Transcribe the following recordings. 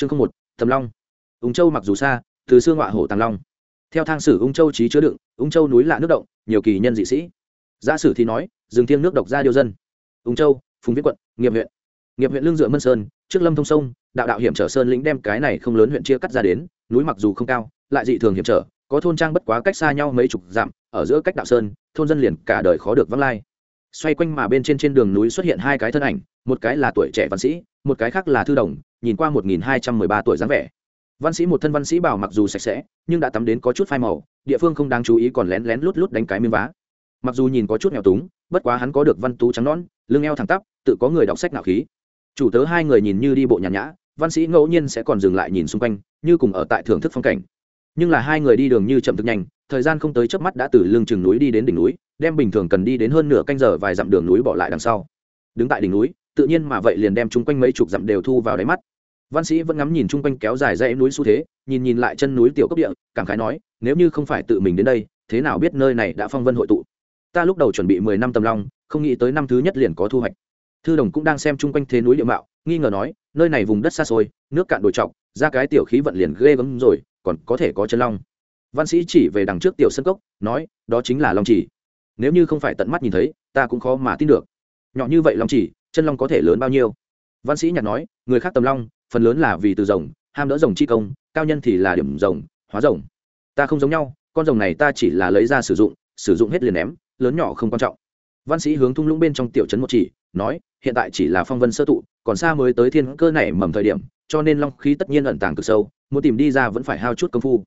chương không một thầm long. Ung châu mặc dù xa, từ xương họa hổ tàng long. Theo thang sử ung châu trí chứa đựng ung châu núi lạ nước động, nhiều kỳ nhân dị sĩ. Giả sử thì nói, rừng thiêng nước độc ra điêu dân. Ung châu, phùng viết quận, nghiệp huyện. Nghiệp huyện lương dựa mân sơn, trước lâm thông sông, đạo đạo hiểm trở sơn lĩnh đem cái này không lớn huyện chia cắt ra đến, núi mặc dù không cao, lại dị thường hiểm trở, có thôn trang bất quá cách xa nhau mấy chục dặm, ở giữa cách đạo sơn, thôn dân liền cả đời khó được vắng lai. Xoay quanh mà bên trên trên đường núi xuất hiện hai cái thân ảnh, một cái là tuổi trẻ văn sĩ, một cái khác là thư đồng nhìn qua một nghìn hai trăm mười ba tuổi dáng vẻ. Văn sĩ một thân văn sĩ bảo mặc dù sạch sẽ, nhưng đã tắm đến có chút phai màu, địa phương không đáng chú ý còn lén lén lút lút đánh cái miếng vá. Mặc dù nhìn có chút nghèo túng, bất quá hắn có được văn tú trắng nõn, lưng eo thẳng tắp, tự có người đọc sách nạo khí. Chủ tớ hai người nhìn như đi bộ nhàn nhã, văn sĩ ngẫu nhiên sẽ còn dừng lại nhìn xung quanh, như cùng ở tại thưởng thức phong cảnh. Nhưng là hai người đi đường như chậm thực nhanh, thời gian không tới chớp mắt đã từ lưng chừng núi đi đến đỉnh núi, đem bình thường cần đi đến hơn nửa canh giờ vài dặm đường núi bỏ lại đằng sau. Đứng tại đỉnh núi, tự nhiên mà vậy liền đem chúng quanh mấy chục dặm đều thu vào đáy mắt văn sĩ vẫn ngắm nhìn chung quanh kéo dài dãy núi xu thế, nhìn nhìn lại chân núi tiểu cấp địa, cảm khái nói, nếu như không phải tự mình đến đây, thế nào biết nơi này đã phong vân hội tụ? Ta lúc đầu chuẩn bị mười năm tầm long, không nghĩ tới năm thứ nhất liền có thu hoạch. Thư đồng cũng đang xem chung quanh thế núi địa mạo, nghi ngờ nói, nơi này vùng đất xa xôi, nước cạn đồi trọc, ra cái tiểu khí vận liền ghê gớm rồi, còn có thể có chân long. Văn sĩ chỉ về đằng trước tiểu sân cốc, nói, đó chính là long chỉ. Nếu như không phải tận mắt nhìn thấy, ta cũng khó mà tin được. Nhỏ như vậy long chỉ, chân long có thể lớn bao nhiêu? Văn sĩ nhặt nói, người khác tầm long phần lớn là vì từ rồng, ham đỡ rồng chi công, cao nhân thì là điểm rồng, hóa rồng. Ta không giống nhau, con rồng này ta chỉ là lấy ra sử dụng sử dụng hết liền ném, lớn nhỏ không quan trọng. Văn sĩ hướng thung lũng bên trong tiểu trấn một chỉ, nói, hiện tại chỉ là phong vân sơ tụ, còn xa mới tới thiên cơ này mầm thời điểm, cho nên long khí tất nhiên ẩn tàng cực sâu, muốn tìm đi ra vẫn phải hao chút công phu.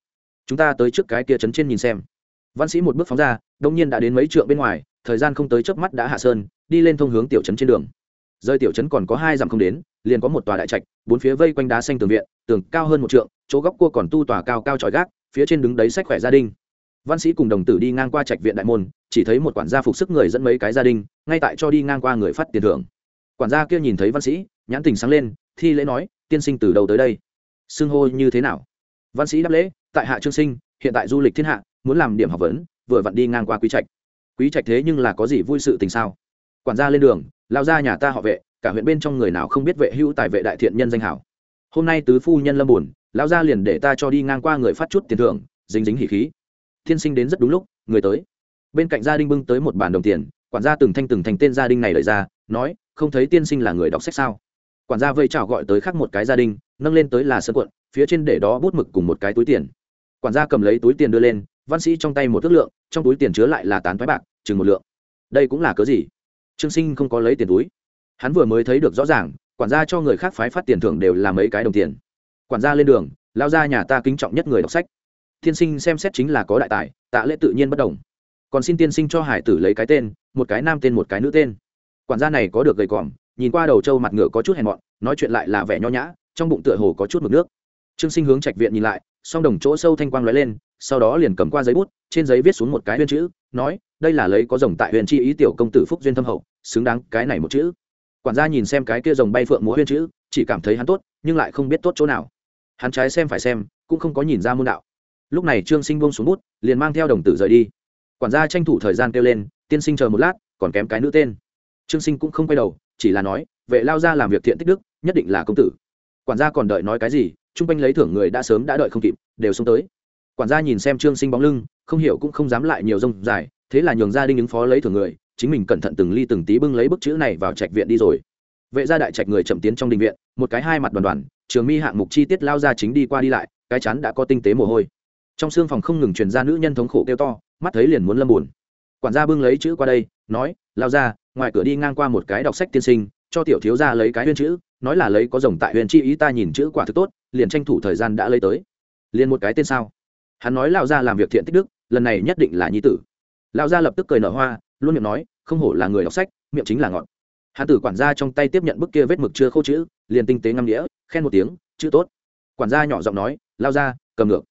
Chúng ta tới trước cái kia trấn trên nhìn xem. Văn sĩ một bước phóng ra, đông nhiên đã đến mấy trượng bên ngoài, thời gian không tới chớp mắt đã hạ sơn, đi lên thông hướng tiểu trấn trên đường rơi tiểu trấn còn có hai dặm không đến, liền có một tòa đại trạch, bốn phía vây quanh đá xanh tường viện, tường cao hơn một trượng, chỗ góc cua còn tu tòa cao cao tròi gác, phía trên đứng đấy sách khỏe gia đình. Văn sĩ cùng đồng tử đi ngang qua trạch viện đại môn, chỉ thấy một quản gia phục sức người dẫn mấy cái gia đình, ngay tại cho đi ngang qua người phát tiền thưởng. Quản gia kia nhìn thấy văn sĩ, nhãn tình sáng lên, thi lễ nói, tiên sinh từ đầu tới đây? Xưng hô như thế nào? Văn sĩ đáp lễ, tại hạ trương sinh, hiện tại du lịch thiên hạ, muốn làm điểm học vấn, vừa vặn đi ngang qua quý trạch. Quý trạch thế nhưng là có gì vui sự tình sao? Quản gia lên đường lao ra nhà ta họ vệ, cả huyện bên trong người nào không biết vệ hữu tài vệ đại thiện nhân danh hảo. Hôm nay tứ phu nhân lâm buồn, lao ra liền để ta cho đi ngang qua người phát chút tiền thưởng, dính dính hỉ khí. Thiên sinh đến rất đúng lúc, người tới. Bên cạnh gia đình bưng tới một bản đồng tiền, quản gia từng thanh từng thành tên gia đình này lời ra, nói, không thấy tiên sinh là người đọc sách sao? Quản gia vây chào gọi tới khác một cái gia đình, nâng lên tới là sân quận, phía trên để đó bút mực cùng một cái túi tiền. Quản gia cầm lấy túi tiền đưa lên, văn sĩ trong tay một thước lượng, trong túi tiền chứa lại là tán thoái bạc, chừng một lượng. Đây cũng là cớ gì? Trương sinh không có lấy tiền túi. Hắn vừa mới thấy được rõ ràng, quản gia cho người khác phái phát tiền thưởng đều là mấy cái đồng tiền. Quản gia lên đường, lao ra nhà ta kính trọng nhất người đọc sách. Tiên sinh xem xét chính là có đại tài, tạ lễ tự nhiên bất đồng. Còn xin tiên sinh cho hải tử lấy cái tên, một cái nam tên một cái nữ tên. Quản gia này có được gầy còm nhìn qua đầu trâu mặt ngựa có chút hèn mọn, nói chuyện lại là vẻ nho nhã, trong bụng tựa hồ có chút mực nước. Trương sinh hướng trạch viện nhìn lại, song đồng chỗ sâu thanh quang lóe lên, sau đó liền cầm qua giấy bút, trên giấy viết xuống một cái huyên chữ, nói, đây là lấy có rồng tại huyền chi ý tiểu công tử phúc duyên thâm hậu xứng đáng cái này một chữ. Quản gia nhìn xem cái kia rồng bay phượng múa huyên chữ, chỉ cảm thấy hắn tốt, nhưng lại không biết tốt chỗ nào. Hắn trái xem phải xem, cũng không có nhìn ra môn đạo. Lúc này trương sinh buông xuống bút, liền mang theo đồng tử rời đi. Quản gia tranh thủ thời gian kêu lên, tiên sinh chờ một lát, còn kém cái nữ tên. Trương sinh cũng không quay đầu, chỉ là nói, vệ lao ra làm việc thiện tích đức, nhất định là công tử. Quản gia còn đợi nói cái gì, chung quanh lấy thưởng người đã sớm đã đợi không kịp, đều xông tới. Quản gia nhìn xem trương sinh bóng lưng, không hiểu cũng không dám lại nhiều rông dài, thế là nhường gia đình ứng phó lấy thưởng người chính mình cẩn thận từng ly từng tí bưng lấy bức chữ này vào trạch viện đi rồi. Vệ gia đại trạch người chậm tiến trong đình viện, một cái hai mặt đoàn đoàn, trường mi hạng mục chi tiết lao ra chính đi qua đi lại, cái chắn đã có tinh tế mồ hôi. Trong xương phòng không ngừng truyền ra nữ nhân thống khổ kêu to, mắt thấy liền muốn lâm buồn. Quản gia bưng lấy chữ qua đây, nói, lao ra, ngoài cửa đi ngang qua một cái đọc sách tiên sinh, cho tiểu thiếu gia lấy cái huyên chữ, nói là lấy có rồng tại huyền chi ý ta nhìn chữ quả thực tốt, liền tranh thủ thời gian đã lấy tới. Liền một cái tên sao? Hắn nói, lao ra làm việc thiện tích đức, lần này nhất định là nhi tử. Lao ra lập tức cười nở hoa luôn miệng nói, không hổ là người đọc sách, miệng chính là ngọn. Hắn tử quản gia trong tay tiếp nhận bức kia vết mực chưa khô chữ, liền tinh tế ngâm đĩa khen một tiếng, chữ tốt. Quản gia nhỏ giọng nói, lao ra, cầm ngược.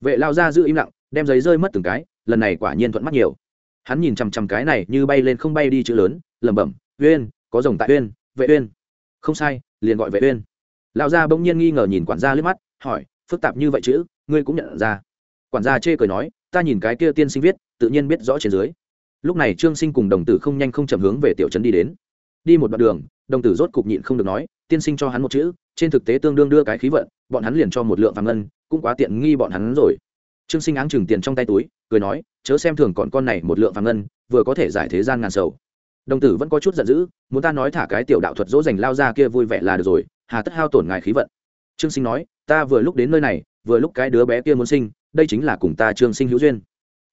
Vệ lao ra giữ im lặng, đem giấy rơi mất từng cái, lần này quả nhiên thuận mắt nhiều. Hắn nhìn chằm chằm cái này như bay lên không bay đi chữ lớn, lẩm bẩm, uyên, có rồng tại uyên, vệ uyên. Không sai, liền gọi vệ uyên. Lão gia bỗng nhiên nghi ngờ nhìn quản gia liếc mắt, hỏi, phức tạp như vậy chữ, ngươi cũng nhận ra? Quản gia chê cười nói, ta nhìn cái kia tiên sinh viết, tự nhiên biết rõ trên dưới lúc này trương sinh cùng đồng tử không nhanh không chậm hướng về tiểu trấn đi đến. Đi một đoạn đường, đồng tử rốt cục nhịn không được nói, tiên sinh cho hắn một chữ, trên thực tế tương đương đưa cái khí vận, bọn hắn liền cho một lượng vàng ngân, cũng quá tiện nghi bọn hắn rồi. Trương sinh áng chừng tiền trong tay túi, cười nói, chớ xem thường còn con này một lượng vàng ngân, vừa có thể giải thế gian ngàn sầu. Đồng tử vẫn có chút giận dữ, muốn ta nói thả cái tiểu đạo thuật dỗ dành lao ra kia vui vẻ là được rồi, hà tất hao tổn ngài khí vận. Trương sinh nói, ta vừa lúc đến nơi này, vừa lúc cái đứa bé kia muốn sinh, đây chính là cùng ta trương sinh hữu duyên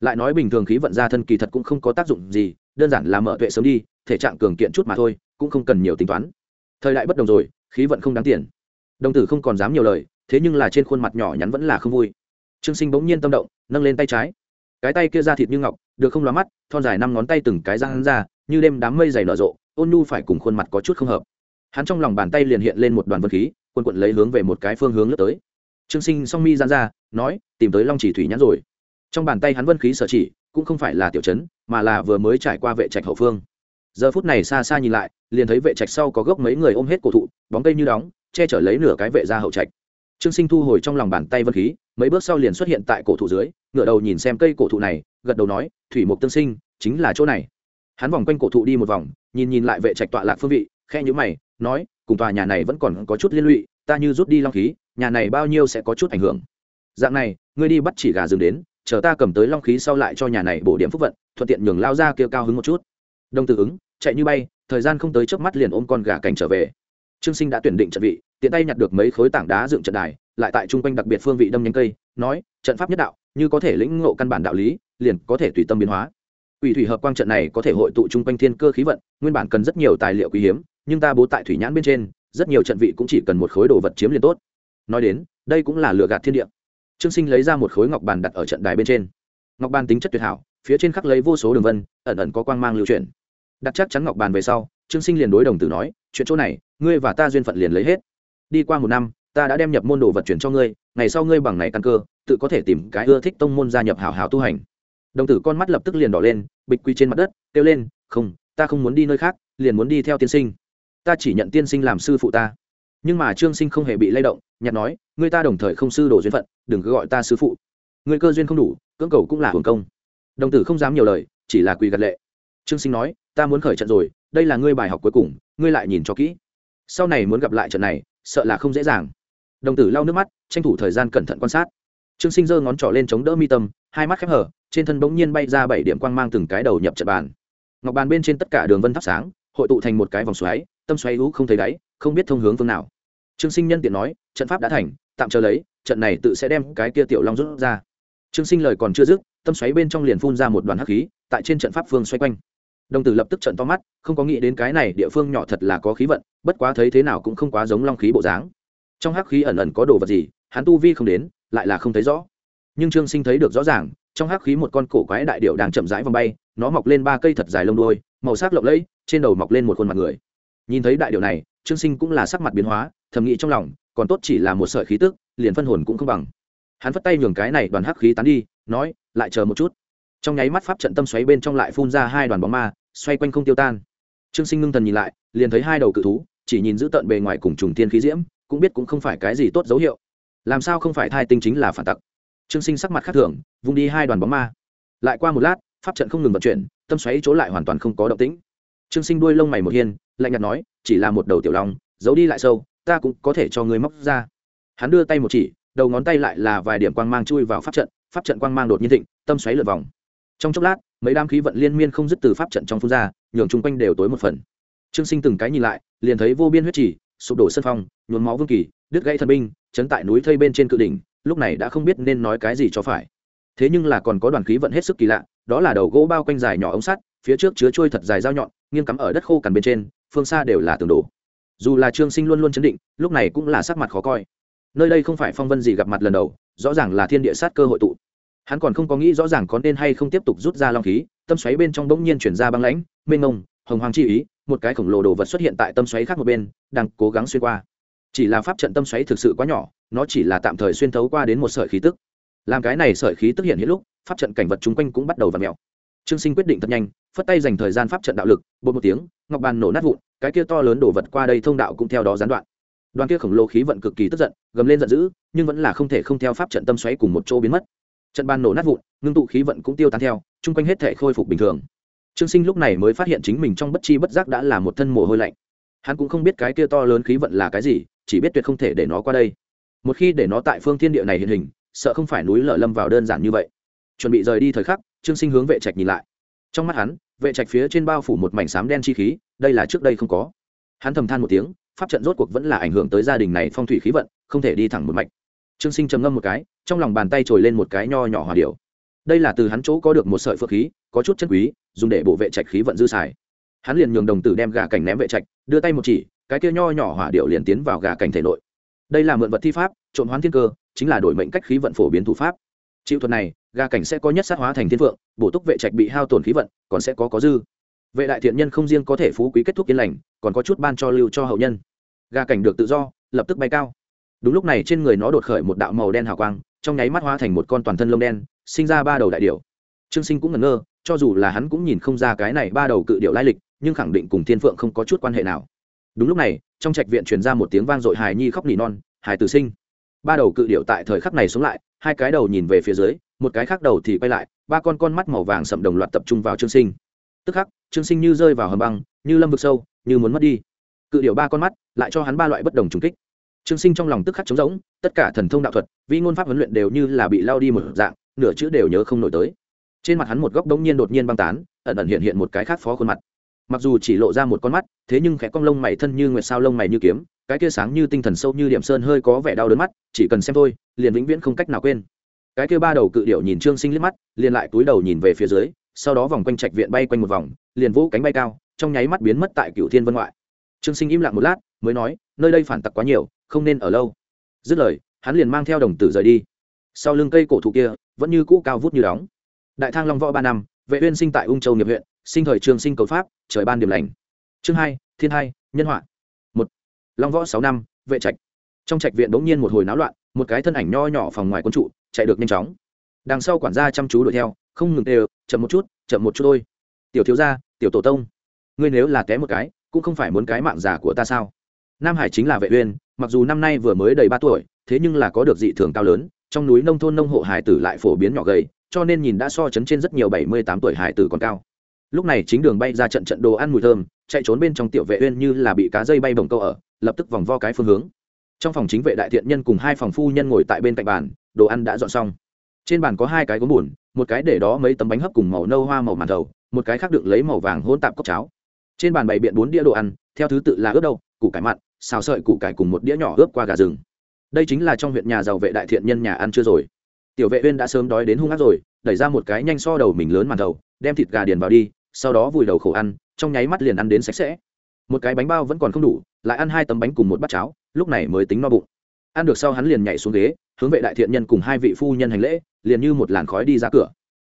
lại nói bình thường khí vận ra thân kỳ thật cũng không có tác dụng gì, đơn giản là mở tuệ sớm đi, thể trạng cường kiện chút mà thôi, cũng không cần nhiều tính toán. Thời đại bất đồng rồi, khí vận không đáng tiền. Đồng tử không còn dám nhiều lời, thế nhưng là trên khuôn mặt nhỏ nhắn vẫn là không vui. Trương sinh bỗng nhiên tâm động, nâng lên tay trái. Cái tay kia ra thịt như ngọc, được không lóa mắt, thon dài năm ngón tay từng cái ra hắn ra, như đêm đám mây dày nở rộ, ôn nhu phải cùng khuôn mặt có chút không hợp. Hắn trong lòng bàn tay liền hiện lên một đoàn vật khí quân quận lấy hướng về một cái phương hướng lướt tới. Trương sinh song mi gian ra, nói, tìm tới long chỉ thủy nhãn rồi trong bàn tay hắn vân khí sở chỉ, cũng không phải là tiểu chấn, mà là vừa mới trải qua vệ trạch hậu phương. Giờ phút này xa xa nhìn lại, liền thấy vệ trạch sau có gốc mấy người ôm hết cổ thụ, bóng cây như đóng, che chở lấy nửa cái vệ ra hậu trạch. Trương sinh thu hồi trong lòng bàn tay vân khí, mấy bước sau liền xuất hiện tại cổ thụ dưới ngựa đầu nhìn xem cây cổ thụ này, gật đầu nói, thủy mục tương sinh, chính là chỗ này. Hắn vòng quanh cổ thụ đi một vòng, nhìn nhìn lại vệ trạch tọa lạc phương vị khe nhữ mày, nói, cùng tòa nhà này vẫn còn có chút liên lụy, ta như rút đi long khí, nhà này bao nhiêu sẽ có chút ảnh hưởng. Dạng này, ngươi đi bắt chỉ gà dừng đến chờ ta cầm tới long khí sau lại cho nhà này bổ điểm phúc vận thuận tiện nhường lao ra kêu cao hứng một chút đông tự ứng chạy như bay thời gian không tới trước mắt liền ôm con gà cảnh trở về trương sinh đã tuyển định trận vị tiện tay nhặt được mấy khối tảng đá dựng trận đài lại tại trung quanh đặc biệt phương vị đâm nhánh cây nói trận pháp nhất đạo như có thể lĩnh ngộ căn bản đạo lý liền có thể tùy tâm biến hóa Quỷ thủy hợp quang trận này có thể hội tụ trung quanh thiên cơ khí vận, nguyên bản cần rất nhiều tài liệu quý hiếm, nhưng ta bố tại thủy nhãn bên trên, rất nhiều trận vị cũng chỉ cần một khối đồ vật chiếm liền tốt. Nói đến, đây cũng là lừa gạt thiên địa. Trương Sinh lấy ra một khối ngọc bàn đặt ở trận đài bên trên. Ngọc bàn tính chất tuyệt hảo, phía trên khắc lấy vô số đường vân, ẩn ẩn có quang mang lưu chuyển. Đặt chắc chắn ngọc bàn về sau, Trương Sinh liền đối đồng tử nói, chuyện chỗ này, ngươi và ta duyên phận liền lấy hết. Đi qua một năm, ta đã đem nhập môn đồ vật chuyển cho ngươi, ngày sau ngươi bằng này căn cơ, tự có thể tìm cái ưa thích tông môn gia nhập hảo hảo tu hành đồng tử con mắt lập tức liền đỏ lên bịch quy trên mặt đất kêu lên không ta không muốn đi nơi khác liền muốn đi theo tiên sinh ta chỉ nhận tiên sinh làm sư phụ ta nhưng mà trương sinh không hề bị lay động nhặt nói người ta đồng thời không sư đồ duyên phận, đừng cứ gọi ta sư phụ. Người cơ duyên không đủ, cưỡng cầu cũng là hưởng công. Đồng tử không dám nhiều lời, chỉ là quỳ gật lệ. Trương sinh nói, ta muốn khởi trận rồi, đây là ngươi bài học cuối cùng, ngươi lại nhìn cho kỹ. Sau này muốn gặp lại trận này, sợ là không dễ dàng. Đồng tử lau nước mắt, tranh thủ thời gian cẩn thận quan sát. Trương sinh giơ ngón trỏ lên chống đỡ mi tâm, hai mắt khép hở, trên thân bỗng nhiên bay ra bảy điểm quang mang từng cái đầu nhập trận bàn. Ngọc bàn bên trên tất cả đường vân thắp sáng, hội tụ thành một cái vòng xoáy, tâm xoáy hữu không thấy đáy, không biết thông hướng phương nào trương sinh nhân tiện nói trận pháp đã thành tạm chờ lấy trận này tự sẽ đem cái kia tiểu long rút ra. Trương sinh lời còn chưa dứt tâm xoáy bên trong liền phun ra một đoàn hắc khí tại trên trận pháp phương xoay quanh. Đồng tử lập tức trận to mắt không có nghĩ đến cái này địa phương nhỏ thật là có khí vận bất quá thấy thế nào cũng không quá giống long khí bộ dáng. Trong hắc khí ẩn ẩn có đồ vật gì hắn tu vi không đến lại là không thấy rõ. Nhưng trương sinh thấy được rõ ràng trong hắc khí một con cổ quái đại điệu đang chậm rãi vòng bay nó mọc lên ba cây thật dài lông đuôi, màu sắc lộng lẫy trên đầu mọc lên một khuôn mặt người nhìn thấy đại điều này, trương sinh cũng là sắc mặt biến hóa, thầm nghĩ trong lòng, còn tốt chỉ là một sợi khí tức, liền phân hồn cũng không bằng. Hắn vất tay nhường cái này đoàn hắc khí tán đi, nói, lại chờ một chút. Trong nháy mắt pháp trận tâm xoáy bên trong lại phun ra hai đoàn bóng ma, xoay quanh không tiêu tan. Trương sinh ngưng thần nhìn lại, liền thấy hai đầu cự thú, chỉ nhìn giữ tận bề ngoài cùng trùng tiên khí diễm, cũng biết cũng không phải cái gì tốt dấu hiệu. Làm sao không phải thai tinh chính là phản tặc? Trương sinh sắc mặt khác thường, vung đi hai đoàn bóng ma. Lại qua một lát, pháp trận không ngừng vận chuyển, tâm xoáy chỗ lại hoàn toàn không có động tĩnh. Trương sinh đuôi lông mày một hiên lạnh nhạt nói, chỉ là một đầu tiểu long, giấu đi lại sâu, ta cũng có thể cho người móc ra. Hắn đưa tay một chỉ, đầu ngón tay lại là vài điểm quang mang chui vào pháp trận pháp trận quang mang đột nhiên thịnh, tâm xoáy lượt vòng. Trong chốc lát, mấy đám khí vận liên miên không dứt từ pháp trận trong phun ra, nhường chung quanh đều tối một phần. Trương sinh từng cái nhìn lại, liền thấy vô biên huyết chỉ, sụp đổ sân phong, nhuốm máu vương kỳ, đứt gãy thần binh, chấn tại núi thây bên trên cự đỉnh, lúc này đã không biết nên nói cái gì cho phải. Thế nhưng là còn có đoàn khí vận hết sức kỳ lạ, đó là đầu gỗ bao quanh dài nhỏ ống sắt, phía trước chứa trôi thật dài dao nhọn nghiêng cắm ở đất khô cằn bên trên, phương xa đều là tường đổ. Dù là trương sinh luôn luôn chấn định, lúc này cũng là sắc mặt khó coi. Nơi đây không phải phong vân gì gặp mặt lần đầu, rõ ràng là thiên địa sát cơ hội tụ. Hắn còn không có nghĩ rõ ràng có nên hay không tiếp tục rút ra long khí, tâm xoáy bên trong bỗng nhiên chuyển ra băng lãnh, mênh ngông hồng hoàng chi ý, một cái khổng lồ đồ vật xuất hiện tại tâm xoáy khác một bên, đang cố gắng xuyên qua. Chỉ là pháp trận tâm xoáy thực sự quá nhỏ, nó chỉ là tạm thời xuyên thấu qua đến một sợi khí tức. Làm cái này sợi khí tức hiện hết lúc, pháp trận cảnh vật chung quanh cũng bắt đầu v ặ mẹo trương sinh quyết định thật nhanh, phất tay dành thời gian pháp trận đạo lực, bột một tiếng, ngọc bàn nổ nát vụn, cái kia to lớn đổ vật qua đây thông đạo cũng theo đó gián đoạn. Đoàn kia khổng lồ khí vận cực kỳ tức giận, gầm lên giận dữ, nhưng vẫn là không thể không theo pháp trận tâm xoáy cùng một chỗ biến mất. Trận bàn nổ nát vụn, ngưng tụ khí vận cũng tiêu tan theo, chung quanh hết thể khôi phục bình thường. Trương sinh lúc này mới phát hiện chính mình trong bất chi bất giác đã là một thân mồ hôi lạnh. Hắn cũng không biết cái kia to lớn khí vận là cái gì, chỉ biết tuyệt không thể để nó qua đây. Một khi để nó tại phương thiên địa này hiện hình, sợ không phải núi lở lâm vào đơn giản như vậy. Chuẩn bị rời đi thời khắc trương sinh hướng vệ trạch nhìn lại. Trong mắt hắn, vệ trạch phía trên bao phủ một mảnh xám đen chi khí, đây là trước đây không có. Hắn thầm than một tiếng, pháp trận rốt cuộc vẫn là ảnh hưởng tới gia đình này phong thủy khí vận, không thể đi thẳng một mạch. Trương sinh trầm ngâm một cái, trong lòng bàn tay trồi lên một cái nho nhỏ hòa điệu đây là từ hắn chỗ có được một sợi phượng khí, có chút chân quý, dùng để bổ vệ trạch khí vận dư xài. Hắn liền nhường đồng tử đem gà cảnh ném vệ trạch, đưa tay một chỉ, cái kia nho nhỏ hỏa điệu liền tiến vào gà cảnh thể nội. Đây là mượn vật thi pháp, trộn hoán thiên cơ, chính là đổi mệnh cách khí vận phổ biến thủ pháp chịu thuật này, ga cảnh sẽ có nhất sát hóa thành thiên phượng, bổ túc vệ trạch bị hao tổn khí vận, còn sẽ có có dư. Vệ đại thiện nhân không riêng có thể phú quý kết thúc yên lành, còn có chút ban cho lưu cho hậu nhân. Ga cảnh được tự do, lập tức bay cao. Đúng lúc này trên người nó đột khởi một đạo màu đen hào quang, trong nháy mắt hóa thành một con toàn thân lông đen, sinh ra ba đầu đại điệu trương sinh cũng ngẩn ngơ, cho dù là hắn cũng nhìn không ra cái này ba đầu cự điệu lai lịch, nhưng khẳng định cùng thiên phượng không có chút quan hệ nào. Đúng lúc này, trong trạch viện truyền ra một tiếng vang dội hài nhi khóc nỉ non, hài tử sinh. Ba đầu cự điệu tại thời khắc này sống lại hai cái đầu nhìn về phía dưới, một cái khác đầu thì quay lại, ba con con mắt màu vàng sậm đồng loạt tập trung vào trương sinh. Tức khắc, trương sinh như rơi vào hầm băng, như lâm vực sâu, như muốn mất đi. Cự điệu ba con mắt lại cho hắn ba loại bất đồng trùng kích. Trương sinh trong lòng tức khắc trống rỗng, tất cả thần thông đạo thuật, vi ngôn pháp huấn luyện đều như là bị lao đi một dạng, nửa chữ đều nhớ không nổi tới. Trên mặt hắn một góc đống nhiên đột nhiên băng tán, ẩn ẩn hiện hiện một cái khác phó khuôn mặt. Mặc dù chỉ lộ ra một con mắt, thế nhưng khẽ cong lông mày thân như nguyệt sao lông mày như kiếm cái kia sáng như tinh thần sâu như điểm sơn hơi có vẻ đau đớn mắt, chỉ cần xem thôi, liền vĩnh viễn không cách nào quên. Cái kia ba đầu cự điệu nhìn trương sinh liếc mắt, liền lại túi đầu nhìn về phía dưới, sau đó vòng quanh trạch viện bay quanh một vòng, liền vỗ cánh bay cao, trong nháy mắt biến mất tại cựu thiên vân ngoại. Trương sinh im lặng một lát, mới nói, nơi đây phản tặc quá nhiều, không nên ở lâu. Dứt lời, hắn liền mang theo đồng tử rời đi. Sau lưng cây cổ thụ kia, vẫn như cũ cao vút như đóng. Đại thang long võ ba năm, vệ uyên sinh tại ung châu nghiệp huyện, sinh thời trường sinh cầu pháp, trời ban điểm lành. Chương hai, thiên hai, nhân họa long võ sáu năm, vệ trạch. Trong trạch viện đống nhiên một hồi náo loạn, một cái thân ảnh nho nhỏ phòng ngoài quân trụ chạy được nhanh chóng. Đằng sau quản gia chăm chú đuổi theo, không ngừng đều chậm một chút, chậm một chút thôi. Tiểu thiếu gia, tiểu tổ tông, ngươi nếu là té một cái, cũng không phải muốn cái mạng giả của ta sao? Nam hải chính là vệ uyên, mặc dù năm nay vừa mới đầy ba tuổi, thế nhưng là có được dị thường cao lớn, trong núi nông thôn nông hộ hải tử lại phổ biến nhỏ gầy, cho nên nhìn đã so chấn trên rất nhiều bảy mươi tám tuổi hải tử còn cao. Lúc này chính đường bay ra trận trận đồ ăn mùi thơm, chạy trốn bên trong tiểu vệ uyên như là bị cá dây bay bồng câu ở lập tức vòng vo cái phương hướng. Trong phòng chính vệ đại thiện nhân cùng hai phòng phu nhân ngồi tại bên cạnh bàn, đồ ăn đã dọn xong. Trên bàn có hai cái gốm buồn một cái để đó mấy tấm bánh hấp cùng màu nâu hoa màu màn thầu một cái khác đựng lấy màu vàng hỗn tạp cốc cháo. Trên bàn bày biện bốn đĩa đồ ăn, theo thứ tự là ướp đâu củ cải mặn, xào sợi củ cải cùng một đĩa nhỏ ướp qua gà rừng. Đây chính là trong huyện nhà giàu vệ đại thiện nhân nhà ăn chưa rồi. Tiểu vệ uyên đã sớm đói đến hung ác rồi, đẩy ra một cái nhanh so đầu mình lớn màn thầu đem thịt gà điền vào đi, sau đó vùi đầu khổ ăn, trong nháy mắt liền ăn đến sạch sẽ. Một cái bánh bao vẫn còn không đủ lại ăn hai tấm bánh cùng một bát cháo, lúc này mới tính no bụng. Ăn được sau hắn liền nhảy xuống ghế, hướng vệ đại thiện nhân cùng hai vị phu nhân hành lễ, liền như một làn khói đi ra cửa.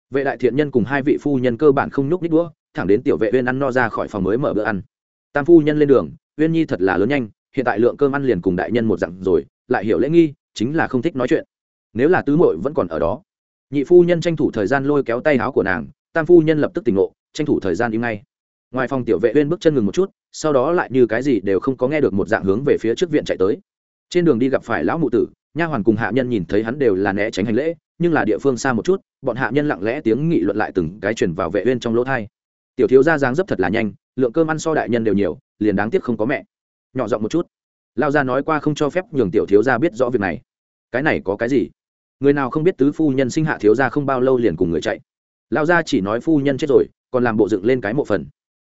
Vệ đại thiện nhân cùng hai vị phu nhân cơ bản không nhúc nít đũa, thẳng đến tiểu vệ uyên ăn no ra khỏi phòng mới mở bữa ăn. Tam phu nhân lên đường, uyên nhi thật là lớn nhanh, hiện tại lượng cơm ăn liền cùng đại nhân một dặn rồi, lại hiểu lễ nghi, chính là không thích nói chuyện. Nếu là tứ muội vẫn còn ở đó. Nhị phu nhân tranh thủ thời gian lôi kéo tay áo của nàng, tam phu nhân lập tức tỉnh ngộ, tranh thủ thời gian im ngay ngoài phòng tiểu vệ uyên bước chân ngừng một chút, sau đó lại như cái gì đều không có nghe được một dạng hướng về phía trước viện chạy tới. Trên đường đi gặp phải lão mụ tử, nha hoàn cùng hạ nhân nhìn thấy hắn đều là né tránh hành lễ, nhưng là địa phương xa một chút, bọn hạ nhân lặng lẽ tiếng nghị luận lại từng cái truyền vào vệ uyên trong lỗ thay tiểu thiếu gia dáng dấp thật là nhanh, lượng cơm ăn so đại nhân đều nhiều, liền đáng tiếc không có mẹ. Nhỏ giọng một chút. Lao gia nói qua không cho phép nhường tiểu thiếu gia biết rõ việc này. Cái này có cái gì? Người nào không biết tứ phu nhân sinh hạ thiếu gia không bao lâu liền cùng người chạy. Lao gia chỉ nói phu nhân chết rồi, còn làm bộ dựng lên cái mộ phần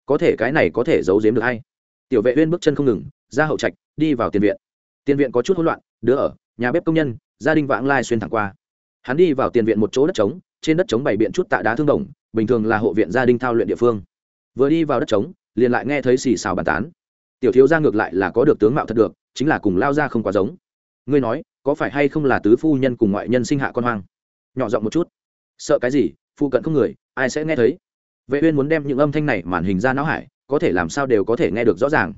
có thể cái này có thể giấu giếm được hay? Tiểu vệ uyên bước chân không ngừng, ra hậu trạch, đi vào tiền viện. Tiền viện có chút hỗn loạn, đứa ở, nhà bếp công nhân, gia đình vãng lai xuyên thẳng qua. Hắn đi vào tiền viện một chỗ đất trống, trên đất trống bày biện chút tạ đá thương đồng, bình thường là hộ viện gia đình thao luyện địa phương. Vừa đi vào đất trống, liền lại nghe thấy xì xào bàn tán. Tiểu thiếu gia ngược lại là có được tướng mạo thật được, chính là cùng lao ra không quá giống. Ngươi nói, có phải hay không là tứ phu nhân cùng ngoại nhân sinh hạ con hoang? Nhỏ giọng một chút. Sợ cái gì phụ cận không người, ai sẽ nghe thấy? Vệ uyên muốn đem những âm thanh này màn hình ra não hải, có thể làm sao đều có thể nghe được rõ ràng.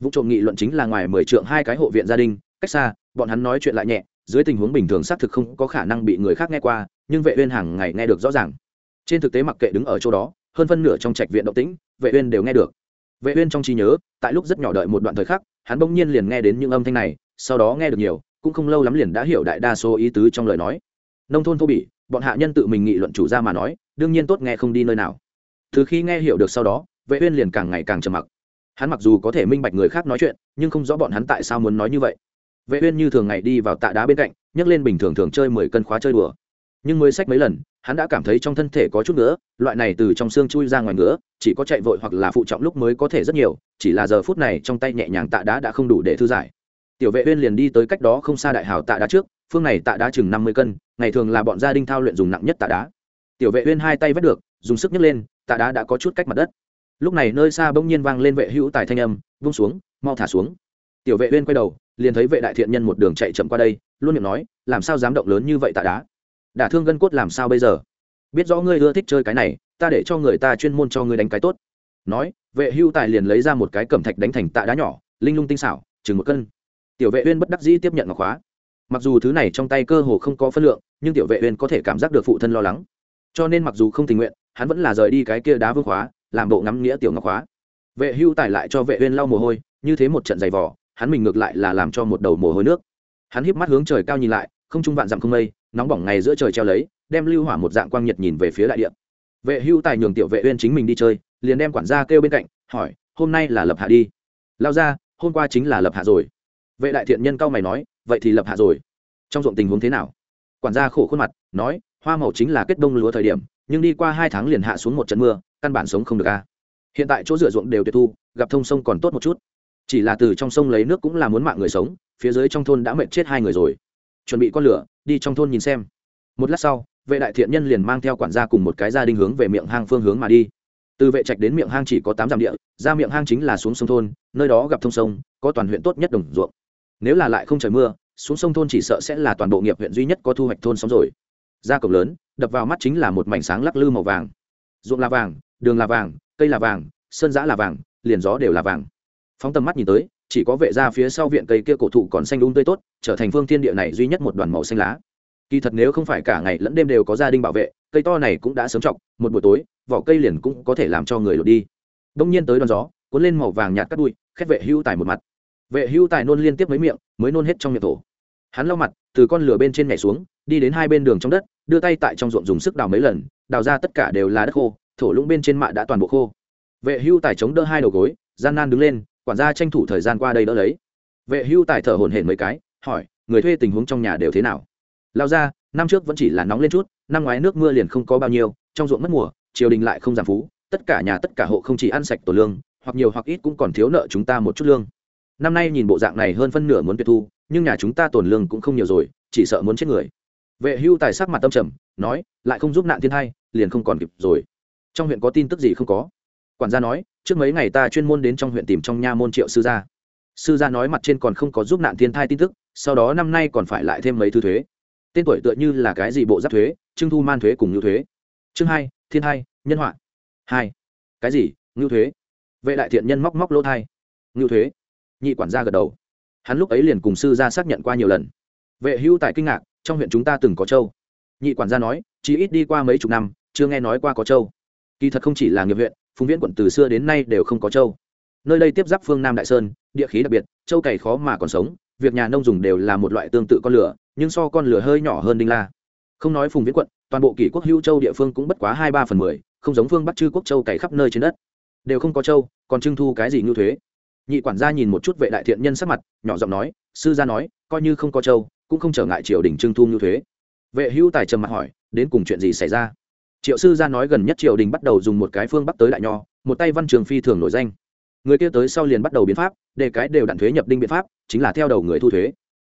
Vụ trộm nghị luận chính là ngoài mười trượng hai cái hộ viện gia đình, cách xa, bọn hắn nói chuyện lại nhẹ, dưới tình huống bình thường xác thực không có khả năng bị người khác nghe qua, nhưng vệ uyên hàng ngày nghe được rõ ràng. Trên thực tế mặc kệ đứng ở chỗ đó, hơn phân nửa trong trạch viện động tĩnh, vệ uyên đều nghe được. Vệ uyên trong trí nhớ, tại lúc rất nhỏ đợi một đoạn thời khắc, hắn bỗng nhiên liền nghe đến những âm thanh này, sau đó nghe được nhiều, cũng không lâu lắm liền đã hiểu đại đa số ý tứ trong lời nói. Nông thôn thô bỉ, bọn hạ nhân tự mình nghị luận chủ ra mà nói, đương nhiên tốt nghe không đi nơi nào từ khi nghe hiểu được sau đó, vệ uyên liền càng ngày càng trầm mặc. Hắn mặc dù có thể minh bạch người khác nói chuyện, nhưng không rõ bọn hắn tại sao muốn nói như vậy. Vệ uyên như thường ngày đi vào tạ đá bên cạnh, nhấc lên bình thường thường chơi mười cân khóa chơi đùa. Nhưng mới sách mấy lần, hắn đã cảm thấy trong thân thể có chút nữa loại này từ trong xương chui ra ngoài nữa chỉ có chạy vội hoặc là phụ trọng lúc mới có thể rất nhiều, chỉ là giờ phút này trong tay nhẹ nhàng tạ đá đã không đủ để thư giải. Tiểu vệ uyên liền đi tới cách đó không xa đại hào tạ đá trước, phương này tạ đá chừng năm mươi cân, ngày thường là bọn gia đình thao luyện dùng nặng nhất tạ đá. Tiểu vệ uyên hai tay vắt được, dùng sức nhấc lên tạ đá đã có chút cách mặt đất. Lúc này nơi xa bỗng nhiên vang lên vệ hữu tài thanh âm, vung xuống, mau thả xuống. Tiểu vệ uyên quay đầu, liền thấy vệ đại thiện nhân một đường chạy chậm qua đây, luôn miệng nói, làm sao dám động lớn như vậy tạ đá? Đả thương gân cốt làm sao bây giờ? Biết rõ ngươi ưa thích chơi cái này, ta để cho người ta chuyên môn cho ngươi đánh cái tốt. Nói, vệ hưu tài liền lấy ra một cái cẩm thạch đánh thành tạ đá nhỏ, linh lung tinh xảo, chừng một cân. Tiểu vệ uyên bất đắc dĩ tiếp nhận ngọc khóa. Mặc dù thứ này trong tay cơ hồ không có phân lượng, nhưng tiểu vệ uyên có thể cảm giác được phụ thân lo lắng. Cho nên mặc dù không tình nguyện hắn vẫn là rời đi cái kia đá vương khóa, làm bộ ngắm nghĩa tiểu ngọc khóa. Vệ hưu tài lại cho vệ uyên lau mồ hôi, như thế một trận giày vò, hắn mình ngược lại là làm cho một đầu mồ hôi nước. Hắn híp mắt hướng trời cao nhìn lại, không trung vạn dặm không mây, nóng bỏng ngày giữa trời treo lấy, đem lưu hỏa một dạng quang nhiệt nhìn về phía đại địa. Vệ hưu tài nhường tiểu vệ uyên chính mình đi chơi, liền đem quản gia kêu bên cạnh, hỏi, hôm nay là lập hạ đi? Lao ra, hôm qua chính là lập hạ rồi. Vệ đại thiện nhân cao mày nói, vậy thì lập hạ rồi. Trong ruộng tình huống thế nào? Quản gia khổ khuôn mặt, nói, hoa màu chính là kết đông lúa thời điểm nhưng đi qua hai tháng liền hạ xuống một trận mưa, căn bản sống không được a. Hiện tại chỗ rửa ruộng đều tuyệt thu, gặp thông sông còn tốt một chút. Chỉ là từ trong sông lấy nước cũng là muốn mạng người sống, phía dưới trong thôn đã mệt chết hai người rồi. Chuẩn bị con lửa, đi trong thôn nhìn xem. Một lát sau, vệ đại thiện nhân liền mang theo quản gia cùng một cái gia đình hướng về miệng hang phương hướng mà đi. Từ vệ trạch đến miệng hang chỉ có tám dặm địa, ra miệng hang chính là xuống sông thôn, nơi đó gặp thông sông, có toàn huyện tốt nhất đồng ruộng. Nếu là lại không trời mưa, xuống sông thôn chỉ sợ sẽ là toàn bộ nghiệp huyện duy nhất có thu hoạch thôn sống rồi ra cổng lớn, đập vào mắt chính là một mảnh sáng lắc lư màu vàng. Ruộng là vàng, đường là vàng, cây là vàng, sơn giã là vàng, liền gió đều là vàng. Phóng tầm mắt nhìn tới, chỉ có vệ ra phía sau viện cây kia cổ thụ còn xanh đúng tươi tốt, trở thành phương thiên địa này duy nhất một đoàn màu xanh lá. Kỳ thật nếu không phải cả ngày lẫn đêm đều có gia đình bảo vệ, cây to này cũng đã sớm trọc một buổi tối, vỏ cây liền cũng có thể làm cho người lột đi. Đông nhiên tới đoàn gió, cuốn lên màu vàng nhạt cắt đuôi khét vệ hưu tài một mặt. Vệ hưu tài nôn liên tiếp mấy miệng, mới nôn hết trong miệng thổ hắn lau mặt, từ con lửa bên trên nhảy xuống, đi đến hai bên đường trong đất, đưa tay tại trong ruộng dùng sức đào mấy lần, đào ra tất cả đều là đất khô, thổ lũng bên trên mạ đã toàn bộ khô. Vệ hưu tài chống đỡ hai đầu gối, gian nan đứng lên, quản gia tranh thủ thời gian qua đây đỡ lấy. Vệ hưu tài thở hổn hển mấy cái, hỏi, người thuê tình huống trong nhà đều thế nào? Lao ra, năm trước vẫn chỉ là nóng lên chút, năm ngoái nước mưa liền không có bao nhiêu, trong ruộng mất mùa, triều đình lại không giảm phú, tất cả nhà tất cả hộ không chỉ ăn sạch tổ lương, hoặc nhiều hoặc ít cũng còn thiếu nợ chúng ta một chút lương. Năm nay nhìn bộ dạng này hơn phân nửa muốn tuyệt thu nhưng nhà chúng ta tổn lương cũng không nhiều rồi, chỉ sợ muốn chết người. Vệ hưu tài sắc mặt tâm trầm, nói, lại không giúp nạn thiên hai liền không còn kịp rồi. Trong huyện có tin tức gì không có? Quản gia nói, trước mấy ngày ta chuyên môn đến trong huyện tìm trong nha môn triệu sư gia. Sư gia nói mặt trên còn không có giúp nạn thiên thai tin tức, sau đó năm nay còn phải lại thêm mấy thứ thuế. Tên tuổi tựa như là cái gì bộ giáp thuế, trưng thu man thuế cùng ngưu thuế. Chương hai, thiên hai, nhân họa. Hai. Cái gì? Ngưu thuế. Vệ đại thiện nhân móc móc lỗ thai. Ngưu thuế. Nhị quản gia gật đầu hắn lúc ấy liền cùng sư gia xác nhận qua nhiều lần. Vệ hữu tại kinh ngạc, trong huyện chúng ta từng có châu. Nhị quản gia nói, chỉ ít đi qua mấy chục năm, chưa nghe nói qua có châu. Kỳ thật không chỉ là nghiệp huyện, phùng viễn quận từ xưa đến nay đều không có châu. Nơi đây tiếp giáp phương nam đại sơn, địa khí đặc biệt, châu cày khó mà còn sống, việc nhà nông dùng đều là một loại tương tự con lửa, nhưng so con lửa hơi nhỏ hơn đinh la. Không nói phùng viễn quận, toàn bộ kỷ quốc hữu châu địa phương cũng bất quá hai ba phần mười, không giống phương bắc chư quốc châu cày khắp nơi trên đất. Đều không có châu, còn trưng thu cái gì như thuế nhị quản gia nhìn một chút vệ đại thiện nhân sắc mặt, nhỏ giọng nói, sư gia nói, coi như không có châu, cũng không trở ngại triều đình trưng thu như thuế. Vệ hữu tài trầm mặt hỏi, đến cùng chuyện gì xảy ra? Triệu sư gia nói gần nhất triều đình bắt đầu dùng một cái phương bắc tới đại nho, một tay văn trường phi thường nổi danh. Người kia tới sau liền bắt đầu biến pháp để cái đều đặn thuế nhập đinh biện pháp, chính là theo đầu người thu thuế.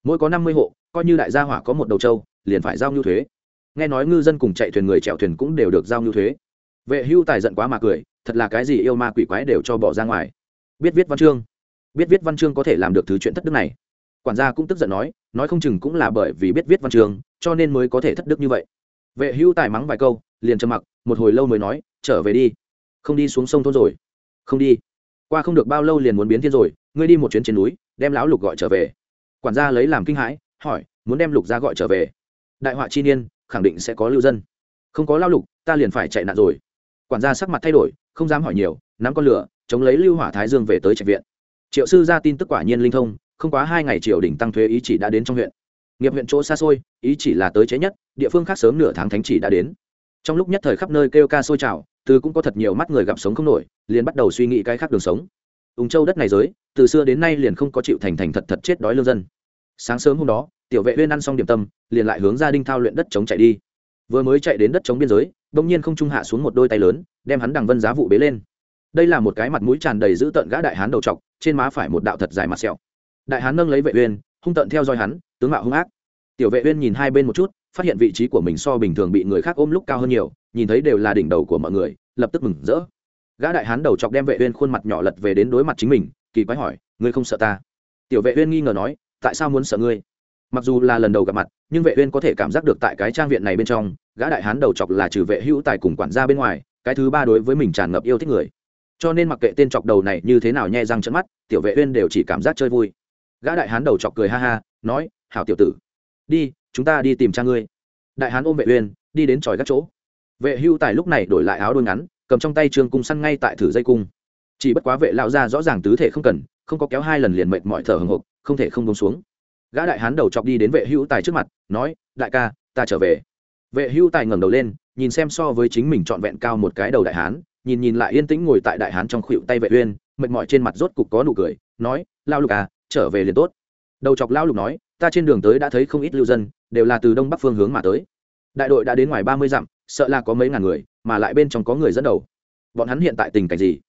Mỗi có năm mươi hộ, coi như đại gia hỏa có một đầu châu, liền phải giao nhu thuế. Nghe nói ngư dân cùng chạy thuyền người chèo thuyền cũng đều được giao nhu thuế. Vệ hưu tài giận quá mà cười, thật là cái gì yêu ma quỷ quái đều cho bỏ ra ngoài biết viết văn chương. Biết viết văn chương có thể làm được thứ chuyện thất đức này. Quản gia cũng tức giận nói nói không chừng cũng là bởi vì biết viết văn chương, cho nên mới có thể thất đức như vậy. Vệ hưu tài mắng vài câu, liền trầm mặc, một hồi lâu mới nói, trở về đi. Không đi xuống sông thôn rồi. Không đi. Qua không được bao lâu liền muốn biến thiên rồi, ngươi đi một chuyến trên núi, đem lão lục gọi trở về. Quản gia lấy làm kinh hãi, hỏi, muốn đem lục ra gọi trở về? Đại họa chi niên, khẳng định sẽ có lưu dân. Không có lao lục, ta liền phải chạy nạn rồi. Quản gia sắc mặt thay đổi, không dám hỏi nhiều, nắm con lửa chống lấy lưu hỏa thái dương về tới trạch viện. Triệu sư ra tin tức quả nhiên linh thông, không quá hai ngày triều đình tăng thuế ý chỉ đã đến trong huyện. Nghiệp huyện chỗ xa xôi, ý chỉ là tới chế nhất, địa phương khác sớm nửa tháng thánh chỉ đã đến. Trong lúc nhất thời khắp nơi kêu ca sôi trào, từ cũng có thật nhiều mắt người gặp sống không nổi, liền bắt đầu suy nghĩ cái khác đường sống. Ung châu đất này giới, từ xưa đến nay liền không có chịu thành thành thật thật chết đói lương dân. Sáng sớm hôm đó, tiểu vệ uyên ăn xong điểm tâm, liền lại hướng gia đình thao luyện đất chống chạy đi. Vừa mới chạy đến đất chống biên giới, bỗng nhiên không trung hạ xuống một đôi tay lớn, đem hắn đằng vân giá vụ bế lên đây là một cái mặt mũi tràn đầy dữ tợn gã đại hán đầu trọc, trên má phải một đạo thật dài mặt sẹo. Đại hán nâng lấy vệ uyên, hung tợn theo dõi hắn, tướng mạo hung ác. Tiểu vệ uyên nhìn hai bên một chút, phát hiện vị trí của mình so bình thường bị người khác ôm lúc cao hơn nhiều, nhìn thấy đều là đỉnh đầu của mọi người, lập tức mừng rỡ. Gã đại hán đầu chọc đem vệ uyên khuôn mặt nhỏ lật về đến đối mặt chính mình, kỳ quái hỏi, ngươi không sợ ta? Tiểu vệ uyên nghi ngờ nói, tại sao muốn sợ ngươi? Mặc dù là lần đầu gặp mặt, nhưng vệ uyên có thể cảm giác được tại cái trang viện này bên trong, gã đại hán đầu chọc là trừ vệ hữu tài cùng quản gia bên ngoài, cái thứ ba đối với mình tràn ngập yêu thích người cho nên mặc kệ tên chọc đầu này như thế nào nhe răng trận mắt, tiểu vệ uyên đều chỉ cảm giác chơi vui. Gã đại hán đầu chọc cười ha ha, nói, hảo tiểu tử, đi, chúng ta đi tìm cha ngươi. Đại hán ôm vệ uyên, đi đến tròi gác chỗ. Vệ hưu tài lúc này đổi lại áo đôi ngắn, cầm trong tay trường cung săn ngay tại thử dây cung. Chỉ bất quá vệ lão gia rõ ràng tứ thể không cần, không có kéo hai lần liền mệt mỏi thở hừng hực không thể không buông xuống. Gã đại hán đầu chọc đi đến vệ hưu tài trước mặt, nói, đại ca, ta trở về. Vệ hưu tài ngẩng đầu lên, nhìn xem so với chính mình trọn vẹn cao một cái đầu đại hán nhìn nhìn lại yên tĩnh ngồi tại đại hán trong khuỵu tay vệ uyên, mệt mỏi trên mặt rốt cục có nụ cười, nói lao lục à trở về liền tốt. Đầu chọc lao lục nói, ta trên đường tới đã thấy không ít lưu dân, đều là từ đông bắc phương hướng mà tới. Đại đội đã đến ngoài ba mươi dặm, sợ là có mấy ngàn người, mà lại bên trong có người dẫn đầu. Bọn hắn hiện tại tình cảnh gì?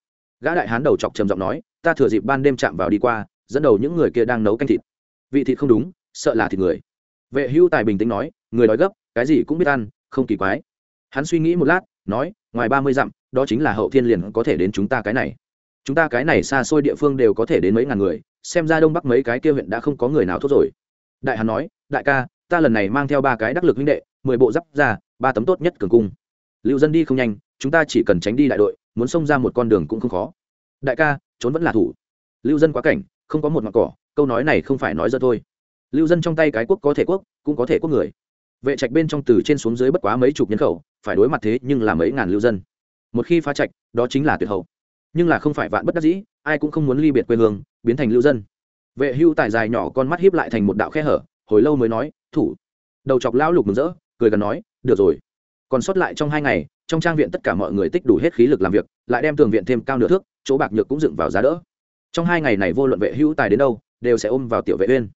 Gã đại hán đầu chọc trầm giọng nói, ta thừa dịp ban đêm chạm vào đi qua, dẫn đầu những người kia đang nấu canh thịt. Vị thịt không đúng, sợ là thịt người. Vệ hưu tài bình tĩnh nói, người nói gấp, cái gì cũng biết ăn, không kỳ quái. Hắn suy nghĩ một lát nói, ngoài ba mươi dặm, đó chính là hậu thiên liền có thể đến chúng ta cái này. Chúng ta cái này xa xôi địa phương đều có thể đến mấy ngàn người, xem ra đông bắc mấy cái kia huyện đã không có người nào thốt rồi. Đại hán nói, đại ca, ta lần này mang theo ba cái đắc lực huynh đệ, mười bộ giáp ra, ba tấm tốt nhất cường cung. Lưu dân đi không nhanh, chúng ta chỉ cần tránh đi đại đội, muốn xông ra một con đường cũng không khó. Đại ca, trốn vẫn là thủ. Lưu dân quá cảnh, không có một mặt cỏ, câu nói này không phải nói dơ thôi. Lưu dân trong tay cái quốc có thể quốc, cũng có thể quốc người. Vệ trạch bên trong từ trên xuống dưới bất quá mấy chục nhân khẩu phải đối mặt thế nhưng là mấy ngàn lưu dân. Một khi phá trạch, đó chính là tuyệt hậu. Nhưng là không phải vạn bất đắc dĩ, ai cũng không muốn ly biệt quê hương, biến thành lưu dân. Vệ hưu tài dài nhỏ con mắt hiếp lại thành một đạo khe hở, hồi lâu mới nói, thủ. Đầu chọc lão lục mừng rỡ, cười gần nói, được rồi. Còn sót lại trong hai ngày, trong trang viện tất cả mọi người tích đủ hết khí lực làm việc, lại đem tường viện thêm cao nửa thước, chỗ bạc nhược cũng dựng vào giá đỡ. Trong hai ngày này vô luận vệ hữu tài đến đâu, đều sẽ ôm vào tiểu vệ uyên.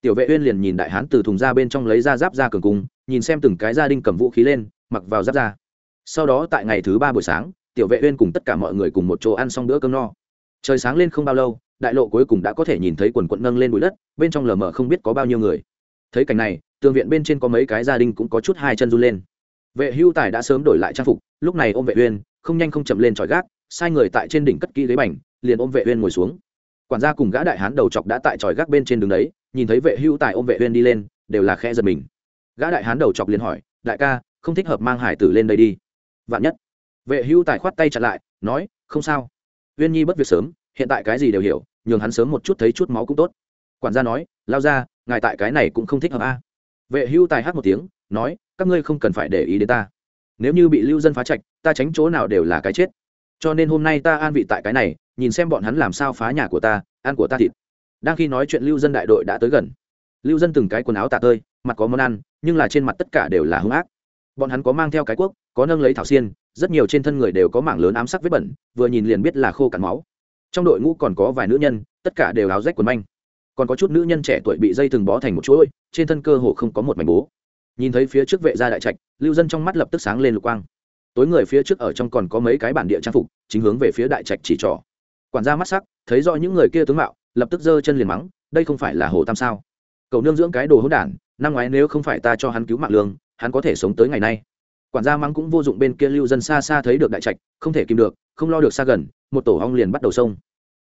Tiểu vệ uyên liền nhìn đại hán từ thùng ra bên trong lấy ra giáp ra cường cung, nhìn xem từng cái gia đình cầm vũ khí lên mặc vào giáp ra. Sau đó tại ngày thứ ba buổi sáng, tiểu vệ uyên cùng tất cả mọi người cùng một chỗ ăn xong bữa cơm no. Trời sáng lên không bao lâu, đại lộ cuối cùng đã có thể nhìn thấy quần quận nâng lên bụi đất, bên trong lờ mờ không biết có bao nhiêu người. Thấy cảnh này, tường viện bên trên có mấy cái gia đình cũng có chút hai chân run lên. Vệ hưu tài đã sớm đổi lại trang phục, lúc này ôm vệ uyên, không nhanh không chậm lên tròi gác, sai người tại trên đỉnh cất kỹ ghế bành, liền ôm vệ uyên ngồi xuống. Quản gia cùng gã đại hán đầu chọc đã tại tròi gác bên trên đường đấy, nhìn thấy vệ hưu tài ôm vệ uyên đi lên, đều là khẽ giật mình. Gã đại hán đầu chọc liền hỏi, đại ca không thích hợp mang hải tử lên đây đi. Vạn nhất. Vệ hưu tài khoát tay chặn lại, nói, không sao. Uyên nhi bất việc sớm, hiện tại cái gì đều hiểu, nhường hắn sớm một chút thấy chút máu cũng tốt. Quản gia nói, lao ra, ngài tại cái này cũng không thích hợp a. Vệ hưu tài hát một tiếng, nói, các ngươi không cần phải để ý đến ta. Nếu như bị lưu dân phá trạch, ta tránh chỗ nào đều là cái chết. Cho nên hôm nay ta an vị tại cái này, nhìn xem bọn hắn làm sao phá nhà của ta, ăn của ta thịt. Đang khi nói chuyện lưu dân đại đội đã tới gần. Lưu dân từng cái quần áo tạ tơi, mặt có món ăn, nhưng là trên mặt tất cả đều là hung ác bọn hắn có mang theo cái cuốc có nâng lấy thảo xiên, rất nhiều trên thân người đều có mảng lớn ám sắc vết bẩn, vừa nhìn liền biết là khô cắn máu. Trong đội ngũ còn có vài nữ nhân, tất cả đều áo rách quần manh. Còn có chút nữ nhân trẻ tuổi bị dây thừng bó thành một chuỗi, trên thân cơ hồ không có một mảnh bố. Nhìn thấy phía trước vệ gia đại trạch, lưu dân trong mắt lập tức sáng lên lục quang. Tối người phía trước ở trong còn có mấy cái bản địa trang phục, chính hướng về phía đại trạch chỉ trỏ. Quản gia mắt sắc, thấy rõ những người kia tướng mạo, lập tức giơ chân liền mắng, đây không phải là hồ tam sao? Cầu nương dưỡng cái đồ hỗn đản, năm ngoái nếu không phải ta cho hắn cứu mạng lương hắn có thể sống tới ngày nay. Quản gia mắng cũng vô dụng bên kia lưu dân xa xa thấy được đại trạch không thể kìm được không lo được xa gần một tổ hong liền bắt đầu sông.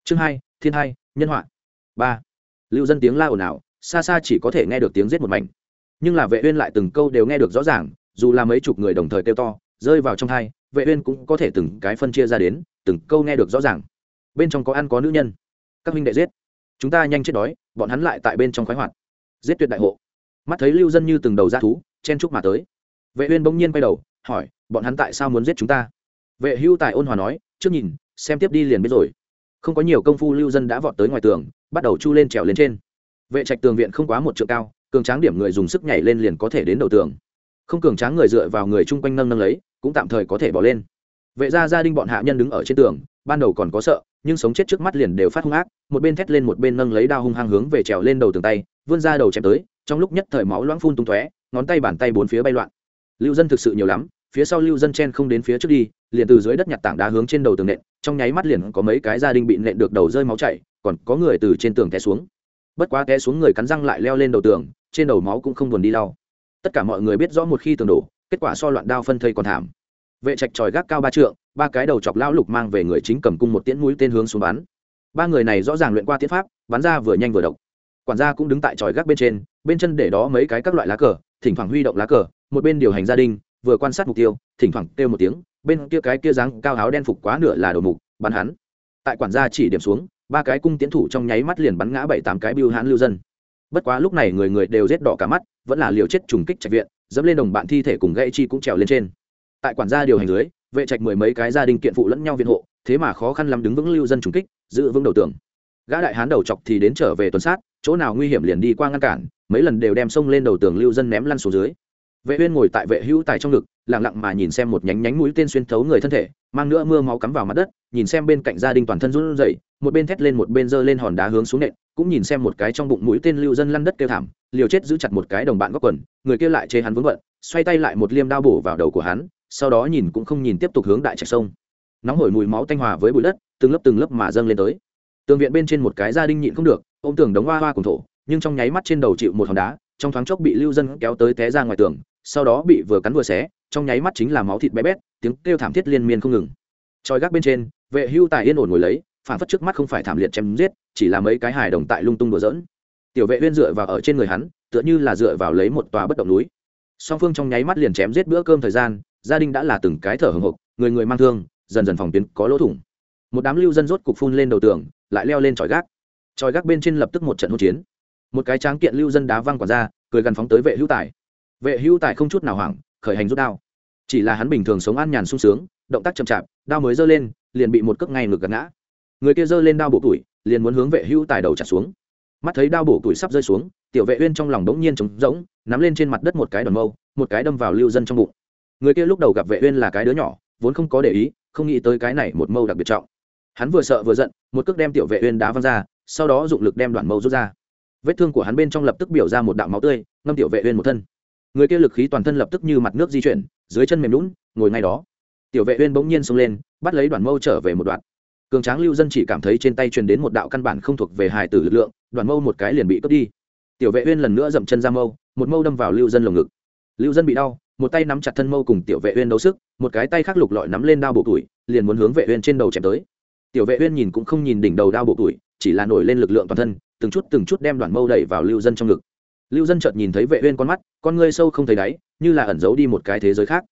Chương hai thiên hai nhân họa. Ba. Lưu dân tiếng la ồn ào xa xa chỉ có thể nghe được tiếng giết một mảnh. Nhưng là vệ uyên lại từng câu đều nghe được rõ ràng dù là mấy chục người đồng thời kêu to rơi vào trong hai, vệ uyên cũng có thể từng cái phân chia ra đến từng câu nghe được rõ ràng. Bên trong có ăn có nữ nhân. Các minh đệ giết. Chúng ta nhanh chết đói bọn hắn lại tại bên trong khoái hoạt. Giết tuyệt đại hộ. Mắt thấy lưu dân như từng đầu ra thú chen chúc mà tới. Vệ uyên bỗng nhiên quay đầu, hỏi, bọn hắn tại sao muốn giết chúng ta? Vệ hưu tài ôn hòa nói, trước nhìn, xem tiếp đi liền biết rồi. Không có nhiều công phu lưu dân đã vọt tới ngoài tường, bắt đầu chu lên trèo lên trên. Vệ trạch tường viện không quá một trượng cao, cường tráng điểm người dùng sức nhảy lên liền có thể đến đầu tường. Không cường tráng người dựa vào người chung quanh nâng nâng lấy, cũng tạm thời có thể bỏ lên. Vệ gia gia đình bọn hạ nhân đứng ở trên tường, ban đầu còn có sợ, nhưng sống chết trước mắt liền đều phát hung ác, một bên thét lên một bên nâng lấy đao hung hăng hướng về trèo lên đầu tường tay, vươn ra đầu chém tới, trong lúc nhất thời máu loãng phun tung tóe ngón tay bàn tay bốn phía bay loạn. Lưu dân thực sự nhiều lắm, phía sau lưu dân chen không đến phía trước đi, liền từ dưới đất nhặt tảng đá hướng trên đầu tường nện, trong nháy mắt liền có mấy cái gia đình bị nện được đầu rơi máu chảy, còn có người từ trên tường té xuống. Bất quá té xuống người cắn răng lại leo lên đầu tường, trên đầu máu cũng không buồn đi lau tất cả mọi người biết rõ một khi tường đổ, kết quả so loạn đao phân thây còn thảm. Vệ trạch tròi gác cao ba trượng, ba cái đầu chọc lão lục mang về người chính cầm cung một tiễn mũi tên hướng xuống bắn. Ba người này rõ ràng luyện qua tiễn pháp, bắn ra vừa nhanh vừa độc quản gia cũng đứng tại tròi gác bên trên, bên chân để đó mấy cái các loại lá cờ, thỉnh thoảng huy động lá cờ, một bên điều hành gia đình, vừa quan sát mục tiêu, thỉnh thoảng kêu một tiếng, bên kia cái kia dáng cao áo đen phục quá nửa là đầu mục, bắn hắn. Tại quản gia chỉ điểm xuống, ba cái cung tiến thủ trong nháy mắt liền bắn ngã bảy tám cái biêu hãn lưu dân. Bất quá lúc này người người đều rết đỏ cả mắt, vẫn là liều chết trùng kích trạch viện, dẫm lên đồng bạn thi thể cùng gãy chi cũng trèo lên trên. Tại quản gia điều hành dưới, vệ trạch mười mấy cái gia đình kiện phụ lẫn nhau viện hộ, thế mà khó khăn lắm đứng vững lưu dân trùng kích, giữ vững đầu tường gã đại hán đầu chọc thì đến trở về tuần sát, chỗ nào nguy hiểm liền đi qua ngăn cản, mấy lần đều đem sông lên đầu tường lưu dân ném lăn xuống dưới. Vệ uyên ngồi tại vệ hữu tài trong ngực, lặng lặng mà nhìn xem một nhánh nhánh mũi tên xuyên thấu người thân thể, mang nữa mưa máu cắm vào mặt đất, nhìn xem bên cạnh gia đình toàn thân run rẩy, một bên thét lên một bên giơ lên hòn đá hướng xuống nện, cũng nhìn xem một cái trong bụng mũi tên lưu dân lăn đất kêu thảm, liều chết giữ chặt một cái đồng bạn góc quần, người kia lại chế hắn vướng bận, xoay tay lại một liêm đao bổ vào đầu của hắn, sau đó nhìn cũng không nhìn tiếp tục hướng đại trạch sông. Nóng hổi mùi máu tanh hòa với bụi đất, từng lớp từng lớp mà dâng lên tới tường viện bên trên một cái gia đình nhịn không được, ôm tường đống hoa hoa cùng thổ, nhưng trong nháy mắt trên đầu chịu một hòn đá, trong thoáng chốc bị lưu dân kéo tới té ra ngoài tường, sau đó bị vừa cắn vừa xé, trong nháy mắt chính là máu thịt bé bét, tiếng kêu thảm thiết liên miên không ngừng. Tròi gác bên trên, vệ hưu tài yên ổn ngồi lấy, phản phất trước mắt không phải thảm liệt chém giết, chỉ là mấy cái hài đồng tại lung tung đùa dỡn tiểu vệ uyên dựa vào ở trên người hắn, tựa như là dựa vào lấy một tòa bất động núi. Song phương trong nháy mắt liền chém giết bữa cơm thời gian, gia đình đã là từng cái thở hồng hộc, người người mang thương, dần dần phòng tuyến có lỗ thủng. Một đám lưu dân rốt cục phun lên đầu tường lại leo lên tròi gác. Tròi gác bên trên lập tức một trận hỗn chiến. Một cái tráng kiện lưu dân đá văng quả ra, cười gần phóng tới vệ hữu tài. Vệ hữu tài không chút nào hoảng, khởi hành rút đao. Chỉ là hắn bình thường sống an nhàn sung sướng, động tác chậm chạp, đao mới giơ lên, liền bị một cước ngay ngược gạt ngã. Người kia giơ lên đao bổ tuổi liền muốn hướng vệ hữu tài đầu trả xuống. Mắt thấy đao bổ tuổi sắp rơi xuống, tiểu vệ uyên trong lòng đống nhiên trống rỗng, nắm lên trên mặt đất một cái đòn mâu, một cái đâm vào lưu dân trong bụng. Người kia lúc đầu gặp vệ uyên là cái đứa nhỏ, vốn không có để ý, không nghĩ tới cái này một mâu đặc biệt trọng hắn vừa sợ vừa giận, một cước đem tiểu vệ uyên đá văng ra, sau đó dụng lực đem đoạn mâu rút ra. Vết thương của hắn bên trong lập tức biểu ra một đạo máu tươi, ngâm tiểu vệ uyên một thân. Người kia lực khí toàn thân lập tức như mặt nước di chuyển, dưới chân mềm lún ngồi ngay đó. Tiểu vệ uyên bỗng nhiên xông lên, bắt lấy đoạn mâu trở về một đoạn. Cường tráng lưu dân chỉ cảm thấy trên tay truyền đến một đạo căn bản không thuộc về hài tử lực lượng, đoạn mâu một cái liền bị cướp đi. Tiểu vệ uyên lần nữa dậm chân ra mâu, một mâu đâm vào lưu dân lồng ngực. Lưu dân bị đau, một tay nắm chặt thân mâu cùng tiểu vệ uyên đấu sức, một cái tay khác lục lọi nắm lên đao bổ tuổi liền muốn hướng vệ uyên trên đầu chém tới tiểu vệ uyên nhìn cũng không nhìn đỉnh đầu đao bộ tuổi, chỉ là nổi lên lực lượng toàn thân, từng chút từng chút đem đoạn mâu đẩy vào lưu dân trong ngực. Lưu dân chợt nhìn thấy vệ uyên con mắt, con ngươi sâu không thấy đáy, như là ẩn giấu đi một cái thế giới khác.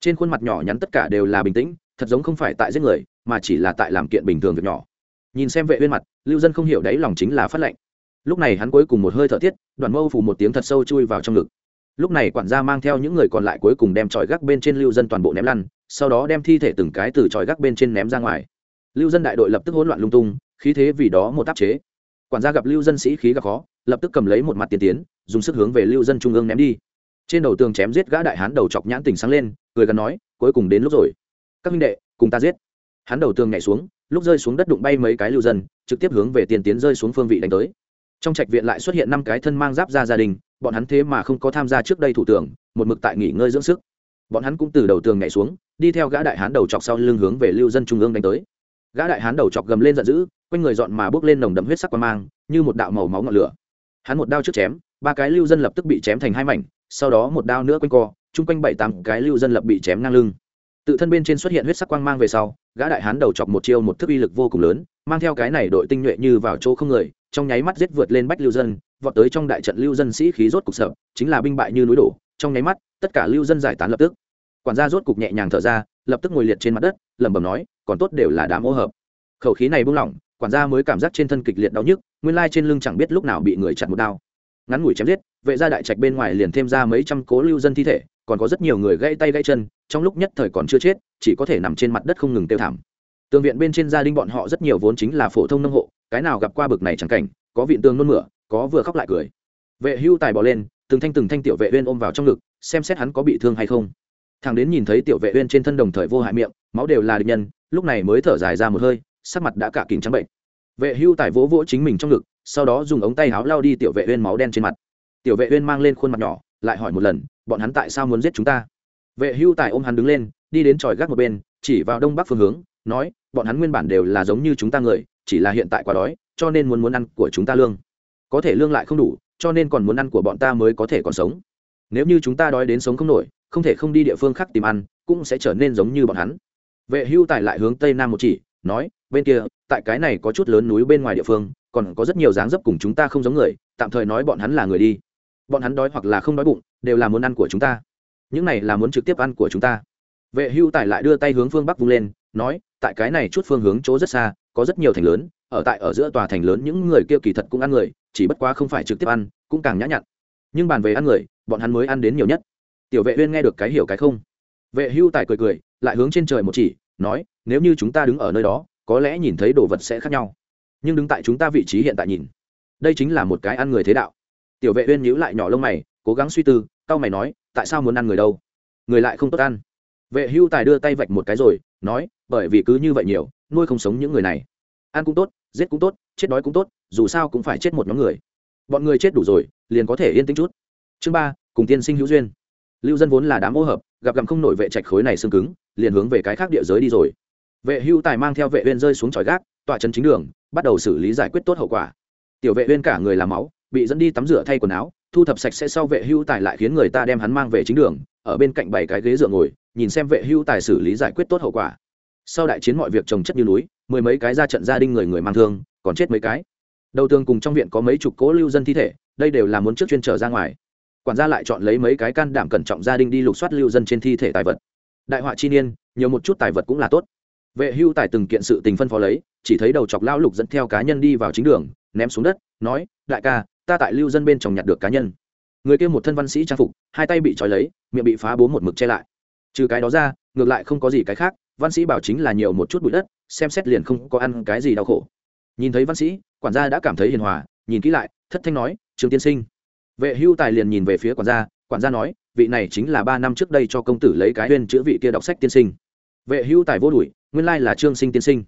Trên khuôn mặt nhỏ nhắn tất cả đều là bình tĩnh, thật giống không phải tại giết người, mà chỉ là tại làm kiện bình thường việc nhỏ. Nhìn xem vệ uyên mặt, lưu dân không hiểu đấy lòng chính là phát lệnh. Lúc này hắn cuối cùng một hơi thở tiết đoạn mâu phủ một tiếng thật sâu chui vào trong ngực. Lúc này quản gia mang theo những người còn lại cuối cùng đem tròi gác bên trên lưu dân toàn bộ ném lăn, sau đó đem thi thể từng cái từ tròi gác bên trên ném ra ngoài lưu dân đại đội lập tức hỗn loạn lung tung, khí thế vì đó một áp chế. Quản gia gặp lưu dân sĩ khí gặp khó, lập tức cầm lấy một mặt tiền tiến, dùng sức hướng về lưu dân trung ương ném đi. Trên đầu tường chém giết gã đại hán đầu chọc nhãn tỉnh sáng lên, cười gần nói, cuối cùng đến lúc rồi. Các minh đệ, cùng ta giết. Hắn đầu tường nhảy xuống, lúc rơi xuống đất đụng bay mấy cái lưu dân, trực tiếp hướng về tiền tiến rơi xuống phương vị đánh tới. Trong trạch viện lại xuất hiện năm cái thân mang giáp ra gia đình, bọn hắn thế mà không có tham gia trước đây thủ tưởng một mực tại nghỉ ngơi dưỡng sức. Bọn hắn cũng từ đầu tường nhảy xuống, đi theo gã đại hán đầu chọc sau lưng hướng về lưu dân trung ương đánh tới gã đại hán đầu chọc gầm lên giận dữ, quanh người dọn mà bước lên nồng đậm huyết sắc qua mang, như một đạo màu máu ngọn lửa. Hắn một đao trước chém, ba cái lưu dân lập tức bị chém thành hai mảnh, sau đó một đao nữa quanh co, chung quanh bảy tám cái lưu dân lập bị chém ngang lưng. Tự thân bên trên xuất hiện huyết sắc quang mang về sau, gã đại hán đầu chọc một chiêu một thức uy lực vô cùng lớn, mang theo cái này đội tinh nhuệ như vào chỗ không người, trong nháy mắt giết vượt lên bách lưu dân, vọt tới trong đại trận lưu dân sĩ khí rốt cục sợ, chính là binh bại như núi đổ, trong nháy mắt, tất cả lưu dân giải tán lập tức. Quản gia rốt cục nhẹ nhàng thở ra, lập tức ngồi liệt trên mặt đất, lẩm bẩm nói còn tốt đều là đám ô hợp. Khẩu khí này buông lỏng, quản gia mới cảm giác trên thân kịch liệt đau nhức, nguyên lai trên lưng chẳng biết lúc nào bị người chặt một đao. Ngắn ngủi chém giết, vệ gia đại trạch bên ngoài liền thêm ra mấy trăm cố lưu dân thi thể, còn có rất nhiều người gãy tay gãy chân, trong lúc nhất thời còn chưa chết, chỉ có thể nằm trên mặt đất không ngừng tiêu thảm. Tường viện bên trên gia đình bọn họ rất nhiều vốn chính là phổ thông nông hộ, cái nào gặp qua bực này chẳng cảnh, có viện tường nôn mửa, có vừa khóc lại cười. Vệ hưu tài bỏ lên, từng thanh từng thanh tiểu vệ uyên ôm vào trong ngực, xem xét hắn có bị thương hay không. Thằng đến nhìn thấy tiểu vệ uyên trên thân đồng thời vô hại miệng, máu đều là địch nhân lúc này mới thở dài ra một hơi, sắc mặt đã cả kính trắng bệnh. Vệ hưu tài vỗ vỗ chính mình trong ngực, sau đó dùng ống tay áo lao đi tiểu vệ uyên máu đen trên mặt. Tiểu vệ uyên mang lên khuôn mặt nhỏ, lại hỏi một lần, bọn hắn tại sao muốn giết chúng ta? Vệ hưu tài ôm hắn đứng lên, đi đến tròi gác một bên, chỉ vào đông bắc phương hướng, nói, bọn hắn nguyên bản đều là giống như chúng ta người, chỉ là hiện tại quá đói, cho nên muốn muốn ăn của chúng ta lương. Có thể lương lại không đủ, cho nên còn muốn ăn của bọn ta mới có thể còn sống. Nếu như chúng ta đói đến sống không nổi, không thể không đi địa phương khác tìm ăn, cũng sẽ trở nên giống như bọn hắn vệ hưu tài lại hướng tây nam một chỉ, nói, bên kia, tại cái này có chút lớn núi bên ngoài địa phương, còn có rất nhiều dáng dấp cùng chúng ta không giống người, tạm thời nói bọn hắn là người đi. Bọn hắn đói hoặc là không đói bụng, đều là muốn ăn của chúng ta. Những này là muốn trực tiếp ăn của chúng ta. Vệ hưu tài lại đưa tay hướng phương bắc vung lên, nói, tại cái này chút phương hướng chỗ rất xa, có rất nhiều thành lớn, ở tại ở giữa tòa thành lớn những người kia kỳ thật cũng ăn người, chỉ bất quá không phải trực tiếp ăn, cũng càng nhã nhặn. Nhưng bàn về ăn người, bọn hắn mới ăn đến nhiều nhất. Tiểu vệ uyên nghe được cái hiểu cái không. Vệ hưu tài cười cười lại hướng trên trời một chỉ, nói, nếu như chúng ta đứng ở nơi đó, có lẽ nhìn thấy đồ vật sẽ khác nhau. Nhưng đứng tại chúng ta vị trí hiện tại nhìn, đây chính là một cái ăn người thế đạo. Tiểu vệ uyên nhíu lại nhỏ lông mày, cố gắng suy tư cao mày nói, tại sao muốn ăn người đâu? Người lại không tốt ăn. Vệ hưu tài đưa tay vạch một cái rồi, nói, bởi vì cứ như vậy nhiều, nuôi không sống những người này. Ăn cũng tốt, giết cũng tốt, chết đói cũng tốt, dù sao cũng phải chết một nhóm người. Bọn người chết đủ rồi, liền có thể yên tĩnh chút. Chương ba, cùng tiên sinh hữu duyên. Lưu dân vốn là đám ô hợp, gặp gặm không nổi vệ trạch khối này xương cứng liền hướng về cái khác địa giới đi rồi. Vệ hưu tài mang theo vệ uyên rơi xuống tròi gác, tọa chân chính đường, bắt đầu xử lý giải quyết tốt hậu quả. Tiểu vệ uyên cả người làm máu, bị dẫn đi tắm rửa thay quần áo, thu thập sạch sẽ sau vệ hưu tài lại khiến người ta đem hắn mang về chính đường, ở bên cạnh bảy cái ghế dựa ngồi, nhìn xem vệ hưu tài xử lý giải quyết tốt hậu quả. Sau đại chiến mọi việc trồng chất như núi, mười mấy cái ra trận gia đình người người mang thương, còn chết mấy cái. Đầu tường cùng trong viện có mấy chục cố lưu dân thi thể, đây đều là muốn trước chuyên trở ra ngoài. Quản gia lại chọn lấy mấy cái can đảm cẩn trọng gia đình đi lục soát lưu dân trên thi thể tài vật đại họa chi niên, nhiều một chút tài vật cũng là tốt. Vệ hưu tài từng kiện sự tình phân phó lấy, chỉ thấy đầu chọc lão lục dẫn theo cá nhân đi vào chính đường, ném xuống đất, nói, đại ca, ta tại lưu dân bên trong nhặt được cá nhân. Người kia một thân văn sĩ trang phục, hai tay bị trói lấy, miệng bị phá bố một mực che lại. Trừ cái đó ra, ngược lại không có gì cái khác, văn sĩ bảo chính là nhiều một chút bụi đất, xem xét liền không có ăn cái gì đau khổ. Nhìn thấy văn sĩ, quản gia đã cảm thấy hiền hòa, nhìn kỹ lại, thất thanh nói trường tiên sinh. Vệ hưu tài liền nhìn về phía quản gia quản gia nói, vị này chính là ba năm trước đây cho công tử lấy cái huyên chữa vị kia đọc sách tiên sinh. Vệ hưu tài vô đuổi, nguyên lai là trương sinh tiên sinh.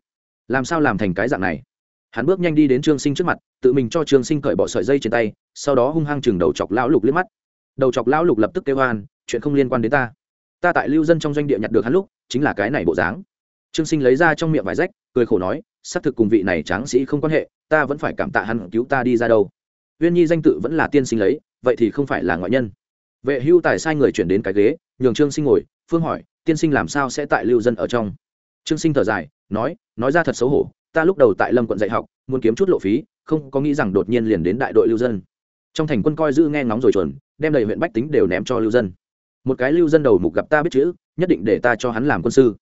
Làm sao làm thành cái dạng này? Hắn bước nhanh đi đến trương sinh trước mặt, tự mình cho trương sinh cởi bỏ sợi dây trên tay, sau đó hung hăng chừng đầu chọc lão lục liếc mắt. Đầu chọc lão lục lập tức kêu hoan chuyện không liên quan đến ta. Ta tại lưu dân trong doanh địa nhặt được hắn lúc, chính là cái này bộ dáng. Trương sinh lấy ra trong miệng vải rách, cười khổ nói, xác thực cùng vị này tráng sĩ không quan hệ, ta vẫn phải cảm tạ hắn cứu ta đi ra đâu. Uyên nhi danh tự vẫn là tiên sinh lấy, vậy thì không phải là ngoại nhân vệ hưu tài sai người chuyển đến cái ghế, nhường trương sinh ngồi. Phương hỏi, tiên sinh làm sao sẽ tại lưu dân ở trong? Trương sinh thở dài, nói nói ra thật xấu hổ, ta lúc đầu tại lâm quận dạy học, muốn kiếm chút lộ phí, không có nghĩ rằng đột nhiên liền đến đại đội lưu dân. Trong thành quân coi giữ nghe ngóng rồi chuẩn, đem đầy huyện bách tính đều ném cho lưu dân. Một cái lưu dân đầu mục gặp ta biết chữ, nhất định để ta cho hắn làm quân sư.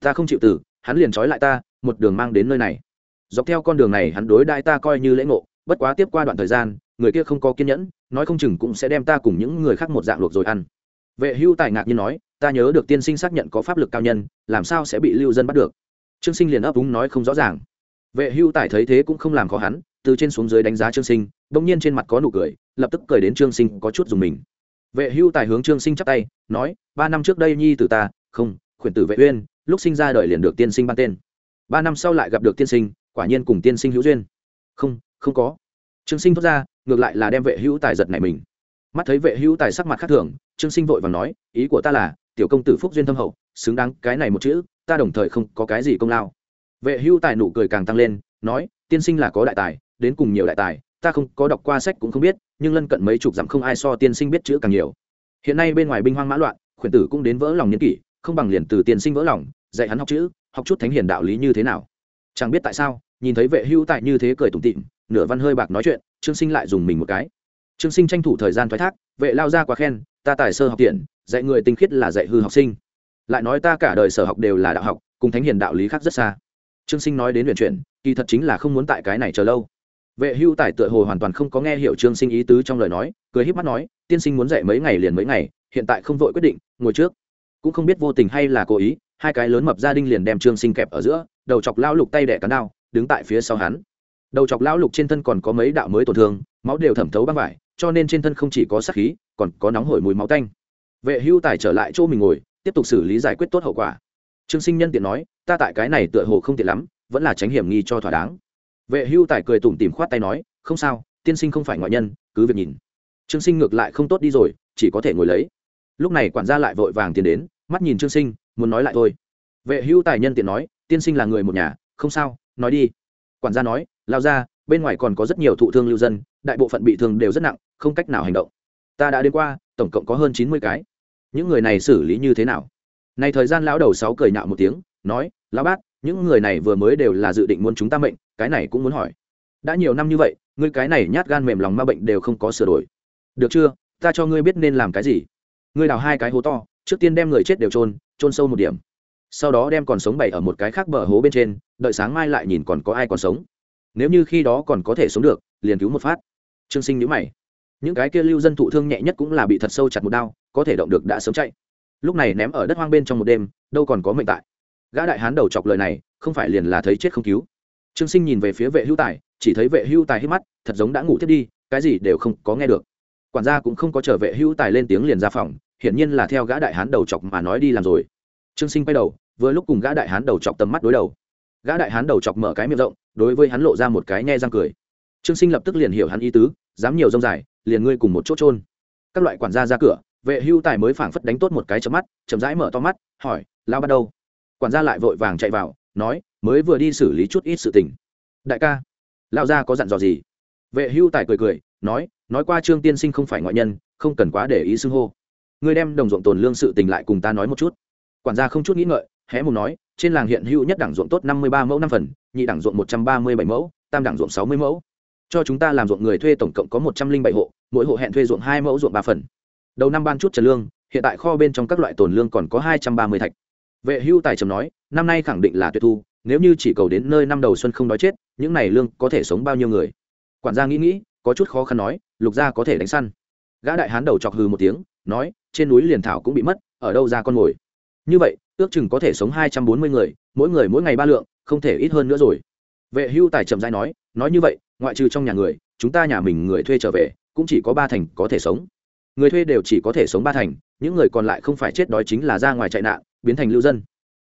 Ta không chịu tử, hắn liền trói lại ta, một đường mang đến nơi này. Dọc theo con đường này hắn đối đại ta coi như lễ ngộ, bất quá tiếp qua đoạn thời gian, người kia không có kiên nhẫn nói không chừng cũng sẽ đem ta cùng những người khác một dạng luộc rồi ăn. Vệ hưu tài ngạc nhiên nói, ta nhớ được tiên sinh xác nhận có pháp lực cao nhân, làm sao sẽ bị lưu dân bắt được? Trương sinh liền ấp úng nói không rõ ràng. Vệ hưu tài thấy thế cũng không làm khó hắn, từ trên xuống dưới đánh giá trương sinh, bỗng nhiên trên mặt có nụ cười, lập tức cười đến trương sinh có chút dùng mình. Vệ hưu tài hướng trương sinh chắp tay, nói, ba năm trước đây nhi tử ta, không, khuyển tử vệ uyên, lúc sinh ra đời liền được tiên sinh ban tên. Ba năm sau lại gặp được tiên sinh, quả nhiên cùng tiên sinh hữu duyên. Không không có trương sinh thốt ra, ngược lại là đem vệ hữu tài giật này mình. Mắt thấy vệ hữu tài sắc mặt khác thường, trương sinh vội và nói, ý của ta là, tiểu công tử phúc duyên thâm hậu, xứng đáng cái này một chữ, ta đồng thời không có cái gì công lao. Vệ hữu tài nụ cười càng tăng lên, nói, tiên sinh là có đại tài, đến cùng nhiều đại tài, ta không có đọc qua sách cũng không biết, nhưng lân cận mấy chục dặm không ai so tiên sinh biết chữ càng nhiều. Hiện nay bên ngoài binh hoang mã loạn, khuyển tử cũng đến vỡ lòng nhân kỷ, không bằng liền từ tiên sinh vỡ lòng, dạy hắn học chữ, học chút thánh hiền đạo lý như thế nào. Chẳng biết tại sao, nhìn thấy vệ hữu tài như thế cười tủm tịm nửa văn hơi bạc nói chuyện, trương sinh lại dùng mình một cái. Trương sinh tranh thủ thời gian thoái thác, vệ lao ra quá khen, ta tài sơ học tiện, dạy người tinh khiết là dạy hư học sinh. Lại nói ta cả đời sở học đều là đạo học, cùng thánh hiền đạo lý khác rất xa. Trương sinh nói đến luyện chuyện, kỳ thật chính là không muốn tại cái này chờ lâu. Vệ hưu tài tựa hồ hoàn toàn không có nghe hiểu trương sinh ý tứ trong lời nói, cười híp mắt nói, tiên sinh muốn dạy mấy ngày liền mấy ngày, hiện tại không vội quyết định, ngồi trước. Cũng không biết vô tình hay là cố ý, hai cái lớn mập gia đình liền đem trương sinh kẹp ở giữa, đầu chọc lao lục tay đẻ cắn đao, đứng tại phía sau hắn đầu chọc lão lục trên thân còn có mấy đạo mới tổn thương, máu đều thẩm thấu băng vải, cho nên trên thân không chỉ có sát khí, còn có nóng hổi mùi máu tanh. Vệ hưu tài trở lại chỗ mình ngồi, tiếp tục xử lý giải quyết tốt hậu quả. Trương sinh nhân tiện nói, ta tại cái này tựa hồ không tiện lắm, vẫn là tránh hiểm nghi cho thỏa đáng. Vệ hưu tài cười tủm tìm khoát tay nói, không sao, tiên sinh không phải ngoại nhân, cứ việc nhìn. Trương sinh ngược lại không tốt đi rồi, chỉ có thể ngồi lấy. Lúc này quản gia lại vội vàng tiến đến, mắt nhìn trương sinh, muốn nói lại thôi. Vệ hưu tài nhân tiện nói, tiên sinh là người một nhà, không sao, nói đi. Quản gia nói lao ra, bên ngoài còn có rất nhiều thụ thương lưu dân, đại bộ phận bị thương đều rất nặng, không cách nào hành động. Ta đã đến qua, tổng cộng có hơn chín mươi cái. Những người này xử lý như thế nào? Này thời gian lão đầu sáu cười nhạo một tiếng, nói, lão bát những người này vừa mới đều là dự định muốn chúng ta mệnh, cái này cũng muốn hỏi. Đã nhiều năm như vậy, ngươi cái này nhát gan mềm lòng ma bệnh đều không có sửa đổi. Được chưa, ta cho ngươi biết nên làm cái gì. Ngươi đào hai cái hố to, trước tiên đem người chết đều trôn trôn sâu một điểm. Sau đó đem còn sống bày ở một cái khác bờ hố bên trên, đợi sáng mai lại nhìn còn có ai còn sống nếu như khi đó còn có thể sống được, liền cứu một phát. Trương sinh nhữ mày. Những cái kia lưu dân thụ thương nhẹ nhất cũng là bị thật sâu chặt một đao, có thể động được đã sớm chạy. Lúc này ném ở đất hoang bên trong một đêm, đâu còn có mệnh tại. Gã đại hán đầu chọc lời này, không phải liền là thấy chết không cứu. Trương sinh nhìn về phía vệ hữu tài, chỉ thấy vệ hữu tài hít mắt, thật giống đã ngủ thiết đi, cái gì đều không có nghe được. Quản gia cũng không có trở vệ hữu tài lên tiếng liền ra phòng, hiển nhiên là theo gã đại hán đầu chọc mà nói đi làm rồi. Trương sinh quay đầu, vừa lúc cùng gã đại hán đầu chọc tầm mắt đối đầu. Gã đại hán đầu chọc mở cái miệng rộng đối với hắn lộ ra một cái nhe răng cười. Trương sinh lập tức liền hiểu hắn ý tứ, dám nhiều rông dài, liền ngươi cùng một chỗ trôn các loại quản gia ra cửa, vệ hưu tài mới phảng phất đánh tốt một cái chớp mắt, chậm rãi mở to mắt, hỏi lao bắt đâu quản gia lại vội vàng chạy vào, nói, mới vừa đi xử lý chút ít sự tình. Đại ca lao gia có dặn dò gì? Vệ hưu tài cười cười, nói nói qua trương tiên sinh không phải ngoại nhân, không cần quá để ý xưng hô. Ngươi đem đồng ruộng tồn lương sự tình lại cùng ta nói một chút. Quản gia không chút nghĩ ngợi hé một nói, trên làng hiện hữu nhất đẳng ruộng tốt năm mươi ba mẫu năm phần, nhị đẳng ruộng một trăm ba mươi bảy mẫu, tam đẳng ruộng sáu mươi mẫu. Cho chúng ta làm ruộng người thuê tổng cộng có một trăm linh bảy hộ, mỗi hộ hẹn thuê ruộng hai mẫu ruộng ba phần. Đầu năm ban chút trần lương, hiện tại kho bên trong các loại tồn lương còn có hai trăm ba mươi thạch. Vệ hữu tài trầm nói, năm nay khẳng định là tuyệt thu, nếu như chỉ cầu đến nơi năm đầu xuân không đói chết, những này lương có thể sống bao nhiêu người? Quản gia nghĩ nghĩ, có chút khó khăn nói, lục gia có thể đánh săn. Gã đại hán đầu chọc hừ một tiếng, nói, trên núi liền thảo cũng bị mất, ở đâu ra con mồi? Như vậy ước chừng có thể sống hai trăm bốn mươi người, mỗi người mỗi ngày ba lượng, không thể ít hơn nữa rồi. Vệ hưu tài trầm dai nói nói như vậy, ngoại trừ trong nhà người, chúng ta nhà mình người thuê trở về, cũng chỉ có ba thành có thể sống. Người thuê đều chỉ có thể sống ba thành, những người còn lại không phải chết đói chính là ra ngoài chạy nạn, biến thành lưu dân.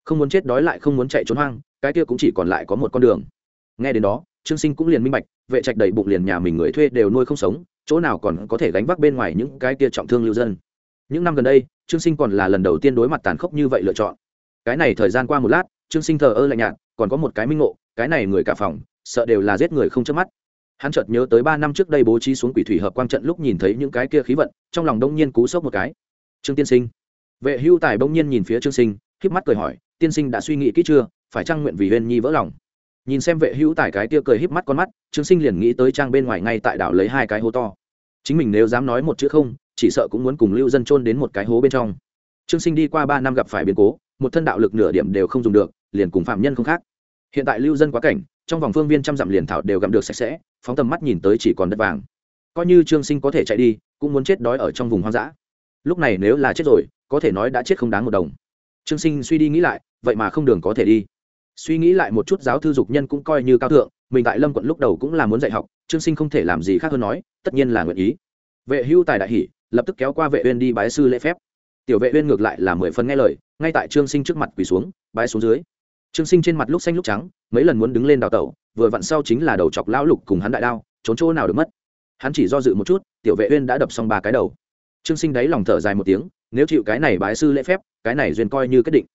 Không muốn chết đói lại không muốn chạy trốn hoang, cái kia cũng chỉ còn lại có một con đường. Nghe đến đó, trương sinh cũng liền minh bạch, vệ trạch đầy bụng liền nhà mình người thuê đều nuôi không sống, chỗ nào còn có thể gánh vác bên ngoài những cái kia trọng thương lưu dân những năm gần đây, trương sinh còn là lần đầu tiên đối mặt tàn khốc như vậy lựa chọn. Cái này thời gian qua một lát, trương sinh thờ ơ lạnh nhạt, còn có một cái minh ngộ, cái này người cả phòng, sợ đều là giết người không chớp mắt. Hắn chợt nhớ tới ba năm trước đây bố trí xuống quỷ thủy hợp quang trận lúc nhìn thấy những cái kia khí vận, trong lòng đông nhiên cú sốc một cái. Trương tiên sinh. Vệ hưu tài bỗng nhiên nhìn phía trương sinh k mắt cười hỏi, tiên sinh đã suy nghĩ kỹ chưa? Phải trang nguyện vì huyên nhi vỡ lòng? Nhìn xem vệ hữu tài cái kia cười híp mắt con mắt, trương sinh liền nghĩ tới trang bên ngoài ngay tại đảo lấy hai cái hố to. Chính mình nếu dám nói một chữ không chỉ sợ cũng muốn cùng lưu dân trôn đến một cái hố bên trong. Trương sinh đi qua ba năm gặp phải biến cố, một thân đạo lực nửa điểm đều không dùng được, liền cùng phạm nhân không khác. Hiện tại lưu dân quá cảnh, trong vòng phương viên trăm dặm liền thảo đều gặm được sạch sẽ, phóng tầm mắt nhìn tới chỉ còn đất vàng. Coi như trương sinh có thể chạy đi, cũng muốn chết đói ở trong vùng hoang dã. Lúc này nếu là chết rồi, có thể nói đã chết không đáng một đồng. Trương sinh suy đi nghĩ lại, vậy mà không đường có thể đi. Suy nghĩ lại một chút giáo thư dục nhân cũng coi như cao thượng, mình tại lâm quận lúc đầu cũng là muốn dạy học, trương sinh không thể làm gì khác hơn nói, tất nhiên là nguyện ý. Vệ hưu tài đại hỷ lập tức kéo qua vệ uyên đi bái sư lễ phép. Tiểu vệ uyên ngược lại là mười phần nghe lời, ngay tại trương sinh trước mặt quỳ xuống, bái xuống dưới. Trương sinh trên mặt lúc xanh lúc trắng, mấy lần muốn đứng lên đào tẩu, vừa vặn sau chính là đầu chọc lão lục cùng hắn đại đao, trốn chỗ nào được mất. Hắn chỉ do dự một chút, tiểu vệ uyên đã đập xong ba cái đầu. Trương sinh đáy lòng thở dài một tiếng, nếu chịu cái này bái sư lễ phép, cái này duyên coi như kết định.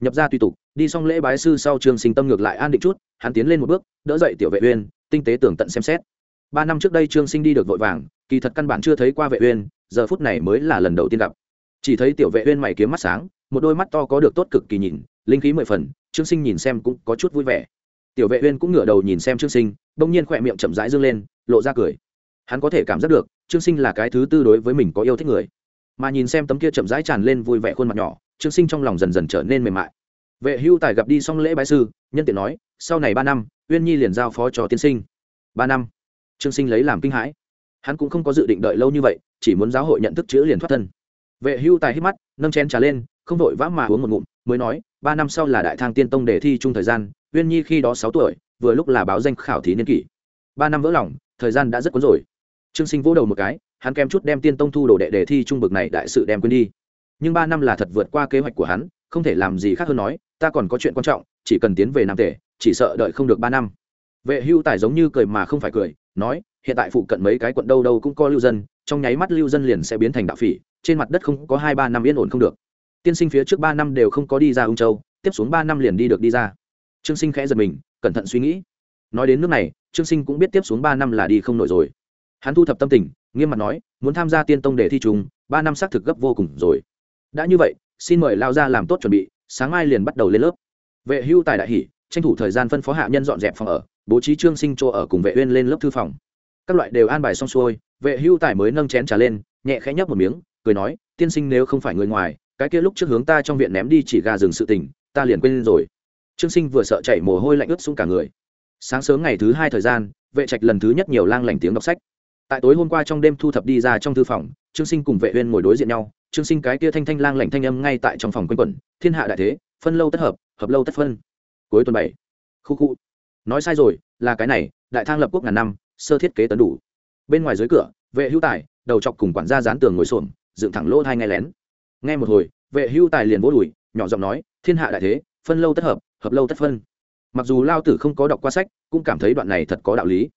Nhập ra tùy tục, đi xong lễ bái sư sau trương sinh tâm ngược lại an định chút, hắn tiến lên một bước, đỡ dậy tiểu vệ uyên, tinh tế tưởng tận xem xét. Ba năm trước đây trương sinh đi được vội vàng, kỳ thật căn bản chưa thấy qua vệ uyên giờ phút này mới là lần đầu tiên gặp. Chỉ thấy tiểu vệ uyên mày kiếm mắt sáng, một đôi mắt to có được tốt cực kỳ nhìn, linh khí mười phần, trương sinh nhìn xem cũng có chút vui vẻ. Tiểu vệ uyên cũng ngửa đầu nhìn xem trương sinh, bỗng nhiên khoẹt miệng chậm rãi dương lên, lộ ra cười. Hắn có thể cảm giác được, trương sinh là cái thứ tư đối với mình có yêu thích người. Mà nhìn xem tấm kia chậm rãi tràn lên vui vẻ khuôn mặt nhỏ, trương sinh trong lòng dần dần trở nên mềm mại. Vệ hưu tài gặp đi xong lễ bái sư, nhân tiện nói, sau này ba năm, uyên nhi liền giao phó cho tiên sinh. Ba năm, trương sinh lấy làm kinh hãi hắn cũng không có dự định đợi lâu như vậy, chỉ muốn giáo hội nhận thức chữ liền thoát thân. Vệ hưu tài hít mắt, nâng chén trà lên, không vội vã mà uống một ngụm, mới nói, ba năm sau là đại thang tiên tông để thi chung thời gian, uyên nhi khi đó sáu tuổi, vừa lúc là báo danh khảo thí niên kỷ. Ba năm vỡ lòng, thời gian đã rất cuốn rồi. Trương sinh vỗ đầu một cái, hắn kém chút đem tiên tông thu đồ đệ đề thi trung bực này đại sự đem quên đi. Nhưng ba năm là thật vượt qua kế hoạch của hắn, không thể làm gì khác hơn nói, ta còn có chuyện quan trọng, chỉ cần tiến về nam tể chỉ sợ đợi không được ba năm. Vệ hưu tài giống như cười mà không phải cười, nói hiện tại phụ cận mấy cái quận đâu đâu cũng có lưu dân, trong nháy mắt lưu dân liền sẽ biến thành đạo phỉ, trên mặt đất không có hai ba năm yên ổn không được. Tiên sinh phía trước ba năm đều không có đi ra ung châu, tiếp xuống ba năm liền đi được đi ra. Trương sinh khẽ giật mình, cẩn thận suy nghĩ. Nói đến nước này, trương sinh cũng biết tiếp xuống ba năm là đi không nổi rồi. Hắn thu thập tâm tình, nghiêm mặt nói, muốn tham gia tiên tông để thi trùng, ba năm xác thực gấp vô cùng rồi. Đã như vậy, xin mời lao ra làm tốt chuẩn bị, sáng mai liền bắt đầu lên lớp. Vệ hưu tài đại hỷ, tranh thủ thời gian phân phó hạ nhân dọn dẹp phòng ở, bố trí trương sinh chỗ ở cùng vệ uyên lên lớp thư phòng các loại đều an bài xong xuôi, vệ hưu tài mới nâng chén trà lên, nhẹ khẽ nhấp một miếng, cười nói, tiên sinh nếu không phải người ngoài, cái kia lúc trước hướng ta trong viện ném đi chỉ gà rừng sự tình, ta liền quên rồi. Trương sinh vừa sợ chảy mồ hôi lạnh ướt xuống cả người. Sáng sớm ngày thứ hai thời gian, vệ trạch lần thứ nhất nhiều lang lành tiếng đọc sách. Tại tối hôm qua trong đêm thu thập đi ra trong thư phòng, trương sinh cùng vệ huyên ngồi đối diện nhau. Trương sinh cái kia thanh thanh lang lành thanh âm ngay tại trong phòng quanh quẩn, thiên hạ đại thế, phân lâu tất hợp hợp lâu tất phân. Cuối tuần bảy. Khu khu. Nói sai rồi, là cái này, đại thang lập quốc ngàn năm sơ thiết kế tấn đủ. Bên ngoài dưới cửa, vệ hữu tài, đầu chọc cùng quản gia dán tường ngồi xổm, dựng thẳng lỗ hai nghe lén. Nghe một hồi, vệ hữu tài liền vỗ đùi, nhỏ giọng nói, thiên hạ đại thế, phân lâu tất hợp hợp lâu tất phân. Mặc dù lao tử không có đọc qua sách, cũng cảm thấy đoạn này thật có đạo lý.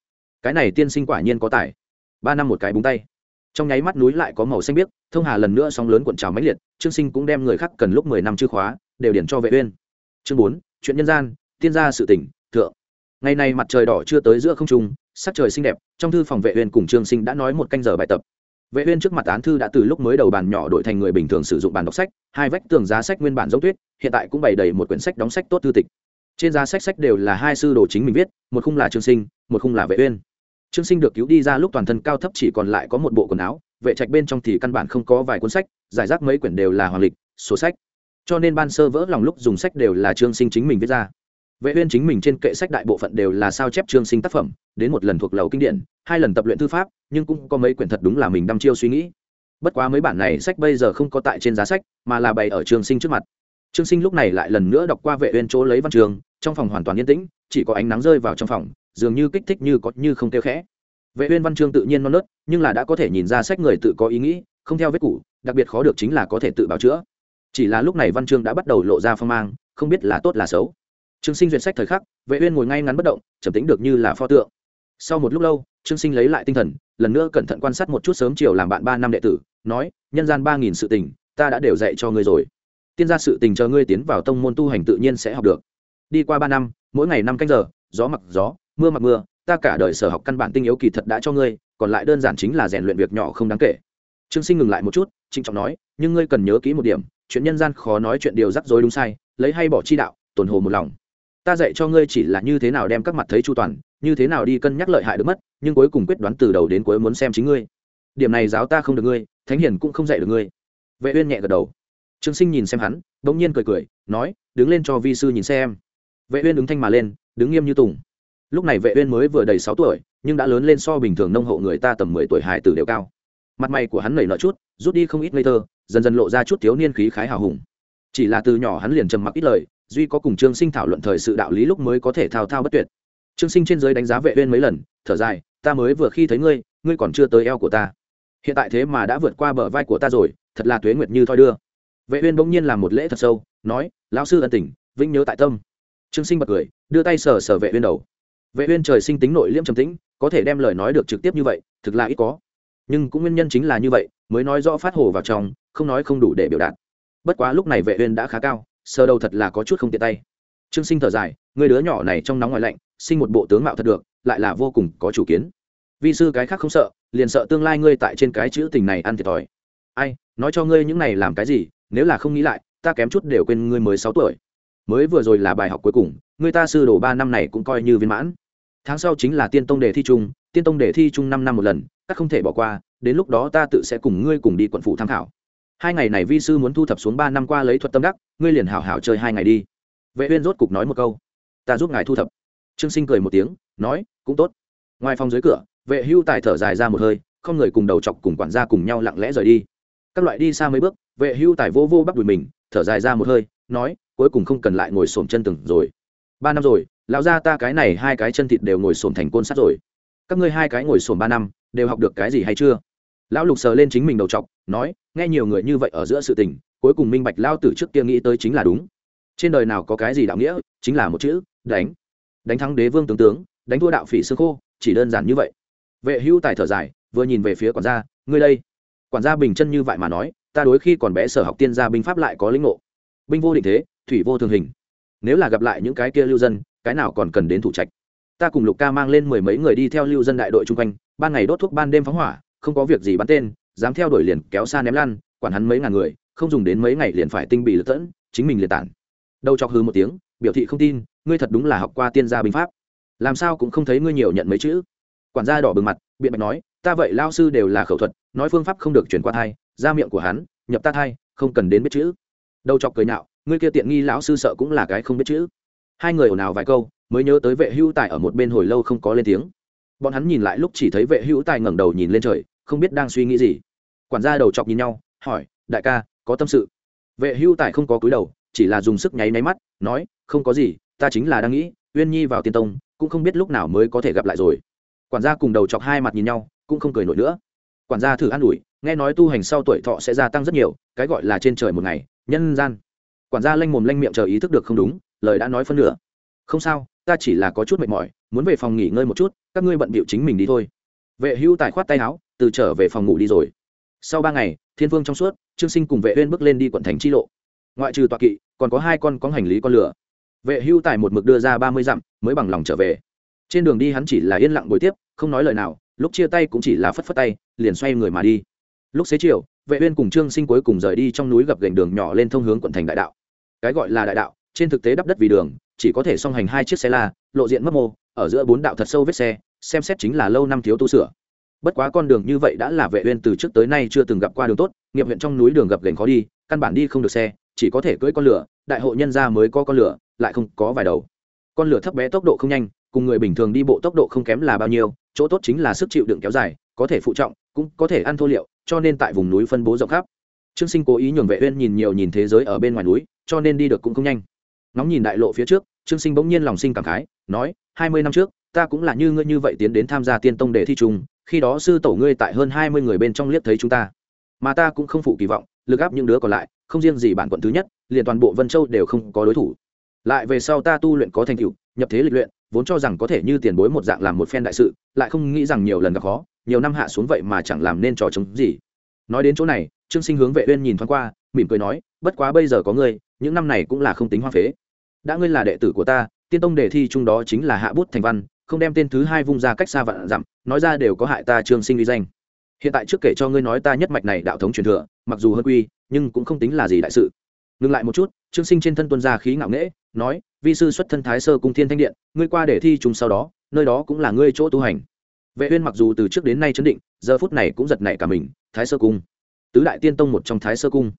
Cái này tiên sinh quả nhiên có tài. Ba năm một cái búng tay. Trong nháy mắt núi lại có màu xanh biếc, thông hà lần nữa sóng lớn cuộn trào mãnh liệt, trương sinh cũng đem người khác cần lúc mười năm chư khóa, đều điển cho vệ uyên. Chương bốn, chuyện nhân gian, tiên gia sự tỉnh, thượng. Ngày này mặt trời đỏ chưa tới giữa không trung sắc trời xinh đẹp, trong thư phòng vệ uyên cùng trương sinh đã nói một canh giờ bài tập. Vệ uyên trước mặt án thư đã từ lúc mới đầu bàn nhỏ đổi thành người bình thường sử dụng bàn đọc sách, hai vách tường giá sách nguyên bản giống tuyết, hiện tại cũng bày đầy một quyển sách đóng sách tốt thư tịch. Trên giá sách sách đều là hai sư đồ chính mình viết, một khung là trương sinh, một khung là vệ uyên. Trương sinh được cứu đi ra lúc toàn thân cao thấp chỉ còn lại có một bộ quần áo, vệ trạch bên trong thì căn bản không có vài cuốn sách, giải rác mấy quyển đều là hoàng lịch số sách. Cho nên ban sơ vỡ lòng lúc dùng sách đều là trương sinh chính mình viết ra vệ uyên chính mình trên kệ sách đại bộ phận đều là sao chép trương sinh tác phẩm, đến một lần thuộc lầu kinh điển, hai lần tập luyện thư pháp, nhưng cũng có mấy quyển thật đúng là mình đăm chiêu suy nghĩ. Bất quá mấy bản này sách bây giờ không có tại trên giá sách, mà là bày ở trương sinh trước mặt. Trương sinh lúc này lại lần nữa đọc qua vệ uyên chỗ lấy văn trường, trong phòng hoàn toàn yên tĩnh, chỉ có ánh nắng rơi vào trong phòng, dường như kích thích như có như không tiêu khẽ. Vệ uyên văn chương tự nhiên non nớt, nhưng là đã có thể nhìn ra sách người tự có ý nghĩ, không theo vết cũ đặc biệt khó được chính là có thể tự bảo chữa. Chỉ là lúc này văn chương đã bắt đầu lộ ra phong mang, không biết là tốt là xấu trương sinh duyệt sách thời khắc, vệ uyên ngồi ngay ngắn bất động, trầm tĩnh được như là pho tượng. Sau một lúc lâu, trương sinh lấy lại tinh thần, lần nữa cẩn thận quan sát một chút sớm chiều làm bạn ba năm đệ tử, nói, nhân gian ba nghìn sự tình, ta đã đều dạy cho ngươi rồi. Tiên gia sự tình chờ ngươi tiến vào tông môn tu hành tự nhiên sẽ học được. Đi qua ba năm, mỗi ngày năm canh giờ, gió mặc gió, mưa mặc mưa, ta cả đời sở học căn bản tinh yếu kỳ thật đã cho ngươi, còn lại đơn giản chính là rèn luyện việc nhỏ không đáng kể. Trương sinh ngừng lại một chút, trịnh trọng nói, nhưng ngươi cần nhớ kỹ một điểm, chuyện nhân gian khó nói chuyện điều rắc rối đúng sai, lấy hay bỏ chi đạo, tổn hồ một lòng ta dạy cho ngươi chỉ là như thế nào đem các mặt thấy chu toàn, như thế nào đi cân nhắc lợi hại được mất, nhưng cuối cùng quyết đoán từ đầu đến cuối muốn xem chính ngươi. Điểm này giáo ta không được ngươi, thánh hiền cũng không dạy được ngươi. Vệ uyên nhẹ gật đầu. Trương sinh nhìn xem hắn bỗng nhiên cười cười, nói, đứng lên cho vi sư nhìn xem. Vệ uyên đứng thanh mà lên, đứng nghiêm như tùng. Lúc này vệ uyên mới vừa đầy sáu tuổi, nhưng đã lớn lên so bình thường nông hộ người ta tầm mười tuổi hải tử đều cao. Mặt mày của hắn nảy nở chút, rút đi không ít ngây thơ, dần dần lộ ra chút thiếu niên khí khái hào hùng. Chỉ là từ nhỏ hắn liền trầm mặc ít lời duy có cùng trương sinh thảo luận thời sự đạo lý lúc mới có thể thao thao bất tuyệt. Trương sinh trên giới đánh giá vệ uyên mấy lần, thở dài, ta mới vừa khi thấy ngươi ngươi còn chưa tới eo của ta. Hiện tại thế mà đã vượt qua bờ vai của ta rồi, thật là tuế nguyệt như thoi đưa. Vệ uyên bỗng nhiên làm một lễ thật sâu, nói, lão sư ân tình, vĩnh nhớ tại tâm. Trương sinh bật cười, đưa tay sờ sờ vệ uyên đầu. Vệ uyên trời sinh tính nội liễm trầm tĩnh, có thể đem lời nói được trực tiếp như vậy, thực là ít có. Nhưng cũng nguyên nhân chính là như vậy, mới nói rõ phát hồ vào trong, không nói không đủ để biểu đạt. Bất quá lúc này vệ uyên đã khá cao sờ đầu thật là có chút không tiện tay. Trương sinh thở dài, người đứa nhỏ này trong nóng ngoài lạnh, sinh một bộ tướng mạo thật được, lại là vô cùng có chủ kiến. Vi sư cái khác không sợ, liền sợ tương lai ngươi tại trên cái chữ tình này ăn thiệt thòi. Ai, nói cho ngươi những này làm cái gì, nếu là không nghĩ lại, ta kém chút đều quên ngươi mới sáu tuổi. Mới vừa rồi là bài học cuối cùng, người ta sư đồ ba năm này cũng coi như viên mãn. Tháng sau chính là tiên tông đề thi chung, tiên tông đề thi chung năm năm một lần, các không thể bỏ qua, đến lúc đó ta tự sẽ cùng ngươi cùng đi quận phủ tham khảo hai ngày này vi sư muốn thu thập xuống ba năm qua lấy thuật tâm đắc, ngươi liền hảo hảo chơi hai ngày đi. Vệ uyên rốt cục nói một câu. Ta giúp ngài thu thập. Trương sinh cười một tiếng, nói, cũng tốt. Ngoài phòng dưới cửa, vệ hưu tài thở dài ra một hơi, không người cùng đầu chọc cùng quản gia cùng nhau lặng lẽ rời đi. Các loại đi xa mấy bước, vệ hưu tài vô vô bắt đùi mình, thở dài ra một hơi, nói, cuối cùng không cần lại ngồi xổm chân từng rồi. Ba năm rồi, lão gia ta cái này hai cái chân thịt đều ngồi xổm thành côn sắt rồi. Các ngươi hai cái ngồi xổm ba năm, đều học được cái gì hay chưa? Lão lục sờ lên chính mình đầu t nói, nghe nhiều người như vậy ở giữa sự tình, cuối cùng minh bạch lao tử trước kia nghĩ tới chính là đúng. Trên đời nào có cái gì đạo nghĩa, chính là một chữ, đánh. Đánh thắng đế vương tướng tướng, đánh thua đạo phỉ xương khô, chỉ đơn giản như vậy. Vệ hữu tài thở dài, vừa nhìn về phía quản gia, ngươi đây. Quản gia bình chân như vậy mà nói, ta đối khi còn bé sở học tiên gia binh pháp lại có lĩnh ngộ. Binh vô định thế, thủy vô thường hình. Nếu là gặp lại những cái kia lưu dân, cái nào còn cần đến thủ trạch? Ta cùng lục ca mang lên mười mấy người đi theo lưu dân đại đội chung quanh, ban ngày đốt thuốc ban đêm phóng hỏa không có việc gì bắn tên, dám theo đuổi liền kéo xa ném lăn, quản hắn mấy ngàn người, không dùng đến mấy ngày liền phải tinh bị lật tẫn, chính mình liền tản. Đâu chọc hư một tiếng, biểu thị không tin, ngươi thật đúng là học qua tiên gia binh pháp. Làm sao cũng không thấy ngươi nhiều nhận mấy chữ. Quản gia đỏ bừng mặt, biện bạch nói, ta vậy lao sư đều là khẩu thuật, nói phương pháp không được chuyển qua thai, ra miệng của hắn, nhập ta thai, không cần đến biết chữ. Đâu chọc cười nhạo, ngươi kia tiện nghi lão sư sợ cũng là cái không biết chữ. Hai người ồn ào vài câu, mới nhớ tới vệ hưu tài ở một bên hồi lâu không có lên tiếng bọn hắn nhìn lại lúc chỉ thấy vệ hữu tài ngẩng đầu nhìn lên trời, không biết đang suy nghĩ gì. Quản gia đầu chọc nhìn nhau, hỏi, đại ca, có tâm sự? Vệ hữu tài không có cúi đầu, chỉ là dùng sức nháy nháy mắt, nói, không có gì, ta chính là đang nghĩ, uyên nhi vào tiên tông, cũng không biết lúc nào mới có thể gặp lại rồi. Quản gia cùng đầu chọc hai mặt nhìn nhau, cũng không cười nổi nữa. Quản gia thử an ủi, nghe nói tu hành sau tuổi thọ sẽ gia tăng rất nhiều, cái gọi là trên trời một ngày, nhân gian. Quản gia lanh mồm lanh miệng chờ ý thức được không đúng, lời đã nói phân nửa. Không sao ta chỉ là có chút mệt mỏi, muốn về phòng nghỉ ngơi một chút, các ngươi bận bịu chính mình đi thôi. Vệ hữu tài khoát tay áo, từ trở về phòng ngủ đi rồi. Sau ba ngày, thiên vương trong suốt, trương sinh cùng vệ uyên bước lên đi quận thành chi lộ. Ngoại trừ tọa kỵ, còn có hai con có hành lý con lửa. Vệ Hưu tài một mực đưa ra ba mươi dặm, mới bằng lòng trở về. Trên đường đi hắn chỉ là yên lặng buổi tiếp, không nói lời nào, lúc chia tay cũng chỉ là phất phất tay, liền xoay người mà đi. Lúc xế chiều, vệ uyên cùng trương sinh cuối cùng rời đi trong núi gặp gành đường nhỏ lên thông hướng quận thành đại đạo. Cái gọi là đại đạo, trên thực tế đắp đất vì đường chỉ có thể song hành hai chiếc xe la, lộ diện mất mô, ở giữa bốn đạo thật sâu vết xe, xem xét chính là lâu năm thiếu tu sửa. Bất quá con đường như vậy đã là vệ uyên từ trước tới nay chưa từng gặp qua đường tốt, nghiệp huyện trong núi đường gập ghềnh khó đi, căn bản đi không được xe, chỉ có thể cưỡi con lửa, đại hộ nhân gia mới có con lửa, lại không có vài đầu. Con lửa thấp bé tốc độ không nhanh, cùng người bình thường đi bộ tốc độ không kém là bao nhiêu, chỗ tốt chính là sức chịu đựng kéo dài, có thể phụ trọng, cũng có thể ăn thô liệu, cho nên tại vùng núi phân bố rộng khắp. Trương sinh cố ý nhường vệ uyên nhìn nhiều nhìn thế giới ở bên ngoài núi, cho nên đi được cũng không nhanh ngóng nhìn đại lộ phía trước, trương sinh bỗng nhiên lòng sinh cảm khái, nói, hai mươi năm trước, ta cũng là như ngươi như vậy tiến đến tham gia tiên tông để thi trùng khi đó sư tổ ngươi tại hơn hai mươi người bên trong liếc thấy chúng ta. Mà ta cũng không phụ kỳ vọng, lực áp những đứa còn lại, không riêng gì bản quận thứ nhất, liền toàn bộ vân châu đều không có đối thủ. Lại về sau ta tu luyện có thành tựu, nhập thế lịch luyện, vốn cho rằng có thể như tiền bối một dạng làm một phen đại sự, lại không nghĩ rằng nhiều lần gặp khó, nhiều năm hạ xuống vậy mà chẳng làm nên trò chống gì. Nói đến chỗ này, trương sinh hướng vệ uyên nhìn thoáng qua, mỉm cười nói, bất quá bây giờ có ngươi, những năm này cũng là không tính hoang phế đã ngươi là đệ tử của ta, tiên tông đề thi chung đó chính là hạ bút thành văn, không đem tên thứ hai vung ra cách xa vạn dặm, nói ra đều có hại ta trương sinh uy danh. Hiện tại trước kể cho ngươi nói ta nhất mạch này đạo thống truyền thừa, mặc dù hơn quy, nhưng cũng không tính là gì đại sự. Ngừng lại một chút, trương sinh trên thân tuân ra khí ngạo nghễ, nói, vi sư xuất thân thái sơ cung thiên thanh điện, ngươi qua để thi chung sau đó, nơi đó cũng là ngươi chỗ tu hành. Vệ uyên mặc dù từ trước đến nay chấn định, giờ phút này cũng giật nảy cả mình, thái sơ cung. Tứ đại tiên tông một trong thái sơ cung.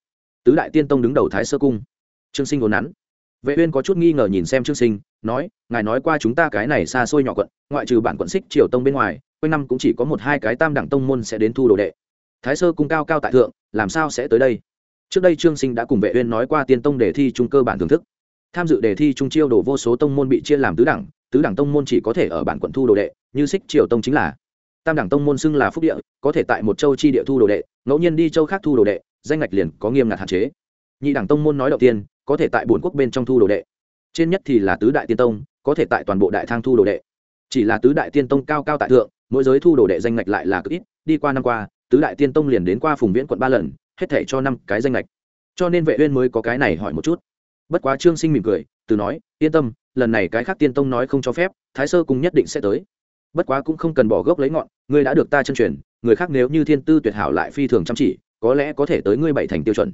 Tứ đại tiên tông đứng đầu thái sơ cung. Trương sinh vốn nắn vệ uyên có chút nghi ngờ nhìn xem trương sinh, nói, ngài nói qua chúng ta cái này xa xôi nhỏ quận, ngoại trừ bản quận xích triều tông bên ngoài, quanh năm cũng chỉ có một hai cái tam đẳng tông môn sẽ đến thu đồ đệ. Thái sơ cung cao cao tại thượng, làm sao sẽ tới đây? Trước đây trương sinh đã cùng vệ uyên nói qua tiên tông đề thi trung cơ bản thưởng thức. Tham dự đề thi trung chiêu đồ vô số tông môn bị chia làm tứ đẳng tứ đẳng tông môn chỉ có thể ở bản quận thu đồ đệ, như xích triều tông chính là. Tam đẳng tông môn xưng là phúc địa, có thể tại một châu chi địa thu đồ đệ, ngẫu nhiên đi châu khác thu đồ đệ, danh ngạch liền có nghiêm ngặt hạn chế. Nhị đẳng tông môn nói đầu tiên có thể tại bốn quốc bên trong thu đồ đệ. Trên nhất thì là tứ đại tiên tông, có thể tại toàn bộ đại thang thu đồ đệ. Chỉ là tứ đại tiên tông cao cao tại thượng, mỗi giới thu đồ đệ danh ngạch lại là cực ít, đi qua năm qua, tứ đại tiên tông liền đến qua phùng viễn quận ba lần, hết thể cho năm cái danh ngạch. Cho nên vệ uyên mới có cái này hỏi một chút. Bất quá trương sinh mỉm cười, từ nói, yên tâm, lần này cái khác tiên tông nói không cho phép, thái sơ cung nhất định sẽ tới. Bất quá cũng không cần bỏ gốc lấy ngọn, ngươi đã được ta chân truyền, người khác nếu như thiên tư tuyệt hảo lại phi thường chăm chỉ, có lẽ có thể tới ngươi bảy thành tiêu chuẩn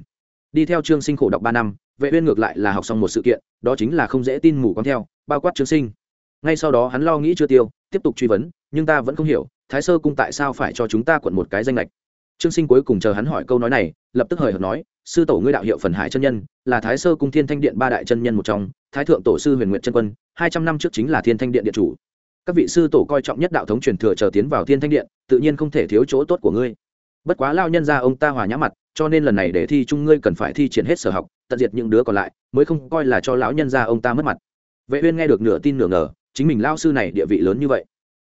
đi theo trương sinh khổ đọc ba năm, vệ uyên ngược lại là học xong một sự kiện, đó chính là không dễ tin mù con theo, bao quát trương sinh. Ngay sau đó hắn lo nghĩ chưa tiêu, tiếp tục truy vấn, nhưng ta vẫn không hiểu, thái sơ cung tại sao phải cho chúng ta quận một cái danh lệch? Trương sinh cuối cùng chờ hắn hỏi câu nói này, lập tức hời hợt nói, sư tổ ngươi đạo hiệu phần hải chân nhân, là thái sơ cung thiên thanh điện ba đại chân nhân một trong, thái thượng tổ sư huyền nguyện chân quân, hai trăm năm trước chính là thiên thanh điện điện chủ. Các vị sư tổ coi trọng nhất đạo thống truyền thừa chờ tiến vào thiên thanh điện, tự nhiên không thể thiếu chỗ tốt của ngươi bất quá lao nhân ra ông ta hòa nhã mặt, cho nên lần này để thi chung ngươi cần phải thi triển hết sở học, tận diệt những đứa còn lại, mới không coi là cho lão nhân ra ông ta mất mặt. Vệ uyên nghe được nửa tin nửa ngờ, chính mình lao sư này địa vị lớn như vậy,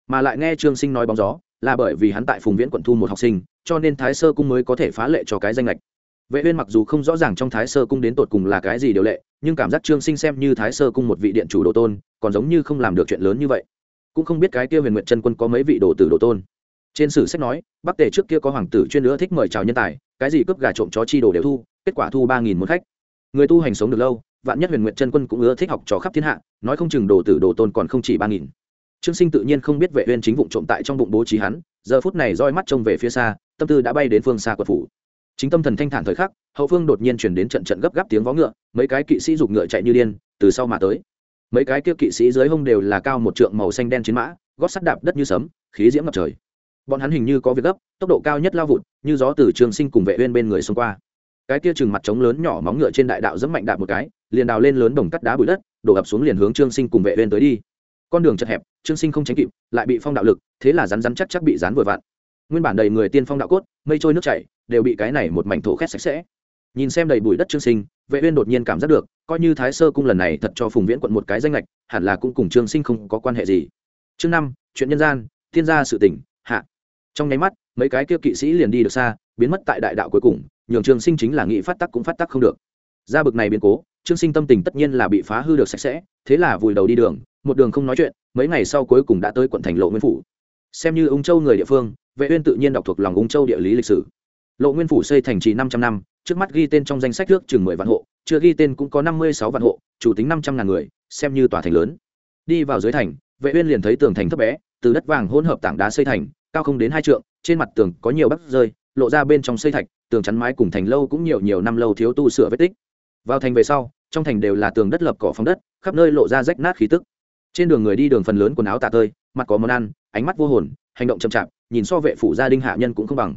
mà lại nghe trương sinh nói bóng gió, là bởi vì hắn tại phùng viễn quận thu một học sinh, cho nên thái sơ cung mới có thể phá lệ cho cái danh lệch vệ uyên mặc dù không rõ ràng trong thái sơ cung đến tột cùng là cái gì điều lệ, nhưng cảm giác trương sinh xem như thái sơ cung một vị điện chủ đồ tôn, còn giống như không làm được chuyện lớn như vậy. Cũng không biết cái kia huyền nguyện chân quân có mấy vị đồ tử đồ tôn trên sử sách nói bắc tề trước kia có hoàng tử chuyên nữa thích mời chào nhân tài, cái gì cướp gà trộm chó chi đồ đều thu, kết quả thu ba nghìn một khách. Người tu hành sống được lâu, vạn nhất huyền nguyện chân quân cũng ưa thích học trò khắp thiên hạ, nói không chừng đồ tử đồ tôn còn không chỉ ba nghìn. Trương sinh tự nhiên không biết vệ uyên chính vụ trộm tại trong bụng bố trí hắn, giờ phút này roi mắt trông về phía xa, tâm tư đã bay đến phương xa quận phủ. Chính tâm thần thanh thản thời khắc, hậu phương đột nhiên chuyển đến trận trận gấp gáp tiếng vó ngựa, mấy cái kỵ sĩ giục ngựa chạy như điên, từ sau mà tới. Mấy cái kia kỵ sĩ dưới hông đều là cao một trượng màu xanh đen chiến mã, gót sắt đạp đất như sấm, khí diễm ngập trời bọn hắn hình như có việc gấp, tốc độ cao nhất lao vụt, như gió từ trường sinh cùng vệ uyên bên người xông qua. Cái kia chừng mặt trống lớn nhỏ móng ngựa trên đại đạo dẫm mạnh đạp một cái, liền đào lên lớn đồng cắt đá bụi đất, đổ ập xuống liền hướng trương sinh cùng vệ uyên tới đi. Con đường chật hẹp, trương sinh không tránh kịp, lại bị phong đạo lực, thế là rắn rắn chắc chắc bị rán vội vặn. Nguyên bản đầy người tiên phong đạo cốt, mây trôi nước chảy, đều bị cái này một mảnh thổ khét sạch sẽ. Nhìn xem đầy bụi đất trương sinh, vệ uyên đột nhiên cảm giác được, coi như thái sơ cung lần này thật cho phùng viễn quận một cái danh lệch, hẳn là cũng cùng trương sinh không có quan hệ gì. Chương năm, chuyện nhân gian, thiên gia sự tỉnh, hạ trong nháy mắt, mấy cái kia kỵ sĩ liền đi được xa, biến mất tại đại đạo cuối cùng, nhường trường sinh chính là nghị phát tắc cũng phát tắc không được. Ra bực này biến cố, trương sinh tâm tình tất nhiên là bị phá hư được sạch sẽ, thế là vùi đầu đi đường, một đường không nói chuyện, mấy ngày sau cuối cùng đã tới quận thành lộ nguyên phủ. Xem như ung châu người địa phương, vệ uyên tự nhiên đọc thuộc lòng ung châu địa lý lịch sử. Lộ nguyên phủ xây thành trì 500 năm, trước mắt ghi tên trong danh sách nước chừng 10 vạn hộ, chưa ghi tên cũng có 56 vạn hộ, chủ tính 500 ngàn người, xem như tòa thành lớn. Đi vào dưới thành, vệ uyên liền thấy tường thành thấp bé, từ đất vàng hỗn hợp tảng đá xây thành cao không đến hai trượng, trên mặt tường có nhiều bắp rơi, lộ ra bên trong xây thạch, tường chắn mái cùng thành lâu cũng nhiều nhiều năm lâu thiếu tu sửa vết tích. Vào thành về sau, trong thành đều là tường đất lập cỏ phong đất, khắp nơi lộ ra rách nát khí tức. Trên đường người đi đường phần lớn quần áo tạ tơi, mặt có món ăn, ánh mắt vô hồn, hành động chậm chạp, nhìn so vệ phủ gia đình hạ nhân cũng không bằng.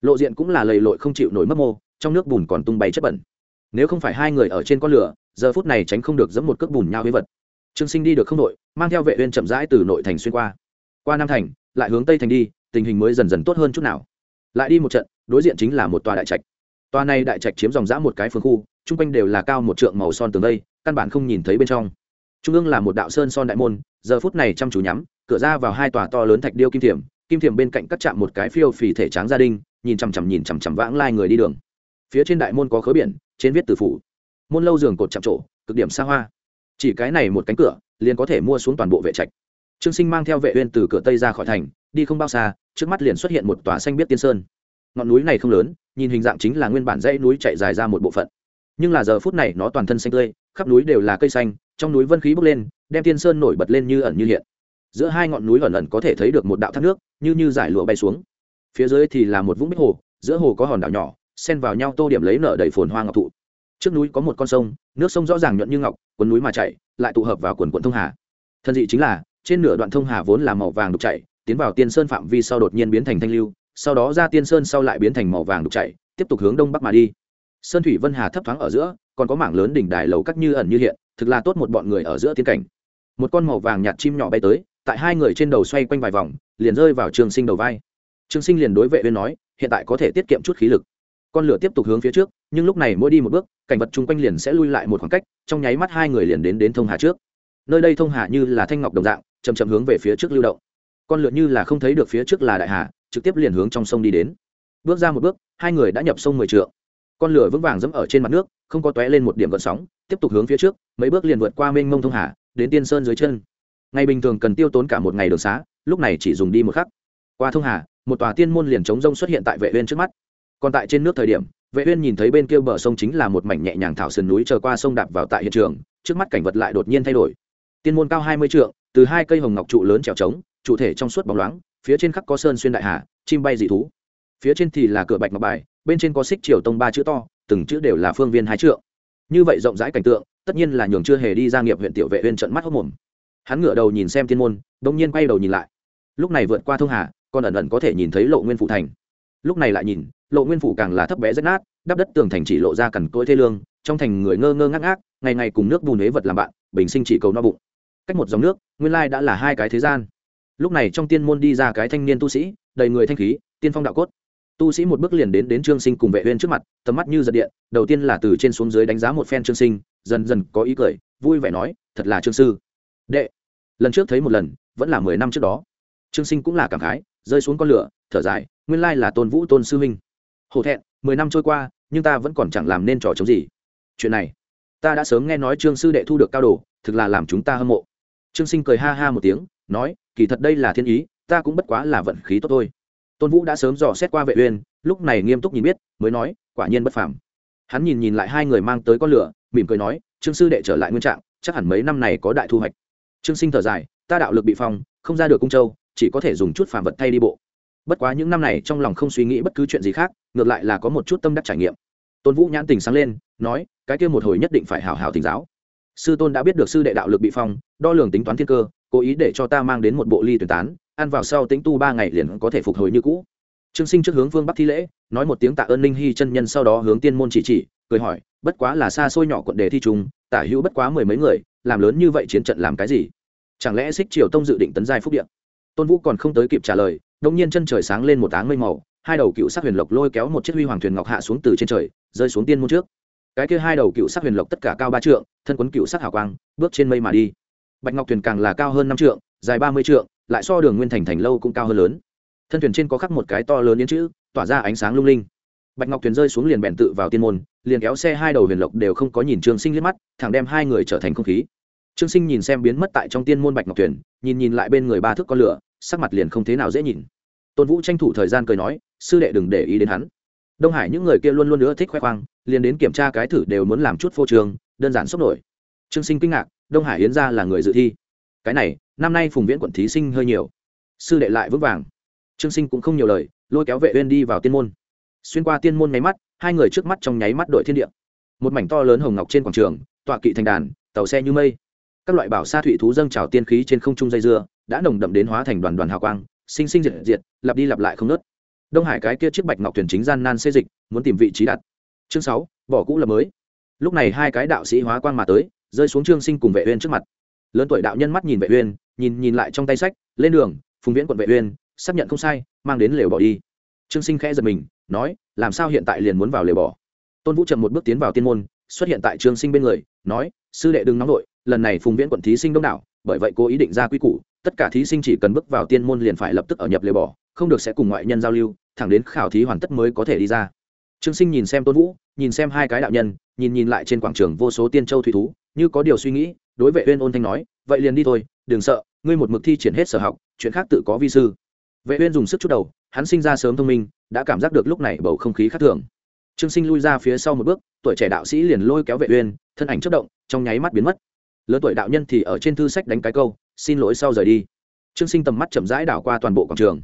Lộ diện cũng là lầy lội không chịu nổi mất mô, trong nước bùn còn tung bay chất bẩn. Nếu không phải hai người ở trên con lửa, giờ phút này tránh không được dẫm một cước bùn nhau với vật. Trương sinh đi được không nội mang theo vệ uyên chậm rãi từ nội thành xuyên qua. Qua nam thành, lại hướng tây thành đi tình hình mới dần dần tốt hơn chút nào. Lại đi một trận, đối diện chính là một tòa đại trạch. Tòa này đại trạch chiếm dòng dã một cái phường khu, chung quanh đều là cao một trượng màu son tường đây căn bản không nhìn thấy bên trong. Trung ương là một đạo sơn son đại môn, giờ phút này chăm chú nhắm, cửa ra vào hai tòa to lớn thạch điêu kim thiểm kim thiểm bên cạnh cắt chạm một cái phiêu phì thể tráng gia đình, nhìn chằm chằm nhìn chằm chằm vãng lai người đi đường. Phía trên đại môn có khớ biển, trên viết từ phủ. Môn lâu giường cột chạm trổ, cực điểm xa hoa. Chỉ cái này một cánh cửa, liền có thể mua xuống toàn bộ vệ trạch. Trương sinh mang theo vệ uyên từ cửa tây ra khỏi thành, đi không bao xa trước mắt liền xuất hiện một tòa xanh biết tiên sơn. Ngọn núi này không lớn, nhìn hình dạng chính là nguyên bản dãy núi chạy dài ra một bộ phận. Nhưng là giờ phút này nó toàn thân xanh tươi, khắp núi đều là cây xanh, trong núi vân khí bốc lên, đem tiên sơn nổi bật lên như ẩn như hiện. Giữa hai ngọn núi ẩn ẩn có thể thấy được một đạo thác nước, như như giải lụa bay xuống. Phía dưới thì là một vũng bích hồ, giữa hồ có hòn đảo nhỏ, xen vào nhau tô điểm lấy nở đầy phồn hoa ngọc thụ. Trước núi có một con sông, nước sông rõ ràng nhuận như ngọc quần núi mà chạy, lại tụ hợp vào quần quận thông hà. Thân dị chính là, trên nửa đoạn thông hà vốn là màu vàng đục chảy tiến vào tiên sơn phạm vi sau đột nhiên biến thành thanh lưu, sau đó ra tiên sơn sau lại biến thành màu vàng đục chảy, tiếp tục hướng đông bắc mà đi. Sơn thủy vân hà thấp thoáng ở giữa, còn có mảng lớn đỉnh đài lầu cắt như ẩn như hiện, thực là tốt một bọn người ở giữa tiên cảnh. Một con màu vàng nhạt chim nhỏ bay tới, tại hai người trên đầu xoay quanh vài vòng, liền rơi vào trường sinh đầu vai. Trường sinh liền đối vệ viên nói, hiện tại có thể tiết kiệm chút khí lực. Con lửa tiếp tục hướng phía trước, nhưng lúc này mỗi đi một bước, cảnh vật chung quanh liền sẽ lui lại một khoảng cách, trong nháy mắt hai người liền đến đến thông hà trước. Nơi đây thông hà như là thanh ngọc đồng dạng chầm chậm hướng về phía trước lưu động con lượn như là không thấy được phía trước là đại hà, trực tiếp liền hướng trong sông đi đến. Bước ra một bước, hai người đã nhập sông mười trượng. Con lửa vững vàng dẫm ở trên mặt nước, không có tóe lên một điểm gợn sóng, tiếp tục hướng phía trước, mấy bước liền vượt qua mênh mông thông hà, đến tiên sơn dưới chân. Ngày bình thường cần tiêu tốn cả một ngày đường xá, lúc này chỉ dùng đi một khắc. Qua thông hà, một tòa tiên môn liền chống rông xuất hiện tại vệ uyên trước mắt. Còn tại trên nước thời điểm, vệ uyên nhìn thấy bên kia bờ sông chính là một mảnh nhẹ nhàng thảo sườn núi chờ qua sông đạp vào tại hiện trường, trước mắt cảnh vật lại đột nhiên thay đổi. Tiên môn cao 20 trượng, từ hai cây hồng ngọc trụ lớn trèo trống Chủ thể trong suốt bóng loáng, phía trên khắc có sơn xuyên đại hà, chim bay dị thú. Phía trên thì là cửa bạch ngọc bài, bên trên có xích triều tông ba chữ to, từng chữ đều là phương viên hai trượng. Như vậy rộng rãi cảnh tượng, tất nhiên là nhường chưa hề đi ra nghiệp huyện tiểu vệ uyên trận mắt hốc mồm. Hắn ngửa đầu nhìn xem thiên môn đông nhiên quay đầu nhìn lại. Lúc này vượt qua thông hà, còn ẩn ẩn có thể nhìn thấy lộ nguyên phủ thành. Lúc này lại nhìn, lộ nguyên phủ càng là thấp bé rách nát, đắp đất tường thành chỉ lộ ra cằn cỗi thê lương, trong thành người ngơ ngơ ngác ngác, ngày ngày cùng nước bùn huế vật làm bạn, bình sinh chỉ cầu no bụng. Cách một dòng nước, nguyên lai đã là hai cái thế gian lúc này trong tiên môn đi ra cái thanh niên tu sĩ, đầy người thanh khí, tiên phong đạo cốt. Tu sĩ một bước liền đến đến trương sinh cùng vệ uyên trước mặt, tầm mắt như giật điện, đầu tiên là từ trên xuống dưới đánh giá một phen trương sinh, dần dần có ý cười, vui vẻ nói, thật là trương sư. Đệ. Lần trước thấy một lần, vẫn là mười năm trước đó. Trương sinh cũng là cảm khái, rơi xuống con lửa, thở dài, nguyên lai là tôn vũ tôn sư huynh. Hổ thẹn, mười năm trôi qua, nhưng ta vẫn còn chẳng làm nên trò chống gì. Chuyện này, ta đã sớm nghe nói trương sư đệ thu được cao đồ, thực là làm chúng ta hâm mộ. Trương sinh cười ha ha một tiếng, nói kỳ thật đây là thiên ý, ta cũng bất quá là vận khí tốt thôi. Tôn vũ đã sớm dò xét qua vệ uyên, lúc này nghiêm túc nhìn biết, mới nói, quả nhiên bất phàm. Hắn nhìn nhìn lại hai người mang tới con lửa, mỉm cười nói, trương sư đệ trở lại nguyên trạng, chắc hẳn mấy năm này có đại thu hoạch. Trương sinh thở dài, ta đạo lực bị phong, không ra được cung châu, chỉ có thể dùng chút phàm vật thay đi bộ. Bất quá những năm này trong lòng không suy nghĩ bất cứ chuyện gì khác, ngược lại là có một chút tâm đắc trải nghiệm. Tôn vũ nhãn tình sáng lên, nói, cái kia một hồi nhất định phải hào hào thỉnh giáo. Sư tôn đã biết được sư đệ đạo lực bị phong, đo lường tính toán thiên cơ cố ý để cho ta mang đến một bộ ly tuyển tán, ăn vào sau tính tu ba ngày liền có thể phục hồi như cũ. Trương sinh trước hướng phương bắc thi lễ, nói một tiếng tạ ơn ninh hy chân nhân sau đó hướng tiên môn chỉ chỉ, cười hỏi, bất quá là xa xôi nhỏ quận đề thi trùng, tả hữu bất quá mười mấy người, làm lớn như vậy chiến trận làm cái gì? Chẳng lẽ xích triều tông dự định tấn giai phúc điện tôn vũ còn không tới kịp trả lời đông nhiên chân trời sáng lên một áng mây màu, hai đầu cựu sắc huyền lộc lôi kéo một chiếc huy hoàng thuyền ngọc hạ xuống từ trên trời, rơi xuống tiên môn trước. Cái kia hai đầu cựu sắc huyền lộc tất cả cao ba trượng, thân quấn cựu sắc hào quang, bước trên mây mà đi bạch ngọc thuyền càng là cao hơn năm trượng, dài ba mươi trượng, lại so đường nguyên thành thành lâu cũng cao hơn lớn. Thân thuyền trên có khắc một cái to lớn yến chữ, tỏa ra ánh sáng lung linh. Bạch ngọc thuyền rơi xuống liền bèn tự vào tiên môn, liền kéo xe hai đầu huyền lộc đều không có nhìn trương sinh liếc mắt, thẳng đem hai người trở thành không khí. Trương sinh nhìn xem biến mất tại trong tiên môn bạch ngọc thuyền, nhìn nhìn lại bên người ba thước con lửa, sắc mặt liền không thế nào dễ nhìn. Tôn vũ tranh thủ thời gian cười nói, sư đệ đừng để ý đến hắn. Đông hải những người kia luôn luôn nữa thích khoe khoang, liền đến kiểm tra cái thử đều muốn làm chút phô trường đơn giản sốc nổi. Trương sinh kinh ngạc đông hải yến ra là người dự thi. Cái này, năm nay phùng viễn quận thí sinh hơi nhiều. Sư đệ lại vững vàng. Trương sinh cũng không nhiều lời, lôi kéo vệ uyên đi vào tiên môn. Xuyên qua tiên môn nháy mắt, hai người trước mắt trong nháy mắt đội thiên địa. Một mảnh to lớn hồng ngọc trên quảng trường, tọa kỵ thành đàn, tàu xe như mây. Các loại bảo sa thủy thú dâng trào tiên khí trên không trung dây dưa, đã nồng đậm đến hóa thành đoàn đoàn hào quang, sinh sinh diệt diệt, lặp đi lặp lại không nứt. đông hải cái kia chiếc bạch ngọc thuyền chính gian nan xê dịch, muốn tìm vị trí đặt. Chương sáu, bỏ cũ là mới. Lúc này hai cái đạo sĩ hóa quang mà tới rơi xuống trương sinh cùng vệ uyên trước mặt. Lớn tuổi đạo nhân mắt nhìn vệ uyên, nhìn nhìn lại trong tay sách, lên đường, phùng viễn quận vệ uyên, xác nhận không sai, mang đến lều bỏ đi. Trương sinh khẽ giật mình, nói, làm sao hiện tại liền muốn vào lều bỏ? Tôn vũ chậm một bước tiến vào tiên môn, xuất hiện tại trương sinh bên người, nói, sư đệ đừng nóng nổi lần này phùng viễn quận thí sinh đông đảo, bởi vậy cô ý định ra quy củ, tất cả thí sinh chỉ cần bước vào tiên môn liền phải lập tức ở nhập lều bỏ, không được sẽ cùng ngoại nhân giao lưu, thẳng đến khảo thí hoàn tất mới có thể đi ra. Trương sinh nhìn xem tôn vũ nhìn xem hai cái đạo nhân, nhìn nhìn lại trên quảng trường vô số tiên châu thủy thú, như có điều suy nghĩ, đối vệ uyên ôn thanh nói, vậy liền đi thôi, đừng sợ, ngươi một mực thi triển hết sở học, chuyện khác tự có vi sư. Vệ uyên dùng sức chút đầu, hắn sinh ra sớm thông minh, đã cảm giác được lúc này bầu không khí khác thường. Trương sinh lui ra phía sau một bước, tuổi trẻ đạo sĩ liền lôi kéo vệ uyên, thân ảnh chớp động, trong nháy mắt biến mất. Lớn tuổi đạo nhân thì ở trên thư sách đánh cái câu, xin lỗi sau rời đi. Trương sinh tầm mắt chậm rãi đảo qua toàn bộ quảng trường.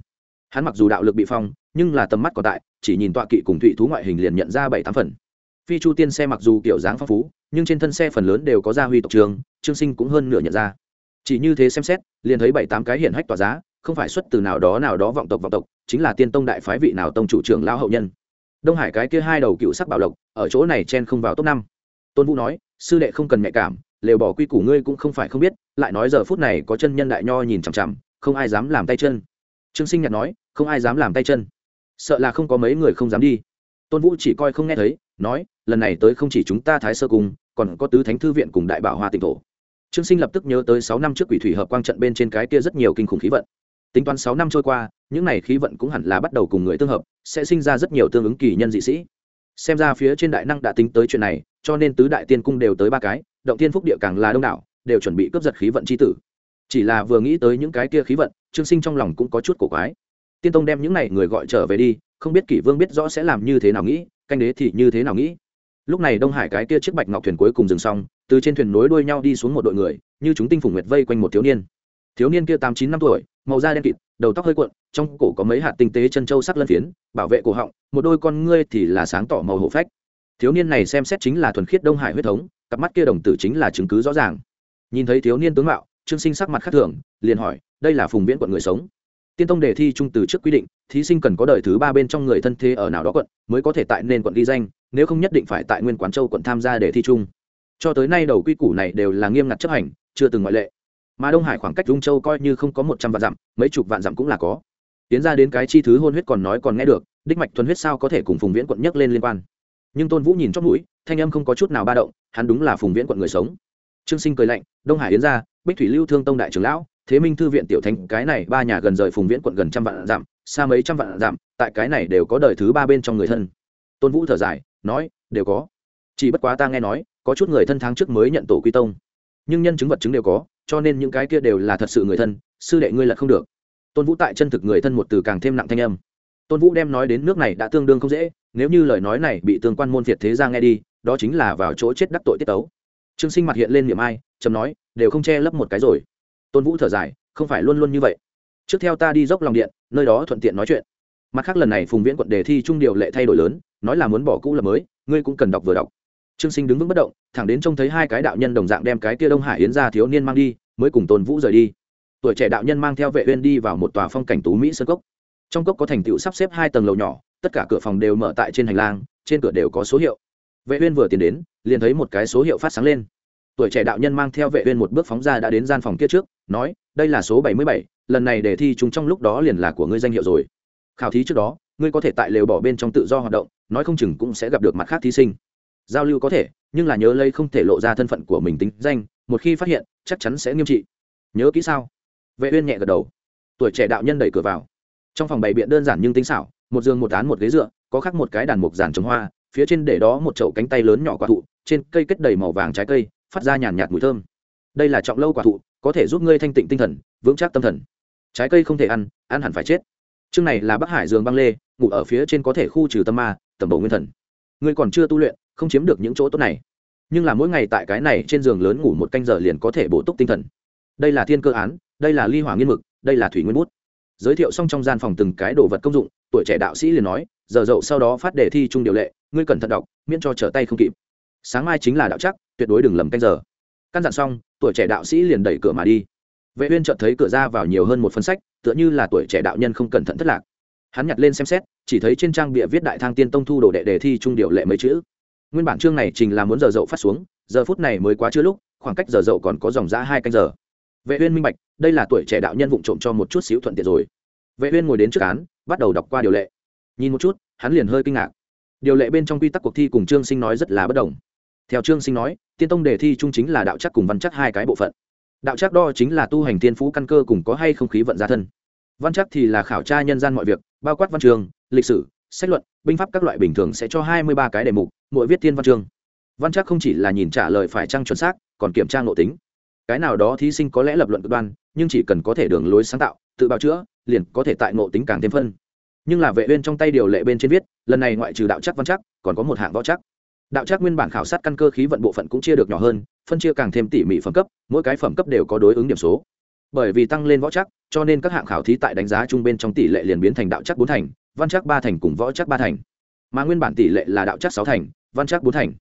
Hắn mặc dù đạo lực bị phong, nhưng là tầm mắt còn tại, chỉ nhìn tọa kỵ cùng thụy thú ngoại hình liền nhận ra bảy tám phần phi chu tiên xe mặc dù kiểu dáng phong phú, nhưng trên thân xe phần lớn đều có gia huy tộc trường, trương sinh cũng hơn nửa nhận ra. Chỉ như thế xem xét, liền thấy bảy tám cái hiển hách tỏa giá, không phải xuất từ nào đó nào đó vọng tộc vọng tộc, chính là tiên tông đại phái vị nào tông chủ trưởng lao hậu nhân. Đông hải cái kia hai đầu cựu sắc bảo lộc, ở chỗ này chen không vào top năm. Tôn vũ nói, sư đệ không cần nhạy cảm, lều bỏ quy củ ngươi cũng không phải không biết, lại nói giờ phút này có chân nhân đại nho nhìn chằm chằm, không ai dám làm tay chân. Trương sinh nhật nói, không ai dám làm tay chân. Sợ là không có mấy người không dám đi. Tôn vũ chỉ coi không nghe thấy nói, lần này tới không chỉ chúng ta thái sơ cùng, còn có tứ thánh thư viện cùng đại bảo hoa tịnh thổ. Trương sinh lập tức nhớ tới sáu năm trước quỷ thủy hợp quang trận bên trên cái kia rất nhiều kinh khủng khí vận. Tính toán sáu năm trôi qua, những này khí vận cũng hẳn là bắt đầu cùng người tương hợp, sẽ sinh ra rất nhiều tương ứng kỳ nhân dị sĩ. Xem ra phía trên đại năng đã tính tới chuyện này, cho nên tứ đại tiên cung đều tới ba cái, động tiên phúc địa càng là đông đảo, đều chuẩn bị cướp giật khí vận c h i tử. Chỉ là vừa nghĩ tới những cái kia khí vận, trương sinh trong lòng cũng có chút cổ quái. Tiên tông đem những này người gọi trở về đi, không biết kỷ vương biết rõ sẽ làm như thế nào nghĩ canh đế thì như thế nào nghĩ? Lúc này đông hải cái kia chiếc bạch ngọc thuyền cuối cùng dừng xong, từ trên thuyền nối đuôi nhau đi xuống một đội người, như chúng tinh phủ nguyệt vây quanh một thiếu niên. Thiếu niên kia tám chín năm tuổi, màu da đen kịt, đầu tóc hơi cuộn, trong cổ có mấy hạt tinh tế chân trâu sắc lân phiến, bảo vệ cổ họng, một đôi con ngươi thì là sáng tỏ màu hổ phách. Thiếu niên này xem xét chính là thuần khiết đông hải huyết thống, cặp mắt kia đồng tử chính là chứng cứ rõ ràng. Nhìn thấy thiếu niên tướng mạo, trương sinh sắc mặt khác thường, liền hỏi, đây là phùng viễn quận người sống tiên tông đề thi trung từ trước quy định, thí sinh cần có đời thứ ba bên trong người thân thế ở nào đó quận, mới có thể tại nên quận ghi danh, nếu không nhất định phải tại nguyên quán châu quận tham gia đề thi chung. Cho tới nay đầu quy củ này đều là nghiêm ngặt chấp hành, chưa từng ngoại lệ. Mà đông hải khoảng cách dung châu coi như không có một trăm vạn dặm, mấy chục vạn dặm cũng là có. Tiến ra đến cái chi thứ hôn huyết còn nói còn nghe được, đích mạch thuần huyết sao có thể cùng phùng viễn quận nhắc lên liên quan. Nhưng tôn vũ nhìn chót mũi, thanh âm không có chút nào ba động, hắn đúng là phùng viễn quận người sống. Trương sinh cười lạnh, đông hải yến ra bích thủy lưu thương tông đại trưởng lão thế minh thư viện tiểu thánh, cái này ba nhà gần rời phùng viễn quận gần trăm vạn dặm, xa mấy trăm vạn dặm, tại cái này đều có đời thứ ba bên trong người thân. Tôn vũ thở dài, nói, đều có. Chỉ bất quá ta nghe nói, có chút người thân tháng trước mới nhận tổ quy tông. Nhưng nhân chứng vật chứng đều có, cho nên những cái kia đều là thật sự người thân, sư đệ ngươi lật không được. Tôn vũ tại chân thực người thân một từ càng thêm nặng thanh âm. Tôn vũ đem nói đến nước này đã tương đương không dễ, nếu như lời nói này bị tương quan môn việt thế ra nghe đi, đó chính là vào chỗ chết đắc tội tiết tấu. Trương sinh mặt hiện lên niệm ai chấm nói, đều không che lấp một cái rồi tôn vũ thở dài, không phải luôn luôn như vậy. Trước theo ta đi dốc lòng điện, nơi đó thuận tiện nói chuyện. Mặt khác lần này phùng viễn quận đề thi trung điều lệ thay đổi lớn, nói là muốn bỏ cũ là mới, ngươi cũng cần đọc vừa đọc. Trương sinh đứng vững bất động, thẳng đến trông thấy hai cái đạo nhân đồng dạng đem cái kia đông hải yến ra thiếu niên mang đi, mới cùng tôn vũ rời đi. Tuổi trẻ đạo nhân mang theo vệ uyên đi vào một tòa phong cảnh tú mỹ sơn cốc. Trong cốc có thành tựu sắp xếp hai tầng lầu nhỏ, tất cả cửa phòng đều mở tại trên hành lang, trên cửa đều có số hiệu. Vệ uyên vừa tiến đến, liền thấy một cái số hiệu phát sáng lên tuổi trẻ đạo nhân mang theo vệ uyên một bước phóng ra đã đến gian phòng kia trước nói đây là số 77, lần này đề thi chúng trong lúc đó liền là của ngươi danh hiệu rồi. Khảo thí trước đó ngươi có thể tại lều bỏ bên trong tự do hoạt động nói không chừng cũng sẽ gặp được mặt khác thí sinh. Giao lưu có thể nhưng là nhớ lấy không thể lộ ra thân phận của mình tính danh một khi phát hiện chắc chắn sẽ nghiêm trị. Nhớ kỹ sao? Vệ uyên nhẹ gật đầu. Tuổi trẻ đạo nhân đẩy cửa vào. Trong phòng bày biện đơn giản nhưng tinh xảo một giường một án một ghế dựa có khắc một cái đàn mục giản trồng hoa phía trên để đó một chậu cánh tay lớn nhỏ quả thụ trên cây kết đầy màu vàng trái cây phát ra nhàn nhạt mùi thơm. Đây là trọng lâu quả thụ, có thể giúp ngươi thanh tịnh tinh thần, vững chắc tâm thần. Trái cây không thể ăn ăn hẳn phải chết. Chương này là bắc hải giường băng lê, ngủ ở phía trên có thể khu trừ tâm ma tầm bổ nguyên thần. Ngươi còn chưa tu luyện, không chiếm được những chỗ tốt này. Nhưng là mỗi ngày tại cái này trên giường lớn ngủ một canh giờ liền có thể bổ túc tinh thần. Đây là thiên cơ án, đây là ly hỏa nghiên mực, đây là thủy nguyên bút. Giới thiệu xong trong gian phòng từng cái đồ vật công dụng, tuổi trẻ đạo sĩ liền nói, giờ dậu sau đó phát đề thi chung điều lệ, ngươi cẩn thận đọc, miễn cho trở tay không kịp. Sáng mai chính là đạo chắc tuyệt đối đừng lầm canh giờ. Căn dặn xong, tuổi trẻ đạo sĩ liền đẩy cửa mà đi. Vệ uyên chợt thấy cửa ra vào nhiều hơn một phân sách, tựa như là tuổi trẻ đạo nhân không cẩn thận thất lạc. Hắn nhặt lên xem xét, chỉ thấy trên trang bìa viết đại thang tiên tông thu đồ đệ đề thi trung điều lệ mấy chữ. Nguyên bản chương này trình là muốn giờ dậu phát xuống, giờ phút này mới quá chưa lúc, khoảng cách giờ dậu còn có dòng giã hai canh giờ. Vệ uyên minh bạch, đây là tuổi trẻ đạo nhân vụng trộm cho một chút xíu thuận tiện rồi. Vệ uyên ngồi đến trước án, bắt đầu đọc qua điều lệ. Nhìn một chút, hắn liền hơi kinh ngạc. Điều lệ bên trong quy tắc cuộc thi cùng trương sinh nói rất là bất đồng theo trương sinh nói, tiên tông đề thi trung chính là đạo chắc cùng văn chắc hai cái bộ phận. Đạo chắc đo chính là tu hành tiên phú căn cơ cùng có hay không khí vận gia thân. Văn chắc thì là khảo tra nhân gian mọi việc, bao quát văn trường, lịch sử, sách luận, binh pháp các loại bình thường sẽ cho hai mươi ba cái đề mục, mỗi viết thiên văn chương. Văn chắc không chỉ là nhìn trả lời phải trăng chuẩn xác, còn kiểm tra nội tính. Cái nào đó thí sinh có lẽ lập luận cực đoan, nhưng chỉ cần có thể đường lối sáng tạo, tự bào chữa, liền có thể tại ngộ tính càng thêm phân. Nhưng là vệ uyên trong tay điều lệ bên trên viết, lần này ngoại trừ đạo chắc văn chắc, còn có một hạng võ chắc đạo trác nguyên bản khảo sát căn cơ khí vận bộ phận cũng chia được nhỏ hơn, phân chia càng thêm tỉ mỉ phẩm cấp, mỗi cái phẩm cấp đều có đối ứng điểm số. Bởi vì tăng lên võ chắc cho nên các hạng khảo thí tại đánh giá trung bên trong tỷ lệ liền biến thành đạo chắc bốn thành, văn chắc ba thành cùng võ chắc ba thành. Mà nguyên bản tỷ lệ là đạo chắc sáu thành, văn chắc bốn thành.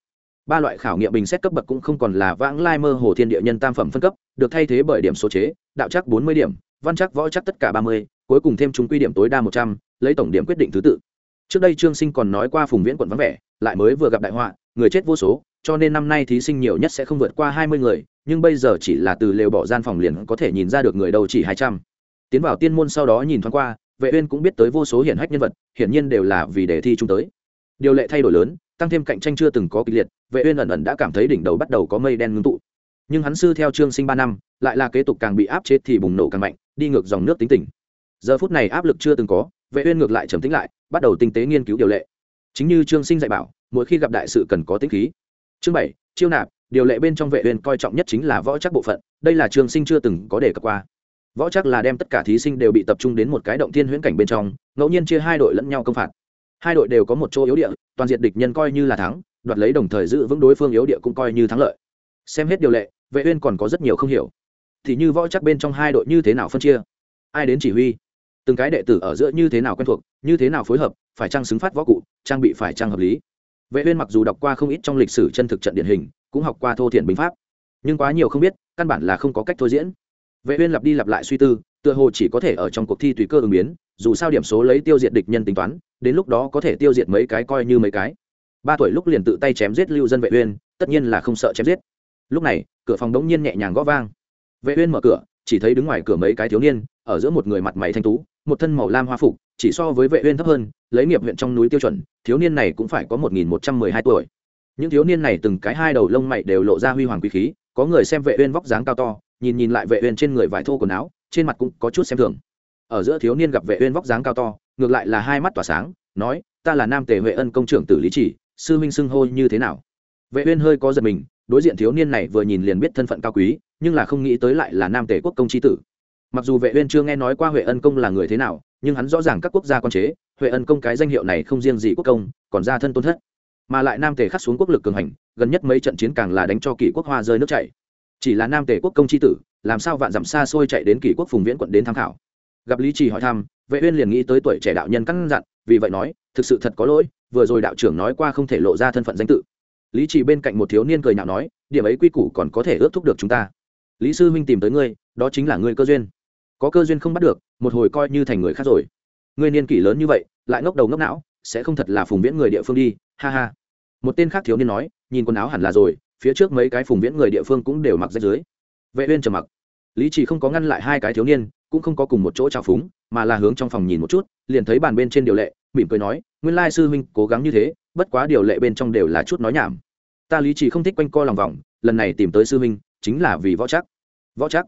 Ba loại khảo nghiệm bình xét cấp bậc cũng không còn là vãng lai mơ hồ thiên địa nhân tam phẩm phân cấp, được thay thế bởi điểm số chế, đạo chắc bốn mươi điểm, văn chắc võ chắc tất cả ba mươi, cuối cùng thêm chúng quy điểm tối đa một trăm, lấy tổng điểm quyết định thứ tự trước đây trương sinh còn nói qua phùng viễn quận vắng vẻ, lại mới vừa gặp đại họa, người chết vô số, cho nên năm nay thí sinh nhiều nhất sẽ không vượt qua hai mươi người, nhưng bây giờ chỉ là từ lều bỏ gian phòng liền có thể nhìn ra được người đâu chỉ hai trăm. Tiến vào tiên môn sau đó nhìn thoáng qua, vệ uyên cũng biết tới vô số hiển hách nhân vật, hiển nhiên đều là vì đề thi chung tới. Điều lệ thay đổi lớn, tăng thêm cạnh tranh chưa từng có kịch liệt, vệ uyên ẩn ẩn đã cảm thấy đỉnh đầu bắt đầu có mây đen ngưng tụ. Nhưng hắn sư theo trương sinh ba năm, lại là kế tục càng bị áp chế thì bùng nổ càng mạnh, đi ngược dòng nước tính tình. Giờ phút này áp lực chưa từng có, vệ uyên ngược lại trầm tĩnh lại bắt đầu tinh tế nghiên cứu điều lệ. Chính như trương sinh dạy bảo, mỗi khi gặp đại sự cần có tính khí. Chương bảy, chiêu nạp, điều lệ bên trong vệ uyên coi trọng nhất chính là võ chắc bộ phận, đây là trương sinh chưa từng có đề cập qua. Võ chắc là đem tất cả thí sinh đều bị tập trung đến một cái động thiên huyễn cảnh bên trong, ngẫu nhiên chia hai đội lẫn nhau công phạt. Hai đội đều có một chỗ yếu địa, toàn diện địch nhân coi như là thắng, đoạt lấy đồng thời giữ vững đối phương yếu địa cũng coi như thắng lợi. Xem hết điều lệ, vệ uyên còn có rất nhiều không hiểu. Thì như võ chắc bên trong hai đội như thế nào phân chia? Ai đến chỉ huy? Từng cái đệ tử ở giữa như thế nào quen thuộc? Như thế nào phối hợp, phải trang xứng phát võ cụ, trang bị phải trang hợp lý. Vệ uyên mặc dù đọc qua không ít trong lịch sử chân thực trận điển hình, cũng học qua thô thiển binh pháp, nhưng quá nhiều không biết, căn bản là không có cách thôi diễn. Vệ uyên lặp đi lặp lại suy tư, tựa hồ chỉ có thể ở trong cuộc thi tùy cơ ứng biến, dù sao điểm số lấy tiêu diệt địch nhân tính toán, đến lúc đó có thể tiêu diệt mấy cái coi như mấy cái. Ba tuổi lúc liền tự tay chém giết lưu dân vệ uyên, tất nhiên là không sợ chém giết. Lúc này, cửa phòng đống nhiên nhẹ nhàng gõ vang. Vệ uyên mở cửa, chỉ thấy đứng ngoài cửa mấy cái thiếu niên, ở giữa một người mặt mày thanh tú một thân màu lam hoa phục, chỉ so với vệ uyên thấp hơn, lấy nghiệp huyện trong núi tiêu chuẩn, thiếu niên này cũng phải có một nghìn một trăm mười hai tuổi. Những thiếu niên này từng cái hai đầu lông mày đều lộ ra huy hoàng quý khí, có người xem vệ uyên vóc dáng cao to, nhìn nhìn lại vệ uyên trên người vải thô quần áo, trên mặt cũng có chút xem thường. Ở giữa thiếu niên gặp vệ uyên vóc dáng cao to, ngược lại là hai mắt tỏa sáng, nói, ta là nam tề huệ ân công trưởng tử lý chỉ, sư minh sưng hô như thế nào? Vệ uyên hơi có giật mình, đối diện thiếu niên này vừa nhìn liền biết thân phận cao quý, nhưng là không nghĩ tới lại là nam tề quốc công chi tử mặc dù vệ uyên chưa nghe nói qua huệ ân công là người thế nào, nhưng hắn rõ ràng các quốc gia quan chế, huệ ân công cái danh hiệu này không riêng gì quốc công, còn ra thân tôn thất. Mà lại nam tề khắc xuống quốc lực cường hành, gần nhất mấy trận chiến càng là đánh cho kỷ quốc hoa rơi nước chảy. Chỉ là nam tề quốc công chi tử, làm sao vạn dặm xa xôi chạy đến kỷ quốc phùng viễn quận đến tham khảo? Gặp lý trì hỏi thăm, vệ uyên liền nghĩ tới tuổi trẻ đạo nhân căn dặn, vì vậy nói, thực sự thật có lỗi, vừa rồi đạo trưởng nói qua không thể lộ ra thân phận danh tự. Lý trì bên cạnh một thiếu niên cười nhạo nói, điểm ấy quy củ còn có thể ước thúc được chúng ta. Lý sư huynh tìm tới ngươi, đó chính là ngươi cơ duyên có cơ duyên không bắt được, một hồi coi như thành người khác rồi. Ngươi niên kỷ lớn như vậy, lại ngốc đầu ngốc não, sẽ không thật là phùng viễn người địa phương đi, ha ha. Một tên khác thiếu niên nói, nhìn quần áo hẳn là rồi, phía trước mấy cái phùng viễn người địa phương cũng đều mặc rách dưới. Vệ uyên trầm mặc. Lý chỉ không có ngăn lại hai cái thiếu niên, cũng không có cùng một chỗ trào phúng, mà là hướng trong phòng nhìn một chút, liền thấy bàn bên trên điều lệ, mỉm cười nói, nguyên lai sư huynh cố gắng như thế, bất quá điều lệ bên trong đều là chút nói nhảm. Ta lý chỉ không thích quanh co lòng vòng, lần này tìm tới sư huynh, chính là vì võ chắc. Võ chắc?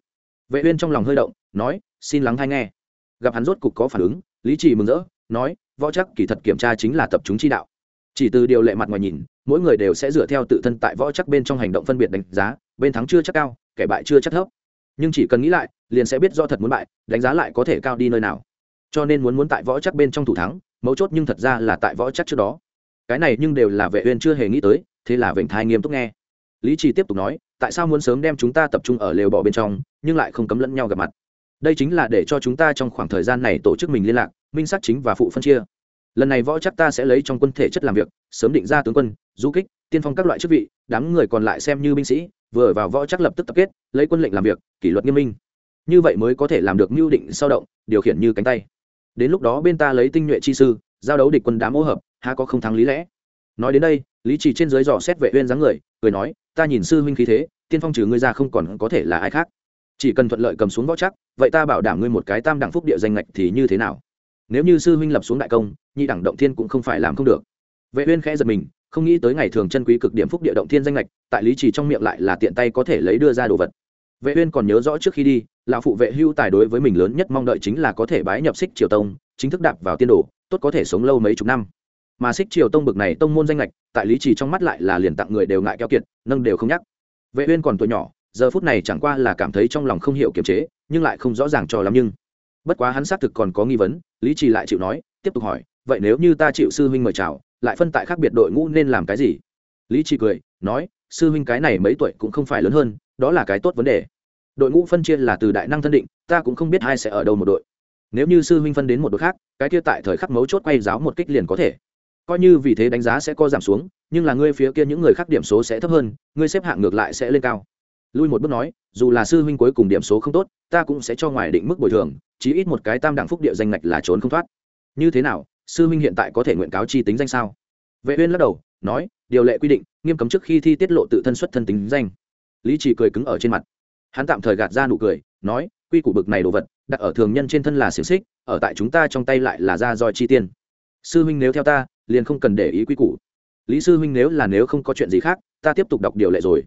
Vệ uyên trong lòng hơi động, nói, xin lắng hay nghe. Gặp hắn rốt cục có phản ứng, lý chỉ mừng rỡ, nói, võ chắc kỳ thật kiểm tra chính là tập trung chi đạo. Chỉ từ điều lệ mặt ngoài nhìn, mỗi người đều sẽ dựa theo tự thân tại võ chắc bên trong hành động phân biệt đánh giá, bên thắng chưa chắc cao, kẻ bại chưa chắc thấp. Nhưng chỉ cần nghĩ lại, liền sẽ biết do thật muốn bại, đánh giá lại có thể cao đi nơi nào. Cho nên muốn muốn tại võ chắc bên trong thủ thắng, mấu chốt nhưng thật ra là tại võ chắc trước đó. Cái này nhưng đều là vệ uyên chưa hề nghĩ tới, thế là vịnh thai nghiêm túc nghe. Lý trì tiếp tục nói tại sao muốn sớm đem chúng ta tập trung ở lều bỏ bên trong, nhưng lại không cấm lẫn nhau gặp mặt. Đây chính là để cho chúng ta trong khoảng thời gian này tổ chức mình liên lạc, minh sát chính và phụ phân chia. Lần này võ chắc ta sẽ lấy trong quân thể chất làm việc, sớm định ra tướng quân, du kích, tiên phong các loại chức vị, đám người còn lại xem như binh sĩ, vừa vào võ chắc lập tức tập kết, lấy quân lệnh làm việc, kỷ luật nghiêm minh. Như vậy mới có thể làm được mưu định sao động, điều khiển như cánh tay. Đến lúc đó bên ta lấy tinh nhuệ chi sư, giao đấu địch quân đám ô hợp, há có không thắng lý lẽ? Nói đến đây, lý trì trên dưới dò xét vệ uyên dáng người, cười nói, ta nhìn sư huynh khí thế, tiên phong trừ ngươi ra không còn có thể là ai khác. Chỉ cần thuận lợi cầm xuống võ chắc, vậy ta bảo đảm ngươi một cái tam đẳng phúc địa danh ngạch thì như thế nào? Nếu như sư huynh lập xuống đại công, nhị đẳng động thiên cũng không phải làm không được. Vệ uyên khẽ giật mình, không nghĩ tới ngày thường chân quý cực điểm phúc địa động thiên danh lệch tại lý trì trong miệng lại là tiện tay có thể lấy đưa ra đồ vật. Vệ uyên còn nhớ rõ trước khi đi, lão phụ vệ hưu tài đối với mình lớn nhất mong đợi chính là có thể bái nhập xích triều tông, chính thức đạp vào tiên đồ, tốt có thể sống lâu mấy chục năm mà xích triều tông bực này tông môn danh lệch, tại lý trì trong mắt lại là liền tặng người đều ngại keo kiệt, nâng đều không nhắc. Vệ uyên còn tuổi nhỏ, giờ phút này chẳng qua là cảm thấy trong lòng không hiểu kiềm chế, nhưng lại không rõ ràng cho lắm nhưng. Bất quá hắn xác thực còn có nghi vấn, lý trì lại chịu nói, tiếp tục hỏi, vậy nếu như ta chịu sư huynh mời chào, lại phân tại khác biệt đội ngũ nên làm cái gì? Lý trì cười, nói, sư huynh cái này mấy tuổi cũng không phải lớn hơn, đó là cái tốt vấn đề. Đội ngũ phân chia là từ đại năng thân định, ta cũng không biết ai sẽ ở đâu một đội. Nếu như sư huynh phân đến một đội khác, cái kia tại thời khắc mấu chốt quay giáo một kích liền có thể coi như vì thế đánh giá sẽ có giảm xuống, nhưng là ngươi phía kia những người khác điểm số sẽ thấp hơn, ngươi xếp hạng ngược lại sẽ lên cao. Lui một bước nói, dù là sư huynh cuối cùng điểm số không tốt, ta cũng sẽ cho ngoài định mức bồi thường, chí ít một cái tam đẳng phúc địa danh ngạch là trốn không thoát. Như thế nào, sư huynh hiện tại có thể nguyện cáo chi tính danh sao? Vệ uyên lắc đầu, nói, điều lệ quy định, nghiêm cấm trước khi thi tiết lộ tự thân xuất thân tính danh. Lý chỉ cười cứng ở trên mặt. Hắn tạm thời gạt ra nụ cười, nói, quy củ bực này đồ vật, đặt ở thường nhân trên thân là xiềng xích, ở tại chúng ta trong tay lại là ra roi chi tiên sư huynh nếu theo ta, liền không cần để ý quy củ. Lý sư huynh nếu là nếu không có chuyện gì khác, ta tiếp tục đọc điều lệ rồi.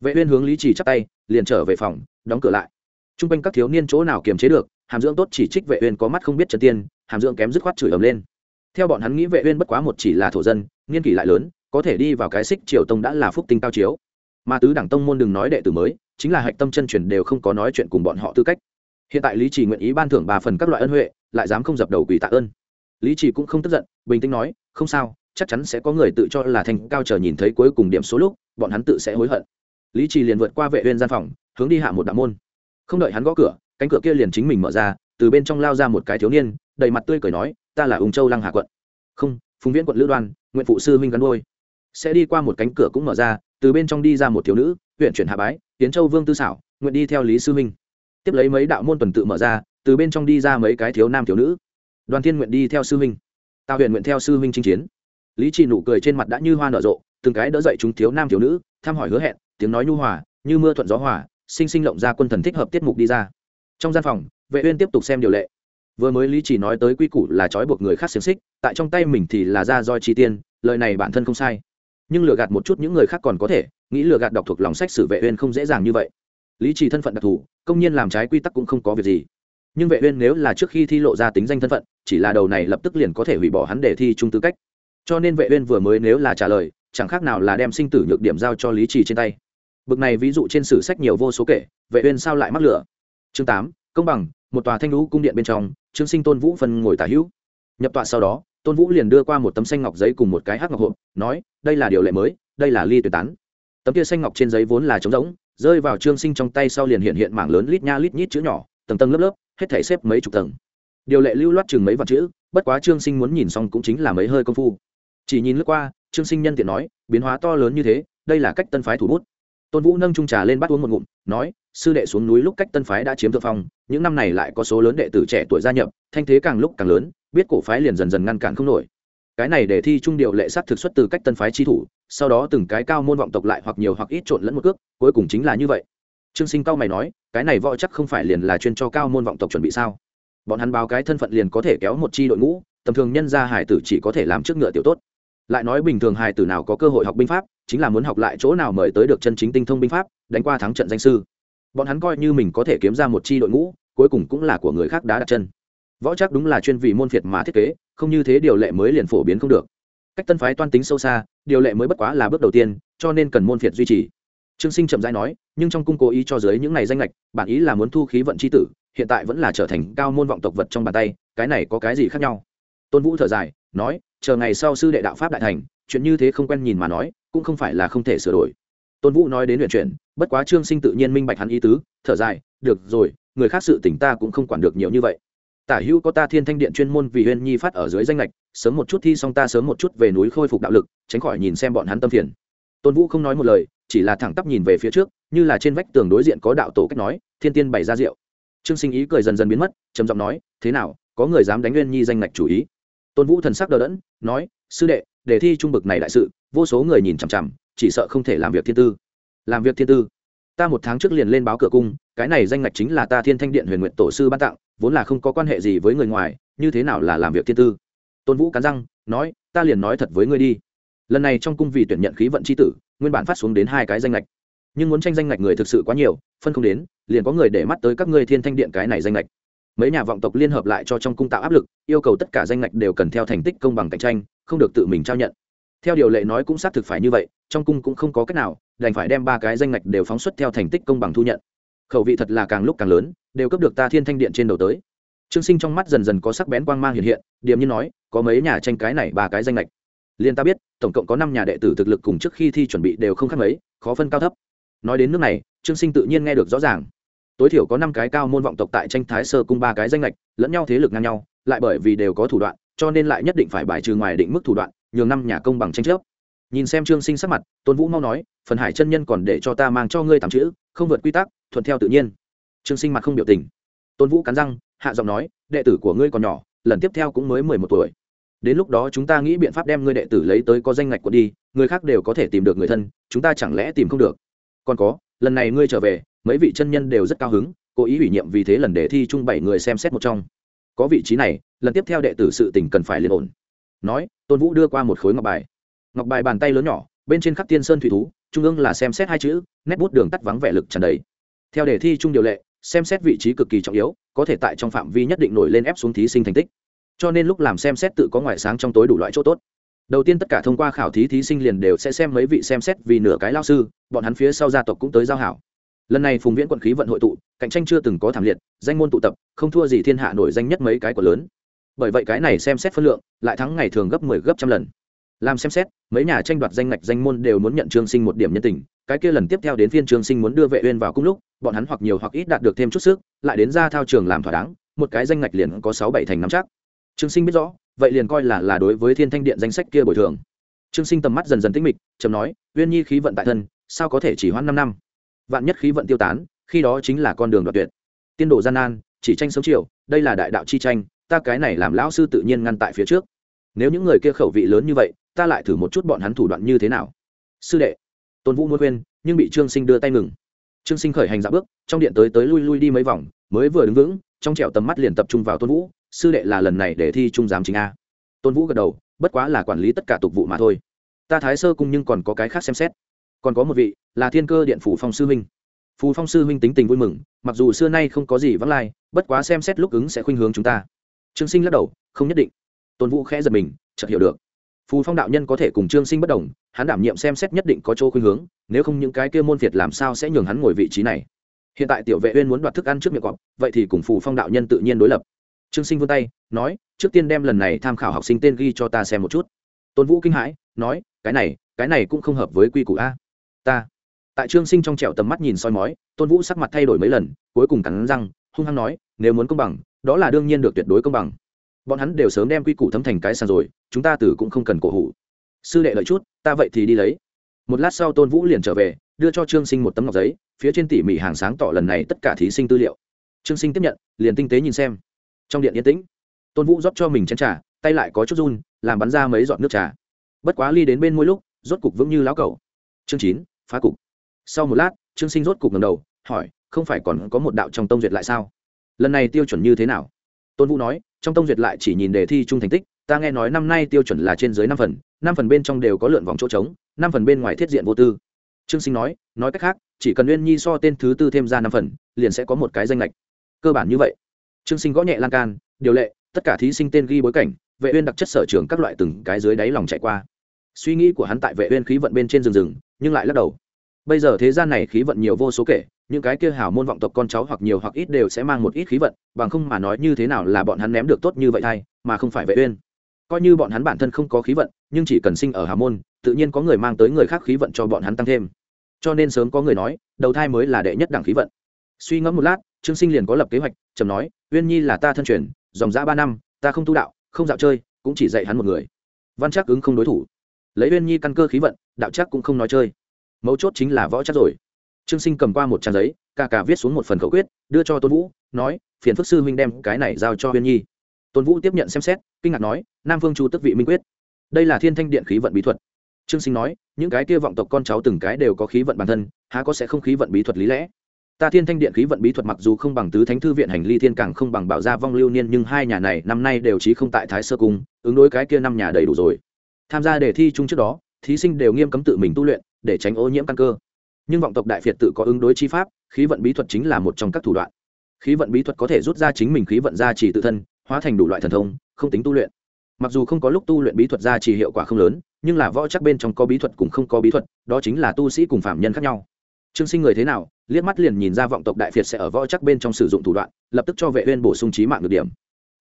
Vệ uyên hướng lý chỉ chắp tay, liền trở về phòng, đóng cửa lại. Trung quanh các thiếu niên chỗ nào kiềm chế được, hàm dưỡng tốt chỉ trích vệ uyên có mắt không biết chân tiên, hàm dưỡng kém dứt khoát chửi ầm lên. Theo bọn hắn nghĩ vệ uyên bất quá một chỉ là thổ dân, niên kỷ lại lớn, có thể đi vào cái xích triều tông đã là phúc tinh cao chiếu. Mà tứ đẳng tông môn đừng nói đệ tử mới, chính là hạch tâm chân truyền đều không có nói chuyện cùng bọn họ tư cách. Hiện tại lý chỉ nguyện ý ban thưởng ba phần các loại ân huệ, lại dám không dập đầu quỳ tạ ơn lý chỉ cũng không tức giận, bình tĩnh nói, không sao, chắc chắn sẽ có người tự cho là thành cao chờ nhìn thấy cuối cùng điểm số lúc, bọn hắn tự sẽ hối hận. Lý trì liền vượt qua vệ huyên gian phòng, hướng đi hạ một đạo môn. Không đợi hắn gõ cửa, cánh cửa kia liền chính mình mở ra, từ bên trong lao ra một cái thiếu niên, đầy mặt tươi cười nói, ta là ung châu lăng hà quận. Không, phùng viễn quận lữ đoan, nguyện phụ sư huynh gắn đôi sẽ đi qua một cánh cửa cũng mở ra, từ bên trong đi ra một thiếu nữ, huyện chuyển hạ bái, tiến châu vương tư xảo nguyện đi theo lý sư huynh. Tiếp lấy mấy đạo môn tuần tự mở ra, từ bên trong đi ra mấy cái thiếu nam thiếu nữ đoàn thiên nguyện đi theo sư huynh. Tào huyện nguyện theo sư huynh chinh chiến. Lý trì nụ cười trên mặt đã như hoa nở rộ, từng cái đỡ dậy chúng thiếu nam thiếu nữ, thăm hỏi hứa hẹn, tiếng nói nhu hòa, như mưa thuận gió hòa, sinh sinh lộng ra quân thần thích hợp tiết mục đi ra. Trong gian phòng, vệ uyên tiếp tục xem điều lệ. Vừa mới lý chỉ nói tới quy củ là trói buộc người khác xiềng xích, tại trong tay mình thì là ra roi chi tiên, lời này bản thân không sai. Nhưng lừa gạt một chút những người khác còn có thể, nghĩ lừa gạt đọc thuộc lòng sách sử vệ uyên không dễ dàng như vậy. Lý chỉ thân phận đặc thù, công nhiên làm trái quy tắc cũng không có việc gì nhưng vệ uyên nếu là trước khi thi lộ ra tính danh thân phận chỉ là đầu này lập tức liền có thể hủy bỏ hắn để thi trung tư cách. Cho nên vệ uyên vừa mới nếu là trả lời chẳng khác nào là đem sinh tử nhược điểm giao cho lý trì trên tay. Bực này ví dụ trên sử sách nhiều vô số kể vệ uyên sao lại mắc lửa? Chương 8, công bằng một tòa thanh lũ cung điện bên trong trương sinh tôn vũ phân ngồi tả hữu. Nhập tọa sau đó tôn vũ liền đưa qua một tấm xanh ngọc giấy cùng một cái hắc ngọc hộp nói đây là điều lệ mới đây là ly tuyệt tán. Tấm kia xanh ngọc trên giấy vốn là trống rỗng rơi vào trương sinh trong tay sau liền hiện hiện mảng lớn lít nha lít nhít chữ nhỏ tầng tầng lớp lớp, hết thể xếp mấy chục tầng. Điều lệ lưu loát chừng mấy vạn chữ, bất quá trương sinh muốn nhìn xong cũng chính là mấy hơi công phu. Chỉ nhìn lướt qua, trương sinh nhân tiện nói, biến hóa to lớn như thế, đây là cách tân phái thủ bút. Tôn vũ nâng trung trà lên bắt uống một ngụm, nói, sư đệ xuống núi lúc cách tân phái đã chiếm thượng phong, những năm này lại có số lớn đệ tử trẻ tuổi gia nhập, thanh thế càng lúc càng lớn, biết cổ phái liền dần dần ngăn cản không nổi. Cái này để thi trung điệu lệ sát thực xuất từ cách tân phái chi thủ, sau đó từng cái cao môn vọng tộc lại hoặc nhiều hoặc ít trộn lẫn một cước, cuối cùng chính là như vậy. Trương sinh cao mày nói cái này võ chắc không phải liền là chuyên cho cao môn vọng tộc chuẩn bị sao? Bọn hắn báo cái thân phận liền có thể kéo một chi đội ngũ, tầm thường nhân gia hải tử chỉ có thể làm trước ngựa tiểu tốt. Lại nói bình thường hải tử nào có cơ hội học binh pháp, chính là muốn học lại chỗ nào mời tới được chân chính tinh thông binh pháp, đánh qua thắng trận danh sư. Bọn hắn coi như mình có thể kiếm ra một chi đội ngũ, cuối cùng cũng là của người khác đã đặt chân. Võ chắc đúng là chuyên vì môn phiệt mà thiết kế, không như thế điều lệ mới liền phổ biến không được. Cách tân phái toan tính sâu xa, điều lệ mới bất quá là bước đầu tiên, cho nên cần môn phiệt duy trì trương sinh chậm rãi nói nhưng trong cung cố ý cho dưới những này danh lệch bản ý là muốn thu khí vận c h i tử hiện tại vẫn là trở thành cao môn vọng tộc vật trong bàn tay cái này có cái gì khác nhau? Tôn vũ thở dài nói chờ ngày sau sư đệ đạo pháp đại thành chuyện như thế không quen nhìn mà nói cũng không phải là không thể sửa đổi. Tôn vũ nói đến luyện chuyển, bất quá trương sinh tự nhiên minh bạch hắn ý tứ thở dài được rồi người khác sự tỉnh ta cũng không quản được nhiều như vậy. Tả hữu có ta thiên thanh điện chuyên môn vì huyên nhi phát ở dưới danh lệch sớm một chút thi xong ta sớm một chút về núi khôi phục đạo lực tránh khỏi nhìn xem bọn hắn tâm phiền. Tôn vũ không nói một lời chỉ là thẳng tắp nhìn về phía trước, như là trên vách tường đối diện có đạo tổ cách nói, thiên tiên bày ra rượu. Trương sinh ý cười dần dần biến mất, trầm giọng nói, thế nào, có người dám đánh nguyên nhi danh ngạch chủ ý? Tôn vũ thần sắc đờ đẫn, nói, sư đệ đề thi trung bực này đại sự, vô số người nhìn chằm chằm, chỉ sợ không thể làm việc thiên tư. Làm việc thiên tư? Ta một tháng trước liền lên báo cửa cung, cái này danh ngạch chính là ta thiên thanh điện huyền nguyện tổ sư ban tặng, vốn là không có quan hệ gì với người ngoài, như thế nào là làm việc thiên tư? Tôn vũ cắn răng, nói, ta liền nói thật với ngươi đi. Lần này trong cung vì tuyển nhận khí vận c h i tử nguyên bản phát xuống đến hai cái danh lệch nhưng muốn tranh danh lệch người thực sự quá nhiều, phân không đến, liền có người để mắt tới các ngươi thiên thanh điện cái này danh lệch mấy nhà vọng tộc liên hợp lại cho trong cung tạo áp lực, yêu cầu tất cả danh lệch đều cần theo thành tích công bằng cạnh tranh, không được tự mình trao nhận. Theo điều lệ nói cũng xác thực phải như vậy, trong cung cũng không có cách nào, đành phải đem ba cái danh lệch đều phóng xuất theo thành tích công bằng thu nhận. Khẩu vị thật là càng lúc càng lớn, đều cấp được ta thiên thanh điện trên đầu tới. Trương sinh trong mắt dần dần có sắc bén quang mang hiện hiện, điềm như nói, có mấy nhà tranh cái này ba cái danh lệch liên ta biết, tổng cộng có năm nhà đệ tử thực lực cùng trước khi thi chuẩn bị đều không khác mấy, khó phân cao thấp. Nói đến nước này, trương sinh tự nhiên nghe được rõ ràng. Tối thiểu có năm cái cao môn vọng tộc tại tranh thái sơ cung ba cái danh lệch, lẫn nhau thế lực ngang nhau, lại bởi vì đều có thủ đoạn, cho nên lại nhất định phải bài trừ ngoài định mức thủ đoạn, nhường năm nhà công bằng tranh chấp. Nhìn xem trương sinh sắc mặt, tôn vũ mau nói, phần hải chân nhân còn để cho ta mang cho ngươi tạm chữ, không vượt quy tắc, thuận theo tự nhiên. Trương sinh mặt không biểu tình. Tôn vũ cắn răng, hạ giọng nói, đệ tử của ngươi còn nhỏ, lần tiếp theo cũng mới mười một tuổi đến lúc đó chúng ta nghĩ biện pháp đem ngươi đệ tử lấy tới có danh ngạch của đi, người khác đều có thể tìm được người thân, chúng ta chẳng lẽ tìm không được? Còn có, lần này ngươi trở về, mấy vị chân nhân đều rất cao hứng, cố ý ủy nhiệm vì thế lần để thi chung bảy người xem xét một trong. Có vị trí này, lần tiếp theo đệ tử sự tình cần phải liên ổn. Nói, tôn vũ đưa qua một khối ngọc bài. Ngọc bài bàn tay lớn nhỏ, bên trên khắc tiên sơn thủy thú, trung ương là xem xét hai chữ, nét bút đường tắt vắng vẻ lực tràn đầy. Theo đề thi chung điều lệ, xem xét vị trí cực kỳ trọng yếu, có thể tại trong phạm vi nhất định nổi lên ép xuống thí sinh thành tích cho nên lúc làm xem xét tự có ngoại sáng trong tối đủ loại chỗ tốt. Đầu tiên tất cả thông qua khảo thí thí sinh liền đều sẽ xem mấy vị xem xét vì nửa cái lao sư, bọn hắn phía sau gia tộc cũng tới giao hảo. Lần này phùng viễn quận khí vận hội tụ, cạnh tranh chưa từng có thảm liệt, danh môn tụ tập, không thua gì thiên hạ nổi danh nhất mấy cái của lớn. Bởi vậy cái này xem xét phân lượng, lại thắng ngày thường gấp mười 10 gấp trăm lần. Làm xem xét, mấy nhà tranh đoạt danh ngạch danh môn đều muốn nhận trương sinh một điểm nhân tình, cái kia lần tiếp theo đến phiên trương sinh muốn đưa vệ uyên vào cung lúc, bọn hắn hoặc nhiều hoặc ít đạt được thêm chút sức, lại đến ra thao trường làm thỏa đáng, một cái danh ngạch liền có sáu bảy thành nắm chắc trương sinh biết rõ, vậy liền coi là là đối với thiên thanh điện danh sách kia bồi thường. Trương sinh tầm mắt dần dần tĩnh mịch, trầm nói, uyên nhi khí vận tại thân, sao có thể chỉ hoãn năm năm? Vạn nhất khí vận tiêu tán, khi đó chính là con đường đoạt tuyệt. Tiên độ gian nan, chỉ tranh sống chiều, đây là đại đạo chi tranh, ta cái này làm lão sư tự nhiên ngăn tại phía trước. Nếu những người kia khẩu vị lớn như vậy, ta lại thử một chút bọn hắn thủ đoạn như thế nào? Sư đệ. Tôn vũ muốn khuyên, nhưng bị trương sinh đưa tay ngừng. Trương sinh khởi hành dạ bước, trong điện tới tới lui lui đi mấy vòng, mới vừa đứng vững, trong trẻo tầm mắt liền tập trung vào tôn vũ sư đệ là lần này để thi trung giám chính a. Tôn vũ gật đầu, bất quá là quản lý tất cả tục vụ mà thôi. Ta thái sơ cung nhưng còn có cái khác xem xét. Còn có một vị, là thiên cơ điện phủ phong sư huynh. Phù phong sư huynh tính tình vui mừng, mặc dù xưa nay không có gì vắng lai, bất quá xem xét lúc ứng sẽ khuynh hướng chúng ta. Trương sinh lắc đầu, không nhất định. Tôn vũ khẽ giật mình, chợt hiểu được. Phù phong đạo nhân có thể cùng trương sinh bất đồng, hắn đảm nhiệm xem xét nhất định có chỗ khuynh hướng, nếu không những cái kia môn việt làm sao sẽ nhường hắn ngồi vị trí này. Hiện tại tiểu vệ uyên muốn đoạt thức ăn trước miệng cọp, vậy thì cùng phù phong đạo nhân tự nhiên đối lập trương sinh vươn tay, nói, trước tiên đem lần này tham khảo học sinh tên ghi cho ta xem một chút. Tôn vũ kinh hãi, nói, cái này cái này cũng không hợp với quy củ a. Ta. Tại trương sinh trong trẻo tầm mắt nhìn soi mói, tôn vũ sắc mặt thay đổi mấy lần, cuối cùng cắn răng, hung hăng nói, nếu muốn công bằng, đó là đương nhiên được tuyệt đối công bằng. Bọn hắn đều sớm đem quy củ thấm thành cái sàn rồi, chúng ta từ cũng không cần cổ hủ. Sư đệ lợi chút, ta vậy thì đi lấy. Một lát sau tôn vũ liền trở về, đưa cho trương sinh một tấm ngọc giấy, phía trên tỉ mỉ hàng sáng tỏ lần này tất cả thí sinh tư liệu. Trương sinh tiếp nhận, liền tinh tế nhìn xem trong điện yên tĩnh. Tôn vũ rót cho mình chén trà, tay lại có chút run, làm bắn ra mấy giọt nước trà. Bất quá ly đến bên mỗi lúc, rốt cục vững như lão cầu chương chín, phá cục. Sau một lát, trương sinh rốt cục ngầm đầu, hỏi, không phải còn có một đạo trong tông duyệt lại sao? Lần này tiêu chuẩn như thế nào? Tôn vũ nói, trong tông duyệt lại chỉ nhìn đề thi chung thành tích, ta nghe nói năm nay tiêu chuẩn là trên dưới năm phần năm phần bên trong đều có lượn vòng chỗ trống, năm phần bên ngoài thiết diện vô tư. Trương sinh nói nói cách khác, chỉ cần uyên nhi so tên thứ tư thêm ra năm phần, liền sẽ có một cái danh lệch. Cơ bản như vậy trương sinh gõ nhẹ lan can, điều lệ, tất cả thí sinh tên ghi bối cảnh, vệ uyên đặc chất sở trường các loại từng cái dưới đáy lòng chạy qua. Suy nghĩ của hắn tại vệ uyên khí vận bên trên rừng rừng, nhưng lại lắc đầu. Bây giờ thế gian này khí vận nhiều vô số kể, những cái kia hảo môn vọng tộc con cháu hoặc nhiều hoặc ít đều sẽ mang một ít khí vận, bằng không mà nói như thế nào là bọn hắn ném được tốt như vậy thay, mà không phải vệ uyên. Coi như bọn hắn bản thân không có khí vận, nhưng chỉ cần sinh ở hảo môn, tự nhiên có người mang tới người khác khí vận cho bọn hắn tăng thêm. Cho nên sớm có người nói, đầu thai mới là đệ nhất đẳng khí vận. Suy ngẫm một lát, trương sinh liền có lập kế hoạch trầm nói uyên nhi là ta thân truyền, dòng dã ba năm, ta không tu đạo, không dạo chơi, cũng chỉ dạy hắn một người. Văn chắc ứng không đối thủ. Lấy uyên nhi căn cơ khí vận, đạo chắc cũng không nói chơi. Mấu chốt chính là võ chắc rồi. Trương sinh cầm qua một trang giấy, ca ca viết xuống một phần khẩu quyết, đưa cho tôn vũ, nói, phiền phức sư huynh đem cái này giao cho uyên nhi. Tôn vũ tiếp nhận xem xét, kinh ngạc nói, nam phương chu tức vị minh quyết. Đây là thiên thanh điện khí vận bí thuật. Trương sinh nói, những cái kia vọng tộc con cháu từng cái đều có khí vận bản thân, há có sẽ không khí vận bí thuật lý lẽ? Ta thiên thanh điện khí vận bí thuật mặc dù không bằng tứ thánh thư viện hành ly thiên càng không bằng bảo gia vong lưu niên, nhưng hai nhà này năm nay đều trí không tại thái sơ cung, ứng đối cái kia năm nhà đầy đủ rồi. Tham gia đề thi chung trước đó, thí sinh đều nghiêm cấm tự mình tu luyện, để tránh ô nhiễm căn cơ. Nhưng vọng tộc đại việt tự có ứng đối chi pháp, khí vận bí thuật chính là một trong các thủ đoạn. Khí vận bí thuật có thể rút ra chính mình khí vận ra chỉ tự thân, hóa thành đủ loại thần thông, không tính tu luyện. Mặc dù không có lúc tu luyện bí thuật ra chỉ hiệu quả không lớn, nhưng là võ chắc bên trong có bí thuật cũng không có bí thuật, đó chính là tu sĩ cùng phạm nhân khác nhau trương sinh người thế nào, liếc mắt liền nhìn ra vọng tộc đại việt sẽ ở võ chắc bên trong sử dụng thủ đoạn, lập tức cho vệ uyên bổ sung trí mạng được điểm.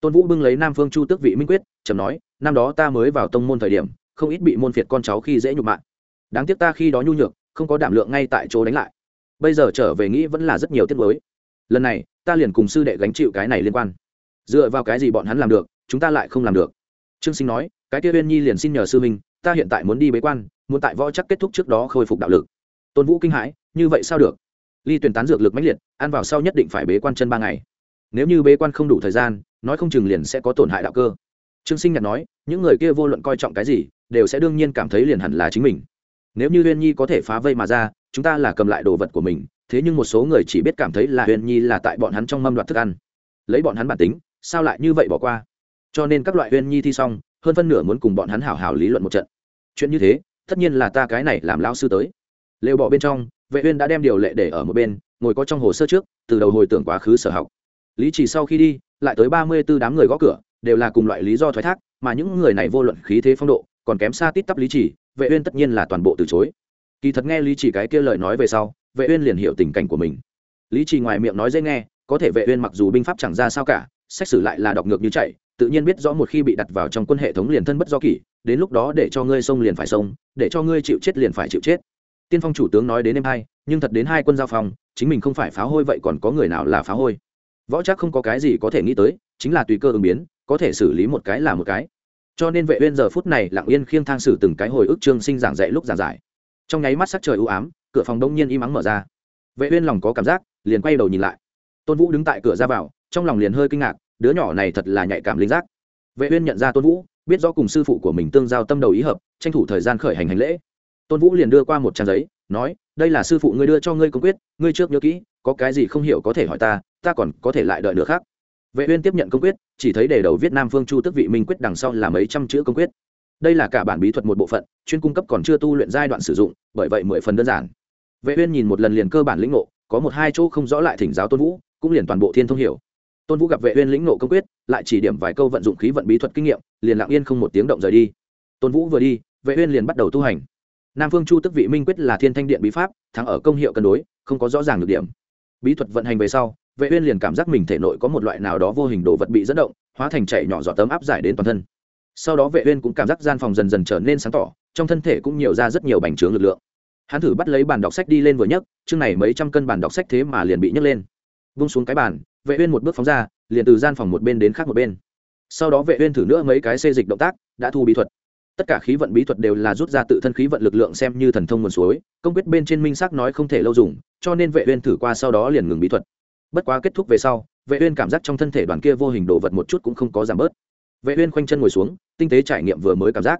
Tôn vũ bưng lấy nam phương chu tước vị minh quyết trầm nói, năm đó ta mới vào tông môn thời điểm, không ít bị môn phiệt con cháu khi dễ nhục mạng. đáng tiếc ta khi đó nhu nhược, không có đảm lượng ngay tại chỗ đánh lại. Bây giờ trở về nghĩ vẫn là rất nhiều tiết mới lần này, ta liền cùng sư đệ gánh chịu cái này liên quan. Dựa vào cái gì bọn hắn làm được, chúng ta lại không làm được. Trương sinh nói, cái kia uyên nhi liền xin nhờ sư minh ta hiện tại muốn đi bế quan, muốn tại võ chắc kết thúc trước đó khôi phục đạo lực tôn vũ kinh hãi, như vậy sao được? Ly tuyển tán dược lực mãnh liệt, ăn vào sau nhất định phải bế quan chân ba ngày. Nếu như bế quan không đủ thời gian, nói không chừng liền sẽ có tổn hại đạo cơ. Trương sinh nhật nói, những người kia vô luận coi trọng cái gì, đều sẽ đương nhiên cảm thấy liền hẳn là chính mình. Nếu như huyên nhi có thể phá vây mà ra, chúng ta là cầm lại đồ vật của mình, thế nhưng một số người chỉ biết cảm thấy là huyên nhi là tại bọn hắn trong mâm đoạt thức ăn. Lấy bọn hắn bản tính, sao lại như vậy bỏ qua? Cho nên các loại huyên nhi thi xong, hơn phân nửa muốn cùng bọn hắn hảo hảo lý luận một trận. Chuyện như thế, tất nhiên là ta cái này làm lao sư tới lều bỏ bên trong, vệ uyên đã đem điều lệ để ở một bên, ngồi có trong hồ sơ trước, từ đầu hồi tưởng quá khứ sở học. Lý chỉ sau khi đi, lại tới ba mươi 34 đám người gõ cửa, đều là cùng loại lý do thoái thác, mà những người này vô luận khí thế phong độ, còn kém xa tít tắp lý chỉ, vệ uyên tất nhiên là toàn bộ từ chối. Kỳ thật nghe lý chỉ cái kia lời nói về sau, vệ uyên liền hiểu tình cảnh của mình. Lý chỉ ngoài miệng nói dễ nghe, có thể vệ uyên mặc dù binh pháp chẳng ra sao cả sách sử lại là đọc ngược như chạy, tự nhiên biết rõ một khi bị đặt vào trong quân hệ thống liền thân bất do kỷ, đến lúc đó để cho ngươi xông liền phải xông, để cho ngươi chịu chết liền phải chịu chết tiên phong chủ tướng nói đến em hai, nhưng thật đến hai quân giao phòng, chính mình không phải phá hôi vậy còn có người nào là phá hôi? Võ chắc không có cái gì có thể nghĩ tới, chính là tùy cơ ứng biến, có thể xử lý một cái là một cái. Cho nên vệ uyên giờ phút này lặng yên khiêng thang sử từng cái hồi ức trương sinh giảng dạy lúc giảng giải. Trong nháy mắt sắc trời u ám, cửa phòng đông nhiên im ắng mở ra. Vệ uyên lòng có cảm giác, liền quay đầu nhìn lại. Tôn vũ đứng tại cửa ra vào, trong lòng liền hơi kinh ngạc, đứa nhỏ này thật là nhạy cảm linh giác. Vệ uyên nhận ra tôn vũ, biết rõ cùng sư phụ của mình tương giao tâm đầu ý hợp, tranh thủ thời gian khởi hành hành lễ tôn vũ liền đưa qua một trang giấy, nói, đây là sư phụ ngươi đưa cho ngươi công quyết, ngươi trước nhớ kỹ, có cái gì không hiểu có thể hỏi ta ta còn có thể lại đợi nữa khác. Vệ uyên tiếp nhận công quyết, chỉ thấy đề đầu viết nam phương chu tức vị minh quyết đằng sau là mấy trăm chữ công quyết. Đây là cả bản bí thuật một bộ phận, chuyên cung cấp còn chưa tu luyện giai đoạn sử dụng, bởi vậy mười phần đơn giản. Vệ uyên nhìn một lần liền cơ bản lĩnh ngộ, có một hai chỗ không rõ lại thỉnh giáo tôn vũ, cũng liền toàn bộ thiên thông hiểu. Tôn vũ gặp vệ uyên lĩnh ngộ công quyết, lại chỉ điểm vài câu vận dụng khí vận bí thuật kinh nghiệm, liền lặng yên không một tiếng động rời đi. Tôn vũ vừa đi, vệ uyên liền bắt đầu tu hành nam phương chu tức vị minh quyết là thiên thanh điện bí pháp, thắng ở công hiệu cân đối, không có rõ ràng được điểm. Bí thuật vận hành về sau, vệ uyên liền cảm giác mình thể nội có một loại nào đó vô hình đồ vật bị dẫn động, hóa thành chảy nhỏ giọt tấm áp giải đến toàn thân. Sau đó vệ uyên cũng cảm giác gian phòng dần dần trở nên sáng tỏ, trong thân thể cũng nhiều ra rất nhiều bành trướng lực lượng. Hắn thử bắt lấy bàn đọc sách đi lên vừa nhấc, chương này mấy trăm cân bàn đọc sách thế mà liền bị nhấc lên. Vung xuống cái bàn, vệ uyên một bước phóng ra, liền từ gian phòng một bên đến khác một bên. Sau đó vệ uyên thử nữa mấy cái xê dịch động tác, đã thu bí thuật tất cả khí vận bí thuật đều là rút ra tự thân khí vận lực lượng xem như thần thông nguồn suối, công quyết bên trên minh sắc nói không thể lâu dùng, cho nên vệ uyên thử qua sau đó liền ngừng bí thuật. Bất quá kết thúc về sau, vệ uyên cảm giác trong thân thể đoàn kia vô hình đồ vật một chút cũng không có giảm bớt. Vệ uyên khoanh chân ngồi xuống, tinh tế trải nghiệm vừa mới cảm giác.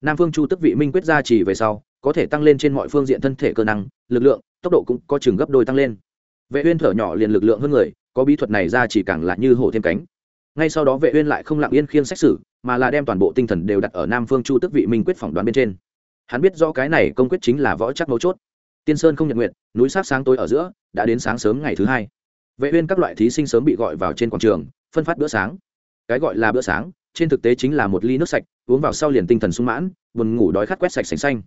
Nam phương chu tức vị minh quyết ra chỉ về sau, có thể tăng lên trên mọi phương diện thân thể cơ năng, lực lượng, tốc độ cũng có chừng gấp đôi tăng lên. Vệ uyên thở nhỏ liền lực lượng hơn người, có bí thuật này ra chỉ càng là như hổ thêm cánh. Ngay sau đó vệ uyên lại không lặng yên khiêng xét xử mà là đem toàn bộ tinh thần đều đặt ở nam phương chu tức vị minh quyết phỏng đoán bên trên. Hắn biết rõ cái này công quyết chính là võ chắc mấu chốt. Tiên sơn không nhận nguyện, núi sát sáng tối ở giữa, đã đến sáng sớm ngày thứ hai. Vệ uyên các loại thí sinh sớm bị gọi vào trên quảng trường, phân phát bữa sáng. Cái gọi là bữa sáng, trên thực tế chính là một ly nước sạch, uống vào sau liền tinh thần sung mãn, buồn ngủ đói khát quét sạch sành xanh.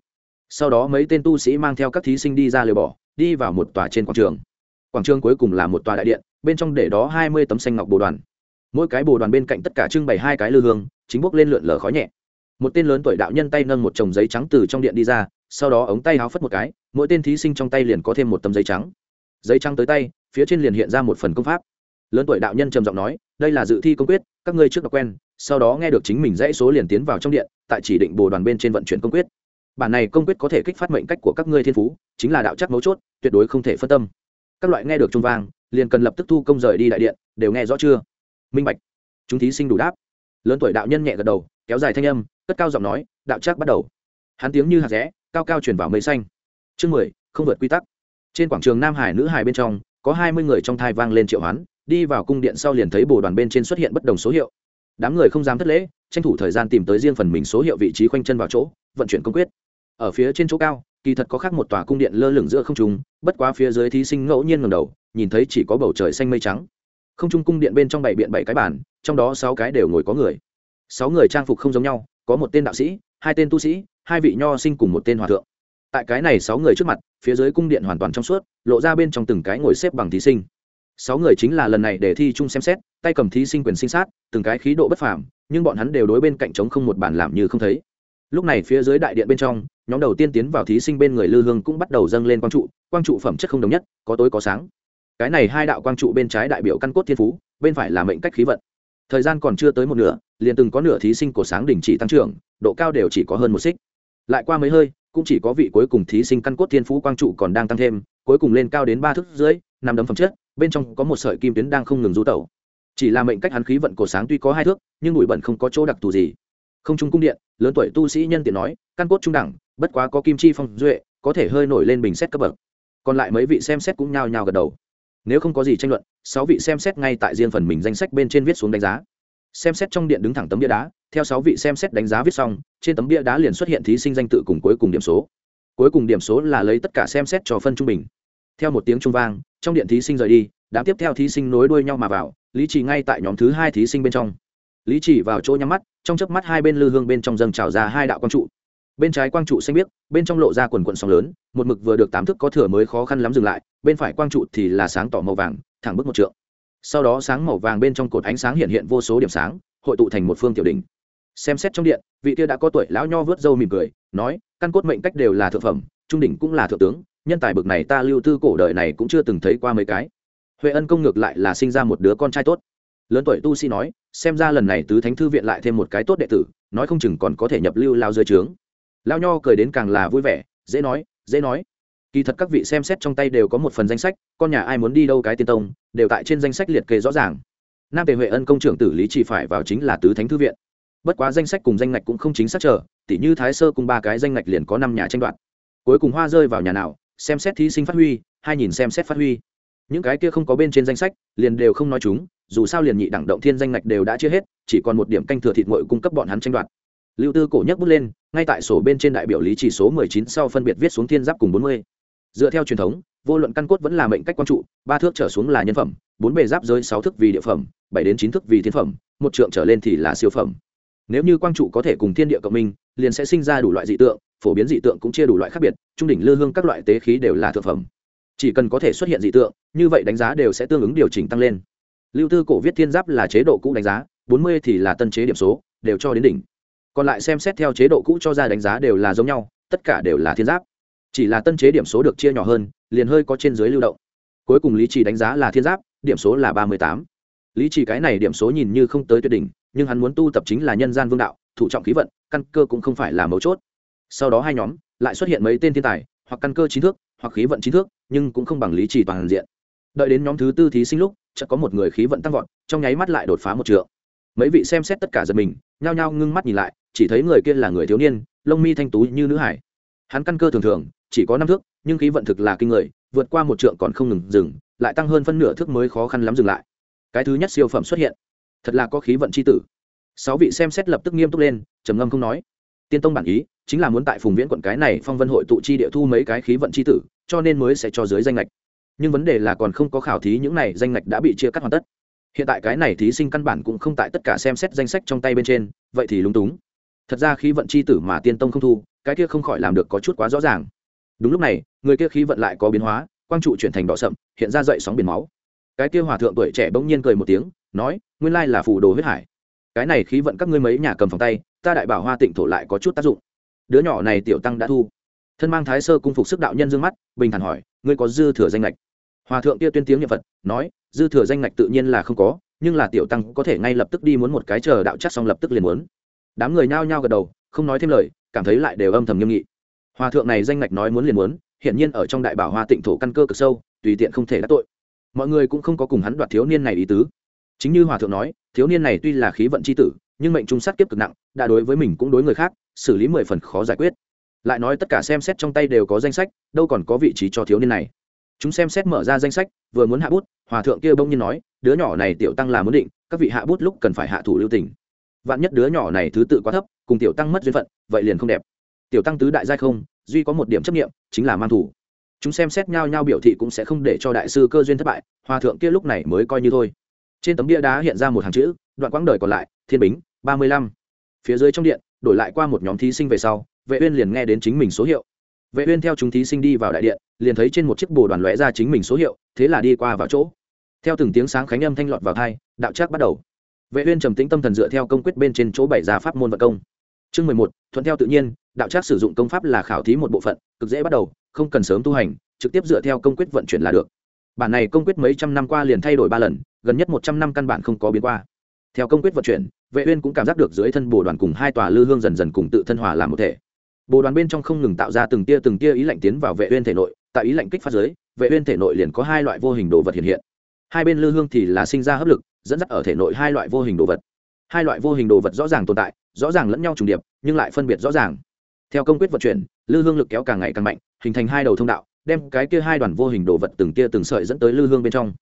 Sau đó mấy tên tu sĩ mang theo các thí sinh đi ra lều bỏ, đi vào một tòa trên quảng trường. Quảng trường cuối cùng là một tòa đại điện, bên trong để đó hai mươi tấm xanh ngọc bồ đoàn. Mỗi cái bồ đoàn bên cạnh tất cả trưng bày hai cái lư hương chính bốc lên lượn lờ khói nhẹ. Một tên lớn tuổi đạo nhân tay nâng một chồng giấy trắng từ trong điện đi ra, sau đó ống tay háo phất một cái, mỗi tên thí sinh trong tay liền có thêm một tấm giấy trắng. Giấy trắng tới tay, phía trên liền hiện ra một phần công pháp. Lớn tuổi đạo nhân trầm giọng nói, đây là dự thi công quyết, các ngươi trước đọc quen, sau đó nghe được chính mình dãy số liền tiến vào trong điện, tại chỉ định bồ đoàn bên trên vận chuyển công quyết. Bản này công quyết có thể kích phát mệnh cách của các ngươi thiên phú, chính là đạo chắc mấu chốt, tuyệt đối không thể phân tâm. Các loại nghe được trung vang, liền cần lập tức thu công rời đi đại điện, đều nghe rõ chưa? Minh bạch. Chúng thí sinh đủ đáp lớn tuổi đạo nhân nhẹ gật đầu, kéo dài thanh âm, cất cao giọng nói, đạo trác bắt đầu. Hắn tiếng như hạt rẽ, cao cao chuyển vào mây xanh. Chương mười, không vượt quy tắc. Trên quảng trường nam hải nữ hải bên trong, có hai mươi người trong thai vang lên triệu hoán, đi vào cung điện sau liền thấy bồ đoàn bên trên xuất hiện bất đồng số hiệu. Đám người không dám thất lễ, tranh thủ thời gian tìm tới riêng phần mình số hiệu vị trí khoanh chân vào chỗ, vận chuyển công quyết. Ở phía trên chỗ cao, kỳ thật có khác một tòa cung điện lơ lửng giữa không trung, bất quá phía dưới thí sinh ngẫu nhiên ngầm đầu, nhìn thấy chỉ có bầu trời xanh mây trắng. Không trung cung điện bên trong bảy biện bảy cái bàn trong đó sáu cái đều ngồi có người. Sáu người trang phục không giống nhau, có một tên đạo sĩ, hai tên tu sĩ, hai vị nho sinh cùng một tên hòa thượng. Tại cái này sáu người trước mặt, phía dưới cung điện hoàn toàn trong suốt, lộ ra bên trong từng cái ngồi xếp bằng thí sinh. Sáu người chính là lần này để thi chung xem xét, tay cầm thí sinh quyền sinh sát, từng cái khí độ bất phàm, nhưng bọn hắn đều đối bên cạnh trống không một bản làm như không thấy. Lúc này phía dưới đại điện bên trong, nhóm đầu tiên tiến vào thí sinh bên người lư hương cũng bắt đầu dâng lên quang trụ quang trụ phẩm chất không đồng nhất, có tối có sáng. Cái này hai đạo quang trụ bên trái đại biểu căn cốt thiên phú, bên phải là mệnh cách khí vận thời gian còn chưa tới một nửa, liền từng có nửa thí sinh của sáng đình chỉ tăng trưởng, độ cao đều chỉ có hơn một xích. Lại qua mấy hơi, cũng chỉ có vị cuối cùng thí sinh căn cốt thiên phú quang trụ còn đang tăng thêm, cuối cùng lên cao đến ba thước dưới năm đấm phẩm chất, bên trong có một sợi kim tuyến đang không ngừng du tẩu. Chỉ là mệnh cách hắn khí vận cổ sáng tuy có hai thước, nhưng bụi bẩn không có chỗ đặc thù gì. Không trung cung điện, lớn tuổi tu sĩ nhân tiện nói, căn cốt trung đẳng, bất quá có kim chi phong duệ, có thể hơi nổi lên bình xét cấp bậc. Còn lại mấy vị xem xét cũng nhao nhao gật đầu nếu không có gì tranh luận, sáu vị xem xét ngay tại riêng phần mình danh sách bên trên viết xuống đánh giá. Xem xét trong điện đứng thẳng tấm bia đá, theo sáu vị xem xét đánh giá viết xong, trên tấm bia đá liền xuất hiện thí sinh danh tự cùng cuối cùng điểm số. Cuối cùng điểm số là lấy tất cả xem xét cho phân trung bình. Theo một tiếng trung vang, trong điện thí sinh rời đi, đám tiếp theo thí sinh nối đuôi nhau mà vào, lý trì ngay tại nhóm thứ hai thí sinh bên trong. Lý chỉ vào chỗ nhắm mắt, trong chớp mắt hai bên lư hương bên trong dâng trào ra hai đạo quang trụ bên trái quang trụ xanh biếc, bên trong lộ ra quần quận sóng lớn, một mực vừa được tám thức có thừa mới khó khăn lắm dừng lại, bên phải quang trụ thì là sáng tỏ màu vàng, thẳng bước một trượng. Sau đó sáng màu vàng bên trong cột ánh sáng hiện hiện vô số điểm sáng, hội tụ thành một phương tiểu đỉnh. Xem xét trong điện, vị kia đã có tuổi lão nho vớt râu mỉm cười, nói, căn cốt mệnh cách đều là thượng phẩm, trung đỉnh cũng là thượng tướng, nhân tài bực này ta lưu tư cổ đời này cũng chưa từng thấy qua mấy cái. Huệ ân công ngược lại là sinh ra một đứa con trai tốt. Lớn tuổi tu sĩ nói, xem ra lần này tứ thánh thư viện lại thêm một cái tốt đệ tử, nói không chừng còn có thể nhập lưu lao dưới trướng lao nho cười đến càng là vui vẻ, dễ nói dễ nói. Kỳ thật các vị xem xét trong tay đều có một phần danh sách, con nhà ai muốn đi đâu cái tiên tông, đều tại trên danh sách liệt kê rõ ràng. Nam tề huệ ân công trưởng tử lý chỉ phải vào chính là tứ thánh thư viện. Bất quá danh sách cùng danh ngạch cũng không chính xác trở tỉ như thái sơ cùng ba cái danh ngạch liền có năm nhà tranh đoạt. Cuối cùng hoa rơi vào nhà nào, xem xét thí sinh phát huy, hai nhìn xem xét phát huy. Những cái kia không có bên trên danh sách, liền đều không nói chúng, dù sao liền nhị đẳng động thiên danh ngạch đều đã chia hết, chỉ còn một điểm canh thừa thịt nguội cung cấp bọn hắn tranh đoạt lưu tư cổ nhấc bút lên, ngay tại sổ bên trên đại biểu lý chỉ số mười chín sau phân biệt viết xuống thiên giáp cùng bốn mươi. Dựa theo truyền thống, vô luận căn cốt vẫn là mệnh cách quan trụ, ba thước trở xuống là nhân phẩm, bốn bề giáp giới sáu thước vì địa phẩm, bảy đến chín thước vì thiên phẩm, một trượng trở lên thì là siêu phẩm. Nếu như quang trụ có thể cùng thiên địa cộng minh, liền sẽ sinh ra đủ loại dị tượng, phổ biến dị tượng cũng chia đủ loại khác biệt, trung đỉnh lư hương các loại tế khí đều là thực phẩm. Chỉ cần có thể xuất hiện dị tượng, như vậy đánh giá đều sẽ tương ứng điều chỉnh tăng lên. Lưu tư cổ viết thiên giáp là chế độ cũ đánh giá, bốn mươi thì là tân chế điểm số, đều cho đến đỉnh còn lại xem xét theo chế độ cũ cho ra đánh giá đều là giống nhau, tất cả đều là thiên giáp. Chỉ là tân chế điểm số được chia nhỏ hơn, liền hơi có trên dưới lưu động. Cuối cùng lý trì đánh giá là thiên giáp, điểm số là ba mươi tám. Lý trì cái này điểm số nhìn như không tới tuyệt đỉnh, nhưng hắn muốn tu tập chính là nhân gian vương đạo, thủ trọng khí vận, căn cơ cũng không phải là mấu chốt. Sau đó hai nhóm, lại xuất hiện mấy tên thiên tài, hoặc căn cơ trí thước hoặc khí vận trí thước nhưng cũng không bằng lý trì toàn diện. Đợi đến nhóm thứ tư thí sinh lúc, chợt có một người khí vận tăng vọt, trong nháy mắt lại đột phá một trượng mấy vị xem xét tất cả giật mình, nhao nhao ngưng mắt nhìn lại, chỉ thấy người kia là người thiếu niên, lông mi thanh tú như nữ hải. Hắn căn cơ thường thường, chỉ có năm thước, nhưng khí vận thực là kinh người, vượt qua một trượng còn không ngừng dừng, lại tăng hơn phân nửa thước mới khó khăn lắm dừng lại. Cái thứ nhất siêu phẩm xuất hiện. Thật là có khí vận c h i tử. Sáu vị xem xét lập tức nghiêm túc lên, trầm ngâm không nói. Tiên tông bản ý, chính là muốn tại phùng viễn quận cái này phong vân hội tụ chi địa thu mấy cái khí vận c h i tử, cho nên mới sẽ cho dưới danh lệch nhưng vấn đề là còn không có khảo thí những này danh lệch đã bị chia cắt hoàn tất hiện tại cái này thí sinh căn bản cũng không tại tất cả xem xét danh sách trong tay bên trên, vậy thì lúng túng. Thật ra khí vận c h i tử mà tiên tông không thu, cái kia không khỏi làm được có chút quá rõ ràng. Đúng lúc này, người kia khí vận lại có biến hóa, quang trụ chuyển thành đỏ sậm, hiện ra dậy sóng biển máu. Cái kia hòa thượng tuổi trẻ bỗng nhiên cười một tiếng, nói, nguyên lai là phù đồ huyết hải. Cái này khí vận các ngươi mấy nhà cầm phòng tay, ta đại bảo hoa tịnh thổ lại có chút tác dụng. Đứa nhỏ này tiểu tăng đã thu. Thân mang thái sơ cung phục sức đạo nhân dương mắt, bình thản hỏi, ngươi có dư thừa danh lệch hòa thượng kia tuyên tiếng nhật phật, nói, dư thừa danh ngạch tự nhiên là không có, nhưng là tiểu tăng có thể ngay lập tức đi muốn một cái chờ đạo chắc xong lập tức liền muốn. Đám người nhao nhao gật đầu, không nói thêm lời, cảm thấy lại đều âm thầm nghiêm nghị. Hòa thượng này danh ngạch nói muốn liền muốn, hiển nhiên ở trong đại bảo hoa tịnh thổ căn cơ cực sâu, tùy tiện không thể đắc tội. Mọi người cũng không có cùng hắn đoạt thiếu niên này ý tứ. Chính như hòa thượng nói, thiếu niên này tuy là khí vận c h i tử, nhưng mệnh trung sát kiếp cực nặng, đã đối với mình cũng đối người khác, xử lý mười phần khó giải quyết. Lại nói tất cả xem xét trong tay đều có danh sách, đâu còn có vị trí cho thiếu niên này chúng xem xét mở ra danh sách, vừa muốn hạ bút, hòa thượng kia bông nhiên nói, đứa nhỏ này tiểu tăng là muốn định, các vị hạ bút lúc cần phải hạ thủ lưu tình. Vạn nhất đứa nhỏ này thứ tự quá thấp, cùng tiểu tăng mất duyên phận, vậy liền không đẹp. Tiểu tăng tứ đại giai không, duy có một điểm chấp nghiệm chính là mang thủ. Chúng xem xét nhau nhau biểu thị cũng sẽ không để cho đại sư cơ duyên thất bại, hòa thượng kia lúc này mới coi như thôi. Trên tấm bia đá hiện ra một hàng chữ, đoạn quãng đời còn lại, thiên bính, ba mươi lăm. Phía dưới trong điện, đổi lại qua một nhóm thí sinh về sau, vệ uyên liền nghe đến chính mình số hiệu vệ uyên theo chúng thí sinh đi vào đại điện liền thấy trên một chiếc bồ đoàn lóe ra chính mình số hiệu thế là đi qua vào chỗ. Theo từng tiếng sáng khánh âm thanh lọt vào tai, đạo trác bắt đầu. Vệ uyên trầm tĩnh tâm thần dựa theo công quyết bên trên chỗ bảy ra pháp môn vận công. Chương mười một thuận theo tự nhiên đạo trác sử dụng công pháp là khảo thí một bộ phận cực dễ bắt đầu không cần sớm tu hành trực tiếp dựa theo công quyết vận chuyển là được. Bản này công quyết mấy trăm năm qua liền thay đổi ba lần gần nhất một trăm năm căn bản không có biến qua. Theo công quyết vận chuyển vệ uyên cũng cảm giác được dưới thân bồ đoàn cùng hai tòa lư hương dần dần cùng tự thân hòa làm một thể bồ đoàn bên trong không ngừng tạo ra từng tia từng tia ý lạnh tiến vào vệ uyên thể nội, tại ý lạnh kích phát dưới vệ uyên thể nội liền có hai loại vô hình đồ vật hiện hiện. Hai bên lư hương thì là sinh ra hấp lực, dẫn dắt ở thể nội hai loại vô hình đồ vật. Hai loại vô hình đồ vật rõ ràng tồn tại, rõ ràng lẫn nhau trùng điệp, nhưng lại phân biệt rõ ràng. Theo công quyết vận chuyển, lư hương lực kéo càng ngày càng mạnh, hình thành hai đầu thông đạo, đem cái kia hai đoàn vô hình đồ vật từng tia từng sợi dẫn tới lư hương bên trong.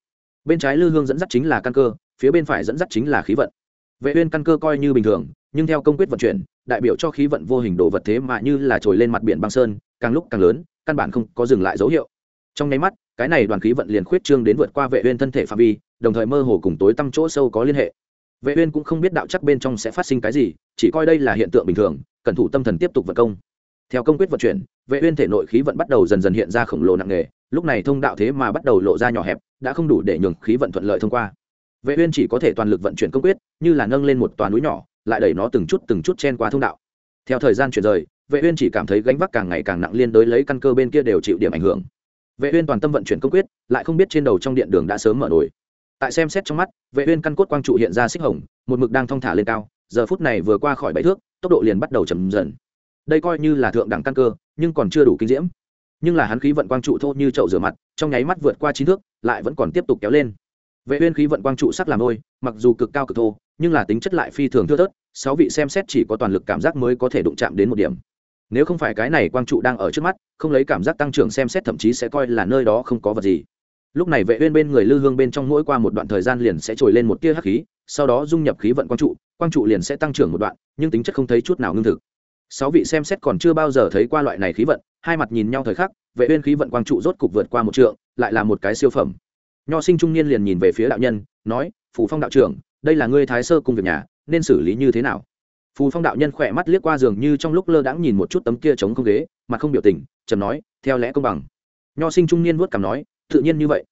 Bên trái lư hương dẫn dắt chính là căn cơ, phía bên phải dẫn dắt chính là khí vận. Vệ uyên căn cơ coi như bình thường nhưng theo công quyết vận chuyển, đại biểu cho khí vận vô hình đồ vật thế mà như là trồi lên mặt biển băng sơn, càng lúc càng lớn, căn bản không có dừng lại dấu hiệu. Trong nháy mắt, cái này đoàn khí vận liền khuyết trương đến vượt qua vệ uyên thân thể phạm vi, đồng thời mơ hồ cùng tối tăm chỗ sâu có liên hệ. Vệ uyên cũng không biết đạo chắc bên trong sẽ phát sinh cái gì, chỉ coi đây là hiện tượng bình thường, cẩn thủ tâm thần tiếp tục vận công. Theo công quyết vận chuyển, vệ uyên thể nội khí vận bắt đầu dần dần hiện ra khổng lồ nặng nề, lúc này thông đạo thế mà bắt đầu lộ ra nhỏ hẹp, đã không đủ để nhường khí vận thuận lợi thông qua. Vệ uyên chỉ có thể toàn lực vận chuyển công quyết, như là nâng lên một toàn núi nhỏ lại đẩy nó từng chút từng chút chen qua thông đạo. Theo thời gian chuyển rời, vệ uyên chỉ cảm thấy gánh vác càng ngày càng nặng liên đối lấy căn cơ bên kia đều chịu điểm ảnh hưởng. Vệ uyên toàn tâm vận chuyển công quyết, lại không biết trên đầu trong điện đường đã sớm mở nổi. Tại xem xét trong mắt, vệ uyên căn cốt quang trụ hiện ra xích hồng, một mực đang thong thả lên cao, giờ phút này vừa qua khỏi bảy thước, tốc độ liền bắt đầu chậm dần. Đây coi như là thượng đẳng căn cơ, nhưng còn chưa đủ kinh diễm. Nhưng là hắn khí vận quang trụ thô như chậu rửa mặt, trong nháy mắt vượt qua chín thước, lại vẫn còn tiếp tục kéo lên. Vệ uyên khí vận quang trụ sắc làm đôi, mặc dù cực cao cực thô nhưng là tính chất lại phi thường thưa thớt, sáu vị xem xét chỉ có toàn lực cảm giác mới có thể đụng chạm đến một điểm. Nếu không phải cái này quang trụ đang ở trước mắt, không lấy cảm giác tăng trưởng xem xét thậm chí sẽ coi là nơi đó không có vật gì. Lúc này vệ uyên bên người lư hương bên trong mỗi qua một đoạn thời gian liền sẽ trồi lên một tia hắc khí, sau đó dung nhập khí vận quang trụ quang trụ liền sẽ tăng trưởng một đoạn, nhưng tính chất không thấy chút nào ngưng thực. Sáu vị xem xét còn chưa bao giờ thấy qua loại này khí vận, hai mặt nhìn nhau thời khắc, vệ uyên khí vận quang trụ rốt cục vượt qua một trượng, lại là một cái siêu phẩm. Nho sinh trung niên liền nhìn về phía đạo nhân, nói phủ phong đạo trưởng đây là ngươi thái sơ cung việc nhà, nên xử lý như thế nào? Phù phong đạo nhân khỏe mắt liếc qua giường như trong lúc lơ đãng nhìn một chút tấm kia chống không ghế, mặt không biểu tình, trầm nói, theo lẽ công bằng. Nho sinh trung niên vuốt cằm nói, tự nhiên như vậy.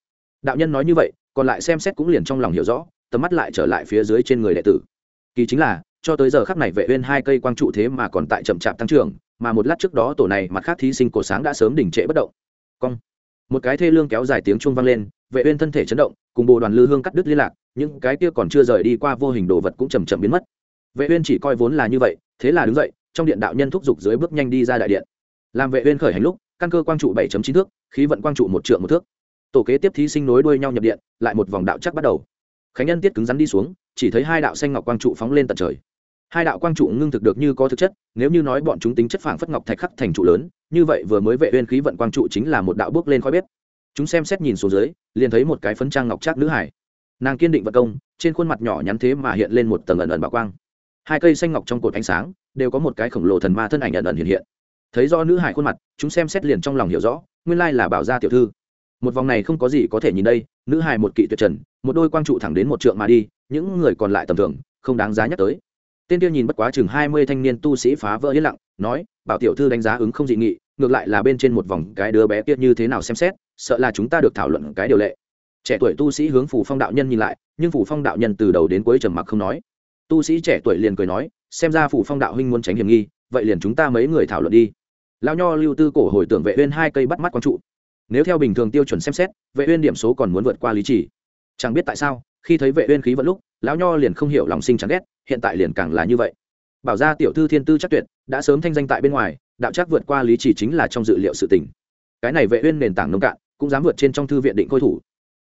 Đạo nhân nói như vậy, còn lại xem xét cũng liền trong lòng hiểu rõ, tầm mắt lại trở lại phía dưới trên người đệ tử. Kỳ chính là, cho tới giờ khắc này vệ uyên hai cây quang trụ thế mà còn tại chậm chạp tăng trưởng, mà một lát trước đó tổ này mặt khác thí sinh cổ sáng đã sớm đỉnh trệ bất động. Cong. Một cái thê lương kéo dài tiếng chuông vang lên vệ uyên thân thể chấn động, cùng bồ đoàn lư hương cắt đứt liên lạc, những cái kia còn chưa rời đi qua vô hình đồ vật cũng chậm chậm biến mất. Vệ uyên chỉ coi vốn là như vậy, thế là đứng dậy, trong điện đạo nhân thúc giục dưới bước nhanh đi ra đại điện. Làm vệ uyên khởi hành lúc, căn cơ quang trụ 7.9 thước, khí vận quang trụ một trượng một thước. Tổ kế tiếp thí sinh nối đuôi nhau nhập điện, lại một vòng đạo chắc bắt đầu. Khánh nhân tiết cứng rắn đi xuống, chỉ thấy hai đạo xanh ngọc quang trụ phóng lên tận trời. Hai đạo quang trụ ngưng thực được như có thực chất, nếu như nói bọn chúng tính chất phảng phất ngọc thạch khắc thành trụ lớn, như vậy vừa mới vệ uyên khí vận quang trụ chính là một đạo bước lên khói bếp chúng xem xét nhìn xuống dưới, liền thấy một cái phấn trang ngọc trác nữ hải. Nàng kiên định vật công, trên khuôn mặt nhỏ nhắn thế mà hiện lên một tầng ẩn ẩn bảo quang. Hai cây xanh ngọc trong cột ánh sáng, đều có một cái khổng lồ thần ma thân ảnh ẩn ẩn hiện hiện. Thấy do nữ hải khuôn mặt, chúng xem xét liền trong lòng hiểu rõ, nguyên lai là bảo gia tiểu thư. Một vòng này không có gì có thể nhìn đây, nữ hải một kỵ tuyệt trần, một đôi quang trụ thẳng đến một trượng mà đi, những người còn lại tầm thường, không đáng giá nhắc tới. Tên kia nhìn bất quá chừng hai mươi thanh niên tu sĩ phá vỡ yên lặng, nói, bảo tiểu thư đánh giá ứng không dị nghị ngược lại là bên trên một vòng cái đứa bé kia như thế nào xem xét, sợ là chúng ta được thảo luận cái điều lệ. Trẻ tuổi tu sĩ hướng phủ phong đạo nhân nhìn lại, nhưng phủ phong đạo nhân từ đầu đến cuối trầm mặc không nói. Tu sĩ trẻ tuổi liền cười nói, xem ra phủ phong đạo huynh muốn tránh hiểm nghi, vậy liền chúng ta mấy người thảo luận đi. Lao nho lưu tư cổ hồi tưởng vệ uyên hai cây bắt mắt quang trụ. Nếu theo bình thường tiêu chuẩn xem xét, vệ uyên điểm số còn muốn vượt qua lý chỉ. Chẳng biết tại sao, khi thấy vệ uyên khí vận lúc, lão nho liền không hiểu lòng sinh chán ghét, hiện tại liền càng là như vậy. Bảo gia tiểu thư thiên tư chắc tuyệt, đã sớm thanh danh tại bên ngoài đạo chắc vượt qua lý chỉ chính là trong dự liệu sự tình. Cái này vệ uyên nền tảng nông cạn, cũng dám vượt trên trong thư viện định khôi thủ.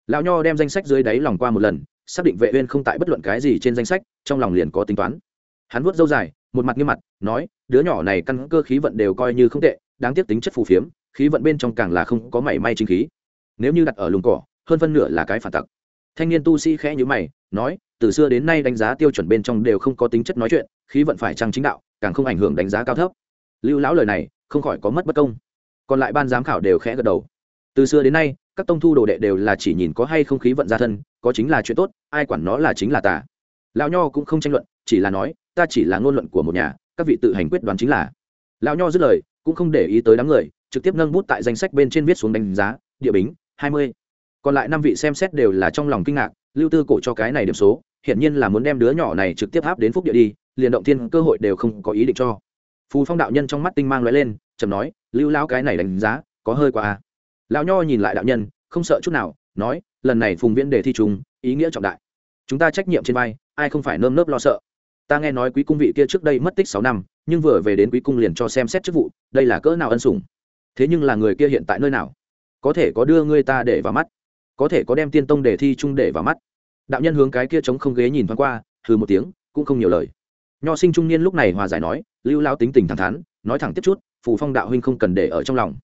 Lão nho đem danh sách dưới đáy lòng qua một lần, xác định vệ uyên không tại bất luận cái gì trên danh sách, trong lòng liền có tính toán. Hắn vuốt râu dài, một mặt nghiêm mặt, nói, đứa nhỏ này căn cơ khí vận đều coi như không tệ, đáng tiếc tính chất phù phiếm, khí vận bên trong càng là không có mảy may chính khí. Nếu như đặt ở lùng cỏ, hơn phân nửa là cái phản tặc. Thanh niên tu sĩ khẽ nhíu mày, nói, từ xưa đến nay đánh giá tiêu chuẩn bên trong đều không có tính chất nói chuyện, khí vận phải trang chính đạo, càng không ảnh hưởng đánh giá cao thấp lưu lão lời này, không khỏi có mất bất công. Còn lại ban giám khảo đều khẽ gật đầu. Từ xưa đến nay, các tông thu đồ đệ đều là chỉ nhìn có hay không khí vận ra thân, có chính là chuyện tốt, ai quản nó là chính là tà. Lão nho cũng không tranh luận, chỉ là nói, ta chỉ là ngôn luận của một nhà, các vị tự hành quyết đoán chính là. Lão nho dứt lời, cũng không để ý tới đám người, trực tiếp nâng bút tại danh sách bên trên viết xuống đánh giá, địa bính, hai mươi. Còn lại năm vị xem xét đều là trong lòng kinh ngạc, lưu tư cổ cho cái này điểm số, hiển nhiên là muốn đem đứa nhỏ này trực tiếp áp đến phúc địa đi, liền động thiên cơ hội đều không có ý định cho phù phong đạo nhân trong mắt tinh mang lóe lên chầm nói, lưu lão cái này đánh giá, có hơi quá à. lão nho nhìn lại đạo nhân, không sợ chút nào, nói, lần này phùng viễn đề thi trùng, ý nghĩa trọng đại. Chúng ta trách nhiệm trên vai, ai không phải nơm nớp lo sợ. Ta nghe nói quý cung vị kia trước đây mất tích sáu năm, nhưng vừa về đến quý cung liền cho xem xét chức vụ, đây là cỡ nào ân sủng. Thế nhưng là người kia hiện tại nơi nào? Có thể có đưa ngươi ta để vào mắt. Có thể có đem tiên tông để thi chung để vào mắt. Đạo nhân hướng cái kia chống không ghế nhìn thoáng qua, hừ một tiếng, cũng không nhiều lời nho sinh trung niên lúc này hòa giải nói, lưu lao tính tình thẳng thắn, nói thẳng tiếp chút, phù phong đạo huynh không cần để ở trong lòng.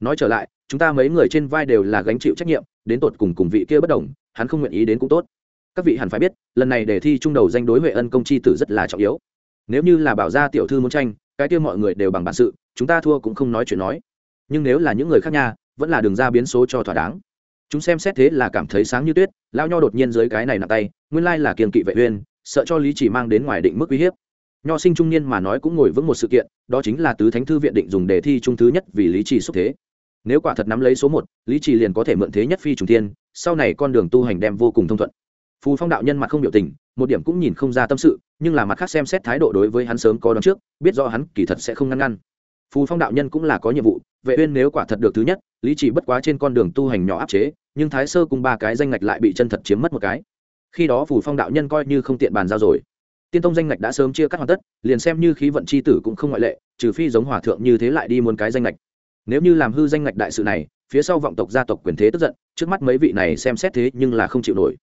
Nói trở lại, chúng ta mấy người trên vai đều là gánh chịu trách nhiệm, đến tột cùng cùng vị kia bất đồng, hắn không nguyện ý đến cũng tốt. Các vị hẳn phải biết, lần này đề thi trung đầu danh đối huệ ân công chi tử rất là trọng yếu. Nếu như là bảo gia tiểu thư muốn tranh, cái kia mọi người đều bằng bản sự, chúng ta thua cũng không nói chuyện nói. Nhưng nếu là những người khác nha, vẫn là đường ra biến số cho thỏa đáng. Chúng xem xét thế là cảm thấy sáng như tuyết lao nho đột nhiên dưới cái này nặng tay, nguyên lai là kiềm kỵ vệ uyên sợ cho lý chỉ mang đến ngoài định mức uy hiếp. Nho sinh trung niên mà nói cũng ngồi vững một sự kiện, đó chính là tứ thánh thư viện định dùng đề thi trung thứ nhất vì lý chỉ xúc thế. Nếu quả thật nắm lấy số một, lý chỉ liền có thể mượn thế nhất phi trùng thiên, sau này con đường tu hành đem vô cùng thông thuận. Phù phong đạo nhân mặt không biểu tình, một điểm cũng nhìn không ra tâm sự, nhưng là mặt khác xem xét thái độ đối với hắn sớm có đón trước, biết do hắn kỳ thật sẽ không ngăn ngăn. Phù phong đạo nhân cũng là có nhiệm vụ, vệ uyên nếu quả thật được thứ nhất, lý chỉ bất quá trên con đường tu hành nhỏ áp chế, nhưng thái sơ cùng ba cái danh ngạch lại bị chân thật chiếm mất một cái khi đó phù phong đạo nhân coi như không tiện bàn giao rồi. Tiên tông danh ngạch đã sớm chia cắt hoàn tất, liền xem như khí vận c h i tử cũng không ngoại lệ, trừ phi giống hòa thượng như thế lại đi muốn cái danh ngạch. Nếu như làm hư danh ngạch đại sự này, phía sau vọng tộc gia tộc quyền thế tức giận, trước mắt mấy vị này xem xét thế nhưng là không chịu nổi.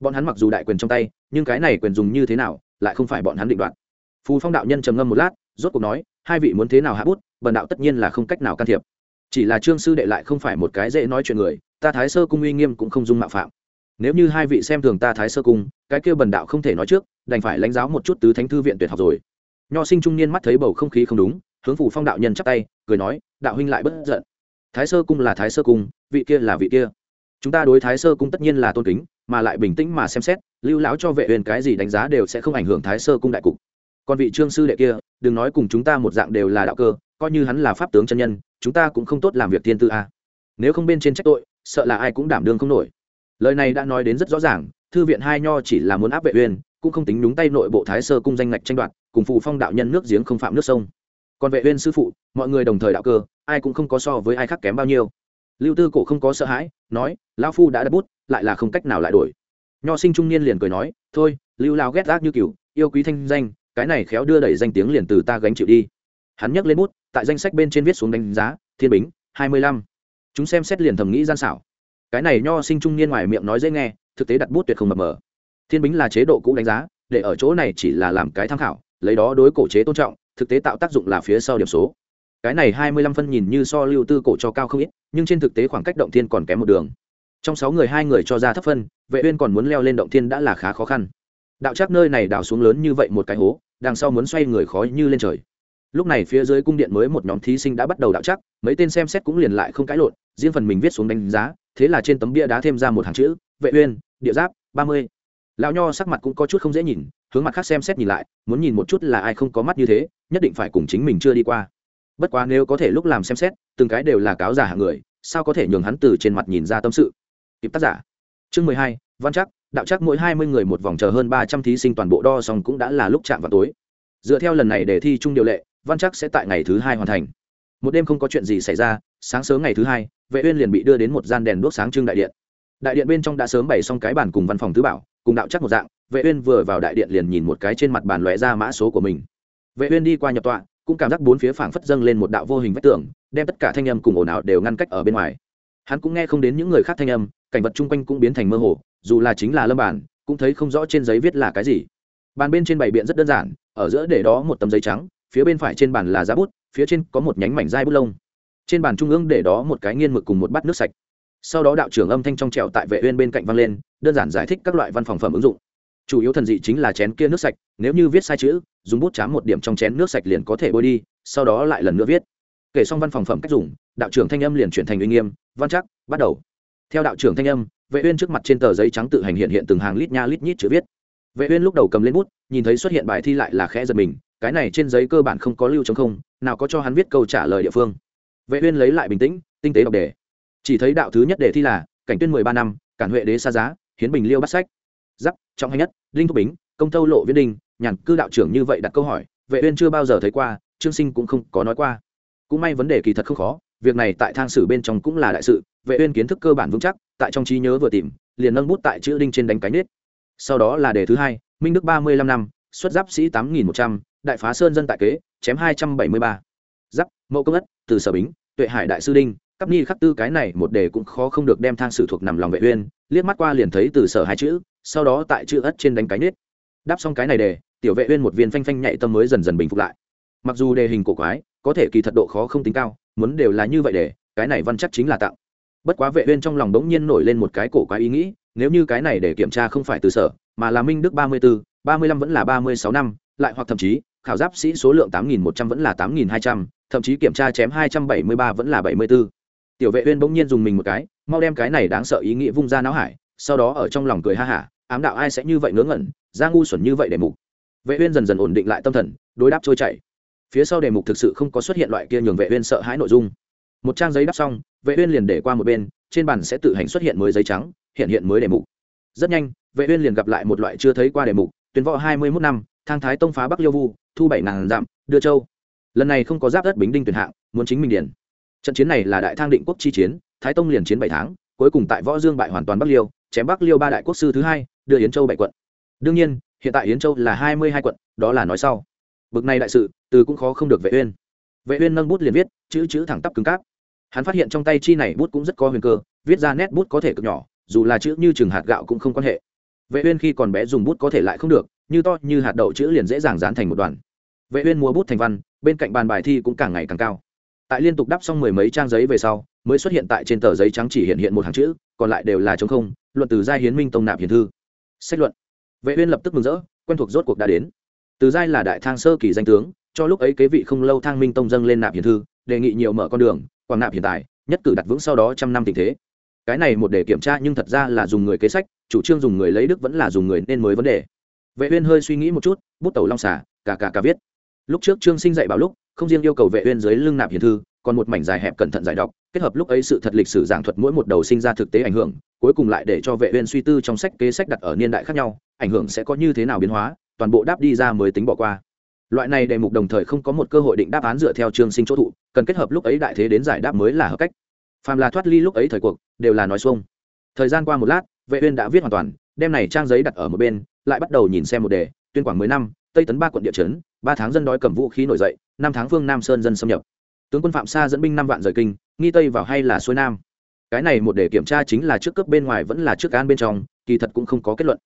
Bọn hắn mặc dù đại quyền trong tay, nhưng cái này quyền dùng như thế nào, lại không phải bọn hắn định đoạt. Phù phong đạo nhân trầm ngâm một lát, rốt cuộc nói, hai vị muốn thế nào hạ bút, bần đạo tất nhiên là không cách nào can thiệp. Chỉ là trương sư đệ lại không phải một cái dễ nói chuyện người, ta thái sơ cung uy nghiêm cũng không dung mạo phạm nếu như hai vị xem thường ta thái sơ cung, cái kia bần đạo không thể nói trước, đành phải lãnh giáo một chút tứ thánh thư viện tuyệt học rồi. Nho sinh trung niên mắt thấy bầu không khí không đúng, hướng phủ phong đạo nhân chắp tay, cười nói, đạo huynh lại bất giận. Thái sơ cung là thái sơ cung, vị kia là vị kia. Chúng ta đối thái sơ cung tất nhiên là tôn kính, mà lại bình tĩnh mà xem xét, lưu lão cho vệ huyền cái gì đánh giá đều sẽ không ảnh hưởng thái sơ cung đại cục. Còn vị trương sư đệ kia, đừng nói cùng chúng ta một dạng đều là đạo cơ, coi như hắn là pháp tướng chân nhân, chúng ta cũng không tốt làm việc thiên tư a. Nếu không bên trên trách tội, sợ là ai cũng đảm đương không nổi lời này đã nói đến rất rõ ràng, thư viện hai nho chỉ là muốn áp vệ uyên, cũng không tính đúng tay nội bộ thái sơ cung danh ngạch tranh đoạt, cùng phụ phong đạo nhân nước giếng không phạm nước sông. Còn vệ uyên sư phụ, mọi người đồng thời đạo cơ, ai cũng không có so với ai khác kém bao nhiêu. Lưu tư cổ không có sợ hãi, nói, lão phu đã đặt bút, lại là không cách nào lại đổi. Nho sinh trung niên liền cười nói, thôi, lưu lao ghét gác như kiểu, yêu quý thanh danh, cái này khéo đưa đẩy danh tiếng liền từ ta gánh chịu đi. Hắn nhấc lên bút, tại danh sách bên trên viết xuống đánh giá, thiên bính, hai mươi lăm. Chúng xem xét liền thầm nghĩ gian xảo cái này nho sinh trung niên ngoài miệng nói dễ nghe, thực tế đặt bút tuyệt không mập mờ. Thiên bính là chế độ cũ đánh giá, để ở chỗ này chỉ là làm cái tham khảo, lấy đó đối cổ chế tôn trọng, thực tế tạo tác dụng là phía sau điểm số. Cái này hai mươi lăm phân nhìn như so lưu tư cổ cho cao không ít, nhưng trên thực tế khoảng cách động thiên còn kém một đường. Trong sáu người hai người cho ra thấp phân, vệ uyên còn muốn leo lên động thiên đã là khá khó khăn. Đạo chắc nơi này đào xuống lớn như vậy một cái hố, đằng sau muốn xoay người khó như lên trời. Lúc này phía dưới cung điện mới một nhóm thí sinh đã bắt đầu đạo chắc, mấy tên xem xét cũng liền lại không cãi lộn, riêng phần mình viết xuống đánh giá thế là trên tấm bia đá thêm ra một hàng chữ, vệ uyên, địa giáp, ba mươi. Lão nho sắc mặt cũng có chút không dễ nhìn, hướng mặt khác xem xét nhìn lại, muốn nhìn một chút là ai không có mắt như thế, nhất định phải cùng chính mình chưa đi qua. Bất quá nếu có thể lúc làm xem xét, từng cái đều là cáo giả hạng người, sao có thể nhường hắn từ trên mặt nhìn ra tâm sự? Kịp tác giả. Chương mười hai, văn chắc, đạo chắc mỗi hai mươi người một vòng chờ hơn ba trăm thí sinh toàn bộ đo xong cũng đã là lúc chạm vào tối. Dựa theo lần này để thi chung điều lệ, văn chắc sẽ tại ngày thứ hai hoàn thành một đêm không có chuyện gì xảy ra, sáng sớm ngày thứ hai, vệ uyên liền bị đưa đến một gian đèn đuốc sáng trưng đại điện. Đại điện bên trong đã sớm bày xong cái bàn cùng văn phòng tứ bảo, cùng đạo chắc một dạng, vệ uyên vừa vào đại điện liền nhìn một cái trên mặt bàn lóe ra mã số của mình. Vệ uyên đi qua nhập tọa, cũng cảm giác bốn phía phảng phất dâng lên một đạo vô hình vách tường, đem tất cả thanh âm cùng ồn ào đều ngăn cách ở bên ngoài. Hắn cũng nghe không đến những người khác thanh âm, cảnh vật chung quanh cũng biến thành mơ hồ, dù là chính là lâm bản cũng thấy không rõ trên giấy viết là cái gì. Bàn bên trên bày biện rất đơn giản, ở giữa để đó một tấm giấy trắng, phía bên phải trên bàn là giá bút phía trên có một nhánh mảnh dai bút lông. Trên bàn trung ương để đó một cái nghiên mực cùng một bát nước sạch. Sau đó đạo trưởng âm thanh trong trẻo tại vệ uyên bên cạnh vang lên, đơn giản giải thích các loại văn phòng phẩm ứng dụng. Chủ yếu thần dị chính là chén kia nước sạch, nếu như viết sai chữ, dùng bút chám một điểm trong chén nước sạch liền có thể bôi đi, sau đó lại lần nữa viết. Kể xong văn phòng phẩm cách dùng, đạo trưởng thanh âm liền chuyển thành uy nghiêm, văn chắc, bắt đầu. Theo đạo trưởng thanh âm, vệ uyên trước mặt trên tờ giấy trắng tự hành hiện hiện từng hàng lít nha lít nhít chữ viết. Vệ uyên lúc đầu cầm lên bút, nhìn thấy xuất hiện bài thi lại là khẽ giật mình cái này trên giấy cơ bản không có lưu chống không nào có cho hắn viết câu trả lời địa phương. Vệ uyên lấy lại bình tĩnh tinh tế đọc đề. Chỉ thấy đạo thứ nhất đề thi là cảnh tuyên 13 năm cản huệ đế xa giá hiến bình liêu bắt sách. Giáp trọng hay nhất linh thúc bính công tâu lộ viễn đình nhàn cư đạo trưởng như vậy đặt câu hỏi vệ uyên chưa bao giờ thấy qua trương sinh cũng không có nói qua. Cũng may vấn đề kỳ thật không khó việc này tại thang sử bên trong cũng là đại sự vệ uyên kiến thức cơ bản vững chắc tại trong trí nhớ vừa tìm liền nâng bút tại chữ đinh trên đánh cái nết. Sau đó là đề thứ hai minh đức 35 năm xuất giáp sĩ 8.100, đại phá sơn dân tại kế chém 273. giáp mẫu công ất từ sở bính tuệ hải đại sư đinh cấp ni khắc tư cái này một đề cũng khó không được đem thang sử thuộc nằm lòng vệ uyên liếc mắt qua liền thấy từ sở hai chữ sau đó tại chữ ất trên đánh cái nết. Đáp xong cái này đề tiểu vệ uyên một viên phanh phanh nhạy tâm mới dần dần bình phục lại. Mặc dù đề hình cổ quái có thể kỳ thật độ khó không tính cao muốn đều là như vậy để cái này văn chắc chính là tạo bất quá vệ uyên trong lòng đống nhiên nổi lên một cái cổ quái ý nghĩ nếu như cái này để kiểm tra không phải từ sở mà là minh đức 34, 35 vẫn là 36 năm lại hoặc thậm chí khảo giáp sĩ số lượng 8.100 vẫn là 8.200, thậm chí kiểm tra chém 273 vẫn là 74. tiểu vệ uyên bỗng nhiên dùng mình một cái mau đem cái này đáng sợ ý nghĩa vung ra não hải sau đó ở trong lòng cười ha hả ám đạo ai sẽ như vậy ngớ ngẩn ra ngu xuẩn như vậy để mục. Vệ uyên dần dần ổn định lại tâm thần đối đáp trôi chảy. Phía sau đề mục thực sự không có xuất hiện loại kia nhường vệ uyên sợ hãi nội dung. Một trang giấy đáp xong vệ uyên liền để qua một bên trên bàn sẽ tự hành xuất hiện mới giấy trắng hiện hiện mới đề mục. Rất nhanh vệ uyên liền gặp lại một loại chưa thấy qua đề mục tuyên võ 21 năm thang thái tông phá bắc liêu vu thu bảy ngàn dặm, đưa châu. Lần này không có giáp đất bính đinh tuyển hạng, muốn chính mình điền. Trận chiến này là đại thang định quốc chi chiến, thái tông liền chiến bảy tháng, cuối cùng tại võ dương bại hoàn toàn bắc liêu, chém bắc liêu ba đại quốc sư thứ hai, đưa yến châu bảy quận. Đương nhiên, hiện tại yến châu là hai mươi hai quận, đó là nói sau. Bực này đại sự, từ cũng khó không được vệ uyên. Vệ uyên nâng bút liền viết, chữ chữ thẳng tắp cứng cáp. Hắn phát hiện trong tay chi này bút cũng rất có huyền cơ, viết ra nét bút có thể cực nhỏ, dù là chữ như chừng hạt gạo cũng không quan hệ. Vệ uyên khi còn bé dùng bút có thể lại không được như to như hạt đậu chữ liền dễ dàng dán thành một đoàn. Vệ uyên mua bút thành văn, bên cạnh bàn bài thi cũng càng ngày càng cao. Tại liên tục đắp xong mười mấy trang giấy về sau, mới xuất hiện tại trên tờ giấy trắng chỉ hiện hiện một hàng chữ, còn lại đều là trống không, luận từ giai hiến minh tông nạp hiền thư. Sách luận. Vệ uyên lập tức mừng rỡ, quen thuộc rốt cuộc đã đến. Từ giai là đại thang sơ kỳ danh tướng, cho lúc ấy kế vị không lâu thang minh tông dâng lên nạp hiền thư, đề nghị nhiều mở con đường, quảng nạp hiện tại nhất cử đặt vững sau đó trăm năm tình thế. Cái này một để kiểm tra nhưng thật ra là dùng người kế sách, chủ trương dùng người lấy đức vẫn là dùng người nên mới vấn đề vệ uyên hơi suy nghĩ một chút, bút tẩu long xả cả cả cả viết. Lúc trước trương sinh dạy bảo lúc, không riêng yêu cầu vệ uyên dưới lưng nạp hiền thư, còn một mảnh dài hẹp cẩn thận giải đọc, kết hợp lúc ấy sự thật lịch sử giảng thuật mỗi một đầu sinh ra thực tế ảnh hưởng, cuối cùng lại để cho vệ uyên suy tư trong sách kế sách đặt ở niên đại khác nhau, ảnh hưởng sẽ có như thế nào biến hóa, toàn bộ đáp đi ra mới tính bỏ qua. Loại này đề mục đồng thời không có một cơ hội định đáp án dựa theo trương sinh chỗ thụ, cần kết hợp lúc ấy đại thế đến giải đáp mới là hợp cách. Phàm là thoát ly lúc ấy thời cuộc, đều là nói xuông. Thời gian qua một lát, vệ uyên đã viết hoàn toàn, đem này trang giấy đặt ở một bên lại bắt đầu nhìn xem một đề, tuyên quảng mười năm, tây tấn ba quận địa chấn, ba tháng dân đói cầm vũ khí nổi dậy, năm tháng phương nam sơn dân xâm nhập. Tướng quân phạm sa dẫn binh năm vạn rời kinh, nghi tây vào hay là xuôi nam? Cái này một để kiểm tra chính là trước cấp bên ngoài vẫn là trước an bên trong, kỳ thật cũng không có kết luận.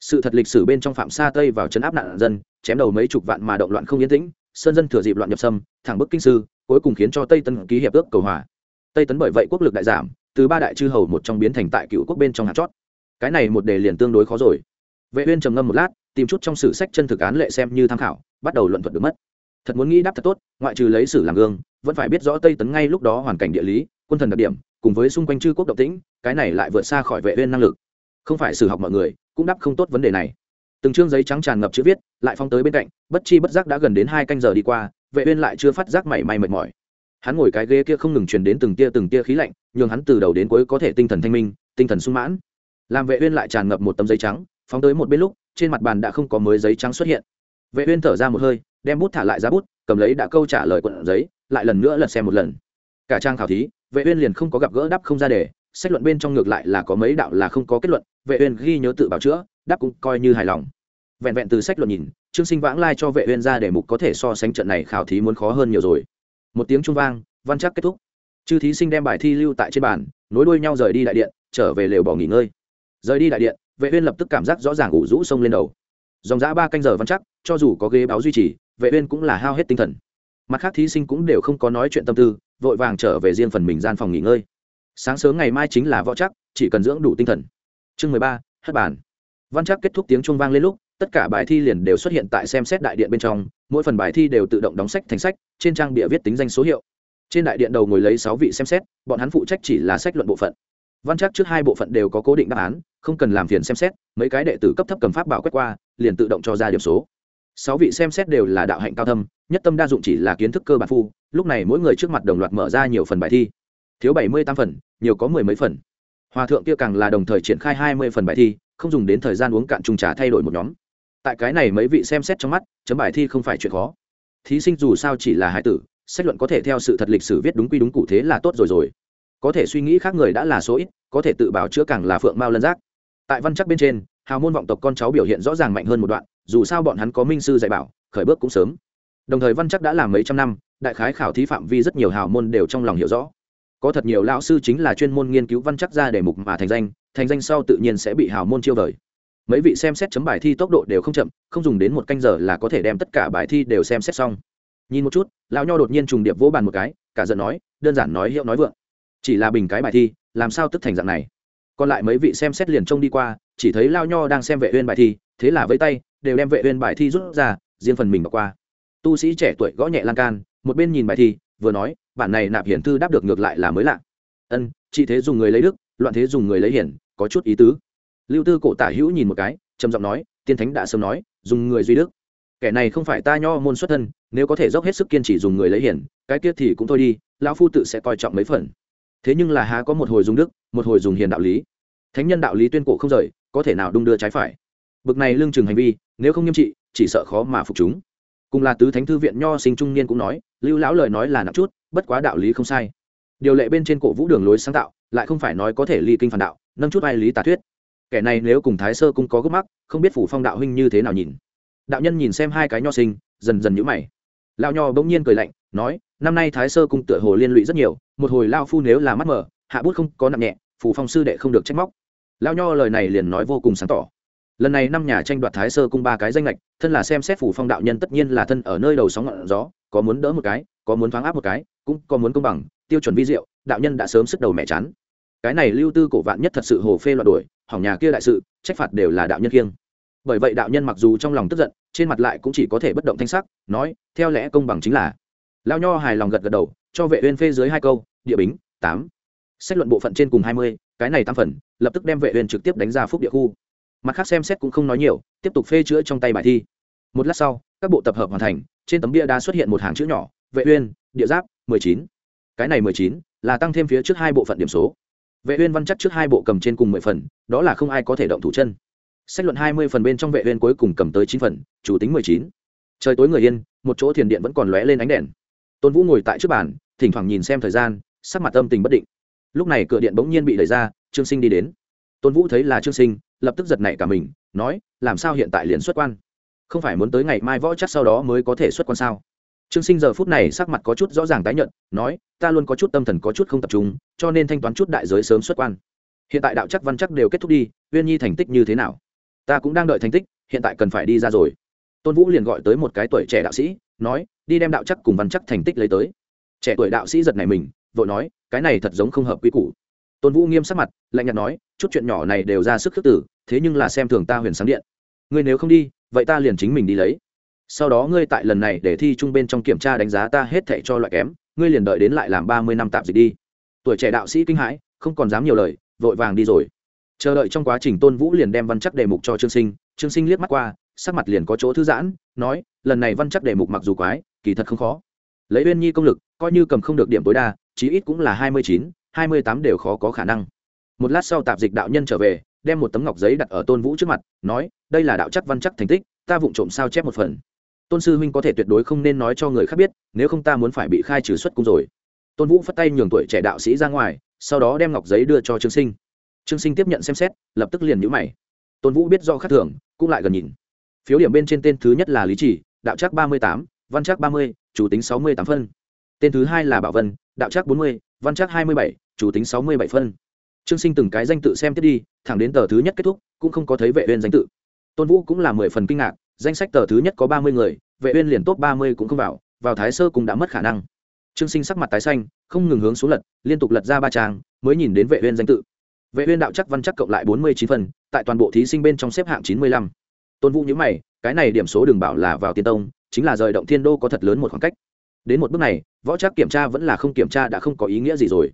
Sự thật lịch sử bên trong phạm sa tây vào chấn áp nạn dân, chém đầu mấy chục vạn mà động loạn không yên tĩnh, sơn dân thừa dịp loạn nhập xâm thẳng bức kinh sư, cuối cùng khiến cho tây tấn ký hiệp ước cầu hòa. Tây tấn bởi vậy quốc lực đại giảm, từ ba đại chư hầu một trong biến thành tại cựu quốc bên trong hạt chót. Cái này một đề liền tương đối khó rồi vệ uyên trầm ngâm một lát, tìm chút trong sử sách chân thực án lệ xem như tham khảo, bắt đầu luận thuật được mất. Thật muốn nghĩ đáp thật tốt, ngoại trừ lấy sử làm gương, vẫn phải biết rõ tây tấn ngay lúc đó hoàn cảnh địa lý, quân thần đặc điểm, cùng với xung quanh chư quốc động tĩnh, cái này lại vượt xa khỏi vệ uyên năng lực. Không phải sử học mọi người, cũng đáp không tốt vấn đề này. Từng chương giấy trắng tràn ngập chữ viết, lại phong tới bên cạnh, bất chi bất giác đã gần đến hai canh giờ đi qua, vệ uyên lại chưa phát giác mảy may mệt mỏi. Hắn ngồi cái ghế kia không ngừng truyền đến từng tia từng tia khí lạnh nhưng hắn từ đầu đến cuối có thể tinh thần thanh minh, tinh thần sung mãn. Làm vệ uyên lại tràn ngập một tấm giấy trắng phóng tới một bên lúc, trên mặt bàn đã không có mới giấy trắng xuất hiện. Vệ uyên thở ra một hơi, đem bút thả lại giá bút, cầm lấy đã câu trả lời cuộn giấy, lại lần nữa lật xem một lần. Cả trang khảo thí, vệ uyên liền không có gặp gỡ đáp không ra đề, sách luận bên trong ngược lại là có mấy đạo là không có kết luận, vệ uyên ghi nhớ tự bảo chữa, đáp cũng coi như hài lòng. Vẹn vẹn từ sách luận nhìn, trương sinh vãng lai cho vệ uyên ra đề mục có thể so sánh trận này khảo thí muốn khó hơn nhiều rồi. Một tiếng trung vang, văn chắc kết thúc. Chư thí sinh đem bài thi lưu tại trên bàn, nối đuôi nhau rời đi đại điện, trở về lều bỏ nghỉ ngơi. Rời đi đại điện vệ uyên lập tức cảm giác rõ ràng ủ rũ sông lên đầu. Dòng dã ba canh giờ văn chắc, cho dù có ghế báo duy trì, vệ uyên cũng là hao hết tinh thần. Mặt khác thí sinh cũng đều không có nói chuyện tâm tư, vội vàng trở về riêng phần mình gian phòng nghỉ ngơi. Sáng sớm ngày mai chính là võ chắc, chỉ cần dưỡng đủ tinh thần. Chương mười ba, hất bản. văn chắc kết thúc tiếng chuông vang lên lúc, tất cả bài thi liền đều xuất hiện tại xem xét đại điện bên trong, mỗi phần bài thi đều tự động đóng sách thành sách, trên trang bìa viết tính danh số hiệu. Trên đại điện đầu ngồi lấy sáu vị xem xét, bọn hắn phụ trách chỉ là sách luận bộ phận. Văn chắc trước hai bộ phận đều có cố định đáp án không cần làm phiền xem xét, mấy cái đệ tử cấp thấp cầm pháp bảo quét qua, liền tự động cho ra điểm số. Sáu vị xem xét đều là đạo hạnh cao thâm, nhất tâm đa dụng chỉ là kiến thức cơ bản phu, lúc này mỗi người trước mặt đồng loạt mở ra nhiều phần bài thi. Thiếu bảy mươi tám phần, nhiều có mười mấy phần. Hòa thượng kia càng là đồng thời triển khai hai mươi phần bài thi, không dùng đến thời gian uống cạn trùng trà thay đổi một nhóm. Tại cái này mấy vị xem xét trong mắt, chấm bài thi không phải chuyện khó. Thí sinh dù sao chỉ là hải tử, sách luận có thể theo sự thật lịch sử viết đúng quy đúng cụ thế là tốt rồi rồi. Có thể suy nghĩ khác người đã là số ít, có thể tự bảo chữa càng là phượng mao lân giác tại văn chắc bên trên, hào môn vọng tộc con cháu biểu hiện rõ ràng mạnh hơn một đoạn, dù sao bọn hắn có minh sư dạy bảo, khởi bước cũng sớm. Đồng thời văn chắc đã làm mấy trăm năm, đại khái khảo thí phạm vi rất nhiều hào môn đều trong lòng hiểu rõ. Có thật nhiều lão sư chính là chuyên môn nghiên cứu văn chắc ra để mục mà thành danh thành danh sau tự nhiên sẽ bị hào môn chiêu vời mấy vị xem xét chấm bài thi tốc độ đều không chậm, không dùng đến một canh giờ là có thể đem tất cả bài thi đều xem xét xong. Nhìn một chút, lão nho đột nhiên trùng điệp vỗ bàn một cái, cả giận nói, đơn giản nói hiệu nói vượng. Chỉ là bình cái bài thi, làm sao tức thành dạng này? Còn lại mấy vị xem xét liền trông đi qua, chỉ thấy lao nho đang xem vệ uyên bài thi, thế là với tay, đều đem vệ uyên bài thi rút ra, riêng phần mình bỏ qua. Tu sĩ trẻ tuổi gõ nhẹ lan can, một bên nhìn bài thi, vừa nói, bản này nạp hiển thư đáp được ngược lại là mới lạ. Ân, chị thế dùng người lấy đức, loạn thế dùng người lấy hiển, có chút ý tứ. Lưu tư cổ tả hữu nhìn một cái, trầm giọng nói, tiên thánh đã sớm nói, dùng người duy đức. Kẻ này không phải ta nho môn xuất thân, nếu có thể dốc hết sức kiên trì dùng người lấy hiển, cái kia thì cũng thôi đi, lão phu tự sẽ coi trọng mấy phần thế nhưng là há có một hồi dùng đức, một hồi dùng hiền đạo lý. Thánh nhân đạo lý tuyên cổ không rời, có thể nào đung đưa trái phải? Bực này lương chừng hành vi, nếu không nghiêm trị, chỉ sợ khó mà phục chúng. Cùng là tứ thánh thư viện nho sinh trung niên cũng nói, lưu lão lời nói là nặng chút, bất quá đạo lý không sai. Điều lệ bên trên cổ vũ đường lối sáng tạo, lại không phải nói có thể ly kinh phản đạo, nâng chút vai lý tà thuyết. Kẻ này nếu cùng thái sơ cũng có gốc mắc, không biết phủ phong đạo huynh như thế nào nhìn. Đạo nhân nhìn xem hai cái nho sinh, dần dần nhữ mày. Lao nho bỗng nhiên cười lạnh, nói năm nay thái sơ cung tựa hồ liên lụy rất nhiều, một hồi lao phu nếu là mắt mở, hạ bút không có nặng nhẹ phủ phong sư đệ không được trách móc. Lao nho lời này liền nói vô cùng sáng tỏ. Lần này năm nhà tranh đoạt thái sơ cung ba cái danh lệch thân là xem xét phủ phong đạo nhân tất nhiên là thân ở nơi đầu sóng ngọn gió, có muốn đỡ một cái, có muốn thoáng áp một cái, cũng có muốn công bằng, tiêu chuẩn vi diệu, đạo nhân đã sớm sức đầu mẹ chán. Cái này lưu tư cổ vạn nhất thật sự hồ phê loạn đuổi, hỏng nhà kia đại sự, trách phạt đều là đạo nhân kiêng. Bởi vậy đạo nhân mặc dù trong lòng tức giận, trên mặt lại cũng chỉ có thể bất động thanh sắc, nói, theo lẽ công bằng chính là lao nho hài lòng gật gật đầu, cho vệ uyên phê dưới hai câu, địa bính, tám. Xét luận bộ phận trên cùng hai mươi, cái này tám phần, lập tức đem vệ uyên trực tiếp đánh ra phúc địa khu. Mặt khác xem xét cũng không nói nhiều, tiếp tục phê chữa trong tay bài thi. Một lát sau, các bộ tập hợp hoàn thành, trên tấm bia đá xuất hiện một hàng chữ nhỏ, vệ uyên, địa giáp, mười chín. Cái này mười chín là tăng thêm phía trước hai bộ phận điểm số. Vệ uyên văn chắc trước hai bộ cầm trên cùng mười phần, đó là không ai có thể động thủ chân. Sách luận hai mươi phần bên trong vệ uyên cuối cùng cầm tới chín phần, chủ tính mười chín. Trời tối người yên, một chỗ thiền điện vẫn còn lóe lên ánh đèn tôn vũ ngồi tại trước bàn, thỉnh thoảng nhìn xem thời gian, sắc mặt âm tình bất định. Lúc này cửa điện bỗng nhiên bị đẩy ra, trương sinh đi đến. Tôn vũ thấy là trương sinh, lập tức giật nảy cả mình, nói, làm sao hiện tại liền xuất quan? Không phải muốn tới ngày mai võ chắc sau đó mới có thể xuất quan sao? Trương sinh giờ phút này sắc mặt có chút rõ ràng tái nhận nói, ta luôn có chút tâm thần có chút không tập trung, cho nên thanh toán chút đại giới sớm xuất quan. Hiện tại đạo chắc văn chắc đều kết thúc đi, uyên nhi thành tích như thế nào? Ta cũng đang đợi thành tích, hiện tại cần phải đi ra rồi. Tôn vũ liền gọi tới một cái tuổi trẻ đạo sĩ, nói đi đem đạo chắc cùng văn chắc thành tích lấy tới. Trẻ tuổi đạo sĩ giật này mình, vội nói, cái này thật giống không hợp quy củ. Tôn vũ nghiêm sắc mặt, lạnh nhạt nói, chút chuyện nhỏ này đều ra sức khước tử, thế nhưng là xem thường ta huyền sáng điện. Ngươi nếu không đi, vậy ta liền chính mình đi lấy. Sau đó ngươi tại lần này để thi trung bên trong kiểm tra đánh giá ta hết thệ cho loại kém, ngươi liền đợi đến lại làm ba mươi năm tạm dịch đi. Tuổi trẻ đạo sĩ kinh hãi, không còn dám nhiều lời, vội vàng đi rồi. Chờ đợi trong quá trình tôn vũ liền đem văn chắc đề mục cho trương sinh trương sinh liếc mắt qua, sắc mặt liền có chỗ thư giãn, nói, lần này văn chắc đề mục mặc dù quái kỳ thật không khó. Lấy uyên nhi công lực, coi như cầm không được điểm tối đa, chí ít cũng là hai mươi chín, hai mươi tám đều khó có khả năng. Một lát sau tạp dịch đạo nhân trở về, đem một tấm ngọc giấy đặt ở tôn vũ trước mặt, nói, đây là đạo chắc văn chắc thành tích, ta vụng trộm sao chép một phần. Tôn sư huynh có thể tuyệt đối không nên nói cho người khác biết, nếu không ta muốn phải bị khai trừ xuất cung rồi. Tôn vũ phất tay nhường tuổi trẻ đạo sĩ ra ngoài, sau đó đem ngọc giấy đưa cho trương sinh. Trương sinh tiếp nhận xem xét, lập tức liền nhũ mày. Tôn vũ biết do khắc thưởng cũng lại gần nhìn. Phiếu điểm bên trên tên thứ nhất là lý chỉ, đạo chắc ba mươi tám văn chắc ba mươi, chủ tính sáu mươi tám phân. Tên thứ hai là bảo vân, đạo chắc bốn mươi, văn chắc hai mươi bảy, chủ tính sáu mươi bảy phân. Trương sinh từng cái danh tự xem tiếp đi, thẳng đến tờ thứ nhất kết thúc, cũng không có thấy vệ uyên danh tự. Tôn vũ cũng là mười phần kinh ngạc, danh sách tờ thứ nhất có ba mươi người, vệ uyên liền top ba mươi cũng không vào vào thái sơ cũng đã mất khả năng. Trương sinh sắc mặt tái xanh, không ngừng hướng xuống lật, liên tục lật ra ba trang, mới nhìn đến vệ uyên danh tự. Vệ uyên đạo chắc văn chắc cộng lại bốn mươi chín phần tại toàn bộ thí sinh bên trong xếp hạng chín mươi lăm. Tôn vũ nhíu mày, cái này điểm số đừng bảo là vào tiên tông chính là rời động thiên đô có thật lớn một khoảng cách. Đến một bước này, võ chắc kiểm tra vẫn là không kiểm tra đã không có ý nghĩa gì rồi.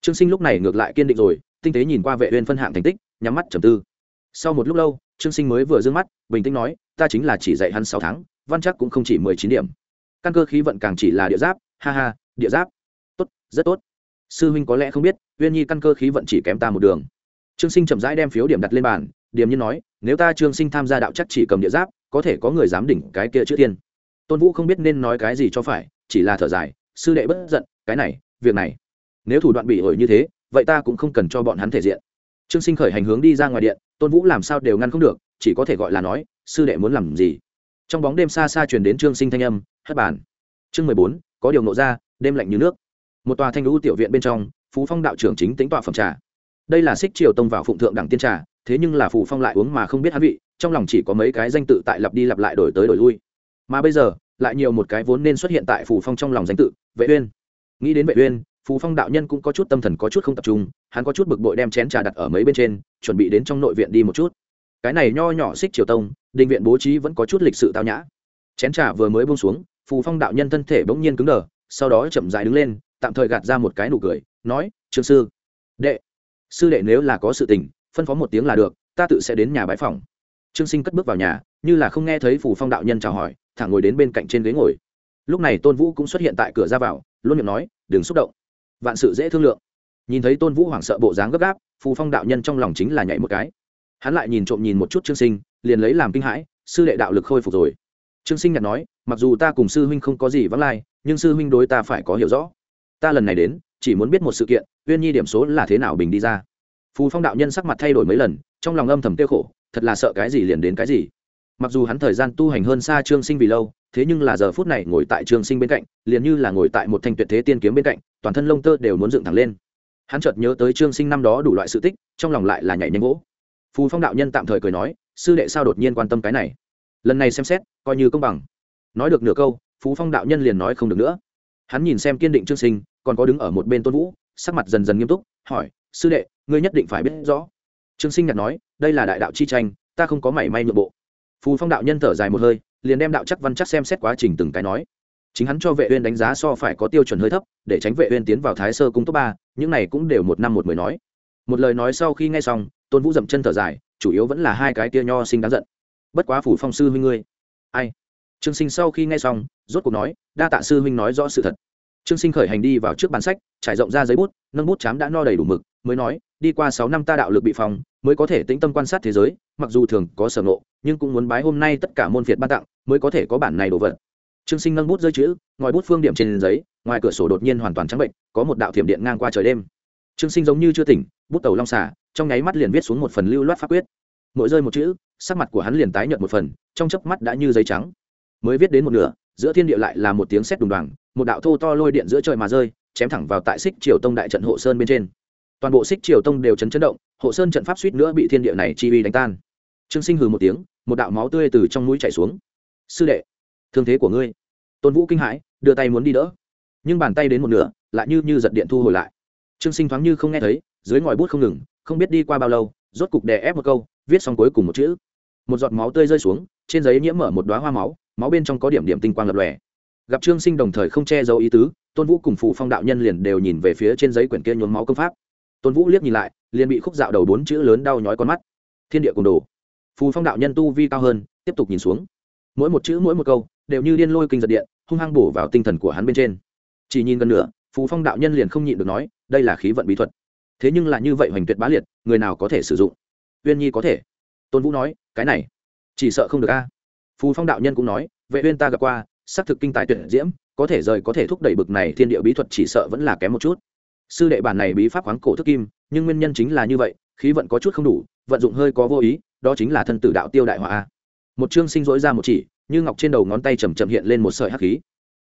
Trương sinh lúc này ngược lại kiên định rồi, tinh tế nhìn qua vệ uyên phân hạng thành tích, nhắm mắt trầm tư. Sau một lúc lâu, trương sinh mới vừa dương mắt, bình tĩnh nói, ta chính là chỉ dạy hắn sáu tháng, văn chắc cũng không chỉ mười chín điểm. Căn cơ khí vận càng chỉ là địa giáp, ha ha, địa giáp. Tốt, rất tốt. Sư huynh có lẽ không biết, uyên nhi căn cơ khí vận chỉ kém ta một đường. Trương sinh chậm rãi đem phiếu điểm đặt lên bàn, điềm nhiên nói, nếu ta trương sinh tham gia đạo chắc chỉ cầm địa giáp, có thể có người dám đỉnh cái kia chữ tiên tôn vũ không biết nên nói cái gì cho phải chỉ là thở dài sư đệ bất giận cái này việc này nếu thủ đoạn bị ổi như thế vậy ta cũng không cần cho bọn hắn thể diện trương sinh khởi hành hướng đi ra ngoài điện tôn vũ làm sao đều ngăn không được chỉ có thể gọi là nói sư đệ muốn làm gì trong bóng đêm xa xa truyền đến trương sinh thanh âm hất bản chương mười bốn có điều nộ ra đêm lạnh như nước một tòa thanh lũ tiểu viện bên trong phú phong đạo trưởng chính tính tọa phẩm trà đây là xích triều tông vào phụng thượng đẳng tiên trà thế nhưng là phù phong lại uống mà không biết hắn vị trong lòng chỉ có mấy cái danh tự tại lặp đi lặp lại đổi tới đổi lui mà bây giờ, lại nhiều một cái vốn nên xuất hiện tại phù phong trong lòng danh tự, vệ uyên. Nghĩ đến vệ uyên, phù phong đạo nhân cũng có chút tâm thần có chút không tập trung, hắn có chút bực bội đem chén trà đặt ở mấy bên trên, chuẩn bị đến trong nội viện đi một chút. Cái này nho nhỏ xích triều tông, đình viện bố trí vẫn có chút lịch sự tao nhã. Chén trà vừa mới buông xuống, phù phong đạo nhân thân thể bỗng nhiên cứng đờ, sau đó chậm rãi đứng lên, tạm thời gạt ra một cái nụ cười, nói, trương sư, đệ sư đệ nếu là có sự tình, phân phó một tiếng là được, ta tự sẽ đến nhà bãi phòng trương sinh cất bước vào nhà, như là không nghe thấy phù phong đạo nhân chào hỏi thẳng ngồi đến bên cạnh trên ghế ngồi. Lúc này tôn vũ cũng xuất hiện tại cửa ra vào, luôn miệng nói, đừng xúc động. Vạn sự dễ thương lượng. Nhìn thấy tôn vũ hoảng sợ bộ dáng gấp gáp, phù phong đạo nhân trong lòng chính là nhảy một cái. Hắn lại nhìn trộm nhìn một chút trương sinh, liền lấy làm kinh hãi, sư đệ đạo lực khôi phục rồi. Trương sinh nhặt nói, mặc dù ta cùng sư huynh không có gì vắng lai, nhưng sư huynh đối ta phải có hiểu rõ. Ta lần này đến, chỉ muốn biết một sự kiện, uyên nhi điểm số là thế nào bình đi ra. Phù phong đạo nhân sắc mặt thay đổi mấy lần, trong lòng âm thầm tiêu khổ, thật là sợ cái gì liền đến cái gì mặc dù hắn thời gian tu hành hơn xa trương sinh vì lâu, thế nhưng là giờ phút này ngồi tại trương sinh bên cạnh, liền như là ngồi tại một thanh tuyệt thế tiên kiếm bên cạnh, toàn thân lông tơ đều muốn dựng thẳng lên. Hắn chợt nhớ tới trương sinh năm đó đủ loại sự tích, trong lòng lại là nhảy nhanh gỗ phù phong đạo nhân tạm thời cười nói, sư đệ sao đột nhiên quan tâm cái này? Lần này xem xét, coi như công bằng. Nói được nửa câu phú phong đạo nhân liền nói không được nữa. Hắn nhìn xem kiên định trương sinh, còn có đứng ở một bên tôn vũ, sắc mặt dần dần nghiêm túc, hỏi, sư đệ, ngươi nhất định phải biết rõ. Trương sinh nhặt nói, đây là đại đạo chi tranh, ta không có mảy may nhượng bộ phù phong đạo nhân thở dài một hơi, liền đem đạo chắc văn chắc xem xét quá trình từng cái nói. Chính hắn cho vệ uyên đánh giá so phải có tiêu chuẩn hơi thấp, để tránh vệ uyên tiến vào thái sơ cung top ba, những này cũng đều một năm một mười nói. Một lời nói sau khi nghe xong, tôn vũ dậm chân thở dài, chủ yếu vẫn là hai cái tia nho sinh đáng giận. Bất quá phủ phong sư huynh ngươi. Ai? Trương sinh sau khi nghe xong, rốt cuộc nói, đa tạ sư huynh nói rõ sự thật. Trương sinh khởi hành đi vào trước bàn sách, trải rộng ra giấy bút, nâng bút chám đã no đầy đủ mực, mới nói đi qua sáu năm ta đạo lực bị phòng mới có thể tĩnh tâm quan sát thế giới mặc dù thường có sở ngộ, nhưng cũng muốn bái hôm nay tất cả môn phiệt ban tặng mới có thể có bản này đồ vật. Trương sinh nâng bút rơi chữ ngòi bút phương điểm trên giấy ngoài cửa sổ đột nhiên hoàn toàn trắng bệnh có một đạo thiểm điện ngang qua trời đêm. Trương sinh giống như chưa tỉnh bút tàu long xả trong nháy mắt liền viết xuống một phần lưu loát pháp quyết. Mỗi rơi một chữ sắc mặt của hắn liền tái nhợt một phần trong chớp mắt đã như giấy trắng. Mới viết đến một nửa giữa thiên địa lại là một tiếng sét đùng đoàng một đạo thô to lôi điện giữa trời mà rơi chém thẳng vào tại xích triều tông đại trận hộ sơn bên trên toàn bộ xích triều tông đều chấn chấn động, hộ sơn trận pháp suýt nữa bị thiên địa này chi uy đánh tan. Trương sinh hừ một tiếng, một đạo máu tươi từ trong mũi chảy xuống. Sư đệ, thương thế của ngươi. Tôn vũ kinh hãi, đưa tay muốn đi đỡ. Nhưng bàn tay đến một nửa, lại như như giật điện thu hồi lại. Trương sinh thoáng như không nghe thấy, dưới ngòi bút không ngừng, không biết đi qua bao lâu, rốt cục đè ép một câu, viết xong cuối cùng một chữ. Một giọt máu tươi rơi xuống, trên giấy nhiễm mở một đoá hoa máu máu bên trong có điểm điểm tinh quang lập lòe. Gặp trương sinh đồng thời không che giấu ý tứ, tôn vũ cùng phụ phong đạo nhân liền đều nhìn về phía trên giấy quyển kia nhuốm máu công pháp tôn vũ liếc nhìn lại liền bị khúc dạo đầu bốn chữ lớn đau nhói con mắt thiên địa cùng đồ phù phong đạo nhân tu vi cao hơn tiếp tục nhìn xuống mỗi một chữ mỗi một câu đều như điên lôi kinh giật điện hung hăng bổ vào tinh thần của hắn bên trên chỉ nhìn gần nửa phù phong đạo nhân liền không nhịn được nói đây là khí vận bí thuật thế nhưng là như vậy hoành tuyệt bá liệt người nào có thể sử dụng uyên nhi có thể tôn vũ nói cái này chỉ sợ không được a à. phù phong đạo nhân cũng nói vệ uyên ta gặp qua xác thực kinh tài tuyệt diễm có thể rời có thể thúc đẩy bực này thiên địa bí thuật chỉ sợ vẫn là kém một chút sư đệ bản này bí pháp khoáng cổ thức kim, nhưng nguyên nhân chính là như vậy, khí vận có chút không đủ, vận dụng hơi có vô ý, đó chính là thân tử đạo tiêu đại hỏa một chương sinh dỗi ra một chỉ, như ngọc trên đầu ngón tay chầm chậm hiện lên một sợi hắc khí.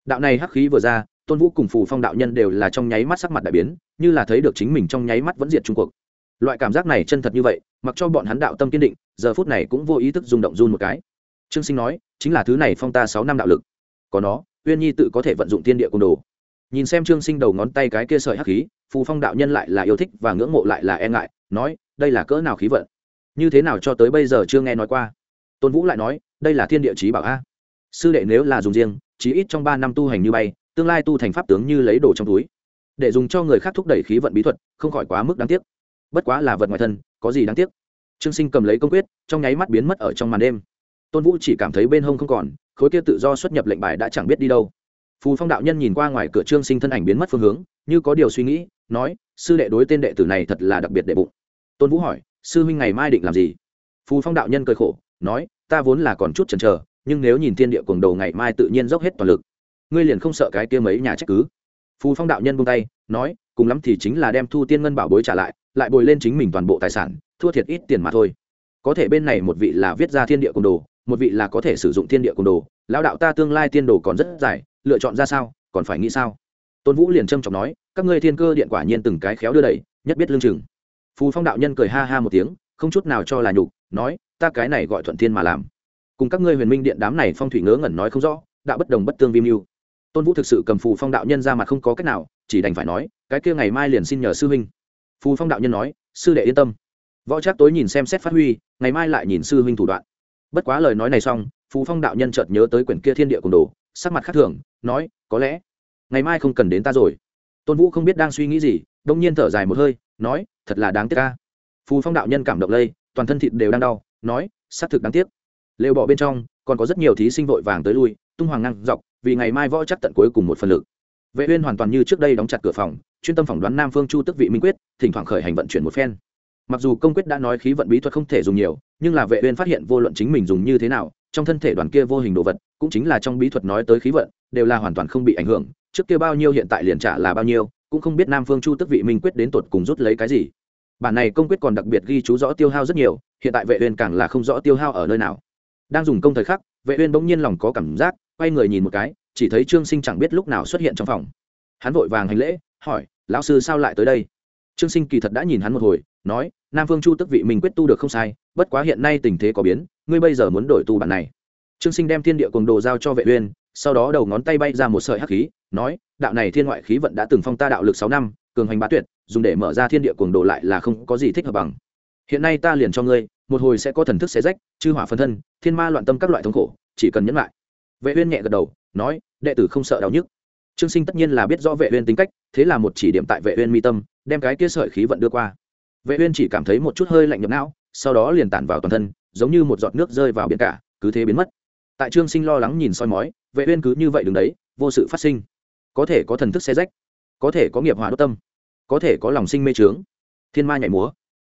Đạo này hắc khí vừa ra, tôn vũ cùng phù phong đạo nhân đều là trong nháy mắt sắc mặt đại biến, như là thấy được chính mình trong nháy mắt vẫn diệt trung cuộc. Loại cảm giác này chân thật như vậy, mặc cho bọn hắn đạo tâm kiên định, giờ phút này cũng vô ý thức rung động run một cái. Trương sinh nói, chính là thứ này phong ta sáu năm đạo lực. Có nó, uyên nhi tự có thể vận dụng thiên địa cung đồ nhìn xem trương sinh đầu ngón tay cái kia sợi hắc khí, phù phong đạo nhân lại là yêu thích và ngưỡng mộ lại là e ngại, nói, đây là cỡ nào khí vận? Như thế nào cho tới bây giờ chưa nghe nói qua? Tôn vũ lại nói, đây là thiên địa trí bảo a. Sư đệ nếu là dùng riêng, chí ít trong ba năm tu hành như bay, tương lai tu thành pháp tướng như lấy đồ trong túi. Để dùng cho người khác thúc đẩy khí vận bí thuật, không khỏi quá mức đáng tiếc. Bất quá là vật ngoài thân, có gì đáng tiếc? Trương sinh cầm lấy công quyết, trong nháy mắt biến mất ở trong màn đêm. Tôn vũ chỉ cảm thấy bên hông không còn, khối kia tự do xuất nhập lệnh bài đã chẳng biết đi đâu phù phong đạo nhân nhìn qua ngoài cửa trương sinh thân ảnh biến mất phương hướng, như có điều suy nghĩ, nói, sư đệ đối tên đệ tử này thật là đặc biệt đệ bụng. Tôn vũ hỏi, sư huynh ngày mai định làm gì? Phù phong đạo nhân cười khổ, nói, ta vốn là còn chút chần chờ, nhưng nếu nhìn thiên địa cuồng đầu ngày mai tự nhiên dốc hết toàn lực. Ngươi liền không sợ cái kia mấy nhà trách cứ? Phù phong đạo nhân buông tay, nói, cùng lắm thì chính là đem thu tiên ngân bảo bối trả lại lại bồi lên chính mình toàn bộ tài sản, thua thiệt ít tiền mà thôi. Có thể bên này một vị là viết ra thiên địa cuồng đồ, một vị là có thể sử dụng thiên địa cuồng đồ lão đạo ta tương lai tiên đồ còn rất dài, lựa chọn ra sao, còn phải nghĩ sao? Tôn vũ liền trâm trọng nói, các ngươi thiên cơ điện quả nhiên từng cái khéo đưa đẩy, nhất biết lương chừng. Phù phong đạo nhân cười ha ha một tiếng, không chút nào cho là nhục, nói, ta cái này gọi thuận thiên mà làm. Cùng các ngươi huyền minh điện đám này phong thủy ngớ ngẩn nói không rõ, đạo bất đồng bất tương vi mưu. Tôn vũ thực sự cầm phù phong đạo nhân ra mặt không có cách nào, chỉ đành phải nói, cái kia ngày mai liền xin nhờ sư huynh. Phù phong đạo nhân nói, sư đệ yên tâm. Võ trác tối nhìn xem xét phát huy, ngày mai lại nhìn sư huynh thủ đoạn. Bất quá lời nói này xong phù phong đạo nhân chợt nhớ tới quyển kia thiên địa cùng đồ, sắc mặt khác thường, nói, có lẽ ngày mai không cần đến ta rồi. Tôn vũ không biết đang suy nghĩ gì, đông nhiên thở dài một hơi, nói, thật là đáng tiếc ca phù phong đạo nhân cảm động lây, toàn thân thịt đều đang đau, nói, xác thực đáng tiếc. Lều bỏ bên trong, còn có rất nhiều thí sinh vội vàng tới lui, tung hoàng năng dọc, vì ngày mai võ chắc tận cuối cùng một phần lực. Vệ uyên hoàn toàn như trước đây đóng chặt cửa phòng, chuyên tâm phỏng đoán nam phương chu tức vị minh quyết, thỉnh thoảng khởi hành vận chuyển một phen. Mặc dù công quyết đã nói khí vận bí thuật không thể dùng nhiều, nhưng là vệ uyên phát hiện vô luận chính mình dùng như thế nào trong thân thể đoàn kia vô hình đồ vật, cũng chính là trong bí thuật nói tới khí vận, đều là hoàn toàn không bị ảnh hưởng, trước kia bao nhiêu hiện tại liền trả là bao nhiêu, cũng không biết nam phương chu tức vị minh quyết đến tột cùng rút lấy cái gì. Bản này công quyết còn đặc biệt ghi chú rõ tiêu hao rất nhiều, hiện tại vệ uyên càng là không rõ tiêu hao ở nơi nào. Đang dùng công thời khắc, vệ uyên bỗng nhiên lòng có cảm giác, quay người nhìn một cái, chỉ thấy trương sinh chẳng biết lúc nào xuất hiện trong phòng. Hắn vội vàng hành lễ, hỏi, lão sư sao lại tới đây? Trương sinh kỳ thật đã nhìn hắn một hồi, nói, nam phương chu tức vị mình quyết tu được không sai, bất quá hiện nay tình thế có biến ngươi bây giờ muốn đổi tu bản này. Trương sinh đem thiên địa cùng đồ giao cho vệ uyên, sau đó đầu ngón tay bay ra một sợi hắc khí, nói, đạo này thiên ngoại khí vận đã từng phong ta đạo lực sáu năm, cường hành bá tuyệt, dùng để mở ra thiên địa cuồng đồ lại là không có gì thích hợp bằng. Hiện nay ta liền cho ngươi, một hồi sẽ có thần thức xé rách, chư hỏa phân thân, thiên ma loạn tâm các loại thống khổ, chỉ cần nhẫn lại. Vệ uyên nhẹ gật đầu, nói, đệ tử không sợ đau nhức. Trương sinh tất nhiên là biết rõ vệ uyên tính cách, thế là một chỉ điểm tại vệ uyên mi tâm, đem cái kia sợi khí vận đưa qua. Vệ uyên chỉ cảm thấy một chút hơi lạnh nhập não, sau đó liền tản vào toàn thân giống như một giọt nước rơi vào biển cả, cứ thế biến mất. Tại trương sinh lo lắng nhìn soi mói, vệ uyên cứ như vậy đứng đấy, vô sự phát sinh. Có thể có thần thức xe rách, có thể có nghiệp hỏa đốt tâm, có thể có lòng sinh mê trướng. Thiên ma nhảy múa.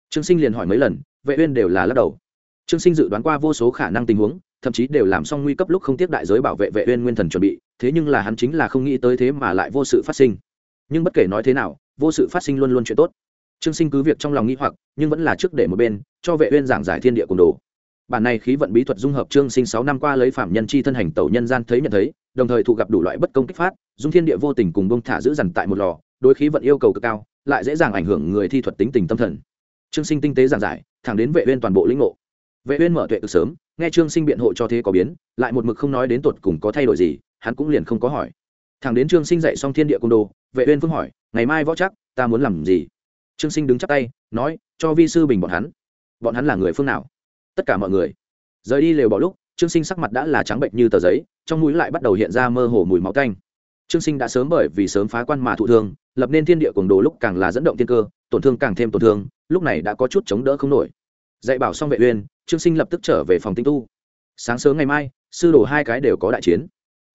Trương sinh liền hỏi mấy lần, vệ uyên đều là lắc đầu. Trương sinh dự đoán qua vô số khả năng tình huống, thậm chí đều làm xong nguy cấp lúc không tiếc đại giới bảo vệ vệ uyên nguyên thần chuẩn bị, thế nhưng là hắn chính là không nghĩ tới thế mà lại vô sự phát sinh. Nhưng bất kể nói thế nào, vô sự phát sinh luôn luôn chuyện tốt. Trương sinh cứ việc trong lòng nghĩ hoặc, nhưng vẫn là trước để một bên, cho vệ uyên giảng giải thiên địa cùng đồ bản này khí vận bí thuật dung hợp trương sinh sáu năm qua lấy phạm nhân chi thân hành tẩu nhân gian thấy nhận thấy, đồng thời thụ gặp đủ loại bất công kích phát, dung thiên địa vô tình cùng bông thả giữ dằn tại một lò, đối khí vận yêu cầu cực cao, lại dễ dàng ảnh hưởng người thi thuật tính tình tâm thần. Trương sinh tinh tế giảng giải, thẳng đến vệ uyên toàn bộ lĩnh ngộ. Vệ uyên mở tuệ cực sớm, nghe trương sinh biện hộ cho thế có biến, lại một mực không nói đến tuột cùng có thay đổi gì, hắn cũng liền không có hỏi. Thẳng đến trương sinh dạy xong thiên địa cung đồ, vệ uyên phương hỏi, ngày mai võ chắc, ta muốn làm gì? Trương sinh đứng chắp tay, nói, cho vi sư bình bọn hắn. Bọn hắn là người phương nào? Tất cả mọi người. Rời đi lều bỏ lúc, trương sinh sắc mặt đã là trắng bệnh như tờ giấy, trong mũi lại bắt đầu hiện ra mơ hồ mùi máu canh trương sinh đã sớm bởi vì sớm phá quan mà thụ thương, lập nên thiên địa cuồng đồ lúc càng là dẫn động thiên cơ, tổn thương càng thêm tổn thương, lúc này đã có chút chống đỡ không nổi. Dạy bảo xong vệ uyên, trương sinh lập tức trở về phòng tinh tu. Sáng sớm ngày mai, sư đồ hai cái đều có đại chiến.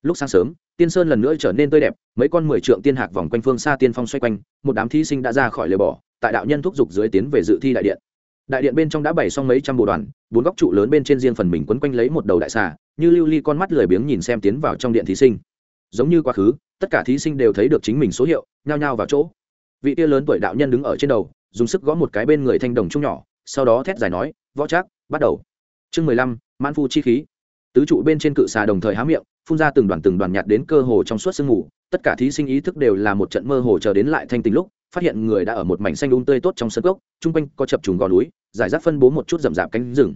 Lúc sáng sớm, tiên sơn lần nữa trở nên tươi đẹp, mấy con mười trượng tiên hạc vòng quanh phương xa tiên phong xoay quanh, một đám thí sinh đã ra khỏi lều bỏ tại đạo nhân thúc giục dưới tiến về dự thi đại điện đại điện bên trong đã bày xong mấy trăm bộ đoàn, bốn góc trụ lớn bên trên riêng phần mình quấn quanh lấy một đầu đại xà, như lưu ly con mắt lười biếng nhìn xem tiến vào trong điện thí sinh. Giống như quá khứ, tất cả thí sinh đều thấy được chính mình số hiệu, nhao nhao vào chỗ. Vị tia lớn tuổi đạo nhân đứng ở trên đầu, dùng sức gõ một cái bên người thanh đồng trung nhỏ, sau đó thét dài nói, võ trác, bắt đầu. Chương mười lăm man phu chi khí. Tứ trụ bên trên cự xà đồng thời há miệng, phun ra từng đoàn từng đoàn nhạt đến cơ hồ trong suốt sương mù, tất cả thí sinh ý thức đều là một trận mơ hồ chờ đến lại thanh tình lúc phát hiện người đã ở một mảnh xanh đun tươi tốt trong sân gốc chung quanh có chập trùng gò núi, giải rác phân bố một chút rậm rạp cánh rừng.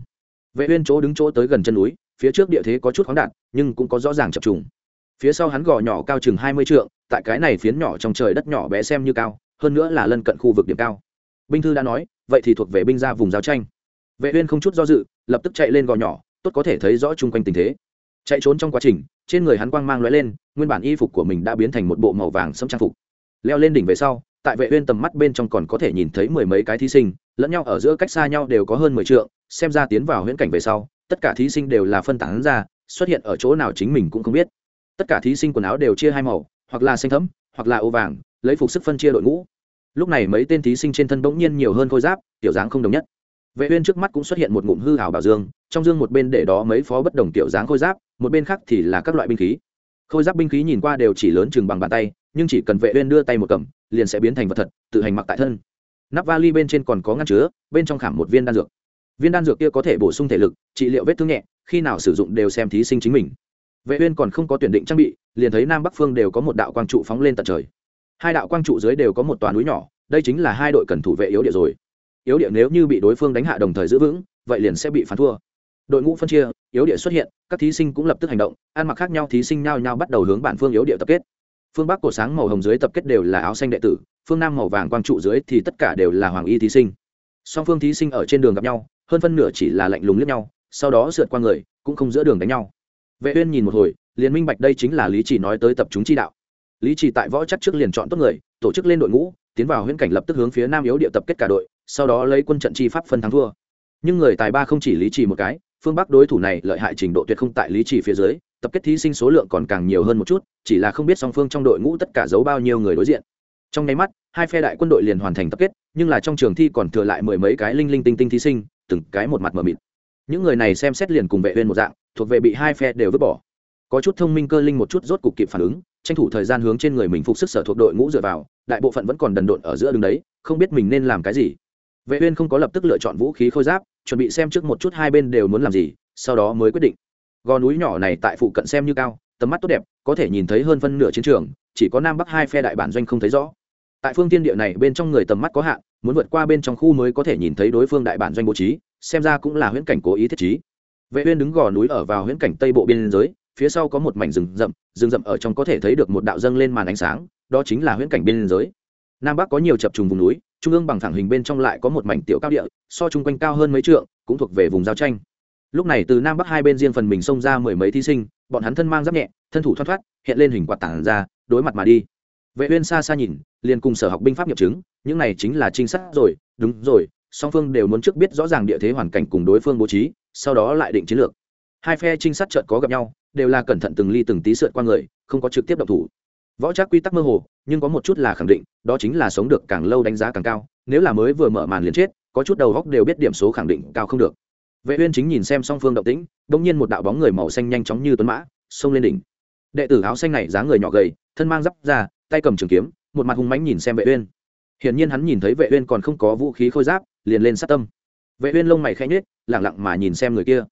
Vệ uyên chỗ đứng chỗ tới gần chân núi, phía trước địa thế có chút khoáng đạt, nhưng cũng có rõ ràng chập trùng. Phía sau hắn gò nhỏ cao chừng 20 trượng, tại cái này phiến nhỏ trong trời đất nhỏ bé xem như cao, hơn nữa là lân cận khu vực điểm cao. Binh thư đã nói, vậy thì thuộc về binh ra vùng giao tranh. Vệ uyên không chút do dự, lập tức chạy lên gò nhỏ, tốt có thể thấy rõ chung quanh tình thế. Chạy trốn trong quá trình, trên người hắn quang mang lóe lên, nguyên bản y phục của mình đã biến thành một bộ màu vàng sẫm trang phục. Leo lên đỉnh về sau tại vệ uyên tầm mắt bên trong còn có thể nhìn thấy mười mấy cái thí sinh, lẫn nhau ở giữa cách xa nhau đều có hơn mười trượng, xem ra tiến vào huyễn cảnh về sau, tất cả thí sinh đều là phân tán ra, xuất hiện ở chỗ nào chính mình cũng không biết. Tất cả thí sinh quần áo đều chia hai màu, hoặc là xanh thẫm, hoặc là ô vàng, lấy phục sức phân chia đội ngũ. Lúc này mấy tên thí sinh trên thân bỗng nhiên nhiều hơn khôi giáp, tiểu dáng không đồng nhất. Vệ uyên trước mắt cũng xuất hiện một ngụm hư hào bảo dương, trong dương một bên để đó mấy phó bất đồng tiểu dáng khôi giáp, một bên khác thì là các loại binh khí. Khôi giáp binh khí nhìn qua đều chỉ lớn chừng bằng bàn tay nhưng chỉ cần vệ uyên đưa tay một cầm, liền sẽ biến thành vật thật, tự hành mặc tại thân. Nắp vali bên trên còn có ngăn chứa, bên trong khảm một viên đan dược. Viên đan dược kia có thể bổ sung thể lực, trị liệu vết thương nhẹ, khi nào sử dụng đều xem thí sinh chính mình. Vệ uyên còn không có tuyển định trang bị, liền thấy nam bắc phương đều có một đạo quang trụ phóng lên tận trời. Hai đạo quang trụ dưới đều có một tòa núi nhỏ, đây chính là hai đội cần thủ vệ yếu địa rồi. Yếu địa nếu như bị đối phương đánh hạ đồng thời giữ vững, vậy liền sẽ bị phán thua. Đội ngũ phân chia, yếu địa xuất hiện, các thí sinh cũng lập tức hành động, ăn mặc khác nhau thí sinh nhao nhao bắt đầu hướng bản phương yếu địa tập kết phương bắc cổ sáng màu hồng dưới tập kết đều là áo xanh đệ tử, phương nam màu vàng quang trụ dưới thì tất cả đều là hoàng y thí sinh. Song phương thí sinh ở trên đường gặp nhau, hơn phân nửa chỉ là lạnh lùng liếc nhau, sau đó sượt qua người, cũng không giữa đường đánh nhau. Vệ uyên nhìn một hồi, liền minh bạch đây chính là lý chỉ nói tới tập chúng chi đạo. Lý chỉ tại võ chắc trước liền chọn tốt người, tổ chức lên đội ngũ, tiến vào huyễn cảnh lập tức hướng phía nam yếu địa tập kết cả đội, sau đó lấy quân trận chi pháp phân thắng thua. Nhưng người tài ba không chỉ lý chỉ một cái, phương bắc đối thủ này lợi hại trình độ tuyệt không tại lý chỉ phía dưới tập kết thí sinh số lượng còn càng nhiều hơn một chút, chỉ là không biết song phương trong đội ngũ tất cả giấu bao nhiêu người đối diện. Trong nháy mắt, hai phe đại quân đội liền hoàn thành tập kết, nhưng là trong trường thi còn thừa lại mười mấy cái linh linh tinh tinh thí sinh, từng cái một mặt mờ mịt. Những người này xem xét liền cùng vệ viên một dạng, thuộc về bị hai phe đều vứt bỏ. Có chút thông minh cơ linh một chút rốt cục kịp phản ứng, tranh thủ thời gian hướng trên người mình phục sức sở thuộc đội ngũ dựa vào, đại bộ phận vẫn còn đần độn ở giữa đường đấy, không biết mình nên làm cái gì. Vệ uyên không có lập tức lựa chọn vũ khí khôi giáp, chuẩn bị xem trước một chút hai bên đều muốn làm gì, sau đó mới quyết định gò núi nhỏ này tại phụ cận xem như cao, tầm mắt tốt đẹp, có thể nhìn thấy hơn phân nửa chiến trường, chỉ có nam bắc hai phe đại bản doanh không thấy rõ. Tại phương tiên địa này, bên trong người tầm mắt có hạn, muốn vượt qua bên trong khu mới có thể nhìn thấy đối phương đại bản doanh bố trí, xem ra cũng là huyễn cảnh cố ý thiết trí. Vệ uyên đứng gò núi ở vào huyễn cảnh tây bộ biên giới, phía sau có một mảnh rừng rậm rừng rậm ở trong có thể thấy được một đạo dâng lên màn ánh sáng, đó chính là huyễn cảnh biên giới. Nam bắc có nhiều chập trùng vùng núi, trung ương bằng thẳng hình bên trong lại có một mảnh tiểu cao địa, so chung quanh cao hơn mấy trượng, cũng thuộc về vùng giao tranh lúc này từ nam bắc hai bên riêng phần mình xông ra mười mấy thí sinh, bọn hắn thân mang giáp nhẹ, thân thủ thoát thoát, hiện lên hình quạt tảng ra, đối mặt mà đi. Vệ uyên xa xa nhìn, liền cùng sở học binh pháp nghiệm chứng, những này chính là trinh sát rồi, đúng rồi, song phương đều muốn trước biết rõ ràng địa thế hoàn cảnh cùng đối phương bố trí, sau đó lại định chiến lược. Hai phe trinh sát chợt có gặp nhau, đều là cẩn thận từng ly từng tí sượt qua người, không có trực tiếp động thủ. Võ trác quy tắc mơ hồ, nhưng có một chút là khẳng định, đó chính là sống được càng lâu đánh giá càng cao, nếu là mới vừa mở màn liền chết, có chút đầu góc đều biết điểm số khẳng định cao không được vệ uyên chính nhìn xem song phương động tĩnh đung nhiên một đạo bóng người màu xanh nhanh chóng như tuấn mã, xông lên đỉnh. Đệ tử áo xanh này dáng người nhỏ gầy, thân mang giáp da, tay cầm trường kiếm, một mặt hung mãnh nhìn xem vệ uyên. Hiển nhiên hắn nhìn thấy vệ uyên còn không có vũ khí khôi giáp, liền lên sát tâm. Vệ uyên lông mày khẽ nhếch, lặng lặng mà nhìn xem người kia.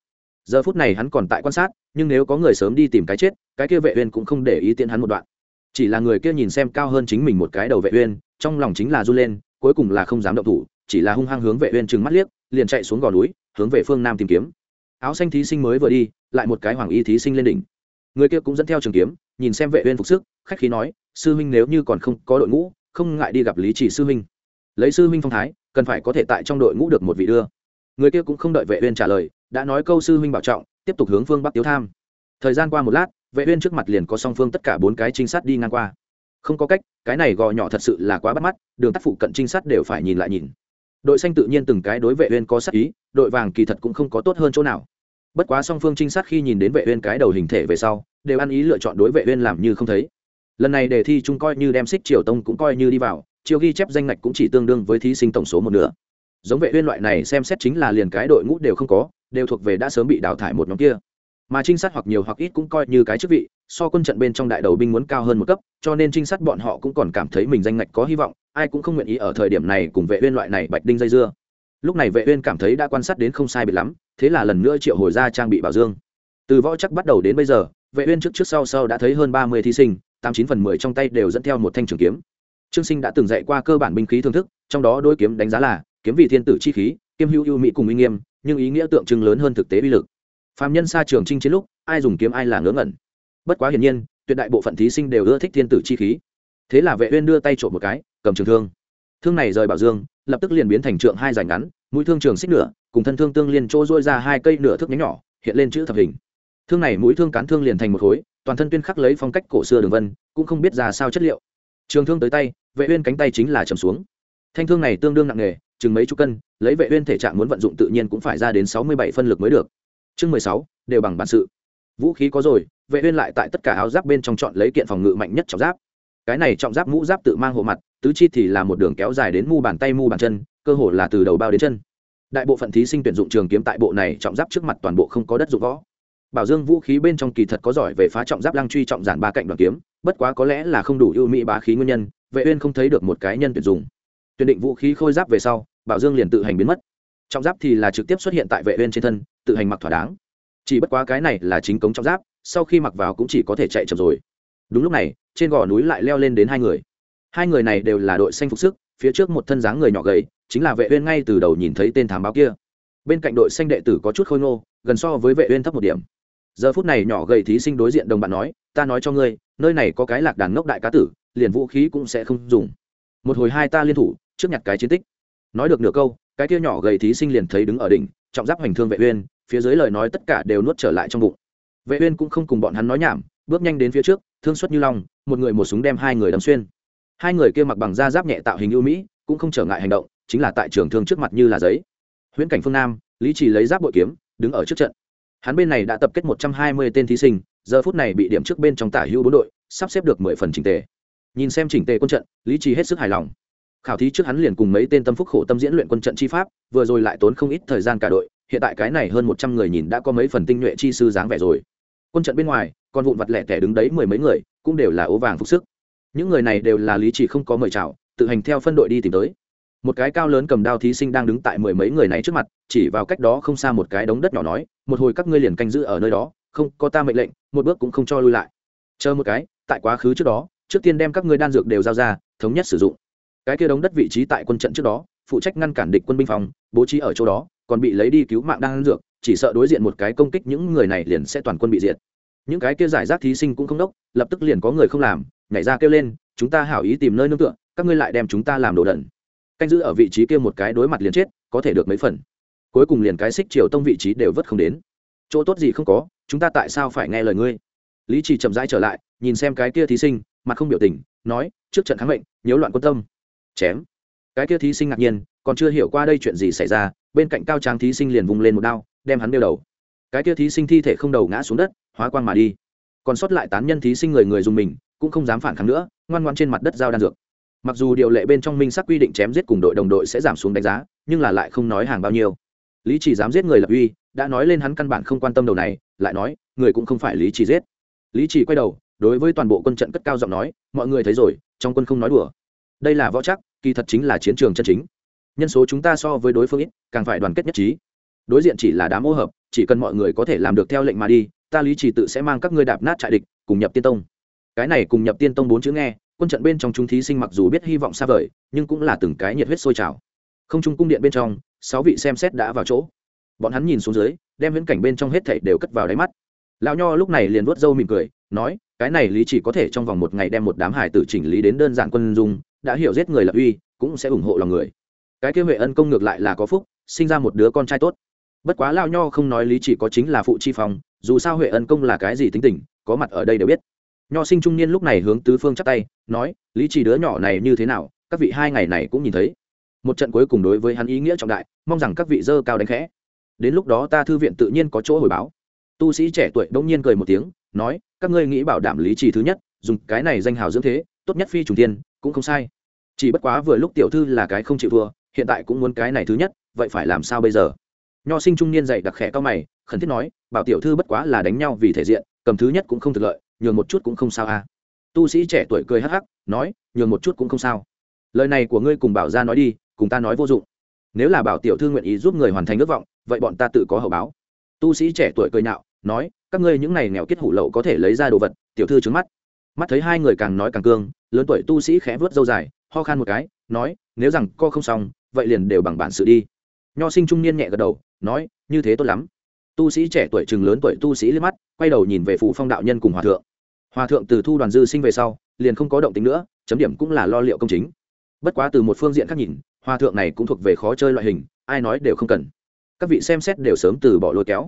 Giờ phút này hắn còn tại quan sát, nhưng nếu có người sớm đi tìm cái chết, cái kia vệ uyên cũng không để ý tiện hắn một đoạn. Chỉ là người kia nhìn xem cao hơn chính mình một cái đầu vệ uyên, trong lòng chính là du lên, cuối cùng là không dám động thủ, chỉ là hung hăng hướng vệ uyên trừng mắt liếc, liền chạy xuống gò núi hướng về phương nam tìm kiếm. Áo xanh thí sinh mới vừa đi, lại một cái hoàng y thí sinh lên đỉnh. Người kia cũng dẫn theo trường kiếm, nhìn xem vệ uyên phục sức, khách khí nói, sư huynh nếu như còn không có đội ngũ, không ngại đi gặp lý chỉ sư huynh. Lấy sư huynh phong thái, cần phải có thể tại trong đội ngũ được một vị đưa. Người kia cũng không đợi vệ uyên trả lời, đã nói câu sư huynh bảo trọng, tiếp tục hướng phương bắc tiếu tham. Thời gian qua một lát, vệ uyên trước mặt liền có song phương tất cả bốn cái trinh sát đi ngang qua. Không có cách, cái này gò nhỏ thật sự là quá bắt mắt, đường tắt phụ cận trinh sát đều phải nhìn lại nhìn đội xanh tự nhiên từng cái đối vệ uyên có sát ý, đội vàng kỳ thật cũng không có tốt hơn chỗ nào. Bất quá song phương trinh sát khi nhìn đến vệ uyên cái đầu hình thể về sau, đều ăn ý lựa chọn đối vệ uyên làm như không thấy. Lần này đề thi chung coi như đem xích triều tông cũng coi như đi vào chiều ghi chép danh ngạch cũng chỉ tương đương với thí sinh tổng số một nửa. Giống vệ uyên loại này xem xét chính là liền cái đội ngũ đều không có, đều thuộc về đã sớm bị đào thải một nhóm kia. Mà trinh sát hoặc nhiều hoặc ít cũng coi như cái chức vị, so quân trận bên trong đại đầu binh muốn cao hơn một cấp, cho nên trinh sát bọn họ cũng còn cảm thấy mình danh ngạch có hy vọng ai cũng không nguyện ý ở thời điểm này cùng vệ uyên loại này bạch đinh dây dưa. Lúc này vệ uyên cảm thấy đã quan sát đến không sai biệt lắm, thế là lần nữa triệu hồi ra trang bị bảo dương. Từ võ chắc bắt đầu đến bây giờ, vệ uyên trước trước sau sau đã thấy hơn 30 thí sinh, tám chín phần mười trong tay đều dẫn theo một thanh trường kiếm. Trương sinh đã từng dạy qua cơ bản binh khí thưởng thức, trong đó đôi kiếm đánh giá là kiếm vị thiên tử chi khí, kiếm hữu ưu mỹ cùng uy nghiêm, nhưng ý nghĩa tượng trưng lớn hơn thực tế uy lực. Phạm nhân xa trường trinh chiến lúc, ai dùng kiếm ai là ngớ ngẩn. Bất quá hiển nhiên, tuyệt đại bộ phận thí sinh đều ưa thích thiên tử chi khí thế là vệ uyên đưa tay trộm một cái cầm trường thương. Thương này rời bảo dương lập tức liền biến thành trượng hai dài ngắn mũi thương trường xích nửa cùng thân thương tương liên chỗ dôi ra hai cây nửa thước nhánh nhỏ hiện lên chữ thập hình. Thương này mũi thương cán thương liền thành một khối toàn thân tuyên khắc lấy phong cách cổ xưa đường vân cũng không biết ra sao chất liệu. Trường thương tới tay vệ uyên cánh tay chính là trầm xuống. Thanh thương này tương đương nặng nghề chừng mấy chục cân lấy vệ uyên thể trạng muốn vận dụng tự nhiên cũng phải ra đến 67 phân lực mới được. Chương 16, đều bằng bản sự. Vũ khí có rồi vệ uyên lại tại tất cả áo giáp bên trong chọn lấy kiện phòng ngự mạnh nhất trọng giáp cái này trọng giáp mũ giáp tự mang hộ mặt, tứ chi thì là một đường kéo dài đến mu bàn tay mu bàn chân, cơ hồ là từ đầu bao đến chân. Đại bộ phận thí sinh tuyển dụng trường kiếm tại bộ này trọng giáp trước mặt toàn bộ không có đất dụng võ. Bảo dương vũ khí bên trong kỳ thật có giỏi về phá trọng giáp lăng truy trọng giản ba cạnh đoàn kiếm, bất quá có lẽ là không đủ ưu mỹ bá khí nguyên nhân, vệ uyên không thấy được một cái nhân tuyển dùng tuyển định vũ khí khôi giáp về sau, bảo dương liền tự hành biến mất. Trọng giáp thì là trực tiếp xuất hiện tại vệ uyên trên thân, tự hành mặc thỏa đáng. Chỉ bất quá cái này là chính cống trọng giáp, sau khi mặc vào cũng chỉ có thể chạy chậm rồi đúng lúc này, trên gò núi lại leo lên đến hai người. Hai người này đều là đội xanh phục sức, phía trước một thân dáng người nhỏ gầy, chính là vệ uyên ngay từ đầu nhìn thấy tên thám báo kia. Bên cạnh đội xanh đệ tử có chút khôi ngô, gần so với vệ uyên thấp một điểm. Giờ phút này nhỏ gầy thí sinh đối diện đồng bạn nói, ta nói cho ngươi, nơi này có cái lạc đàn ngốc đại cá tử, liền vũ khí cũng sẽ không dùng. Một hồi hai ta liên thủ, trước nhặt cái chiến tích. Nói được nửa câu, cái kia nhỏ gầy thí sinh liền thấy đứng ở đỉnh, trọng giáp hoành thương vệ uyên, phía dưới lời nói tất cả đều nuốt trở lại trong bụng. Vệ uyên cũng không cùng bọn hắn nói nhảm, bước nhanh đến phía trước thương xuất như long, một người một súng đem hai người đâm xuyên. Hai người kia mặc bằng da giáp nhẹ tạo hình ưu mỹ, cũng không trở ngại hành động, chính là tại trường thương trước mặt như là giấy. Huyễn cảnh phương nam, lý chỉ lấy giáp bội kiếm, đứng ở trước trận. Hắn bên này đã tập kết một trăm hai mươi tên thí sinh, giờ phút này bị điểm trước bên trong tả hữu bốn đội, sắp xếp được mười phần chỉnh tề. Nhìn xem chỉnh tề quân trận, lý trì hết sức hài lòng. Khảo thí trước hắn liền cùng mấy tên tâm phúc khổ tâm diễn luyện quân trận chi pháp, vừa rồi lại tốn không ít thời gian cả đội, hiện tại cái này hơn một trăm người nhìn đã có mấy phần tinh nhuệ chi sư dáng vẻ rồi. Quân trận bên ngoài còn vụn vặt lẻ tẻ đứng đấy mười mấy người, cũng đều là ố vàng phục sức. Những người này đều là lý chỉ không có mời chào, tự hành theo phân đội đi tìm tới. Một cái cao lớn cầm đao thí sinh đang đứng tại mười mấy người này trước mặt, chỉ vào cách đó không xa một cái đống đất nhỏ nói, một hồi các ngươi liền canh giữ ở nơi đó, không, có ta mệnh lệnh, một bước cũng không cho lui lại. Chờ một cái, tại quá khứ trước đó, trước tiên đem các ngươi đan dược đều giao ra, thống nhất sử dụng. Cái kia đống đất vị trí tại quân trận trước đó, phụ trách ngăn cản địch quân binh phòng, bố trí ở chỗ đó, còn bị lấy đi cứu mạng đan dược, chỉ sợ đối diện một cái công kích những người này liền sẽ toàn quân bị diệt những cái kia giải rác thí sinh cũng không đốc, lập tức liền có người không làm, nhảy ra kêu lên, chúng ta hảo ý tìm nơi nương tựa, các ngươi lại đem chúng ta làm đồ đẩn canh giữ ở vị trí kia một cái đối mặt liền chết, có thể được mấy phần. Cuối cùng liền cái xích triều tông vị trí đều vất không đến. Chỗ tốt gì không có, chúng ta tại sao phải nghe lời ngươi? Lý trì chậm rãi trở lại, nhìn xem cái kia thí sinh, mặt không biểu tình, nói, trước trận kháng mệnh, nhiễu loạn quân tâm. Chém. Cái kia thí sinh ngạc nhiên, còn chưa hiểu qua đây chuyện gì xảy ra, bên cạnh cao tráng thí sinh liền vung lên một đao, đem hắn đeo đầu cái kia thí sinh thi thể không đầu ngã xuống đất, hóa quang mà đi. Còn sót lại tán nhân thí sinh người người dùng mình, cũng không dám phản kháng nữa, ngoan ngoan trên mặt đất giao đan dược. Mặc dù điều lệ bên trong minh sắc quy định chém giết cùng đội đồng đội sẽ giảm xuống đánh giá, nhưng là lại không nói hàng bao nhiêu. Lý chỉ dám giết người lập uy, đã nói lên hắn căn bản không quan tâm đầu này, lại nói, người cũng không phải lý chỉ giết. Lý chỉ quay đầu, đối với toàn bộ quân trận cất cao giọng nói, mọi người thấy rồi, trong quân không nói đùa. Đây là võ chắc, kỳ thật chính là chiến trường chân chính. Nhân số chúng ta so với đối phương ít, càng phải đoàn kết nhất trí đối diện chỉ là đám ô hợp, chỉ cần mọi người có thể làm được theo lệnh mà đi, ta lý chỉ tự sẽ mang các ngươi đạp nát trại địch, cùng nhập tiên tông. Cái này cùng nhập tiên tông bốn chữ nghe, quân trận bên trong chúng thí sinh mặc dù biết hy vọng xa vời, nhưng cũng là từng cái nhiệt huyết sôi trào. Không trung cung điện bên trong, sáu vị xem xét đã vào chỗ. Bọn hắn nhìn xuống dưới, đem viễn cảnh bên trong hết thảy đều cất vào đáy mắt. Lão nho lúc này liền vuốt râu mỉm cười, nói, cái này lý chỉ có thể trong vòng một ngày đem một đám hải tử chỉnh lý đến đơn giản quân dung, đã hiểu giết người lập uy, cũng sẽ ủng hộ lòng người. Cái kia huệ ân công ngược lại là có phúc, sinh ra một đứa con trai tốt bất quá lao nho không nói lý chỉ có chính là phụ chi phong, dù sao huệ ân công là cái gì tính tình, có mặt ở đây đều biết. Nho sinh trung niên lúc này hướng tứ phương chắp tay, nói, lý chỉ đứa nhỏ này như thế nào, các vị hai ngày này cũng nhìn thấy. Một trận cuối cùng đối với hắn ý nghĩa trọng đại, mong rằng các vị dơ cao đánh khẽ. Đến lúc đó ta thư viện tự nhiên có chỗ hồi báo. Tu sĩ trẻ tuổi đông nhiên cười một tiếng, nói, các ngươi nghĩ bảo đảm lý trì thứ nhất, dùng cái này danh hào dưỡng thế, tốt nhất phi trùng tiên cũng không sai. Chỉ bất quá vừa lúc tiểu thư là cái không chịu thua, hiện tại cũng muốn cái này thứ nhất, vậy phải làm sao bây giờ? Nho sinh trung niên dạy đặc khẽ cao mày, khẩn thiết nói, bảo tiểu thư bất quá là đánh nhau vì thể diện, cầm thứ nhất cũng không thực lợi, nhường một chút cũng không sao a à. tu sĩ trẻ tuổi cười hắc hắc, nói, nhường một chút cũng không sao. Lời này của ngươi cùng bảo ra nói đi, cùng ta nói vô dụng. Nếu là bảo tiểu thư nguyện ý giúp người hoàn thành ước vọng, vậy bọn ta tự có hậu báo. Tu sĩ trẻ tuổi cười nhạo, nói, các ngươi những này nghèo kết hủ lậu có thể lấy ra đồ vật, tiểu thư trứng mắt. Mắt thấy hai người càng nói càng cương, lớn tuổi tu sĩ khẽ vớt dâu dài, ho khan một cái, nói, nếu rằng co không xong, vậy liền đều bằng bản sự đi. Nho sinh trung niên nhẹ gật đầu nói, như thế tốt lắm. Tu sĩ trẻ tuổi chừng lớn tuổi tu sĩ liếc mắt, quay đầu nhìn về phủ phong đạo nhân cùng hòa thượng. Hòa thượng từ thu đoàn dư sinh về sau, liền không có động tính nữa, chấm điểm cũng là lo liệu công chính. Bất quá từ một phương diện khác nhìn, hòa thượng này cũng thuộc về khó chơi loại hình, ai nói đều không cần. Các vị xem xét đều sớm từ bỏ lôi kéo.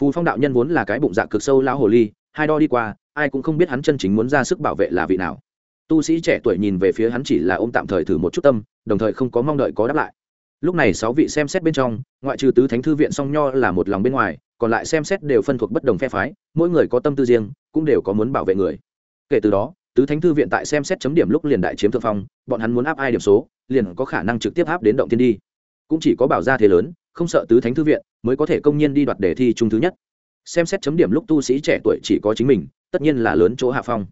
Phù phong đạo nhân vốn là cái bụng dạ cực sâu lão hồ ly, hai đo đi qua, ai cũng không biết hắn chân chính muốn ra sức bảo vệ là vị nào. Tu sĩ trẻ tuổi nhìn về phía hắn chỉ là ôm tạm thời thử một chút tâm, đồng thời không có mong đợi có đáp lại lúc này sáu vị xem xét bên trong, ngoại trừ tứ thánh thư viện song nho là một lòng bên ngoài, còn lại xem xét đều phân thuộc bất đồng phe phái, mỗi người có tâm tư riêng, cũng đều có muốn bảo vệ người. Kể từ đó, tứ thánh thư viện tại xem xét chấm điểm lúc liền đại chiếm thượng phong, bọn hắn muốn áp ai điểm số, liền có khả năng trực tiếp áp đến động thiên đi. Cũng chỉ có bảo gia thế lớn, không sợ tứ thánh thư viện, mới có thể công nhiên đi đoạt đề thi trung thứ nhất. Xem xét chấm điểm lúc tu sĩ trẻ tuổi chỉ có chính mình, tất nhiên là lớn chỗ hạ phong.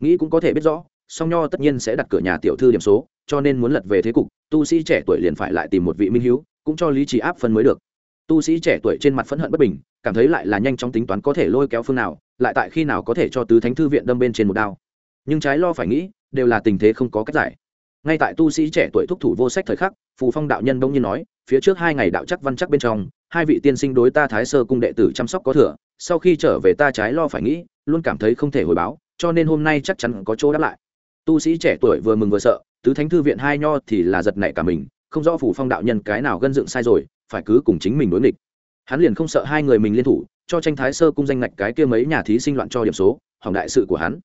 Nghĩ cũng có thể biết rõ, song nho tất nhiên sẽ đặt cửa nhà tiểu thư điểm số, cho nên muốn lật về thế cục tu sĩ trẻ tuổi liền phải lại tìm một vị minh hiếu, cũng cho lý trí áp phân mới được. Tu sĩ trẻ tuổi trên mặt phẫn hận bất bình, cảm thấy lại là nhanh chóng tính toán có thể lôi kéo phương nào, lại tại khi nào có thể cho tứ thánh thư viện đâm bên trên một đao. Nhưng trái lo phải nghĩ, đều là tình thế không có cách giải. Ngay tại tu sĩ trẻ tuổi thúc thủ vô sách thời khắc, phù phong đạo nhân bỗng nhiên nói, phía trước hai ngày đạo chắc văn chắc bên trong, hai vị tiên sinh đối ta thái sơ cung đệ tử chăm sóc có thừa, sau khi trở về ta trái lo phải nghĩ, luôn cảm thấy không thể hồi báo, cho nên hôm nay chắc chắn có chỗ đáp lại. Tu sĩ trẻ tuổi vừa mừng vừa sợ tứ thánh thư viện hai nho thì là giật nảy cả mình, không rõ phủ phong đạo nhân cái nào gân dựng sai rồi, phải cứ cùng chính mình đối nghịch. Hắn liền không sợ hai người mình liên thủ, cho tranh thái sơ cung danh ngạch cái kia mấy nhà thí sinh loạn cho điểm số, hỏng đại sự của hắn.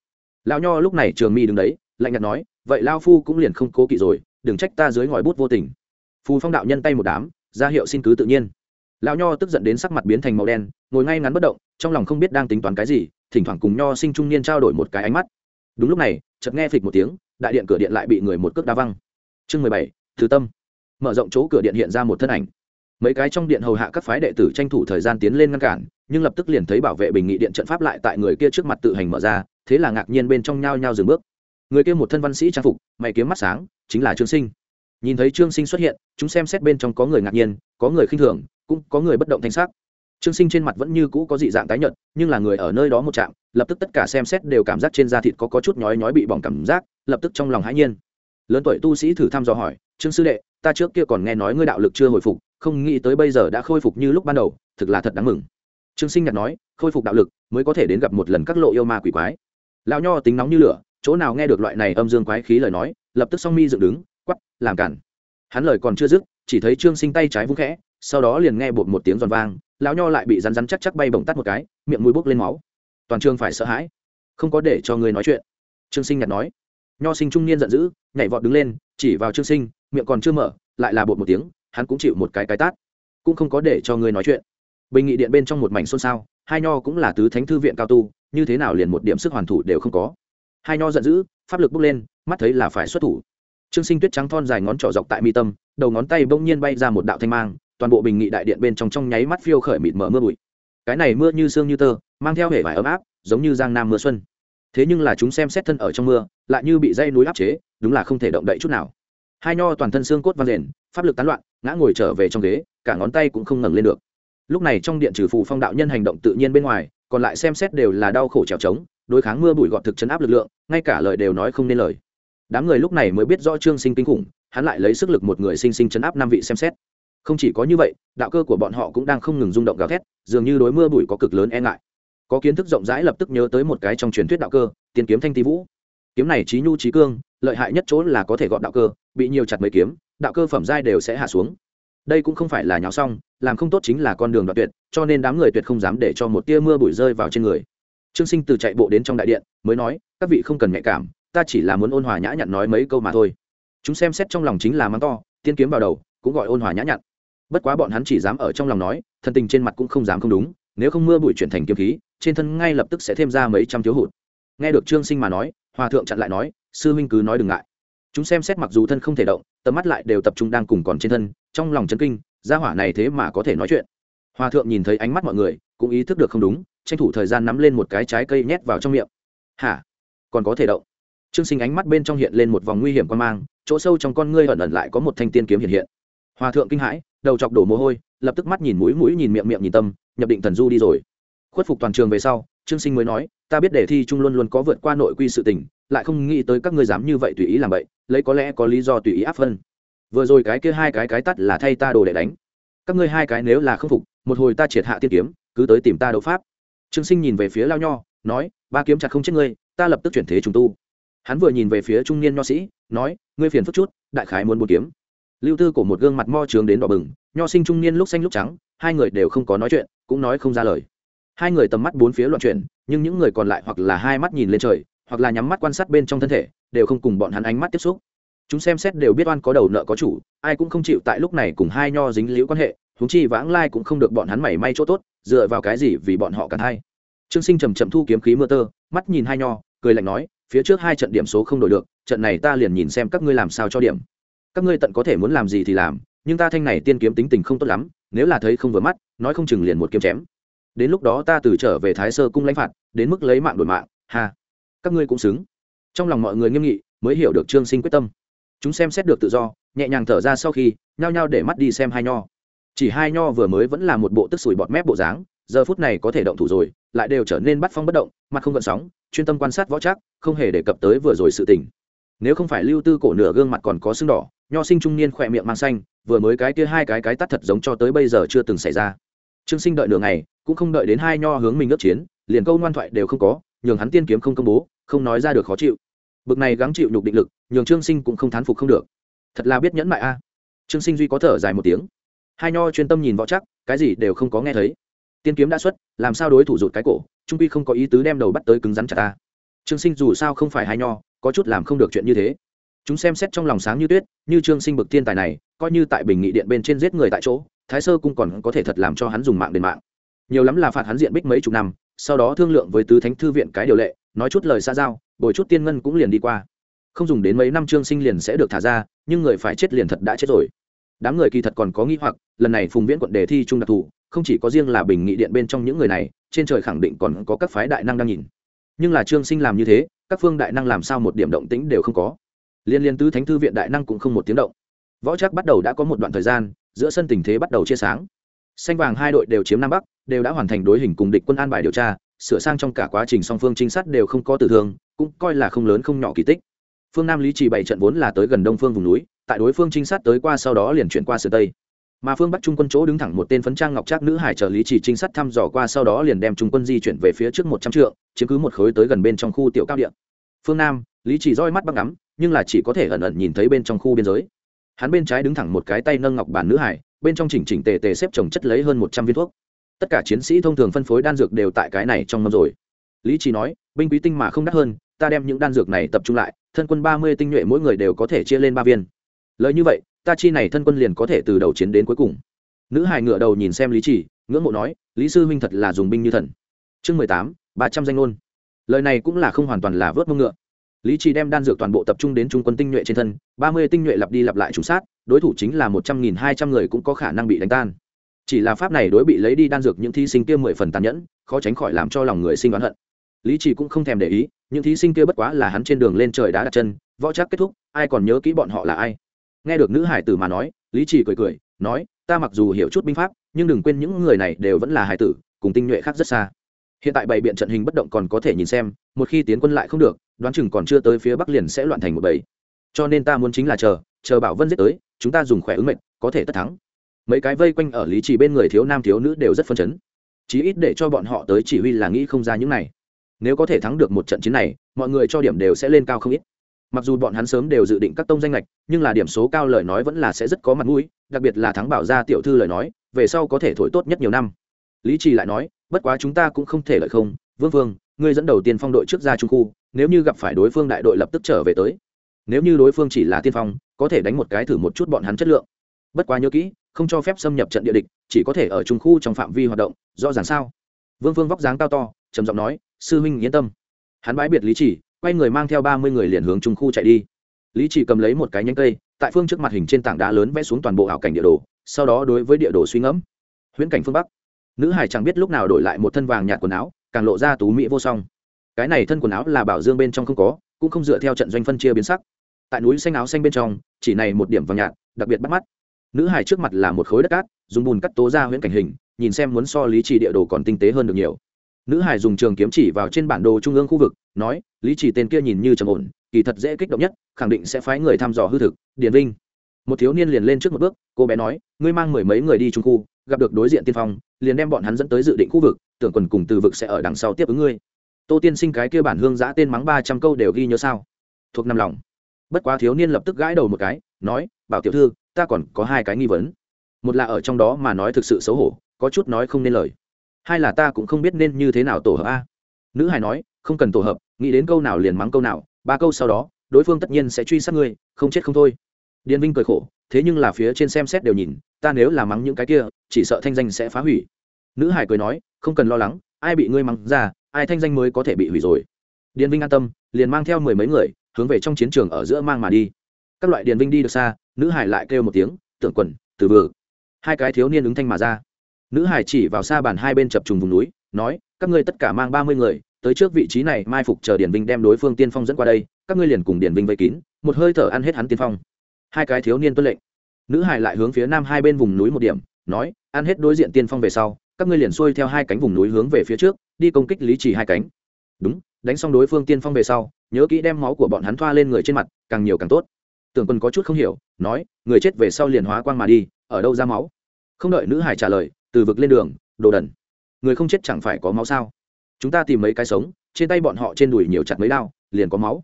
Lão nho lúc này trường mi đứng đấy, lạnh nhạt nói, vậy lao phu cũng liền không cố kỵ rồi, đừng trách ta dưới ngòi bút vô tình. Phù phong đạo nhân tay một đám, ra hiệu xin cứ tự nhiên. Lão nho tức giận đến sắc mặt biến thành màu đen, ngồi ngay ngắn bất động, trong lòng không biết đang tính toán cái gì, thỉnh thoảng cùng nho sinh trung niên trao đổi một cái ánh mắt. Đúng lúc này, chợt nghe phịch một tiếng đại điện cửa điện lại bị người một cước đá văng. Chương mười bảy, thứ tâm. Mở rộng chỗ cửa điện hiện ra một thân ảnh. Mấy cái trong điện hầu hạ các phái đệ tử tranh thủ thời gian tiến lên ngăn cản, nhưng lập tức liền thấy bảo vệ bình nghị điện trận pháp lại tại người kia trước mặt tự hành mở ra, thế là ngạc nhiên bên trong nhao nhao dừng bước. Người kia một thân văn sĩ trang phục, mày kiếm mắt sáng, chính là trương sinh. Nhìn thấy trương sinh xuất hiện, chúng xem xét bên trong có người ngạc nhiên, có người khinh thường, cũng có người bất động thanh sắc trương sinh trên mặt vẫn như cũ có dị dạng tái nhợt nhưng là người ở nơi đó một trạm lập tức tất cả xem xét đều cảm giác trên da thịt có, có chút nhói nhói bị bỏng cảm giác lập tức trong lòng hãi nhiên. Lớn tuổi tu sĩ thử thăm dò hỏi trương sư đệ ta trước kia còn nghe nói ngươi đạo lực chưa hồi phục không nghĩ tới bây giờ đã khôi phục như lúc ban đầu thực là thật đáng mừng. Trương sinh nhặt nói khôi phục đạo lực mới có thể đến gặp một lần các lộ yêu ma quỷ quái. Lão nho tính nóng như lửa chỗ nào nghe được loại này âm dương quái khí lời nói lập tức song mi dựng đứng quắp làm cản. Hắn lời còn chưa dứt chỉ thấy trương sinh tay trái vung khẽ sau đó liền nghe bột một tiếng giòn vang lão nho lại bị rắn rắn chắc chắc bay bổng tắt một cái, miệng mũi bốc lên máu. Toàn trường phải sợ hãi, không có để cho người nói chuyện. Trương sinh nhặt nói. Nho sinh trung niên giận dữ, nhảy vọt đứng lên, chỉ vào trương sinh, miệng còn chưa mở, lại là bột một tiếng, hắn cũng chịu một cái cái tát. Cũng không có để cho người nói chuyện. Bình nghị điện bên trong một mảnh xôn xao, hai nho cũng là tứ thánh thư viện cao tu, như thế nào liền một điểm sức hoàn thủ đều không có. Hai nho giận dữ, pháp lực bốc lên, mắt thấy là phải xuất thủ. Trương sinh tuyết trắng thon dài ngón trỏ dọc tại mi tâm, đầu ngón tay bỗng nhiên bay ra một đạo thanh mang toàn bộ bình nghị đại điện bên trong trong nháy mắt phiêu khởi mịt mở mưa bụi. Cái này mưa như sương như tơ, mang theo hệ vải ấm áp, giống như giang nam mưa xuân. Thế nhưng là chúng xem xét thân ở trong mưa, lại như bị dây núi áp chế, đúng là không thể động đậy chút nào. Hai nho toàn thân xương cốt văng rền, pháp lực tán loạn, ngã ngồi trở về trong ghế, cả ngón tay cũng không ngẩng lên được. Lúc này trong điện trừ phù phong đạo nhân hành động tự nhiên bên ngoài, còn lại xem xét đều là đau khổ trèo trống, đối kháng mưa bụi gọt thực chấn áp lực lượng, ngay cả lời đều nói không nên lời. Đám người lúc này mới biết rõ trương sinh kinh khủng, hắn lại lấy sức lực một người sinh sinh chấn áp năm vị xem xét không chỉ có như vậy, đạo cơ của bọn họ cũng đang không ngừng rung động gào thét, dường như đối mưa bụi có cực lớn e ngại. Có kiến thức rộng rãi lập tức nhớ tới một cái trong truyền thuyết đạo cơ, tiên kiếm thanh ti vũ. Kiếm này trí nhu trí cương, lợi hại nhất chỗ là có thể gọn đạo cơ, bị nhiều chặt mấy kiếm, đạo cơ phẩm giai đều sẽ hạ xuống. Đây cũng không phải là nháo xong, làm không tốt chính là con đường đoạn tuyệt, cho nên đám người tuyệt không dám để cho một tia mưa bụi rơi vào trên người. Trương sinh từ chạy bộ đến trong đại điện, mới nói, các vị không cần nhạy cảm, ta chỉ là muốn ôn hòa nhã nhặn nói mấy câu mà thôi. Chúng xem xét trong lòng chính là mắng to, tiên kiếm vào đầu, cũng gọi ôn hòa nhã nhặn bất quá bọn hắn chỉ dám ở trong lòng nói thân tình trên mặt cũng không dám không đúng, nếu không mưa bụi chuyển thành kiếm khí, trên thân ngay lập tức sẽ thêm ra mấy trăm thiếu hụt. Nghe được trương sinh mà nói, hòa thượng chặn lại nói, sư huynh cứ nói đừng ngại. Chúng xem xét mặc dù thân không thể động, tầm mắt lại đều tập trung đang cùng còn trên thân, trong lòng chấn kinh, gia hỏa này thế mà có thể nói chuyện. Hòa thượng nhìn thấy ánh mắt mọi người, cũng ý thức được không đúng, tranh thủ thời gian nắm lên một cái trái cây nhét vào trong miệng. Hả? Còn có thể động? Trương sinh ánh mắt bên trong hiện lên một vòng nguy hiểm quan mang, chỗ sâu trong con ngươi ẩn ẩn lại có một thanh tiên kiếm hiện hiện. Hòa thượng kinh hãi đầu chọc đổ mồ hôi, lập tức mắt nhìn mũi mũi nhìn miệng miệng nhìn tâm, nhập định thần du đi rồi. Khuất phục toàn trường về sau, trương sinh mới nói, ta biết đề thi chung luôn luôn có vượt qua nội quy sự tình, lại không nghĩ tới các ngươi dám như vậy tùy ý làm vậy, lấy có lẽ có lý do tùy ý áp phân. Vừa rồi cái kia hai cái cái tắt là thay ta đồ để đánh. Các ngươi hai cái nếu là không phục, một hồi ta triệt hạ tiên kiếm, cứ tới tìm ta đấu pháp. Trương sinh nhìn về phía lao nho, nói, ba kiếm chặt không chết ngươi, ta lập tức chuyển thế trùng tu. Hắn vừa nhìn về phía trung niên nho sĩ, nói, ngươi phiền phức chút, đại khái muốn bốn kiếm lưu tư của một gương mặt mo trướng đến đỏ bừng, nho sinh trung niên lúc xanh lúc trắng, hai người đều không có nói chuyện, cũng nói không ra lời. Hai người tầm mắt bốn phía loạn chuyển, nhưng những người còn lại hoặc là hai mắt nhìn lên trời, hoặc là nhắm mắt quan sát bên trong thân thể, đều không cùng bọn hắn ánh mắt tiếp xúc. Chúng xem xét đều biết oan có đầu nợ có chủ, ai cũng không chịu tại lúc này cùng hai nho dính liễu quan hệ húng chi vãng lai cũng không được bọn hắn mảy may chỗ tốt, dựa vào cái gì vì bọn họ cả hai trương sinh trầm trầm thu kiếm khí mưa tơ, mắt nhìn hai nho, cười lạnh nói, phía trước hai trận điểm số không đổi được, trận này ta liền nhìn xem các ngươi làm sao cho điểm các ngươi tận có thể muốn làm gì thì làm, nhưng ta thanh này tiên kiếm tính tình không tốt lắm, nếu là thấy không vừa mắt, nói không chừng liền một kiếm chém. Đến lúc đó ta từ trở về thái sơ cung lãnh phạt, đến mức lấy mạng đổi mạng, ha. Các ngươi cũng xứng. Trong lòng mọi người nghiêm nghị, mới hiểu được trương sinh quyết tâm. Chúng xem xét được tự do, nhẹ nhàng thở ra sau khi, nhao nhao để mắt đi xem hai nho. Chỉ hai nho vừa mới vẫn là một bộ tức sủi bọt mép bộ dáng, giờ phút này có thể động thủ rồi, lại đều trở nên bắt phong bất động, mặt không gợn sóng, chuyên tâm quan sát võ chắc, không hề đề cập tới vừa rồi sự tình. Nếu không phải lưu tư cổ nửa gương mặt còn có sưng đỏ nho sinh trung niên khỏe miệng mang xanh, vừa mới cái kia hai cái cái tắt thật giống cho tới bây giờ chưa từng xảy ra. Trương sinh đợi nửa ngày, cũng không đợi đến hai nho hướng mình ước chiến, liền câu ngoan thoại đều không có, nhường hắn tiên kiếm không công bố, không nói ra được khó chịu. Bực này gắng chịu nhục định lực, nhường trương sinh cũng không thán phục không được. Thật là biết nhẫn mại a. Trương sinh duy có thở dài một tiếng. Hai nho chuyên tâm nhìn võ chắc, cái gì đều không có nghe thấy. Tiên kiếm đã xuất, làm sao đối thủ rụt cái cổ, trung quy không có ý tứ đem đầu bắt tới cứng rắn chặt ta. Trương sinh dù sao không phải hai nho, có chút làm không được chuyện như thế chúng xem xét trong lòng sáng như tuyết, như trương sinh bực thiên tài này, coi như tại bình nghị điện bên trên giết người tại chỗ, thái sơ cung còn có thể thật làm cho hắn dùng mạng đền mạng. Nhiều lắm là phạt hắn diện bích mấy chục năm, sau đó thương lượng với tứ thánh thư viện cái điều lệ, nói chút lời xa giao, bồi chút tiên ngân cũng liền đi qua. Không dùng đến mấy năm trương sinh liền sẽ được thả ra, nhưng người phải chết liền thật đã chết rồi. Đám người kỳ thật còn có nghĩ hoặc, lần này phùng viễn quận đề thi trung đặc thù, không chỉ có riêng là bình nghị điện bên trong những người này, trên trời khẳng định còn có các phái đại năng đang nhìn. Nhưng là trương sinh làm như thế, các phương đại năng làm sao một điểm động tĩnh đều không có liên liên tứ thánh thư viện đại năng cũng không một tiếng động. Võ chắc bắt đầu đã có một đoạn thời gian, giữa sân tình thế bắt đầu chia sáng. Xanh vàng hai đội đều chiếm nam bắc, đều đã hoàn thành đối hình cùng địch quân an bài điều tra, sửa sang trong cả quá trình song phương trinh sát đều không có tử thương, cũng coi là không lớn không nhỏ kỳ tích. Phương nam lý trì bảy trận vốn là tới gần đông phương vùng núi, tại đối phương trinh sát tới qua sau đó liền chuyển qua sửa tây. Mà phương bắc trung quân chỗ đứng thẳng một tên phấn trang ngọc trác nữ hải trợ lý trì trinh sát thăm dò qua sau đó liền đem trung quân di chuyển về phía trước một trăm trượng, chiếm cứ một khối tới gần bên trong khu tiểu cao điện phương nam, lý trì roi mắt băng ngắm nhưng là chỉ có thể ẩn ẩn nhìn thấy bên trong khu biên giới. Hắn bên trái đứng thẳng một cái tay nâng ngọc bản nữ hải, bên trong chỉnh chỉnh tề tề xếp chồng chất lấy hơn một trăm viên thuốc. Tất cả chiến sĩ thông thường phân phối đan dược đều tại cái này trong mâm rồi. Lý trí nói, binh quý tinh mà không đắt hơn, ta đem những đan dược này tập trung lại, thân quân ba mươi tinh nhuệ mỗi người đều có thể chia lên ba viên. Lời như vậy, ta chi này thân quân liền có thể từ đầu chiến đến cuối cùng. Nữ Hải ngựa đầu nhìn xem lý chỉ ngưỡng mộ nói, lý sư huynh thật là dùng binh như thần. Chương mười tám, ba trăm danh ngôn. Lời này cũng là không hoàn toàn là vớt mông ngựa lý trì đem đan dược toàn bộ tập trung đến trung quân tinh nhuệ trên thân, ba mươi tinh nhuệ lặp đi lặp lại trùng sát, đối thủ chính là một trăm nghìn hai trăm người cũng có khả năng bị đánh tan. Chỉ là pháp này đối bị lấy đi đan dược những thí sinh kia mười phần tàn nhẫn, khó tránh khỏi làm cho lòng người sinh oán hận. Lý trì cũng không thèm để ý, những thí sinh kia bất quá là hắn trên đường lên trời đã đặt chân, võ chắc kết thúc, ai còn nhớ kỹ bọn họ là ai? Nghe được nữ hải tử mà nói, lý trì cười cười, nói, ta mặc dù hiểu chút binh pháp, nhưng đừng quên những người này đều vẫn là hải tử, cùng tinh nhuệ khác rất xa. Hiện tại bày biện trận hình bất động còn có thể nhìn xem, một khi tiến quân lại không được đoán chừng còn chưa tới phía bắc liền sẽ loạn thành một bầy. Cho nên ta muốn chính là chờ chờ bảo vân giết tới, chúng ta dùng khỏe ứng mệnh, có thể tất thắng. Mấy cái vây quanh ở lý trì bên người thiếu nam thiếu nữ đều rất phân chấn. Chí ít để cho bọn họ tới chỉ huy là nghĩ không ra những này. Nếu có thể thắng được một trận chiến này, mọi người cho điểm đều sẽ lên cao không ít. Mặc dù bọn hắn sớm đều dự định các tông danh lệch nhưng là điểm số cao lời nói vẫn là sẽ rất có mặt mũi, đặc biệt là thắng bảo gia tiểu thư lời nói, về sau có thể thổi tốt nhất nhiều năm. Lý trì lại nói, bất quá chúng ta cũng không thể lợi không. Vương vương, ngươi dẫn đầu tiên phong đội trước ra trung khu nếu như gặp phải đối phương đại đội lập tức trở về tới. Nếu như đối phương chỉ là tiên phong, có thể đánh một cái thử một chút bọn hắn chất lượng. Bất quá nhớ kỹ, không cho phép xâm nhập trận địa địch, chỉ có thể ở trung khu trong phạm vi hoạt động, rõ ràng sao? Vương vương vóc dáng cao to, trầm giọng nói, sư huynh, yên tâm. Hắn bái biệt lý chỉ quay người mang theo ba mươi người liền hướng trung khu chạy đi. Lý chỉ cầm lấy một cái nhánh cây, tại phương trước mặt hình trên tảng đá lớn vẽ xuống toàn bộ ảo cảnh địa đồ, sau đó đối với địa đồ suy ngẫm. Huyễn cảnh phương bắc. Nữ hải chẳng biết lúc nào đổi lại một thân vàng nhạt quần áo, càng lộ ra tú mỹ vô song cái này thân quần áo là bảo dương bên trong không có, cũng không dựa theo trận doanh phân chia biến sắc. Tại núi xanh áo xanh bên trong, chỉ này một điểm vàng nhạt, đặc biệt bắt mắt. Nữ hải trước mặt là một khối đất cát, dùng bùn cắt tố ra huyễn cảnh hình, nhìn xem muốn so lý trì địa đồ còn tinh tế hơn được nhiều. Nữ hải dùng trường kiếm chỉ vào trên bản đồ trung ương khu vực, nói, lý trì tên kia nhìn như trầm ổn, kỳ thật dễ kích động nhất, khẳng định sẽ phái người thăm dò hư thực, điền vinh. Một thiếu niên liền lên trước một bước, cô bé nói, ngươi mang mười mấy người đi trung khu, gặp được đối diện tiên phong, liền đem bọn hắn dẫn tới dự định khu vực, tưởng quần cùng từ vực sẽ ở đằng sau tiếp ứng ngươi tô tiên sinh cái kia bản hương giã tên mắng ba trăm câu đều ghi nhớ sao? Thuộc nằm lòng. Bất quá thiếu niên lập tức gãi đầu một cái, nói, bảo tiểu thư, ta còn có hai cái nghi vấn. Một là ở trong đó mà nói thực sự xấu hổ, có chút nói không nên lời. Hai là ta cũng không biết nên như thế nào tổ hợp a. Nữ hải nói, không cần tổ hợp, nghĩ đến câu nào liền mắng câu nào, ba câu sau đó, đối phương tất nhiên sẽ truy sát ngươi, không chết không thôi. Điền vinh cười khổ, thế nhưng là phía trên xem xét đều nhìn, ta nếu là mắng những cái kia, chỉ sợ thanh danh sẽ phá hủy. Nữ hải cười nói, không cần lo lắng, ai bị ngươi mắng ra ai thanh danh mới có thể bị hủy rồi. Điền vinh an tâm, liền mang theo mười mấy người, hướng về trong chiến trường ở giữa mang mà đi. Các loại điền vinh đi được xa, nữ hải lại kêu một tiếng, tưởng quần từ vừa hai cái thiếu niên ứng thanh mà ra. Nữ hải chỉ vào xa bàn hai bên chập trùng vùng núi, nói, các ngươi tất cả mang ba mươi người, tới trước vị trí này, mai phục chờ điền vinh đem đối phương tiên phong dẫn qua đây, các ngươi liền cùng điền vinh vây kín, một hơi thở ăn hết hắn tiên phong. Hai cái thiếu niên tuân lệnh. Nữ hải lại hướng phía nam hai bên vùng núi một điểm, nói, ăn hết đối diện tiên phong về sau, các ngươi liền xuôi theo hai cánh vùng núi hướng về phía trước đi công kích lý trì hai cánh. Đúng, đánh xong đối phương tiên phong về sau, nhớ kỹ đem máu của bọn hắn thoa lên người trên mặt, càng nhiều càng tốt. Tưởng quân có chút không hiểu, nói, người chết về sau liền hóa quang mà đi, ở đâu ra máu? Không đợi nữ hải trả lời, từ vực lên đường, đồ đần. Người không chết chẳng phải có máu sao? Chúng ta tìm mấy cái sống, trên tay bọn họ trên đùi nhiều chặt mấy đao, liền có máu.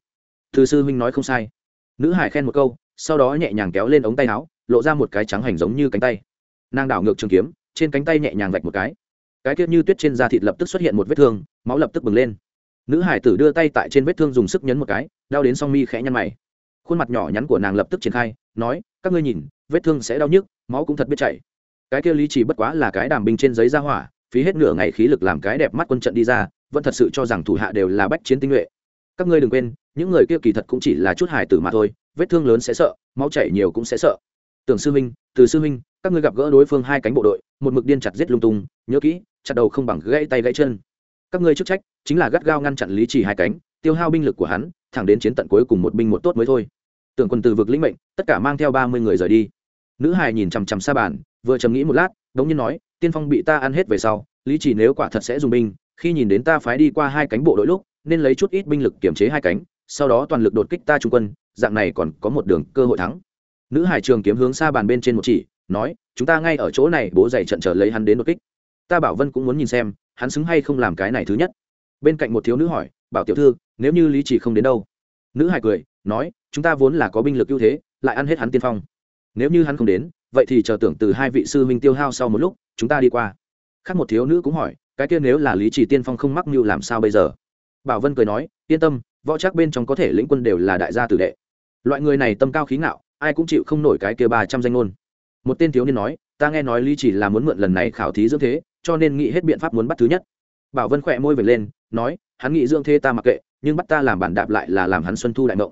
Thư sư huynh nói không sai. Nữ hải khen một câu, sau đó nhẹ nhàng kéo lên ống tay áo, lộ ra một cái trắng hành giống như cánh tay. Nàng đảo ngược trường kiếm, trên cánh tay nhẹ nhàng vạch một cái cái kia như tuyết trên da thịt lập tức xuất hiện một vết thương, máu lập tức bừng lên. Nữ hải tử đưa tay tại trên vết thương dùng sức nhấn một cái, đau đến song mi khẽ nhăn mày. Khuôn mặt nhỏ nhắn của nàng lập tức triển khai, nói, các ngươi nhìn, vết thương sẽ đau nhức, máu cũng thật biết chảy. Cái kia lý chỉ bất quá là cái đàm binh trên giấy ra hỏa, phí hết nửa ngày khí lực làm cái đẹp mắt quân trận đi ra, vẫn thật sự cho rằng thủ hạ đều là bách chiến tinh nhuệ. Các ngươi đừng quên, những người kia kỳ thật cũng chỉ là chút hài tử mà thôi, vết thương lớn sẽ sợ, máu chảy nhiều cũng sẽ sợ. Tưởng sư huynh, từ sư huynh các ngươi gặp gỡ đối phương hai cánh bộ đội, một mực điên chặt giết lung tung, nhớ kỹ, chặt đầu không bằng gãy tay gãy chân. Các ngươi chức trách chính là gắt gao ngăn chặn lý Chỉ hai cánh, tiêu hao binh lực của hắn, thẳng đến chiến tận cuối cùng một binh một tốt mới thôi. Tưởng quân từ vực lĩnh mệnh, tất cả mang theo ba mươi người rời đi. Nữ hài nhìn chằm chằm xa bàn, vừa trầm nghĩ một lát, đống nhiên nói, tiên phong bị ta ăn hết về sau, lý Chỉ nếu quả thật sẽ dùng binh, khi nhìn đến ta phái đi qua hai cánh bộ đội lúc, nên lấy chút ít binh lực kiểm chế hai cánh, sau đó toàn lực đột kích ta trung quân, dạng này còn có một đường cơ hội thắng. Nữ hải trường kiếm hướng xa bàn bên trên một chỉ nói, chúng ta ngay ở chỗ này, bố dày trận trở lấy hắn đến đột kích. Ta bảo vân cũng muốn nhìn xem, hắn xứng hay không làm cái này thứ nhất. Bên cạnh một thiếu nữ hỏi, bảo tiểu thư, nếu như lý chỉ không đến đâu? Nữ hải cười, nói, chúng ta vốn là có binh lực ưu thế, lại ăn hết hắn tiên phong. Nếu như hắn không đến, vậy thì chờ tưởng từ hai vị sư minh tiêu hao sau một lúc, chúng ta đi qua. Khác một thiếu nữ cũng hỏi, cái kia nếu là lý chỉ tiên phong không mắc mưu làm sao bây giờ? Bảo vân cười nói, yên tâm, võ trác bên trong có thể lĩnh quân đều là đại gia tử đệ. Loại người này tâm cao khí ngạo, ai cũng chịu không nổi cái kia ba trăm danh ngôn một tên thiếu niên nói, ta nghe nói lý chỉ là muốn mượn lần này khảo thí dưỡng thế, cho nên nghĩ hết biện pháp muốn bắt thứ nhất. Bảo vân khỏe môi về lên, nói, hắn nghĩ dưỡng thế ta mặc kệ, nhưng bắt ta làm bản đạp lại là làm hắn xuân thu đại ngộng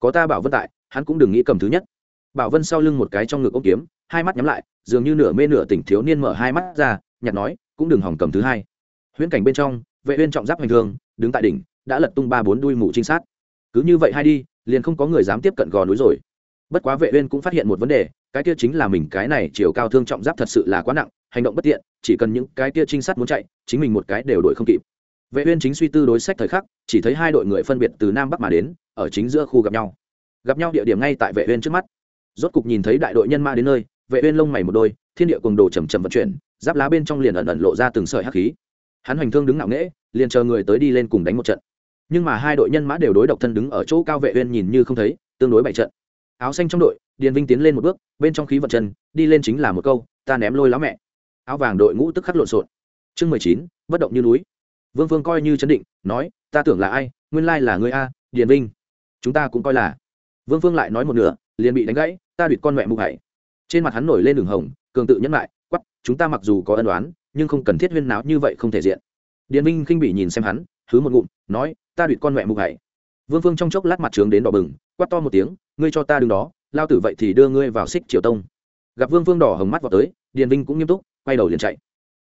có ta bảo vân tại, hắn cũng đừng nghĩ cầm thứ nhất. Bảo vân sau lưng một cái trong ngực ôm kiếm, hai mắt nhắm lại, dường như nửa mê nửa tỉnh thiếu niên mở hai mắt ra, nhặt nói, cũng đừng hỏng cầm thứ hai. Huyễn cảnh bên trong, vệ uyên trọng giáp hành thương, đứng tại đỉnh, đã lật tung ba bốn đuôi mù trinh sát. Cứ như vậy hai đi, liền không có người dám tiếp cận gò núi rồi. Bất quá vệ uyên cũng phát hiện một vấn đề cái kia chính là mình, cái này chiều cao thương trọng giáp thật sự là quá nặng, hành động bất tiện, chỉ cần những cái kia trinh sát muốn chạy, chính mình một cái đều đuổi không kịp. Vệ uyên chính suy tư đối sách thời khắc, chỉ thấy hai đội người phân biệt từ nam bắc mà đến, ở chính giữa khu gặp nhau. Gặp nhau địa điểm ngay tại vệ uyên trước mắt. Rốt cục nhìn thấy đại đội nhân ma đến nơi, vệ uyên lông mày một đôi, thiên địa cuồng đồ chậm chậm vận chuyển, giáp lá bên trong liền ẩn ẩn lộ ra từng sợi hắc khí. Hắn hoành thương đứng ngạo nghễ, liền chờ người tới đi lên cùng đánh một trận. Nhưng mà hai đội nhân mã đều đối độc thân đứng ở chỗ cao vệ uyên nhìn như không thấy, tương đối bảy trận áo xanh trong đội, điền vinh tiến lên một bước, bên trong khí vận chân, đi lên chính là một câu, ta ném lôi lá mẹ. Áo vàng đội ngũ tức khắc lộn xộn. Chương mười chín, bất động như núi. Vương vương coi như chấn định, nói, ta tưởng là ai? Nguyên lai là người a, điền vinh. Chúng ta cũng coi là. Vương vương lại nói một nửa, liền bị đánh gãy, ta đuổi con mẹ mục hải trên mặt hắn nổi lên đường hồng, cường tự nhẫn lại quắp chúng ta mặc dù có ân đoán nhưng không cần thiết huyên náo như vậy không thể diện. Điền vinh khinh bị nhìn xem hắn thứ một ngụm, nói, ta đuổi con mẹ mục hải vương phương trong chốc lát mặt trướng đến đỏ bừng, quát to một tiếng ngươi cho ta đứng đó, lao tử vậy thì đưa ngươi vào xích triều tông. Gặp vương phương đỏ hồng mắt vào tới, điền vinh cũng nghiêm túc, quay đầu liền chạy.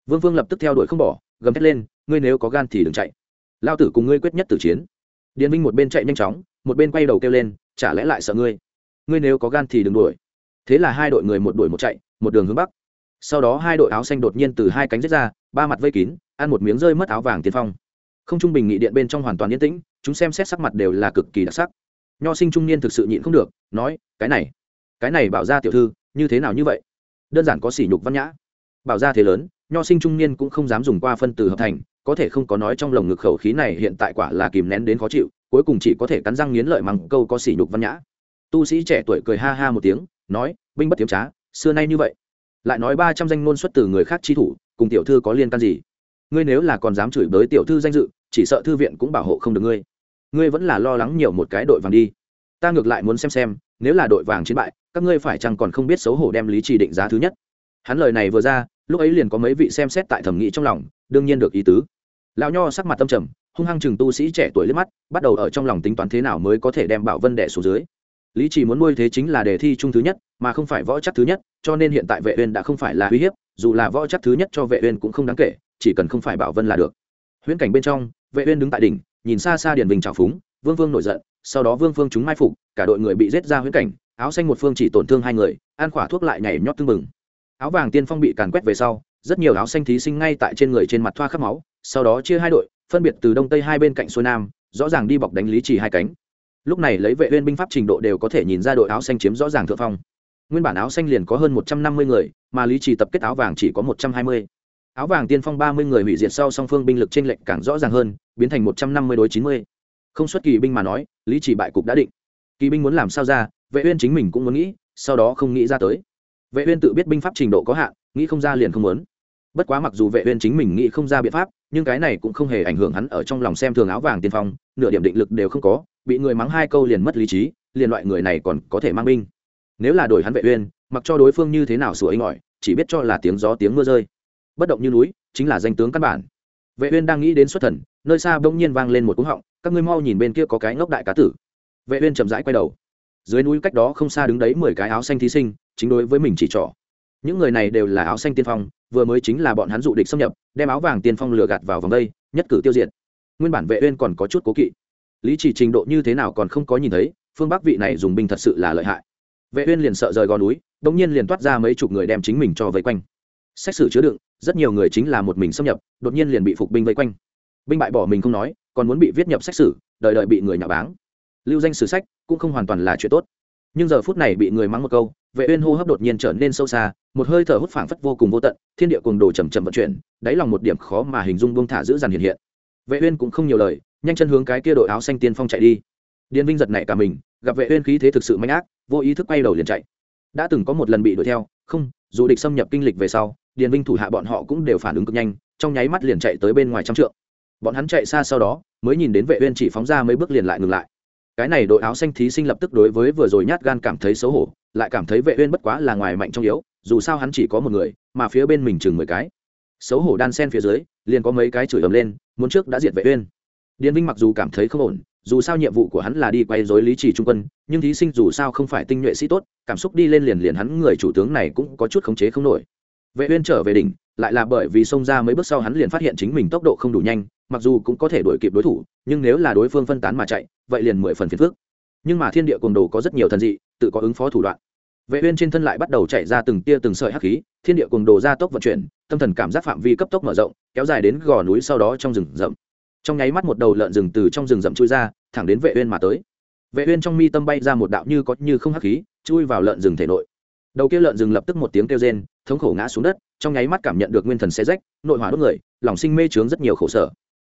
Vương phương lập tức theo đuổi không bỏ, gầm thét lên, ngươi nếu có gan thì đừng chạy. Lao tử cùng ngươi quyết nhất tử chiến. Điền vinh một bên chạy nhanh chóng, một bên quay đầu kêu lên, chả lẽ lại sợ ngươi? Ngươi nếu có gan thì đừng đuổi. Thế là hai đội người một đuổi một chạy, một đường hướng bắc. Sau đó hai đội áo xanh đột nhiên từ hai cánh rết ra, ba mặt vây kín, ăn một miếng rơi mất áo vàng tiên phong. Không trung bình nghị điện bên trong hoàn toàn yên tĩnh, chúng xem xét sắc mặt đều là cực kỳ đặc sắc nho sinh trung niên thực sự nhịn không được, nói, cái này cái này bảo ra tiểu thư, như thế nào như vậy? Đơn giản có sỉ nhục văn nhã. Bảo ra thế lớn, nho sinh trung niên cũng không dám dùng qua phân từ hợp thành, có thể không có nói trong lồng ngực khẩu khí này hiện tại quả là kìm nén đến khó chịu, cuối cùng chỉ có thể cắn răng nghiến lợi mắng câu có sỉ nhục văn nhã. Tu sĩ trẻ tuổi cười ha ha một tiếng, nói, binh bất tiếm trá, xưa nay như vậy. Lại nói ba trăm danh ngôn xuất từ người khác chi thủ, cùng tiểu thư có liên can gì? Ngươi nếu là còn dám chửi bới tiểu thư danh dự, chỉ sợ thư viện cũng bảo hộ không được ngươi ngươi vẫn là lo lắng nhiều một cái đội vàng đi. Ta ngược lại muốn xem xem, nếu là đội vàng chiến bại, các ngươi phải chăng còn không biết xấu hổ đem lý trì định giá thứ nhất. Hắn lời này vừa ra, lúc ấy liền có mấy vị xem xét tại thẩm nghị trong lòng, đương nhiên được ý tứ. Lão nho sắc mặt tâm trầm, hung hăng chừng tu sĩ trẻ tuổi liếc mắt, bắt đầu ở trong lòng tính toán thế nào mới có thể đem bảo vân đẻ xuống dưới. Lý trì muốn nuôi thế chính là đề thi chung thứ nhất, mà không phải võ chắc thứ nhất, cho nên hiện tại vệ uyên đã không phải là uy hiếp, dù là võ chắc thứ nhất cho vệ uyên cũng không đáng kể, chỉ cần không phải bảo vân là được. Huyễn cảnh bên trong, vệ uyên đứng tại đỉnh nhìn xa xa điền bình trào phúng, vương vương nổi giận, sau đó vương phương chúng mai phục, cả đội người bị giết ra huyễn cảnh, áo xanh một phương chỉ tổn thương hai người an khỏa thuốc lại nhảy nhót tưng mừng áo vàng tiên phong bị càn quét về sau, rất nhiều áo xanh thí sinh ngay tại trên người trên mặt thoa khắp máu, sau đó chia hai đội, phân biệt từ đông tây hai bên cạnh xuôi nam, rõ ràng đi bọc đánh lý trì hai cánh. Lúc này lấy vệ uyên binh pháp trình độ đều có thể nhìn ra đội áo xanh chiếm rõ ràng thượng phong. Nguyên bản áo xanh liền có hơn một trăm năm mươi người, mà lý trì tập kết áo vàng chỉ có một trăm hai mươi áo vàng tiên phong ba mươi người hủy diệt sau song phương binh lực trên lệnh càng rõ ràng hơn, biến thành một trăm năm mươi đối chín mươi. Không xuất kỳ binh mà nói, lý chỉ bại cục đã định. Kỳ binh muốn làm sao ra, vệ uyên chính mình cũng muốn nghĩ, sau đó không nghĩ ra tới. Vệ uyên tự biết binh pháp trình độ có hạn, nghĩ không ra liền không muốn. Bất quá mặc dù vệ uyên chính mình nghĩ không ra biện pháp, nhưng cái này cũng không hề ảnh hưởng hắn ở trong lòng xem thường áo vàng tiên phong, nửa điểm định lực đều không có, bị người mắng hai câu liền mất lý trí, liền loại người này còn có thể mang binh. Nếu là đổi hắn vệ uyên, mặc cho đối phương như thế nào sủa ấy ngỏi chỉ biết cho là tiếng gió tiếng mưa rơi bất động như núi, chính là danh tướng căn bản. Vệ uyên đang nghĩ đến xuất thần, nơi xa bỗng nhiên vang lên một cú họng, các ngươi mau nhìn bên kia có cái ngốc đại cá tử. Vệ uyên chậm rãi quay đầu. Dưới núi cách đó không xa đứng đấy mười cái áo xanh thí sinh, chính đối với mình chỉ trỏ. Những người này đều là áo xanh tiên phong, vừa mới chính là bọn hắn dụ địch xâm nhập, đem áo vàng tiên phong lừa gạt vào vòng đây, nhất cử tiêu diệt. Nguyên bản vệ uyên còn có chút cố kỵ. Lý chỉ trình độ như thế nào còn không có nhìn thấy, phương bắc vị này dùng binh thật sự là lợi hại. Vệ uyên liền sợ rời gò núi đống nhiên liền toát ra mấy chục người đem chính mình cho vây quanh. Xét xử chứa đựng rất nhiều người chính là một mình xâm nhập, đột nhiên liền bị phục binh vây quanh. Binh bại bỏ mình không nói, còn muốn bị viết nhập xét xử đợi đợi bị người nhà báng. Lưu danh sử sách cũng không hoàn toàn là chuyện tốt. Nhưng giờ phút này bị người mắng một câu, vệ uyên hô hấp đột nhiên trở nên sâu xa, một hơi thở hút phảng phất vô cùng vô tận, thiên địa cuồng đồ chậm chậm vận chuyển, đáy lòng một điểm khó mà hình dung buông thả giữ dằn hiện hiện. Vệ uyên cũng không nhiều lời, nhanh chân hướng cái kia đội áo xanh tiên phong chạy đi. Điền vinh giật nảy cả mình, gặp vệ uyên khí thế thực sự manh ác, vô ý thức quay đầu liền chạy. Đã từng có một lần bị đuổi theo, không, dù địch xâm nhập kinh lịch về sau điền vinh thủ hạ bọn họ cũng đều phản ứng cực nhanh, trong nháy mắt liền chạy tới bên ngoài trăm trượng. Bọn hắn chạy xa sau đó, mới nhìn đến vệ uyên chỉ phóng ra mấy bước liền lại ngừng lại. Cái này đội áo xanh thí sinh lập tức đối với vừa rồi nhát gan cảm thấy xấu hổ, lại cảm thấy vệ uyên bất quá là ngoài mạnh trong yếu, dù sao hắn chỉ có một người, mà phía bên mình chừng mười cái. Xấu hổ đan sen phía dưới, liền có mấy cái chửi ầm lên, muốn trước đã diệt vệ uyên. Điền vinh mặc dù cảm thấy không ổn, dù sao nhiệm vụ của hắn là đi quay dối lý trì trung quân, nhưng thí sinh dù sao không phải tinh nhuệ sĩ tốt, cảm xúc đi lên liền liền hắn người chủ tướng này cũng có chút khống chế không nổi vệ uyên trở về đỉnh, lại là bởi vì xông ra mấy bước sau hắn liền phát hiện chính mình tốc độ không đủ nhanh, mặc dù cũng có thể đuổi kịp đối thủ, nhưng nếu là đối phương phân tán mà chạy, vậy liền mười phần phiền phức. Nhưng mà thiên địa cuồng đồ có rất nhiều thần dị, tự có ứng phó thủ đoạn. Vệ uyên trên thân lại bắt đầu chạy ra từng tia từng sợi hắc khí, thiên địa cuồng đồ ra tốc vận chuyển, tâm thần cảm giác phạm vi cấp tốc mở rộng, kéo dài đến gò núi sau đó trong rừng rậm. Trong nháy mắt một đầu lợn rừng từ trong rừng rậm chui ra, thẳng đến vệ uyên mà tới. Vệ uyên trong mi tâm bay ra một đạo như có như không hắc khí, chui vào lợn rừng thể nội đầu kia lợn rừng lập tức một tiếng kêu rên, thống khổ ngã xuống đất, trong nháy mắt cảm nhận được nguyên thần xé rách, nội hỏa đốt người, lòng sinh mê chướng rất nhiều khổ sở.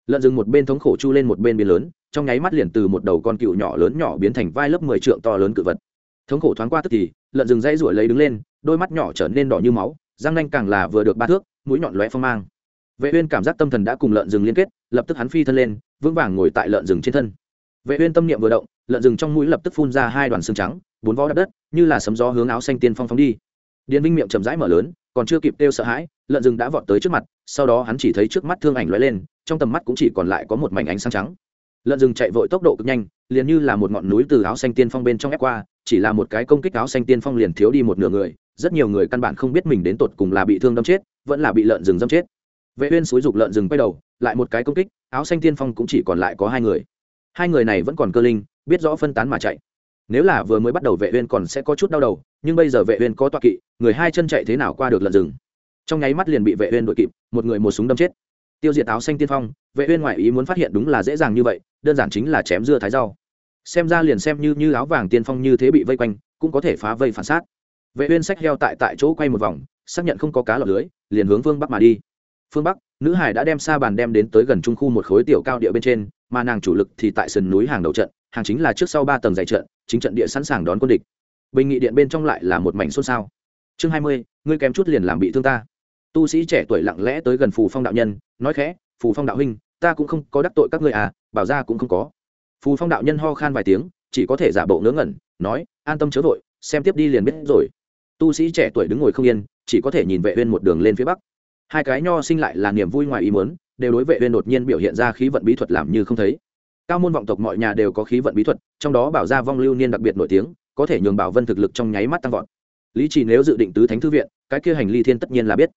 Lợn rừng một bên thống khổ chu lên một bên biến lớn, trong nháy mắt liền từ một đầu con cựu nhỏ lớn nhỏ biến thành vai lớp mười trượng to lớn cự vật. Thống khổ thoáng qua tức thì, lợn rừng dãy ruổi lấy đứng lên, đôi mắt nhỏ trở nên đỏ như máu, răng nanh càng là vừa được ba thước, mũi nhọn lóe phong mang. Vệ uyên cảm giác tâm thần đã cùng lợn rừng liên kết, lập tức hắn phi thân lên, vững vàng ngồi tại lợn rừng trên thân. Vệ uyên tâm niệm vừa động, lợn rừng trong mũi lập tức phun ra hai đoàn xương trắng bốn vó đập đất, như là sấm gió hướng áo xanh tiên phong phóng đi. Điền vinh miệng chậm rãi mở lớn, còn chưa kịp kêu sợ hãi, lợn rừng đã vọt tới trước mặt, sau đó hắn chỉ thấy trước mắt thương ảnh lóe lên, trong tầm mắt cũng chỉ còn lại có một mảnh ánh sáng trắng. Lợn rừng chạy vội tốc độ cực nhanh, liền như là một ngọn núi từ áo xanh tiên phong bên trong ép qua, chỉ là một cái công kích áo xanh tiên phong liền thiếu đi một nửa người, rất nhiều người căn bản không biết mình đến tột cùng là bị thương đâm chết, vẫn là bị lợn rừng đâm chết. Vệ uyên xúi dục lợn rừng quay đầu, lại một cái công kích, áo xanh tiên phong cũng chỉ còn lại có hai người. Hai người này vẫn còn cơ linh, biết rõ phân tán mà chạy nếu là vừa mới bắt đầu vệ uyên còn sẽ có chút đau đầu, nhưng bây giờ vệ uyên có toại kỵ, người hai chân chạy thế nào qua được lợn rừng? Trong nháy mắt liền bị vệ uyên đuổi kịp, một người một súng đâm chết. Tiêu diệt áo xanh tiên phong, vệ uyên ngoại ý muốn phát hiện đúng là dễ dàng như vậy, đơn giản chính là chém dưa thái rau. Xem ra liền xem như như áo vàng tiên phong như thế bị vây quanh, cũng có thể phá vây phản sát. Vệ uyên sách heo tại tại chỗ quay một vòng, xác nhận không có cá lọt lưới, liền hướng phương bắc mà đi. Phương bắc, nữ hải đã đem xa bàn đem đến tới gần trung khu một khối tiểu cao địa bên trên, mà nàng chủ lực thì tại sườn núi hàng đầu trận, hàng chính là trước sau ba tầng dày trận chính trận địa sẵn sàng đón quân địch. Bình nghị điện bên trong lại là một mảnh xôn xao. Chương hai mươi, ngươi kém chút liền làm bị thương ta. Tu sĩ trẻ tuổi lặng lẽ tới gần phù phong đạo nhân, nói khẽ, phù phong đạo huynh, ta cũng không có đắc tội các ngươi à bảo ra cũng không có. Phù phong đạo nhân ho khan vài tiếng, chỉ có thể giả bộ ngớ ngẩn, nói, an tâm chớ vội, xem tiếp đi liền biết rồi. Tu sĩ trẻ tuổi đứng ngồi không yên, chỉ có thể nhìn vệ uyên một đường lên phía bắc. Hai cái nho sinh lại là niềm vui ngoài ý muốn, đều đối vệ uyên đột nhiên biểu hiện ra khí vận bí thuật làm như không thấy cao môn vọng tộc mọi nhà đều có khí vận bí thuật, trong đó bảo gia vong lưu niên đặc biệt nổi tiếng, có thể nhường bảo vân thực lực trong nháy mắt tăng vọt. Lý trì nếu dự định tứ thánh thư viện, cái kia hành ly thiên tất nhiên là biết.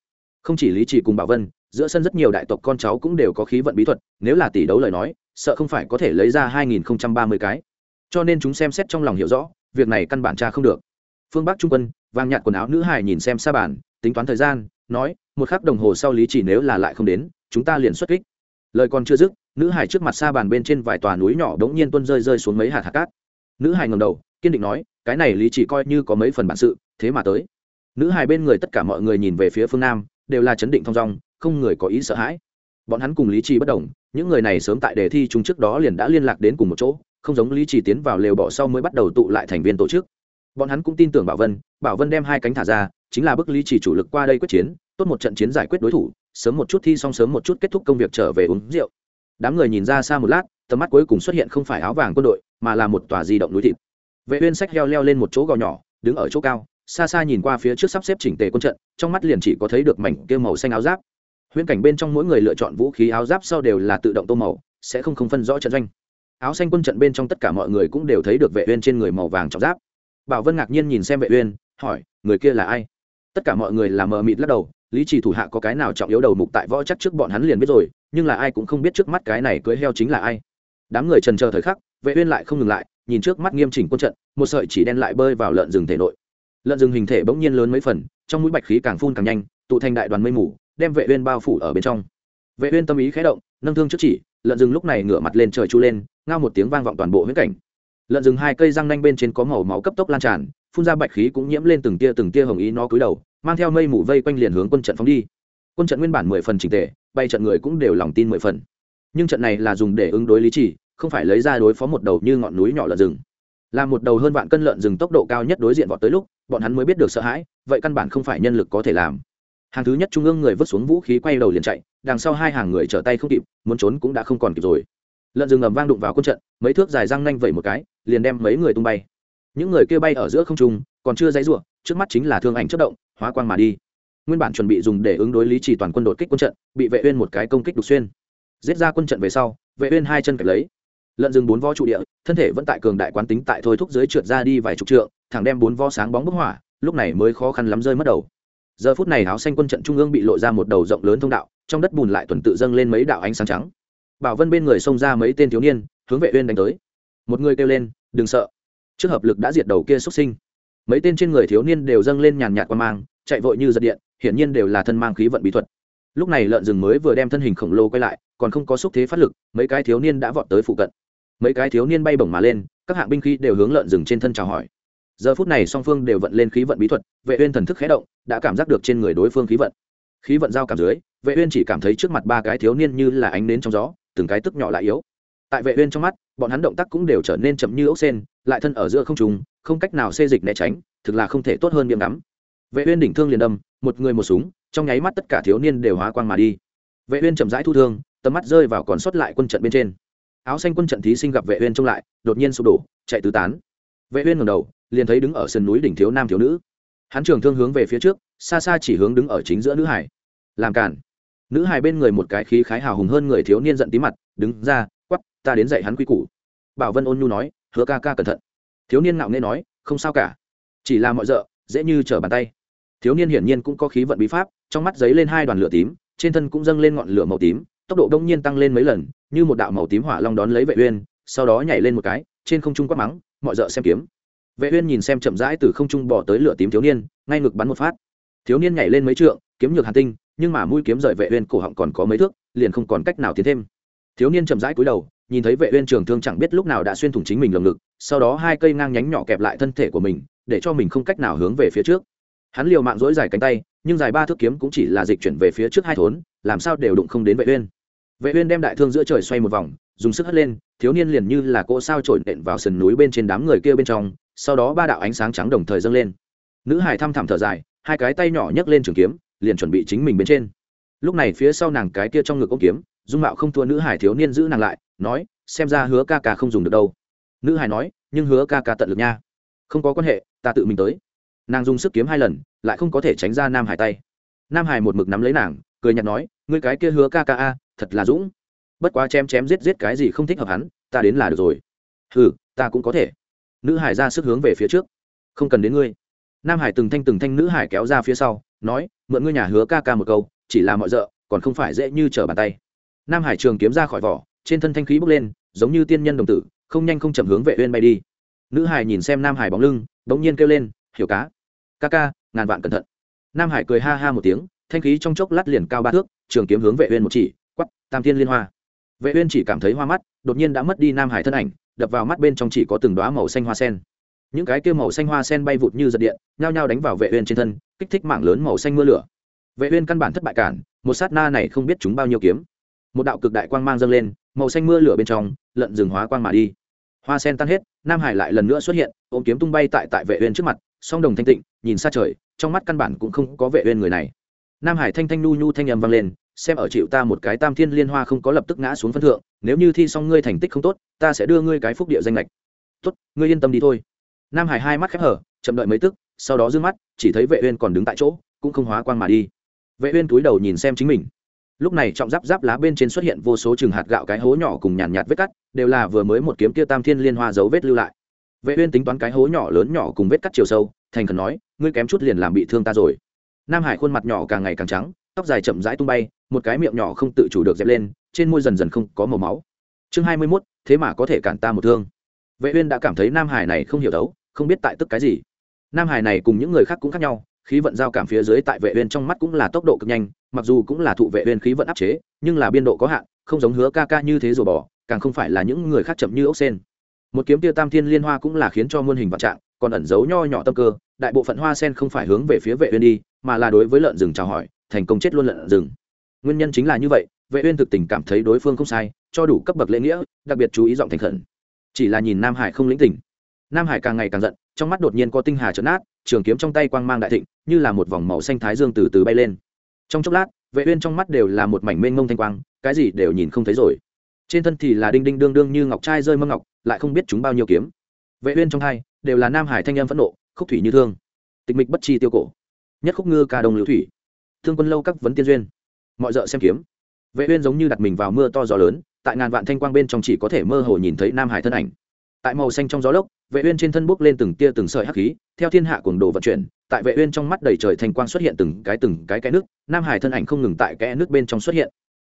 Không chỉ lý trì cùng bảo vân, giữa sân rất nhiều đại tộc con cháu cũng đều có khí vận bí thuật, nếu là tỷ đấu lời nói, sợ không phải có thể lấy ra hai nghìn ba mươi cái. Cho nên chúng xem xét trong lòng hiểu rõ, việc này căn bản tra không được. Phương bắc trung quân vàng nhạt quần áo nữ hài nhìn xem xa bản tính toán thời gian, nói, một khắc đồng hồ sau lý chỉ nếu là lại không đến, chúng ta liền xuất kích. Lời còn chưa dứt nữ hải trước mặt xa bàn bên trên vài tòa núi nhỏ đống nhiên tuôn rơi rơi xuống mấy hạt hạt cát. Nữ hải ngầm đầu, kiên định nói, cái này lý chỉ coi như có mấy phần bản sự, thế mà tới. Nữ hải bên người tất cả mọi người nhìn về phía phương nam, đều là chấn định thong dong, không người có ý sợ hãi. Bọn hắn cùng lý trì bất đồng, những người này sớm tại đề thi chúng trước đó liền đã liên lạc đến cùng một chỗ, không giống lý trì tiến vào lều bỏ sau mới bắt đầu tụ lại thành viên tổ chức. Bọn hắn cũng tin tưởng bảo vân bảo vân đem hai cánh thả ra, chính là bức lý trì chủ lực qua đây quyết chiến, tốt một trận chiến giải quyết đối thủ, sớm một chút thi xong sớm một chút kết thúc công việc trở về uống rượu đám người nhìn ra xa một lát, tầm mắt cuối cùng xuất hiện không phải áo vàng quân đội, mà là một tòa di động núi thịt. Vệ uyên sách leo leo lên một chỗ gò nhỏ, đứng ở chỗ cao, xa xa nhìn qua phía trước sắp xếp chỉnh tề quân trận, trong mắt liền chỉ có thấy được mảnh kia màu xanh áo giáp. Huyễn cảnh bên trong mỗi người lựa chọn vũ khí áo giáp sau đều là tự động tô màu, sẽ không không phân rõ trận doanh. Áo xanh quân trận bên trong tất cả mọi người cũng đều thấy được vệ uyên trên người màu vàng trọng giáp. Bảo vân ngạc nhiên nhìn xem vệ uyên, hỏi, người kia là ai? Tất cả mọi người là mờ mịt lắc đầu, lý trì thủ hạ có cái nào trọng yếu đầu mục tại võ chắc trước bọn hắn liền biết rồi nhưng là ai cũng không biết trước mắt cái này cưới heo chính là ai. Đám người trần chờ thời khắc, vệ uyên lại không ngừng lại, nhìn trước mắt nghiêm chỉnh quân trận, một sợi chỉ đen lại bơi vào lợn rừng thể nội. Lợn rừng hình thể bỗng nhiên lớn mấy phần, trong mũi bạch khí càng phun càng nhanh, tụ thành đại đoàn mây mù, đem vệ uyên bao phủ ở bên trong. Vệ uyên tâm ý khẽ động, nâng thương trước chỉ, lợn rừng lúc này ngửa mặt lên trời chu lên, ngao một tiếng vang vọng toàn bộ huyễn cảnh. Lợn rừng hai cây răng nanh bên trên có màu máu cấp tốc lan tràn, phun ra bạch khí cũng nhiễm lên từng tia từng tia hồng ý nó cúi đầu, mang theo mây mù vây quanh liền hướng quân trận phóng đi. Quân trận nguyên bản mười phần chỉnh tề bay trận người cũng đều lòng tin mười phần. Nhưng trận này là dùng để ứng đối lý chỉ không phải lấy ra đối phó một đầu như ngọn núi nhỏ lợn rừng. Là một đầu hơn vạn cân lợn rừng tốc độ cao nhất đối diện vọt tới lúc, bọn hắn mới biết được sợ hãi, vậy căn bản không phải nhân lực có thể làm. Hàng thứ nhất trung ương người vứt xuống vũ khí quay đầu liền chạy, đằng sau hai hàng người trở tay không kịp, muốn trốn cũng đã không còn kịp rồi. Lợn rừng ầm vang đụng vào quân trận, mấy thước dài răng nanh vẩy một cái, liền đem mấy người tung bay. Những người kia bay ở giữa không trung, còn chưa dãy ruộng trước mắt chính là thương ảnh chất động, hóa quang mà đi nguyên bản chuẩn bị dùng để ứng đối lý trì toàn quân đột kích quân trận, bị vệ uyên một cái công kích đục xuyên. Giết ra quân trận về sau, vệ uyên hai chân kẹp lấy. Lợn rừng bốn vó trụ địa, thân thể vẫn tại cường đại quán tính tại thôi thúc dưới trượt ra đi vài chục trượng, thẳng đem bốn vó sáng bóng bốc hỏa lúc này mới khó khăn lắm rơi mất đầu. Giờ phút này áo xanh quân trận trung ương bị lộ ra một đầu rộng lớn thông đạo, trong đất bùn lại tuần tự dâng lên mấy đạo ánh sáng trắng. Bảo vân bên người xông ra mấy tên thiếu niên, hướng vệ uyên đánh tới. Một người kêu lên, đừng sợ. Trước hợp lực đã diệt đầu kia xuất sinh. Mấy tên trên người thiếu niên đều dâng lên nhàn nhạt qua mang, chạy vội như giật điện hiển nhiên đều là thân mang khí vận bí thuật. Lúc này lợn rừng mới vừa đem thân hình khổng lồ quay lại, còn không có xúc thế phát lực, mấy cái thiếu niên đã vọt tới phụ cận. Mấy cái thiếu niên bay bổng mà lên, các hạng binh khí đều hướng lợn rừng trên thân chào hỏi. Giờ phút này song phương đều vận lên khí vận bí thuật, vệ uyên thần thức khẽ động, đã cảm giác được trên người đối phương khí vận. Khí vận giao cảm dưới, vệ uyên chỉ cảm thấy trước mặt ba cái thiếu niên như là ánh nến trong gió, từng cái tức nhỏ lại yếu. Tại vệ uyên trong mắt, bọn hắn động tác cũng đều trở nên chậm như ốc sen, lại thân ở giữa không trung, không cách nào xê dịch né tránh, thực là không thể tốt hơn điểm đắm vệ uyên đỉnh thương liền đâm, một người một súng, trong nháy mắt tất cả thiếu niên đều hóa quang mà đi. Vệ uyên chậm rãi thu thương, tầm mắt rơi vào còn sót lại quân trận bên trên. Áo xanh quân trận thí sinh gặp vệ uyên trông lại, đột nhiên sụp đổ, chạy tứ tán. Vệ uyên ngẩng đầu, liền thấy đứng ở sườn núi đỉnh thiếu nam thiếu nữ. Hắn trường thương hướng về phía trước, xa xa chỉ hướng đứng ở chính giữa nữ hải. Làm cản nữ hải bên người một cái khí khái hào hùng hơn người thiếu niên giận tí mặt, đứng ra, quắp, ta đến dạy hắn quy củ. Bảo vân ôn nhu nói, hứa ca ca cẩn thận. Thiếu niên ngạo nghễ nói, không sao cả. Chỉ là mọi dợ dễ như trở bàn tay thiếu niên hiển nhiên cũng có khí vận bí pháp, trong mắt giấy lên hai đoàn lửa tím, trên thân cũng dâng lên ngọn lửa màu tím, tốc độ đông nhiên tăng lên mấy lần, như một đạo màu tím hỏa long đón lấy vệ uyên, sau đó nhảy lên một cái, trên không trung quát mắng, mọi dợ xem kiếm. Vệ uyên nhìn xem chậm rãi từ không trung bò tới lửa tím thiếu niên, ngay ngực bắn một phát. Thiếu niên nhảy lên mấy trượng, kiếm nhược hàn tinh, nhưng mà mũi kiếm rời vệ uyên cổ họng còn có mấy thước, liền không còn cách nào tiến thêm. Thiếu niên chậm rãi cúi đầu, nhìn thấy vệ uyên trường thương chẳng biết lúc nào đã xuyên thủng chính mình lồng ngực, sau đó hai cây ngang nhánh nhỏ kẹp lại thân thể của mình, để cho mình không cách nào hướng về phía trước hắn liều mạng dỗi dài cánh tay, nhưng dài ba thước kiếm cũng chỉ là dịch chuyển về phía trước hai thốn, làm sao đều đụng không đến vệ uyên. Vệ uyên đem đại thương giữa trời xoay một vòng, dùng sức hất lên, thiếu niên liền như là cỗ sao trổi nện vào sườn núi bên trên đám người kia bên trong, sau đó ba đạo ánh sáng trắng đồng thời dâng lên. Nữ hải thăm thẳm thở dài, hai cái tay nhỏ nhấc lên trường kiếm, liền chuẩn bị chính mình bên trên. Lúc này phía sau nàng cái kia trong ngực ôm kiếm, dung mạo không thua nữ hải thiếu niên giữ nàng lại, nói, xem ra hứa ca ca không dùng được đâu. Nữ hải nói, nhưng hứa ca ca tận lực nha. Không có quan hệ, ta tự mình tới nàng dùng sức kiếm hai lần, lại không có thể tránh ra nam hải tay. Nam hải một mực nắm lấy nàng, cười nhạt nói, ngươi cái kia hứa ca ca a, thật là dũng. Bất quá chém chém giết giết cái gì không thích hợp hắn, ta đến là được rồi. Ừ ta cũng có thể. Nữ hải ra sức hướng về phía trước. Không cần đến ngươi. Nam hải từng thanh từng thanh nữ hải kéo ra phía sau, nói, mượn ngươi nhà hứa ca ca một câu, chỉ là mọi d còn không phải dễ như trở bàn tay. Nam hải trường kiếm ra khỏi vỏ, trên thân thanh khí bốc lên, giống như tiên nhân đồng tử, không nhanh không chậm hướng vệ uyên bay đi. Nữ hải nhìn xem nam hải bóng lưng, bỗng nhiên kêu lên, hiểu cá ca ca, ngàn vạn cẩn thận. Nam hải cười ha ha một tiếng, thanh khí trong chốc lát liền cao ba thước, trường kiếm hướng vệ uyên một chỉ quắp tam thiên liên hoa. Vệ uyên chỉ cảm thấy hoa mắt, đột nhiên đã mất đi nam hải thân ảnh, đập vào mắt bên trong chỉ có từng đóa màu xanh hoa sen. Những cái kia màu xanh hoa sen bay vụt như giật điện, nhao nhao đánh vào vệ uyên trên thân, kích thích mảng lớn màu xanh mưa lửa. Vệ uyên căn bản thất bại cản, một sát na này không biết chúng bao nhiêu kiếm. Một đạo cực đại quang mang dâng lên, màu xanh mưa lửa bên trong lợn rừng hóa quang mà đi. Hoa sen tan hết, nam hải lại lần nữa xuất hiện, ôm kiếm tung bay tại tại vệ uyên trước mặt song đồng thanh tịnh nhìn xa trời trong mắt căn bản cũng không có vệ uyên người này. Nam hải thanh thanh nu nhu thanh âm vang lên xem ở chịu ta một cái tam thiên liên hoa không có lập tức ngã xuống phân thượng nếu như thi xong ngươi thành tích không tốt ta sẽ đưa ngươi cái phúc địa danh lệch. Tốt ngươi yên tâm đi thôi. Nam hải hai mắt khép hở chậm đợi mấy tức sau đó dương mắt chỉ thấy vệ uyên còn đứng tại chỗ cũng không hóa quang mà đi. Vệ uyên cúi đầu nhìn xem chính mình. Lúc này trọng giáp giáp lá bên trên xuất hiện vô số trường hạt gạo cái hố nhỏ cùng nhàn nhạt, vết cắt đều là vừa mới một kiếm kia tam thiên liên hoa dấu vết lưu lại vệ uyên tính toán cái hố nhỏ lớn nhỏ cùng vết cắt chiều sâu thành khẩn nói ngươi kém chút liền làm bị thương ta rồi. Nam hải khuôn mặt nhỏ càng ngày càng trắng tóc dài chậm rãi tung bay một cái miệng nhỏ không tự chủ được dẹp lên trên môi dần dần không có màu máu. Chương 21, thế mà có thể cản ta một thương. Vệ uyên đã cảm thấy nam hải này không hiểu đấu không biết tại tức cái gì. Nam hải này cùng những người khác cũng khác nhau khí vận giao cảm phía dưới tại vệ uyên trong mắt cũng là tốc độ cực nhanh mặc dù cũng là thụ vệ uyên khí vận áp chế nhưng là biên độ có hạn không giống hứa ca ca như thế rồi bỏ càng không phải là những người khác chậm như ốc sen một kiếm tiêu tam thiên liên hoa cũng là khiến cho muôn hình vạn trạng còn ẩn giấu nho nhỏ tâm cơ đại bộ phận hoa sen không phải hướng về phía vệ uyên đi mà là đối với lợn rừng chào hỏi thành công chết luôn lợn rừng. Nguyên nhân chính là như vậy vệ uyên thực tình cảm thấy đối phương không sai cho đủ cấp bậc lễ nghĩa đặc biệt chú ý giọng thành khẩn. Chỉ là nhìn nam hải không lĩnh tỉnh nam hải càng ngày càng giận trong mắt đột nhiên có tinh hà chấn át, trường kiếm trong tay quang mang đại thịnh như là một vòng màu xanh thái dương từ từ bay lên. Trong chốc lát vệ uyên trong mắt đều là một mảnh mênh mông thanh quang cái gì đều nhìn không thấy rồi trên thân thì là đinh đinh đương đương như ngọc trai rơi mâm ngọc, lại không biết chúng bao nhiêu kiếm. Vệ uyên trong hai đều là nam hải thanh âm phẫn nộ, khúc thủy như thương. Tịch mịch bất chi tiêu cổ. Nhất khúc ngư ca đồng lưu thủy. Thương quân lâu các vấn tiên duyên. Mọi dợ xem kiếm. Vệ uyên giống như đặt mình vào mưa to gió lớn, tại ngàn vạn thanh quang bên trong chỉ có thể mơ hồ nhìn thấy nam hải thân ảnh. Tại màu xanh trong gió lốc, vệ uyên trên thân bốc lên từng tia từng sợi hắc khí, theo thiên hạ cuồng đồ vận chuyển, tại vệ uyên trong mắt đầy trời thanh quang xuất hiện từng cái từng cái cái nước, nam hải thân ảnh không ngừng tại cái nước bên trong xuất hiện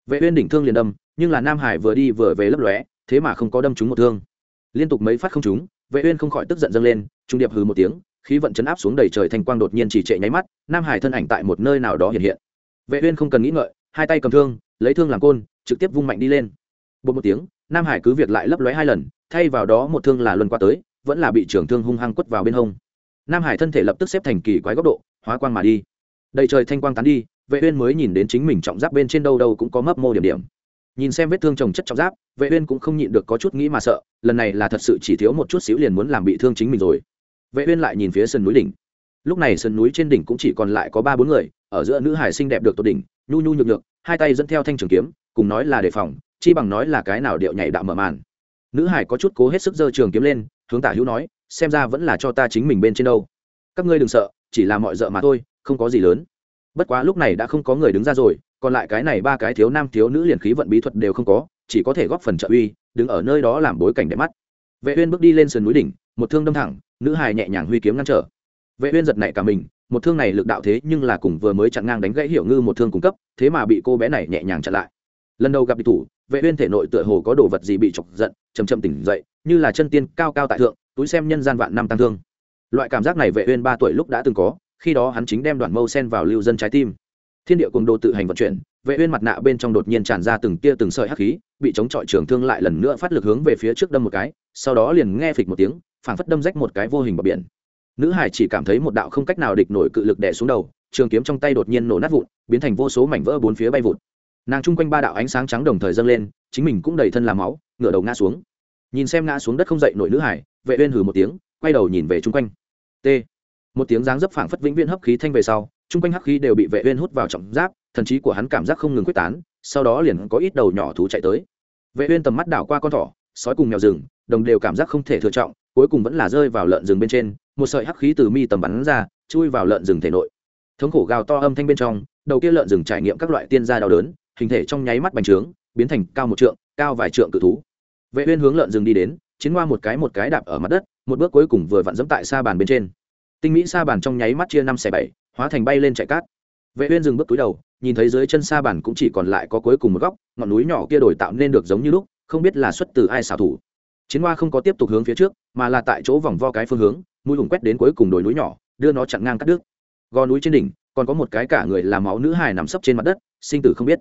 vệ uyên đỉnh thương liền đâm, nhưng là nam hải vừa đi vừa về lấp lóe, thế mà không có đâm trúng một thương. Liên tục mấy phát không trúng, vệ uyên không khỏi tức giận dâng lên, trung điệp hừ một tiếng, khí vận chấn áp xuống đầy trời thanh quang đột nhiên chỉ trệ nháy mắt, nam hải thân ảnh tại một nơi nào đó hiện hiện. Vệ uyên không cần nghĩ ngợi, hai tay cầm thương, lấy thương làm côn, trực tiếp vung mạnh đi lên. Một một tiếng, nam hải cứ việc lại lấp lóe hai lần, thay vào đó một thương là luân qua tới, vẫn là bị trưởng thương hung hăng quất vào bên hông. Nam hải thân thể lập tức xếp thành kỳ quái góc độ, hóa quang mà đi. Đầy trời thanh quang tán đi vệ uyên mới nhìn đến chính mình trọng giáp bên trên đâu đâu cũng có mấp mô điểm điểm. Nhìn xem vết thương chồng chất trọng giáp, vệ uyên cũng không nhịn được có chút nghĩ mà sợ, lần này là thật sự chỉ thiếu một chút xíu liền muốn làm bị thương chính mình rồi. Vệ uyên lại nhìn phía sườn núi đỉnh. Lúc này sườn núi trên đỉnh cũng chỉ còn lại có ba bốn người, ở giữa nữ hải xinh đẹp được tột đỉnh, nhu nhu nhược nhược, hai tay dẫn theo thanh trường kiếm, cùng nói là đề phòng, chi bằng nói là cái nào điệu nhảy đạo mở màn. Nữ hải có chút cố hết sức giơ trường kiếm lên, hướng tả hữu nói, xem ra vẫn là cho ta chính mình bên trên đâu. Các ngươi đừng sợ, chỉ là mọi dợ mà thôi, không có gì lớn bất quá lúc này đã không có người đứng ra rồi, còn lại cái này ba cái thiếu nam thiếu nữ liền khí vận bí thuật đều không có, chỉ có thể góp phần trợ uy, đứng ở nơi đó làm bối cảnh đẹp mắt. Vệ uyên bước đi lên sườn núi đỉnh, một thương đâm thẳng, nữ hài nhẹ nhàng huy kiếm ngăn trở. Vệ uyên giật nảy cả mình, một thương này lực đạo thế nhưng là cùng vừa mới chặn ngang đánh gãy hiểu ngư một thương cung cấp, thế mà bị cô bé này nhẹ nhàng chặn lại. Lần đầu gặp địch thủ, vệ uyên thể nội tựa hồ có đồ vật gì bị chọc giận, chậm chậm tỉnh dậy, như là chân tiên cao cao tại thượng, túi xem nhân gian vạn năm tăng thương. Loại cảm giác này vệ uyên ba tuổi lúc đã từng có khi đó hắn chính đem đoàn mâu sen vào lưu dân trái tim. Thiên địa cùng đồ tự hành vận chuyển, vệ uyên mặt nạ bên trong đột nhiên tràn ra từng tia từng sợi hắc khí, bị chống chọi trường thương lại lần nữa phát lực hướng về phía trước đâm một cái, sau đó liền nghe phịch một tiếng, phảng phất đâm rách một cái vô hình bờ biển. Nữ hải chỉ cảm thấy một đạo không cách nào địch nổi cự lực đè xuống đầu, trường kiếm trong tay đột nhiên nổ nát vụn, biến thành vô số mảnh vỡ bốn phía bay vụt. Nàng chung quanh ba đạo ánh sáng trắng đồng thời dâng lên, chính mình cũng đầy thân làm máu, ngửa đầu ngã xuống. Nhìn xem ngã xuống đất không dậy nổi nữ hải, vệ uyên hừ một tiếng, quay đầu nhìn về chung quanh. T một tiếng giáng dấp phảng phất vĩnh viễn hấp khí thanh về sau, chung quanh hắc khí đều bị vệ uyên hút vào trọng giáp, thần trí của hắn cảm giác không ngừng quyết tán, sau đó liền có ít đầu nhỏ thú chạy tới. Vệ uyên tầm mắt đảo qua con thỏ, sói cùng mèo rừng, đồng đều cảm giác không thể thừa trọng, cuối cùng vẫn là rơi vào lợn rừng bên trên, một sợi hắc khí từ mi tầm bắn ra, chui vào lợn rừng thể nội. Thống khổ gào to âm thanh bên trong, đầu kia lợn rừng trải nghiệm các loại tiên gia đau đớn, hình thể trong nháy mắt bành trướng, biến thành cao một trượng, cao vài trượng cự thú. Vệ uyên hướng lợn rừng đi đến, chiến qua một cái một cái đạp ở mặt đất, một bước cuối cùng vừa vặn dẫm tại sa bàn bên trên tinh mỹ sa bàn trong nháy mắt chia năm xẻ bảy, hóa thành bay lên chạy cát. Vệ uyên dừng bước túi đầu, nhìn thấy dưới chân sa bàn cũng chỉ còn lại có cuối cùng một góc, ngọn núi nhỏ kia đổi tạo nên được giống như lúc, không biết là xuất từ ai xảo thủ. Chiến hoa không có tiếp tục hướng phía trước, mà là tại chỗ vòng vo cái phương hướng, mũi hùng quét đến cuối cùng đồi núi nhỏ, đưa nó chặn ngang cắt đứt. Gò núi trên đỉnh, còn có một cái cả người làm máu nữ hài nằm sấp trên mặt đất, sinh tử không biết.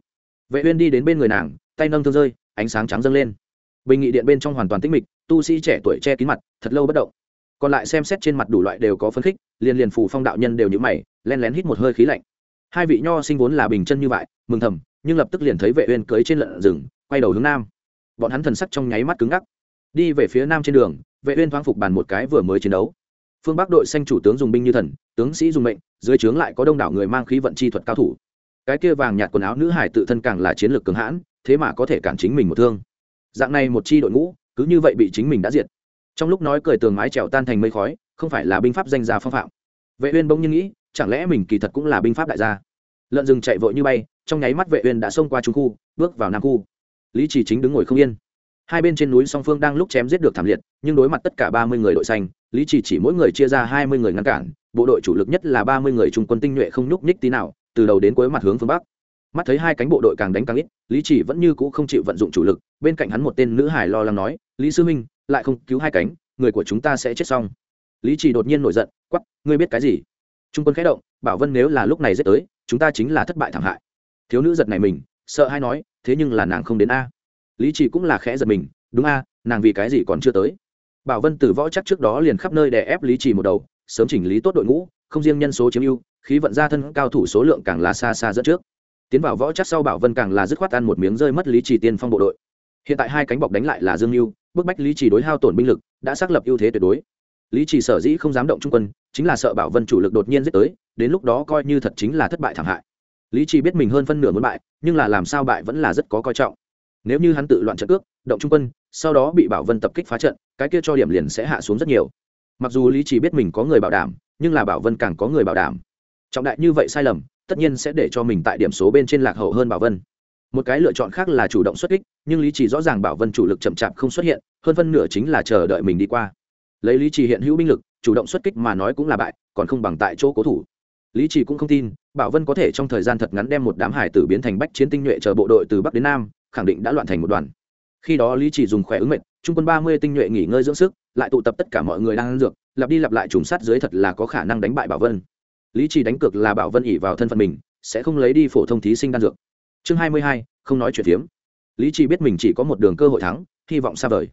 Vệ uyên đi đến bên người nàng, tay nâng thương rơi, ánh sáng trắng dâng lên. Bình nghị điện bên trong hoàn toàn tĩnh mịch, tu sĩ trẻ tuổi che kín mặt, thật lâu bất động còn lại xem xét trên mặt đủ loại đều có phấn khích, liền liền phù phong đạo nhân đều nhữ mày len lén hít một hơi khí lạnh. Hai vị nho sinh vốn là bình chân như vậy, mừng thầm, nhưng lập tức liền thấy vệ uyên cưỡi trên lợn rừng, quay đầu hướng nam. Bọn hắn thần sắc trong nháy mắt cứng ngắc. Đi về phía nam trên đường, vệ uyên thoáng phục bàn một cái vừa mới chiến đấu. Phương bắc đội xanh chủ tướng dùng binh như thần, tướng sĩ dùng mệnh, dưới trướng lại có đông đảo người mang khí vận chi thuật cao thủ. Cái kia vàng nhạt quần áo nữ hải tự thân càng là chiến lược cường hãn, thế mà có thể cản chính mình một thương. Dạng này một chi đội ngũ, cứ như vậy bị chính mình đã diệt trong lúc nói cười tường mái trèo tan thành mây khói, không phải là binh pháp danh gia phong phạm. Vệ uyên bỗng nhiên nghĩ, chẳng lẽ mình kỳ thật cũng là binh pháp đại gia? Lợn rừng chạy vội như bay, trong nháy mắt vệ uyên đã xông qua trung khu, bước vào nam khu. Lý chỉ chính đứng ngồi không yên. Hai bên trên núi song phương đang lúc chém giết được thảm liệt, nhưng đối mặt tất cả ba mươi người đội xanh, lý chỉ chỉ mỗi người chia ra hai mươi người ngăn cản, bộ đội chủ lực nhất là ba mươi người trung quân tinh nhuệ không nhúc nhích tí nào, từ đầu đến cuối mặt hướng phương bắc. Mắt thấy hai cánh bộ đội càng đánh càng ít, lý chỉ vẫn như cũ không chịu vận dụng chủ lực, bên cạnh hắn một tên nữ hải lo lắng nói, lý sư minh lại không cứu hai cánh, người của chúng ta sẽ chết xong. Lý chỉ đột nhiên nổi giận quắp ngươi biết cái gì? Trung quân khẽ động, bảo vân nếu là lúc này giết tới, chúng ta chính là thất bại thảm hại. Thiếu nữ giật này mình, sợ hay nói, thế nhưng là nàng không đến a. Lý chỉ cũng là khẽ giật mình, đúng a, nàng vì cái gì còn chưa tới? Bảo vân từ võ chắc trước đó liền khắp nơi đè ép lý chỉ một đầu, sớm chỉnh lý tốt đội ngũ, không riêng nhân số chiếm ưu, khí vận gia thân cao thủ số lượng càng là xa xa dẫn trước. Tiến vào võ chắc sau bảo vân càng là dứt khoát ăn một miếng rơi mất lý chỉ tiên phong bộ đội. Hiện tại hai cánh bọc đánh lại là dương mưu bức bách lý trì đối hao tổn binh lực, đã xác lập ưu thế tuyệt đối. Lý trì sở dĩ không dám động trung quân, chính là sợ bảo vân chủ lực đột nhiên giết tới, đến lúc đó coi như thật chính là thất bại thảm hại. Lý trì biết mình hơn phân nửa muốn bại, nhưng là làm sao bại vẫn là rất có coi trọng. Nếu như hắn tự loạn trận ước động trung quân, sau đó bị bảo vân tập kích phá trận, cái kia cho điểm liền sẽ hạ xuống rất nhiều. Mặc dù lý trì biết mình có người bảo đảm, nhưng là bảo vân càng có người bảo đảm. Trọng đại như vậy sai lầm, tất nhiên sẽ để cho mình tại điểm số bên trên lạc hậu hơn bảo vân một cái lựa chọn khác là chủ động xuất kích, nhưng lý trì rõ ràng bảo vân chủ lực chậm chạp không xuất hiện, hơn phân nửa chính là chờ đợi mình đi qua. Lấy lý trì hiện hữu binh lực, chủ động xuất kích mà nói cũng là bại, còn không bằng tại chỗ cố thủ. Lý trì cũng không tin, bảo vân có thể trong thời gian thật ngắn đem một đám hải tử biến thành bách chiến tinh nhuệ chờ bộ đội từ bắc đến nam, khẳng định đã loạn thành một đoàn. Khi đó lý trì dùng khỏe ứng mệnh, trung quân ba mươi tinh nhuệ nghỉ ngơi dưỡng sức, lại tụ tập tất cả mọi người đang ăn dược, lặp đi lặp lại trùng sát dưới thật là có khả năng đánh bại bảo vân. Lý trì đánh cược là bảo vân ỉ vào thân phận mình, sẽ không lấy đi phổ thông thí sinh đan dược chương hai mươi hai, không nói chuyện phiếm. Lý trì biết mình chỉ có một đường cơ hội thắng, hy vọng xa vời.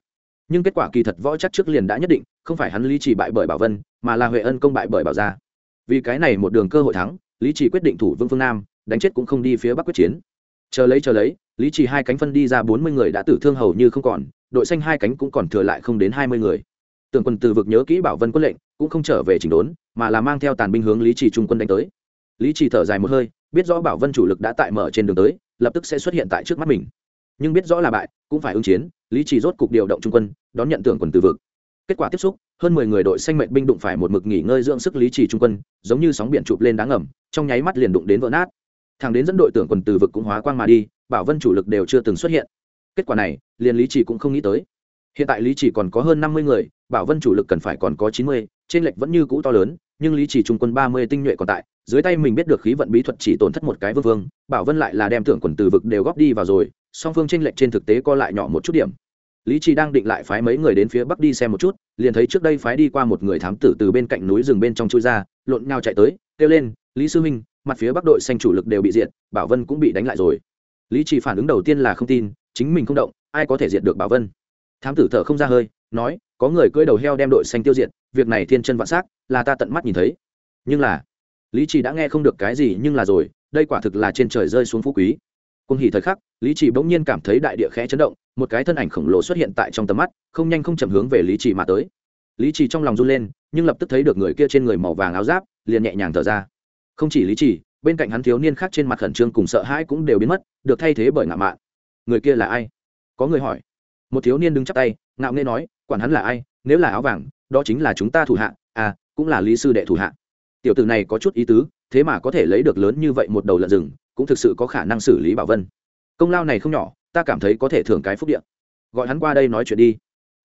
Nhưng kết quả kỳ thật võ chắc trước liền đã nhất định, không phải hắn lý trì bại bởi bảo vân, mà là huệ ân công bại bởi bảo gia. Vì cái này một đường cơ hội thắng, lý trì quyết định thủ vương phương nam, đánh chết cũng không đi phía bắc quyết chiến. Chờ lấy chờ lấy, lý trì hai cánh phân đi ra bốn mươi người đã tử thương hầu như không còn, đội xanh hai cánh cũng còn thừa lại không đến hai mươi người. Tưởng quân từ vực nhớ kỹ bảo vân quân lệnh, cũng không trở về chỉnh đốn, mà là mang theo tàn binh hướng lý trì trung quân đánh tới. Lý trì thở dài một hơi biết rõ bảo vân chủ lực đã tại mở trên đường tới, lập tức sẽ xuất hiện tại trước mắt mình. Nhưng biết rõ là bại, cũng phải ứng chiến, lý chỉ rốt cục điều động trung quân, đón nhận tưởng quần từ vực. Kết quả tiếp xúc, hơn mười người đội xanh mệnh binh đụng phải một mực nghỉ ngơi dưỡng sức lý trì trung quân, giống như sóng biển chụp lên đá ngầm, trong nháy mắt liền đụng đến vỡ nát. Thằng đến dẫn đội tưởng quần từ vực cũng hóa quang mà đi, bảo vân chủ lực đều chưa từng xuất hiện. Kết quả này, liền lý trì cũng không nghĩ tới. Hiện tại lý trì còn có hơn năm mươi người, bảo vân chủ lực cần phải còn có chín mươi, trên lệch vẫn như cũ to lớn nhưng lý Chỉ trung quân ba mươi tinh nhuệ còn tại, dưới tay mình biết được khí vận bí thuật chỉ tổn thất một cái vương vương, bảo vân lại là đem tưởng quần từ vực đều góp đi vào rồi, song phương trên lệch trên thực tế co lại nhỏ một chút điểm. Lý trì đang định lại phái mấy người đến phía bắc đi xem một chút, liền thấy trước đây phái đi qua một người thám tử từ bên cạnh núi rừng bên trong chui ra, lộn nhau chạy tới, kêu lên, lý sư huynh, mặt phía bắc đội xanh chủ lực đều bị diệt, bảo vân cũng bị đánh lại rồi. Lý trì phản ứng đầu tiên là không tin, chính mình không động, ai có thể diệt được bảo vân? Thám tử thở không ra hơi, nói, có người cưỡi đầu heo đem đội xanh tiêu diệt việc này thiên chân vạn s á c là ta tận mắt nhìn thấy. Nhưng là, lý trì đã nghe không được cái gì nhưng là rồi, đây quả thực là trên trời rơi xuống phú quý. Cùng hỉ thời khắc, lý trì bỗng nhiên cảm thấy đại địa khẽ chấn động, một cái thân ảnh khổng lồ xuất hiện tại trong tầm mắt, không nhanh không chậm hướng về lý trì mà tới. Lý trì trong lòng run lên, nhưng lập tức thấy được người kia trên người màu vàng áo giáp, liền nhẹ nhàng thở ra. Không chỉ lý trì, bên cạnh hắn thiếu niên khác trên mặt khẩn trương cùng sợ hãi cũng đều biến mất, được thay thế bởi ngạo mạn. Người kia là ai? Có người hỏi. Một thiếu niên đứng chắp tay, ngạo nghê nói, quản hắn là ai? Nếu là áo vàng đó chính là chúng ta thủ hạ à cũng là lý sư đệ thủ hạ. Tiểu tử này có chút ý tứ, thế mà có thể lấy được lớn như vậy một đầu lợn rừng, cũng thực sự có khả năng xử lý bảo vân. Công lao này không nhỏ, ta cảm thấy có thể thưởng cái phúc điện gọi hắn qua đây nói chuyện đi.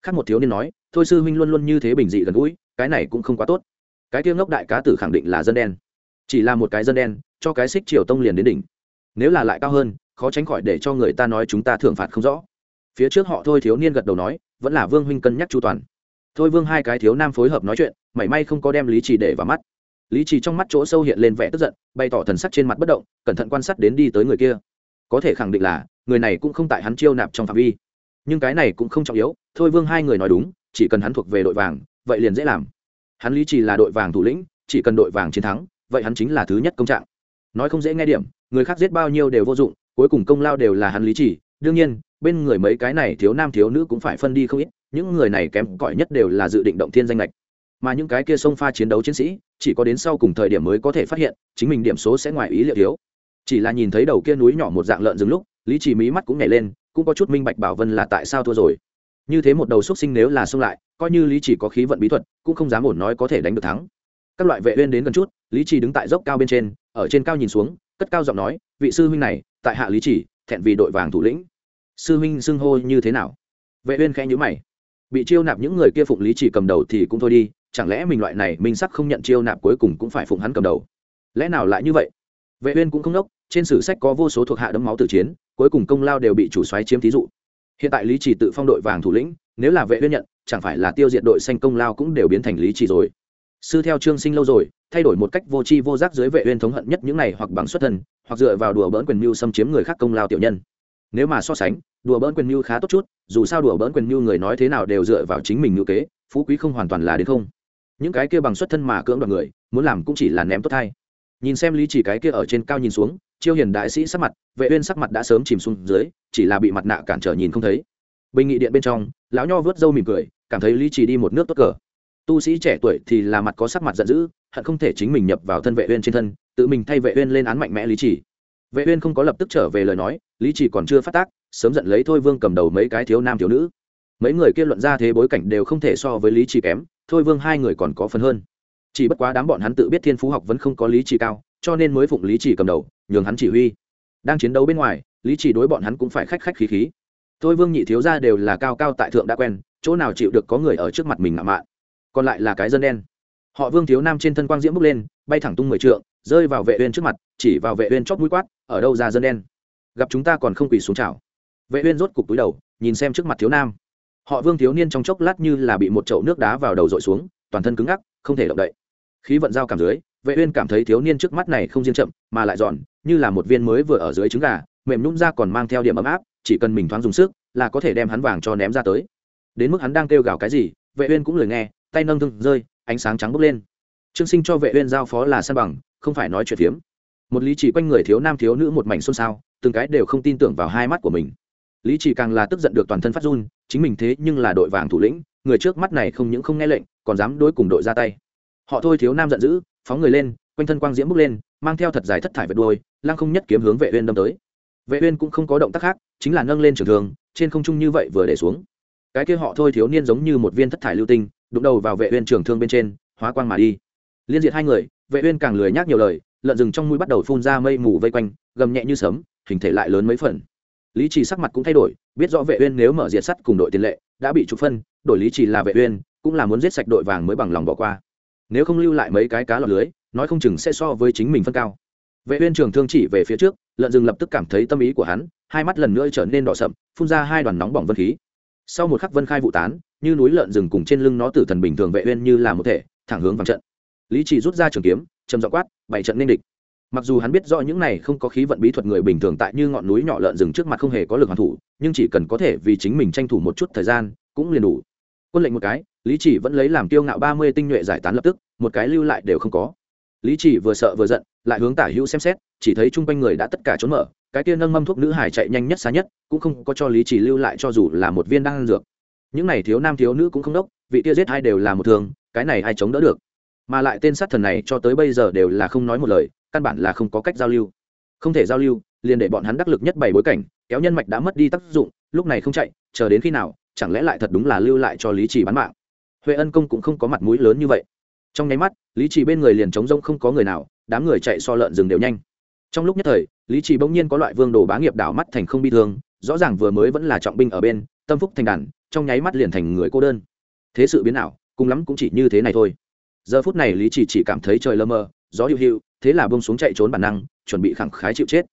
Khác một thiếu niên nói, thôi sư huynh luôn luôn như thế bình dị gần gũi, cái này cũng không quá tốt. Cái tiêu ngốc đại cá tử khẳng định là dân đen. Chỉ là một cái dân đen, cho cái xích triều tông liền đến đỉnh. Nếu là lại cao hơn, khó tránh khỏi để cho người ta nói chúng ta thưởng phạt không rõ. Phía trước họ thôi thiếu niên gật đầu nói, vẫn là vương huynh cân nhắc chu toàn thôi vương hai cái thiếu nam phối hợp nói chuyện, mảy may không có đem lý trì để vào mắt. Lý trì trong mắt chỗ sâu hiện lên vẻ tức giận, bày tỏ thần sắc trên mặt bất động, cẩn thận quan sát đến đi tới người kia. Có thể khẳng định là, người này cũng không tại hắn chiêu nạp trong phạm vi. Nhưng cái này cũng không trọng yếu, thôi vương hai người nói đúng, chỉ cần hắn thuộc về đội vàng, vậy liền dễ làm. Hắn lý trì là đội vàng thủ lĩnh, chỉ cần đội vàng chiến thắng, vậy hắn chính là thứ nhất công trạng. Nói không dễ nghe điểm, người khác giết bao nhiêu đều vô dụng, cuối cùng công lao đều là hắn lý trì. Đương nhiên bên người mấy cái này thiếu nam thiếu nữ cũng phải phân đi không ít, những người này kém cỏi nhất đều là dự định động thiên danh lệch mà những cái kia sông pha chiến đấu chiến sĩ, chỉ có đến sau cùng thời điểm mới có thể phát hiện, chính mình điểm số sẽ ngoài ý liệu thiếu. Chỉ là nhìn thấy đầu kia núi nhỏ một dạng lợn dừng lúc, lý chỉ mí mắt cũng nhảy lên, cũng có chút minh bạch bảo vân là tại sao thua rồi. Như thế một đầu xuất sinh nếu là xông lại, coi như lý chỉ có khí vận bí thuật, cũng không dám ổn nói có thể đánh được thắng. Các loại vệ uyên đến gần chút, lý chỉ đứng tại dốc cao bên trên, ở trên cao nhìn xuống, cất cao giọng nói, vị sư huynh này, tại hạ lý chỉ thẹn vì đội vàng thủ lĩnh sư huynh xưng hô như thế nào? Vệ uyên khẽ nhíu mày. Bị chiêu nạp những người kia phụng lý chỉ cầm đầu thì cũng thôi đi, chẳng lẽ mình loại này minh sắc không nhận chiêu nạp cuối cùng cũng phải phụng hắn cầm đầu? Lẽ nào lại như vậy? Vệ uyên cũng không nốc, trên sử sách có vô số thuộc hạ đấm máu tử chiến, cuối cùng công lao đều bị chủ soái chiếm thí dụ. Hiện tại lý chỉ tự phong đội vàng thủ lĩnh, nếu là vệ uyên nhận, chẳng phải là tiêu diệt đội xanh công lao cũng đều biến thành lý chỉ rồi. Sư theo trương sinh lâu rồi, thay đổi một cách vô tri vô giác dưới vệ uyên thống hận nhất những này hoặc bằng xuất thân, hoặc dựa vào đùa bỡn quyền mưu xâm chiếm người khác công lao tiểu nhân nếu mà so sánh, đùa bỡn quyền mưu khá tốt chút, dù sao đùa bỡn quyền mưu người nói thế nào đều dựa vào chính mình ngữ kế, phú quý không hoàn toàn là đến không. Những cái kia bằng xuất thân mà cưỡng đoạt người, muốn làm cũng chỉ là ném tốt thay. Nhìn xem lý chỉ cái kia ở trên cao nhìn xuống, chiêu hiền đại sĩ sắc mặt, vệ uyên sắc mặt đã sớm chìm xuống dưới, chỉ là bị mặt nạ cản trở nhìn không thấy. Bình nghị điện bên trong, lão nho vớt râu mỉm cười, cảm thấy lý chỉ đi một nước tốt cờ. Tu sĩ trẻ tuổi thì là mặt có sắc mặt giận dữ, hận không thể chính mình nhập vào thân vệ uyên trên thân, tự mình thay vệ uyên lên án mạnh mẽ lý chỉ vệ uyên không có lập tức trở về lời nói, lý chỉ còn chưa phát tác, sớm giận lấy thôi vương cầm đầu mấy cái thiếu nam thiếu nữ. Mấy người kia luận ra thế bối cảnh đều không thể so với lý chỉ kém, thôi vương hai người còn có phần hơn. Chỉ bất quá đám bọn hắn tự biết thiên phú học vẫn không có lý chỉ cao, cho nên mới phụng lý chỉ cầm đầu, nhường hắn chỉ huy. Đang chiến đấu bên ngoài, lý chỉ đối bọn hắn cũng phải khách khách khí khí. Thôi vương nhị thiếu gia đều là cao cao tại thượng đã quen, chỗ nào chịu được có người ở trước mặt mình ngạo mạn. Còn lại là cái dân đen. Họ vương thiếu nam trên thân quang diễm bước lên, bay thẳng tung mười trượng, rơi vào vệ uyên trước mặt, chỉ vào vệ uyên chót mũi quát ở đâu ra dân đen? Gặp chúng ta còn không quỳ xuống chào. Vệ uyên rốt cục túi đầu, nhìn xem trước mặt thiếu nam. Họ vương thiếu niên trong chốc lát như là bị một chậu nước đá vào đầu dội xuống, toàn thân cứng ngắc, không thể động đậy. Khí vận giao cảm dưới, vệ uyên cảm thấy thiếu niên trước mắt này không riêng chậm, mà lại giòn, như là một viên mới vừa ở dưới trứng gà, mềm nhũn ra còn mang theo điểm ấm áp, chỉ cần mình thoáng dùng sức, là có thể đem hắn vàng cho ném ra tới. Đến mức hắn đang kêu gào cái gì, vệ uyên cũng lười nghe, tay nâng thương rơi, ánh sáng trắng bốc lên. Trương sinh cho vệ uyên giao phó là san bằng, không phải nói chuyện phiếm một lý chỉ quanh người thiếu nam thiếu nữ một mảnh xôn xao, từng cái đều không tin tưởng vào hai mắt của mình. Lý chỉ càng là tức giận được toàn thân phát run, chính mình thế nhưng là đội vàng thủ lĩnh, người trước mắt này không những không nghe lệnh, còn dám đối cùng đội ra tay. Họ thôi thiếu nam giận dữ, phóng người lên, quanh thân quang diễm bước lên, mang theo thật dài thất thải vệt đuôi, lăng không nhất kiếm hướng vệ uyên đâm tới. Vệ uyên cũng không có động tác khác, chính là nâng lên trường thương, trên không trung như vậy vừa để xuống. Cái kia họ thôi thiếu niên giống như một viên thất thải lưu tinh, đụng đầu vào vệ uyên trường thương bên trên, hóa quang mà đi. Liên diệt hai người, vệ uyên càng lười nhác nhiều lời lợn rừng trong mũi bắt đầu phun ra mây mù vây quanh, gầm nhẹ như sấm, hình thể lại lớn mấy phần. Lý trì sắc mặt cũng thay đổi, biết rõ vệ uyên nếu mở diệt sắt cùng đội tiền lệ, đã bị trục phân, đổi lý trì là vệ uyên, cũng là muốn giết sạch đội vàng mới bằng lòng bỏ qua. Nếu không lưu lại mấy cái cá lọt lưới, nói không chừng sẽ so với chính mình phân cao. Vệ uyên trường thương chỉ về phía trước, lợn rừng lập tức cảm thấy tâm ý của hắn, hai mắt lần nữa trở nên đỏ sậm, phun ra hai đoàn nóng bỏng vân khí. Sau một khắc vân khai vụ tán, như núi lợn rừng cùng trên lưng nó tử thần bình thường vệ uyên như là một thể, thẳng hướng vào trận. Lý chỉ rút ra trường kiếm, trầm giọng quát bảy trận nên địch. Mặc dù hắn biết rõ những này không có khí vận bí thuật người bình thường tại như ngọn núi nhỏ lợn rừng trước mặt không hề có lực hoàn thủ, nhưng chỉ cần có thể vì chính mình tranh thủ một chút thời gian, cũng liền đủ. Quân lệnh một cái, lý chỉ vẫn lấy làm kiêu ngạo ba mươi tinh nhuệ giải tán lập tức, một cái lưu lại đều không có. Lý chỉ vừa sợ vừa giận, lại hướng tả hữu xem xét, chỉ thấy chung quanh người đã tất cả trốn mở, cái kia nâng mâm thuốc nữ hải chạy nhanh nhất xa nhất, cũng không có cho lý chỉ lưu lại cho dù là một viên đan dược. Những này thiếu nam thiếu nữ cũng không đốc, vị kia giết hai đều là một thường, cái này ai chống đỡ được? Mà lại tên sát thần này cho tới bây giờ đều là không nói một lời, căn bản là không có cách giao lưu. Không thể giao lưu, liền để bọn hắn đắc lực nhất bảy bối cảnh, kéo nhân mạch đã mất đi tác dụng, lúc này không chạy, chờ đến khi nào, chẳng lẽ lại thật đúng là lưu lại cho lý trì bán mạng? Huệ ân công cũng không có mặt mũi lớn như vậy. Trong nháy mắt, lý trì bên người liền trống rông không có người nào, đám người chạy so lợn rừng đều nhanh. Trong lúc nhất thời, lý trì bỗng nhiên có loại vương đồ bá nghiệp đảo mắt thành không bi thương, rõ ràng vừa mới vẫn là trọng binh ở bên, tâm phúc thành đàn, trong nháy mắt liền thành người cô đơn. Thế sự biến ảo, cùng lắm cũng chỉ như thế này thôi giờ phút này lý chỉ chỉ cảm thấy trời lơ mơ, gió hữu hữu thế là bông xuống chạy trốn bản năng, chuẩn bị khẳng khái chịu chết.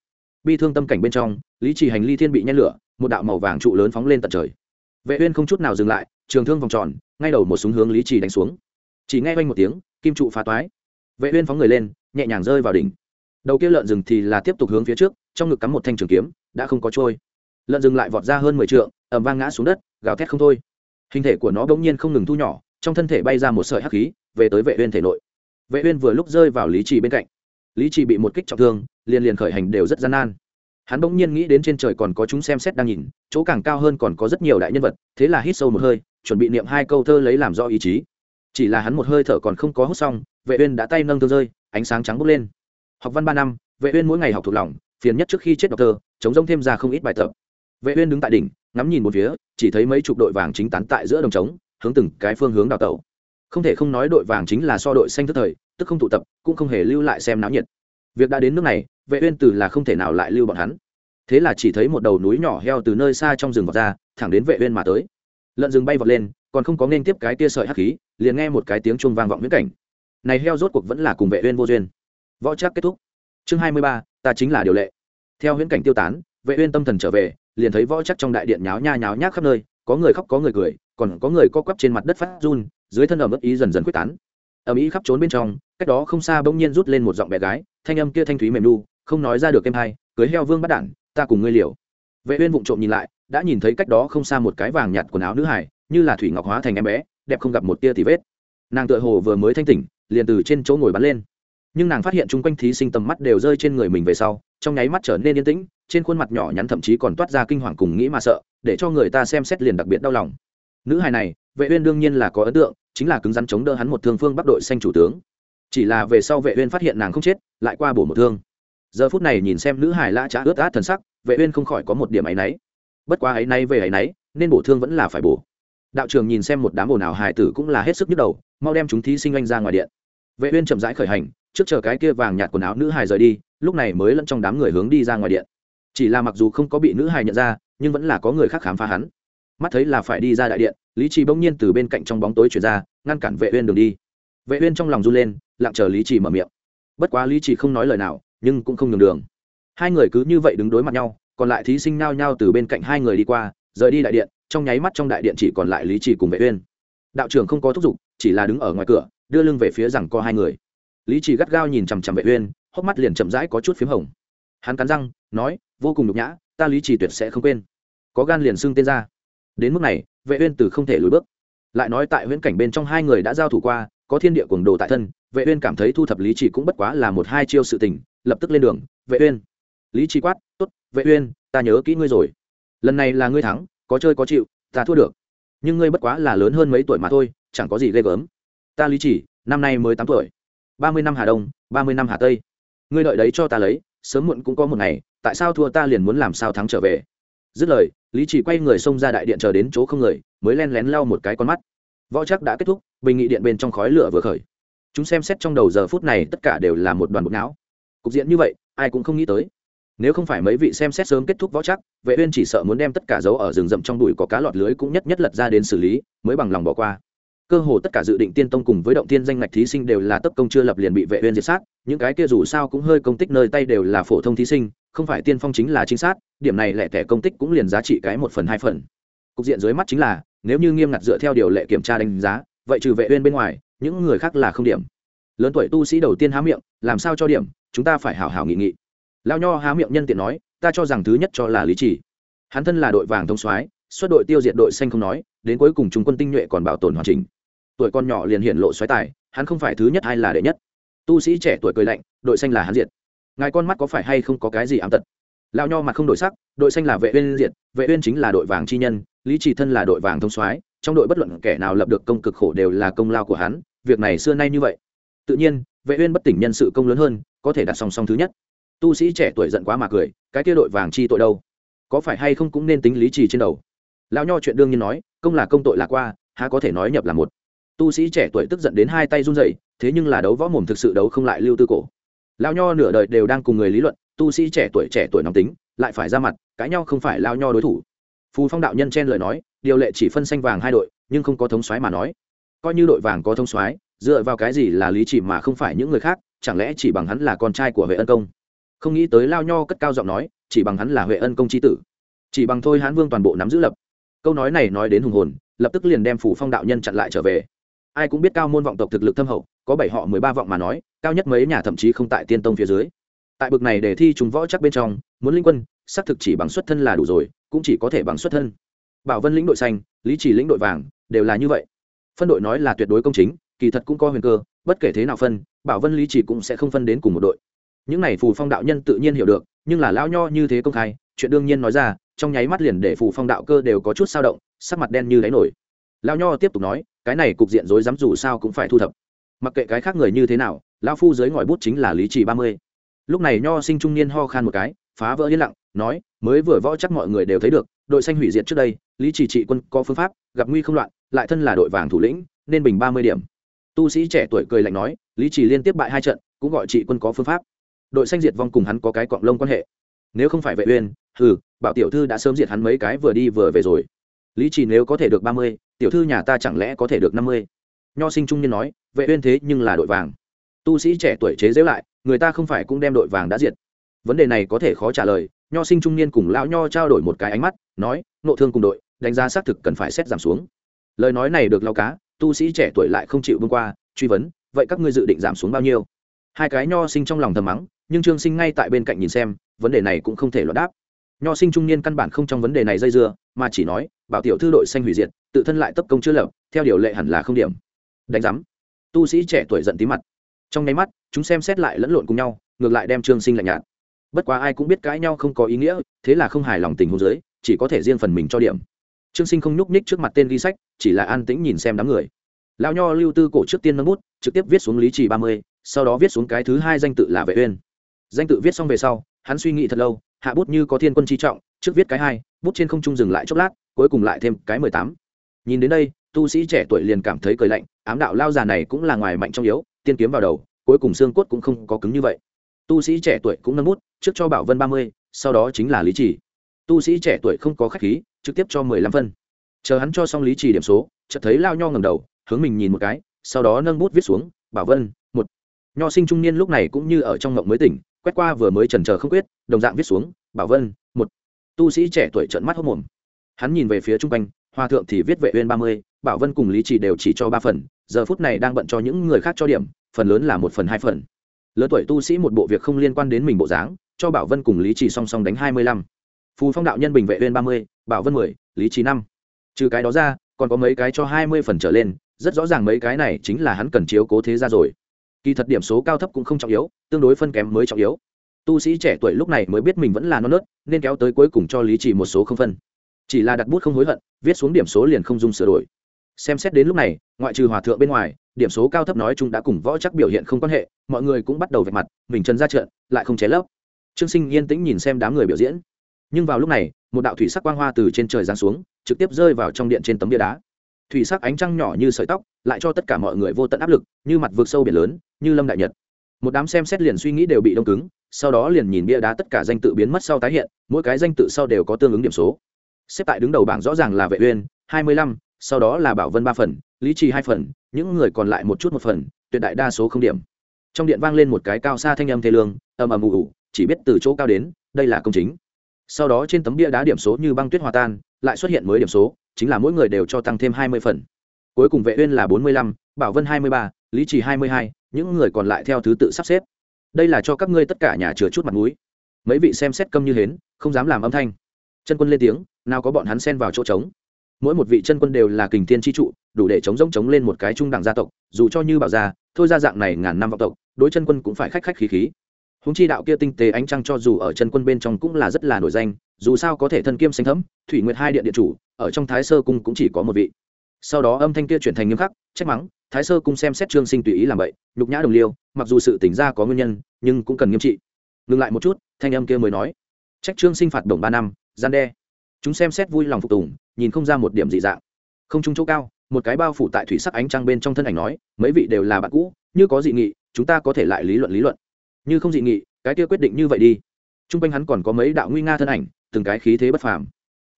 Bi thương tâm cảnh bên trong, lý chỉ hành ly thiên bị nhen lửa, một đạo màu vàng trụ lớn phóng lên tận trời. Vệ uyên không chút nào dừng lại, trường thương vòng tròn, ngay đầu một súng hướng lý chỉ đánh xuống. Chỉ nghe vang một tiếng, kim trụ phá toái. Vệ uyên phóng người lên, nhẹ nhàng rơi vào đỉnh. Đầu kia lợn rừng thì là tiếp tục hướng phía trước, trong ngực cắm một thanh trường kiếm, đã không có trôi. Lợn rừng lại vọt ra hơn mười trượng, ầm vang ngã xuống đất, gào thét không thôi. Hình thể của nó bỗng nhiên không ngừng thu nhỏ, trong thân thể bay ra một sợi hắc khí về tới vệ uyên thể nội. Vệ uyên vừa lúc rơi vào lý trì bên cạnh. Lý trì bị một kích trọng thương, liền liền khởi hành đều rất gian nan. Hắn bỗng nhiên nghĩ đến trên trời còn có chúng xem xét đang nhìn, chỗ càng cao hơn còn có rất nhiều đại nhân vật, thế là hít sâu một hơi, chuẩn bị niệm hai câu thơ lấy làm rõ ý chí. Chỉ là hắn một hơi thở còn không có hút xong, vệ uyên đã tay nâng thương rơi, ánh sáng trắng bốc lên. Học văn ba năm, vệ uyên mỗi ngày học thuộc lòng, phiền nhất trước khi chết đọc thơ, chống rông thêm ra không ít bài tập. Vệ uyên đứng tại đỉnh, ngắm nhìn một phía, chỉ thấy mấy chục đội vàng chính tán tại giữa đồng trống, hướng từng cái phương hướng đào tẩu không thể không nói đội vàng chính là so đội xanh tức thời tức không tụ tập cũng không hề lưu lại xem náo nhiệt. Việc đã đến nước này vệ uyên từ là không thể nào lại lưu bọn hắn. Thế là chỉ thấy một đầu núi nhỏ heo từ nơi xa trong rừng vọt ra thẳng đến vệ uyên mà tới. Lợn rừng bay vọt lên còn không có nên tiếp cái tia sợi hắc khí liền nghe một cái tiếng chuông vang vọng viễn cảnh. Này heo rốt cuộc vẫn là cùng vệ uyên vô duyên. Võ chắc kết thúc. Chương 23, ta chính là điều lệ. Theo huyễn cảnh tiêu tán vệ uyên tâm thần trở về liền thấy võ chắc trong đại điện nháo nha nháo nhác khắp nơi có người khóc có người cười còn có người co quắp trên mặt đất phát run dưới thân ẩm ướt ý dần dần quyết tán. Ẩm ý khắp trốn bên trong, cách đó không xa bỗng nhiên rút lên một giọng bé gái, thanh âm kia thanh thúy mềm nu, không nói ra được em hay, cưới heo vương bắt đản, ta cùng ngươi liều. Vệ uyên vụng trộm nhìn lại, đã nhìn thấy cách đó không xa một cái vàng nhạt quần áo nữ hải như là thủy ngọc hóa thành em bé, đẹp không gặp một tia tì vết. Nàng tựa hồ vừa mới thanh tỉnh, liền từ trên chỗ ngồi bắn lên. Nhưng nàng phát hiện chung quanh thí sinh tầm mắt đều rơi trên người mình về sau, trong nháy mắt trở nên yên tĩnh, trên khuôn mặt nhỏ nhắn thậm chí còn toát ra kinh hoàng cùng nghĩ mà sợ, để cho người ta xem xét liền đặc biệt đau lòng nữ hài này, vệ uyên đương nhiên là có ấn tượng, chính là cứng rắn chống đỡ hắn một thương phương bắc đội xanh chủ tướng. Chỉ là về sau vệ uyên phát hiện nàng không chết, lại qua bổ một thương. Giờ phút này nhìn xem nữ hài lã chả ướt át thần sắc, vệ uyên không khỏi có một điểm ấy nấy bất quá ấy nay về ấy nấy nên bổ thương vẫn là phải bổ. Đạo trưởng nhìn xem một đám ồn ào hài tử cũng là hết sức nhức đầu, mau đem chúng thí sinh anh ra ngoài điện. Vệ uyên chậm rãi khởi hành, trước chờ cái kia vàng nhạt quần áo nữ hài rời đi, lúc này mới lẫn trong đám người hướng đi ra ngoài điện. Chỉ là mặc dù không có bị nữ hài nhận ra, nhưng vẫn là có người khác khám phá hắn mắt thấy là phải đi ra đại điện, lý trì bỗng nhiên từ bên cạnh trong bóng tối chuyển ra, ngăn cản vệ uyên đường đi. Vệ uyên trong lòng run lên, lặng chờ lý trì mở miệng. Bất quá lý trì không nói lời nào, nhưng cũng không nhường đường. Hai người cứ như vậy đứng đối mặt nhau, còn lại thí sinh nao nhao từ bên cạnh hai người đi qua, rời đi đại điện, trong nháy mắt trong đại điện chỉ còn lại lý trì cùng vệ uyên. Đạo trưởng không có thúc giục, chỉ là đứng ở ngoài cửa, đưa lưng về phía rằng co hai người. Lý trì gắt gao nhìn chằm chằm vệ uyên, hốc mắt liền chậm rãi có chút phím hồng. Hắn cắn răng, nói, vô cùng nhục nhã, ta lý trì tuyệt sẽ không quên. Có gan liền xưng tên ra đến mức này, vệ uyên từ không thể lùi bước. Lại nói tại huyễn cảnh bên trong hai người đã giao thủ qua, có thiên địa cuồng đồ tại thân, vệ uyên cảm thấy thu thập lý chỉ cũng bất quá là một hai chiêu sự tình, lập tức lên đường, vệ uyên. Lý chỉ quát, tốt, vệ uyên, ta nhớ kỹ ngươi rồi. Lần này là ngươi thắng, có chơi có chịu, ta thua được. Nhưng ngươi bất quá là lớn hơn mấy tuổi mà thôi, chẳng có gì ghê gớm. Ta lý chỉ năm nay mới tám tuổi. Ba mươi năm hà đông, ba mươi năm hà tây. Ngươi đợi đấy cho ta lấy, sớm muộn cũng có một ngày, tại sao thua ta liền muốn làm sao thắng trở về? Dứt lời, lý chỉ quay người xông ra đại điện chờ đến chỗ không người, mới len lén lau một cái con mắt. Võ chắc đã kết thúc, bình nghị điện bên trong khói lửa vừa khởi. Chúng xem xét trong đầu giờ phút này tất cả đều là một đoàn bột não. Cục diện như vậy, ai cũng không nghĩ tới. Nếu không phải mấy vị xem xét sớm kết thúc võ chắc vệ uyên chỉ sợ muốn đem tất cả dấu ở rừng rậm trong bụi có cá lọt lưới cũng nhất nhất lật ra đến xử lý, mới bằng lòng bỏ qua cơ hồ tất cả dự định tiên tông cùng với động tiên danh ngạch thí sinh đều là tấp công chưa lập liền bị vệ uyên diệt sát, những cái kia dù sao cũng hơi công tích nơi tay đều là phổ thông thí sinh, không phải tiên phong chính là chính xác, điểm này lẻ tẻ công tích cũng liền giá trị cái một phần hai phần. Cục diện dưới mắt chính là, nếu như nghiêm ngặt dựa theo điều lệ kiểm tra đánh giá, vậy trừ vệ uyên bên ngoài, những người khác là không điểm. Lớn tuổi tu sĩ đầu tiên há miệng, làm sao cho điểm, chúng ta phải hảo hảo nghị nghị. Lao nho há miệng nhân tiện nói, ta cho rằng thứ nhất cho là lý chỉ hắn thân là đội vàng thông soái xuất đội tiêu diệt đội xanh không nói, đến cuối cùng chúng quân tinh nhuệ còn bảo tồn hoàn chỉnh tuổi con nhỏ liền hiện lộ xoáy tài, hắn không phải thứ nhất hay là đệ nhất. Tu sĩ trẻ tuổi cười lạnh, đội xanh là hắn diệt. Ngài con mắt có phải hay không có cái gì ám tật? Lao nho mặt không đổi sắc, đội xanh là vệ uyên diệt, vệ uyên chính là đội vàng chi nhân, lý chỉ thân là đội vàng thông soái, trong đội bất luận kẻ nào lập được công cực khổ đều là công lao của hắn, việc này xưa nay như vậy. Tự nhiên, vệ uyên bất tỉnh nhân sự công lớn hơn, có thể đặt song song thứ nhất. Tu sĩ trẻ tuổi giận quá mà cười, cái kia đội vàng chi tội đâu? Có phải hay không cũng nên tính lý trì trên đầu? Lão nho chuyện đương nhiên nói, công là công tội là qua, há có thể nói nhập là một tu sĩ trẻ tuổi tức giận đến hai tay run rẩy, thế nhưng là đấu võ mồm thực sự đấu không lại lưu tư cổ. Lão nho nửa đời đều đang cùng người lý luận, tu sĩ trẻ tuổi trẻ tuổi nóng tính, lại phải ra mặt, cãi nhau không phải lao nho đối thủ. Phù phong đạo nhân chen lời nói, điều lệ chỉ phân xanh vàng hai đội, nhưng không có thống soái mà nói. Coi như đội vàng có thống soái, dựa vào cái gì là lý chỉ mà không phải những người khác, chẳng lẽ chỉ bằng hắn là con trai của huệ ân công? Không nghĩ tới lao nho cất cao giọng nói, chỉ bằng hắn là huệ ân công c tử. Chỉ bằng thôi hán vương toàn bộ nắm giữ lập. Câu nói này nói đến hùng hồn, lập tức liền đem phủ phong đạo nhân chặn lại trở về ai cũng biết cao môn vọng tộc thực lực thâm hậu, có bảy họ mười ba vọng mà nói, cao nhất mấy nhà thậm chí không tại tiên tông phía dưới. Tại bực này để thi chúng võ chắc bên trong, muốn linh quân, xác thực chỉ bằng xuất thân là đủ rồi, cũng chỉ có thể bằng xuất thân. Bảo vân lĩnh đội xanh, lý chỉ lĩnh đội vàng, đều là như vậy. Phân đội nói là tuyệt đối công chính, kỳ thật cũng có huyền cơ, bất kể thế nào phân, bảo vân lý chỉ cũng sẽ không phân đến cùng một đội. Những này phù phong đạo nhân tự nhiên hiểu được, nhưng là lão nho như thế công khai, chuyện đương nhiên nói ra, trong nháy mắt liền để phù phong đạo cơ đều có chút sao động, sắc mặt đen như đáy nổi. Lão nho tiếp tục nói cái này cục diện rối rắm dù sao cũng phải thu thập. Mặc kệ cái khác người như thế nào, lão phu dưới ngòi bút chính là lý trì ba mươi. Lúc này nho sinh trung niên ho khan một cái, phá vỡ yên lặng, nói, mới vừa võ chắc mọi người đều thấy được, đội xanh hủy diệt trước đây, lý trì trị quân có phương pháp, gặp nguy không loạn, lại thân là đội vàng thủ lĩnh, nên bình ba mươi điểm. Tu sĩ trẻ tuổi cười lạnh nói, lý trì liên tiếp bại hai trận, cũng gọi trị quân có phương pháp. Đội xanh diệt vong cùng hắn có cái cọng lông quan hệ. Nếu không phải vệ uyên, hừ, bảo tiểu thư đã sớm diệt hắn mấy cái vừa đi vừa về rồi lý chỉ nếu có thể được ba mươi, tiểu thư nhà ta chẳng lẽ có thể được năm mươi? Nho sinh trung niên nói, vệ uyên thế nhưng là đội vàng. Tu sĩ trẻ tuổi chế giễu lại, người ta không phải cũng đem đội vàng đã diệt. Vấn đề này có thể khó trả lời, nho sinh trung niên cùng lão nho trao đổi một cái ánh mắt, nói, nộ thương cùng đội, đánh giá xác thực cần phải xét giảm xuống. Lời nói này được lao cá, tu sĩ trẻ tuổi lại không chịu vương qua, truy vấn, vậy các ngươi dự định giảm xuống bao nhiêu? Hai cái nho sinh trong lòng thầm mắng, nhưng trương sinh ngay tại bên cạnh nhìn xem, vấn đề này cũng không thể loạn đáp nho sinh trung niên căn bản không trong vấn đề này dây dưa, mà chỉ nói, bảo tiểu thư đội xanh hủy diệt, tự thân lại tấp công chưa lập, theo điều lệ hẳn là không điểm. Đánh giám. Tu sĩ trẻ tuổi giận tí mặt. Trong nháy mắt, chúng xem xét lại lẫn lộn cùng nhau, ngược lại đem trương sinh lạnh nhạt. Bất quá ai cũng biết cãi nhau không có ý nghĩa, thế là không hài lòng tình huống giới chỉ có thể riêng phần mình cho điểm. Trương sinh không nhúc ních trước mặt tên ghi sách, chỉ là an tĩnh nhìn xem đám người. Lão nho lưu tư cổ trước tiên nâng bút, trực tiếp viết xuống lý trì ba mươi, sau đó viết xuống cái thứ hai danh tự là vệ uyên. Danh tự viết xong về sau, hắn suy nghĩ thật lâu hạ bút như có thiên quân chi trọng, trước viết cái hai, bút trên không trung dừng lại chốc lát, cuối cùng lại thêm cái mười tám. Nhìn đến đây, tu sĩ trẻ tuổi liền cảm thấy cười lạnh, ám đạo lao già này cũng là ngoài mạnh trong yếu, tiên kiếm vào đầu, cuối cùng xương cốt cũng không có cứng như vậy. Tu sĩ trẻ tuổi cũng nâng bút, trước cho bảo vân ba mươi, sau đó chính là lý trì. Tu sĩ trẻ tuổi không có khách khí, trực tiếp cho mười lăm phân. Chờ hắn cho xong lý trì điểm số, chợt thấy lao nho ngầm đầu, hướng mình nhìn một cái, sau đó nâng bút viết xuống, bảo vân, một. Nho sinh trung niên lúc này cũng như ở trong ngộng mới tỉnh quét qua vừa mới trần chờ không quyết, đồng dạng viết xuống, bảo vân, một. Tu sĩ trẻ tuổi trợn mắt hốc mồm hắn nhìn về phía trung quanh hòa thượng thì viết vệ uyên ba mươi, bảo vân cùng lý trì đều chỉ cho ba phần, giờ phút này đang bận cho những người khác cho điểm, phần lớn là một phần hai phần. Lớn tuổi tu sĩ một bộ việc không liên quan đến mình bộ dáng, cho bảo vân cùng lý trì song song đánh hai mươi lăm. Phù phong đạo nhân bình vệ uyên ba mươi, bảo vân mười, lý trì năm. Trừ cái đó ra, còn có mấy cái cho hai mươi phần trở lên, rất rõ ràng mấy cái này chính là hắn cần chiếu cố thế ra rồi kỳ thật điểm số cao thấp cũng không trọng yếu, tương đối phân kém mới trọng yếu. Tu sĩ trẻ tuổi lúc này mới biết mình vẫn là non nớt, nên kéo tới cuối cùng cho lý trì một số không phân. Chỉ là đặt bút không hối hận, viết xuống điểm số liền không dung sửa đổi. Xem xét đến lúc này, ngoại trừ hòa thượng bên ngoài, điểm số cao thấp nói chung đã cùng võ chắc biểu hiện không quan hệ, mọi người cũng bắt đầu vạch mặt, mình chân ra trận, lại không chế lấp. Trương sinh yên tĩnh nhìn xem đám người biểu diễn. Nhưng vào lúc này, một đạo thủy sắc quang hoa từ trên trời giáng xuống, trực tiếp rơi vào trong điện trên tấm bia đá thủy sắc ánh trăng nhỏ như sợi tóc, lại cho tất cả mọi người vô tận áp lực, như mặt vượt sâu biển lớn, như lâm đại nhật. Một đám xem xét liền suy nghĩ đều bị đông cứng, sau đó liền nhìn bia đá tất cả danh tự biến mất sau tái hiện, mỗi cái danh tự sau đều có tương ứng điểm số. Xếp tại đứng đầu bảng rõ ràng là vệ uyên, hai mươi lăm, sau đó là bảo vân ba phần, lý trì hai phần, những người còn lại một chút một phần, tuyệt đại đa số không điểm. Trong điện vang lên một cái cao xa thanh âm thê lương, ầm ầm ủ ủ chỉ biết từ chỗ cao đến, đây là công chính. Sau đó trên tấm bia đá điểm số như băng tuyết hòa tan lại xuất hiện mới điểm số, chính là mỗi người đều cho tăng thêm hai mươi phần. Cuối cùng vệ uyên là bốn mươi lăm, bảo vân hai mươi ba, lý trì hai mươi hai, những người còn lại theo thứ tự sắp xếp. Đây là cho các ngươi tất cả nhà chứa chút mặt mũi. Mấy vị xem xét câm như hến, không dám làm âm thanh. Chân quân lên tiếng, nào có bọn hắn xen vào chỗ trống. Mỗi một vị chân quân đều là kình thiên tri trụ, đủ để chống rỗng chống lên một cái trung đẳng gia tộc, dù cho như bảo gia, thôi ra dạng này ngàn năm vọng tộc, đối chân quân cũng phải khách khách khí khí húng chi đạo kia tinh tế ánh trăng cho dù ở chân quân bên trong cũng là rất là nổi danh, dù sao có thể thân kiêm xanh thấm, thủy nguyệt hai điện điện chủ, ở trong thái sơ cung cũng chỉ có một vị. Sau đó âm thanh kia chuyển thành nghiêm khắc, trách mắng, thái sơ cung xem xét trương sinh tùy ý làm vậy, nhục nhã đồng liêu, mặc dù sự tỉnh ra có nguyên nhân, nhưng cũng cần nghiêm trị. Ngừng lại một chút, thanh âm kia mới nói, trách trương sinh phạt đồng ba năm, gian đe. Chúng xem xét vui lòng phục tùng, nhìn không ra một điểm dị dạng. Không trung chỗ cao, một cái bao phủ tại thủy sắc ánh trăng bên trong thân ảnh nói, mấy vị đều là bạn cũ, như có dị nghị, chúng ta có thể lại lý luận lý luận như không dị nghị, cái kia quyết định như vậy đi. T r u n g quanh hắn còn có mấy đạo nguy nga thân ảnh, từng cái khí thế bất phàm.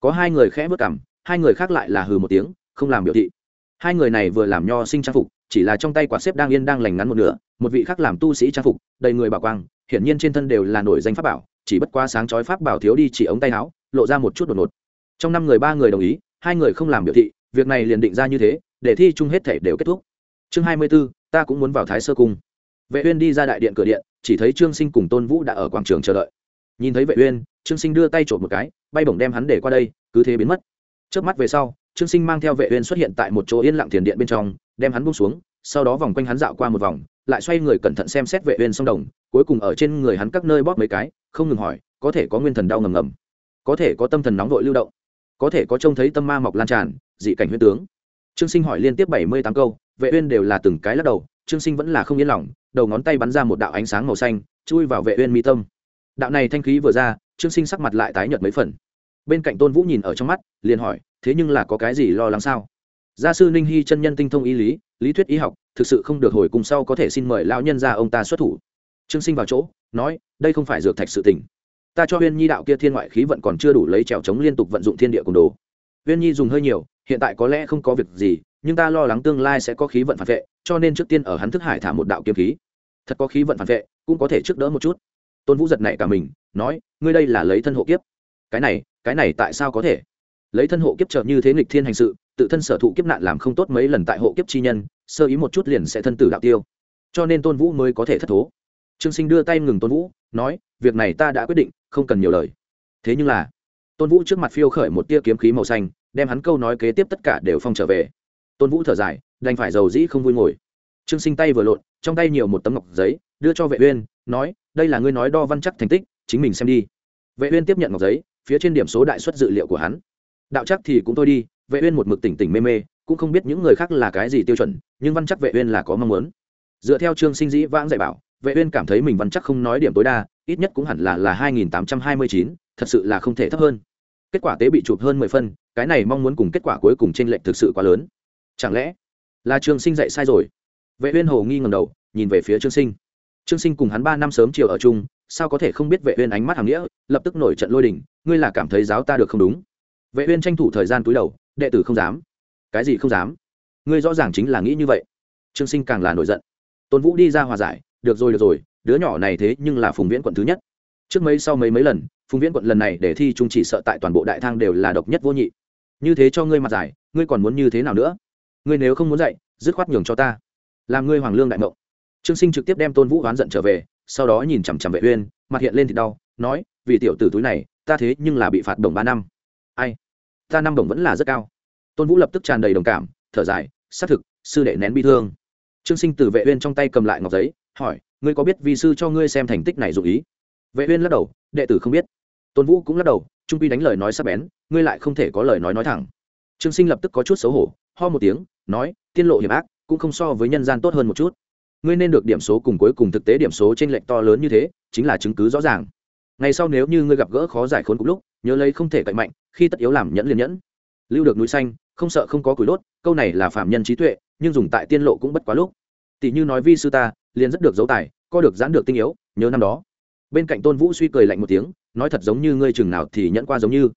Có hai người khẽ vất cảm hai người khác lại là hừ một tiếng, không làm biểu thị. Hai người này vừa làm nho sinh trang phục, chỉ là trong tay quạt xếp đang yên đang lành ngắn một nửa, một vị khác làm tu sĩ trang phục, đầy người bảo quang, hiển nhiên trên thân đều là nổi danh pháp bảo, chỉ bất quá sáng chói pháp bảo thiếu đi chỉ ống tay áo, lộ ra một chút đột ngột. Trong năm người ba người đồng ý, hai người không làm biểu thị, việc này liền định ra như thế, để thi chung hết thể đều kết thúc. Chương hai mươi b ố ta cũng muốn vào thái sơ cung vệ uyên đi ra đại điện cửa điện, chỉ thấy trương sinh cùng tôn vũ đã ở quảng trường chờ đợi. Nhìn thấy vệ uyên, trương sinh đưa tay trộm một cái, bay bổng đem hắn để qua đây, cứ thế biến mất. Chớp mắt về sau, trương sinh mang theo vệ uyên xuất hiện tại một chỗ yên lặng thiền điện bên trong, đem hắn buông xuống, sau đó vòng quanh hắn dạo qua một vòng, lại xoay người cẩn thận xem xét vệ uyên song đồng, cuối cùng ở trên người hắn các nơi bóp mấy cái, không ngừng hỏi, có thể có nguyên thần đau ngầm ngầm, có thể có tâm thần nóng vội lưu động, có thể có trông thấy tâm ma mọc lan tràn, dị cảnh huyễn tướng. Trương sinh hỏi liên tiếp bảy mươi tám câu, vệ uyên đều là từng cái lắc đầu, trương sinh vẫn là không yên lòng đầu ngón tay bắn ra một đạo ánh sáng màu xanh, chui vào vệ uyên mi tâm. Đạo này thanh khí vừa ra, trương sinh sắc mặt lại tái nhợt mấy phần. Bên cạnh tôn vũ nhìn ở trong mắt, liền hỏi, thế nhưng là có cái gì lo lắng sao? Gia sư ninh hy chân nhân tinh thông y lý lý thuyết y học, thực sự không được hồi cùng sau có thể xin mời lão nhân ra ông ta xuất thủ. Trương sinh vào chỗ, nói, đây không phải dược thạch sự tình. Ta cho huyên nhi đạo kia thiên ngoại khí vận còn chưa đủ lấy trèo chống liên tục vận dụng thiên địa cùng đồ. Huyên nhi dùng hơi nhiều, hiện tại có lẽ không có việc gì nhưng ta lo lắng tương lai sẽ có khí vận phản vệ, cho nên trước tiên ở hắn thức hải thả một đạo kiếm khí. Thật có khí vận phản vệ, cũng có thể trước đỡ một chút. Tôn vũ giật này cả mình, nói, ngươi đây là lấy thân hộ kiếp. Cái này cái này tại sao có thể? Lấy thân hộ kiếp trợ như thế nghịch thiên hành sự, tự thân sở thụ kiếp nạn làm không tốt mấy lần tại hộ kiếp chi nhân, sơ ý một chút liền sẽ thân tử đạo tiêu. Cho nên tôn vũ mới có thể thất thố. Trương sinh đưa tay ngừng tôn vũ, nói, việc này ta đã quyết định, không cần nhiều lời. Thế nhưng là, tôn vũ trước mặt phiêu khởi một tia kiếm khí màu xanh, đem hắn câu nói kế tiếp tất cả đều phong trở về tôn vũ thở dài đành phải giàu dĩ không vui ngồi. Trương sinh tay vừa lộn trong tay nhiều một tấm ngọc giấy đưa cho vệ uyên nói đây là ngươi nói đo văn chắc thành tích chính mình xem đi. Vệ uyên tiếp nhận ngọc giấy phía trên điểm số đại suất dự liệu của hắn. Đạo chắc thì cũng thôi đi vệ uyên một mực tỉnh tỉnh mê mê cũng không biết những người khác là cái gì tiêu chuẩn nhưng văn chắc vệ uyên là có mong muốn. Dựa theo trương sinh dĩ vãng dạy bảo vệ uyên cảm thấy mình văn chắc không nói điểm tối đa ít nhất cũng hẳn là là 2829, thật sự là không thể thấp hơn. Kết quả tế bị chụp hơn 10 phân cái này mong muốn cùng kết quả cuối cùng trên lệnh thực sự quá lớn chẳng lẽ là trường sinh dạy sai rồi? Vệ uyên hồ nghi ngẩng đầu, nhìn về phía trương sinh. Trương sinh cùng hắn ba năm sớm chiều ở chung, sao có thể không biết vệ uyên ánh mắt hàng nghĩa, lập tức nổi trận lôi đình, ngươi là cảm thấy giáo ta được không đúng? Vệ uyên tranh thủ thời gian túi đầu, đệ tử không dám. Cái gì không dám? Ngươi rõ ràng chính là nghĩ như vậy. Trương sinh càng là nổi giận. Tôn vũ đi ra hòa giải, được rồi được rồi, đứa nhỏ này thế nhưng là phùng viễn quận thứ nhất. Trước mấy sau mấy mấy lần, phùng viễn quận lần này để thi trung chỉ sợ tại toàn bộ đại thang đều là độc nhất vô nhị. Như thế cho ngươi mặt giải, ngươi còn muốn như thế nào nữa? Ngươi nếu không muốn dạy, dứt khoát nhường cho ta. Làm ngươi hoàng lương đại mộng. Trương sinh trực tiếp đem tôn vũ oán giận trở về, sau đó nhìn chằm chằm vệ uyên, mặt hiện lên thì đau, nói, vì tiểu tử túi này, ta thế nhưng là bị phạt đồng ba năm. Ai? Ta năm đồng vẫn là rất cao. Tôn vũ lập tức tràn đầy đồng cảm, thở dài, xác thực, sư đệ nén bi thương. Trương sinh từ vệ uyên trong tay cầm lại ngọc giấy, hỏi, ngươi có biết vi sư cho ngươi xem thành tích này dụng ý? Vệ uyên lắc đầu, đệ tử không biết. Tôn vũ cũng lắc đầu, trung quy đánh lời nói sắc bén, ngươi lại không thể có lời nói nói thẳng. Trương sinh lập tức có chút xấu hổ ho một tiếng, nói, tiên lộ hiểm ác, cũng không so với nhân gian tốt hơn một chút. Ngươi nên được điểm số cùng cuối cùng thực tế điểm số trên lệch to lớn như thế, chính là chứng cứ rõ ràng. Ngày sau nếu như ngươi gặp gỡ khó giải khốn cùng lúc, nhớ lấy không thể cậy mạnh, khi tất yếu làm nhẫn liền nhẫn. Lưu được núi xanh, không sợ không có củi đốt, câu này là phạm nhân trí tuệ, nhưng dùng tại tiên lộ cũng bất quá lúc. Tỷ như nói vi sư ta, liền rất được dấu tài co được giãn được tinh yếu, nhớ năm đó. Bên cạnh tôn vũ suy cười lạnh một tiếng, nói thật giống như ngươi chừng nào thì nhẫn qua giống như.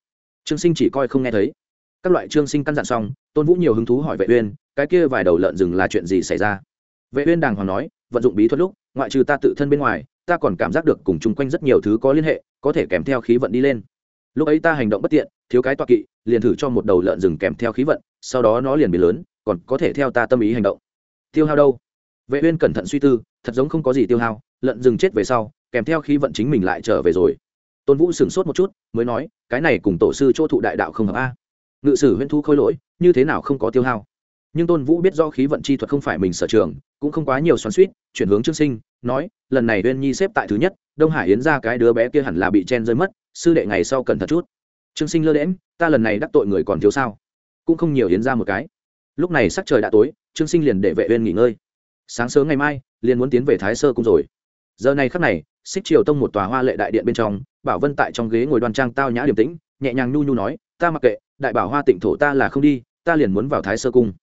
Trương sinh chỉ coi không nghe thấy các loại trương sinh căn dặn xong, tôn vũ nhiều hứng thú hỏi vệ uyên, cái kia vài đầu lợn rừng là chuyện gì xảy ra? Vệ uyên đàng hoàng nói, vận dụng bí thuật lúc, ngoại trừ ta tự thân bên ngoài, ta còn cảm giác được cùng chung quanh rất nhiều thứ có liên hệ, có thể kèm theo khí vận đi lên. Lúc ấy ta hành động bất tiện, thiếu cái toa kỵ, liền thử cho một đầu lợn rừng kèm theo khí vận, sau đó nó liền bị lớn, còn có thể theo ta tâm ý hành động. Tiêu hao đâu? Vệ uyên cẩn thận suy tư, thật giống không có gì tiêu hao, lợn rừng chết về sau, kèm theo khí vận chính mình lại trở về rồi. Tôn vũ sửng sốt một chút, mới nói, cái này cùng tổ sư chỗ thụ đại đạo không hợp a ngự sử huyễn thu khôi lỗi, như thế nào không có tiêu hao? Nhưng tôn vũ biết do khí vận chi thuật không phải mình sở trường, cũng không quá nhiều xoắn suýt chuyển hướng trương sinh, nói, lần này uyên nhi xếp tại thứ nhất, đông hải yến ra cái đứa bé kia hẳn là bị chen rơi mất, sư đệ ngày sau cần thật chút. Trương sinh lơ đễm ta lần này đắc tội người còn thiếu sao? Cũng không nhiều yến ra một cái. Lúc này sắc trời đã tối, trương sinh liền để vệ uyên nghỉ ngơi. Sáng sớm ngày mai, liền muốn tiến về thái sơ cung rồi. Giờ này khắc này, xích triều tông một tòa hoa lệ đại điện bên trong, bảo vân tại trong ghế ngồi đoan trang tao nhã điềm tĩnh, nhẹ nhàng nhu nhu nói ta mặc kệ, đại bảo hoa tịnh thổ ta là không đi, ta liền muốn vào thái sơ cung.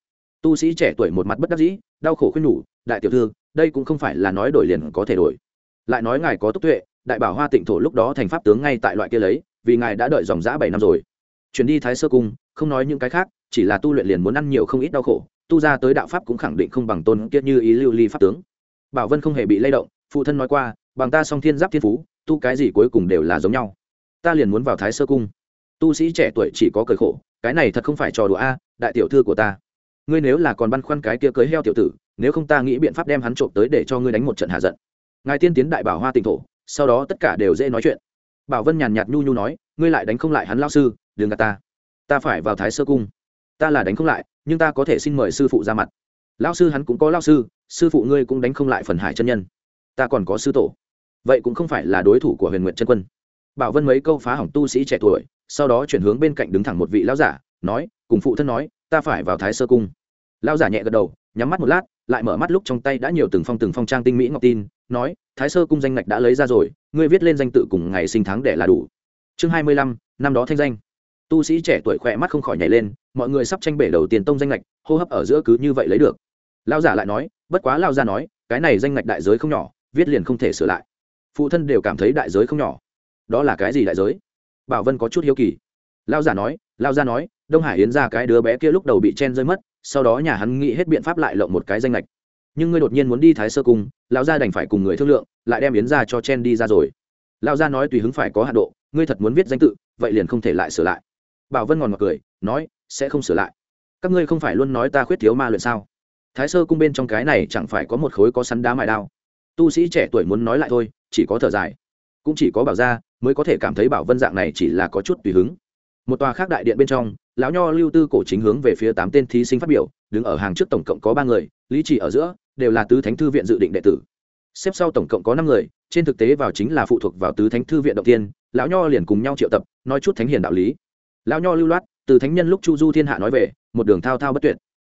Tu sĩ trẻ tuổi một mặt bất đắc dĩ, đau khổ khuyên nhủ, đại tiểu thư, đây cũng không phải là nói đổi liền có thể đổi. Lại nói ngài có tốc tuệ, đại bảo hoa tịnh thổ lúc đó thành pháp tướng ngay tại loại kia lấy, vì ngài đã đợi dòng dã bảy năm rồi. Chuyển đi thái sơ cung, không nói những cái khác, chỉ là tu luyện liền muốn ăn nhiều không ít đau khổ, tu ra tới đạo pháp cũng khẳng định không bằng tôn kiết như ý lưu ly pháp tướng. Bảo vân không hề bị lay động, phụ thân nói qua, bằng ta song thiên giáp thiên phú, tu cái gì cuối cùng đều là giống nhau. Ta liền muốn vào thái sơ cung tu sĩ trẻ tuổi chỉ có cởi khổ, cái này thật không phải trò đùa a, đại tiểu thư của ta. Ngươi nếu là còn băn khoăn cái kia cưới heo tiểu tử, nếu không ta nghĩ biện pháp đem hắn trộm tới để cho ngươi đánh một trận hạ giận. Ngài tiên tiến đại bảo hoa tỉnh thổ, sau đó tất cả đều dễ nói chuyện. Bảo vân nhàn nhạt nhu nhu nói, ngươi lại đánh không lại hắn lao sư, đừng gạt ta. Ta phải vào thái sơ cung. Ta là đánh không lại, nhưng ta có thể xin mời sư phụ ra mặt. Lao sư hắn cũng có lao sư sư phụ ngươi cũng đánh không lại phần hải chân nhân. Ta còn có sư tổ. Vậy cũng không phải là đối thủ của huyền nguyện chân quân bảo vân mấy câu phá hỏng tu sĩ trẻ tuổi, sau đó chuyển hướng bên cạnh đứng thẳng một vị lão giả, nói, cùng phụ thân nói, ta phải vào thái sơ cung. Lão giả nhẹ gật đầu, nhắm mắt một lát, lại mở mắt lúc trong tay đã nhiều từng phong từng phong trang tinh mỹ ngọc tin, nói, thái sơ cung danh ngạch đã lấy ra rồi, ngươi viết lên danh tự cùng ngày sinh tháng để là đủ. Chương hai mươi lăm, năm đó thanh danh. Tu sĩ trẻ tuổi khỏe mắt không khỏi nhảy lên, mọi người sắp tranh bể đầu tiền tông danh ngạch, hô hấp ở giữa cứ như vậy lấy được. Lão giả lại nói, bất quá lão giả nói, cái này danh ngạch đại giới không nhỏ, viết liền không thể sửa lại. Phụ thân đều cảm thấy đại giới không nhỏ đó là cái gì đại giới? Bảo vân có chút hiếu kỳ. Lao giả nói lao gia nói, đông hải yến ra cái đứa bé kia lúc đầu bị chen rơi mất, sau đó nhà hắn nghĩ hết biện pháp lại lộng một cái danh lệch nhưng ngươi đột nhiên muốn đi thái sơ cung, lão gia đành phải cùng người thương lượng, lại đem yến ra cho chen đi ra rồi. Lão gia nói, tùy hứng phải có hạ độ, ngươi thật muốn viết danh tự, vậy liền không thể lại sửa lại. Bảo vân ngòn ngọt cười, nói, sẽ không sửa lại. Các ngươi không phải luôn nói ta khuyết thiếu ma luyện sao? Thái sơ cung bên trong cái này chẳng phải có một khối có sắn đá mài đao. Tu sĩ trẻ tuổi muốn nói lại thôi, chỉ có thở dài. Cũng chỉ có bảo ra mới có thể cảm thấy bảo vân dạng này chỉ là có chút tùy hứng. Một tòa khác đại điện bên trong, lão nho lưu tư cổ chính hướng về phía tám tên thí sinh phát biểu, đứng ở hàng trước tổng cộng có ba người, lý chỉ ở giữa, đều là tứ thánh thư viện dự định đệ tử. Xếp sau tổng cộng có năm người, trên thực tế vào chính là phụ thuộc vào tứ thánh thư viện động tiên lão nho liền cùng nhau triệu tập, nói chút thánh hiền đạo lý. Lão nho lưu loát, từ thánh nhân lúc chu du thiên hạ nói về, một đường thao thao bất tuyệt.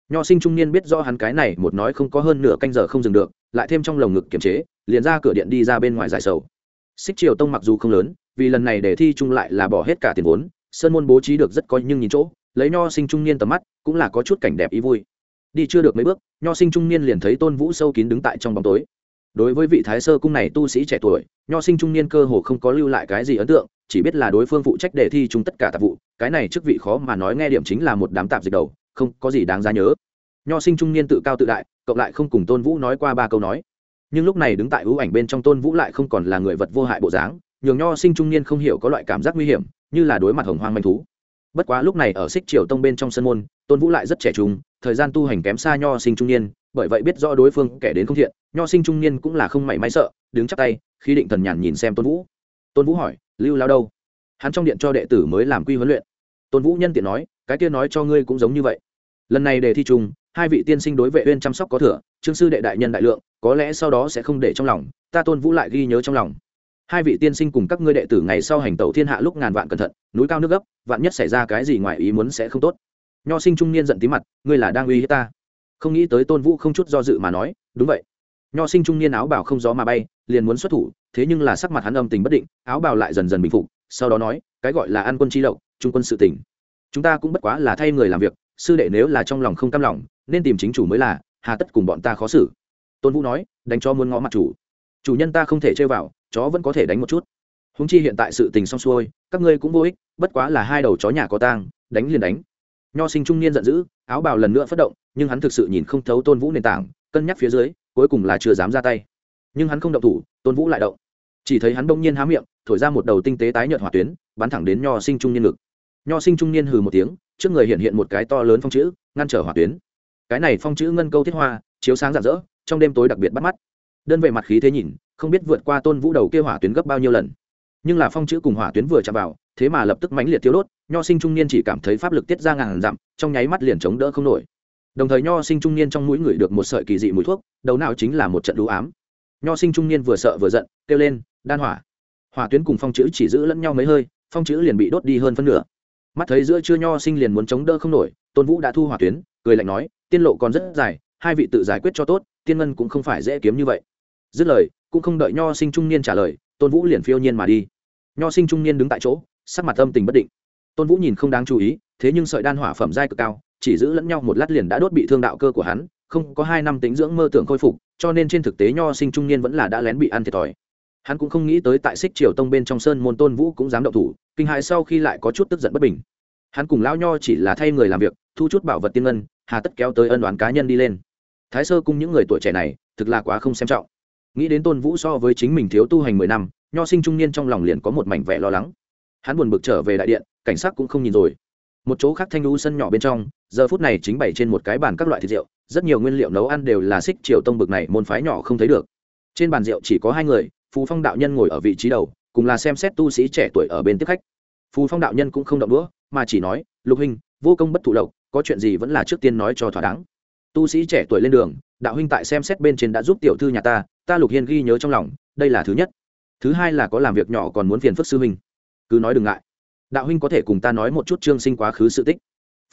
Nho sinh trung niên biết do hắn cái này, một nói không có hơn nửa canh giờ không dừng được, lại thêm trong lồng ngực kiềm chế, liền ra cửa điện đi ra bên ngoài giải sầu xích triều tông mặc dù không lớn, vì lần này để thi chung lại là bỏ hết cả tiền vốn, sơn môn bố trí được rất coi nhưng nhìn chỗ, lấy nho sinh trung niên tầm mắt, cũng là có chút cảnh đẹp ý vui. Đi chưa được mấy bước, nho sinh trung niên liền thấy tôn vũ sâu kín đứng tại trong bóng tối. Đối với vị thái sơ cung này tu sĩ trẻ tuổi, nho sinh trung niên cơ hồ không có lưu lại cái gì ấn tượng, chỉ biết là đối phương phụ trách đề thi chung tất cả tạp vụ, cái này chức vị khó mà nói nghe điểm chính là một đám tạp dịch đầu, không có gì đáng giá nhớ. Nho sinh trung niên tự cao tự đại, cộng lại không cùng tôn vũ nói qua ba câu nói nhưng lúc này đứng tại ưu ảnh bên trong tôn vũ lại không còn là người vật vô hại bộ dáng, nhường nho sinh trung niên không hiểu có loại cảm giác nguy hiểm, như là đối mặt hồng hoang manh thú. Bất quá lúc này ở xích triều tông bên trong sân môn, tôn vũ lại rất trẻ trung, thời gian tu hành kém xa nho sinh trung niên, bởi vậy biết rõ đối phương kẻ đến không thiện, nho sinh trung niên cũng là không mảy may sợ, đứng chắc tay khi định thần nhàn nhìn xem tôn vũ. Tôn vũ hỏi, lưu lao đâu? Hắn trong điện cho đệ tử mới làm quy huấn luyện. Tôn vũ nhân tiện nói, cái kia nói cho ngươi cũng giống như vậy. Lần này đề thi chung hai vị tiên sinh đối vệ uyên chăm sóc có thừa trương sư đệ đại nhân đại lượng có lẽ sau đó sẽ không để trong lòng ta tôn vũ lại ghi nhớ trong lòng. Hai vị tiên sinh cùng các ngươi đệ tử ngày sau hành tẩu thiên hạ lúc ngàn vạn cẩn thận núi cao nước gấp vạn nhất xảy ra cái gì ngoài ý muốn sẽ không tốt. Nho sinh trung niên giận tí mặt ngươi là đang uy hiếp ta. Không nghĩ tới tôn vũ không chút do dự mà nói đúng vậy. Nho sinh trung niên áo bào không gió mà bay liền muốn xuất thủ thế nhưng là sắc mặt hắn âm tình bất định áo bào lại dần dần bình phục sau đó nói cái gọi là an quân chi lậu trung quân sự tình, chúng ta cũng bất quá là thay người làm việc sư đệ nếu là trong lòng không cam lòng, nên tìm chính chủ mới là, hà tất cùng bọn ta khó xử. Tôn vũ nói, đánh cho muốn ngó mặt chủ. Chủ nhân ta không thể chơi vào, chó vẫn có thể đánh một chút. Húng chi hiện tại sự tình xong xuôi, các ngươi cũng vô ích, bất quá là hai đầu chó nhà có tang, đánh liền đánh. Nho sinh trung niên giận dữ, áo bào lần nữa phát động, nhưng hắn thực sự nhìn không thấu tôn vũ nền tảng, cân nhắc phía dưới, cuối cùng là chưa dám ra tay. Nhưng hắn không động thủ, tôn vũ lại động. Chỉ thấy hắn đông nhiên há miệng, thổi ra một đầu tinh tế tái nhợt hỏa tuyến, bắn thẳng đến nho sinh trung niên ngực. Nho sinh trung niên hừ một tiếng trước người hiện hiện một cái to lớn phong chữ, ngăn trở hỏa tuyến. Cái này phong chữ ngân câu thiết hoa, chiếu sáng rạng rỡ, trong đêm tối đặc biệt bắt mắt. Đơn về mặt khí thế nhìn, không biết vượt qua tôn vũ đầu kia hỏa tuyến gấp bao nhiêu lần. Nhưng là phong chữ cùng hỏa tuyến vừa chạm vào, thế mà lập tức mãnh liệt thiếu đốt, nho sinh trung niên chỉ cảm thấy pháp lực tiết ra ngàn dặm, trong nháy mắt liền chống đỡ không nổi. Đồng thời nho sinh trung niên trong mũi ngửi được một sợi kỳ dị mùi thuốc, đầu não chính là một trận đũ ám. Nho sinh trung niên vừa sợ vừa giận, kêu lên, đan hỏa. Hỏa tuyến cùng phong chữ chỉ giữ lẫn nhau mấy hơi, phong chữ liền bị đốt đi hơn phân nửa mắt thấy giữa chưa nho sinh liền muốn chống đỡ không nổi, tôn vũ đã thu hỏa tuyến, cười lạnh nói, tiên lộ còn rất dài, hai vị tự giải quyết cho tốt, tiên ngân cũng không phải dễ kiếm như vậy. Dứt lời, cũng không đợi nho sinh trung niên trả lời, tôn vũ liền phiêu nhiên mà đi. Nho sinh trung niên đứng tại chỗ, sắc mặt âm tình bất định. Tôn vũ nhìn không đáng chú ý, thế nhưng sợi đan hỏa phẩm giai cực cao, chỉ giữ lẫn nhau một lát liền đã đốt bị thương đạo cơ của hắn, không có hai năm tính dưỡng mơ tưởng khôi phục, cho nên trên thực tế nho sinh trung niên vẫn là đã lén bị ăn thiệt thòi hắn cũng không nghĩ tới tại xích triều tông bên trong sơn môn tôn vũ cũng dám động thủ, kinh hại sau khi lại có chút tức giận bất bình. Hắn cùng lão nho chỉ là thay người làm việc, thu chút bảo vật tiên ngân, hà tất kéo tới ân đoán cá nhân đi lên. Thái sơ cùng những người tuổi trẻ này, thực là quá không xem trọng. Nghĩ đến tôn vũ so với chính mình thiếu tu hành mười năm, nho sinh trung niên trong lòng liền có một mảnh vẻ lo lắng. Hắn buồn bực trở về đại điện, cảnh sát cũng không nhìn rồi. Một chỗ khác thanh lũ sân nhỏ bên trong, giờ phút này chính bày trên một cái bàn các loại thịt rượu, rất nhiều nguyên liệu nấu ăn đều là xích triều tông bực này môn phái nhỏ không thấy được. Trên bàn rượu chỉ có hai người phù phong đạo nhân ngồi ở vị trí đầu, cùng là xem xét tu sĩ trẻ tuổi ở bên tiếp khách. Phù phong đạo nhân cũng không động đũa, mà chỉ nói, lục huynh, vô công bất thụ lộc, có chuyện gì vẫn là trước tiên nói cho thỏa đáng. Tu sĩ trẻ tuổi lên đường, đạo huynh tại xem xét bên trên đã giúp tiểu thư nhà ta ta lục hiên ghi nhớ trong lòng, đây là thứ nhất. Thứ hai là có làm việc nhỏ còn muốn phiền phức sư huynh. Cứ nói đừng ngại. Đạo huynh có thể cùng ta nói một chút trương sinh quá khứ sự tích.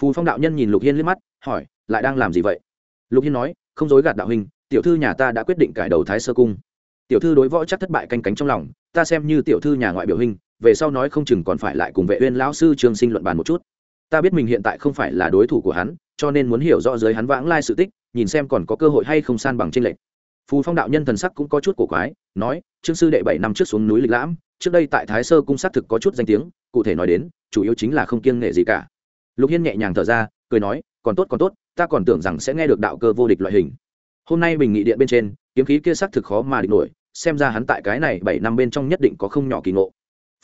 Phù phong đạo nhân nhìn lục hiên liếc mắt, hỏi, lại đang làm gì vậy? Lục hiên nói, không dối gạt đạo huynh, tiểu thư nhà ta đã quyết định cải đầu thái sơ cung tiểu thư đối võ chắc thất bại canh cánh trong lòng, ta xem như tiểu thư nhà ngoại biểu hình, về sau nói không chừng còn phải lại cùng vệ uyên lão sư trương sinh luận bàn một chút. Ta biết mình hiện tại không phải là đối thủ của hắn, cho nên muốn hiểu rõ giới hắn vãng lai sự tích, nhìn xem còn có cơ hội hay không san bằng trên lệnh phù phong đạo nhân thần sắc cũng có chút cổ quái, nói, trương sư đệ bảy năm trước xuống núi lịch lãm, trước đây tại thái sơ cung xác thực có chút danh tiếng, cụ thể nói đến, chủ yếu chính là không kiêng nghệ gì cả. Lục hiên nhẹ nhàng thở ra, cười nói, còn tốt còn tốt, ta còn tưởng rằng sẽ nghe được đạo cơ vô địch loại hình. Hôm nay bình nghị điện bên trên, kiếm khí kia xác thực khó mà địch nổi xem ra hắn tại cái này bảy năm bên trong nhất định có không nhỏ kỳ ngộ.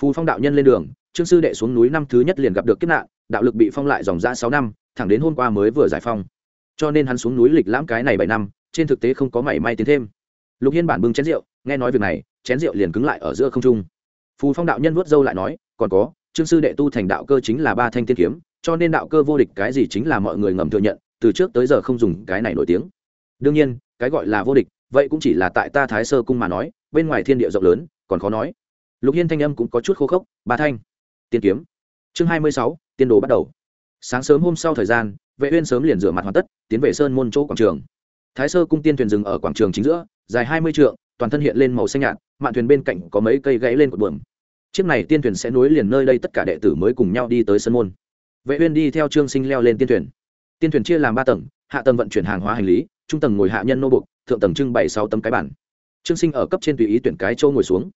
Phù phong đạo nhân lên đường, trương sư đệ xuống núi năm thứ nhất liền gặp được kiếp nạn, đạo lực bị phong lại dòng ra sáu năm, thẳng đến hôm qua mới vừa giải phong. Cho nên hắn xuống núi lịch lãm cái này bảy năm, trên thực tế không có mảy may tiến thêm. Lục hiên bản bưng chén rượu, nghe nói việc này, chén rượu liền cứng lại ở giữa không trung. Phù phong đạo nhân vuốt dâu lại nói, còn có, trương sư đệ tu thành đạo cơ chính là ba thanh tiên kiếm, cho nên đạo cơ vô địch cái gì chính là mọi người ngầm thừa nhận, từ trước tới giờ không dùng cái này nổi tiếng. Đương nhiên, cái gọi là vô địch vậy cũng chỉ là tại ta thái sơ cung mà nói, bên ngoài thiên địa rộng lớn, còn khó nói. Lục hiên thanh âm cũng có chút khô khốc, ba thanh, tiên kiếm. Chương hai mươi sáu, tiên đồ bắt đầu. Sáng sớm hôm sau thời gian, vệ uyên sớm liền rửa mặt hoàn tất, tiến về sơn môn chỗ quảng trường. Thái sơ cung tiên thuyền dừng ở quảng trường chính giữa, dài hai mươi trượng, toàn thân hiện lên màu xanh nhạt, mạn thuyền bên cạnh có mấy cây gãy lên cột buồm. Chiếc này tiên thuyền sẽ nối liền nơi đây tất cả đệ tử mới cùng nhau đi tới sân môn. Vệ uyên đi theo trương sinh leo lên tiên thuyền. Tiên thuyền chia làm ba tầng, hạ tầng vận chuyển hàng hóa hành lý, trung tầng ngồi hạ nhân nô bục thượng tầng trưng bày sáu tấm cái bản trương sinh ở cấp trên tùy ý tuyển cái châu ngồi xuống.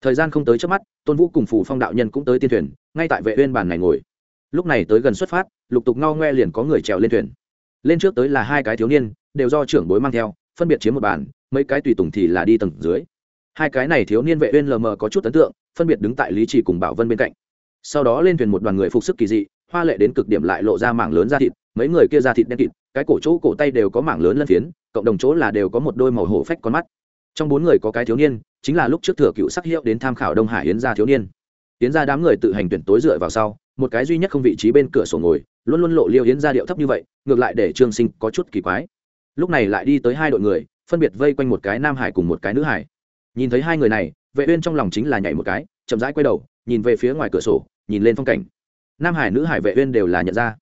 Thời gian không tới trước mắt, tôn vũ cùng phủ phong đạo nhân cũng tới tiên thuyền, ngay tại vệ uyên bàn này ngồi. Lúc này tới gần xuất phát, lục tục ngao ngoe liền có người trèo lên thuyền. Lên trước tới là hai cái thiếu niên, đều do trưởng bối mang theo, phân biệt chiếm một bàn, mấy cái tùy tùng thì là đi tầng dưới. Hai cái này thiếu niên vệ uyên lờ mờ có chút ấn tượng, phân biệt đứng tại lý trì cùng bảo vân bên cạnh. Sau đó lên thuyền một đoàn người phục sức kỳ dị, hoa lệ đến cực điểm lại lộ ra mảng lớn da thịt, mấy người kia da thịt đen kịt cái cổ chỗ cổ tay đều có mảng lớn lân phiến, cộng đồng chỗ là đều có một đôi màu hổ phách con mắt. Trong bốn người có cái thiếu niên, chính là lúc trước thừa cựu sắc hiệu đến tham khảo đông hải yến gia thiếu niên. Yến gia đám người tự hành tuyển tối dựa vào sau, một cái duy nhất không vị trí bên cửa sổ ngồi, luôn luôn lộ liêu yến gia điệu thấp như vậy, ngược lại để trương sinh có chút kỳ quái. Lúc này lại đi tới hai đội người, phân biệt vây quanh một cái nam hải cùng một cái nữ hải. Nhìn thấy hai người này, vệ uyên trong lòng chính là nhảy một cái, chậm rãi quay đầu, nhìn về phía ngoài cửa sổ, nhìn lên phong cảnh. Nam hải, nữ hải vệ uyên đều là nhận ra.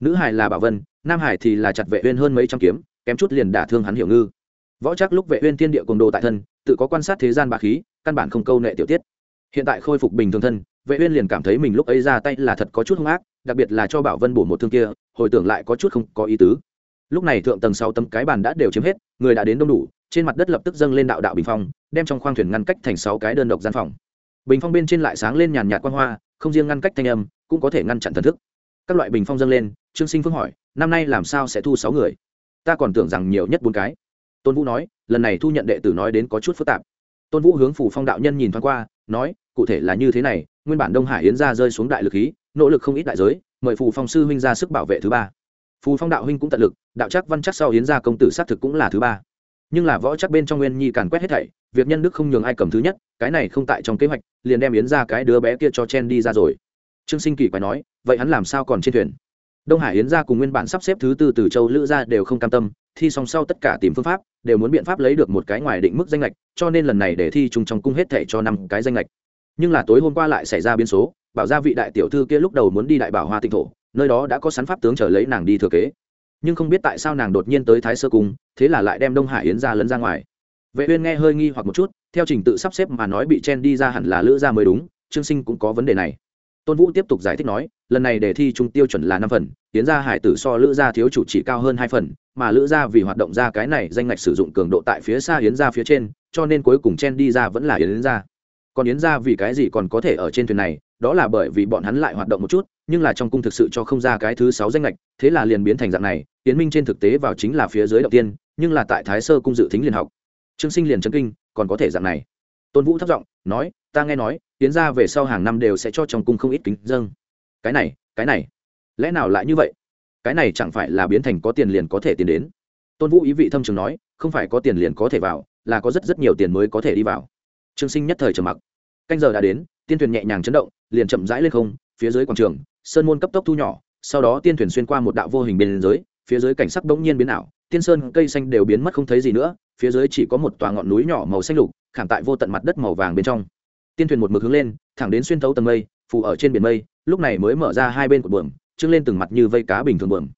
Nữ hải là bảo vân nam hải thì là chặt vệ uyên hơn mấy trăm kiếm, kém chút liền đả thương hắn hiểu ngư. Võ chắc lúc vệ uyên thiên địa cùng đồ tại thân, tự có quan sát thế gian bá khí, căn bản không câu nệ tiểu tiết. Hiện tại khôi phục bình thường thân, vệ uyên liền cảm thấy mình lúc ấy ra tay là thật có chút hung ác, đặc biệt là cho bảo vân bổ một thương kia, hồi tưởng lại có chút không có ý tứ. Lúc này thượng tầng sáu tấm cái bàn đã đều chiếm hết, người đã đến đông đủ, trên mặt đất lập tức dâng lên đạo đạo bình phong, đem trong khoang thuyền ngăn cách thành sáu cái đơn độc gian phòng. Bình phong bên trên lại sáng lên nhàn nhạt quang hoa, không riêng ngăn cách thanh âm, cũng có thể ngăn chặn thần thức các loại bình phong dâng lên, trương sinh phương hỏi, năm nay làm sao sẽ thu sáu người? Ta còn tưởng rằng nhiều nhất bốn cái. Tôn vũ nói, lần này thu nhận đệ tử nói đến có chút phức tạp. Tôn vũ hướng phủ phong đạo nhân nhìn thoáng qua, nói, cụ thể là như thế này, nguyên bản đông hải yến ra rơi xuống đại lực khí, nỗ lực không ít đại giới, mời phù phong sư huynh ra sức bảo vệ thứ ba. Phù phong đạo huynh cũng tận lực, đạo chắc văn chắc sau yến ra công tử xác thực cũng là thứ ba. Nhưng là võ chắc bên trong nguyên nhi càn quét hết thảy, việc nhân đức không nhường ai cầm thứ nhất, cái này không tại trong kế hoạch, liền đem yến ra cái đứa bé kia cho chen đi ra rồi. Trương sinh kỳ quái nói vậy hắn làm sao còn trên thuyền? Đông hải yến ra cùng nguyên bản sắp xếp thứ tư từ châu lữ ra đều không cam tâm, thi song sau tất cả tìm phương pháp, đều muốn biện pháp lấy được một cái ngoài định mức danh lệch, cho nên lần này để thi chung trong cung hết thể cho năm cái danh lệch. Nhưng là tối hôm qua lại xảy ra biến số, bảo ra vị đại tiểu thư kia lúc đầu muốn đi đại bảo hoa tịnh thổ, nơi đó đã có sắn pháp tướng chờ lấy nàng đi thừa kế. Nhưng không biết tại sao nàng đột nhiên tới thái sơ cung, thế là lại đem đông hải yến ra lấn ra ngoài. Vệ uyên nghe hơi nghi hoặc một chút, theo trình tự sắp xếp mà nói bị chen đi ra hẳn là lữ ra mới đúng, trương sinh cũng có vấn đề này tôn vũ tiếp tục giải thích nói, lần này đề thi trung tiêu chuẩn là năm phần, tiến ra hải tử so lữ gia thiếu chủ chỉ cao hơn hai phần, mà lữ gia vì hoạt động ra cái này danh ngạch sử dụng cường độ tại phía xa yến gia phía trên, cho nên cuối cùng chen đi ra vẫn là yến gia. Còn yến gia vì cái gì còn có thể ở trên thuyền này, đó là bởi vì bọn hắn lại hoạt động một chút, nhưng là trong cung thực sự cho không ra cái thứ sáu danh lệch thế là liền biến thành dạng này tiến minh trên thực tế vào chính là phía dưới đầu tiên, nhưng là tại thái sơ cung dự thính liền học. Trương sinh liền chấn kinh, còn có thể dạng này. Tôn vũ thấp giọng nói, ta nghe nói tiến ra về sau hàng năm đều sẽ cho trong cung không ít kính dâng cái này cái này, lẽ nào lại như vậy? Cái này chẳng phải là biến thành có tiền liền có thể tiến đến? Tôn vũ ý vị thâm trường nói, không phải có tiền liền có thể vào, là có rất rất nhiều tiền mới có thể đi vào. Trương sinh nhất thời trầm mặc. Canh giờ đã đến, tiên thuyền nhẹ nhàng chấn động, liền chậm rãi lên không, phía dưới quảng trường, sơn môn cấp tốc thu nhỏ, sau đó tiên thuyền xuyên qua một đạo vô hình bên dưới phía dưới cảnh sắc bỗng nhiên biến ảo, tiên sơn cây xanh đều biến mất không thấy gì nữa, phía dưới chỉ có một tòa ngọn núi nhỏ màu xanh lục, khảm tại vô tận mặt đất màu vàng bên trong tiên thuyền một mực hướng lên, thẳng đến xuyên thấu tầng mây phủ ở trên biển mây, lúc này mới mở ra hai bên của bờm trưng lên từng mặt như vây cá bình thường bờm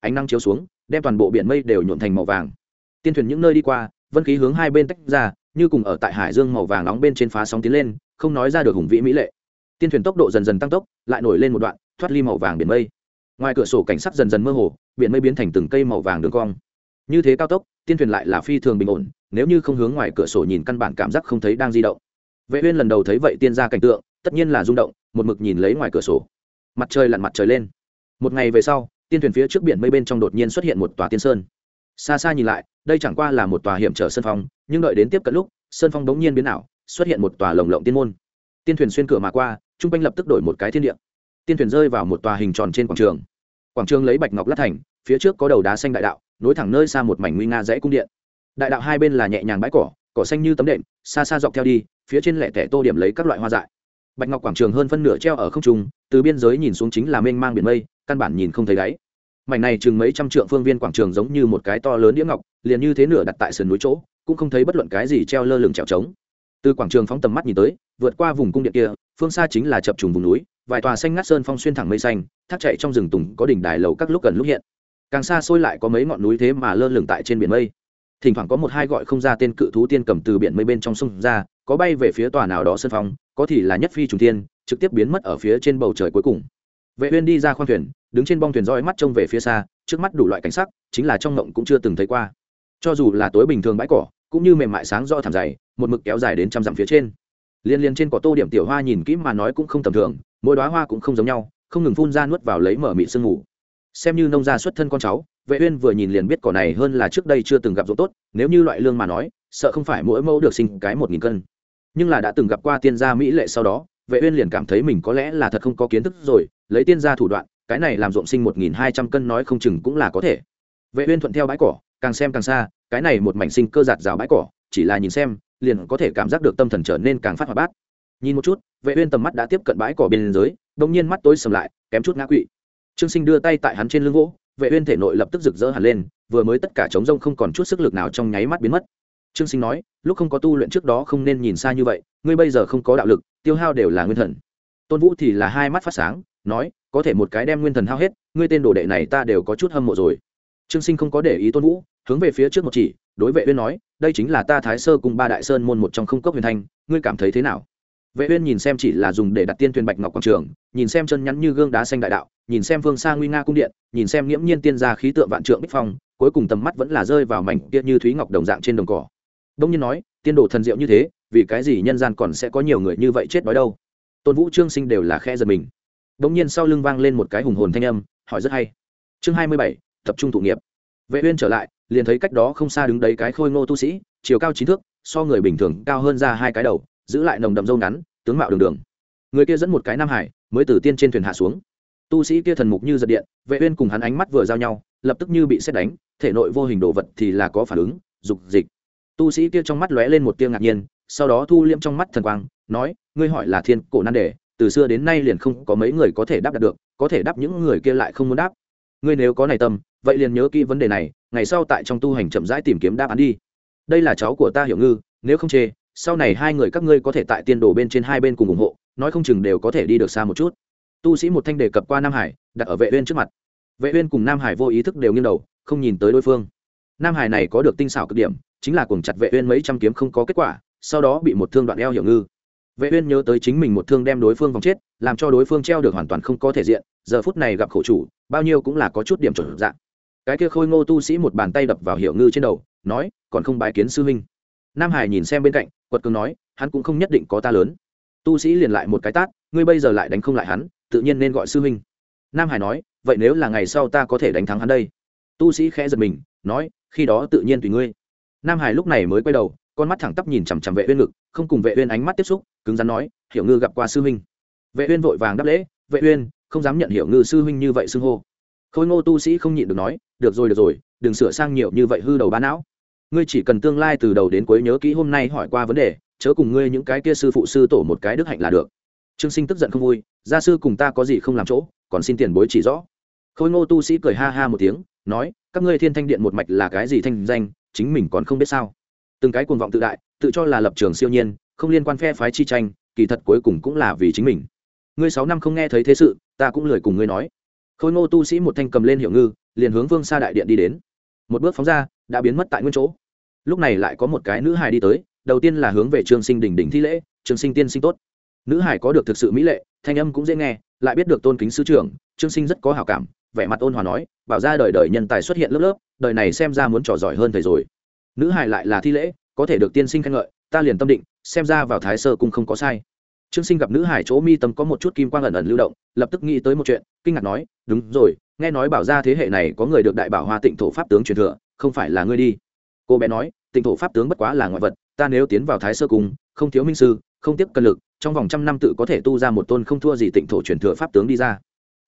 ánh năng chiếu xuống, đem toàn bộ biển mây đều nhuộn thành màu vàng. Tiên thuyền những nơi đi qua, vân khí hướng hai bên tách ra, như cùng ở tại hải dương màu vàng nóng bên trên phá sóng tiến lên, không nói ra được hùng vĩ mỹ lệ. Tiên thuyền tốc độ dần dần tăng tốc, lại nổi lên một đoạn, thoát ly màu vàng biển mây. Ngoài cửa sổ cảnh sắc dần dần mơ hồ, biển mây biến thành từng cây màu vàng đường cong. Như thế cao tốc, tiên thuyền lại là phi thường bình ổn, nếu như không hướng ngoài cửa sổ nhìn căn bản cảm giác không thấy đang di động vệ uyên lần đầu thấy vậy tiên gia cảnh tượng, tất nhiên là rung động, một mực nhìn lấy ngoài cửa sổ. Mặt trời lặn mặt trời lên. Một ngày về sau, tiên thuyền phía trước biển mây bên trong đột nhiên xuất hiện một tòa tiên sơn. Xa xa nhìn lại, đây chẳng qua là một tòa hiểm trở sơn phong, nhưng đợi đến tiếp cận lúc, sơn phong đống nhiên biến ảo, xuất hiện một tòa lồng lộng tiên môn. Tiên thuyền xuyên cửa mà qua, trung quanh lập tức đổi một cái thiên địa. Tiên thuyền rơi vào một tòa hình tròn trên quảng trường. Quảng trường lấy bạch ngọc lát thành, phía trước có đầu đá xanh đại đạo, nối thẳng nơi xa một mảnh nguy nga dãy cung điện. Đại đạo hai bên là nhẹ nhàng bãi cỏ cỏ xanh như tấm đệm, xa xa dọc theo đi phía trên lẻ tẻ tô điểm lấy các loại hoa dại. Bạch ngọc quảng trường hơn phân nửa treo ở không trung, từ biên giới nhìn xuống chính là mênh mang biển mây, căn bản nhìn không thấy đáy. Mảnh này chừng mấy trăm trượng phương viên quảng trường giống như một cái to lớn đĩa ngọc, liền như thế nửa đặt tại sườn núi chỗ, cũng không thấy bất luận cái gì treo lơ lửng trèo trống. Từ quảng trường phóng tầm mắt nhìn tới, vượt qua vùng cung điện kia, phương xa chính là chập trùng vùng núi, vài tòa xanh ngắt sơn phong xuyên thẳng mây xanh, thác chạy trong rừng tùng có đỉnh đài lầu các lúc gần lúc hiện. Càng xa xôi lại có mấy ngọn núi thế mà lơ lửng tại trên biển mây thỉnh thoảng có một hai gọi không ra tên cự thú tiên cầm từ biển mây bên trong sông ra, có bay về phía tòa nào đó sân phong, có thì là nhất phi trùng tiên, trực tiếp biến mất ở phía trên bầu trời cuối cùng. Vệ uyên đi ra khoang thuyền, đứng trên bong thuyền dõi mắt trông về phía xa, trước mắt đủ loại cảnh sắc, chính là trong ngộng cũng chưa từng thấy qua. Cho dù là tối bình thường bãi cỏ, cũng như mềm mại sáng rõ thảm dày, một mực kéo dài đến trăm dặm phía trên. Liên liên trên cỏ tô điểm tiểu hoa nhìn kỹ mà nói cũng không tầm thường, mỗi đóa hoa cũng không giống nhau, không ngừng phun ra nuốt vào lấy mở miệng sương ngủ xem như nông gia xuất thân con cháu vệ uyên vừa nhìn liền biết cỏ này hơn là trước đây chưa từng gặp ruộng tốt, nếu như loại lương mà nói, sợ không phải mỗi mẫu được sinh cái một nghìn cân. Nhưng là đã từng gặp qua tiên gia mỹ lệ sau đó, vệ uyên liền cảm thấy mình có lẽ là thật không có kiến thức rồi, lấy tiên gia thủ đoạn, cái này làm ruộng sinh một nghìn hai trăm cân nói không chừng cũng là có thể. Vệ uyên thuận theo bãi cỏ, càng xem càng xa, cái này một mảnh sinh cơ giạt rào bãi cỏ, chỉ là nhìn xem, liền có thể cảm giác được tâm thần trở nên càng phát hoạt bát. Nhìn một chút, vệ uyên tầm mắt đã tiếp cận bãi cỏ bên dưới đung nhiên mắt tối sầm lại, kém chút ngã quỵ. Trương sinh đưa tay tại hắn trên lưng gỗ vệ uyên thể nội lập tức rực rỡ hẳn lên, vừa mới tất cả chống rông không còn chút sức lực nào trong nháy mắt biến mất. Trương sinh nói, lúc không có tu luyện trước đó không nên nhìn xa như vậy, ngươi bây giờ không có đạo lực, tiêu hao đều là nguyên thần. Tôn vũ thì là hai mắt phát sáng, nói, có thể một cái đem nguyên thần hao hết, ngươi tên đồ đệ này ta đều có chút hâm mộ rồi. Trương sinh không có để ý tôn vũ, hướng về phía trước một chỉ, đối vệ uyên nói, đây chính là ta thái sơ cùng ba đại sơn môn một trong không cốc huyền thanh, ngươi cảm thấy thế nào? Vệ uyên nhìn xem chỉ là dùng để đặt tiên thuyền bạch ngọc quảng trường, nhìn xem chân nhắn như gương đá xanh đại đạo, nhìn xem vương xa nguy nga cung điện, nhìn xem nghiễm nhiên tiên gia khí tượng vạn trượng bích phong, cuối cùng tầm mắt vẫn là rơi vào mảnh kia như thúy ngọc đồng dạng trên đồng cỏ. Đông nhiên nói, tiên đồ thần diệu như thế, vì cái gì nhân gian còn sẽ có nhiều người như vậy chết đói đâu? Tôn vũ, trương sinh đều là khe giật mình. Đông nhiên sau lưng vang lên một cái hùng hồn thanh âm, hỏi rất hay. Chương hai mươi bảy, tập trung thụ nghiệp. Vệ uyên trở lại, liền thấy cách đó không xa đứng đấy cái khôi ngô tu sĩ, chiều cao chín thước, so người bình thường cao hơn ra hai cái đầu giữ lại nồng đậm dâu ngắn, tướng mạo đường đường. Người kia dẫn một cái nam hải, mới từ tiên trên thuyền hạ xuống. Tu sĩ kia thần mục như giật điện, vệ uyên cùng hắn ánh mắt vừa giao nhau, lập tức như bị xét đánh, thể nội vô hình đồ vật thì là có phản ứng, dục dịch. Tu sĩ kia trong mắt lóe lên một tia ngạc nhiên, sau đó thu liễm trong mắt thần quang, nói, ngươi hỏi là thiên cổ nan đề, từ xưa đến nay liền không có mấy người có thể đáp được, có thể đáp những người kia lại không muốn đáp. Ngươi nếu có này tâm, vậy liền nhớ kỹ vấn đề này, ngày sau tại trong tu hành chậm rãi tìm kiếm đáp án đi. Đây là cháu của ta hiểu ngư, nếu không chê sau này hai người các ngươi có thể tại tiên đồ bên trên hai bên cùng ủng hộ, nói không chừng đều có thể đi được xa một chút. Tu sĩ một thanh đề cập qua nam hải, đặt ở vệ uyên trước mặt. Vệ uyên cùng nam hải vô ý thức đều nghiêng đầu, không nhìn tới đối phương. Nam hải này có được tinh xảo cực điểm, chính là cuồng chặt vệ uyên mấy trăm kiếm không có kết quả, sau đó bị một thương đoạn eo hiểu ngư. Vệ uyên nhớ tới chính mình một thương đem đối phương vòng chết, làm cho đối phương treo được hoàn toàn không có thể diện, giờ phút này gặp khổ chủ, bao nhiêu cũng là có chút điểm chuẩn dạng. Cái kia khôi ngô tu sĩ một bàn tay đập vào hiểu ngư trên đầu, nói, còn không bái kiến sư huynh. Nam hải nhìn xem bên cạnh quật cường nói, hắn cũng không nhất định có ta lớn. Tu sĩ liền lại một cái tát, ngươi bây giờ lại đánh không lại hắn, tự nhiên nên gọi sư huynh. Nam hải nói, vậy nếu là ngày sau ta có thể đánh thắng hắn đây? Tu sĩ khẽ giật mình, nói, khi đó tự nhiên tùy ngươi. Nam hải lúc này mới quay đầu, con mắt thẳng tắp nhìn chằm chằm vệ uyên ngực, không cùng vệ uyên ánh mắt tiếp xúc, cứng rắn nói, hiểu ngư gặp qua sư huynh. Vệ uyên vội vàng đáp lễ, vệ uyên, không dám nhận hiểu ngư sư huynh như vậy xưng hô. Khôi ngô tu sĩ không nhịn được nói, được rồi được rồi, đừng sửa sang nhiều như vậy hư đầu bá não ngươi chỉ cần tương lai từ đầu đến cuối nhớ kỹ hôm nay hỏi qua vấn đề, chớ cùng ngươi những cái kia sư phụ sư tổ một cái đức hạnh là được. Trương sinh tức giận không vui, gia sư cùng ta có gì không làm chỗ, còn xin tiền bối chỉ rõ. Khôi ngô tu sĩ cười ha ha một tiếng, nói, các ngươi thiên thanh điện một mạch là cái gì thanh danh, chính mình còn không biết sao. Từng cái cuồng vọng tự đại, tự cho là lập trường siêu nhiên, không liên quan phe phái chi tranh, kỳ thật cuối cùng cũng là vì chính mình. Ngươi sáu năm không nghe thấy thế sự, ta cũng lười cùng ngươi nói. Khôi ngô tu sĩ một thanh cầm lên hiệu ngư, liền hướng vương xa đại điện đi đến. Một bước phóng ra, đã biến mất tại nguyên chỗ lúc này lại có một cái nữ hài đi tới, đầu tiên là hướng về trương sinh đỉnh đỉnh thi lễ, trương sinh tiên sinh tốt. Nữ hải có được thực sự mỹ lệ, thanh âm cũng dễ nghe, lại biết được tôn kính sư trưởng, trương sinh rất có hảo cảm, vẻ mặt ôn hòa nói, bảo ra đời đời nhân tài xuất hiện lớp lớp, đời này xem ra muốn trò giỏi hơn thầy rồi. Nữ hải lại là thi lễ, có thể được tiên sinh khen ngợi, ta liền tâm định, xem ra vào thái sơ cũng không có sai. Trương sinh gặp nữ hải chỗ mi tâm có một chút kim quang ẩn ẩn lưu động, lập tức nghĩ tới một chuyện, kinh ngạc nói, đúng rồi, nghe nói bảo ra thế hệ này có người được đại bảo hoa tịnh thổ pháp tướng truyền thừa, không phải là ngươi đi cô bé nói, tịnh thổ pháp tướng bất quá là ngoại vật, ta nếu tiến vào thái sơ cung, không thiếu minh sư, không tiếp cân lực, trong vòng trăm năm tự có thể tu ra một tôn không thua gì tịnh thổ truyền thừa pháp tướng đi ra.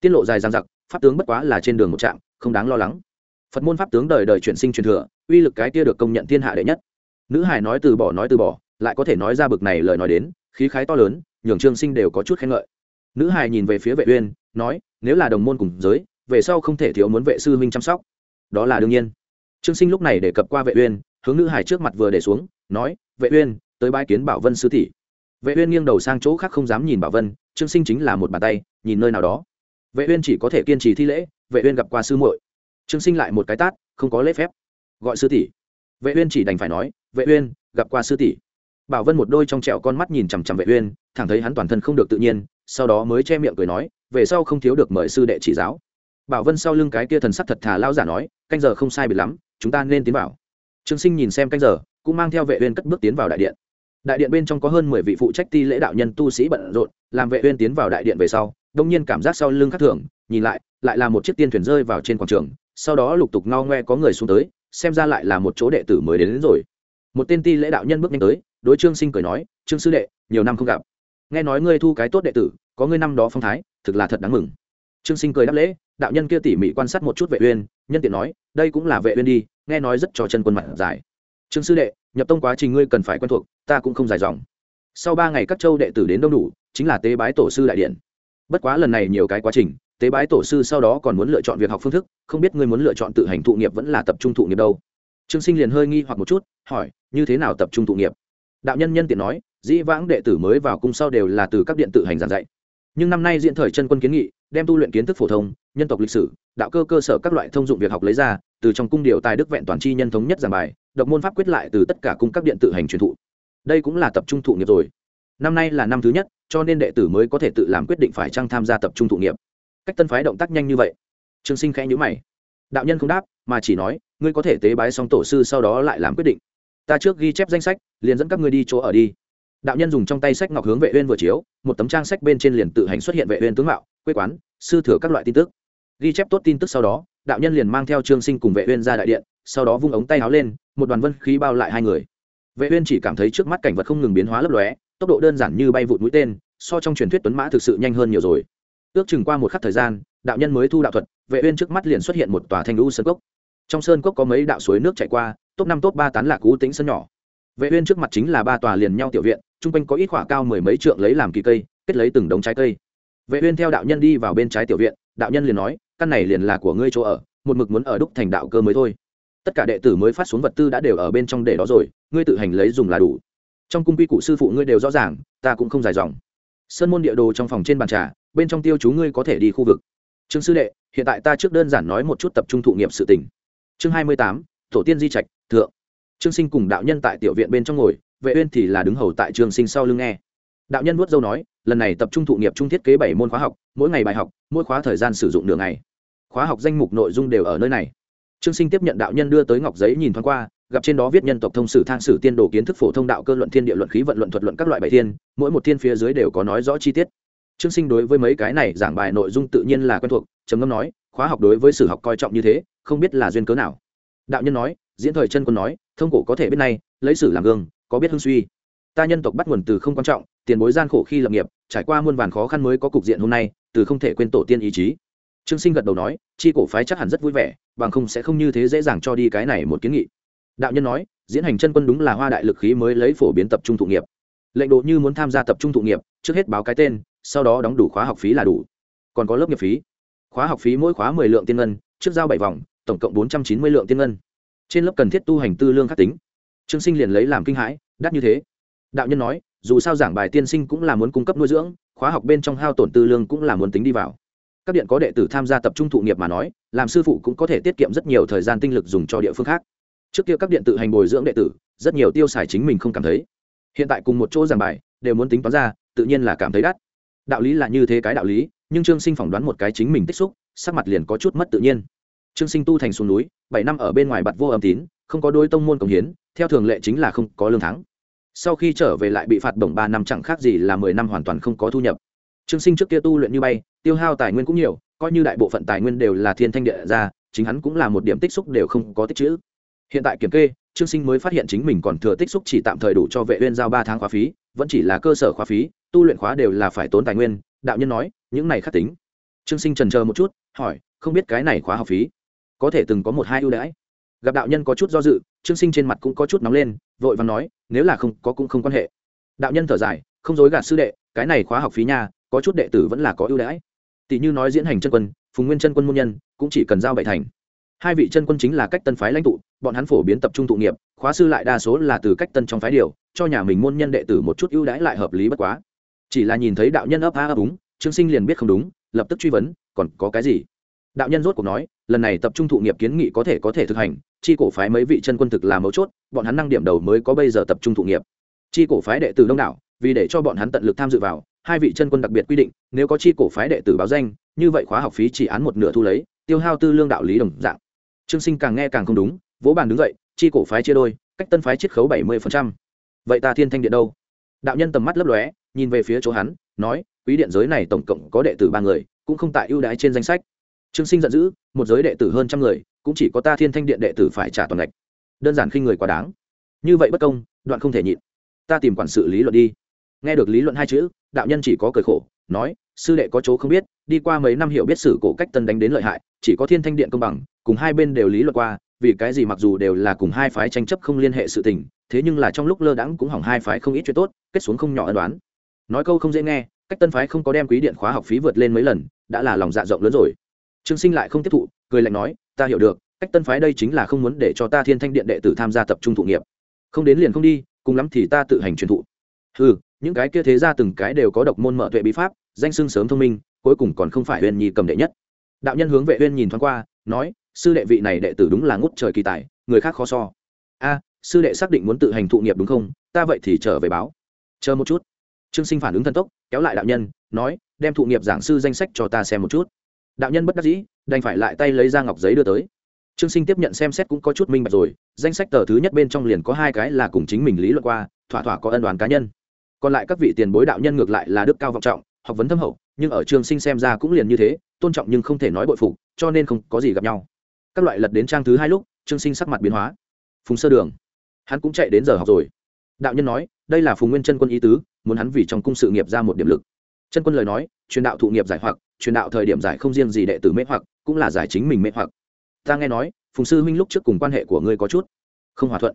Tiết lộ dài dang dặc, pháp tướng bất quá là trên đường một trạm, không đáng lo lắng. Phật môn pháp tướng đời đời chuyển sinh truyền thừa, uy lực cái kia được công nhận thiên hạ đệ nhất. Nữ hải nói từ bỏ nói từ bỏ, lại có thể nói ra bực này lời nói đến, khí khái to lớn, nhường trương sinh đều có chút khen ngợi. Nữ hải nhìn về phía vệ uyên, nói, nếu là đồng môn cùng giới, về sau không thể thiếu muốn vệ sư huynh chăm sóc. Đó là đương nhiên trương sinh lúc này để cập qua vệ uyên, hướng nữ hải trước mặt vừa để xuống, nói, vệ uyên, tới bái kiến bảo vân sư tỷ. Vệ uyên nghiêng đầu sang chỗ khác không dám nhìn bảo vân, trương sinh chính là một bàn tay, nhìn nơi nào đó. Vệ uyên chỉ có thể kiên trì thi lễ, vệ uyên gặp qua sư muội. Trương sinh lại một cái tát, không có lễ phép. Gọi sư tỷ. Vệ uyên chỉ đành phải nói, vệ uyên, gặp qua sư tỷ. Bảo vân một đôi trong trẻo con mắt nhìn chằm chằm vệ uyên, thẳng thấy hắn toàn thân không được tự nhiên, sau đó mới che miệng cười nói, về sau không thiếu được mời sư đệ chỉ giáo. Bảo vân sau lưng cái kia thần sắc thật thà lao giả nói, canh giờ không sai biệt lắm chúng ta nên tiến vào. Trương sinh nhìn xem canh giờ cũng mang theo vệ uyên cất bước tiến vào đại điện. Đại điện bên trong có hơn mười vị phụ trách ti lễ đạo nhân tu sĩ bận rộn làm vệ uyên tiến vào đại điện về sau đông nhiên cảm giác sau lưng khắc thường nhìn lại lại là một chiếc tiên thuyền rơi vào trên quảng trường sau đó lục tục ngao ngoe có người xuống tới xem ra lại là một chỗ đệ tử mới đến, đến rồi. Một tên ti lễ đạo nhân bước nhanh tới đối trương sinh cười nói trương sư đệ nhiều năm không gặp. Nghe nói ngươi thu cái tốt đệ tử có ngươi năm đó phong thái thực là thật đáng mừng. Trương sinh cười đáp lễ đạo nhân kia tỉ mỉ quan sát một chút vệ uyên nhân tiện nói đây cũng là vệ uyên đi nghe nói rất cho chân quân mặt dài. Trương sư đệ, nhập tông quá trình ngươi cần phải quen thuộc, ta cũng không dài dòng. Sau ba ngày các châu đệ tử đến đông đủ, chính là tế bái tổ sư đại điện. Bất quá lần này nhiều cái quá trình, tế bái tổ sư sau đó còn muốn lựa chọn việc học phương thức, không biết ngươi muốn lựa chọn tự hành thụ nghiệp vẫn là tập trung thụ nghiệp đâu. Trương sinh liền hơi nghi hoặc một chút, hỏi, như thế nào tập trung thụ nghiệp? Đạo nhân nhân tiện nói, dĩ vãng đệ tử mới vào cung sau đều là từ các điện tự hành giảng dạy. Nhưng năm nay diễn thời chân quân kiến nghị đem tu luyện kiến thức phổ thông, nhân tộc lịch sử, đạo cơ cơ sở các loại thông dụng việc học lấy ra, từ trong cung điều tài đức vẹn toàn chi nhân thống nhất giảng bài, độc môn pháp quyết lại từ tất cả cung các điện tự hành truyền thụ. Đây cũng là tập trung thụ nghiệp rồi. Năm nay là năm thứ nhất, cho nên đệ tử mới có thể tự làm quyết định phải chăng tham gia tập trung thụ nghiệp. Cách tân phái động tác nhanh như vậy. Trương sinh khẽ nhữ mày. Đạo nhân không đáp, mà chỉ nói, ngươi có thể tế bái xong tổ sư sau đó lại làm quyết định. Ta trước ghi chép danh sách, liền dẫn các ngươi đi chỗ ở đi. Đạo nhân dùng trong tay sách ngọc hướng vệ uyên vừa chiếu, một tấm trang sách bên trên liền tự hành xuất hiện vệ uyên tướng mạo quê quán, sư thừa các loại tin tức. Ghi chép tốt tin tức sau đó, đạo nhân liền mang theo trương sinh cùng vệ uyên ra đại điện, sau đó vung ống tay áo lên, một đoàn vân khí bao lại hai người. Vệ uyên chỉ cảm thấy trước mắt cảnh vật không ngừng biến hóa lấp lóe, tốc độ đơn giản như bay vụt mũi tên, so trong truyền thuyết tuấn mã thực sự nhanh hơn nhiều rồi. Ước chừng qua một khắc thời gian, đạo nhân mới thu đạo thuật, vệ uyên trước mắt liền xuất hiện một tòa thanh lũ sơn cốc. Trong sơn cốc có mấy đạo suối nước chảy qua, top năm top ba tán lạc cú tĩnh sân nhỏ. Vệ uyên trước mặt chính là ba tòa liền nhau tiểu viện trung quanh có ít khỏa cao mười mấy trượng lấy làm kỳ cây, kết lấy từng đống trái cây vệ uyên theo đạo nhân đi vào bên trái tiểu viện, đạo nhân liền nói, căn này liền là của ngươi chỗ ở, một mực muốn ở đúc thành đạo cơ mới thôi. Tất cả đệ tử mới phát xuống vật tư đã đều ở bên trong để đó rồi, ngươi tự hành lấy dùng là đủ. Trong cung quy củ sư phụ ngươi đều rõ ràng, ta cũng không dài dòng. Sơn môn địa đồ trong phòng trên bàn trà, bên trong tiêu chú ngươi có thể đi khu vực. Trương sư đệ, hiện tại ta trước đơn giản nói một chút tập trung thụ nghiệp sự tình. Chương hai mươi tám, tổ tiên di trạch, thượng. Trương sinh cùng đạo nhân tại tiểu viện bên trong ngồi, vệ uyên thì là đứng hầu tại trương sinh sau lưng nghe. Đạo nhân vuốt dâu nói lần này tập trung thụ nghiệp trung thiết kế bảy môn khóa học, mỗi ngày bài học, mỗi khóa thời gian sử dụng đường ngày. Khóa học danh mục nội dung đều ở nơi này. Trương sinh tiếp nhận đạo nhân đưa tới ngọc giấy nhìn thoáng qua, gặp trên đó viết nhân tộc thông sử thang sử tiên đồ kiến thức phổ thông đạo cơ luận thiên địa luận khí vận luận thuật luận các loại bài thiên, mỗi một thiên phía dưới đều có nói rõ chi tiết. Trương sinh đối với mấy cái này giảng bài nội dung tự nhiên là quen thuộc, trầm ngâm nói, khóa học đối với sử học coi trọng như thế, không biết là duyên cớ nào. Đạo nhân nói, diễn thời chân quân nói, thông cổ có thể biết nay, lấy sử làm gương, có biết hưng suy ta nhân tộc bắt nguồn từ không quan trọng, tiền bối gian khổ khi lập nghiệp, trải qua muôn vàn khó khăn mới có cục diện hôm nay, từ không thể quên tổ tiên ý chí. Trương sinh gật đầu nói, chi cổ phái chắc hẳn rất vui vẻ, bằng không sẽ không như thế dễ dàng cho đi cái này một kiến nghị. Đạo nhân nói, diễn hành chân quân đúng là hoa đại lực khí mới lấy phổ biến tập trung thụ nghiệp. Lệnh độ như muốn tham gia tập trung thụ nghiệp, trước hết báo cái tên, sau đó đóng đủ khóa học phí là đủ. Còn có lớp nghiệp phí. Khóa học phí mỗi khóa mười lượng tiên ngân, trước giao bảy vòng, tổng cộng bốn trăm chín mươi lượng tiên ngân. Trên lớp cần thiết tu hành tư lương khắc tính. Trương sinh liền lấy làm kinh hãi, đắt như thế đạo nhân nói, dù sao giảng bài tiên sinh cũng là muốn cung cấp nuôi dưỡng, khóa học bên trong hao tổn tư lương cũng là muốn tính đi vào. Các điện có đệ tử tham gia tập trung thụ nghiệp mà nói, làm sư phụ cũng có thể tiết kiệm rất nhiều thời gian tinh lực dùng cho địa phương khác. Trước kia các điện tự hành bồi dưỡng đệ tử, rất nhiều tiêu xài chính mình không cảm thấy. Hiện tại cùng một chỗ giảng bài, đều muốn tính toán ra, tự nhiên là cảm thấy đắt. Đạo lý là như thế cái đạo lý, nhưng trương sinh phỏng đoán một cái chính mình tích xúc, sắc mặt liền có chút mất tự nhiên. Trương sinh tu thành xuống núi, bảy năm ở bên ngoài bặt vô âm tín, không có đôi tông môn cống hiến, theo thường lệ chính là không có lương thắng sau khi trở về lại bị phạt đồng ba năm chẳng khác gì là mười năm hoàn toàn không có thu nhập. Trương sinh trước kia tu luyện như bay, tiêu hao tài nguyên cũng nhiều, coi như đại bộ phận tài nguyên đều là thiên thanh địa ra, chính hắn cũng là một điểm tích xúc đều không có tích chữ hiện tại kiểm kê, trương sinh mới phát hiện chính mình còn thừa tích xúc chỉ tạm thời đủ cho vệ uyên giao ba tháng khóa phí, vẫn chỉ là cơ sở khóa phí, tu luyện khóa đều là phải tốn tài nguyên, đạo nhân nói, những này khắc tính. Trương sinh trần chờ một chút, hỏi, không biết cái này khóa học phí, có thể từng có một hai ưu đãi. Gặp đạo nhân có chút do dự trương sinh trên mặt cũng có chút nóng lên, vội vàng nói, nếu là không có cũng không quan hệ. Đạo nhân thở dài, không dối gạt sư đệ, cái này khóa học phí nha, có chút đệ tử vẫn là có ưu đãi. Tỷ như nói diễn hành chân quân, phùng nguyên chân quân môn nhân, cũng chỉ cần giao bảy thành. Hai vị chân quân chính là cách tân phái lãnh tụ, bọn hắn phổ biến tập trung tụ nghiệp, khóa sư lại đa số là từ cách tân trong phái điều, cho nhà mình môn nhân đệ tử một chút ưu đãi lại hợp lý bất quá. Chỉ là nhìn thấy đạo nhân ấp a ấp úng, trương sinh liền biết không đúng, lập tức truy vấn, còn có cái gì? Đạo nhân rốt cuộc nói, lần này tập trung thụ nghiệp kiến nghị có thể có thể thực hành, chi cổ phái mấy vị chân quân thực là mấu chốt, bọn hắn năng điểm đầu mới có bây giờ tập trung thụ nghiệp. Chi cổ phái đệ tử đông đảo, vì để cho bọn hắn tận lực tham dự vào, hai vị chân quân đặc biệt quy định, nếu có chi cổ phái đệ tử báo danh, như vậy khóa học phí chỉ án một nửa thu lấy, tiêu hao tư lương đạo lý đồng dạng. Trương sinh càng nghe càng không đúng, vỗ bàn đứng dậy, chi cổ phái chia đôi, cách tân phái chiết khấu bảy mươi vậy ta thiên thanh điện đâu? Đạo nhân tầm mắt lấp lóe, nhìn về phía chỗ hắn, nói, quý điện giới này tổng cộng có đệ tử ba người, cũng không tại ưu đãi trên danh sách trương sinh giận dữ, một giới đệ tử hơn trăm người, cũng chỉ có ta thiên thanh điện đệ tử phải trả toàn lệch đơn giản khi người quá đáng. Như vậy bất công, đoạn không thể nhịn. Ta tìm quản sự lý luận đi. Nghe được lý luận hai chữ, đạo nhân chỉ có cười khổ, nói, sư đệ có chỗ không biết, đi qua mấy năm hiểu biết sử cổ cách tân đánh đến lợi hại, chỉ có thiên thanh điện công bằng, cùng hai bên đều lý luận qua, vì cái gì mặc dù đều là cùng hai phái tranh chấp không liên hệ sự tình, thế nhưng là trong lúc lơ đãng cũng hỏng hai phái không ít chuyện tốt, kết xuống không nhỏ ân đoán nói câu không dễ nghe, cách tân phái không có đem quý điện khóa học phí vượt lên mấy lần, đã là lòng dạ rộng lớn rồi trương sinh lại không tiếp thụ, cười lạnh nói, ta hiểu được, cách tân phái đây chính là không muốn để cho ta thiên thanh điện đệ tử tham gia tập trung thụ nghiệp. Không đến liền không đi, cùng lắm thì ta tự hành truyền thụ. Ừ những cái kia thế ra từng cái đều có độc môn mở tuệ bí pháp, danh sưng sớm thông minh, cuối cùng còn không phải huyền nhi cầm đệ nhất. Đạo nhân hướng vệ uyên nhìn thoáng qua, nói, sư đệ vị này đệ tử đúng là ngút trời kỳ tài, người khác khó so. A, sư đệ xác định muốn tự hành thụ nghiệp đúng không? Ta vậy thì trở về báo. Chờ một chút. Trương sinh phản ứng thần tốc, kéo lại đạo nhân, nói, đem thụ nghiệp giảng sư danh sách cho ta xem một chút đạo nhân bất đắc dĩ, đành phải lại tay lấy ra ngọc giấy đưa tới. Trương sinh tiếp nhận xem xét cũng có chút minh bạch rồi, danh sách tờ thứ nhất bên trong liền có hai cái là cùng chính mình lý luận qua, thỏa thỏa có ân đoàn cá nhân. Còn lại các vị tiền bối đạo nhân ngược lại là đức cao vọng trọng, học vấn thâm hậu, nhưng ở trương sinh xem ra cũng liền như thế, tôn trọng nhưng không thể nói bội phục, cho nên không có gì gặp nhau. Các loại lật đến trang thứ hai lúc, trương sinh sắc mặt biến hóa. Phùng sơ đường. Hắn cũng chạy đến giờ học rồi. Đạo nhân nói, đây là phùng nguyên chân quân ý tứ, muốn hắn vì trong cung sự nghiệp ra một điểm lực. Chân quân lời nói, truyền đạo thụ nghiệp giải hoặc truyền đạo thời điểm giải không riêng gì đệ tử mê hoặc, cũng là giải chính mình mê hoặc. Ta nghe nói, phùng sư huynh lúc trước cùng quan hệ của ngươi có chút không hòa thuận.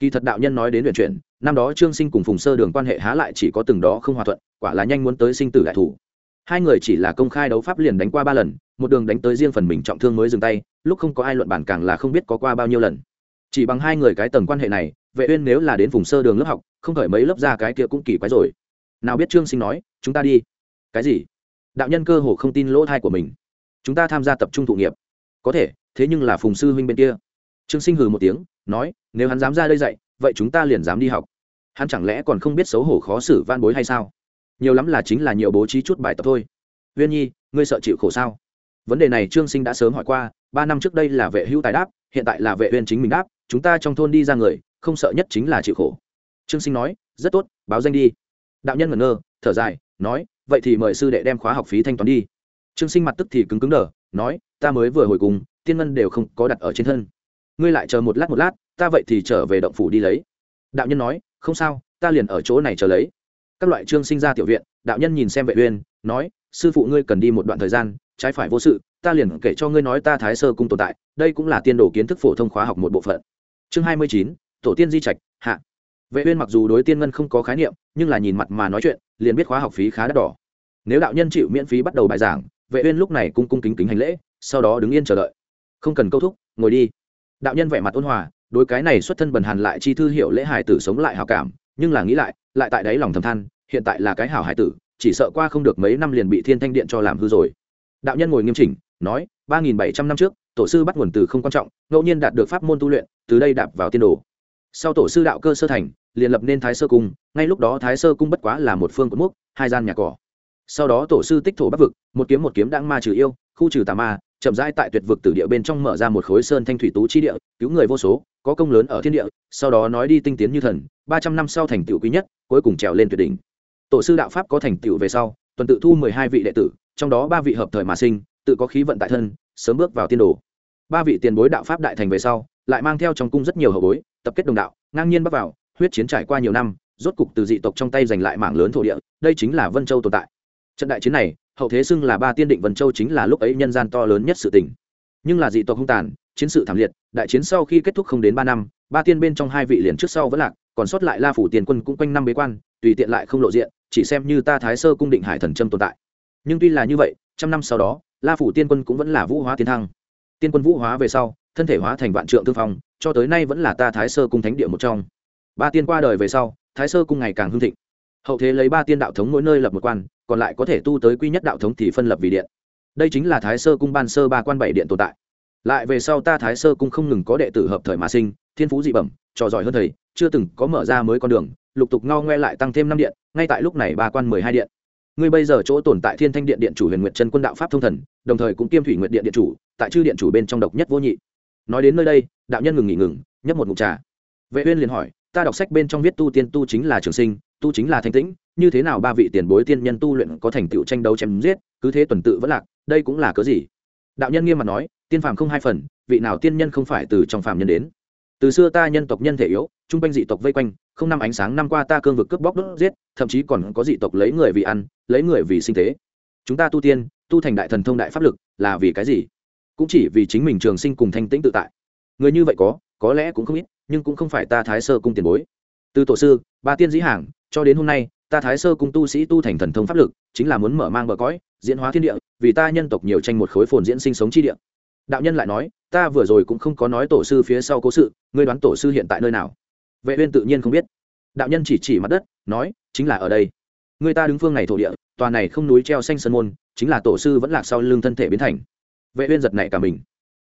Kỳ thật đạo nhân nói đến luyện chuyển, năm đó trương sinh cùng phùng sơ đường quan hệ há lại chỉ có từng đó không hòa thuận, quả là nhanh muốn tới sinh tử đại thủ. Hai người chỉ là công khai đấu pháp liền đánh qua ba lần, một đường đánh tới riêng phần mình trọng thương mới dừng tay, lúc không có ai luận bản càng là không biết có qua bao nhiêu lần. Chỉ bằng hai người cái tầng quan hệ này, vệ uyên nếu là đến vùng sơ đường lớp học, không khởi mấy lớp ra cái kia cũng kỳ quái rồi. Nào biết trương sinh nói, chúng ta đi. Cái gì? Đạo nhân cơ hồ không tin lỗ thai của mình. Chúng ta tham gia tập trung thụ nghiệp. Có thể, thế nhưng là phùng sư huynh bên kia. Trương sinh hừ một tiếng, nói, nếu hắn dám ra đây dạy, vậy chúng ta liền dám đi học. Hắn chẳng lẽ còn không biết xấu hổ khó xử van bối hay sao? Nhiều lắm là chính là nhiều bố trí chút bài tập thôi. Uyên nhi, ngươi sợ chịu khổ sao? Vấn đề này trương sinh đã sớm hỏi qua, ba năm trước đây là vệ hữu tài đáp, hiện tại là vệ uyên chính mình đáp, chúng ta trong thôn đi ra người, không sợ nhất chính là chịu khổ. Trương sinh nói, rất tốt, báo danh đi. Đạo nhân ngẩn ngơ, thở dài, nói vậy thì mời sư đệ đem khóa học phí thanh toán đi. Trương sinh mặt tức thì cứng cứng đờ, nói, ta mới vừa hồi cùng, tiên ngân đều không có đặt ở trên thân. Ngươi lại chờ một lát một lát, ta vậy thì trở về động phủ đi lấy. Đạo nhân nói, không sao, ta liền ở chỗ này chờ lấy. Các loại trương sinh ra tiểu viện, đạo nhân nhìn xem vệ uyên, nói, sư phụ ngươi cần đi một đoạn thời gian, trái phải vô sự, ta liền kể cho ngươi nói ta thái sơ cung tồn tại, đây cũng là tiên đồ kiến thức phổ thông khóa học một bộ phận. Chương hai mươi chín, tổ tiên di trạch, hạ vệ uyên mặc dù đối tiên ngân không có khái niệm, nhưng là nhìn mặt mà nói chuyện, liền biết khóa học phí khá đắt đỏ. Nếu đạo nhân chịu miễn phí bắt đầu bài giảng, vệ uyên lúc này cung cung kính kính hành lễ, sau đó đứng yên chờ đợi. Không cần câu thúc, ngồi đi. Đạo nhân vẻ mặt ôn hòa, đối cái này xuất thân bần hàn lại chi thư hiểu lễ hải tử sống lại hảo cảm, nhưng là nghĩ lại lại tại đấy lòng thầm than, hiện tại là cái hảo hải tử, chỉ sợ qua không được mấy năm liền bị thiên thanh điện cho làm hư rồi. Đạo nhân ngồi nghiêm chỉnh, nói, ba nghìn bảy trăm năm trước, tổ sư bắt nguồn từ không quan trọng, ngẫu nhiên đạt được pháp môn tu luyện, từ đây đạp vào tiên đồ. Sau tổ sư đạo cơ sơ thành liền lập nên thái sơ cung, ngay lúc đó thái sơ cung bất quá là một phương cột mốc, hai gian nhà cỏ. Sau đó tổ sư tích thổ bắc vực, một kiếm một kiếm đang ma trừ yêu, khu trừ tà ma, chậm rãi tại tuyệt vực tử địa bên trong mở ra một khối sơn thanh thủy tú chi địa, cứu người vô số, có công lớn ở thiên địa, sau đó nói đi tinh tiến như thần, ba trăm năm sau thành tựu quý nhất, cuối cùng trèo lên tuyệt đỉnh. Tổ sư đạo pháp có thành tựu về sau, tuần tự thu mười hai vị đệ tử, trong đó ba vị hợp thời mà sinh, tự có khí vận tại thân, sớm bước vào tiên đồ. Ba vị tiền bối đạo pháp đại thành về sau, lại mang theo trong cung rất nhiều hậu bối, tập kết đồng đạo, ngang nhiên bắc vào huyết chiến trải qua nhiều năm, rốt cục từ dị tộc trong tay giành lại mảng lớn thổ địa, đây chính là vân châu tồn tại. Trận đại chiến này, hậu thế xưng là ba tiên định vân châu chính là lúc ấy nhân gian to lớn nhất sự tình. Nhưng là dị tộc hung tàn, chiến sự thảm liệt, đại chiến sau khi kết thúc không đến ba năm, ba tiên bên trong hai vị liền trước sau vẫn lạc, còn sót lại la phủ tiền quân cũng quanh năm bế quan, tùy tiện lại không lộ diện, chỉ xem như ta thái sơ cung định hải thần trâm tồn tại. Nhưng tuy là như vậy, trăm năm sau đó, la phủ tiên quân cũng vẫn là vũ hóa tiến thăng. Tiên quân vũ hóa về sau, thân thể hóa thành vạn trượng thương phong, cho tới nay vẫn là ta thái sơ cung thánh địa một trong ba tiên qua đời về sau, thái sơ cung ngày càng hưng thịnh. Hậu thế lấy ba tiên đạo thống mỗi nơi lập một quan, còn lại có thể tu tới quy nhất đạo thống thì phân lập vì điện. Đây chính là thái sơ cung ban sơ ba quan bảy điện tồn tại. Lại về sau ta thái sơ cung không ngừng có đệ tử hợp thời mà sinh, thiên phú dị bẩm, trò giỏi hơn thầy, chưa từng có mở ra mới con đường, lục tục ngao ngoe lại tăng thêm năm điện, ngay tại lúc này ba quan mười hai điện. Ngươi bây giờ chỗ tồn tại thiên thanh điện điện chủ huyền nguyệt chân quân đạo pháp thông thần, đồng thời cũng kiêm thủy nguyệt điện điện chủ, tại chư điện chủ bên trong độc nhất vô nhị. Nói đến nơi đây, đạo nhân ngừng nghỉ ngừng, nhấp một ngụm trà. Vệ uyên liền hỏi ta đọc sách bên trong viết tu tiên tu chính là trường sinh, tu chính là thanh tĩnh, như thế nào ba vị tiền bối tiên nhân tu luyện có thành tựu tranh đấu chém giết, cứ thế tuần tự vẫn lạc, đây cũng là cớ gì? Đạo nhân nghiêm mặt nói, tiên phàm không hai phần, vị nào tiên nhân không phải từ trong phàm nhân đến. Từ xưa ta nhân tộc nhân thể yếu, trung quanh dị tộc vây quanh, không năm ánh sáng năm qua ta cương vực cướp bóc đốt giết, thậm chí còn có dị tộc lấy người vì ăn, lấy người vì sinh tế. Chúng ta tu tiên, tu thành đại thần thông đại pháp lực, là vì cái gì? Cũng chỉ vì chính mình trường sinh cùng thanh tĩnh tự tại. Người như vậy có có lẽ cũng không ít nhưng cũng không phải ta thái sơ cung tiền bối. Từ tổ sư, ba tiên dĩ hàng, cho đến hôm nay, ta thái sơ cung tu sĩ tu thành thần thông pháp lực, chính là muốn mở mang bờ cõi, diễn hóa thiên địa, vì ta nhân tộc nhiều tranh một khối phồn diễn sinh sống chi địa. Đạo nhân lại nói, ta vừa rồi cũng không có nói tổ sư phía sau cố sự, ngươi đoán tổ sư hiện tại nơi nào? Vệ uyên tự nhiên không biết. Đạo nhân chỉ chỉ mặt đất, nói, chính là ở đây. Người ta đứng phương này thổ địa, tòa này không núi treo xanh sơn môn, chính là tổ sư vẫn lạc sau lưng thân thể biến thành. Vệ uyên giật nảy cả mình.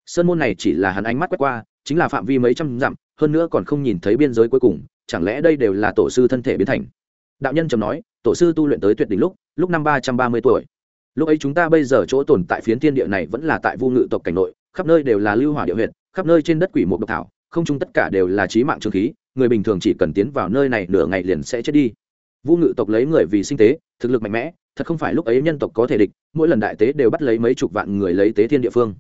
Sơn môn này chỉ là hắn ánh mắt quét qua chính là phạm vi mấy trăm dặm, hơn nữa còn không nhìn thấy biên giới cuối cùng, chẳng lẽ đây đều là tổ sư thân thể biến thành? Đạo nhân trầm nói, tổ sư tu luyện tới tuyệt đỉnh lúc lúc năm ba trăm ba mươi tuổi. Lúc ấy chúng ta bây giờ chỗ tồn tại phiến thiên địa này vẫn là tại vu ngự tộc cảnh nội, khắp nơi đều là lưu hỏa địa huyện khắp nơi trên đất quỷ một độc thảo, không chung tất cả đều là trí mạng trường khí, người bình thường chỉ cần tiến vào nơi này nửa ngày liền sẽ chết đi. Vu ngự tộc lấy người vì sinh tế, thực lực mạnh mẽ, thật không phải lúc ấy nhân tộc có thể địch, mỗi lần đại tế đều bắt lấy mấy chục vạn người lấy tế thiên địa phương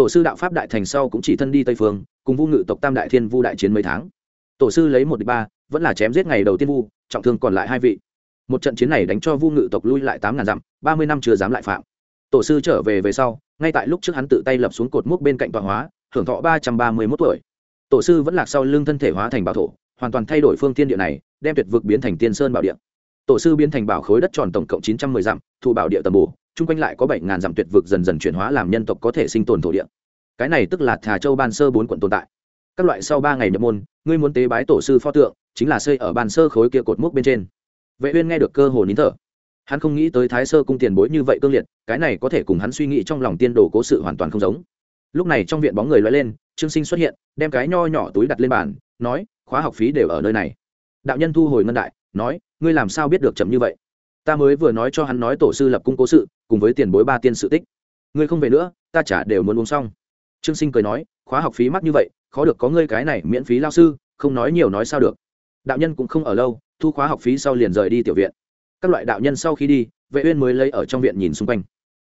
tổ sư đạo pháp đại thành sau cũng chỉ thân đi tây phương, cùng vu ngự tộc tam đại thiên vu đại chiến mấy tháng. Tổ sư lấy một đ ba, vẫn là chém giết ngày đầu tiên vu, trọng thương còn lại hai vị. Một trận chiến này đánh cho vu ngự tộc lui lại tám ngàn dặm, ba mươi năm chưa dám lại phạm. Tổ sư trở về về sau, ngay tại lúc trước hắn tự tay lập xuống cột mốc bên cạnh tọa hóa, hưởng thọ ba trăm ba mươi mốt tuổi. Tổ sư vẫn lạc sau lưng thân thể hóa thành bảo thổ, hoàn toàn thay đổi phương tiên địa này, đem tuyệt vực biến thành tiên sơn bảo địa. Tổ sư biến thành bảo khối đất tròn tổng cộng chín trăm mười dặm thu bảo địa tầm bù chung quanh lại có bảy ngàn dặm tuyệt vực dần dần chuyển hóa làm nhân tộc có thể sinh tồn thổ địa. Cái này tức là thà châu ban sơ bốn quận tồn tại. Các loại sau ba ngày nhập môn, ngươi muốn tế bái tổ sư pho tượng, chính là xây ở ban sơ khối kia cột mốc bên trên. Vệ uyên nghe được cơ hồ nín thở. Hắn không nghĩ tới thái sơ cung tiền bối như vậy cương liệt, cái này có thể cùng hắn suy nghĩ trong lòng tiên đồ cố sự hoàn toàn không giống. Lúc này trong viện bóng người lóe lên, trương sinh xuất hiện, đem cái nho nhỏ túi đặt lên bàn, nói, khóa học phí đều ở nơi này. Đạo nhân thu hồi ngân đại, nói, ngươi làm sao biết được chậm như vậy? Ta mới vừa nói cho hắn nói tổ sư lập cung cố sự, cùng với tiền bối ba tiên sự tích. Ngươi không về nữa, ta trả đều muốn uống xong. Trương sinh cười nói, khóa học phí mắc như vậy, khó được có ngươi cái này miễn phí lao sư, không nói nhiều nói sao được. Đạo nhân cũng không ở lâu, thu khóa học phí sau liền rời đi tiểu viện. Các loại đạo nhân sau khi đi, vệ uyên mới lấy ở trong viện nhìn xung quanh.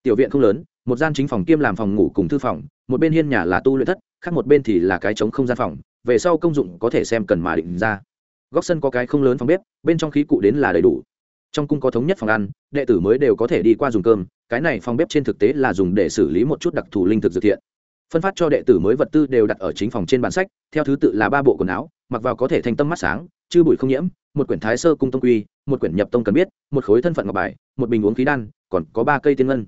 Tiểu viện không lớn, một gian chính phòng kiêm làm phòng ngủ cùng thư phòng, một bên hiên nhà là tu luyện thất, khác một bên thì là cái trống không gian phòng, về sau công dụng có thể xem cần mà định ra. Góc sân có cái không lớn phòng bếp, bên trong khí cụ đến là đầy đủ trong cung có thống nhất phòng ăn, đệ tử mới đều có thể đi qua dùng cơm, cái này phòng bếp trên thực tế là dùng để xử lý một chút đặc thù linh thực dược thiện. Phân phát cho đệ tử mới vật tư đều đặt ở chính phòng trên bản sách, theo thứ tự là ba bộ quần áo, mặc vào có thể thành tâm mắt sáng, chư bụi không nhiễm, một quyển thái sơ cung tông quy, một quyển nhập tông cần biết, một khối thân phận ngọc bài, một bình uống khí đan, còn có ba cây tiên ngân.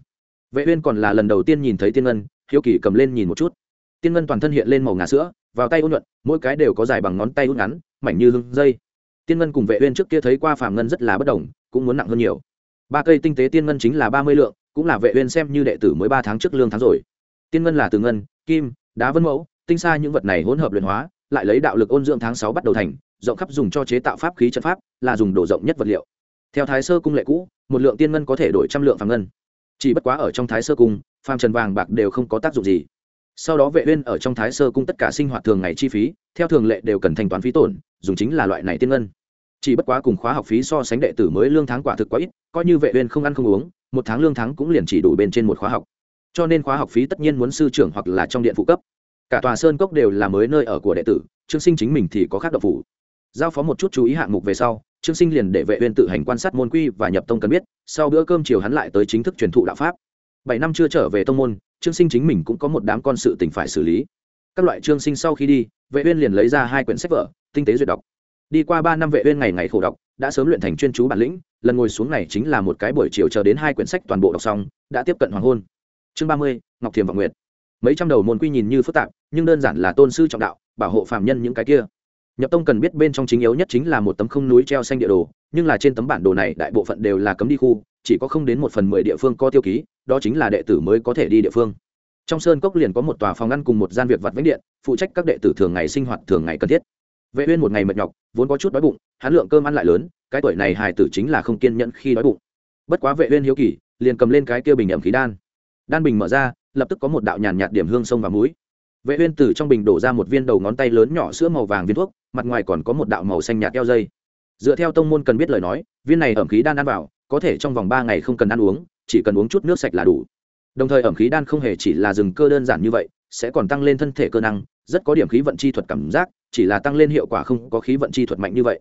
Vệ uyên còn là lần đầu tiên nhìn thấy tiên ngân, hiếu kỳ cầm lên nhìn một chút. Tiên ngân toàn thân hiện lên màu ngà sữa, vào tay ôn nhuận, mỗi cái đều có dài bằng ngón tay út ngắn, mảnh như lưng dây. Tiên ngân cùng vệ uyên trước kia thấy qua phàm ngân rất là bất đồng cũng muốn nặng hơn nhiều. Ba cây tinh tế tiên ngân chính là ba mươi lượng, cũng là vệ uyên xem như đệ tử mới ba tháng trước lương tháng rồi. Tiên ngân là từ ngân, kim, đá vân mẫu, tinh xa những vật này hỗn hợp luyện hóa, lại lấy đạo lực ôn dưỡng tháng sáu bắt đầu thành, rộng khắp dùng cho chế tạo pháp khí trận pháp, là dùng đồ rộng nhất vật liệu. Theo thái sơ cung lệ cũ, một lượng tiên ngân có thể đổi trăm lượng phàm ngân. Chỉ bất quá ở trong thái sơ cung, phàm trần vàng bạc đều không có tác dụng gì. Sau đó vệ uyên ở trong thái sơ cung tất cả sinh hoạt thường ngày chi phí, theo thường lệ đều cần thanh toán phí tổn, dùng chính là loại này tiên ngân chỉ bất quá cùng khóa học phí so sánh đệ tử mới lương tháng quả thực quá ít, coi như vệ uyên không ăn không uống, một tháng lương tháng cũng liền chỉ đủ bên trên một khóa học. Cho nên khóa học phí tất nhiên muốn sư trưởng hoặc là trong điện phụ cấp. Cả tòa sơn cốc đều là mới nơi ở của đệ tử, trương sinh chính mình thì có khác độc phủ. Giao phó một chút chú ý hạng mục về sau, trương sinh liền để vệ uyên tự hành quan sát môn quy và nhập tông cần biết, sau bữa cơm chiều hắn lại tới chính thức truyền thụ đạo pháp. Bảy năm chưa trở về tông môn, trương sinh chính mình cũng có một đám con sự tình phải xử lý. Các loại trương sinh sau khi đi, vệ uyên liền lấy ra hai quyển sách vở, tinh tế duyệt đọc đi qua ba năm vệ uyên ngày ngày khổ đọc, đã sớm luyện thành chuyên chú bản lĩnh, lần ngồi xuống này chính là một cái buổi chiều chờ đến hai quyển sách toàn bộ đọc xong, đã tiếp cận hoàng hôn. Chương ba mươi, ngọc thiềm vọng nguyệt. Mấy trăm đầu môn quy nhìn như phức tạp, nhưng đơn giản là tôn sư trọng đạo, bảo hộ phạm nhân những cái kia. Nhập tông cần biết bên trong chính yếu nhất chính là một tấm không núi treo xanh địa đồ, nhưng là trên tấm bản đồ này đại bộ phận đều là cấm đi khu, chỉ có không đến một phần mười địa phương có tiêu ký, đó chính là đệ tử mới có thể đi địa phương. Trong sơn cốc liền có một tòa phòng ăn cùng một gian việc vặt vánh điện, phụ trách các đệ tử thường ngày sinh hoạt thường ngày cần thiết vệ uyên một ngày mệt nhọc, vốn có chút đói bụng, hắn lượng cơm ăn lại lớn, cái tuổi này hài tử chính là không kiên nhẫn khi đói bụng. Bất quá vệ uyên hiếu kỳ, liền cầm lên cái kia bình ẩm khí đan. Đan bình mở ra, lập tức có một đạo nhàn nhạt điểm hương sông và mũi vệ uyên từ trong bình đổ ra một viên đầu ngón tay lớn nhỏ sữa màu vàng viên thuốc, mặt ngoài còn có một đạo màu xanh nhạt keo dây. Dựa theo tông môn cần biết lời nói, viên này ẩm khí đan ăn vào, có thể trong vòng ba ngày không cần ăn uống, chỉ cần uống chút nước sạch là đủ. Đồng thời ẩm khí đan không hề chỉ là dừng cơ đơn giản như vậy, sẽ còn tăng lên thân thể cơ năng, rất có điểm khí vận chi thuật cảm giác chỉ là tăng lên hiệu quả không có khí vận chi thuật mạnh như vậy.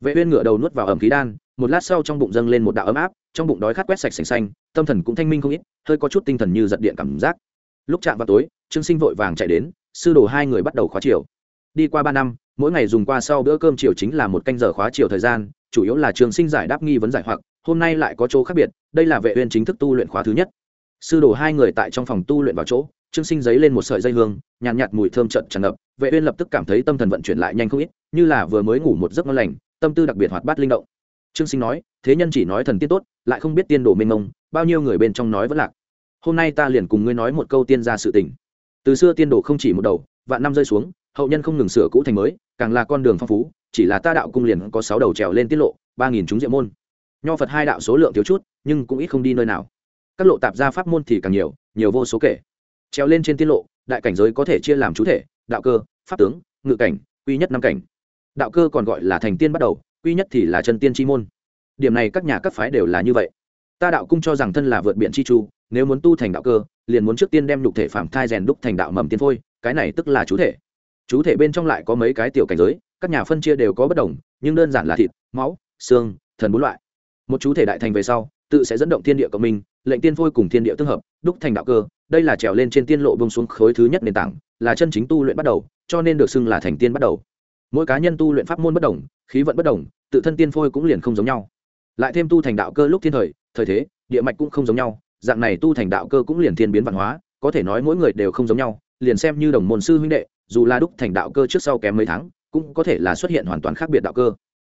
Vệ uyên ngửa đầu nuốt vào ẩm khí đan, một lát sau trong bụng dâng lên một đạo ấm áp, trong bụng đói khát quét sạch sành xanh, tâm thần cũng thanh minh không ít, hơi có chút tinh thần như giật điện cảm giác. Lúc chạm vào tối, trương sinh vội vàng chạy đến, sư đồ hai người bắt đầu khóa chiều đi qua ba năm, mỗi ngày dùng qua sau bữa cơm chiều chính là một canh giờ khóa chiều thời gian, chủ yếu là trường sinh giải đáp nghi vấn giải hoặc, hôm nay lại có chỗ khác biệt, đây là vệ uyên chính thức tu luyện khóa thứ nhất. Sư đồ hai người tại trong phòng tu luyện vào chỗ trương sinh giấy lên một sợi dây hương nhàn nhạt, nhạt mùi thơm trận tràn ngập vệ uyên lập tức cảm thấy tâm thần vận chuyển lại nhanh không ít như là vừa mới ngủ một giấc ngon lành tâm tư đặc biệt hoạt bát linh động. Trương sinh nói thế nhân chỉ nói thần tiên tốt lại không biết tiên đồ mênh mông bao nhiêu người bên trong nói vẫn lạc. Hôm nay ta liền cùng ngươi nói một câu tiên gia sự tình. Từ xưa tiên đồ không chỉ một đầu vạn năm rơi xuống hậu nhân không ngừng sửa cũ thành mới càng là con đường phong phú chỉ là ta đạo cung liền có sáu đầu trèo lên tiết lộ ba nghìn chúng diệu môn. Nho phật hai đạo số lượng thiếu chút nhưng cũng ít không đi nơi nào. Các lộ tạp gia pháp môn thì càng nhiều nhiều vô số kể treo lên trên tiết lộ, đại cảnh giới có thể chia làm chú thể, đạo cơ, pháp tướng, ngự cảnh, quy nhất năm cảnh. Đạo cơ còn gọi là thành tiên bắt đầu, quy nhất thì là chân tiên chi môn. Điểm này các nhà các phái đều là như vậy. Ta đạo cung cho rằng thân là vượt biện chi chu, nếu muốn tu thành đạo cơ, liền muốn trước tiên đem nhục thể phạm thai rèn đúc thành đạo mầm tiên phôi, cái này tức là chú thể. Chú thể bên trong lại có mấy cái tiểu cảnh giới, các nhà phân chia đều có bất đồng, nhưng đơn giản là thịt, máu, xương, thần bốn loại. Một chú thể đại thành về sau, tự sẽ dẫn động thiên địa cộng minh, lệnh tiên phôi cùng thiên địa tương hợp, đúc thành đạo cơ đây là trèo lên trên tiên lộ bông xuống khối thứ nhất nền tảng, là chân chính tu luyện bắt đầu, cho nên được xưng là thành tiên bắt đầu. Mỗi cá nhân tu luyện pháp môn bất đồng, khí vận bất đồng, tự thân tiên phôi cũng liền không giống nhau. Lại thêm tu thành đạo cơ lúc thiên thời thời thế, địa mạch cũng không giống nhau, dạng này tu thành đạo cơ cũng liền thiên biến văn hóa, có thể nói mỗi người đều không giống nhau, liền xem như đồng môn sư huynh đệ, dù là đúc thành đạo cơ trước sau kém mấy tháng, cũng có thể là xuất hiện hoàn toàn khác biệt đạo cơ.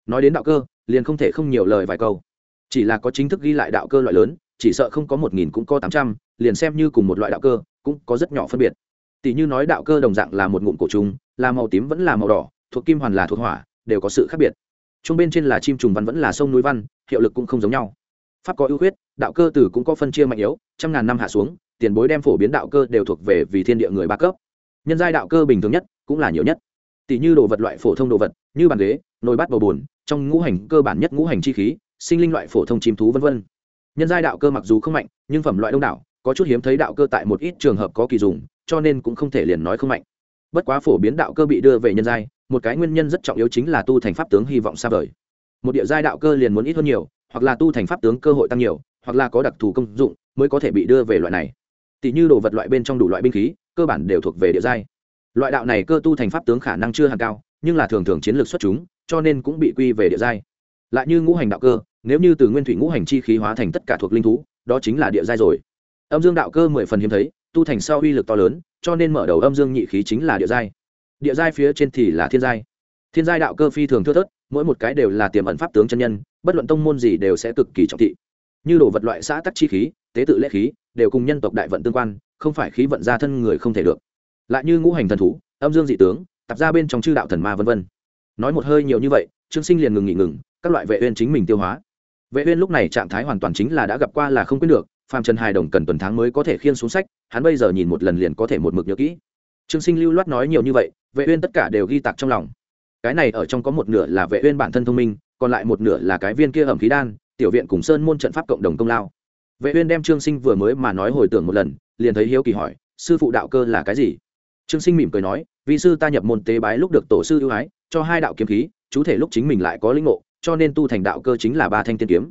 Nói đến đạo cơ, liền không thể không nhiều lời vài câu. Chỉ là có chính thức ghi lại đạo cơ loại lớn, chỉ sợ không có một nghìn cũng có tám trăm liền xem như cùng một loại đạo cơ, cũng có rất nhỏ phân biệt. Tỷ như nói đạo cơ đồng dạng là một ngụm cổ trùng, là màu tím vẫn là màu đỏ, thuộc kim hoàn là thuộc hỏa, đều có sự khác biệt. Chung bên trên là chim trùng văn vẫn là sông núi văn, hiệu lực cũng không giống nhau. Pháp có ưu khuyết, đạo cơ tử cũng có phân chia mạnh yếu, trăm ngàn năm hạ xuống, tiền bối đem phổ biến đạo cơ đều thuộc về vì thiên địa người ba cấp. Nhân giai đạo cơ bình thường nhất, cũng là nhiều nhất. Tỷ như đồ vật loại phổ thông đồ vật, như bàn ghế, nồi bát bầu bùn, trong ngũ hành cơ bản nhất ngũ hành chi khí, sinh linh loại phổ thông chim thú vân vân. Nhân giai đạo cơ mặc dù không mạnh, nhưng phẩm loại đông đảo có chút hiếm thấy đạo cơ tại một ít trường hợp có kỳ dùng, cho nên cũng không thể liền nói không mạnh. Bất quá phổ biến đạo cơ bị đưa về nhân giai, một cái nguyên nhân rất trọng yếu chính là tu thành pháp tướng hy vọng xa vời. Một địa giai đạo cơ liền muốn ít hơn nhiều, hoặc là tu thành pháp tướng cơ hội tăng nhiều, hoặc là có đặc thù công dụng, mới có thể bị đưa về loại này. Tỷ như đồ vật loại bên trong đủ loại binh khí, cơ bản đều thuộc về địa giai. Loại đạo này cơ tu thành pháp tướng khả năng chưa hẳn cao, nhưng là thường thường chiến lược xuất chúng, cho nên cũng bị quy về địa giai. Lại như ngũ hành đạo cơ, nếu như từ nguyên thủy ngũ hành chi khí hóa thành tất cả thuộc linh thú, đó chính là địa giai rồi âm dương đạo cơ mười phần hiếm thấy, tu thành sau uy lực to lớn, cho nên mở đầu âm dương nhị khí chính là địa giai. Địa giai phía trên thì là thiên giai. Thiên giai đạo cơ phi thường thưa thớt, mỗi một cái đều là tiềm ẩn pháp tướng chân nhân, bất luận tông môn gì đều sẽ cực kỳ trọng thị. Như đồ vật loại xã tắc chi khí, tế tự lễ khí, đều cùng nhân tộc đại vận tương quan, không phải khí vận ra thân người không thể được. Lại như ngũ hành thần thú, âm dương dị tướng, tập ra bên trong chư đạo thần ma vân vân. Nói một hơi nhiều như vậy, trương sinh liền ngừng nghỉ ngừng, các loại vệ uyên chính mình tiêu hóa. Vệ uyên lúc này trạng thái hoàn toàn chính là đã gặp qua là không quên được phàm trần hài đồng cần tuần tháng mới có thể khiên xuống sách, hắn bây giờ nhìn một lần liền có thể một mực nhớ kỹ. Trương sinh lưu loát nói nhiều như vậy, vệ uyên tất cả đều ghi tạc trong lòng. Cái này ở trong có một nửa là vệ uyên bản thân thông minh, còn lại một nửa là cái viên kia ẩm khí đan, tiểu viện cùng sơn môn trận pháp cộng đồng công lao. Vệ uyên đem trương sinh vừa mới mà nói hồi tưởng một lần, liền thấy hiếu kỳ hỏi, sư phụ đạo cơ là cái gì? Trương sinh mỉm cười nói vì sư ta nhập môn tế bái lúc được tổ sư ưu ái, cho hai đạo kiếm khí, chú thể lúc chính mình lại có linh ngộ, cho nên tu thành đạo cơ chính là ba thanh tiên kiếm.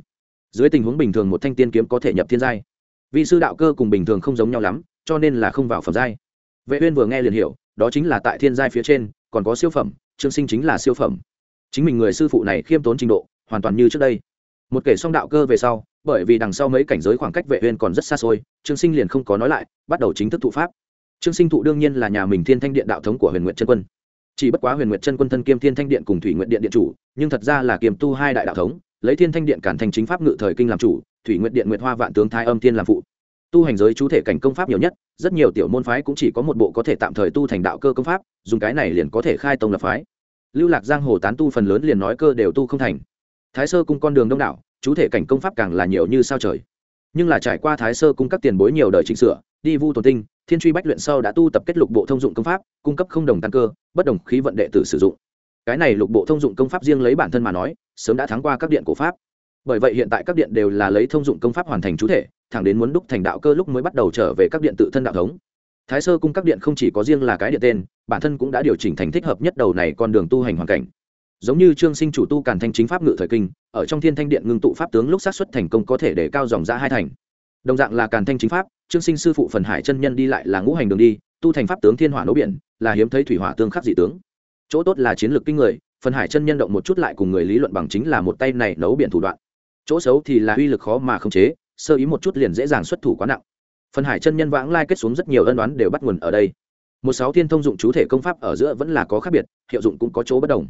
Dưới tình huống bình thường một thanh tiên kiếm có thể nhập thiên giai vì sư đạo cơ cùng bình thường không giống nhau lắm, cho nên là không vào phẩm giai. Vệ uyên vừa nghe liền hiểu, đó chính là tại thiên giai phía trên, còn có siêu phẩm, trương sinh chính là siêu phẩm. Chính mình người sư phụ này khiêm tốn trình độ, hoàn toàn như trước đây. Một kể xong đạo cơ về sau, bởi vì đằng sau mấy cảnh giới khoảng cách vệ uyên còn rất xa xôi, trương sinh liền không có nói lại, bắt đầu chính thức thụ pháp. Trương sinh thụ đương nhiên là nhà mình thiên thanh điện đạo thống của huyền nguyệt chân quân. Chỉ bất quá huyền nguyệt chân quân thân kiêm thiên thanh điện cùng thủy nguyệt điện điện chủ, nhưng thật ra là kiềm tu hai đại đạo thống, lấy thiên thanh điện cản thành chính pháp ngự thời kinh làm chủ thủy nguyệt điện nguyệt hoa vạn tướng thái âm thiên làm phụ. Tu hành giới chú thể cảnh công pháp nhiều nhất, rất nhiều tiểu môn phái cũng chỉ có một bộ có thể tạm thời tu thành đạo cơ công pháp, dùng cái này liền có thể khai tông lập phái. Lưu lạc giang hồ tán tu phần lớn liền nói cơ đều tu không thành. Thái sơ cung con đường đông đảo, chú thể cảnh công pháp càng là nhiều như sao trời. Nhưng là trải qua thái sơ cung các tiền bối nhiều đời chỉnh sửa, đi vu tồn tinh, thiên truy bách luyện sâu đã tu tập kết lục bộ thông dụng công pháp, cung cấp không đồng tăng cơ, bất đồng khí vận đệ tử sử dụng. Cái này lục bộ thông dụng công pháp riêng lấy bản thân mà nói, sớm đã thắng qua các điện cổ pháp bởi vậy hiện tại các điện đều là lấy thông dụng công pháp hoàn thành chú thể, thẳng đến muốn đúc thành đạo cơ lúc mới bắt đầu trở về các điện tự thân đạo thống. Thái sơ cung các điện không chỉ có riêng là cái điện tên, bản thân cũng đã điều chỉnh thành thích hợp nhất đầu này con đường tu hành hoàn cảnh. Giống như trương sinh chủ tu càn thanh chính pháp ngự thời kinh, ở trong thiên thanh điện ngưng tụ pháp tướng lúc sát xuất thành công có thể để cao dòng ra hai thành. Đồng dạng là càn thanh chính pháp, trương sinh sư phụ phần hải chân nhân đi lại là ngũ hành đường đi, tu thành pháp tướng thiên hỏa nấu biển, là hiếm thấy thủy hỏa tương khắc dị tướng. Chỗ tốt là chiến lược kinh người, phần hải chân nhân động một chút lại cùng người lý luận bằng chính là một tay này nấu biển thủ đoạn chỗ xấu thì là uy lực khó mà khống chế, sơ ý một chút liền dễ dàng xuất thủ quá nặng. Phần hải chân nhân vãng lai kết xuống rất nhiều ân đoán đều bắt nguồn ở đây. Một sáu thiên thông dụng chú thể công pháp ở giữa vẫn là có khác biệt, hiệu dụng cũng có chỗ bất đồng.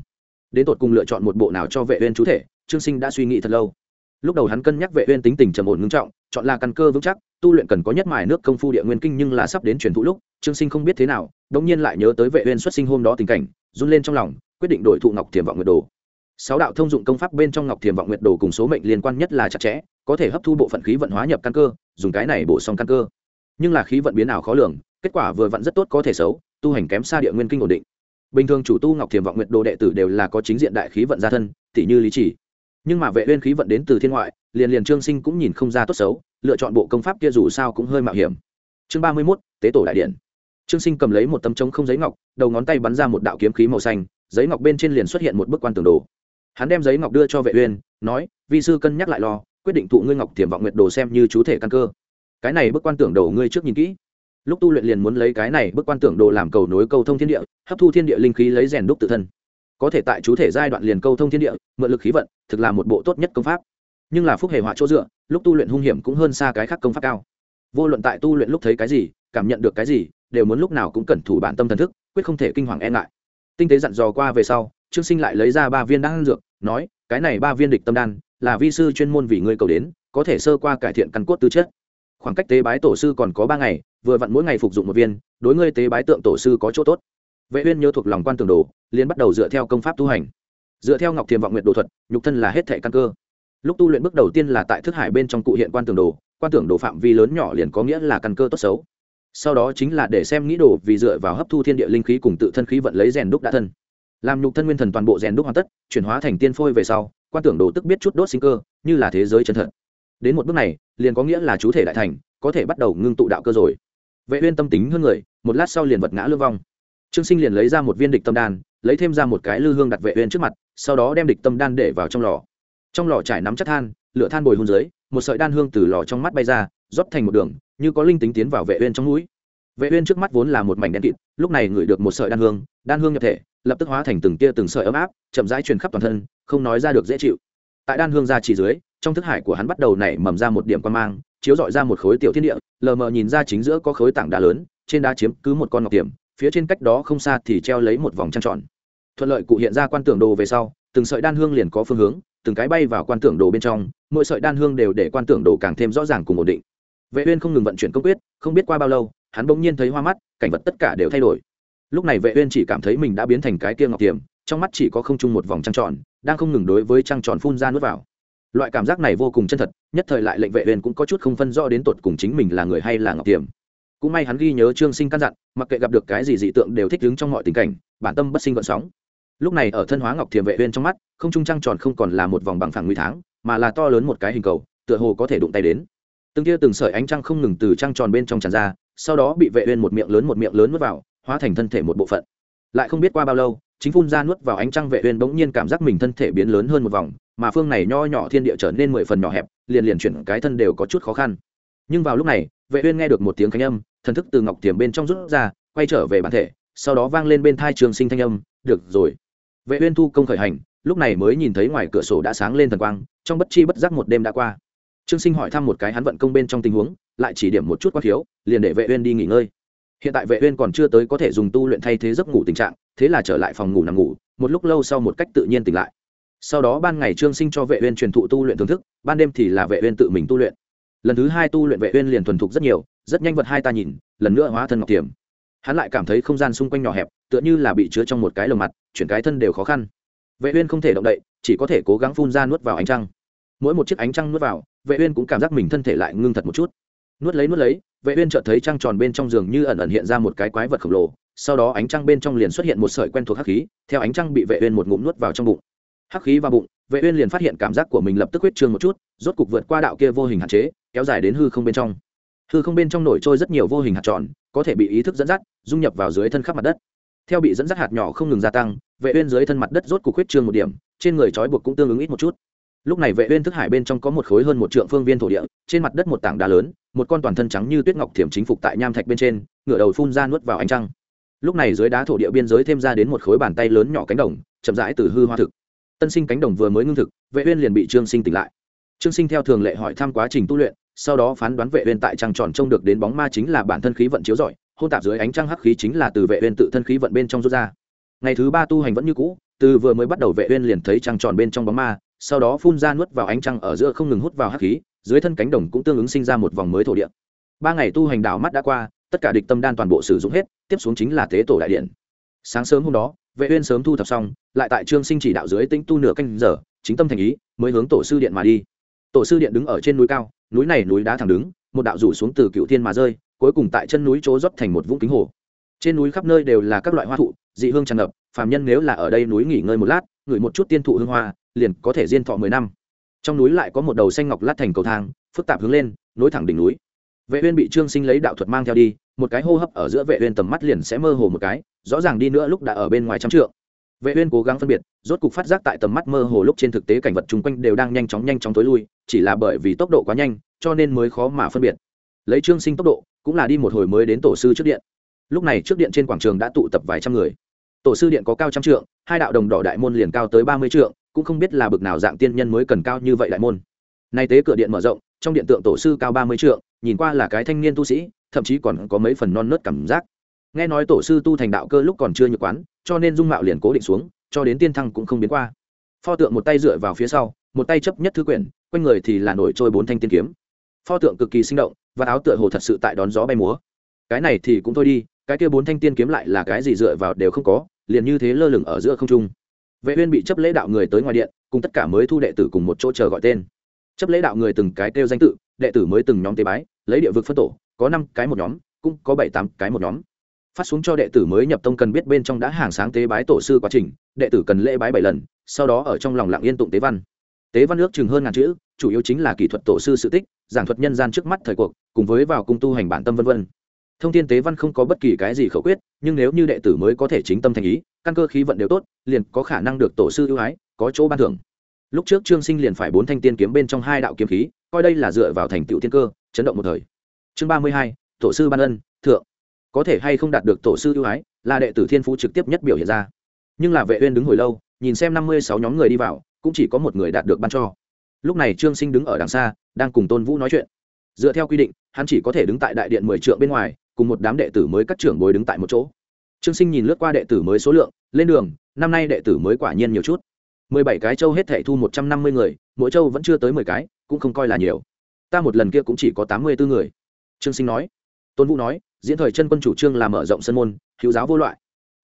Đến tột cùng lựa chọn một bộ nào cho vệ uyên chú thể, trương sinh đã suy nghĩ thật lâu. Lúc đầu hắn cân nhắc vệ uyên tính tình trầm ổn ngưng trọng, chọn là căn cơ vững chắc, tu luyện cần có nhất mài nước công phu địa nguyên kinh nhưng là sắp đến truyền thụ lúc, trương sinh không biết thế nào, đống nhiên lại nhớ tới vệ uyên xuất sinh hôm đó tình cảnh, run lên trong lòng, quyết định đổi thụ ngọc thiềm vọng nguyệt đồ sáu đạo thông dụng công pháp bên trong ngọc thiềm vọng nguyệt đồ cùng số mệnh liên quan nhất là chặt chẽ có thể hấp thu bộ phận khí vận hóa nhập căn cơ dùng cái này bổ sung căn cơ. Nhưng là khí vận biến ảo khó lường kết quả vừa vặn rất tốt có thể xấu tu hành kém xa địa nguyên kinh ổn định. Bình thường chủ tu ngọc thiềm vọng nguyệt đồ đệ tử đều là có chính diện đại khí vận gia thân tỷ như lý chỉ. Nhưng mà vệ uyên khí vận đến từ thiên ngoại liền liền trương sinh cũng nhìn không ra tốt xấu lựa chọn bộ công pháp kia dù sao cũng hơi mạo hiểm. Chương 31, tế tổ đại điện. Trương sinh cầm lấy một tấm trống không giấy ngọc đầu ngón tay bắn ra một đạo kiếm khí màu xanh giấy ngọc bên trên liền xuất hiện một bức quan tường đồ hắn đem giấy ngọc đưa cho vệ uyên, nói, vi sư cân nhắc lại lo, quyết định thụ ngươi ngọc tiềm vọng nguyệt đồ xem như chú thể căn cơ. Cái này bức quan tưởng đồ ngươi trước nhìn kỹ. Lúc tu luyện liền muốn lấy cái này bức quan tưởng đồ làm cầu nối câu thông thiên địa, hấp thu thiên địa linh khí lấy rèn đúc tự thân. Có thể tại chú thể giai đoạn liền câu thông thiên địa, mượn lực khí vận, thực là một bộ tốt nhất công pháp. Nhưng là phúc hệ họa chỗ dựa, lúc tu luyện hung hiểm cũng hơn xa cái khác công pháp cao. Vô luận tại tu luyện lúc thấy cái gì, cảm nhận được cái gì, đều muốn lúc nào cũng cẩn thủ bản tâm thần thức, quyết không thể kinh hoàng e ngại. Tinh tế dặn dò qua về sau trương sinh lại lấy ra ba viên đan dược, nói, cái này ba viên địch tâm đan, là vi sư chuyên môn vì ngươi cầu đến, có thể sơ qua cải thiện căn cốt tư chất. Khoảng cách tế bái tổ sư còn có ba ngày, vừa vặn mỗi ngày phục dụng một viên, đối ngươi tế bái tượng tổ sư có chỗ tốt. Vệ uyên nhớ thuộc lòng quan tường đồ, liền bắt đầu dựa theo công pháp tu hành. Dựa theo ngọc thiềm vọng nguyện đồ thuật, nhục thân là hết thệ căn cơ. Lúc tu luyện bước đầu tiên là tại thức hải bên trong cụ hiện quan tường đồ, quan tưởng đồ phạm vi lớn nhỏ liền có nghĩa là căn cơ tốt xấu. Sau đó chính là để xem nghĩ đồ vì dựa vào hấp thu thiên địa linh khí cùng tự thân khí vận lấy rèn đúc đã thân làm nhục thân nguyên thần toàn bộ rèn đúc hoàn tất, chuyển hóa thành tiên phôi về sau, quan tưởng đồ tức biết chút đốt sinh cơ, như là thế giới chân thật. Đến một bước này, liền có nghĩa là chú thể đại thành, có thể bắt đầu ngưng tụ đạo cơ rồi. Vệ uyên tâm tính hơn người, một lát sau liền vật ngã lương vong. Trương sinh liền lấy ra một viên địch tâm đan, lấy thêm ra một cái lư hương đặt vệ uyên trước mặt, sau đó đem địch tâm đan để vào trong lò. Trong lò trải nắm chất than, lửa than bồi hôn dưới, một sợi đan hương từ lò trong mắt bay ra, rót thành một đường, như có linh tính tiến vào vệ uyên trong mũi. Vệ uyên trước mắt vốn là một mảnh đen kịt, lúc này ngửi được một sợi đan hương đan hương nhập thể, lập tức hóa thành từng tia từng sợi ấm áp, chậm rãi truyền khắp toàn thân, không nói ra được dễ chịu. Tại đan hương ra chỉ dưới, trong thức hải của hắn bắt đầu nảy mầm ra một điểm quan mang, chiếu dọi ra một khối tiểu thiên địa, lờ mờ nhìn ra chính giữa có khối tảng đá lớn, trên đá chiếm cứ một con ngọc tiềm phía trên cách đó không xa thì treo lấy một vòng trăng tròn. Thuận lợi cụ hiện ra quan tưởng đồ về sau, từng sợi đan hương liền có phương hướng, từng cái bay vào quan tưởng đồ bên trong, mỗi sợi đan hương đều để quan tưởng đồ càng thêm rõ ràng cùng ổn định. Vệ uyên không ngừng vận chuyển công quyết, không biết qua bao lâu, hắn bỗng nhiên thấy hoa mắt, cảnh vật tất cả đều thay đổi lúc này vệ uyên chỉ cảm thấy mình đã biến thành cái kia ngọc tiềm, trong mắt chỉ có không chung một vòng trăng tròn, đang không ngừng đối với trăng tròn phun ra nuốt vào. Loại cảm giác này vô cùng chân thật, nhất thời lại lệnh vệ uyên cũng có chút không phân rõ đến tột cùng chính mình là người hay là ngọc tiềm. Cũng may hắn ghi nhớ trương sinh căn dặn, mặc kệ gặp được cái gì dị tượng đều thích ứng trong mọi tình cảnh, bản tâm bất sinh gợn sóng. Lúc này ở thân hóa ngọc thiềm vệ uyên trong mắt, không trung trăng tròn không còn là một vòng bằng phẳng nguy tháng mà là to lớn một cái hình cầu, tựa hồ có thể đụng tay đến. Từng tia từng sợi ánh trăng không ngừng từ trăng tròn bên trong tràn ra, sau đó bị vệ uyên một miệng lớn một miệng lớn nuốt vào hóa thành thân thể một bộ phận. Lại không biết qua bao lâu, chính phun ra nuốt vào ánh trăng vệ uyên bỗng nhiên cảm giác mình thân thể biến lớn hơn một vòng, mà phương này nho nhỏ thiên địa trở nên mười phần nhỏ hẹp, liền liền chuyển cái thân đều có chút khó khăn. Nhưng vào lúc này, vệ uyên nghe được một tiếng khánh âm, thần thức từ ngọc tiềm bên trong rút ra, quay trở về bản thể, sau đó vang lên bên thai trường sinh thanh âm, được rồi. Vệ uyên thu công khởi hành, lúc này mới nhìn thấy ngoài cửa sổ đã sáng lên thần quang, trong bất chi bất giác một đêm đã qua. Trương sinh hỏi thăm một cái hắn vận công bên trong tình huống, lại chỉ điểm một chút quá thiếu, liền để vệ uyên đi nghỉ ngơi hiện tại vệ uyên còn chưa tới có thể dùng tu luyện thay thế giấc ngủ tình trạng, thế là trở lại phòng ngủ nằm ngủ, một lúc lâu sau một cách tự nhiên tỉnh lại. Sau đó ban ngày trương sinh cho vệ uyên truyền thụ tu luyện thưởng thức, ban đêm thì là vệ uyên tự mình tu luyện. Lần thứ hai tu luyện vệ uyên liền thuần thục rất nhiều, rất nhanh vật hai ta nhìn, lần nữa hóa thân ngọc tiềm. Hắn lại cảm thấy không gian xung quanh nhỏ hẹp, tựa như là bị chứa trong một cái lồng mặt, chuyển cái thân đều khó khăn. Vệ uyên không thể động đậy, chỉ có thể cố gắng phun ra nuốt vào ánh trăng. Mỗi một chiếc ánh trăng nuốt vào, vệ uyên cũng cảm giác mình thân thể lại ngưng thật một chút. Nuốt lấy nuốt lấy vệ uyên chợt thấy trăng tròn bên trong giường như ẩn ẩn hiện ra một cái quái vật khổng lồ, sau đó ánh trăng bên trong liền xuất hiện một sợi quen thuộc hắc khí, theo ánh trăng bị vệ uyên một ngụm nuốt vào trong bụng. Hắc khí vào bụng, vệ uyên liền phát hiện cảm giác của mình lập tức huyết trương một chút, rốt cục vượt qua đạo kia vô hình hạn chế, kéo dài đến hư không bên trong. Hư không bên trong nổi trôi rất nhiều vô hình hạt tròn, có thể bị ý thức dẫn dắt, dung nhập vào dưới thân khắp mặt đất. Theo bị dẫn dắt hạt nhỏ không ngừng gia tăng, vệ uyên dưới thân mặt đất rốt cục huyết trương một điểm, trên người trói buộc cũng tương ứng ít một chút lúc này vệ uyên thức hải bên trong có một khối hơn một trượng phương viên thổ địa, trên mặt đất một tảng đá lớn, một con toàn thân trắng như tuyết ngọc thiểm chính phục tại nham thạch bên trên, ngửa đầu phun ra nuốt vào ánh trăng. Lúc này dưới đá thổ địa biên giới thêm ra đến một khối bàn tay lớn nhỏ cánh đồng, chậm rãi từ hư hoa thực. Tân sinh cánh đồng vừa mới ngưng thực, vệ uyên liền bị trương sinh tỉnh lại. Trương sinh theo thường lệ hỏi thăm quá trình tu luyện, sau đó phán đoán vệ uyên tại trăng tròn trông được đến bóng ma chính là bản thân khí vận chiếu rọi, hôn tạp dưới ánh trăng hắc khí chính là từ vệ uyên tự thân khí vận bên trong rút ra. Ngày thứ ba tu hành vẫn như cũ, từ vừa mới bắt đầu vệ uyên liền thấy trăng tròn bên trong bóng ma sau đó phun ra nuốt vào ánh trăng ở giữa không ngừng hút vào hắc khí, dưới thân cánh đồng cũng tương ứng sinh ra một vòng mới thổ địa. Ba ngày tu hành đảo mắt đã qua, tất cả địch tâm đan toàn bộ sử dụng hết, tiếp xuống chính là tế tổ đại điện. Sáng sớm hôm đó, vệ uyên sớm thu thập xong, lại tại trương sinh chỉ đạo dưới tĩnh tu nửa canh giờ, chính tâm thành ý, mới hướng tổ sư điện mà đi. Tổ sư điện đứng ở trên núi cao, núi này núi đá thẳng đứng, một đạo rủ xuống từ cựu thiên mà rơi, cuối cùng tại chân núi chỗ rót thành một vũng kính hồ. Trên núi khắp nơi đều là các loại hoa thụ, dị hương tràn ngập, phàm nhân nếu là ở đây núi nghỉ ngơi một lát, ngửi một chút tiên thụ hương hoa liền có thể diên thọ mười năm. Trong núi lại có một đầu xanh ngọc lát thành cầu thang, phức tạp hướng lên, nối thẳng đỉnh núi. Vệ uyên bị trương sinh lấy đạo thuật mang theo đi, một cái hô hấp ở giữa vệ uyên tầm mắt liền sẽ mơ hồ một cái, rõ ràng đi nữa lúc đã ở bên ngoài trăm trượng. Vệ uyên cố gắng phân biệt, rốt cục phát giác tại tầm mắt mơ hồ lúc trên thực tế cảnh vật chung quanh đều đang nhanh chóng nhanh chóng tối lui, chỉ là bởi vì tốc độ quá nhanh, cho nên mới khó mà phân biệt. Lấy trương sinh tốc độ, cũng là đi một hồi mới đến tổ sư trước điện. Lúc này trước điện trên quảng trường đã tụ tập vài trăm người. Tổ sư điện có cao trăm trượng, hai đạo đồng đỏ đại môn liền cao tới ba mươi trượng cũng không biết là bực nào dạng tiên nhân mới cần cao như vậy đại môn. Nay tế cửa điện mở rộng, trong điện tượng tổ sư cao ba mươi trượng, nhìn qua là cái thanh niên tu sĩ, thậm chí còn có mấy phần non nớt cảm giác. Nghe nói tổ sư tu thành đạo cơ lúc còn chưa nhược quán, cho nên dung mạo liền cố định xuống, cho đến tiên thăng cũng không biến qua. Pho tượng một tay dựa vào phía sau, một tay chấp nhất thư quyển, quanh người thì là nổi trôi bốn thanh tiên kiếm. Pho tượng cực kỳ sinh động, và áo tựa hồ thật sự tại đón gió bay múa. Cái này thì cũng thôi đi, cái kia bốn thanh tiên kiếm lại là cái gì dựa vào đều không có, liền như thế lơ lửng ở giữa không trung vệ uyên bị chấp lễ đạo người tới ngoài điện, cùng tất cả mới thu đệ tử cùng một chỗ chờ gọi tên. Chấp lễ đạo người từng cái kêu danh tự, đệ tử mới từng nhóm tế bái, lấy địa vực phân tổ, có năm cái một nhóm, cũng có bảy tám cái một nhóm. Phát xuống cho đệ tử mới nhập tông cần biết bên trong đã hàng sáng tế bái tổ sư quá trình, đệ tử cần lễ bái bảy lần, sau đó ở trong lòng lặng yên tụng tế văn. Tế văn ước chừng hơn ngàn chữ, chủ yếu chính là kỹ thuật tổ sư sự tích, giảng thuật nhân gian trước mắt thời cuộc, cùng với vào cung tu hành bản tâm vân vân thông tin tế văn không có bất kỳ cái gì khẩu quyết, nhưng nếu như đệ tử mới có thể chính tâm thành ý, căn cơ khí vận đều tốt, liền có khả năng được tổ sư ưu ái, có chỗ ban thưởng. Lúc trước trương sinh liền phải bốn thanh tiên kiếm bên trong hai đạo kiếm khí, coi đây là dựa vào thành tựu tiên cơ, chấn động một thời. Chương ba mươi hai, tổ sư ban ân, thượng. Có thể hay không đạt được tổ sư ưu ái, là đệ tử thiên phú trực tiếp nhất biểu hiện ra. Nhưng là vệ uyên đứng hồi lâu, nhìn xem năm mươi sáu nhóm người đi vào, cũng chỉ có một người đạt được ban cho. Lúc này trương sinh đứng ở đằng xa, đang cùng tôn vũ nói chuyện. Dựa theo quy định, hắn chỉ có thể đứng tại đại điện mười trượng bên ngoài cùng một đám đệ tử mới các trưởng bối đứng tại một chỗ. Trương sinh nhìn lướt qua đệ tử mới số lượng, lên đường, năm nay đệ tử mới quả nhiên nhiều chút. Mười bảy cái châu hết thảy thu một trăm năm mươi người, mỗi châu vẫn chưa tới mười cái, cũng không coi là nhiều. Ta một lần kia cũng chỉ có tám mươi bốn người. Trương sinh nói. Tôn vũ nói, diễn thời chân quân chủ trương là mở rộng sân môn hữu giáo vô loại.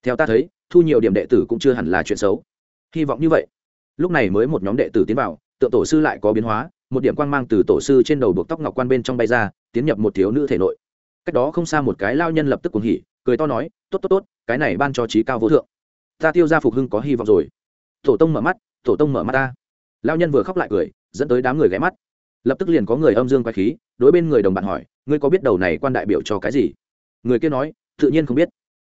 Theo ta thấy, thu nhiều điểm đệ tử cũng chưa hẳn là chuyện xấu. Hy vọng như vậy. Lúc này mới một nhóm đệ tử tiến vào, tượng tổ sư lại có biến hóa, một điểm quang mang từ tổ sư trên đầu buộc tóc ngọc quan bên trong bay ra, tiến nhập một thiếu nữ thể nội cách đó không xa một cái lao nhân lập tức cuồng hỉ, cười to nói, tốt tốt tốt, cái này ban cho trí cao vô thượng. Ta tiêu ra phục hưng có hy vọng rồi. Tổ tông mở mắt, tổ tông mở mắt ta. Lao nhân vừa khóc lại cười, dẫn tới đám người ghé mắt. Lập tức liền có người âm dương quay khí, đối bên người đồng bạn hỏi, ngươi có biết đầu này quan đại biểu cho cái gì? Người kia nói, tự nhiên không biết.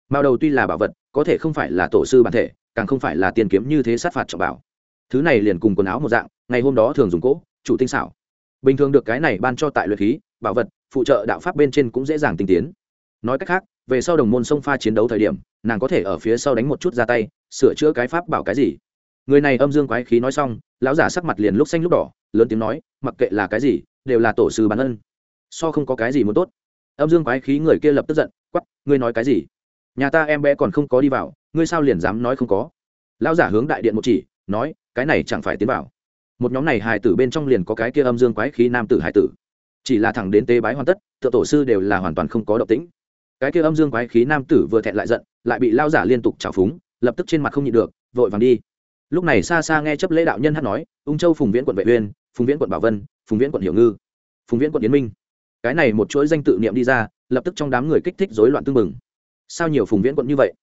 Mao đầu tuy là bảo vật, có thể không phải là tổ sư bản thể, càng không phải là tiền kiếm như thế sát phạt trọng bảo. Thứ này liền cùng quần áo một dạng, ngày hôm đó thường dùng cỗ, chủ tinh xảo. Bình thường được cái này ban cho tại luyện khí, bảo vật phụ trợ đạo pháp bên trên cũng dễ dàng tinh tiến. Nói cách khác, về sau đồng môn sông pha chiến đấu thời điểm, nàng có thể ở phía sau đánh một chút ra tay, sửa chữa cái pháp bảo cái gì. Người này âm dương quái khí nói xong, lão giả sắc mặt liền lúc xanh lúc đỏ, lớn tiếng nói, mặc kệ là cái gì, đều là tổ sư bản ân. So không có cái gì muốn tốt. Âm dương quái khí người kia lập tức giận quắp ngươi nói cái gì? Nhà ta em bé còn không có đi vào, ngươi sao liền dám nói không có? Lão giả hướng đại điện một chỉ, nói, cái này chẳng phải tiến vào. Một nhóm này hài tử bên trong liền có cái kia âm dương quái khí nam tử hài tử chỉ là thẳng đến tế bái hoàn tất, thượng tổ sư đều là hoàn toàn không có động tĩnh. Cái kia âm dương quái khí nam tử vừa thẹn lại giận, lại bị lao giả liên tục trào phúng, lập tức trên mặt không nhịn được, vội vàng đi. Lúc này xa xa nghe chấp lễ đạo nhân hát nói, ung châu phùng viễn quận vệ uyên, phùng viễn quận bảo vân, phùng viễn quận hiểu ngư, phùng viễn quận yến minh. Cái này một chuỗi danh tự niệm đi ra, lập tức trong đám người kích thích rối loạn tương mừng sao nhiều phùng viễn quận như vậy?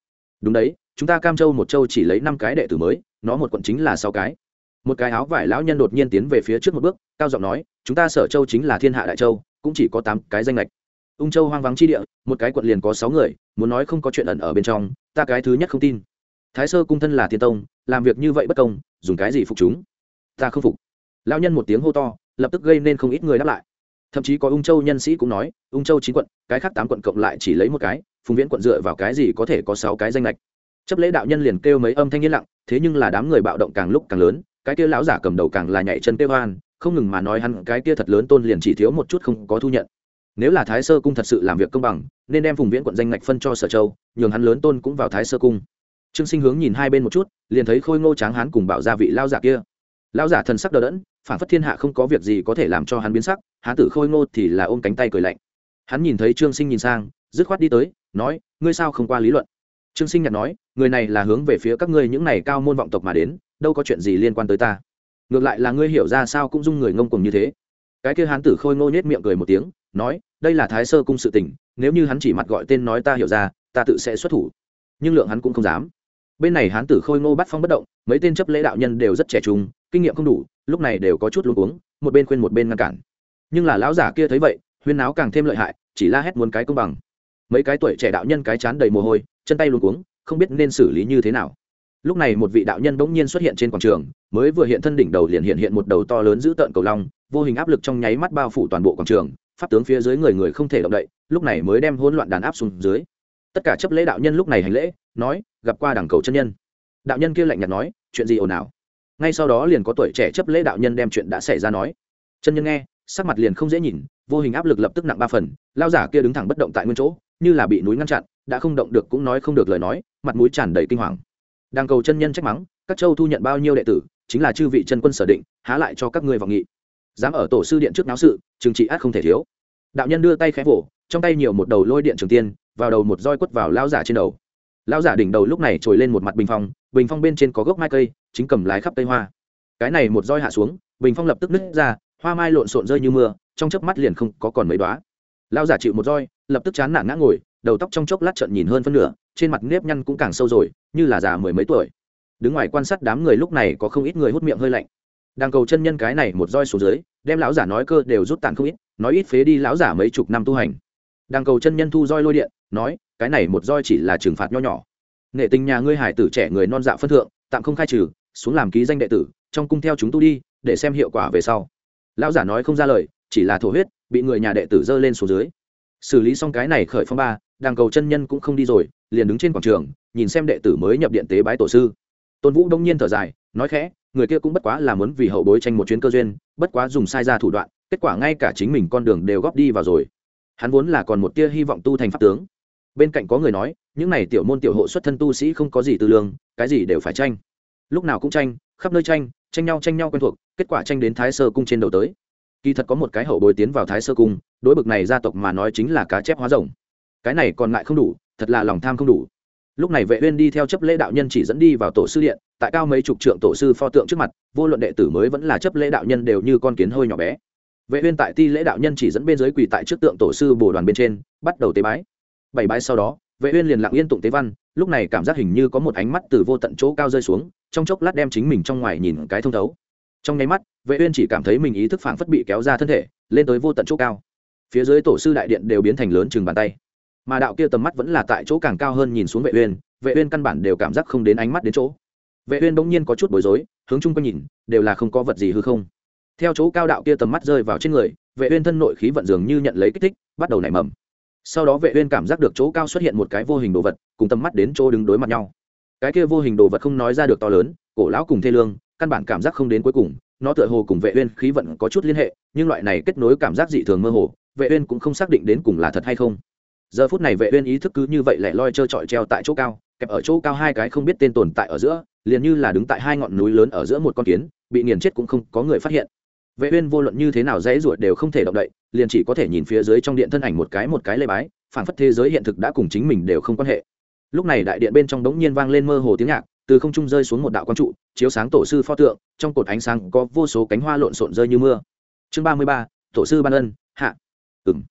Đúng đấy, chúng ta cam châu một châu chỉ lấy năm cái đệ tử mới, nó một quận chính là sáu cái một cái áo vải lão nhân đột nhiên tiến về phía trước một bước, cao giọng nói, chúng ta sở châu chính là thiên hạ đại châu, cũng chỉ có tám cái danh lệch ung châu hoang vắng chi địa, một cái quận liền có sáu người, muốn nói không có chuyện ẩn ở bên trong, ta cái thứ nhất không tin. Thái sơ cung thân là thiên tông, làm việc như vậy bất công, dùng cái gì phục chúng? Ta không phục. Lão nhân một tiếng hô to, lập tức gây nên không ít người đáp lại. Thậm chí có ung châu nhân sĩ cũng nói, ung châu chín quận, cái khác tám quận cộng lại chỉ lấy một cái, phùng viễn quận dựa vào cái gì có thể có sáu cái danh lệch chấp lễ đạo nhân liền kêu mấy âm thanh yên lặng, thế nhưng là đám người bạo động càng lúc càng lớn cái kia lão giả cầm đầu càng là nhảy chân tê hoan không ngừng mà nói hắn cái kia thật lớn tôn liền chỉ thiếu một chút không có thu nhận. Nếu là thái sơ cung thật sự làm việc công bằng, nên đem vùng viễn quận danh ngạch phân cho sở châu, nhường hắn lớn tôn cũng vào thái sơ cung. Trương sinh hướng nhìn hai bên một chút, liền thấy khôi ngô tráng hắn cùng bảo gia vị lao giả kia. Lao giả thần sắc đờ đẫn, phản phất thiên hạ không có việc gì có thể làm cho hắn biến sắc hán tử khôi ngô thì là ôm cánh tay cười lạnh. Hắn nhìn thấy trương sinh nhìn sang, dứt khoát đi tới, nói, ngươi sao không qua lý luận? Trương sinh nhặt nói, người này là hướng về phía các ngươi những này cao môn vọng tộc mà đến đâu có chuyện gì liên quan tới ta. Ngược lại là ngươi hiểu ra sao cũng dung người ngông cùng như thế. Cái kia hán tử khôi ngô nhét miệng cười một tiếng, nói, đây là thái sơ cung sự tình, nếu như hắn chỉ mặt gọi tên nói ta hiểu ra, ta tự sẽ xuất thủ. Nhưng lượng hắn cũng không dám. Bên này hán tử khôi ngô bắt phong bất động, mấy tên chấp lễ đạo nhân đều rất trẻ trung, kinh nghiệm không đủ, lúc này đều có chút luống cuống, một bên khuyên một bên ngăn cản. Nhưng là lão giả kia thấy vậy, huyên náo càng thêm lợi hại, chỉ la hét muốn cái công bằng. Mấy cái tuổi trẻ đạo nhân cái chán đầy mồ hôi, chân tay luống cuống, không biết nên xử lý như thế nào lúc này một vị đạo nhân bỗng nhiên xuất hiện trên quảng trường, mới vừa hiện thân đỉnh đầu liền hiện hiện một đầu to lớn giữ tợn cầu long, vô hình áp lực trong nháy mắt bao phủ toàn bộ quảng trường, pháp tướng phía dưới người người không thể động đậy, lúc này mới đem hỗn loạn đàn áp xuống dưới. Tất cả chấp lễ đạo nhân lúc này hành lễ, nói, gặp qua đảng cầu chân nhân. Đạo nhân kia lạnh nhạt nói, chuyện gì ồn ào? Ngay sau đó liền có tuổi trẻ chấp lễ đạo nhân đem chuyện đã xảy ra nói. Chân nhân nghe, sắc mặt liền không dễ nhìn, vô hình áp lực lập tức nặng ba phần, lao giả kia đứng thẳng bất động tại nguyên chỗ, như là bị núi ngăn chặn, đã không động được cũng nói không được lời nói, mặt mũi tràn đầy kinh hoàng đang cầu chân nhân trách mắng, các châu thu nhận bao nhiêu đệ tử, chính là chư vị chân quân sở định, há lại cho các ngươi vọng nghị. Dám ở tổ sư điện trước náo sự, trừng trị ác không thể thiếu. Đạo nhân đưa tay khẽ vỗ, trong tay nhiều một đầu lôi điện trường tiên, vào đầu một roi quất vào lao giả trên đầu. Lao giả đỉnh đầu lúc này trồi lên một mặt bình phong bình phong bên trên có gốc mai cây, chính cầm lái khắp cây hoa. Cái này một roi hạ xuống, bình phong lập tức nứt ra, hoa mai lộn xộn rơi như mưa, trong chớp mắt liền không có còn mấy đoá lao giả chịu một roi, lập tức chán nản ngã ngồi đầu tóc trong chốc lát trận nhìn hơn phân nửa, trên mặt nếp nhăn cũng càng sâu rồi, như là già mười mấy tuổi. Đứng ngoài quan sát đám người lúc này có không ít người hút miệng hơi lạnh. Đang cầu chân nhân cái này một roi xuống dưới, đem lão giả nói cơ đều rút tàn không ít, nói ít phế đi lão giả mấy chục năm tu hành. Đang cầu chân nhân thu roi lôi điện, nói, cái này một roi chỉ là trừng phạt nho nhỏ. Nghệ tình nhà ngươi hải tử trẻ người non dạ phân thượng, tạm không khai trừ, xuống làm ký danh đệ tử, trong cung theo chúng tu đi, để xem hiệu quả về sau. Lão giả nói không ra lời, chỉ là thổ huyết, bị người nhà đệ tử dơ lên xuống dưới. Xử lý xong cái này khởi phong ba đàng cầu chân nhân cũng không đi rồi, liền đứng trên quảng trường, nhìn xem đệ tử mới nhập điện tế bái tổ sư. Tôn vũ đông nhiên thở dài, nói khẽ, người kia cũng bất quá là muốn vì hậu bối tranh một chuyến cơ duyên, bất quá dùng sai ra thủ đoạn, kết quả ngay cả chính mình con đường đều góp đi vào rồi. Hắn vốn là còn một tia hy vọng tu thành pháp tướng. Bên cạnh có người nói, những này tiểu môn tiểu hộ xuất thân tu sĩ không có gì tư lương, cái gì đều phải tranh. Lúc nào cũng tranh, khắp nơi tranh tranh nhau tranh nhau quen thuộc, kết quả tranh đến thái sơ cung trên đầu tới. Kỳ thật có một cái hậu bối tiến vào thái sơ cung, đối bực này gia tộc mà nói chính là cá chép hóa rồng cái này còn ngại không đủ, thật là lòng tham không đủ. Lúc này vệ uyên đi theo chấp lễ đạo nhân chỉ dẫn đi vào tổ sư điện, tại cao mấy chục trượng tổ sư pho tượng trước mặt, vô luận đệ tử mới vẫn là chấp lễ đạo nhân đều như con kiến hơi nhỏ bé. Vệ uyên tại ti lễ đạo nhân chỉ dẫn bên dưới quỳ tại trước tượng tổ sư bồ đoàn bên trên, bắt đầu tế bái. Bảy bái sau đó, vệ uyên liền lặng yên tụng tế văn, lúc này cảm giác hình như có một ánh mắt từ vô tận chỗ cao rơi xuống, trong chốc lát đem chính mình trong ngoài nhìn cái thông thấu. Trong nháy mắt, vệ uyên chỉ cảm thấy mình ý thức phảng phất bị kéo ra thân thể, lên tới vô tận chỗ cao. Phía dưới tổ sư đại điện đều biến thành lớn chừng bàn tay mà đạo kia tầm mắt vẫn là tại chỗ càng cao hơn nhìn xuống vệ uyên vệ uyên căn bản đều cảm giác không đến ánh mắt đến chỗ. Vệ uyên đống nhiên có chút bối rối, hướng chung quanh nhìn, đều là không có vật gì hư không. Theo chỗ cao đạo kia tầm mắt rơi vào trên người, vệ uyên thân nội khí vận dường như nhận lấy kích thích, bắt đầu nảy mầm. Sau đó vệ uyên cảm giác được chỗ cao xuất hiện một cái vô hình đồ vật, cùng tầm mắt đến chỗ đứng đối mặt nhau. Cái kia vô hình đồ vật không nói ra được to lớn, cổ lão cùng thê lương, căn bản cảm giác không đến cuối cùng, nó tựa hồ cùng vệ uyên khí vận có chút liên hệ, nhưng loại này kết nối cảm giác dị thường mơ hồ, vệ uyên cũng không xác định đến cùng là thật hay không giờ phút này vệ uyên ý thức cứ như vậy lẻ loi trơ trọi treo tại chỗ cao, kẹp ở chỗ cao hai cái không biết tên tồn tại ở giữa, liền như là đứng tại hai ngọn núi lớn ở giữa một con kiến, bị nghiền chết cũng không có người phát hiện. Vệ uyên vô luận như thế nào dễ ruột đều không thể động đậy, liền chỉ có thể nhìn phía dưới trong điện thân ảnh một cái một cái lê bái phản phất thế giới hiện thực đã cùng chính mình đều không quan hệ. Lúc này đại điện bên trong đống nhiên vang lên mơ hồ tiếng nhạc, từ không trung rơi xuống một đạo quang trụ, chiếu sáng tổ sư pho tượng, trong cột ánh sáng có vô số cánh hoa lộn xộn rơi như mưa. Chương ba mươi ba, tổ sư ban ân, hạ. Ừm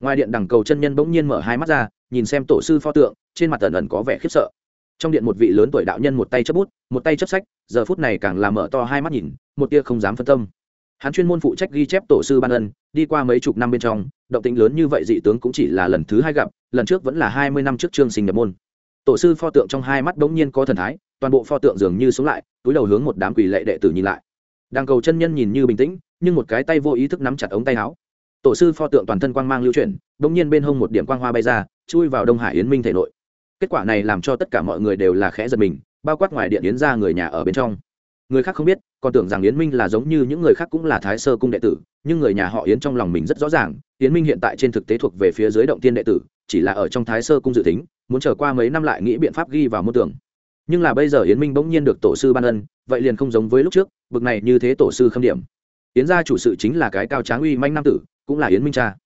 ngoài điện đằng cầu chân nhân bỗng nhiên mở hai mắt ra, nhìn xem tổ sư pho tượng, trên mặt ẩn ẩn có vẻ khiếp sợ. Trong điện một vị lớn tuổi đạo nhân một tay chấp bút, một tay chấp sách, giờ phút này càng làm mở to hai mắt nhìn, một tia không dám phân tâm. Hắn chuyên môn phụ trách ghi chép tổ sư ban ân, đi qua mấy chục năm bên trong, động tĩnh lớn như vậy dị tướng cũng chỉ là lần thứ hai gặp, lần trước vẫn là hai mươi năm trước trương sinh nhập môn. Tổ sư pho tượng trong hai mắt bỗng nhiên có thần thái, toàn bộ pho tượng dường như sống lại, túi đầu hướng một đám quỷ lệ đệ tử nhìn lại. Đằng cầu chân nhân nhìn như bình tĩnh, nhưng một cái tay vô ý thức nắm chặt ống tay áo tổ sư pho tượng toàn thân quang mang lưu chuyển, bỗng nhiên bên hông một điểm quang hoa bay ra, chui vào đông hải yến minh thể nội. Kết quả này làm cho tất cả mọi người đều là khẽ giật mình, bao quát ngoài điện yến ra người nhà ở bên trong. Người khác không biết, còn tưởng rằng yến minh là giống như những người khác cũng là thái sơ cung đệ tử, nhưng người nhà họ yến trong lòng mình rất rõ ràng, yến minh hiện tại trên thực tế thuộc về phía dưới động tiên đệ tử, chỉ là ở trong thái sơ cung dự tính, muốn trở qua mấy năm lại nghĩ biện pháp ghi vào môn tưởng nhưng là bây giờ yến minh bỗng nhiên được tổ sư ban ân, vậy liền không giống với lúc trước, bực này như thế tổ sư khâm điểm. Yến gia chủ sự chính là cái cao tráng uy manh nam tử cũng là yến minh cha.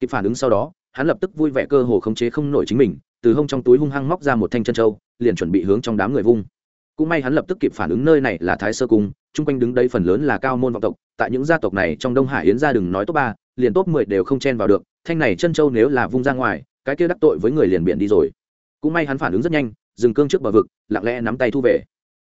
Kịp phản ứng sau đó, hắn lập tức vui vẻ cơ hồ khống chế không nổi chính mình, từ hông trong túi hung hăng móc ra một thanh chân trâu, liền chuẩn bị hướng trong đám người vung. Cũng may hắn lập tức kịp phản ứng nơi này là thái sơ cung, chung quanh đứng đây phần lớn là cao môn vọng tộc, tại những gia tộc này trong đông hải yến gia đừng nói top ba, liền top mười đều không chen vào được, thanh này chân trâu nếu là vung ra ngoài, cái kia đắc tội với người liền biển đi rồi. Cũng may hắn phản ứng rất nhanh, dừng cương trước bờ vực, lặng lẽ nắm tay thu về.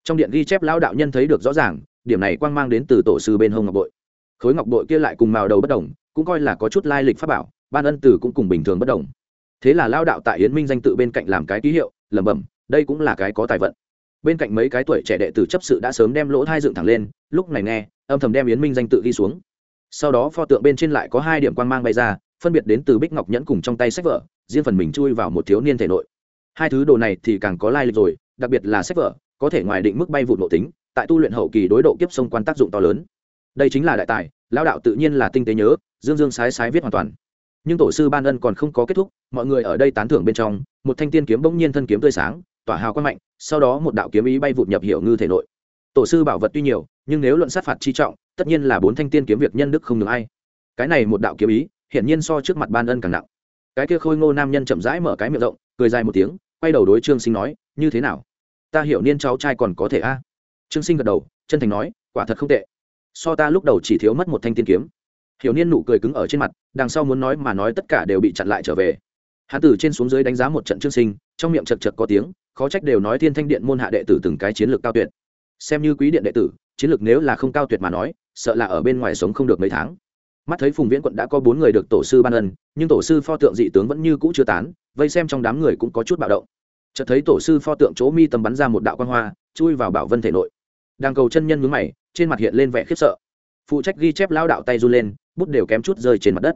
Trong điện ghi chép lão đạo nhân thấy được rõ ràng, điểm này quang mang đến từ tổ sư bên hông ngọc bội. Khối ngọc bội kia lại cùng màu đầu bất đồng cũng coi là có chút lai lịch pháp bảo, ban ân tử cũng cùng bình thường bất đồng. Thế là lao đạo tại yến minh danh tự bên cạnh làm cái ký hiệu, lẩm bẩm, đây cũng là cái có tài vận. Bên cạnh mấy cái tuổi trẻ đệ tử chấp sự đã sớm đem lỗ thai dựng thẳng lên, lúc này nghe, âm thầm đem yến minh danh tự ghi xuống. Sau đó pho tượng bên trên lại có hai điểm quan g mang bay ra, phân biệt đến từ bích ngọc nhẫn cùng trong tay sách vở, riêng phần mình chui vào một thiếu niên thể nội. Hai thứ đồ này thì càng có lai lịch rồi, đặc biệt là sách vở, có thể ngoài định mức bay vụ nội tính, tại tu luyện hậu kỳ đối độ kiếp sông quan tác dụng to lớn đây chính là đại tài lao đạo tự nhiên là tinh tế nhớ, dương dương sái sái viết hoàn toàn. Nhưng tổ sư ban ân còn không có kết thúc, mọi người ở đây tán thưởng bên trong, một thanh tiên kiếm bỗng nhiên thân kiếm tươi sáng, tỏa hào quang mạnh, sau đó một đạo kiếm ý bay vụt nhập hiệu ngư thể nội. Tổ sư bảo vật tuy nhiều, nhưng nếu luận sát phạt chi trọng, tất nhiên là bốn thanh tiên kiếm việc nhân đức không được ai. Cái này một đạo kiếm ý, hiển nhiên so trước mặt ban ân càng nặng. Cái kia khôi ngô nam nhân chậm rãi mở cái miệng rộng, cười dài một tiếng, quay đầu đối trương sinh nói, như thế nào? Ta hiểu niên cháu trai còn có thể a. Trương sinh gật đầu, chân thành nói, quả thật không tệ so ta lúc đầu chỉ thiếu mất một thanh tiên kiếm. Hiểu niên nụ cười cứng ở trên mặt, đằng sau muốn nói mà nói tất cả đều bị chặn lại trở về. Hán tử trên xuống dưới đánh giá một trận trương sinh, trong miệng chật chật có tiếng, khó trách đều nói thiên thanh điện môn hạ đệ tử từng cái chiến lược cao tuyệt. Xem như quý điện đệ tử, chiến lược nếu là không cao tuyệt mà nói, sợ là ở bên ngoài sống không được mấy tháng. Mắt thấy phùng viễn quận đã có bốn người được tổ sư ban ân, nhưng tổ sư pho tượng dị tướng vẫn như cũ chưa tán, vây xem trong đám người cũng có chút bạo động. Chợt thấy tổ sư pho tượng chỗ mi tầm bắn ra một đạo quan hoa, chui vào bảo vân thể nội đang cầu chân nhân mướn mày, trên mặt hiện lên vẻ khiếp sợ. Phụ trách ghi chép lao đạo tay run lên, bút đều kém chút rơi trên mặt đất.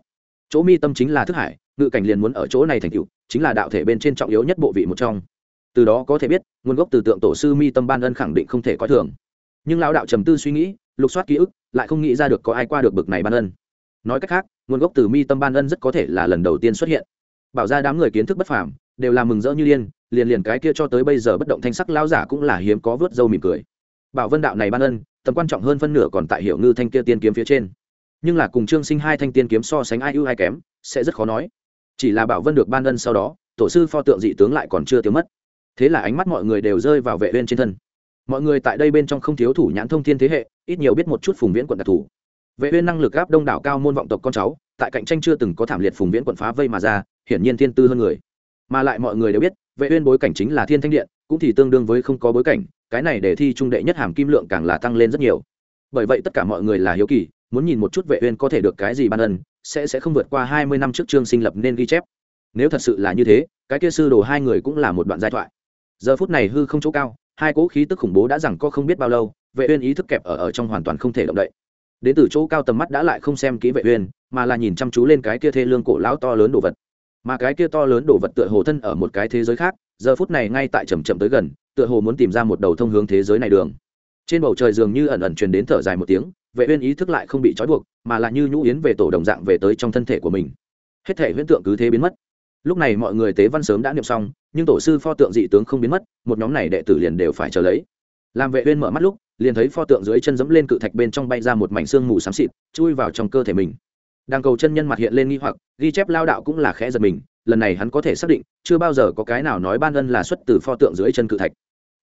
Chỗ mi tâm chính là thức hải, ngự cảnh liền muốn ở chỗ này thành cựu chính là đạo thể bên trên trọng yếu nhất bộ vị một trong. Từ đó có thể biết, nguồn gốc từ tượng tổ sư mi tâm ban ân khẳng định không thể coi thường. Nhưng lão đạo trầm tư suy nghĩ, lục soát ký ức, lại không nghĩ ra được có ai qua được bực này ban ân. Nói cách khác, nguồn gốc từ mi tâm ban ân rất có thể là lần đầu tiên xuất hiện. Bảo ra đám người kiến thức bất phàm, đều là mừng rỡ như điên, liền liền cái kia cho tới bây giờ bất động thanh sắc lao giả cũng là hiếm có vớt dâu mỉm cười bảo vân đạo này ban ân, tầm quan trọng hơn phân nửa còn tại hiệu ngư thanh kia tiên kiếm phía trên. Nhưng là cùng trương sinh hai thanh tiên kiếm so sánh ai ưu ai kém, sẽ rất khó nói. Chỉ là bảo vân được ban ân sau đó, tổ sư pho tượng dị tướng lại còn chưa tiêu mất. Thế là ánh mắt mọi người đều rơi vào vệ uyên trên thân. Mọi người tại đây bên trong không thiếu thủ nhãn thông thiên thế hệ, ít nhiều biết một chút phùng viễn quận đặc thủ. Vệ uyên năng lực áp đông đảo cao môn vọng tộc con cháu, tại cạnh tranh chưa từng có thảm liệt phùng viễn quận phá vây mà ra, hiển nhiên thiên tư hơn người. Mà lại mọi người đều biết, vệ uyên bối cảnh chính là thiên thanh điện, cũng thì tương đương với không có bối cảnh cái này để thi trung đệ nhất hàm kim lượng càng là tăng lên rất nhiều. Bởi vậy tất cả mọi người là hiếu kỳ, muốn nhìn một chút vệ uyên có thể được cái gì ban ân, sẽ sẽ không vượt qua 20 năm trước trương sinh lập nên ghi chép. Nếu thật sự là như thế, cái kia sư đồ hai người cũng là một đoạn giai thoại. Giờ phút này hư không chỗ cao, hai cỗ khí tức khủng bố đã rằng có không biết bao lâu, vệ uyên ý thức kẹp ở ở trong hoàn toàn không thể động đậy. Đến từ chỗ cao tầm mắt đã lại không xem kỹ vệ uyên, mà là nhìn chăm chú lên cái kia thê lương cổ lão to lớn đồ vật. Mà cái kia to lớn đồ vật tựa hồ thân ở một cái thế giới khác, giờ phút này ngay tại chậm chậm tới gần tựa hồ muốn tìm ra một đầu thông hướng thế giới này đường. Trên bầu trời dường như ẩn ẩn truyền đến thở dài một tiếng, vệ uyên ý thức lại không bị trói buộc, mà là như nhũ yến về tổ đồng dạng về tới trong thân thể của mình. Hết thể huyễn tượng cứ thế biến mất. Lúc này mọi người tế văn sớm đã niệm xong, nhưng tổ sư pho tượng dị tướng không biến mất, một nhóm này đệ tử liền đều phải chờ lấy. Làm vệ uyên mở mắt lúc, liền thấy pho tượng dưới chân dẫm lên cự thạch bên trong bay ra một mảnh xương mù xám xịt, chui vào trong cơ thể mình. Đang cầu chân nhân mặt hiện lên nghi hoặc, ghi chép lao đạo cũng là khẽ giật mình, lần này hắn có thể xác định, chưa bao giờ có cái nào nói ban ân là xuất từ pho tượng dưới chân cự thạch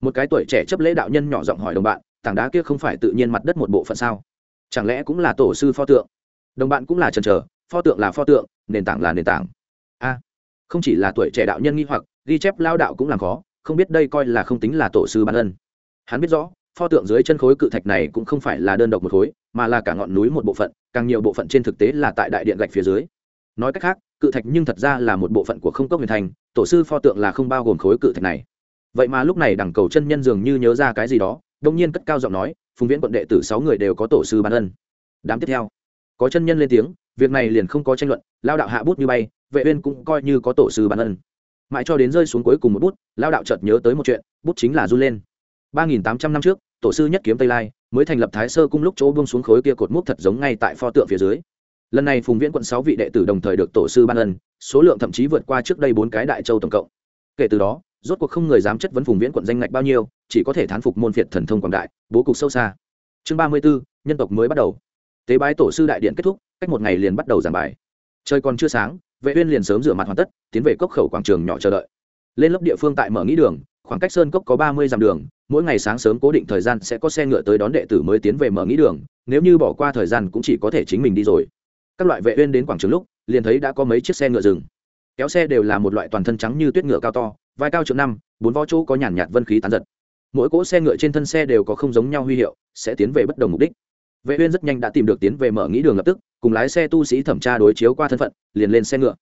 một cái tuổi trẻ chấp lễ đạo nhân nhỏ giọng hỏi đồng bạn, tảng đá kia không phải tự nhiên mặt đất một bộ phận sao? Chẳng lẽ cũng là tổ sư pho tượng? Đồng bạn cũng là trần trờ pho tượng là pho tượng, nền tảng là nền tảng. A, không chỉ là tuổi trẻ đạo nhân nghi hoặc, ghi chép lao đạo cũng làm khó, không biết đây coi là không tính là tổ sư ban ân hắn biết rõ, pho tượng dưới chân khối cự thạch này cũng không phải là đơn độc một khối, mà là cả ngọn núi một bộ phận, càng nhiều bộ phận trên thực tế là tại đại điện gạch phía dưới. Nói cách khác, cự thạch nhưng thật ra là một bộ phận của không cốc huyền thành, tổ sư pho tượng là không bao gồm khối cự thạch này vậy mà lúc này đằng cầu chân nhân dường như nhớ ra cái gì đó đông nhiên cất cao giọng nói, phùng viễn quận đệ tử sáu người đều có tổ sư ban ân. Đám tiếp theo, có chân nhân lên tiếng, việc này liền không có tranh luận, lao đạo hạ bút như bay, vệ uyên cũng coi như có tổ sư ban ân. Mãi cho đến rơi xuống cuối cùng một bút, lao đạo chợt nhớ tới một chuyện, bút chính là du lên. Ba nghìn tám trăm năm trước, tổ sư nhất kiếm tây lai mới thành lập thái sơ cung lúc chỗ buông xuống khối kia cột mốc thật giống ngay tại pho tượng phía dưới. Lần này phùng viễn quận sáu vị đệ tử đồng thời được tổ sư ban ân, số lượng thậm chí vượt qua trước đây bốn cái đại châu tổng cộng. Kể từ đó rốt cuộc không người dám chất vấn phùng viễn quận danh ngạch bao nhiêu, chỉ có thể thán phục môn phiệt thần thông quảng đại, bố cục sâu xa. Chương ba mươi b ố nhân tộc mới bắt đầu. Tế bái tổ sư đại điện kết thúc, cách một ngày liền bắt đầu giảng bài. Trời còn chưa sáng, vệ uyên liền sớm rửa mặt hoàn tất, tiến về cốc khẩu quảng trường nhỏ chờ đợi. Lên lớp địa phương tại mở nghĩ đường, khoảng cách sơn cốc có ba mươi dặm đường, mỗi ngày sáng sớm cố định thời gian sẽ có xe ngựa tới đón đệ tử mới tiến về mở nghĩ đường, nếu như bỏ qua thời gian cũng chỉ có thể chính mình đi rồi. Các loại vệ uyên đến quảng trường lúc, liền thấy đã có mấy chiếc xe ngựa dừng kéo xe đều là một loại toàn thân trắng như tuyết ngựa cao to, vai cao trượng năm, bốn vó chỗ có nhàn nhạt vân khí tán giật. Mỗi cỗ xe ngựa trên thân xe đều có không giống nhau huy hiệu, sẽ tiến về bất đồng mục đích. Vệ uyên rất nhanh đã tìm được tiến về mở nghĩ đường lập tức, cùng lái xe tu sĩ thẩm tra đối chiếu qua thân phận, liền lên xe ngựa.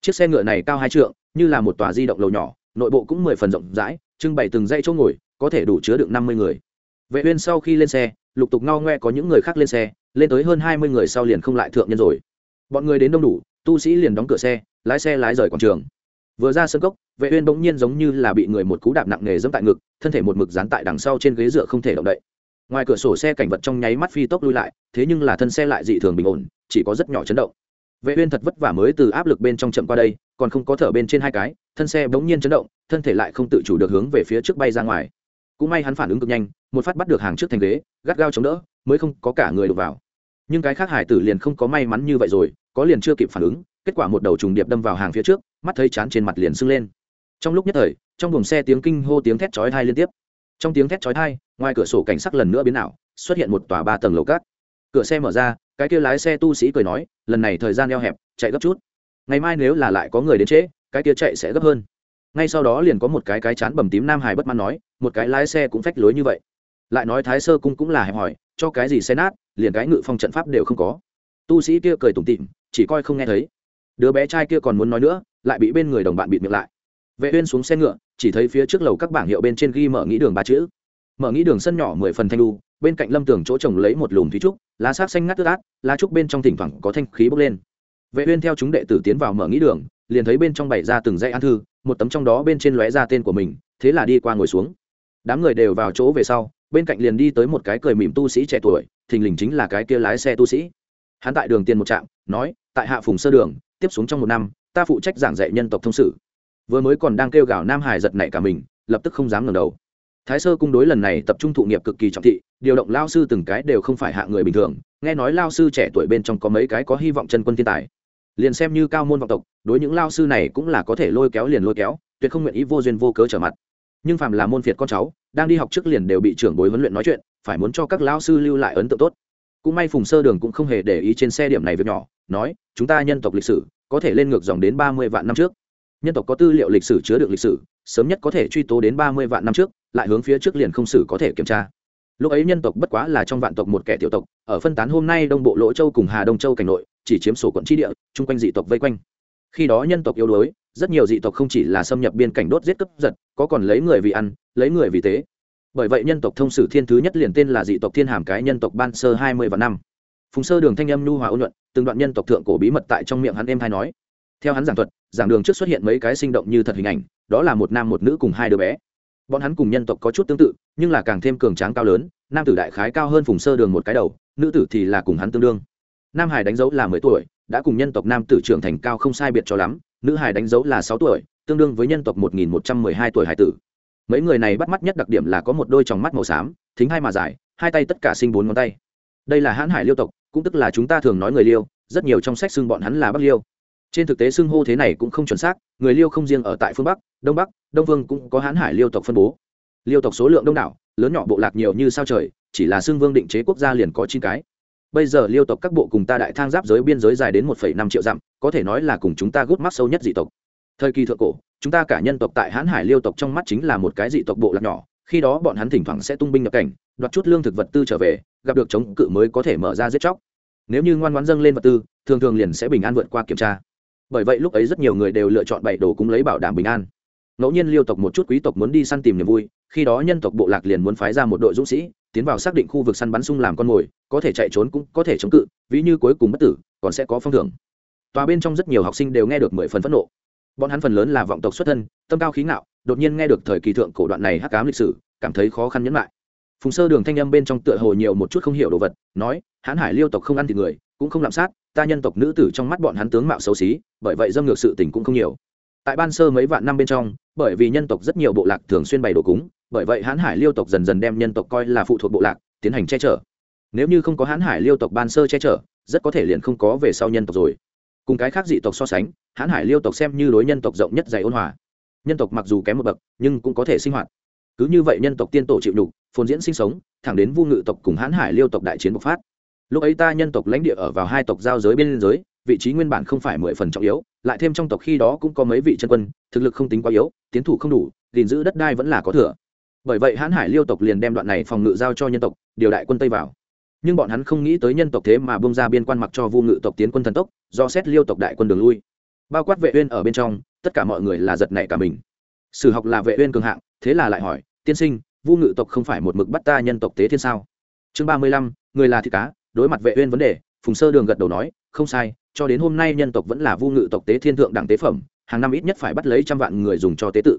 Chiếc xe ngựa này cao hai trượng, như là một tòa di động lầu nhỏ, nội bộ cũng mười phần rộng rãi, trưng bày từng dãy chỗ ngồi, có thể đủ chứa được năm mươi người. Vệ uyên sau khi lên xe, lục tục ngao ngoe có những người khác lên xe, lên tới hơn hai mươi người sau liền không lại thượng nhân rồi. Bọn người đến đông đủ, tu sĩ liền đóng cửa xe lái xe lái rời quảng trường. Vừa ra sân cốc, vệ uyên bỗng nhiên giống như là bị người một cú đạp nặng nề giẫm tại ngực, thân thể một mực dán tại đằng sau trên ghế dựa không thể động đậy. Ngoài cửa sổ xe cảnh vật trong nháy mắt phi tốc lui lại, thế nhưng là thân xe lại dị thường bình ổn, chỉ có rất nhỏ chấn động. Vệ uyên thật vất vả mới từ áp lực bên trong chậm qua đây, còn không có thở bên trên hai cái, thân xe bỗng nhiên chấn động, thân thể lại không tự chủ được hướng về phía trước bay ra ngoài. Cũng may hắn phản ứng cực nhanh, một phát bắt được hàng trước thành ghế, gắt gao chống đỡ, mới không có cả người đụng vào. Nhưng cái khác hải tử liền không có may mắn như vậy rồi, có liền chưa kịp phản ứng kết quả một đầu trùng điệp đâm vào hàng phía trước, mắt thấy chán trên mặt liền sưng lên. Trong lúc nhất thời, trong buồng xe tiếng kinh hô tiếng thét chói tai liên tiếp. Trong tiếng thét chói tai, ngoài cửa sổ cảnh sắc lần nữa biến ảo, xuất hiện một tòa ba tầng lầu cát. Cửa xe mở ra, cái kia lái xe tu sĩ cười nói, lần này thời gian eo hẹp, chạy gấp chút. Ngày mai nếu là lại có người đến trễ, cái kia chạy sẽ gấp hơn. Ngay sau đó liền có một cái cái chán bầm tím nam hải bất mãn nói, một cái lái xe cũng phách lối như vậy. Lại nói thái sơ cung cũng là hẹp hỏi cho cái gì xe nát, liền cái ngự phong trận pháp đều không có. Tu sĩ kia cười tủm tỉm, chỉ coi không nghe thấy đứa bé trai kia còn muốn nói nữa, lại bị bên người đồng bạn bịt miệng lại. Vệ uyên xuống xe ngựa, chỉ thấy phía trước lầu các bảng hiệu bên trên ghi mở nghĩ đường ba chữ. Mở nghĩ đường sân nhỏ mười phần thanh lu bên cạnh lâm tường chỗ trồng lấy một lùm thúy trúc, lá sắc xanh ngắt tươi át, lá trúc bên trong thỉnh thoảng có thanh khí bốc lên. Vệ uyên theo chúng đệ tử tiến vào mở nghĩ đường, liền thấy bên trong bày ra từng dãy an thư, một tấm trong đó bên trên lóe ra tên của mình, thế là đi qua ngồi xuống. Đám người đều vào chỗ về sau, bên cạnh liền đi tới một cái cười mỉm tu sĩ trẻ tuổi, thình lình chính là cái kia lái xe tu sĩ. Hắn tại đường tiền một trạm, nói, tại hạ phùng sơ đường tiếp xuống trong một năm, ta phụ trách giảng dạy nhân tộc thông sử vừa mới còn đang kêu gào nam hải giật nảy cả mình, lập tức không dám ngẩng đầu. Thái sơ cung đối lần này tập trung thụ nghiệp cực kỳ trọng thị, điều động lao sư từng cái đều không phải hạ người bình thường, nghe nói lao sư trẻ tuổi bên trong có mấy cái có hy vọng chân quân thiên tài. Liền xem như cao môn vọng tộc, đối những lao sư này cũng là có thể lôi kéo liền lôi kéo, tuyệt không nguyện ý vô duyên vô cớ trở mặt. Nhưng phàm là môn phiệt con cháu, đang đi học trước liền đều bị trưởng bối huấn luyện nói chuyện, phải muốn cho các lao sư lưu lại ấn tượng tốt. Cũng may phùng sơ đường cũng không hề để ý trên xe điểm này việc nhỏ, nói chúng ta nhân tộc lịch sử có thể lên ngược dòng đến ba mươi vạn năm trước. Nhân tộc có tư liệu lịch sử chứa đựng lịch sử, sớm nhất có thể truy tố đến ba mươi vạn năm trước, lại hướng phía trước liền không sử có thể kiểm tra. Lúc ấy nhân tộc bất quá là trong vạn tộc một kẻ tiểu tộc, ở phân tán hôm nay đông bộ lỗ châu cùng hà đông châu cảnh nội, chỉ chiếm sổ quận tri địa, chung quanh dị tộc vây quanh. Khi đó nhân tộc yếu đuối, rất nhiều dị tộc không chỉ là xâm nhập biên cảnh đốt giết cướp giật, có còn lấy người vì ăn, lấy người vì tế. Bởi vậy nhân tộc thông sử thiên thứ nhất liền tên là dị tộc thiên hàm cái nhân tộc ban sơ hai mươi và năm phùng sơ đường thanh âm nhu hòa ôn nhuận, từng đoạn nhân tộc thượng cổ bí mật tại trong miệng hắn em hay nói. Theo hắn giảng thuật, giảng đường trước xuất hiện mấy cái sinh động như thật hình ảnh, đó là một nam một nữ cùng hai đứa bé. Bọn hắn cùng nhân tộc có chút tương tự, nhưng là càng thêm cường tráng cao lớn, nam tử đại khái cao hơn phùng sơ đường một cái đầu, nữ tử thì là cùng hắn tương đương. Nam hải đánh dấu là mười tuổi, đã cùng nhân tộc nam tử trưởng thành cao không sai biệt cho lắm, nữ hải đánh dấu là sáu tuổi, tương đương với nhân tộc một nghìn một trăm mười hai tuổi hải tử. Mấy người này bắt mắt nhất đặc điểm là có một đôi tròng mắt màu xám, thính hai mà dài, hai tay tất cả sinh bốn ngón tay. Đây là hãn hải liêu tộc cũng tức là chúng ta thường nói người liêu, rất nhiều trong sách xưng bọn hắn là bắc liêu. Trên thực tế xưng hô thế này cũng không chuẩn xác, người liêu không riêng ở tại phương bắc, đông bắc, đông vương cũng có hãn hải liêu tộc phân bố. Liêu tộc số lượng đông đảo, lớn nhỏ bộ lạc nhiều như sao trời, chỉ là xưng vương định chế quốc gia liền có chín cái. Bây giờ liêu tộc các bộ cùng ta đại thang giáp giới biên giới dài đến một năm triệu dặm, có thể nói là cùng chúng ta gút mắt sâu nhất dị tộc. Thời kỳ thượng cổ, chúng ta cả nhân tộc tại hãn hải liêu tộc trong mắt chính là một cái dị tộc bộ lạc nhỏ khi đó bọn hắn thỉnh thoảng sẽ tung binh nhập cảnh, đoạt chút lương thực vật tư trở về, gặp được chống cự mới có thể mở ra giết chóc. Nếu như ngoan ngoãn dâng lên vật tư, thường thường liền sẽ bình an vượt qua kiểm tra. Bởi vậy lúc ấy rất nhiều người đều lựa chọn bày đồ cúng lấy bảo đảm bình an. Ngẫu nhiên liêu tộc một chút quý tộc muốn đi săn tìm niềm vui, khi đó nhân tộc bộ lạc liền muốn phái ra một đội dũng sĩ, tiến vào xác định khu vực săn bắn sung làm con mồi, có thể chạy trốn cũng có thể chống cự, ví như cuối cùng bất tử, còn sẽ có phong thưởng. Tòa bên trong rất nhiều học sinh đều nghe được mười phần phẫn nộ. Bọn hắn phần lớn là vọng tộc xuất thân, tâm cao khí ngạo đột nhiên nghe được thời kỳ thượng cổ đoạn này hắc ám lịch sử, cảm thấy khó khăn nhẫn lại phùng sơ đường thanh âm bên trong tựa hồ nhiều một chút không hiểu đồ vật, nói, hãn hải liêu tộc không ăn thịt người, cũng không lạm sát, ta nhân tộc nữ tử trong mắt bọn hắn tướng mạo xấu xí, bởi vậy dâm ngược sự tình cũng không nhiều. Tại ban sơ mấy vạn năm bên trong, bởi vì nhân tộc rất nhiều bộ lạc thường xuyên bày đồ cúng, bởi vậy hãn hải liêu tộc dần dần đem nhân tộc coi là phụ thuộc bộ lạc, tiến hành che chở. Nếu như không có hãn hải liêu tộc ban sơ che chở, rất có thể liền không có về sau nhân tộc rồi. Cùng cái khác dị tộc so sánh, hãn hải liêu tộc xem như đối nhân tộc rộng nhất dày ôn hòa nhân tộc mặc dù kém một bậc, nhưng cũng có thể sinh hoạt. Cứ như vậy nhân tộc tiên tổ chịu đủ phồn diễn sinh sống, thẳng đến vu ngự tộc cùng hãn hải liêu tộc đại chiến bộc phát. Lúc ấy ta nhân tộc lãnh địa ở vào hai tộc giao giới biên giới vị trí nguyên bản không phải mười phần trọng yếu, lại thêm trong tộc khi đó cũng có mấy vị chân quân, thực lực không tính quá yếu, tiến thủ không đủ, gìn giữ đất đai vẫn là có thừa. Bởi vậy hãn hải liêu tộc liền đem đoạn này phòng ngự giao cho nhân tộc, điều đại quân tây vào. Nhưng bọn hắn không nghĩ tới nhân tộc thế mà bông ra biên quan mặc cho vu ngự tộc tiến quân thần tốc, do xét liêu tộc đại quân đường lui. Bao quát vệ uyên ở bên trong tất cả mọi người là giật nảy cả mình. Sử học là vệ uyên cường hạng, thế là lại hỏi, tiên sinh, vu ngự tộc không phải một mực bắt ta nhân tộc tế thiên sao? Chương ba mươi lăm, người là thịt cá, đối mặt vệ uyên vấn đề, phùng sơ đường gật đầu nói, không sai, cho đến hôm nay nhân tộc vẫn là vu ngự tộc tế thiên thượng đẳng tế phẩm, hàng năm ít nhất phải bắt lấy trăm vạn người dùng cho tế tự.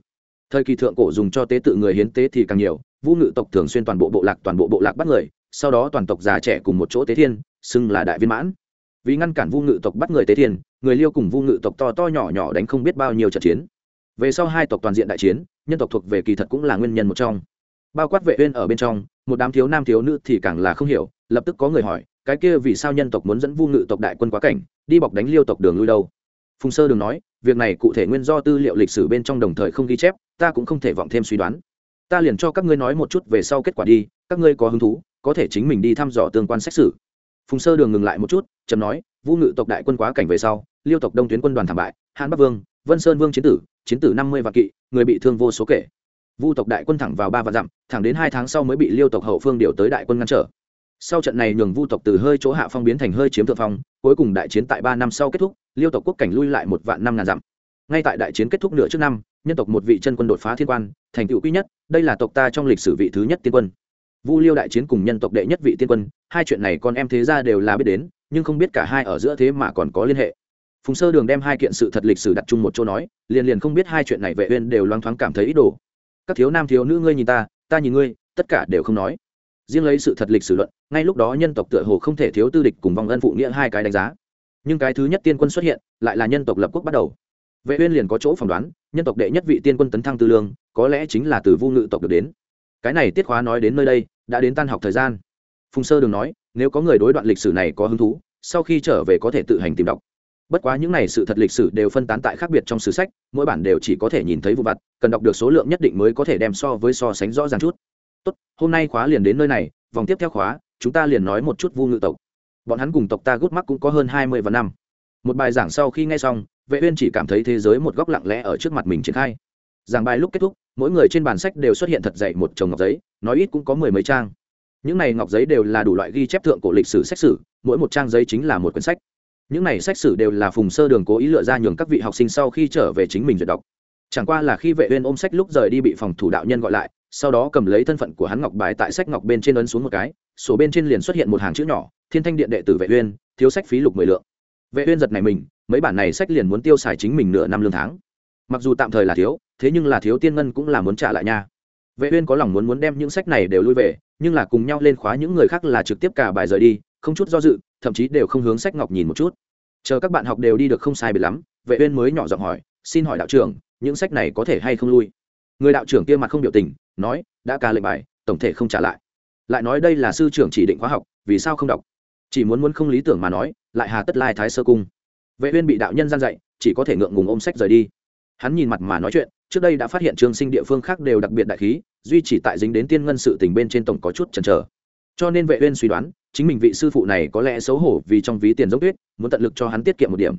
Thời kỳ thượng cổ dùng cho tế tự người hiến tế thì càng nhiều, vu ngự tộc thường xuyên toàn bộ bộ lạc toàn bộ bộ lạc bắt người, sau đó toàn tộc già trẻ cùng một chỗ tế thiên, xưng là đại viên mãn vì ngăn cản vu ngự tộc bắt người tế thiên, người liêu cùng vu ngự tộc to to nhỏ nhỏ đánh không biết bao nhiêu trận chiến. Về sau hai tộc toàn diện đại chiến, nhân tộc thuộc về kỳ thật cũng là nguyên nhân một trong. Bao quát vệ uyên ở bên trong, một đám thiếu nam thiếu nữ thì càng là không hiểu, lập tức có người hỏi, cái kia vì sao nhân tộc muốn dẫn vu ngự tộc đại quân quá cảnh, đi bọc đánh liêu tộc đường lui đâu? Phùng sơ đường nói, việc này cụ thể nguyên do tư liệu lịch sử bên trong đồng thời không ghi chép, ta cũng không thể vọng thêm suy đoán. Ta liền cho các ngươi nói một chút về sau kết quả đi, các ngươi có hứng thú, có thể chính mình đi thăm dò tương quan xét xử phùng sơ đường ngừng lại một chút chấm nói, vu ngự tộc đại quân quá cảnh về sau, liêu tộc đông tuyến quân đoàn thảm bại hàn bắc vương, vân sơn vương chiến tử chiến tử năm mươi vạn kỵ, người bị thương vô số kể. Vu tộc đại quân thẳng vào ba vạn dặm, thẳng đến hai tháng sau mới bị liêu tộc hậu phương điều tới đại quân ngăn trở. Sau trận này nhường vu tộc từ hơi chỗ hạ phong biến thành hơi chiếm thượng phong, cuối cùng đại chiến tại ba năm sau kết thúc, liêu tộc quốc cảnh lui lại một vạn năm ngàn dặm. Ngay tại đại chiến kết thúc nửa trước năm, nhân tộc một vị chân quân đột phá thiên quan, thành tựu quý nhất, đây là tộc ta trong lịch sử vị thứ nhất tiên quân vu liêu đại chiến cùng nhân tộc đệ nhất vị tiên quân, hai chuyện này con em thế ra đều là biết đến, nhưng không biết cả hai ở giữa thế mà còn có liên hệ. Phùng sơ đường đem hai kiện sự thật lịch sử đặt chung một chỗ nói, liền liền không biết hai chuyện này vệ uyên đều loáng thoáng cảm thấy ít đồ. Các thiếu nam thiếu nữ ngươi nhìn ta ta nhìn ngươi, tất cả đều không nói. Riêng lấy sự thật lịch sử luận, ngay lúc đó nhân tộc tựa hồ không thể thiếu tư địch cùng vong ân phụ nghĩa hai cái đánh giá. Nhưng cái thứ nhất tiên quân xuất hiện, lại là nhân tộc lập quốc bắt đầu. Vệ uyên liền có chỗ phỏng đoán, nhân tộc đệ nhất vị tiên quân tấn thăng tư lương, có lẽ chính là từ vu ngự tộc được đến. Cái này tiết khóa nói đến nơi đây đã đến tan học thời gian. Phùng sơ đường nói, nếu có người đối đoạn lịch sử này có hứng thú, sau khi trở về có thể tự hành tìm đọc. Bất quá những này sự thật lịch sử đều phân tán tại khác biệt trong sử sách, mỗi bản đều chỉ có thể nhìn thấy vụ vặt, cần đọc được số lượng nhất định mới có thể đem so với so sánh rõ ràng chút. Tốt, hôm nay khóa liền đến nơi này, vòng tiếp theo khóa, chúng ta liền nói một chút vu ngự tộc. Bọn hắn cùng tộc ta gút mắt cũng có hơn hai mươi và năm. Một bài giảng sau khi nghe xong, vệ uyên chỉ cảm thấy thế giới một góc lặng lẽ ở trước mặt mình triển khai. Giảng bài lúc kết thúc mỗi người trên bàn sách đều xuất hiện thật dày một chồng ngọc giấy, nói ít cũng có mười mấy trang. Những này ngọc giấy đều là đủ loại ghi chép thượng cổ lịch sử sách sử, mỗi một trang giấy chính là một quyển sách. Những này sách sử đều là phùng sơ đường cố ý lựa ra nhường các vị học sinh sau khi trở về chính mình duyệt đọc. Chẳng qua là khi vệ uyên ôm sách lúc rời đi bị phòng thủ đạo nhân gọi lại, sau đó cầm lấy thân phận của hắn ngọc bài tại sách ngọc bên trên ấn xuống một cái, sổ bên trên liền xuất hiện một hàng chữ nhỏ, thiên thanh điện đệ tử vệ uyên, thiếu sách phí lục mười lượng. Vệ uyên giật này mình, mấy bản này sách liền muốn tiêu xài chính mình nửa năm lương tháng. Mặc dù tạm thời là thiếu thế nhưng là thiếu tiên ngân cũng là muốn trả lại nha. Vệ uyên có lòng muốn muốn đem những sách này đều lui về, nhưng là cùng nhau lên khóa những người khác là trực tiếp cả bài rời đi, không chút do dự, thậm chí đều không hướng sách ngọc nhìn một chút. Chờ các bạn học đều đi được không sai biệt lắm, vệ uyên mới nhỏ giọng hỏi, xin hỏi đạo trưởng, những sách này có thể hay không lui? Người đạo trưởng kia mặt không biểu tình, nói, đã ca lệnh bài, tổng thể không trả lại. Lại nói đây là sư trưởng chỉ định khóa học, vì sao không đọc? Chỉ muốn muốn không lý tưởng mà nói, lại hà tất lai thái sơ cung. Vệ uyên bị đạo nhân gian dạy, chỉ có thể ngượng ngùng ôm sách rời đi. Hắn nhìn mặt mà nói chuyện trước đây đã phát hiện trường sinh địa phương khác đều đặc biệt đại khí, duy chỉ tại dính đến tiên ngân sự tình bên trên tổng có chút chần chờ. Cho nên vệ uyên suy đoán, chính mình vị sư phụ này có lẽ xấu hổ vì trong ví tiền giống tuyết, muốn tận lực cho hắn tiết kiệm một điểm.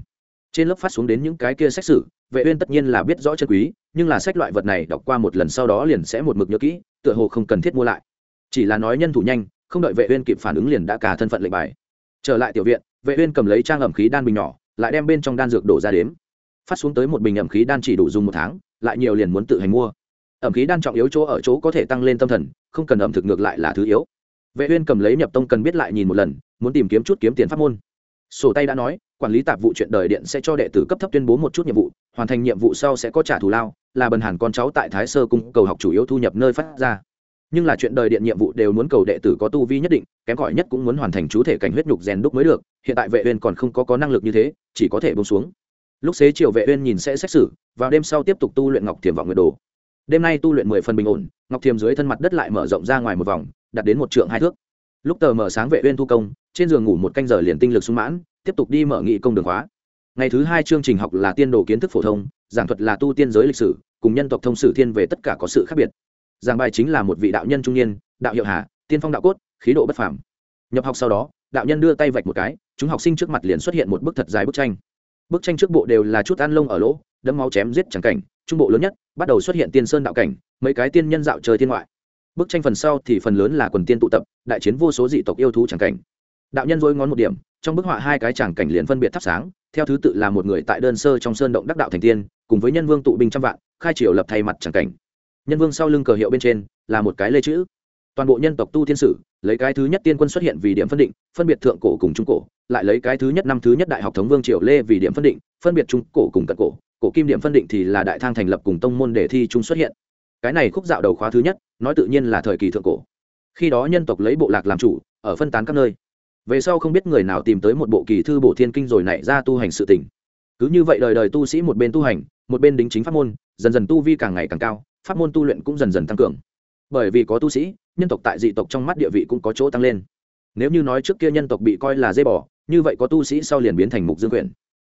Trên lớp phát xuống đến những cái kia sách sử, vệ uyên tất nhiên là biết rõ chân quý, nhưng là sách loại vật này đọc qua một lần sau đó liền sẽ một mực nhớ kỹ, tựa hồ không cần thiết mua lại. Chỉ là nói nhân thủ nhanh, không đợi vệ uyên kịp phản ứng liền đã cả thân phận lệnh bài. Trở lại tiểu viện, vệ uyên cầm lấy trang ẩm khí đan bình nhỏ, lại đem bên trong đan dược đổ ra đếm. Phát xuống tới một bình ẩm khí đan chỉ đủ dùng một tháng lại nhiều liền muốn tự hành mua. Ẩm khí đan trọng yếu chỗ ở chỗ có thể tăng lên tâm thần, không cần ẩm thực ngược lại là thứ yếu. Vệ uyên cầm lấy nhập tông cần biết lại nhìn một lần, muốn tìm kiếm chút kiếm tiền pháp môn. Sổ tay đã nói, quản lý tạp vụ chuyện đời điện sẽ cho đệ tử cấp thấp tuyên bố một chút nhiệm vụ, hoàn thành nhiệm vụ sau sẽ có trả thù lao, là bần hàn con cháu tại thái sơ cung cầu học chủ yếu thu nhập nơi phát ra. Nhưng là chuyện đời điện nhiệm vụ đều muốn cầu đệ tử có tu vi nhất định, kém cỏi nhất cũng muốn hoàn thành chú thể cảnh huyết nhục rèn đúc mới được, hiện tại vệ uyên còn không có có năng lực như thế, chỉ có thể buông xuống lúc xế chiều vệ uyên nhìn sẽ xét xử, vào đêm sau tiếp tục tu luyện ngọc thiềm vọng nguyệt đồ. Đêm nay tu luyện mười phần bình ổn, ngọc thiềm dưới thân mặt đất lại mở rộng ra ngoài một vòng, đạt đến một trượng hai thước. Lúc tờ mở sáng vệ uyên thu công, trên giường ngủ một canh giờ liền tinh lực sung mãn, tiếp tục đi mở nghị công đường khóa. Ngày thứ hai chương trình học là tiên đồ kiến thức phổ thông, giảng thuật là tu tiên giới lịch sử, cùng nhân tộc thông sử thiên về tất cả có sự khác biệt. Giảng bài chính là một vị đạo nhân trung niên, đạo hiệu hà, tiên phong đạo cốt, khí độ bất phàm. Nhập học sau đó, đạo nhân đưa tay vạch một cái, chúng học sinh trước mặt liền xuất hiện một bức thật dài bức tranh bức tranh trước bộ đều là chút ăn lông ở lỗ, đấm máu chém giết chẳng cảnh, trung bộ lớn nhất, bắt đầu xuất hiện tiên sơn đạo cảnh, mấy cái tiên nhân dạo trời thiên ngoại. Bức tranh phần sau thì phần lớn là quần tiên tụ tập, đại chiến vô số dị tộc yêu thú chẳng cảnh. Đạo nhân dối ngón một điểm, trong bức họa hai cái chẳng cảnh liền phân biệt thắp sáng, theo thứ tự là một người tại đơn sơ trong sơn động đắc đạo thành tiên, cùng với nhân vương tụ binh trăm vạn, khai triều lập thay mặt chẳng cảnh. Nhân vương sau lưng cờ hiệu bên trên, là một cái lê chữ. Toàn bộ nhân tộc tu thiên sử, lấy cái thứ nhất tiên quân xuất hiện vì điểm phân định, phân biệt thượng cổ cùng trung cổ lại lấy cái thứ nhất năm thứ nhất đại học thống vương triều lê vì điểm phân định, phân biệt trung cổ cùng cận cổ. Cổ kim điểm phân định thì là đại thang thành lập cùng tông môn đề thi trung xuất hiện. Cái này khúc dạo đầu khóa thứ nhất, nói tự nhiên là thời kỳ thượng cổ. Khi đó nhân tộc lấy bộ lạc làm chủ, ở phân tán các nơi. Về sau không biết người nào tìm tới một bộ kỳ thư bổ thiên kinh rồi nảy ra tu hành sự tỉnh cứ như vậy đời đời tu sĩ một bên tu hành, một bên đính chính pháp môn, dần dần tu vi càng ngày càng cao, pháp môn tu luyện cũng dần dần tăng cường. Bởi vì có tu sĩ, nhân tộc tại dị tộc trong mắt địa vị cũng có chỗ tăng lên. Nếu như nói trước kia nhân tộc bị coi là dây bỏ như vậy có tu sĩ sau liền biến thành mục dương quyển,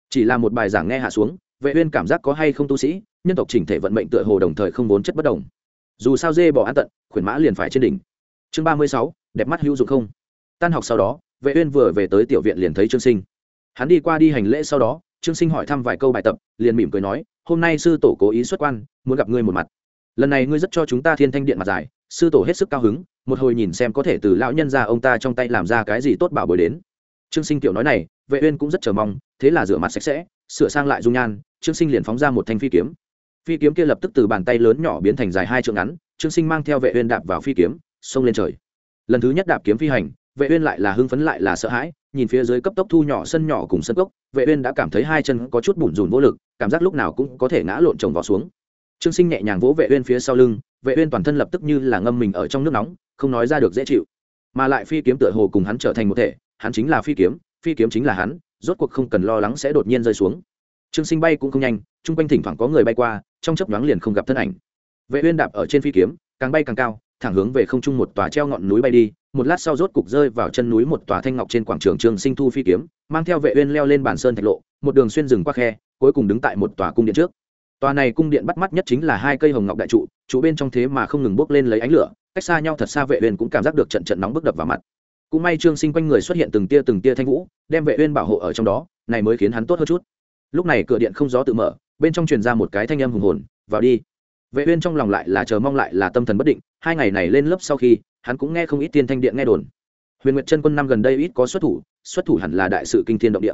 chỉ là một bài giảng nghe hạ xuống vệ uyên cảm giác có hay không tu sĩ nhân tộc chỉnh thể vận mệnh tựa hồ đồng thời không vốn chất bất đồng dù sao dê bỏ an tận khuyển mã liền phải trên đỉnh. Chương 36, đẹp mắt hữu dụng không? Tan học sau đó vệ uyên vừa về tới tiểu viện liền thấy trương sinh. Hắn đi qua đi hành lễ sau đó trương sinh hỏi thăm vài câu bài tập liền mỉm cười nói hôm nay sư tổ cố ý xuất quan muốn gặp ngươi một mặt. Lần này ngươi rất cho chúng ta thiên thanh điện mặt dài sư tổ hết sức cao hứng một hồi nhìn xem có thể từ lão nhân gia ông ta trong tay làm ra cái gì tốt bảo bối đến trương sinh tiểu nói này, vệ uyên cũng rất chờ mong, thế là rửa mặt sạch sẽ, sửa sang lại dung nhan, trương sinh liền phóng ra một thanh phi kiếm. Phi kiếm kia lập tức từ bàn tay lớn nhỏ biến thành dài hai trượng ngắn, trương sinh mang theo vệ uyên đạp vào phi kiếm, xông lên trời. Lần thứ nhất đạp kiếm phi hành, vệ uyên lại là hưng phấn lại là sợ hãi, nhìn phía dưới cấp tốc thu nhỏ sân nhỏ cùng sân cốc, vệ uyên đã cảm thấy hai chân có chút bủn rủn vô lực, cảm giác lúc nào cũng có thể ngã lộn chồng vào xuống. Trương sinh nhẹ nhàng vỗ vệ uyên phía sau lưng, vệ uyên toàn thân lập tức như là ngâm mình ở trong nước nóng, không nói ra được dễ chịu. Mà lại phi kiếm tựa hồ cùng hắn trở thành một thể hắn chính là phi kiếm phi kiếm chính là hắn, rốt cuộc không cần lo lắng sẽ đột nhiên rơi xuống. Trương sinh bay cũng không nhanh, chung quanh thỉnh thoảng có người bay qua, trong chớp nhoáng liền không gặp thân ảnh. Vệ uyên đạp ở trên phi kiếm, càng bay càng cao, thẳng hướng về không trung một tòa treo ngọn núi bay đi, một lát sau rốt cục rơi vào chân núi một tòa thanh ngọc trên quảng trường trương sinh thu phi kiếm, mang theo vệ uyên leo lên bản sơn thạch lộ, một đường xuyên rừng qua khe, cuối cùng đứng tại một tòa cung điện trước. Tòa này cung điện bắt mắt nhất chính là hai cây hồng ngọc đại trụ trụ bên trong thế mà không ngừng bốc lên lấy ánh lửa, cách xa nhau thật xa vệ uyên cũng cảm giác được trận trận nóng bức đập vào mặt cũng may trương sinh quanh người xuất hiện từng tia từng tia thanh vũ, đem vệ uyên bảo hộ ở trong đó, này mới khiến hắn tốt hơn chút. Lúc này cửa điện không gió tự mở, bên trong truyền ra một cái thanh âm hùng hồn, vào đi. Vệ uyên trong lòng lại là chờ mong lại là tâm thần bất định, hai ngày này lên lớp sau khi, hắn cũng nghe không ít tiên thanh điện nghe đồn. Huyền nguyệt chân quân năm gần đây ít có xuất thủ xuất thủ hẳn là đại sự kinh thiên động địa.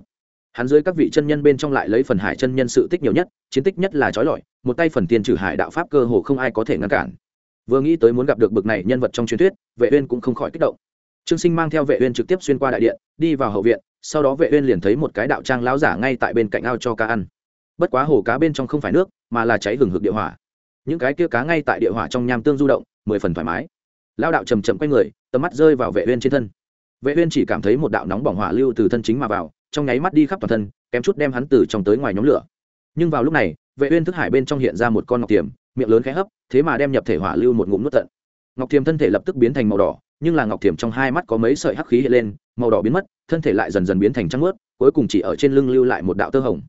Hắn dưới các vị chân nhân bên trong lại lấy phần hải chân nhân sự tích nhiều nhất, chiến tích nhất là trói lọi, một tay phần tiền trừ hải đạo pháp cơ hồ không ai có thể ngăn cản. Vừa nghĩ tới muốn gặp được bậc này nhân vật trong truyền thuyết, vệ uyên cũng không khỏi kích động trương sinh mang theo vệ uyên trực tiếp xuyên qua đại điện, đi vào hậu viện, sau đó vệ uyên liền thấy một cái đạo trang lão giả ngay tại bên cạnh ao cho cá ăn. Bất quá hồ cá bên trong không phải nước, mà là cháy hừng hực địa hỏa. Những cái kia cá ngay tại địa hỏa trong nham tương du động, mười phần thoải mái. Lão đạo chầm chậm quay người, tầm mắt rơi vào vệ uyên trên thân. Vệ uyên chỉ cảm thấy một đạo nóng bỏng hỏa lưu từ thân chính mà vào, trong nháy mắt đi khắp toàn thân, kém chút đem hắn từ trong tới ngoài nhóm lửa. Nhưng vào lúc này, vệ uyên thức hải bên trong hiện ra một con ngọc tiềm, miệng lớn khẽ hấp, thế mà đem nhập thể hỏa lưu một ngụm nuốt tận. Ngọc tiềm thân thể lập tức biến thành màu đỏ nhưng là ngọc thiểm trong hai mắt có mấy sợi hắc khí hiện lên, màu đỏ biến mất, thân thể lại dần dần biến thành trắng mướt, cuối cùng chỉ ở trên lưng lưu lại một đạo tơ hồng.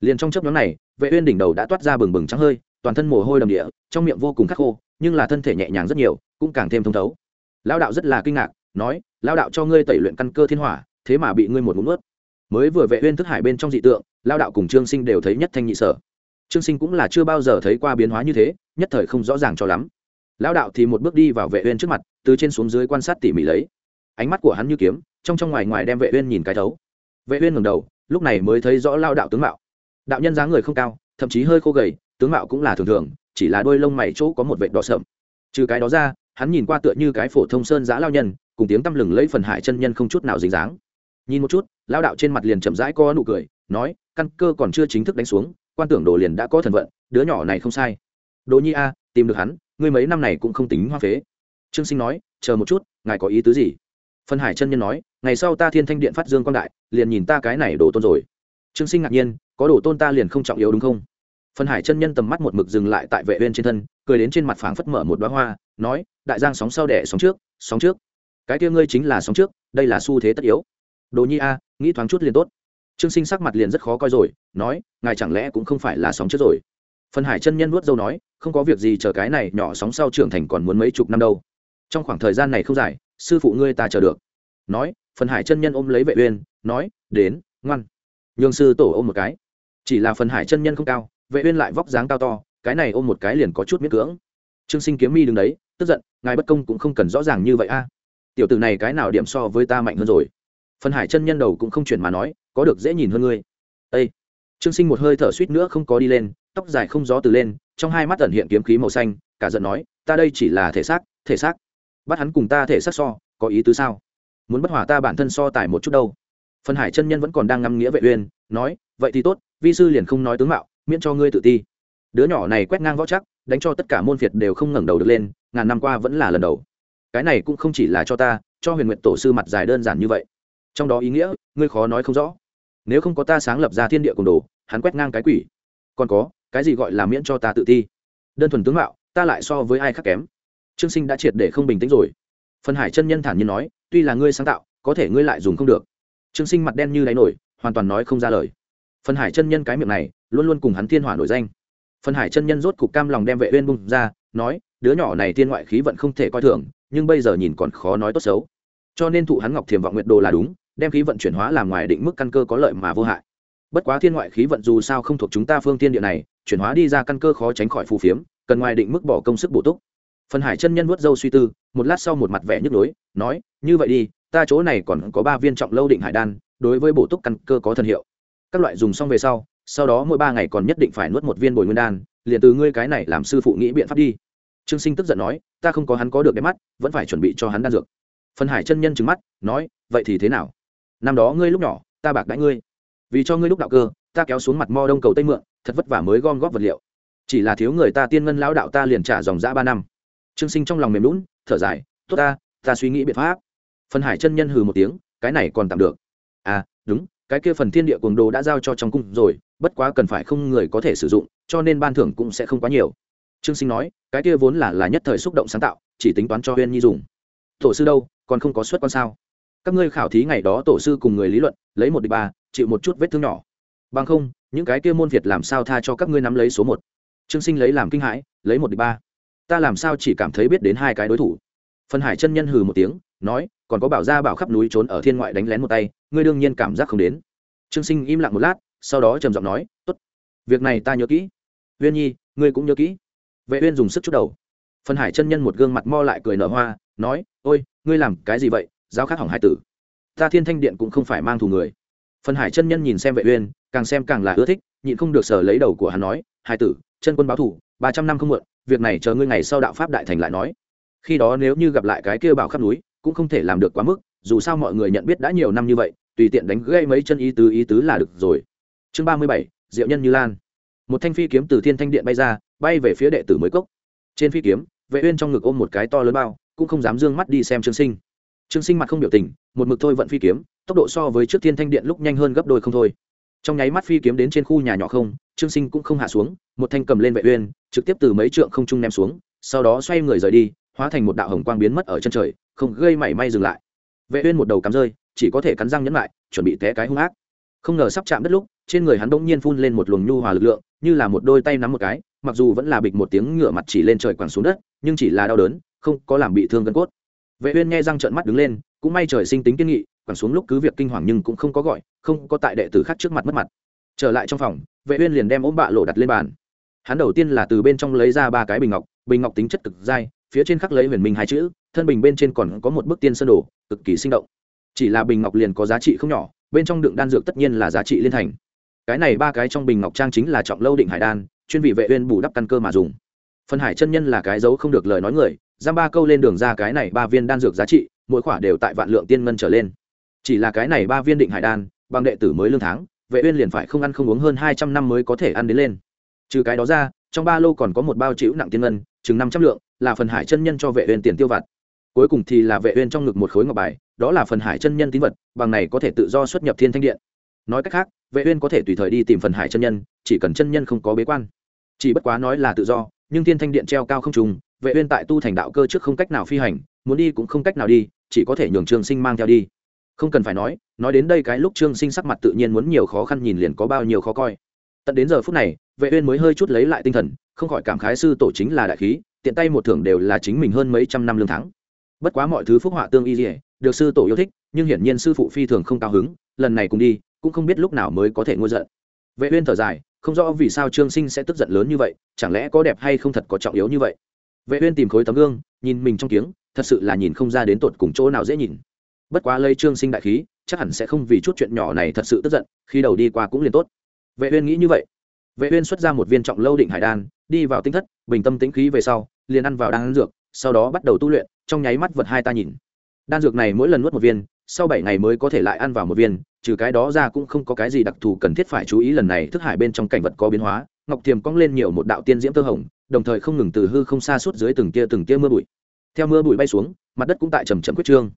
Liền trong chớp nhoáng này, vệ uyên đỉnh đầu đã toát ra bừng bừng trắng hơi, toàn thân mồ hôi đầm địa, trong miệng vô cùng khắc khô, nhưng là thân thể nhẹ nhàng rất nhiều, cũng càng thêm thông thấu. Lão đạo rất là kinh ngạc, nói, lão đạo cho ngươi tẩy luyện căn cơ thiên hỏa, thế mà bị ngươi một ngụm ướt mới vừa vệ uyên thức hải bên trong dị tượng, lão đạo cùng trương sinh đều thấy nhất thanh nhị sở. Trương sinh cũng là chưa bao giờ thấy qua biến hóa như thế, nhất thời không rõ ràng cho lắm. Lão đạo thì một bước đi vào vệ uyên trước mặt, từ trên xuống dưới quan sát tỉ mỉ lấy. Ánh mắt của hắn như kiếm, trong trong ngoài ngoài đem vệ uyên nhìn cái thấu. Vệ uyên ngẩng đầu, lúc này mới thấy rõ lão đạo tướng mạo. Đạo nhân dáng người không cao, thậm chí hơi khô gầy, tướng mạo cũng là thường thường, chỉ là đôi lông mày chỗ có một vệt đỏ sậm. Trừ cái đó ra, hắn nhìn qua tựa như cái phổ thông sơn giã lao nhân, cùng tiếng tăm lừng lấy phần hải chân nhân không chút nào dính dáng. Nhìn một chút lao đạo trên mặt liền chậm rãi có nụ cười, nói, căn cơ còn chưa chính thức đánh xuống, quan tưởng đồ liền đã có thần vận, đứa nhỏ này không sai. Đồ nhi a, tìm được hắn ngươi mấy năm này cũng không tính hoa phế. Trương sinh nói, chờ một chút, ngài có ý tứ gì? Phân hải chân nhân nói, ngày sau ta thiên thanh điện phát dương quan đại, liền nhìn ta cái này đồ tôn rồi. Trương sinh ngạc nhiên, có đồ tôn ta liền không trọng yếu đúng không? Phân hải chân nhân tầm mắt một mực dừng lại tại vệ uyên trên thân, cười đến trên mặt phảng phất mở một đóa hoa, nói, đại giang sóng sau đẻ sóng trước sóng trước. Cái kia ngươi chính là sóng trước, đây là xu thế tất yếu. Đồ nhi a, nghĩ thoáng chút liền tốt. Trương sinh sắc mặt liền rất khó coi rồi, nói, ngài chẳng lẽ cũng không phải là sóng trước rồi? Phần hải chân nhân nuốt dâu nói, không có việc gì, chờ cái này nhỏ sóng sau trưởng thành còn muốn mấy chục năm đâu. Trong khoảng thời gian này không dài, sư phụ ngươi ta chờ được. Nói, phần hải chân nhân ôm lấy vệ uyên, nói, đến, ngoan. Nhường sư tổ ôm một cái. Chỉ là phần hải chân nhân không cao, vệ uyên lại vóc dáng cao to, cái này ôm một cái liền có chút miễn cưỡng. Trương sinh kiếm mi đứng đấy, tức giận, ngài bất công cũng không cần rõ ràng như vậy a. Tiểu tử này cái nào điểm so với ta mạnh hơn rồi? Phần hải chân nhân đầu cũng không chuyển mà nói, có được dễ nhìn hơn ngươi. Ê! trương sinh một hơi thở suýt nữa không có đi lên tóc dài không gió từ lên, trong hai mắt tẩn hiện kiếm khí màu xanh, cả giận nói, ta đây chỉ là thể xác thể xác. Bắt hắn cùng ta thể xác so, có ý tứ sao? Muốn bất hòa ta bản thân so tài một chút đâu. Phần hải chân nhân vẫn còn đang ngâm nghĩa vệ uyên, nói, vậy thì tốt, vi sư liền không nói tướng mạo, miễn cho ngươi tự ti. Đứa nhỏ này quét ngang võ chắc, đánh cho tất cả môn phiệt đều không ngẩng đầu được lên, ngàn năm qua vẫn là lần đầu. Cái này cũng không chỉ là cho ta, cho huyền nguyện tổ sư mặt dài đơn giản như vậy. Trong đó ý nghĩa, ngươi khó nói không rõ. Nếu không có ta sáng lập ra thiên địa cùng đồ, hắn quét ngang cái quỷ. Còn có cái gì gọi là miễn cho ta tự ti? Đơn thuần tướng mạo, ta lại so với ai khác kém? Trương sinh đã triệt để không bình tĩnh rồi. Phần hải chân nhân thản nhiên nói, tuy là ngươi sáng tạo, có thể ngươi lại dùng không được. Trương sinh mặt đen như đáy nổi, hoàn toàn nói không ra lời. Phần hải chân nhân cái miệng này, luôn luôn cùng hắn thiên hỏa nổi danh. Phần hải chân nhân rốt cục cam lòng đem vệ uyên bung ra, nói, đứa nhỏ này thiên ngoại khí vận không thể coi thường, nhưng bây giờ nhìn còn khó nói tốt xấu. Cho nên thụ hắn ngọc thiềm vọng nguyệt đồ là đúng, đem khí vận chuyển hóa làm ngoài định mức căn cơ có lợi mà vô hại bất quá thiên ngoại khí vận dù sao không thuộc chúng ta phương tiên địa này, chuyển hóa đi ra căn cơ khó tránh khỏi phù phiếm, cần ngoài định mức bỏ công sức bổ túc. Phần hải chân nhân vuốt dâu suy tư, một lát sau một mặt vẻ nhức lối nói, như vậy đi, ta chỗ này còn có ba viên trọng lâu định hải đan, đối với bổ túc căn cơ có thần hiệu. Các loại dùng xong về sau sau đó mỗi ba ngày còn nhất định phải nuốt một viên bồi nguyên đan, liền từ ngươi cái này làm sư phụ nghĩ biện pháp đi. Trương sinh tức giận nói, ta không có hắn có được đẹp mắt, vẫn phải chuẩn bị cho hắn đan dược. Phần hải chân nhân trừng mắt, nói, vậy thì thế nào? Năm đó ngươi lúc nhỏ, ta bạc đãi ngươi vì cho ngươi lúc đạo cơ, ta kéo xuống mặt mo đông cầu tây mượn, thật vất vả mới gom góp vật liệu. Chỉ là thiếu người ta tiên ngân lão đạo ta liền trả dòng giã ba năm. Trương sinh trong lòng mềm lún thở dài, tốt ta ta suy nghĩ biện pháp. Phần hải chân nhân hừ một tiếng, cái này còn tạm được. À đúng, cái kia phần thiên địa cuồng đồ đã giao cho trong cung rồi, bất quá cần phải không người có thể sử dụng, cho nên ban thưởng cũng sẽ không quá nhiều. Trương sinh nói, cái kia vốn là là nhất thời xúc động sáng tạo, chỉ tính toán cho huyên nhi dùng. Tổ sư đâu, còn không có suất con sao? Các ngươi khảo thí ngày đó tổ sư cùng người lý luận, lấy một đi ba chịu một chút vết thương nhỏ. Bằng không, những cái kia môn việt làm sao tha cho các ngươi nắm lấy số một? Trương sinh lấy làm kinh hãi, lấy một đ ba. Ta làm sao chỉ cảm thấy biết đến hai cái đối thủ? Phân hải chân nhân hừ một tiếng, nói, còn có bảo gia bảo khắp núi trốn ở thiên ngoại đánh lén một tay, ngươi đương nhiên cảm giác không đến. Trương sinh im lặng một lát, sau đó trầm giọng nói, tốt, việc này ta nhớ kỹ. Uyên nhi, ngươi cũng nhớ kỹ. Vệ uyên dùng sức chút đầu. Phân hải chân nhân một gương mặt mo lại cười nở hoa, nói, ôi, ngươi làm cái gì vậy? Giáo khắc hỏng hai tử. Ta thiên thanh điện cũng không phải mang thù người phần hải chân nhân nhìn xem vệ uyên càng xem càng là ưa thích nhịn không được sờ lấy đầu của hắn nói hai tử chân quân báo thủ, ba trăm năm không muộn việc này chờ ngươi ngày sau đạo pháp đại thành lại nói. Khi đó nếu như gặp lại cái kia bảo khắp núi cũng không thể làm được quá mức dù sao mọi người nhận biết đã nhiều năm như vậy tùy tiện đánh gây mấy chân ý tứ ý tứ là được rồi. Chương ba mươi bảy diệu nhân như lan. Một thanh phi kiếm từ thiên thanh điện bay ra bay về phía đệ tử mới cốc. Trên phi kiếm vệ uyên trong ngực ôm một cái to lớn bao cũng không dám dương mắt đi xem trương sinh trương sinh mặt không biểu tình, một mực thôi vận phi kiếm, tốc độ so với trước thiên thanh điện lúc nhanh hơn gấp đôi không thôi. Trong nháy mắt phi kiếm đến trên khu nhà nhỏ không, trương sinh cũng không hạ xuống, một thanh cầm lên vệ uyên, trực tiếp từ mấy trượng không trung ném xuống, sau đó xoay người rời đi, hóa thành một đạo hồng quang biến mất ở chân trời, không gây mảy may dừng lại. Vệ uyên một đầu cắm rơi, chỉ có thể cắn răng nhẫn lại, chuẩn bị té cái hung ác. Không ngờ sắp chạm đất lúc, trên người hắn đột nhiên phun lên một luồng nhu hòa lực lượng, như là một đôi tay nắm một cái, mặc dù vẫn là bịch một tiếng ngựa mặt chỉ lên trời quẳng xuống đất, nhưng chỉ là đau đớn, không có làm bị thương gân cốt vệ uyên nghe răng trợn mắt đứng lên, cũng may trời sinh tính kiên nghị, quẳng xuống lúc cứ việc kinh hoàng nhưng cũng không có gọi, không có tại đệ tử khác trước mặt mất mặt. Trở lại trong phòng, vệ uyên liền đem ốm bạ lộ đặt lên bàn. Hắn đầu tiên là từ bên trong lấy ra ba cái bình ngọc bình ngọc tính chất cực dai, phía trên khắc lấy huyền minh hai chữ, thân bình bên trên còn có một bức tiên sơn đồ, cực kỳ sinh động. Chỉ là bình ngọc liền có giá trị không nhỏ, bên trong đựng đan dược tất nhiên là giá trị liên thành. Cái này ba cái trong bình ngọc trang chính là trọng lâu định hải đan, chuyên vị vệ uyên bù đắp căn cơ mà dùng. Phân hải chân nhân là cái dấu không được lời nói người giam ba câu lên đường ra cái này ba viên đan dược giá trị, mỗi khỏa đều tại vạn lượng tiên ngân trở lên. Chỉ là cái này ba viên định hải đan, bằng đệ tử mới lương tháng, vệ uyên liền phải không ăn không uống hơn 200 năm mới có thể ăn đến lên. Trừ cái đó ra, trong ba lô còn có một bao chịu nặng tiên ngân, chừng 500 lượng, là phần hải chân nhân cho vệ uyên tiền tiêu vặt. Cuối cùng thì là vệ uyên trong ngực một khối ngọc bài, đó là phần hải chân nhân tín vật, bằng này có thể tự do xuất nhập thiên thanh điện. Nói cách khác, vệ uyên có thể tùy thời đi tìm phần hải chân nhân, chỉ cần chân nhân không có bế quan. Chỉ bất quá nói là tự do, nhưng thiên thanh điện treo cao không trùng vệ uyên tại tu thành đạo cơ trước không cách nào phi hành, muốn đi cũng không cách nào đi, chỉ có thể nhường trương sinh mang theo đi. Không cần phải nói nói đến đây cái lúc trương sinh sắc mặt tự nhiên muốn nhiều khó khăn nhìn liền có bao nhiêu khó coi. Tận đến giờ phút này, vệ uyên mới hơi chút lấy lại tinh thần, không khỏi cảm khái sư tổ chính là đại khí, tiện tay một thưởng đều là chính mình hơn mấy trăm năm lương tháng. Bất quá mọi thứ phúc họa tương y dỉa được sư tổ yêu thích, nhưng hiển nhiên sư phụ phi thường không cao hứng, lần này cùng đi, cũng không biết lúc nào mới có thể ngôi giận. Vệ uyên thở dài, không rõ vì sao trương sinh sẽ tức giận lớn như vậy, chẳng lẽ có đẹp hay không thật có trọng yếu như vậy? Vệ uyên tìm khối tấm gương, nhìn mình trong tiếng thật sự là nhìn không ra đến tột cùng chỗ nào dễ nhìn. Bất quá lây trương sinh đại khí, chắc hẳn sẽ không vì chút chuyện nhỏ này thật sự tức giận, khi đầu đi qua cũng liền tốt. Vệ uyên nghĩ như vậy. Vệ uyên xuất ra một viên trọng lâu định hải đan, đi vào tinh thất, bình tâm tĩnh khí về sau, liền ăn vào đan dược, sau đó bắt đầu tu luyện, trong nháy mắt vật hai ta nhìn. Đan dược này mỗi lần nuốt một viên, sau bảy ngày mới có thể lại ăn vào một viên, trừ cái đó ra cũng không có cái gì đặc thù cần thiết phải chú ý lần này thức hải bên trong cảnh vật có biến hóa, ngọc thiềm cong lên nhiều một đạo tiên diễm tơ hồng đồng thời không ngừng từ hư không xa suốt dưới từng tia từng tia mưa bụi. Theo mưa bụi bay xuống, mặt đất cũng tại trầm trầm quyết trương.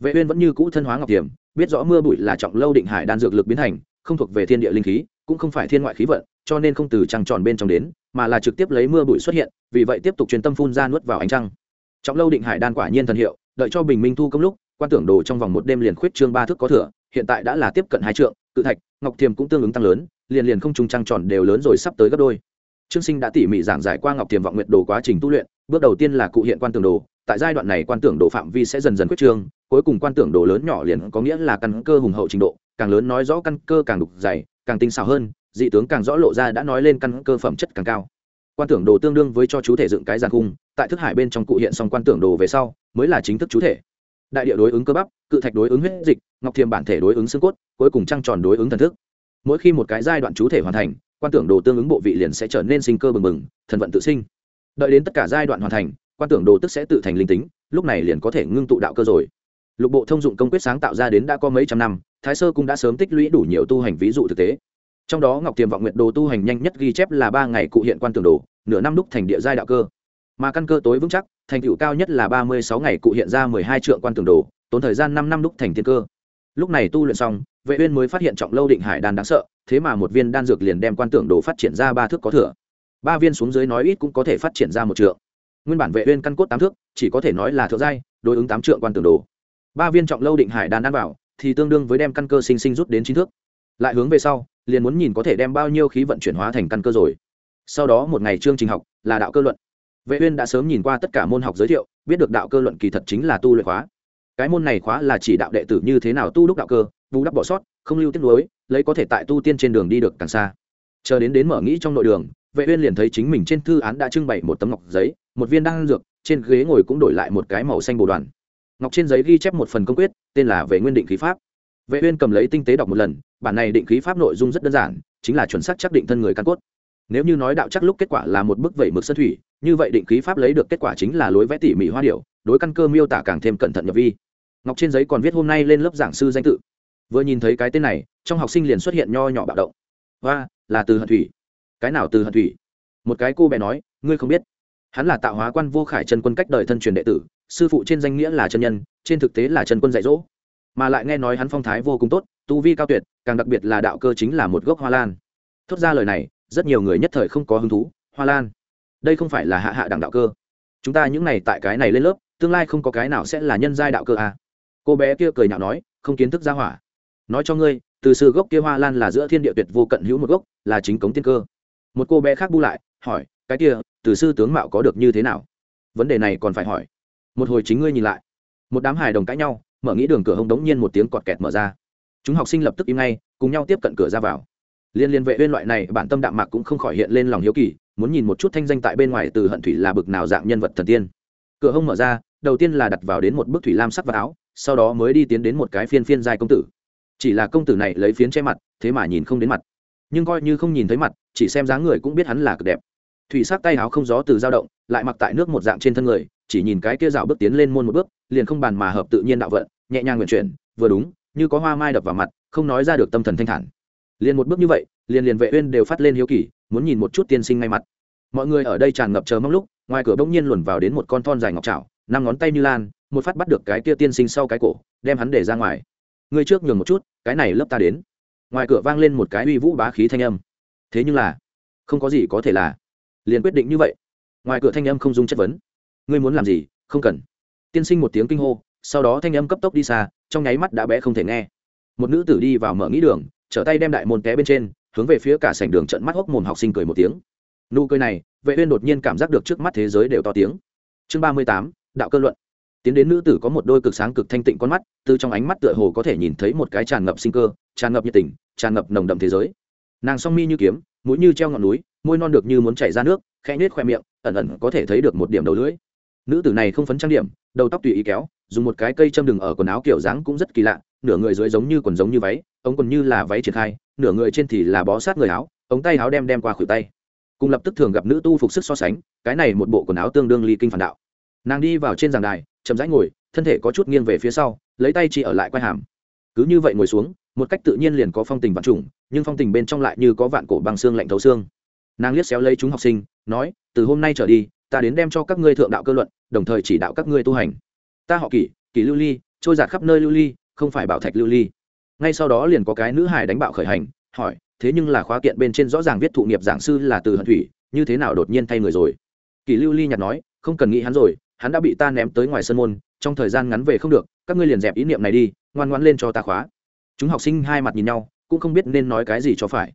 Vệ uyên vẫn như cũ thân hóa ngọc tiềm biết rõ mưa bụi là trọng lâu định hải đan dược lực biến thành không thuộc về thiên địa linh khí, cũng không phải thiên ngoại khí vận, cho nên không từ trăng tròn bên trong đến, mà là trực tiếp lấy mưa bụi xuất hiện, vì vậy tiếp tục truyền tâm phun ra nuốt vào ánh trăng. Trọng lâu định hải đan quả nhiên thần hiệu, đợi cho bình minh thu công lúc, quan tưởng đồ trong vòng một đêm liền khuyết trương ba thước có thừa, hiện tại đã là tiếp cận hai trượng, cự thạch, ngọc thiềm cũng tương ứng tăng lớn, liền liền không trùng trăng tròn đều lớn rồi sắp tới gấp đôi trương sinh đã tỉ mỉ giảng giải qua ngọc Tiềm vọng nguyện đồ quá trình tu luyện, bước đầu tiên là cụ hiện quan tưởng đồ, tại giai đoạn này quan tưởng đồ phạm vi sẽ dần dần quyết trương, cuối cùng quan tưởng đồ lớn nhỏ liền có nghĩa là căn cơ hùng hậu trình độ, càng lớn nói rõ căn cơ càng đục dày, càng tinh xảo hơn, dị tướng càng rõ lộ ra đã nói lên căn cơ phẩm chất càng cao. Quan tưởng đồ tương đương với cho chú thể dựng cái giàn khung, tại thức hải bên trong cụ hiện xong quan tưởng đồ về sau, mới là chính thức chú thể. Đại địa đối ứng cơ bắp, cự thạch đối ứng huyết dịch, ngọc thiềm bản thể đối ứng xương cốt, cuối cùng trăng tròn đối ứng thần thức. Mỗi khi một cái giai đoạn chú thể hoàn thành quan tưởng đồ tương ứng bộ vị liền sẽ trở nên sinh cơ bừng bừng, thần vận tự sinh. Đợi đến tất cả giai đoạn hoàn thành, quan tưởng đồ tức sẽ tự thành linh tính, lúc này liền có thể ngưng tụ đạo cơ rồi. Lục bộ thông dụng công quyết sáng tạo ra đến đã có mấy trăm năm, thái sơ cũng đã sớm tích lũy đủ nhiều tu hành ví dụ thực tế. Trong đó ngọc tiềm vọng nguyện đồ tu hành nhanh nhất ghi chép là ba ngày cụ hiện quan tưởng đồ, nửa năm đúc thành địa giai đạo cơ. Mà căn cơ tối vững chắc, thành tựu cao nhất là ba mươi sáu ngày cụ hiện ra mười hai trượng quan tưởng đồ, tốn thời gian năm năm đúc thành tiên cơ lúc này tu luyện xong, vệ uyên mới phát hiện trọng lâu định hải đan đáng sợ, thế mà một viên đan dược liền đem quan tưởng đồ phát triển ra ba thước có thừa. Ba viên xuống dưới nói ít cũng có thể phát triển ra một trượng. Nguyên bản vệ uyên căn cốt tám thước, chỉ có thể nói là thượng giai, đối ứng tám trượng quan tưởng đồ. Ba viên trọng lâu định hải đan ăn vào, thì tương đương với đem căn cơ sinh sinh rút đến chín thước. Lại hướng về sau, liền muốn nhìn có thể đem bao nhiêu khí vận chuyển hóa thành căn cơ rồi. Sau đó một ngày chương trình học là đạo cơ luận. Vệ uyên đã sớm nhìn qua tất cả môn học giới thiệu, biết được đạo cơ luận kỳ thật chính là tu luyện hóa cái môn này khóa là chỉ đạo đệ tử như thế nào tu đúc đạo cơ bù đắp bỏ sót không lưu tiết lối lấy có thể tại tu tiên trên đường đi được càng xa. Chờ đến đến mở nghĩ trong nội đường vệ uyên liền thấy chính mình trên thư án đã trưng bày một tấm ngọc giấy một viên đan dược trên ghế ngồi cũng đổi lại một cái màu xanh bồ đoàn. Ngọc trên giấy ghi chép một phần công quyết tên là về nguyên định khí pháp. Vệ uyên cầm lấy tinh tế đọc một lần bản này định khí pháp nội dung rất đơn giản chính là chuẩn xác xác định thân người căn cốt. Nếu như nói đạo chắc lúc kết quả là một bức vẩy mực sơn thủy như vậy định khí pháp lấy được kết quả chính là lối vẽ tỉ mỉ hoa điểu, đối căn cơ miêu tả càng thêm cẩn thận nhập vi ngọc trên giấy còn viết hôm nay lên lớp giảng sư danh tự. Vừa nhìn thấy cái tên này, trong học sinh liền xuất hiện nho nhỏ bạo động. Và là từ hận thủy. Cái nào từ hận thủy? Một cái cô bé nói, ngươi không biết. Hắn là tạo hóa quan vô khải chân quân cách đời thân truyền đệ tử, sư phụ trên danh nghĩa là chân nhân, trên thực tế là chân quân dạy dỗ. Mà lại nghe nói hắn phong thái vô cùng tốt, tu vi cao tuyệt, càng đặc biệt là đạo cơ chính là một gốc hoa lan. Thốt ra lời này, rất nhiều người nhất thời không có hứng thú, hoa lan. Đây không phải là hạ hạ đẳng đạo cơ. Chúng ta những này tại cái này lên lớp, tương lai không có cái nào sẽ là nhân giai đạo cơ à cô bé kia cười nhạo nói, không kiến thức ra hỏa. Nói cho ngươi, từ sư gốc kia hoa lan là giữa thiên địa tuyệt vô cận hữu một gốc, là chính cống tiên cơ. Một cô bé khác bu lại, hỏi, cái kia, từ sư tướng mạo có được như thế nào? Vấn đề này còn phải hỏi. Một hồi chính ngươi nhìn lại. Một đám hài đồng cãi nhau, mở nghĩ đường cửa hông đống nhiên một tiếng cọt kẹt mở ra. Chúng học sinh lập tức im ngay, cùng nhau tiếp cận cửa ra vào. Liên liên vệ uyên loại này, bản tâm đạm mạc cũng không khỏi hiện lên lòng hiếu kỳ, muốn nhìn một chút thanh danh tại bên ngoài từ hận thủy là bực nào dạng nhân vật thần tiên. Cửa hông mở ra, đầu tiên là đặt vào đến một bức thủy lam sắc vào áo sau đó mới đi tiến đến một cái phiên phiên giai công tử. Chỉ là công tử này lấy phiến che mặt, thế mà nhìn không đến mặt. Nhưng coi như không nhìn thấy mặt, chỉ xem dáng người cũng biết hắn là cực đẹp. Thủy sắc tay áo không gió từ dao động, lại mặc tại nước một dạng trên thân người, chỉ nhìn cái kia dạo bước tiến lên môn một bước, liền không bàn mà hợp tự nhiên đạo vận, nhẹ nhàng nguyện chuyển, vừa đúng, như có hoa mai đập vào mặt, không nói ra được tâm thần thanh thản. Liền một bước như vậy, liền liền vệ uyên đều phát lên hiếu kỳ, muốn nhìn một chút tiên sinh ngay mặt. Mọi người ở đây tràn ngập chờ mong lúc, ngoài cửa bỗng nhiên luồn vào đến một con thon dài ngọc trảo, năm ngón tay như lan một phát bắt được cái kia tiên sinh sau cái cổ đem hắn để ra ngoài. Người trước nhường một chút cái này lớp ta đến. Ngoài cửa vang lên một cái uy vũ bá khí thanh âm. Thế nhưng là không có gì có thể là. Liền quyết định như vậy. Ngoài cửa thanh âm không dung chất vấn. Ngươi muốn làm gì? Không cần. Tiên sinh một tiếng kinh hô sau đó thanh âm cấp tốc đi xa trong nháy mắt đã bé không thể nghe. Một nữ tử đi vào mở nghĩ đường trở tay đem đại môn té bên trên hướng về phía cả sảnh đường trận mắt hốc mồm học sinh cười một tiếng. Nụ cười này vệ uyên đột nhiên cảm giác được trước mắt thế giới đều to tiếng. Chương 38, đạo cơ luận tiến đến nữ tử có một đôi cực sáng cực thanh tịnh con mắt, từ trong ánh mắt tựa hồ có thể nhìn thấy một cái tràn ngập sinh cơ, tràn ngập nhiệt tình, tràn ngập nồng đậm thế giới. Nàng song mi như kiếm, mũi như treo ngọn núi, môi non được như muốn chảy ra nước, khẽ nhếch khoe miệng, ẩn ẩn có thể thấy được một điểm đầu lưỡi. Nữ tử này không phấn trang điểm, đầu tóc tùy ý kéo, dùng một cái cây châm đừng ở quần áo kiểu dáng cũng rất kỳ lạ, nửa người dưới giống như quần giống như váy, ống quần như là váy triển khai, nửa người trên thì là bó sát người áo, ống tay áo đem đem qua khuỷu tay. Cùng lập tức thường gặp nữ tu phục sức so sánh, cái này một bộ quần áo tương đương ly kinh phản đạo nàng đi vào trên giảng đài, chậm rãi ngồi, thân thể có chút nghiêng về phía sau, lấy tay chỉ ở lại quai hàm. Cứ như vậy ngồi xuống, một cách tự nhiên liền có phong tình vạn trùng, nhưng phong tình bên trong lại như có vạn cổ bằng xương lạnh thấu xương. Nàng liếc xéo lấy chúng học sinh, nói, từ hôm nay trở đi, ta đến đem cho các ngươi thượng đạo cơ luận, đồng thời chỉ đạo các ngươi tu hành. Ta họ kỷ kỷ lưu ly, trôi giạt khắp nơi lưu ly, không phải bảo thạch lưu ly. Ngay sau đó liền có cái nữ hài đánh bạo khởi hành, hỏi, thế nhưng là khóa kiện bên trên rõ ràng viết thụ nghiệp giảng sư là từ hận thủy, như thế nào đột nhiên thay người rồi? Kỷ lưu ly nhặt nói, không cần nghĩ hắn rồi hắn đã bị ta ném tới ngoài sân môn, trong thời gian ngắn về không được, các ngươi liền dẹp ý niệm này đi, ngoan ngoan lên cho ta khóa. Chúng học sinh hai mặt nhìn nhau, cũng không biết nên nói cái gì cho phải.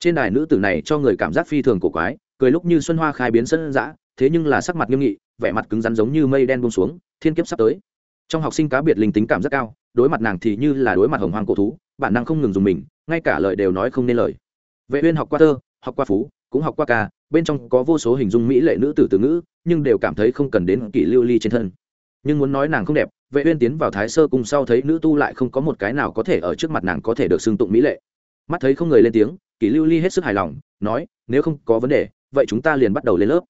Trên đài nữ tử này cho người cảm giác phi thường cổ quái, cười lúc như xuân hoa khai biến sân dã, thế nhưng là sắc mặt nghiêm nghị, vẻ mặt cứng rắn giống như mây đen bông xuống, thiên kiếp sắp tới. Trong học sinh cá biệt linh tính cảm rất cao, đối mặt nàng thì như là đối mặt hồng hoang cổ thú, bản năng không ngừng dùng mình, ngay cả lời đều nói không nên lời. Vệ uyên học qua thơ, học qua phú, cũng học qua ca bên trong có vô số hình dung mỹ lệ nữ tử từ ngữ, nhưng đều cảm thấy không cần đến kỷ lưu ly trên thân. Nhưng muốn nói nàng không đẹp, vệ uyên tiến vào thái sơ cung sau thấy nữ tu lại không có một cái nào có thể ở trước mặt nàng có thể được xưng tụng mỹ lệ. Mắt thấy không người lên tiếng, kỷ lưu ly hết sức hài lòng, nói, nếu không có vấn đề, vậy chúng ta liền bắt đầu lên lớp.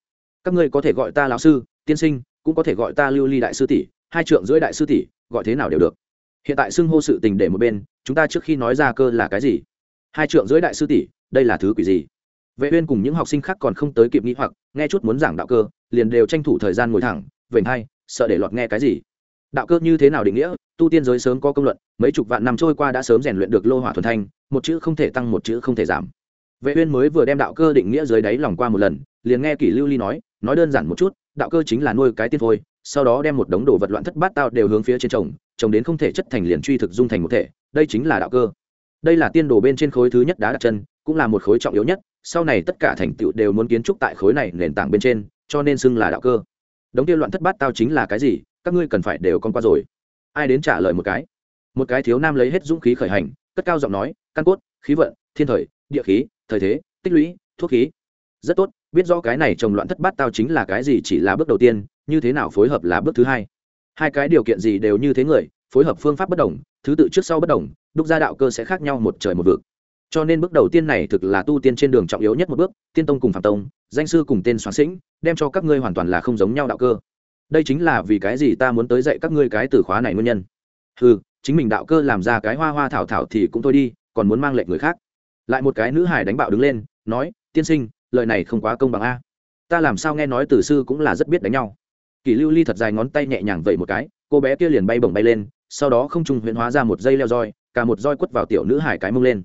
Các ngươi có thể gọi ta lão sư, tiên sinh, cũng có thể gọi ta lưu ly đại sư tỷ, hai trượng rưỡi đại sư tỷ, gọi thế nào đều được. Hiện tại xưng hô sự tình để một bên, chúng ta trước khi nói ra cơ là cái gì? Hai trượng rưỡi đại sư tỷ, đây là thứ quỷ gì? Vệ uyên cùng những học sinh khác còn không tới kịp nghĩ hoặc nghe chút muốn giảng đạo cơ liền đều tranh thủ thời gian ngồi thẳng vểnh hay, sợ để lọt nghe cái gì? Đạo cơ như thế nào định nghĩa? Tu tiên giới sớm có công luận mấy chục vạn năm trôi qua đã sớm rèn luyện được lô hỏa thuần thanh một chữ không thể tăng một chữ không thể giảm. Vệ uyên mới vừa đem đạo cơ định nghĩa dưới đáy lòng qua một lần liền nghe kỷ lưu ly nói nói đơn giản một chút đạo cơ chính là nuôi cái tiên thôi sau đó đem một đống đồ vật loạn thất bát tao đều hướng phía trên chồng chồng đến không thể chất thành liền truy thực dung thành một thể đây chính là đạo cơ. Đây là tiên đồ bên trên khối thứ nhất đá đặt chân cũng là một khối trọng yếu nhất, sau này tất cả thành tựu đều muốn kiến trúc tại khối này nền tảng bên trên, cho nên xưng là đạo cơ. Đống tiên loạn thất bát tao chính là cái gì, các ngươi cần phải đều con qua rồi. Ai đến trả lời một cái? Một cái thiếu nam lấy hết dũng khí khởi hành, cất cao giọng nói, căn cốt, khí vận, thiên thời, địa khí, thời thế, tích lũy, thuốc khí. Rất tốt, biết rõ cái này trồng loạn thất bát tao chính là cái gì chỉ là bước đầu tiên, như thế nào phối hợp là bước thứ hai. Hai cái điều kiện gì đều như thế người, phối hợp phương pháp bất đồng, thứ tự trước sau bất đồng, đúc ra đạo cơ sẽ khác nhau một trời một vực cho nên bước đầu tiên này thực là tu tiên trên đường trọng yếu nhất một bước, tiên tông cùng phạm tông, danh sư cùng tên soạn sĩnh, đem cho các ngươi hoàn toàn là không giống nhau đạo cơ. Đây chính là vì cái gì ta muốn tới dạy các ngươi cái từ khóa này nguyên nhân. Ừ chính mình đạo cơ làm ra cái hoa hoa thảo thảo thì cũng thôi đi, còn muốn mang lệnh người khác. Lại một cái nữ hải đánh bạo đứng lên, nói, tiên sinh, lời này không quá công bằng a. Ta làm sao nghe nói từ sư cũng là rất biết đánh nhau. Kỷ lưu ly thật dài ngón tay nhẹ nhàng vậy một cái, cô bé kia liền bay bổng bay lên, sau đó không trùng huyễn hóa ra một dây leo roi, cả một roi quất vào tiểu nữ hải cái mông lên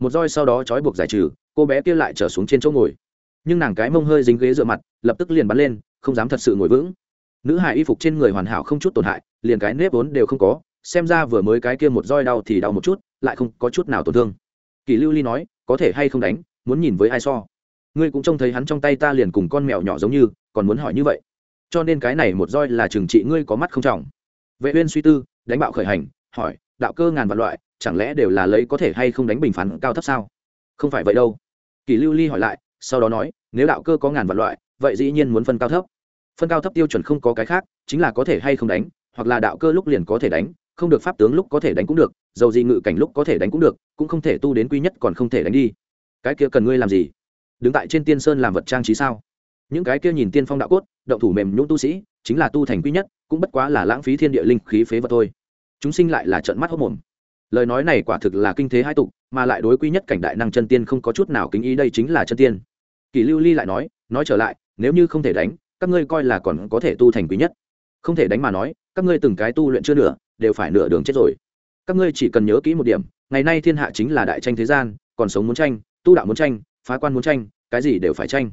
một roi sau đó trói buộc giải trừ, cô bé kia lại trở xuống trên chỗ ngồi. Nhưng nàng cái mông hơi dính ghế dựa mặt, lập tức liền bắn lên, không dám thật sự ngồi vững. Nữ hải y phục trên người hoàn hảo không chút tổn hại, liền cái nếp vốn đều không có, xem ra vừa mới cái kia một roi đau thì đau một chút, lại không có chút nào tổn thương. Kỳ lưu ly nói, có thể hay không đánh, muốn nhìn với ai so. Ngươi cũng trông thấy hắn trong tay ta liền cùng con mèo nhỏ giống như, còn muốn hỏi như vậy. Cho nên cái này một roi là trừng trị ngươi có mắt không trọng. Vệ uyên suy tư, đánh bạo khởi hành, hỏi, đạo cơ ngàn vạn loại chẳng lẽ đều là lấy có thể hay không đánh bình phán cao thấp sao? Không phải vậy đâu. Kỳ lưu ly hỏi lại, sau đó nói, nếu đạo cơ có ngàn vạn loại, vậy dĩ nhiên muốn phân cao thấp. Phân cao thấp tiêu chuẩn không có cái khác, chính là có thể hay không đánh, hoặc là đạo cơ lúc liền có thể đánh, không được pháp tướng lúc có thể đánh cũng được, dầu gì ngự cảnh lúc có thể đánh cũng được, cũng không thể tu đến quy nhất còn không thể đánh đi. Cái kia cần ngươi làm gì? Đứng tại trên tiên sơn làm vật trang trí sao? Những cái kia nhìn tiên phong đạo cốt, động thủ mềm nhũng tu sĩ, chính là tu thành quy nhất, cũng bất quá là lãng phí thiên địa linh khí phế vật thôi. Chúng sinh lại là trận mắt hốc mồm lời nói này quả thực là kinh thế hai tục, mà lại đối quy nhất cảnh đại năng chân tiên không có chút nào kính ý, đây chính là chân tiên. Kỳ lưu ly lại nói nói trở lại, nếu như không thể đánh, các ngươi coi là còn có thể tu thành quý nhất. Không thể đánh mà nói, các ngươi từng cái tu luyện chưa nửa, đều phải nửa đường chết rồi. Các ngươi chỉ cần nhớ kỹ một điểm, ngày nay thiên hạ chính là đại tranh thế gian, còn sống muốn tranh, tu đạo muốn tranh, phá quan muốn tranh, cái gì đều phải tranh.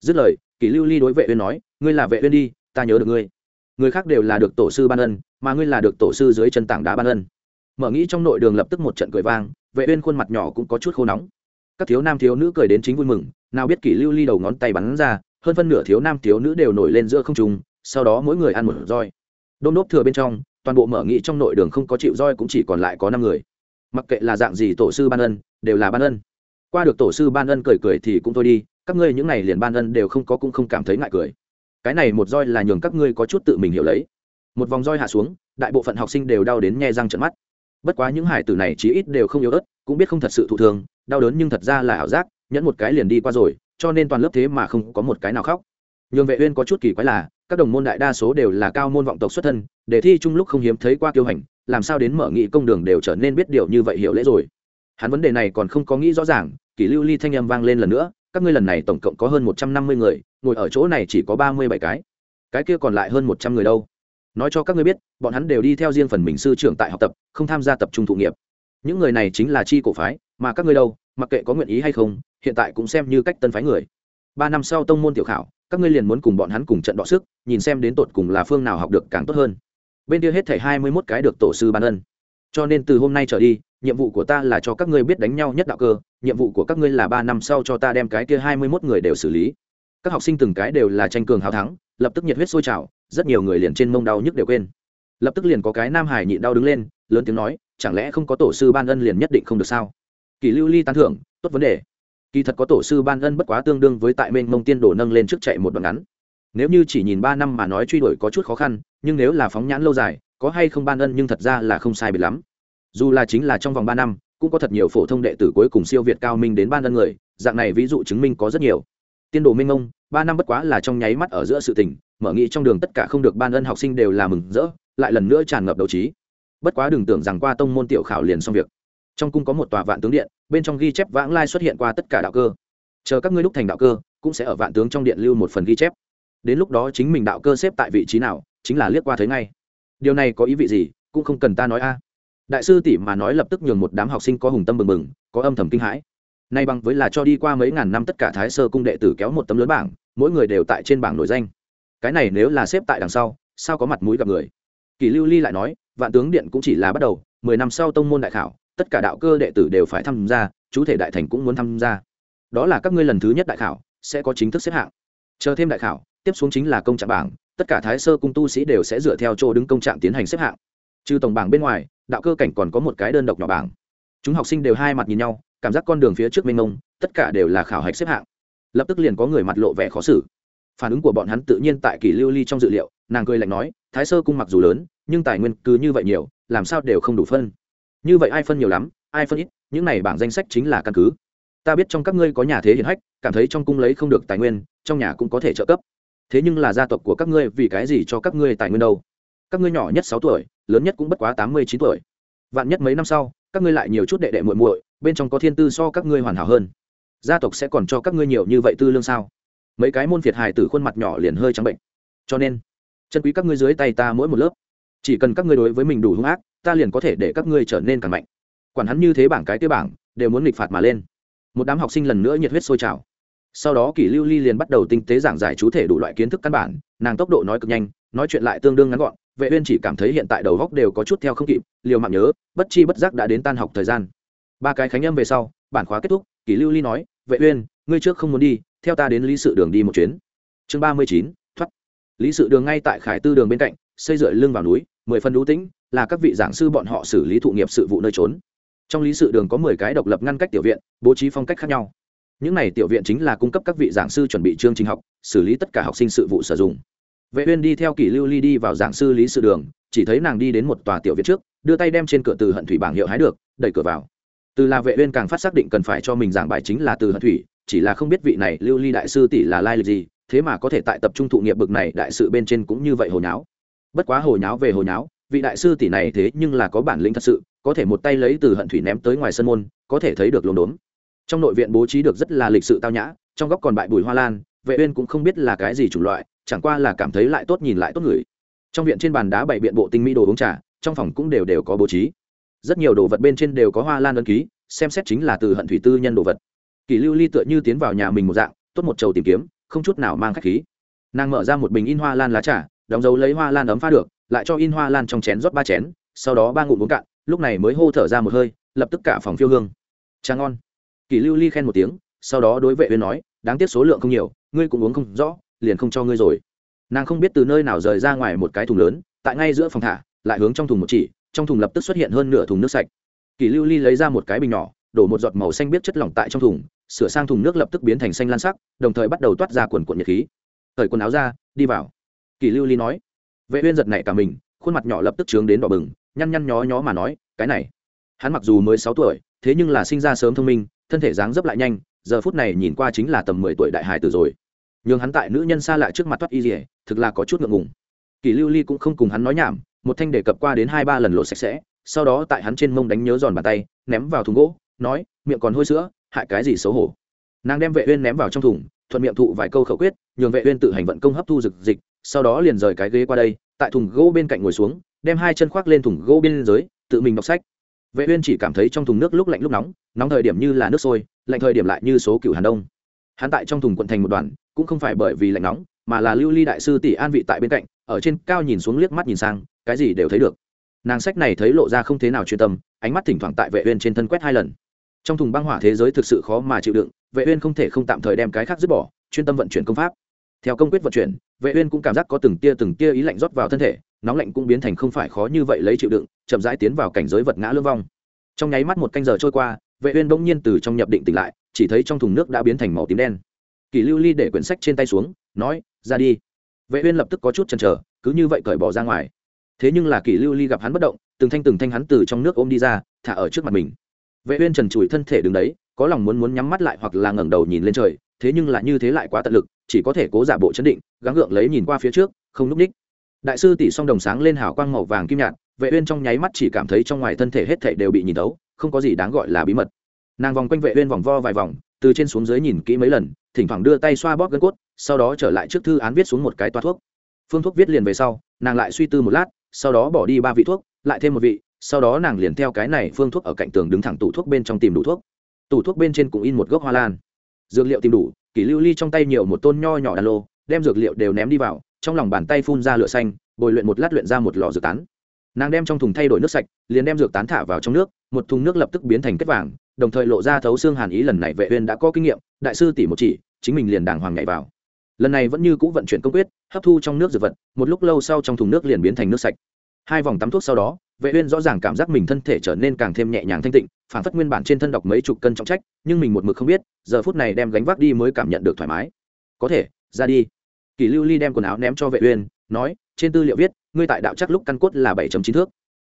Dứt lời, kỷ lưu ly đối vệ uyên nói, ngươi là vệ uyên đi, ta nhớ được ngươi. Người khác đều là được tổ sư ban ân, mà ngươi là được tổ sư dưới chân tảng đá ban ân mở nghĩ trong nội đường lập tức một trận cười vang, vệ uyên khuôn mặt nhỏ cũng có chút khô nóng. Các thiếu nam thiếu nữ cười đến chính vui mừng, nào biết kỷ lưu ly đầu ngón tay bắn ra, hơn phân nửa thiếu nam thiếu nữ đều nổi lên giữa không trung, sau đó mỗi người ăn một roi. Đôn đốp thừa bên trong, toàn bộ mở nghị trong nội đường không có chịu roi cũng chỉ còn lại có năm người. Mặc kệ là dạng gì tổ sư ban ân, đều là ban ân. Qua được tổ sư ban ân cười cười thì cũng thôi đi, các ngươi những này liền ban ân đều không có cũng không cảm thấy ngại cười. Cái này một roi là nhường các ngươi có chút tự mình hiểu lấy. Một vòng roi hạ xuống, đại bộ phận học sinh đều đau đến nhe răng trận mắt bất quá những hải tử này chí ít đều không yếu ớt, cũng biết không thật sự thụ thường đau đớn nhưng thật ra là ảo giác, nhẫn một cái liền đi qua rồi, cho nên toàn lớp thế mà không có một cái nào khóc. Nhường vệ uyên có chút kỳ quái là, các đồng môn đại đa số đều là cao môn vọng tộc xuất thân đề thi chung lúc không hiếm thấy qua kiêu hành, làm sao đến mở nghị công đường đều trở nên biết điều như vậy hiểu lễ rồi. Hắn vấn đề này còn không có nghĩ rõ ràng kỷ lưu ly thanh âm vang lên lần nữa, các ngươi lần này tổng cộng có hơn một trăm năm mươi người, ngồi ở chỗ này chỉ có ba mươi bảy cái. Cái kia còn lại hơn một trăm người đâu? Nói cho các ngươi biết, bọn hắn đều đi theo riêng phần mình sư trưởng tại học tập, không tham gia tập trung thụ nghiệp. Những người này chính là chi cổ phái, mà các ngươi đâu, mặc kệ có nguyện ý hay không, hiện tại cũng xem như cách tân phái người. Ba năm sau tông môn tiểu khảo, các ngươi liền muốn cùng bọn hắn cùng trận đọ sức, nhìn xem đến tột cùng là phương nào học được càng tốt hơn. Bên kia hết thảy hai mươi mốt cái được tổ sư ban ân. Cho nên từ hôm nay trở đi, nhiệm vụ của ta là cho các ngươi biết đánh nhau nhất đạo cơ, nhiệm vụ của các ngươi là ba năm sau cho ta đem cái kia hai mươi mốt người đều xử lý. Các học sinh từng cái đều là tranh cường hào thắng, lập tức nhiệt huyết sôi trào rất nhiều người liền trên mông đau nhức đều quên. Lập tức liền có cái nam hải nhịn đau đứng lên, lớn tiếng nói, chẳng lẽ không có tổ sư ban ân liền nhất định không được sao? Kỳ lưu ly tán thưởng, tốt vấn đề. Kỳ thật có tổ sư ban ân bất quá tương đương với tại mênh mông tiên đổ nâng lên trước chạy một đoạn ngắn. Nếu như chỉ nhìn ba năm mà nói truy đuổi có chút khó khăn, nhưng nếu là phóng nhãn lâu dài, có hay không ban ân nhưng thật ra là không sai biệt lắm. Dù là chính là trong vòng ba năm, cũng có thật nhiều phổ thông đệ tử cuối cùng siêu việt cao minh đến ban ân người, dạng này ví dụ chứng minh có rất nhiều. Tiên đồ minh ông ba năm bất quá là trong nháy mắt ở giữa sự tình mở nghị trong đường tất cả không được ban ân học sinh đều là mừng rỡ, lại lần nữa tràn ngập đấu trí. Bất quá đừng tưởng rằng qua tông môn tiểu khảo liền xong việc. Trong cung có một tòa vạn tướng điện, bên trong ghi chép vãng lai xuất hiện qua tất cả đạo cơ. Chờ các ngươi lúc thành đạo cơ, cũng sẽ ở vạn tướng trong điện lưu một phần ghi chép. Đến lúc đó chính mình đạo cơ xếp tại vị trí nào, chính là liếc qua thấy ngay. Điều này có ý vị gì, cũng không cần ta nói a. Đại sư tỷ mà nói lập tức nhường một đám học sinh có hùng tâm bừng bừng, có âm thầm kinh hãi. Nay bằng với là cho đi qua mấy ngàn năm tất cả thái sơ cung đệ tử kéo một tấm lớn bảng, mỗi người đều tại trên bảng nổi danh cái này nếu là xếp tại đằng sau, sao có mặt mũi gặp người? Kỳ lưu ly lại nói, vạn tướng điện cũng chỉ là bắt đầu, mười năm sau tông môn đại khảo, tất cả đạo cơ đệ tử đều phải tham gia, chú thể đại thành cũng muốn tham gia. Đó là các ngươi lần thứ nhất đại khảo, sẽ có chính thức xếp hạng. Chờ thêm đại khảo, tiếp xuống chính là công trạng bảng, tất cả thái sơ cung tu sĩ đều sẽ dựa theo chỗ đứng công trạng tiến hành xếp hạng. Trừ tổng bảng bên ngoài, đạo cơ cảnh còn có một cái đơn độc nhỏ bảng. Chúng học sinh đều hai mặt nhìn nhau, cảm giác con đường phía trước mênh mông, tất cả đều là khảo hạch xếp hạng. Lập tức liền có người mặt lộ vẻ khó xử phản ứng của bọn hắn tự nhiên tại kỳ lưu ly trong dự liệu, nàng cười lạnh nói, thái sơ cung mặc dù lớn, nhưng tài nguyên cứ như vậy nhiều, làm sao đều không đủ phân. Như vậy ai phân nhiều lắm, ai phân ít, những này bảng danh sách chính là căn cứ. Ta biết trong các ngươi có nhà thế hiển hách, cảm thấy trong cung lấy không được tài nguyên, trong nhà cũng có thể trợ cấp. Thế nhưng là gia tộc của các ngươi vì cái gì cho các ngươi tài nguyên đâu? Các ngươi nhỏ nhất sáu tuổi, lớn nhất cũng bất quá tám mươi chín tuổi. Vạn nhất mấy năm sau, các ngươi lại nhiều chút đệ đệ muội muội, bên trong có thiên tư so các ngươi hoàn hảo hơn. Gia tộc sẽ còn cho các ngươi nhiều như vậy tư lương sao? Mấy cái môn phiệt hài tử khuôn mặt nhỏ liền hơi trắng bệnh. Cho nên, chân quý các ngươi dưới tay ta mỗi một lớp. Chỉ cần các ngươi đối với mình đủ hung ác, ta liền có thể để các ngươi trở nên càng mạnh. Quản hắn như thế bảng cái tiêu bảng, đều muốn nghịch phạt mà lên. Một đám học sinh lần nữa nhiệt huyết sôi trào. Sau đó kỷ lưu ly liền bắt đầu tinh tế giảng giải chú thể đủ loại kiến thức căn bản, nàng tốc độ nói cực nhanh, nói chuyện lại tương đương ngắn gọn, vệ uyên chỉ cảm thấy hiện tại đầu góc đều có chút theo không kịp, liều mạng nhớ, bất chi bất giác đã đến tan học thời gian. Ba cái khánh âm về sau, bản khóa kết thúc, kỷ lưu ly nói, vệ uyên, ngươi trước không muốn đi theo ta đến lý sự đường đi một chuyến. Chương ba mươi chín, thoát. Lý sự đường ngay tại khải tư đường bên cạnh, xây dựa lưng vào núi, mười phân đũ tĩnh, là các vị giảng sư bọn họ xử lý thụ nghiệp sự vụ nơi trốn. Trong lý sự đường có mười cái độc lập ngăn cách tiểu viện, bố trí phong cách khác nhau. Những này tiểu viện chính là cung cấp các vị giảng sư chuẩn bị chương trình học, xử lý tất cả học sinh sự vụ sử dụng. Vệ uyên đi theo kỷ lưu ly đi vào giảng sư lý sự đường, chỉ thấy nàng đi đến một tòa tiểu viện trước, đưa tay đem trên cửa từ hận thủy bảng hiệu hái được, đẩy cửa vào. Từ là vệ uyên càng phát xác định cần phải cho mình giảng bài chính là từ hận thủy chỉ là không biết vị này lưu ly đại sư tỷ là lai lịch gì, thế mà có thể tại tập trung thụ nghiệp bực này đại sự bên trên cũng như vậy hồi nháo. Bất quá hồi nháo về hồi nháo, vị đại sư tỷ này thế nhưng là có bản lĩnh thật sự, có thể một tay lấy từ hận thủy ném tới ngoài sân môn, có thể thấy được lồn đốn. Trong nội viện bố trí được rất là lịch sự tao nhã, trong góc còn bại bùi hoa lan, vệ uyên cũng không biết là cái gì chủng loại, chẳng qua là cảm thấy lại tốt nhìn lại tốt người. Trong viện trên bàn đá bày biện bộ tinh mỹ đồ uống trà, trong phòng cũng đều đều có bố trí. Rất nhiều đồ vật bên trên đều có hoa lan ấn ký, xem xét chính là từ hận thủy tư nhân đồ vật kỳ lưu ly tựa như tiến vào nhà mình một dạng, tốt một chầu tìm kiếm, không chút nào mang khách khí. Nàng mở ra một bình in hoa lan lá trà, đóng dấu lấy hoa lan ấm pha được, lại cho in hoa lan trong chén rót ba chén, sau đó ba ngụm uống cạn, lúc này mới hô thở ra một hơi, lập tức cả phòng phiêu hương. Trà ngon. Kỳ lưu ly khen một tiếng, sau đó đối vệ viên nói, đáng tiếc số lượng không nhiều, ngươi cũng uống không rõ, liền không cho ngươi rồi. Nàng không biết từ nơi nào rời ra ngoài một cái thùng lớn, tại ngay giữa phòng thả, lại hướng trong thùng một chỉ, trong thùng lập tức xuất hiện hơn nửa thùng nước sạch. Kỳ lưu ly lấy ra một cái bình nhỏ, đổ một giọt màu xanh biết chất lỏng tại trong thùng sửa sang thùng nước lập tức biến thành xanh lan sắc đồng thời bắt đầu toát ra quần quần nhiệt khí. Cởi quần áo ra đi vào. Kỳ lưu ly nói. Vệ uyên giật nảy cả mình khuôn mặt nhỏ lập tức trướng đến đỏ bừng nhăn nhăn nhó nhó mà nói cái này hắn mặc dù mới sáu tuổi thế nhưng là sinh ra sớm thông minh thân thể dáng dấp lại nhanh giờ phút này nhìn qua chính là tầm mười tuổi đại hải tử rồi. Nhưng hắn tại nữ nhân xa lạ trước mặt thoát y rỉa, thực là có chút ngượng ngùng. Kỳ lưu ly cũng không cùng hắn nói nhảm một thanh đề cập qua đến hai ba lần lộ sạch sẽ sau đó tại hắn trên mông đánh nhớ giòn bàn tay ném vào thùng gỗ nói miệng còn hôi sữa hại cái gì xấu hổ. Nàng đem vệ uyên ném vào trong thùng, thuận miệng thụ vài câu khẩu quyết, nhường vệ uyên tự hành vận công hấp thu dực dịch, sau đó liền rời cái ghế qua đây, tại thùng gỗ bên cạnh ngồi xuống, đem hai chân khoác lên thùng gỗ bên dưới, tự mình đọc sách. Vệ uyên chỉ cảm thấy trong thùng nước lúc lạnh lúc nóng nóng thời điểm như là nước sôi, lạnh thời điểm lại như số cửu hàn đông. Hắn tại trong thùng quận thành một đoàn cũng không phải bởi vì lạnh nóng, mà là lưu ly đại sư tỷ an vị tại bên cạnh, ở trên cao nhìn xuống liếc mắt nhìn sang, cái gì đều thấy được. Nàng sách này thấy lộ ra không thế nào chuyên tâm, ánh mắt thỉnh thoảng tại vệ uyên trên thân quét hai lần trong thùng băng hỏa thế giới thực sự khó mà chịu đựng, vệ uyên không thể không tạm thời đem cái khác dứt bỏ, chuyên tâm vận chuyển công pháp. Theo công quyết vận chuyển, vệ uyên cũng cảm giác có từng tia từng tia ý lạnh rót vào thân thể, nóng lạnh cũng biến thành không phải khó như vậy lấy chịu đựng, chậm rãi tiến vào cảnh giới vật ngã lưỡng vong. Trong nháy mắt một canh giờ trôi qua, vệ uyên bỗng nhiên từ trong nhập định tỉnh lại, chỉ thấy trong thùng nước đã biến thành màu tím đen. Kỳ lưu ly để quyển sách trên tay xuống, nói, ra đi. Vệ uyên lập tức có chút chần chừ cứ như vậy cởi bỏ ra ngoài. Thế nhưng là kỳ lưu ly gặp hắn bất động, từng thanh từng thanh hắn từ trong nước ôm đi ra, thả ở trước mặt mình vệ uyên trần trụi thân thể đứng đấy, có lòng muốn muốn nhắm mắt lại hoặc là ngẩng đầu nhìn lên trời, thế nhưng là như thế lại quá tận lực, chỉ có thể cố giả bộ chấn định, gắng gượng lấy nhìn qua phía trước, không núp ních. Đại sư tỷ song đồng sáng lên hào quang màu vàng kim nhạt, vệ uyên trong nháy mắt chỉ cảm thấy trong ngoài thân thể hết thảy đều bị nhìn thấu, không có gì đáng gọi là bí mật. Nàng vòng quanh vệ uyên vòng vo vài vòng, từ trên xuống dưới nhìn kỹ mấy lần, thỉnh thoảng đưa tay xoa bóp gân cốt, sau đó trở lại trước thư án viết xuống một cái toa thuốc. Phương thuốc viết liền về sau, nàng lại suy tư một lát, sau đó bỏ đi ba vị thuốc, lại thêm một vị sau đó nàng liền theo cái này phương thuốc ở cạnh tường đứng thẳng tủ thuốc bên trong tìm đủ thuốc. Tủ thuốc bên trên cũng in một gốc hoa lan. Dược liệu tìm đủ, kỷ lưu ly trong tay nhiều một tôn nho nhỏ đàn lô, đem dược liệu đều ném đi vào, trong lòng bàn tay phun ra lửa xanh, bồi luyện một lát luyện ra một lò dược tán. Nàng đem trong thùng thay đổi nước sạch, liền đem dược tán thả vào trong nước, một thùng nước lập tức biến thành kết vàng, đồng thời lộ ra thấu xương hàn ý lần này vệ uyên đã có kinh nghiệm, đại sư tỷ một chỉ, chính mình liền đàng hoàng nhảy vào. Lần này vẫn như cũ vận chuyển công quyết, hấp thu trong nước dược vật, một lúc lâu sau trong thùng nước liền biến thành nước sạch. Hai vòng tắm thuốc sau đó vệ uyên rõ ràng cảm giác mình thân thể trở nên càng thêm nhẹ nhàng thanh tịnh phản phất nguyên bản trên thân đọc mấy chục cân trọng trách, nhưng mình một mực không biết, giờ phút này đem gánh vác đi mới cảm nhận được thoải mái. Có thể, ra đi. Kỷ lưu ly đem quần áo ném cho vệ uyên, nói, trên tư liệu viết, ngươi tại đạo chắc lúc căn cốt là 7.9 thước.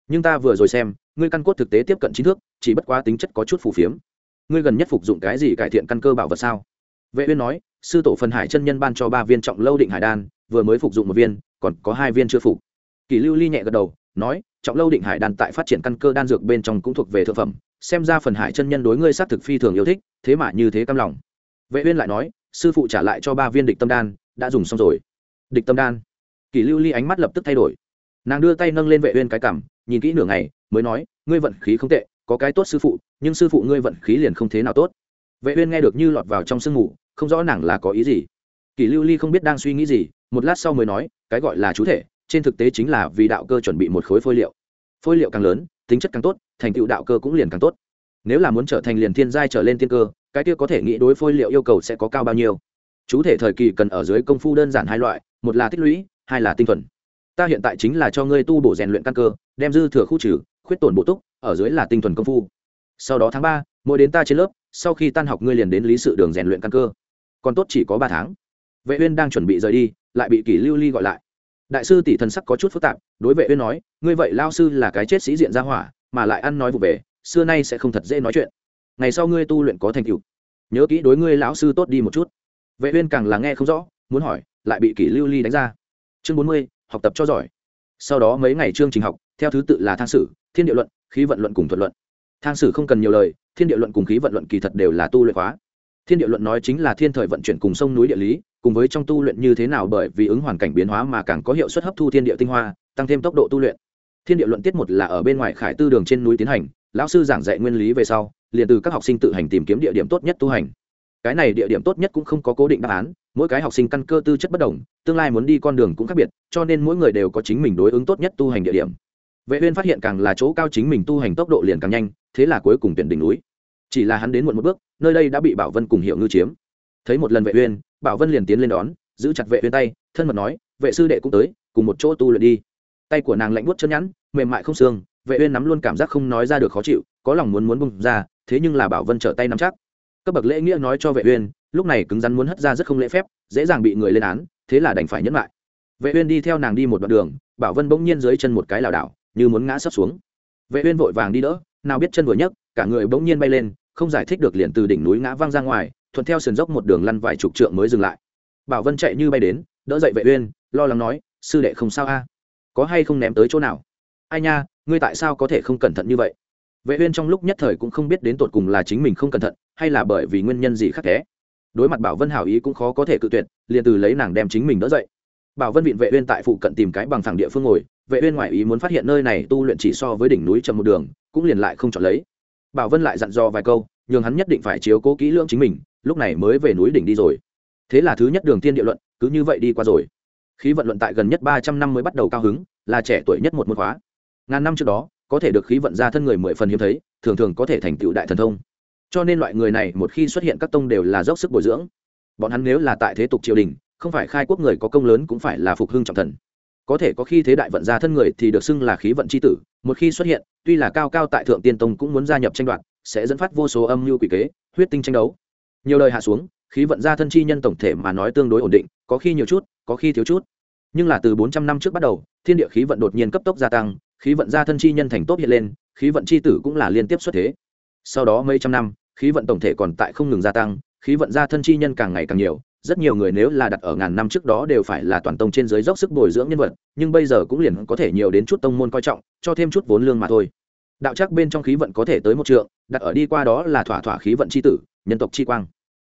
Nhưng ta vừa rồi xem, ngươi căn cốt thực tế tiếp cận chín thước, chỉ bất quá tính chất có chút phù phiếm. Ngươi gần nhất phục dụng cái gì cải thiện căn cơ bảo vật sao? Vệ uyên nói, sư tổ phần hải chân nhân ban cho ba viên trọng lâu định hải đan, vừa mới phục dụng một viên, còn có hai viên chưa phục. Kỷ lưu ly nhẹ gật đầu, nói trọng lâu định hải đan tại phát triển căn cơ đan dược bên trong cũng thuộc về thượng phẩm, xem ra phần hải chân nhân đối ngươi sát thực phi thường yêu thích, thế mà như thế cam lòng. Vệ uyên lại nói, sư phụ trả lại cho ba viên địch tâm đan, đã dùng xong rồi. Địch tâm đan. Kỳ lưu ly ánh mắt lập tức thay đổi. Nàng đưa tay nâng lên vệ uyên cái cằm, nhìn kỹ nửa ngày, mới nói, ngươi vận khí không tệ, có cái tốt sư phụ, nhưng sư phụ ngươi vận khí liền không thế nào tốt. Vệ uyên nghe được như lọt vào trong sương ngủ không rõ nàng là có ý gì. Kỳ lưu ly không biết đang suy nghĩ gì, một lát sau mới nói, cái gọi là chú thể trên thực tế chính là vì đạo cơ chuẩn bị một khối phôi liệu. Phôi liệu càng lớn, tính chất càng tốt, thành tựu đạo cơ cũng liền càng tốt. Nếu là muốn trở thành liền thiên giai trở lên tiên cơ, cái kia có thể nghĩ đối phôi liệu yêu cầu sẽ có cao bao nhiêu. Chú thể thời kỳ cần ở dưới công phu đơn giản hai loại, một là tích lũy, hai là tinh thuần. Ta hiện tại chính là cho ngươi tu bổ rèn luyện căn cơ, đem dư thừa khu trừ, khuyết tổn bổ túc, ở dưới là tinh thuần công phu. Sau đó tháng ba, mỗi đến ta trên lớp, sau khi tan học ngươi liền đến lý sự đường rèn luyện căn cơ. Còn tốt chỉ có ba tháng. Vệ uyên đang chuẩn bị rời đi, lại bị kỷ lưu ly gọi lại đại sư tỷ thần sắc có chút phức tạp đối vệ uyên nói ngươi vậy lao sư là cái chết sĩ diện ra hỏa mà lại ăn nói vụ về xưa nay sẽ không thật dễ nói chuyện. Ngày sau ngươi tu luyện có thành tựu. Nhớ kỹ đối ngươi lão sư tốt đi một chút. Vệ uyên càng là nghe không rõ muốn hỏi lại bị kỷ lưu ly đánh ra. Chương 40, học tập cho giỏi. Sau đó mấy ngày chương trình học theo thứ tự là thang sử thiên địa luận khí vận luận cùng thuật luận. Thang sử không cần nhiều lời thiên địa luận cùng khí vận luận kỳ thật đều là tu luyện khóa thiên địa luận nói chính là thiên thời vận chuyển cùng sông núi địa lý, cùng với trong tu luyện như thế nào bởi vì ứng hoàn cảnh biến hóa mà càng có hiệu suất hấp thu thiên địa tinh hoa, tăng thêm tốc độ tu luyện. Thiên địa luận tiết một là ở bên ngoài khải tư đường trên núi tiến hành, lão sư giảng dạy nguyên lý về sau, liền từ các học sinh tự hành tìm kiếm địa điểm tốt nhất tu hành. Cái này địa điểm tốt nhất cũng không có cố định đáp án, mỗi cái học sinh căn cơ tư chất bất đồng, tương lai muốn đi con đường cũng khác biệt, cho nên mỗi người đều có chính mình đối ứng tốt nhất tu hành địa điểm. Vệ uyên phát hiện càng là chỗ cao chính mình tu hành tốc độ liền càng nhanh, thế là cuối cùng tuyển đỉnh núi chỉ là hắn đến muộn một bước, nơi đây đã bị bảo vân cùng hiệu ngư chiếm. Thấy một lần vệ uyên, bảo vân liền tiến lên đón, giữ chặt vệ uyên tay, thân mật nói, vệ sư đệ cũng tới, cùng một chỗ tu luyện đi. Tay của nàng lạnh buốt chân nhẵn, mềm mại không xương, vệ uyên nắm luôn cảm giác không nói ra được khó chịu, có lòng muốn muốn bung ra, thế nhưng là bảo vân trở tay nắm chắc. Cấp bậc lễ nghĩa nói cho vệ uyên, lúc này cứng rắn muốn hất ra rất không lễ phép, dễ dàng bị người lên án, thế là đành phải nhẫn lại. Vệ uyên đi theo nàng đi một đoạn đường, bảo vân bỗng nhiên dưới chân một cái lảo đảo, như muốn ngã sấp xuống. Vệ uyên vội vàng đi đỡ nào biết chân vừa nhấc, cả người bỗng nhiên bay lên, không giải thích được liền từ đỉnh núi ngã văng ra ngoài, thuận theo sườn dốc một đường lăn vài chục trượng mới dừng lại. Bảo vân chạy như bay đến, đỡ dậy vệ uyên, lo lắng nói, sư đệ không sao a? Có hay không ném tới chỗ nào? Ai nha, ngươi tại sao có thể không cẩn thận như vậy? Vệ uyên trong lúc nhất thời cũng không biết đến tột cùng là chính mình không cẩn thận, hay là bởi vì nguyên nhân gì khác thế. Đối mặt bảo vân hảo ý cũng khó có thể cự tuyệt, liền từ lấy nàng đem chính mình đỡ dậy. Bảo vân vịn vệ uyên tại phụ cận tìm cái bằng phẳng địa phương ngồi, vệ uyên ngoại ý muốn phát hiện nơi này tu luyện chỉ so với đỉnh núi chậm một đường cũng liền lại không chọn lấy. Bảo vân lại dặn dò vài câu, nhường hắn nhất định phải chiếu cố kỹ lưỡng chính mình, lúc này mới về núi đỉnh đi rồi. Thế là thứ nhất đường tiên địa luận, cứ như vậy đi qua rồi. Khí vận luận tại gần nhất ba trăm năm mới bắt đầu cao hứng, là trẻ tuổi nhất một môn khóa. Ngàn năm trước đó, có thể được khí vận ra thân người mười phần hiếm thấy, thường thường có thể thành tựu đại thần thông. Cho nên loại người này một khi xuất hiện các tông đều là dốc sức bồi dưỡng. Bọn hắn nếu là tại thế tục triều đình, không phải khai quốc người có công lớn cũng phải là phục hưng trọng thần. Có thể có khi thế đại vận ra thân người thì được xưng là khí vận c h i tử một khi xuất hiện, tuy là cao cao tại thượng tiên tông cũng muốn gia nhập tranh đoạt, sẽ dẫn phát vô số âm mưu quỷ kế, huyết tinh tranh đấu. Nhiều lời hạ xuống, khí vận ra thân chi nhân tổng thể mà nói tương đối ổn định, có khi nhiều chút, có khi thiếu chút. Nhưng là từ bốn trăm năm trước bắt đầu, thiên địa khí vận đột nhiên cấp tốc gia tăng, khí vận ra thân chi nhân thành tốt hiện lên, khí vận chi tử cũng là liên tiếp xuất thế. Sau đó mấy trăm năm, khí vận tổng thể còn tại không ngừng gia tăng, khí vận ra thân chi nhân càng ngày càng nhiều, rất nhiều người nếu là đặt ở ngàn năm trước đó đều phải là toàn tông trên dưới dốc sức bồi dưỡng nhân vật, nhưng bây giờ cũng liền có thể nhiều đến chút tông môn coi trọng cho thêm chút vốn lương mà thôi. Đạo chắc bên trong khí vận có thể tới một trượng, đặt ở đi qua đó là thỏa thỏa khí vận c h i tử, nhân tộc chi quang.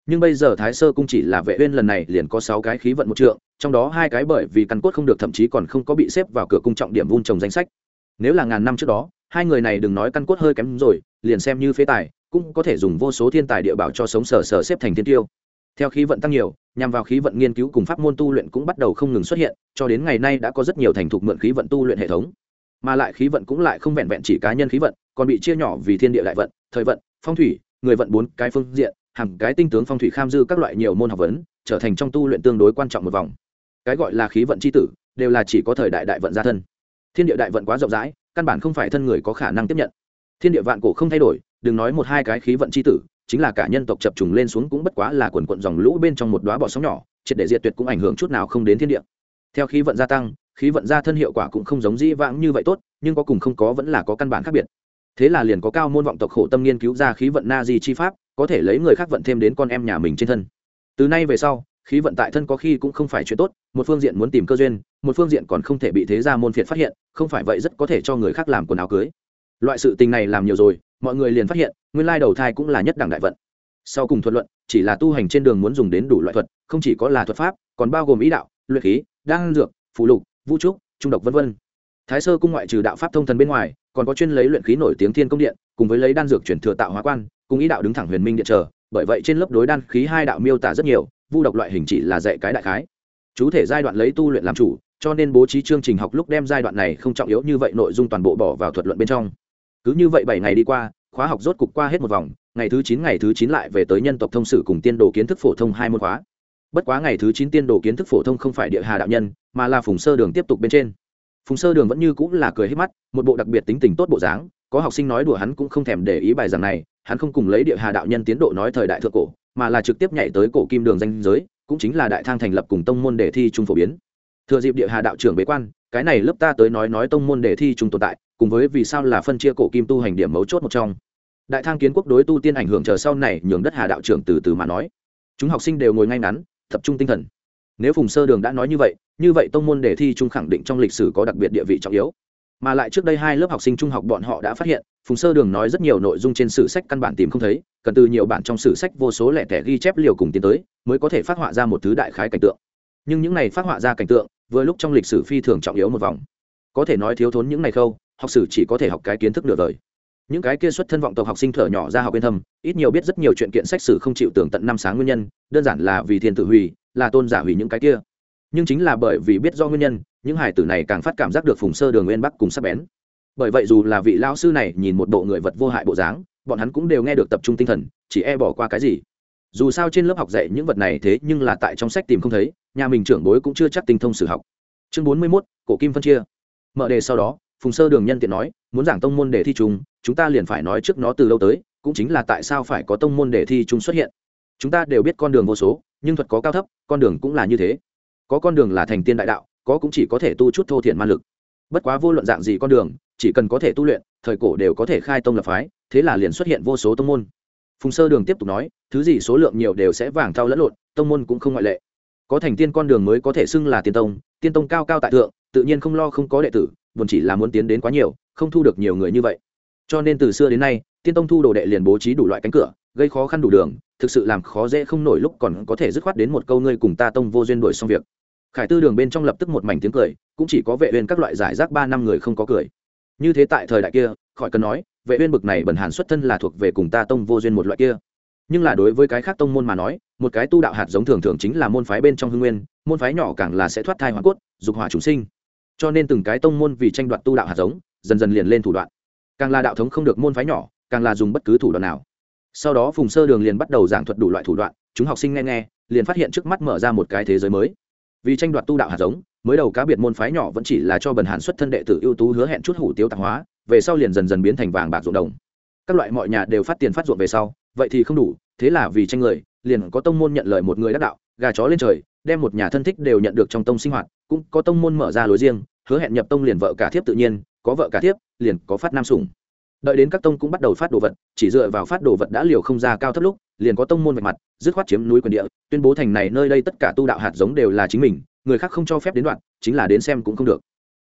Nhưng bây giờ thái sơ cung chỉ là vệ uyên lần này liền có sáu cái khí vận một trượng, trong đó hai cái bởi vì căn cốt không được thậm chí còn không có bị xếp vào cửa cung trọng điểm vun trồng danh sách. Nếu là ngàn năm trước đó, hai người này đừng nói căn cốt hơi kém rồi, liền xem như phế tài, cũng có thể dùng vô số thiên tài địa bảo cho sống sờ sờ xếp thành thiên tiêu. Theo khí vận tăng nhiều, nhằm vào khí vận nghiên cứu cùng pháp môn tu luyện cũng bắt đầu không ngừng xuất hiện, cho đến ngày nay đã có rất nhiều thành thục mượn khí vận tu luyện hệ thống mà lại khí vận cũng lại không vẹn vẹn chỉ cá nhân khí vận, còn bị chia nhỏ vì thiên địa đại vận, thời vận, phong thủy, người vận bốn cái phương diện hàng cái tinh tướng phong thủy kham dư các loại nhiều môn học vấn, trở thành trong tu luyện tương đối quan trọng một vòng. Cái gọi là khí vận c h i tử, đều là chỉ có thời đại đại vận gia thân. Thiên địa đại vận quá rộng rãi, căn bản không phải thân người có khả năng tiếp nhận. Thiên địa vạn cổ không thay đổi, đừng nói một hai cái khí vận c h i tử, chính là cả nhân tộc chập trùng lên xuống cũng bất quá là quần quận dòng lũ bên trong một đoá bọ sóng nhỏ, triệt để diệt tuyệt cũng ảnh hưởng chút nào không đến thiên địa. Theo khí vận gia tăng khí vận gia thân hiệu quả cũng không giống dĩ vãng như vậy tốt, nhưng có cùng không có vẫn là có căn bản khác biệt. Thế là liền có cao môn vọng tộc khổ tâm nghiên cứu ra khí vận na di chi pháp, có thể lấy người khác vận thêm đến con em nhà mình trên thân. Từ nay về sau, khí vận tại thân có khi cũng không phải chuyện tốt, một phương diện muốn tìm cơ duyên, một phương diện còn không thể bị thế gia môn phiệt phát hiện, không phải vậy rất có thể cho người khác làm quần áo cưới. Loại sự tình này làm nhiều rồi, mọi người liền phát hiện, nguyên lai đầu thai cũng là nhất đẳng đại vận. Sau cùng thuật luận, chỉ là tu hành trên đường muốn dùng đến đủ loại thuật, không chỉ có là thuật pháp, còn bao gồm ý đạo, luyện khí, đan dược phụ lục vũ trúc, trung độc v v thái sơ cung ngoại trừ đạo pháp thông thần bên ngoài, còn có chuyên lấy luyện khí nổi tiếng thiên công điện, cùng với lấy đan dược chuyển thừa tạo hóa quan, cùng ý đạo đứng thẳng huyền minh điện trở bởi vậy trên lớp đối đan khí hai đạo miêu tả rất nhiều, vu độc loại hình chỉ là dạy cái đại khái. Chú thể giai đoạn lấy tu luyện làm chủ, cho nên bố trí chương trình học lúc đem giai đoạn này không trọng yếu như vậy nội dung toàn bộ bỏ vào thuật luận bên trong. Cứ như vậy bảy ngày đi qua, khóa học rốt cục qua hết một vòng, ngày thứ chín ngày thứ chín lại về tới nhân tộc thông sử cùng tiên đồ kiến thức phổ thông hai môn khóa bất quá ngày thứ chín tiên đồ kiến thức phổ thông không phải địa hà đạo nhân, mà là phùng sơ đường tiếp tục bên trên. Phùng sơ đường vẫn như cũng là cười hết mắt, một bộ đặc biệt tính tình tốt bộ dáng, có học sinh nói đùa hắn cũng không thèm để ý bài giảng này, hắn không cùng lấy địa hà đạo nhân tiến độ nói thời đại thượng cổ, mà là trực tiếp nhảy tới cổ kim đường danh giới, cũng chính là đại thang thành lập cùng tông môn đề thi trung phổ biến. Thừa dịp địa hà đạo trưởng bế quan, cái này lớp ta tới nói nói tông môn đề thi trung tồn tại, cùng với vì sao là phân chia cổ kim tu hành điểm mấu chốt một trong. Đại thang kiến quốc đối tu tiên ảnh hưởng chờ sau này nhường đất hà đạo trưởng từ từ mà nói. Chúng học sinh đều ngồi ngay ngắn tập trung tinh thần. Nếu phùng sơ đường đã nói như vậy như vậy tông môn đề thi trung khẳng định trong lịch sử có đặc biệt địa vị trọng yếu. Mà lại trước đây hai lớp học sinh trung học bọn họ đã phát hiện, phùng sơ đường nói rất nhiều nội dung trên sử sách căn bản tìm không thấy, cần từ nhiều bản trong sử sách vô số lẻ tẻ ghi chép liều cùng tiến tới, mới có thể phát họa ra một thứ đại khái cảnh tượng. Nhưng những này phát họa ra cảnh tượng, vừa lúc trong lịch sử phi thường trọng yếu một vòng. Có thể nói thiếu thốn những này khâu, học sử chỉ có thể học cái kiến thức nửa đời những cái kia xuất thân vọng tộc học sinh thở nhỏ ra học yên thâm, ít nhiều biết rất nhiều chuyện kiện sách sử không chịu tưởng tận năm sáng nguyên nhân, đơn giản là vì thiên tử hủy, là tôn giả hủy những cái kia. Nhưng chính là bởi vì biết do nguyên nhân, những hải tử này càng phát cảm giác được phùng sơ đường nguyên bắc cùng sắp bén. Bởi vậy dù là vị lao sư này nhìn một bộ người vật vô hại bộ dáng, bọn hắn cũng đều nghe được tập trung tinh thần, chỉ e bỏ qua cái gì. Dù sao trên lớp học dạy những vật này thế nhưng là tại trong sách tìm không thấy, nhà mình trưởng bối cũng chưa chắc tinh thông sử học. Chương bốn mươi mốt, cổ kim phân chia. Mở đề sau đó phùng sơ đường nhân tiện nói, muốn giảng tông môn đề thi chung, chúng ta liền phải nói trước nó từ lâu tới, cũng chính là tại sao phải có tông môn đề thi chung xuất hiện. Chúng ta đều biết con đường vô số, nhưng thuật có cao thấp, con đường cũng là như thế. Có con đường là thành tiên đại đạo, có cũng chỉ có thể tu chút thô thiện man lực. Bất quá vô luận dạng gì con đường, chỉ cần có thể tu luyện, thời cổ đều có thể khai tông lập phái, thế là liền xuất hiện vô số tông môn. Phùng sơ đường tiếp tục nói, thứ gì số lượng nhiều đều sẽ vàng thao lẫn lộn, tông môn cũng không ngoại lệ. Có thành tiên con đường mới có thể xưng là tiên tông tiên tông cao cao tại thượng, tự nhiên không lo không có đệ tử buồn chỉ là muốn tiến đến quá nhiều, không thu được nhiều người như vậy. Cho nên từ xưa đến nay, tiên tông thu đồ đệ liền bố trí đủ loại cánh cửa, gây khó khăn đủ đường, thực sự làm khó dễ không nổi lúc còn có thể dứt khoát đến một câu ngươi cùng ta tông vô duyên đuổi xong việc. Khải tư đường bên trong lập tức một mảnh tiếng cười, cũng chỉ có vệ uyên các loại giải rác ba năm người không có cười. Như thế tại thời đại kia, khỏi cần nói, vệ uyên bực này bẩn hàn xuất thân là thuộc về cùng ta tông vô duyên một loại kia. Nhưng là đối với cái khác tông môn mà nói, một cái tu đạo hạt giống thường thường chính là môn phái bên trong hương nguyên, môn phái nhỏ càng là sẽ thoát thai hóa cốt, dục hỏa chúng sinh cho nên từng cái tông môn vì tranh đoạt tu đạo hạt giống, dần dần liền lên thủ đoạn. Càng là đạo thống không được môn phái nhỏ, càng là dùng bất cứ thủ đoạn nào. Sau đó phùng sơ đường liền bắt đầu giảng thuật đủ loại thủ đoạn, chúng học sinh nghe nghe, liền phát hiện trước mắt mở ra một cái thế giới mới. Vì tranh đoạt tu đạo hạt giống, mới đầu cá biệt môn phái nhỏ vẫn chỉ là cho bần hàn xuất thân đệ tử ưu tú hứa hẹn chút hủ tiếu tạp hóa, về sau liền dần dần biến thành vàng bạc ruộng đồng. Các loại mọi nhà đều phát tiền phát ruộng về sau, vậy thì không đủ, thế là vì tranh người, liền có tông môn nhận lời một người đắc đạo, gà chó lên trời, đem một nhà thân thích đều nhận được trong tông sinh hoạt cũng có tông môn mở ra lối riêng, hứa hẹn nhập tông liền vợ cả thiếp tự nhiên, có vợ cả thiếp, liền có phát nam sủng. Đợi đến các tông cũng bắt đầu phát đồ vật, chỉ dựa vào phát đồ vật đã liều không ra cao thấp lúc, liền có tông môn vạch mặt, dứt khoát chiếm núi quyền địa, tuyên bố thành này nơi đây tất cả tu đạo hạt giống đều là chính mình, người khác không cho phép đến đoạn, chính là đến xem cũng không được.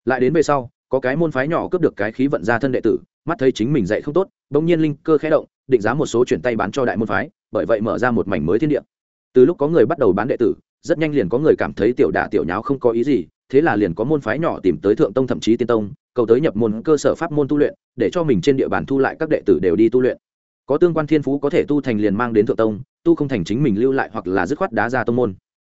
Lại đến về sau, có cái môn phái nhỏ cướp được cái khí vận ra thân đệ tử, mắt thấy chính mình dạy không tốt, bỗng nhiên linh cơ khẽ động, định giá một số chuyển tay bán cho đại môn phái, bởi vậy mở ra một mảnh mới thiên địa. Từ lúc có người bắt đầu bán đệ tử rất nhanh liền có người cảm thấy tiểu đả tiểu nháo không có ý gì, thế là liền có môn phái nhỏ tìm tới thượng tông thậm chí tiên tông, cầu tới nhập môn cơ sở pháp môn tu luyện, để cho mình trên địa bàn thu lại các đệ tử đều đi tu luyện. Có tương quan thiên phú có thể tu thành liền mang đến thượng tông, tu không thành chính mình lưu lại hoặc là dứt khoát đá ra tông môn.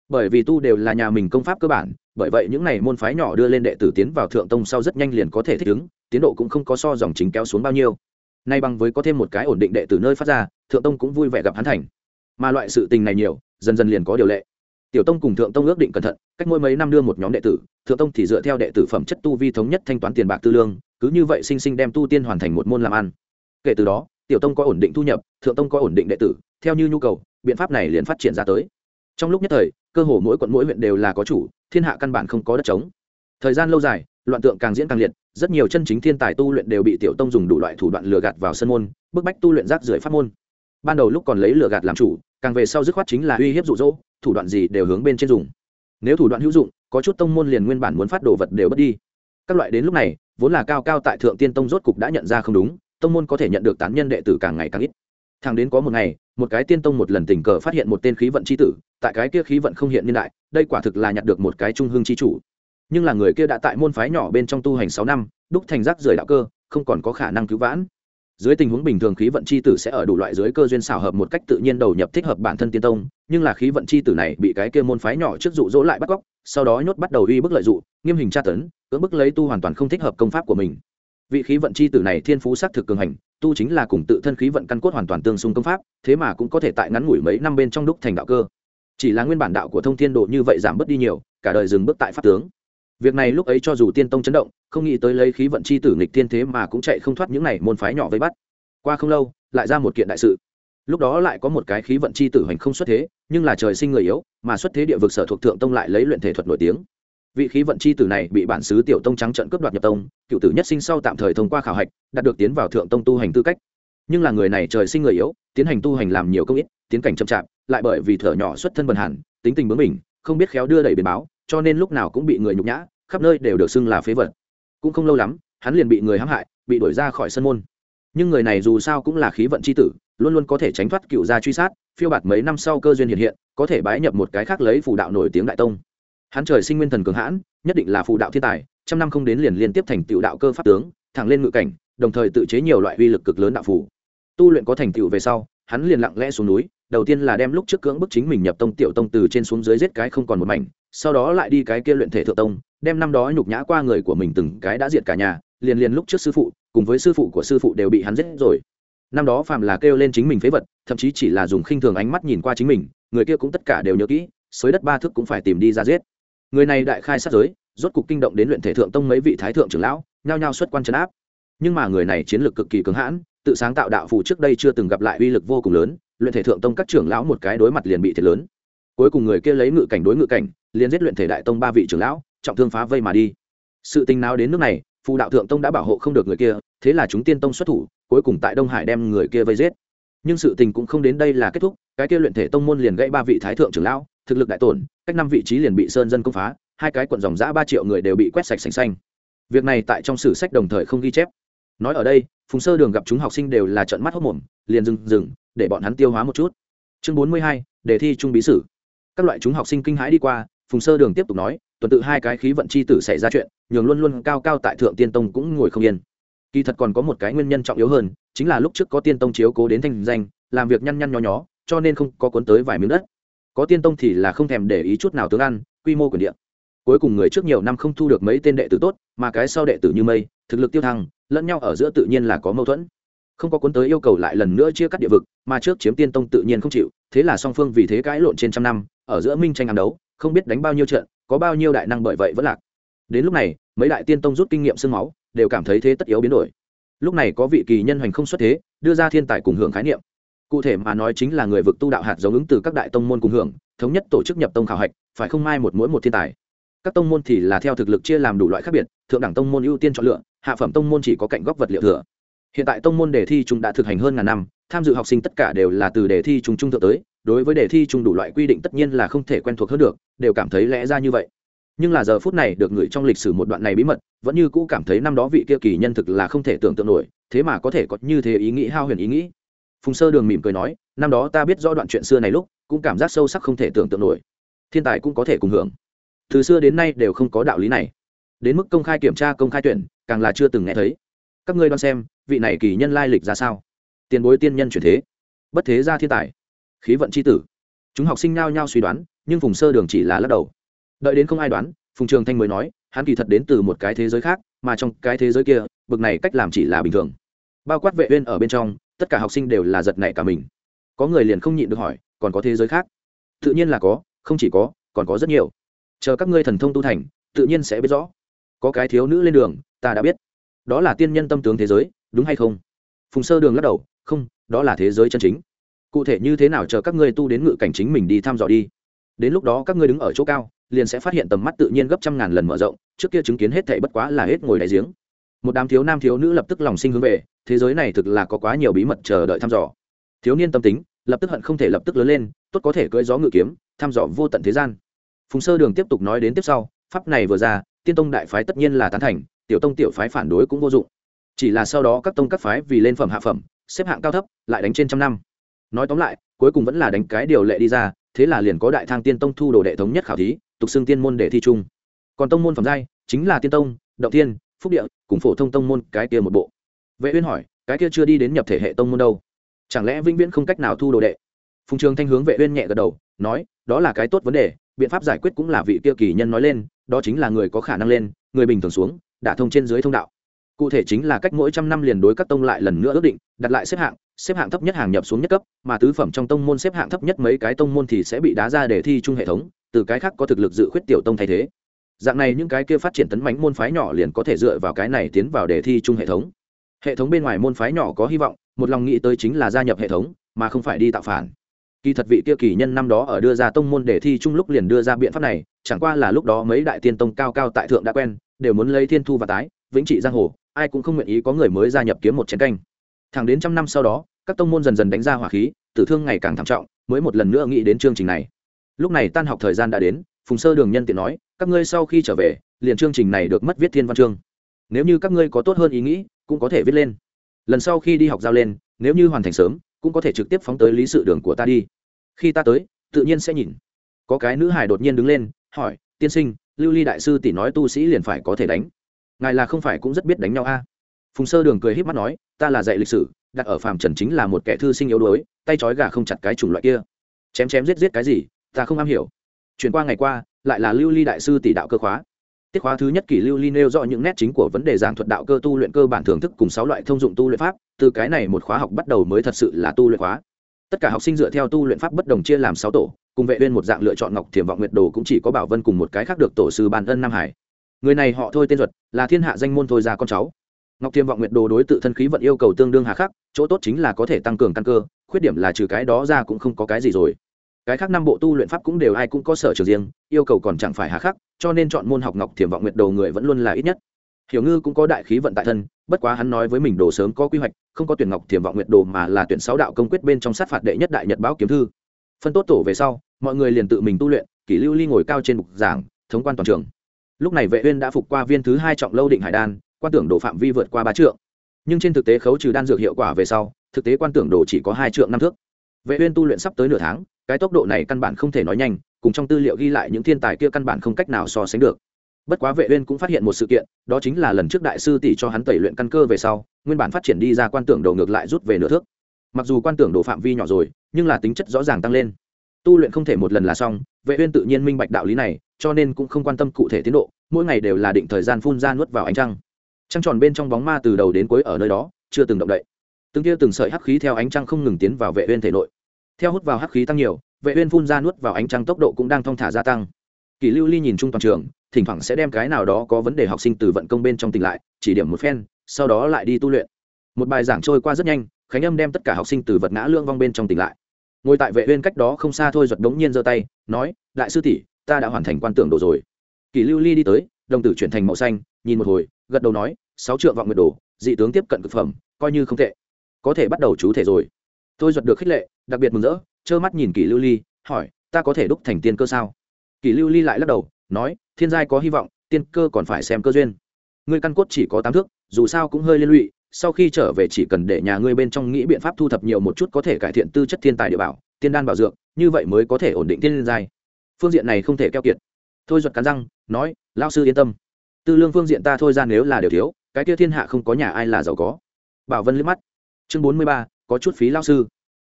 Bởi vì tu đều là nhà mình công pháp cơ bản, bởi vậy những n à y môn phái nhỏ đưa lên đệ tử tiến vào thượng tông sau rất nhanh liền có thể thích ứng, tiến độ cũng không có so dòng chính kéo xuống bao nhiêu. Nay bằng với có thêm một cái ổn định đệ tử nơi phát ra, thượng tông cũng vui vẻ gặp hắn thành. Mà loại sự tình này nhiều, dần dần liền có điều lệ tiểu tông cùng thượng tông ước định cẩn thận, cách mỗi mấy năm đưa một nhóm đệ tử, thượng tông thì dựa theo đệ tử phẩm chất tu vi thống nhất thanh toán tiền bạc tư lương, cứ như vậy sinh sinh đem tu tiên hoàn thành một môn làm ăn. Kể từ đó, tiểu tông có ổn định thu nhập, thượng tông có ổn định đệ tử, theo như nhu cầu, biện pháp này liền phát triển ra tới. Trong lúc nhất thời, cơ hồ mỗi quận mỗi huyện đều là có chủ, thiên hạ căn bản không có đất trống. Thời gian lâu dài, loạn tượng càng diễn càng liệt, rất nhiều chân chính thiên tài tu luyện đều bị tiểu tông dùng đủ loại thủ đoạn lừa gạt vào sân môn, bức bách tu luyện rác rưởi pháp môn. Ban đầu lúc còn lấy lừa gạt làm chủ, càng về sau dứt khoát chính là uy hiếp rụ rỗ thủ đoạn gì đều hướng bên trên dùng. Nếu thủ đoạn hữu dụng, có chút tông môn liền nguyên bản muốn phát đồ vật đều bất đi. Các loại đến lúc này, vốn là cao cao tại thượng tiên tông rốt cục đã nhận ra không đúng, tông môn có thể nhận được tán nhân đệ tử càng ngày càng ít. Thằng đến có một ngày, một cái tiên tông một lần tình cờ phát hiện một tên khí vận c h i tử, tại cái kia khí vận không hiện niên đại, đây quả thực là nhặt được một cái trung hương c h i chủ. Nhưng là người kia đã tại môn phái nhỏ bên trong tu hành sáu năm, đúc thành rác rời đạo cơ, không còn có khả năng cứu vãn dưới tình huống bình thường khí vận c h i tử sẽ ở đủ loại dưới cơ duyên xảo hợp một cách tự nhiên đầu nhập thích hợp bản thân tiên tông, nhưng là khí vận c h i tử này bị cái kia môn phái nhỏ trước dụ dỗ lại bắt cóc sau đó nhốt bắt đầu uy bức lợi dụ, nghiêm hình tra tấn, cưỡng bức lấy tu hoàn toàn không thích hợp công pháp của mình. Vị khí vận c h i tử này thiên phú s á c thực cường hành, tu chính là cùng tự thân khí vận căn cốt hoàn toàn tương xung công pháp, thế mà cũng có thể tại ngắn ngủi mấy năm bên trong đúc thành đạo cơ. Chỉ là nguyên bản đạo của thông thiên độ như vậy giảm bớt đi nhiều, cả đời dừng bước tại pháp tướng việc này lúc ấy cho dù tiên tông chấn động không nghĩ tới lấy khí vận chi tử nghịch tiên thế mà cũng chạy không thoát những này môn phái nhỏ vây bắt. Qua không lâu lại ra một kiện đại sự. Lúc đó lại có một cái khí vận chi tử hành không xuất thế nhưng là trời sinh người yếu mà xuất thế địa vực sở thuộc thượng tông lại lấy luyện thể thuật nổi tiếng. Vị khí vận chi tử này bị bản sứ tiểu tông trắng trận cướp đoạt nhập tông cựu tử nhất sinh sau tạm thời thông qua khảo hạch đạt được tiến vào thượng tông tu hành tư cách. Nhưng là người này trời sinh người yếu tiến hành tu hành làm nhiều công ít tiến cảnh chậm chạp lại bởi vì thở nhỏ xuất thân bần hàn tính tình bướng bỉnh, không biết khéo đưa đẩy biến báo cho nên lúc nào cũng bị người nhục nhã, khắp nơi đều được xưng là phế vật. Cũng không lâu lắm, hắn liền bị người hãm hại, bị đuổi ra khỏi sân môn. Nhưng người này dù sao cũng là khí vận c h i tử, luôn luôn có thể tránh thoát cựu gia truy sát, phiêu bạt mấy năm sau cơ duyên hiện hiện, có thể bái nhập một cái khác lấy phù đạo nổi tiếng đại tông. Hắn trời sinh nguyên thần cường hãn, nhất định là phù đạo thiên tài, trăm năm không đến liền liên tiếp thành tựu đạo cơ pháp tướng, thẳng lên ngự cảnh, đồng thời tự chế nhiều loại uy lực cực lớn đạo phù. Tu luyện có thành tựu về sau, hắn liền lặng lẽ xuống núi, đầu tiên là đem lúc trước cưỡng bức chính mình nhập tông tiểu tông từ trên xuống dưới giết cái không còn một mảnh sau đó lại đi cái kia luyện thể thượng tông, đem năm đó nhục nhã qua người của mình từng cái đã diệt cả nhà, liền liền lúc trước sư phụ, cùng với sư phụ của sư phụ đều bị hắn giết rồi. Năm đó phàm là kêu lên chính mình phế vật, thậm chí chỉ là dùng khinh thường ánh mắt nhìn qua chính mình, người kia cũng tất cả đều nhớ kỹ, xới đất ba thước cũng phải tìm đi ra giết. Người này đại khai sát giới, rốt cục kinh động đến luyện thể thượng tông mấy vị thái thượng trưởng lão, nhao nhao xuất quan trấn áp. Nhưng mà người này chiến lược cực kỳ cứng hãn, tự sáng tạo đạo phù trước đây chưa từng gặp lại uy lực vô cùng lớn, luyện thể thượng tông các trưởng lão một cái đối mặt liền bị thiệt lớn cuối cùng người kia lấy ngự cảnh đối ngự cảnh, liền giết luyện thể đại tông ba vị trưởng lão, trọng thương phá vây mà đi. Sự tình nào đến nước này, phù đạo thượng tông đã bảo hộ không được người kia, thế là chúng tiên tông xuất thủ, cuối cùng tại đông hải đem người kia vây giết. Nhưng sự tình cũng không đến đây là kết thúc, cái kia luyện thể tông môn liền gãy ba vị thái thượng trưởng lão, thực lực đại tổn, cách năm vị trí liền bị sơn dân công phá, hai cái quận dòng giã ba triệu người đều bị quét sạch sành xanh. Việc này tại trong sử sách đồng thời không ghi chép. Nói ở đây, phùng sơ đường gặp chúng học sinh đều là trận mắt hốc mồm, liền dừng dừng, để bọn hắn tiêu hóa một chút. Chương bốn mươi hai, đề thi trung bí sử các loại chúng học sinh kinh hãi đi qua, phùng sơ đường tiếp tục nói, tuần tự hai cái khí vận c h i tử xảy ra chuyện, nhường luôn luôn cao cao tại thượng tiên tông cũng ngồi không yên. Kỳ thật còn có một cái nguyên nhân trọng yếu hơn, chính là lúc trước có tiên tông chiếu cố đến thanh danh, làm việc nhăn nhăn nho nhó, cho nên không có cuốn tới vài miếng đất. Có tiên tông thì là không thèm để ý chút nào tướng ăn, quy mô quyền địa. Cuối cùng người trước nhiều năm không thu được mấy tên đệ tử tốt, mà cái sau đệ tử như mây, thực lực tiêu thăng, lẫn nhau ở giữa tự nhiên là có mâu thuẫn không có cuốn tới yêu cầu lại lần nữa chia cắt địa vực, mà trước chiếm tiên tông tự nhiên không chịu, thế là song phương vì thế cãi lộn trên trăm năm, ở giữa minh tranh ám đấu, không biết đánh bao nhiêu trận, có bao nhiêu đại năng bởi vậy vẫn lạc. Đến lúc này, mấy đại tiên tông rút kinh nghiệm sương máu, đều cảm thấy thế tất yếu biến đổi. Lúc này có vị kỳ nhân hành không xuất thế, đưa ra thiên tài cùng hưởng khái niệm. Cụ thể mà nói chính là người vực tu đạo hạt giống ứng từ các đại tông môn cùng hưởng, thống nhất tổ chức nhập tông khảo hạch, phải không mai một mỗi một thiên tài. Các tông môn thì là theo thực lực chia làm đủ loại khác biệt, thượng đẳng tông môn ưu tiên chọn lựa, hạ phẩm tông môn chỉ có cạnh góc vật liệu thừa hiện tại tông môn đề thi chúng đã thực hành hơn ngàn năm, tham dự học sinh tất cả đều là từ đề thi chúng trung thượng tới, đối với đề thi chung đủ loại quy định tất nhiên là không thể quen thuộc hơn được, đều cảm thấy lẽ ra như vậy. Nhưng là giờ phút này được người trong lịch sử một đoạn này bí mật, vẫn như cũ cảm thấy năm đó vị kia kỳ nhân thực là không thể tưởng tượng nổi, thế mà có thể có như thế ý nghĩ hao huyền ý nghĩ. Phùng sơ đường mỉm cười nói, năm đó ta biết rõ đoạn chuyện xưa này lúc, cũng cảm giác sâu sắc không thể tưởng tượng nổi. Thiên tài cũng có thể cùng hưởng. Từ xưa đến nay đều không có đạo lý này. Đến mức công khai kiểm tra, công khai tuyển, càng là chưa từng nghe thấy. Các ngươi đoán xem vị này kỳ nhân lai lịch ra sao? Tiền bối tiên nhân chuyển thế. Bất thế ra thiên tài. Khí vận c h i tử. Chúng học sinh nao nhao suy đoán, nhưng phùng sơ đường chỉ là lắc đầu. Đợi đến không ai đoán, phùng trường thanh mới nói, hắn kỳ thật đến từ một cái thế giới khác, mà trong cái thế giới kia, bực này cách làm chỉ là bình thường. Bao quát vệ uyên ở bên trong, tất cả học sinh đều là giật nảy cả mình. Có người liền không nhịn được hỏi, còn có thế giới khác? Tự nhiên là có, không chỉ có, còn có rất nhiều. Chờ các ngươi thần thông tu thành, tự nhiên sẽ biết rõ. Có cái thiếu nữ lên đường, ta đã biết. Đó là tiên nhân tâm tướng thế giới đúng hay không? Phùng sơ đường lắc đầu, không, đó là thế giới chân chính. Cụ thể như thế nào chờ các ngươi tu đến ngự cảnh chính mình đi thăm dò đi. Đến lúc đó các ngươi đứng ở chỗ cao, liền sẽ phát hiện tầm mắt tự nhiên gấp trăm ngàn lần mở rộng, trước kia chứng kiến hết thảy bất quá là hết ngồi đại giếng. Một đám thiếu nam thiếu nữ lập tức lòng sinh hướng về, thế giới này thực là có quá nhiều bí mật chờ đợi thăm dò. Thiếu niên tâm tính, lập tức hận không thể lập tức lớn lên, tốt có thể cưỡi gió ngự kiếm, thăm dò vô tận thế gian. Phùng sơ đường tiếp tục nói đến tiếp sau, pháp này vừa ra, tiên tông đại phái tất nhiên là tán thành, tiểu tông tiểu phái phản đối cũng vô dụng chỉ là sau đó các tông các phái vì lên phẩm hạ phẩm, xếp hạng cao thấp, lại đánh trên trăm năm. Nói tóm lại, cuối cùng vẫn là đánh cái điều lệ đi ra, thế là liền có đại thang tiên tông thu đồ đệ thống nhất khảo thí, tục xưng tiên môn để thi chung. Còn tông môn phẩm giai, chính là tiên tông, động tiên phúc địa, cùng phổ thông tông môn, cái kia một bộ. Vệ uyên hỏi, cái kia chưa đi đến nhập thể hệ tông môn đâu? Chẳng lẽ vĩnh viễn không cách nào thu đồ đệ? Phùng trường thanh hướng vệ uyên nhẹ gật đầu, nói, đó là cái tốt vấn đề, biện pháp giải quyết cũng là vị kia kỳ nhân nói lên, đó chính là người có khả năng lên, người bình thường xuống đả thông trên dưới thông đạo cụ thể chính là cách mỗi trăm năm liền đối các tông lại lần nữa ước định, đặt lại xếp hạng xếp hạng thấp nhất hàng nhập xuống nhất cấp, mà tứ phẩm trong tông môn xếp hạng thấp nhất mấy cái tông môn thì sẽ bị đá ra để thi chung hệ thống, từ cái khác có thực lực dự khuyết tiểu tông thay thế. Dạng này những cái kia phát triển tấn mánh môn phái nhỏ liền có thể dựa vào cái này tiến vào đề thi chung hệ thống. Hệ thống bên ngoài môn phái nhỏ có hy vọng, một lòng nghĩ tới chính là gia nhập hệ thống, mà không phải đi tạo phản. Kỳ thật vị kia kỳ nhân năm đó ở đưa ra tông môn đề thi chung lúc liền đưa ra biện pháp này, chẳng qua là lúc đó mấy đại tiên tông cao cao tại thượng đã quen, đều muốn lấy thiên thu và tái, vĩnh trị giang hồ ai cũng không nguyện ý có người mới gia nhập kiếm một chiến canh. Thẳng đến trăm năm sau đó, các tông môn dần dần đánh ra hỏa khí, tử thương ngày càng thảm trọng, mới một lần nữa nghĩ đến chương trình này. Lúc này tan học thời gian đã đến, phùng sơ đường nhân tiện nói, các ngươi sau khi trở về, liền chương trình này được mất viết thiên văn chương. Nếu như các ngươi có tốt hơn ý nghĩ, cũng có thể viết lên. Lần sau khi đi học giao lên, nếu như hoàn thành sớm, cũng có thể trực tiếp phóng tới lý sự đường của ta đi. Khi ta tới, tự nhiên sẽ nhìn. Có cái nữ hải đột nhiên đứng lên, hỏi, tiên sinh, lưu ly đại sư tỷ nói tu sĩ liền phải có thể đánh ngài là không phải cũng rất biết đánh nhau a? Phùng sơ đường cười h í p mắt nói, ta là dạy lịch sử, đặt ở phàm trần chính là một kẻ thư sinh yếu đuối, tay trói gà không chặt cái chủng loại kia. Chém chém giết giết cái gì, ta không am hiểu. Chuyển qua ngày qua, lại là lưu ly đại sư tỷ đạo cơ khóa. Tiết khóa thứ nhất kỷ lưu ly nêu rõ những nét chính của vấn đề giảng thuật đạo cơ tu luyện cơ bản thưởng thức cùng sáu loại thông dụng tu luyện pháp, từ cái này một khóa học bắt đầu mới thật sự là tu luyện khóa. Tất cả học sinh dựa theo tu luyện pháp bất đồng chia làm sáu tổ, cùng vệ viên một dạng lựa chọn ngọc thiềm vọng nguyệt đồ cũng chỉ có bảo vân cùng một cái khác được tổ sư ban ân nam hải người này họ thôi tên duật là thiên hạ danh môn thôi ra con cháu. Ngọc thiêm vọng nguyện đồ đối tự thân khí vận yêu cầu tương đương hà khắc, chỗ tốt chính là có thể tăng cường căn cơ, khuyết điểm là trừ cái đó ra cũng không có cái gì rồi. Cái khác năm bộ tu luyện pháp cũng đều ai cũng có sở trường riêng, yêu cầu còn chẳng phải hà khắc, cho nên chọn môn học ngọc thiểm vọng nguyệt đồ người vẫn luôn là ít nhất. Hiểu ngư cũng có đại khí vận tại thân, bất quá hắn nói với mình đồ sớm có quy hoạch, không có tuyển ngọc thiểm vọng nguyệt đồ mà là tuyển sáu đạo công quyết bên trong sát phạt đệ nhất đại nhật báo kiếm thư. Phân tốt tổ về sau, mọi người liền tự mình tu luyện, kỷ lưu ly ngồi cao trên bục giảng, thống quan toàn trường lúc này vệ uyên đã phục qua viên thứ hai trọng lâu định hải đan, quan tưởng đồ phạm vi vượt qua ba trượng. Nhưng trên thực tế khấu trừ đan dược hiệu quả về sau, thực tế quan tưởng đồ chỉ có hai trượng năm thước. Vệ uyên tu luyện sắp tới nửa tháng, cái tốc độ này căn bản không thể nói nhanh, cùng trong tư liệu ghi lại những thiên tài kia căn bản không cách nào so sánh được. Bất quá vệ uyên cũng phát hiện một sự kiện, đó chính là lần trước đại sư tỷ cho hắn tẩy luyện căn cơ về sau, nguyên bản phát triển đi ra quan tưởng đồ ngược lại rút về nửa thước. Mặc dù quan tưởng đồ phạm vi nhỏ rồi, nhưng là tính chất rõ ràng tăng lên. Tu luyện không thể một lần là xong vệ uyên tự nhiên minh bạch đạo lý này, cho nên cũng không quan tâm cụ thể tiến độ, mỗi ngày đều là định thời gian phun ra nuốt vào ánh trăng. Trăng tròn bên trong bóng ma từ đầu đến cuối ở nơi đó, chưa từng động đậy. Từng tia từng sợi hắc khí theo ánh trăng không ngừng tiến vào vệ uyên thể nội. Theo hút vào hắc khí tăng nhiều, vệ uyên phun ra nuốt vào ánh trăng tốc độ cũng đang thong thả gia tăng. Kỳ lưu ly nhìn trung toàn trường, thỉnh thoảng sẽ đem cái nào đó có vấn đề học sinh từ vận công bên trong tỉnh lại, chỉ điểm một phen, sau đó lại đi tu luyện. Một bài giảng trôi qua rất nhanh, khánh âm đem tất cả học sinh từ vật ngã lương vong bên trong tỉnh lại ngồi tại vệ uyên cách đó không xa thôi giật đống nhiên giơ tay, nói, đại sư tỷ, ta đã hoàn thành quan tưởng đồ rồi. Kỷ lưu ly đi tới, đồng tử chuyển thành màu xanh, nhìn một hồi, gật đầu nói, sáu trượng vọng nguyệt đồ, dị tướng tiếp cận cực phẩm, coi như không tệ. Có thể bắt đầu chú thể rồi. Tôi giật được khích lệ, đặc biệt mừng rỡ, trơ mắt nhìn Kỷ lưu ly, hỏi, ta có thể đúc thành tiên cơ sao? Kỷ lưu ly lại lắc đầu, nói, thiên giai có hy vọng, tiên cơ còn phải xem cơ duyên. Ngươi căn cốt chỉ có tám thước, dù sao cũng hơi liên lụy sau khi trở về chỉ cần để nhà ngươi bên trong nghĩ biện pháp thu thập nhiều một chút có thể cải thiện tư chất thiên tài địa bảo, tiên đan bảo dược, như vậy mới có thể ổn định tiên giai. Phương diện này không thể keo kiệt. Thôi duật cắn răng, nói lao sư yên tâm. Tư lương phương diện ta thôi ra nếu là điều thiếu, cái kia thiên hạ không có nhà ai là giàu có. Bảo vân liếc mắt. Chương bốn mươi ba, có chút phí lao sư.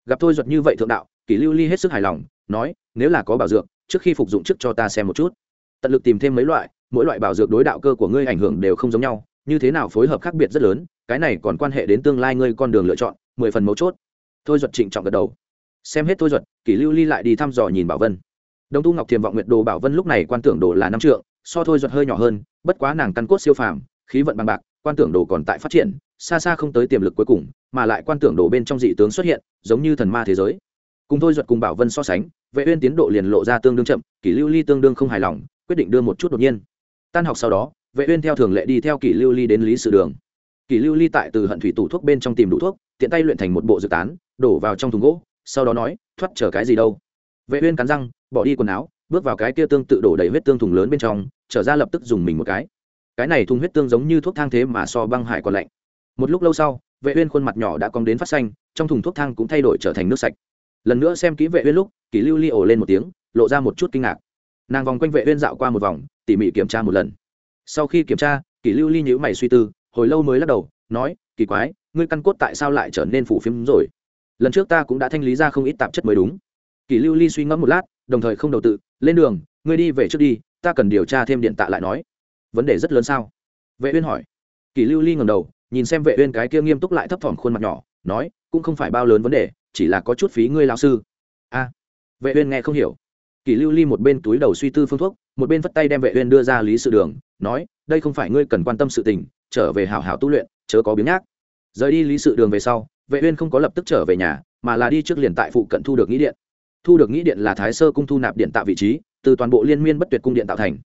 Gặp thôi duật như vậy thượng đạo, kỷ lưu ly hết sức hài lòng, nói, nếu là có bảo dược, trước khi phục dụng trước cho ta xem một chút. Tận lực tìm thêm mấy loại, mỗi loại bảo dược đối đạo cơ của ngươi ảnh hưởng đều không giống nhau, như thế nào phối hợp khác biệt rất lớn cái này còn quan hệ đến tương lai ngươi con đường lựa chọn, mười phần mấu chốt. Thôi duật trịnh trọng gật đầu. Xem hết thôi duật, kỷ lưu ly lại đi thăm dò nhìn bảo vân. Đồng tu ngọc thiềm vọng nguyện đồ bảo vân lúc này quan tưởng đồ là năm trượng, so thôi duật hơi nhỏ hơn, bất quá nàng căn cốt siêu phàm, khí vận bằng bạc, quan tưởng đồ còn tại phát triển, xa xa không tới tiềm lực cuối cùng, mà lại quan tưởng đồ bên trong dị tướng xuất hiện, giống như thần ma thế giới. Cùng thôi duật cùng bảo vân so sánh, vệ uyên tiến độ liền lộ ra tương đương chậm, kỷ lưu ly tương đương không hài lòng, quyết định đưa một chút đột nhiên. Tan học sau đó, vệ uyên theo thường lệ đi theo kỷ lưu ly đến lý sự đường kỷ lưu ly tại từ hận thủy tủ thuốc bên trong tìm đủ thuốc, tiện tay luyện thành một bộ dự tán, đổ vào trong thùng gỗ, sau đó nói, thoát chờ cái gì đâu. Vệ uyên cắn răng, bỏ đi quần áo, bước vào cái kia tương tự đổ đầy huyết tương thùng lớn bên trong, trở ra lập tức dùng mình một cái. Cái này thùng huyết tương giống như thuốc thang thế mà so băng hải còn lạnh. Một lúc lâu sau, vệ uyên khuôn mặt nhỏ đã cong đến phát xanh, trong thùng thuốc thang cũng thay đổi trở thành nước sạch. Lần nữa xem kỹ vệ uyên lúc kỷ lưu ly ồ lên một tiếng, lộ ra một chút kinh ngạc. Nàng vòng quanh vệ uyên dạo qua một vòng, tỉ mỉ kiểm tra một lần. Sau khi kiểm tra kỷ lưu ly nhíu mày suy tư hồi lâu mới lắc đầu, nói, kỳ quái, ngươi căn cốt tại sao lại trở nên phủ phiếm rồi? Lần trước ta cũng đã thanh lý ra không ít tạp chất mới đúng. Kỷ lưu ly suy ngẫm một lát, đồng thời không đầu tự, lên đường, ngươi đi về trước đi, ta cần điều tra thêm điện tạ lại nói. Vấn đề rất lớn sao? Vệ uyên hỏi. Kỷ lưu ly ngẩng đầu, nhìn xem vệ uyên cái kia nghiêm túc lại thấp thỏm khuôn mặt nhỏ, nói, cũng không phải bao lớn vấn đề, chỉ là có chút phí ngươi lão sư. A. Vệ uyên nghe không hiểu. Kỷ lưu ly một bên túi đầu suy tư phương thuốc, một bên vất tay đem vệ uyên đưa ra lý sự đường, nói, đây không phải ngươi cần quan tâm sự tình trở về hảo hảo tu luyện, chớ có biếng nhác. Rời đi lý sự đường về sau, vệ uyên không có lập tức trở về nhà, mà là đi trước liền tại phụ cận thu được nghĩ điện. Thu được nghĩ điện là thái sơ cung thu nạp điện tạo vị trí, từ toàn bộ liên miên bất tuyệt cung điện tạo thành.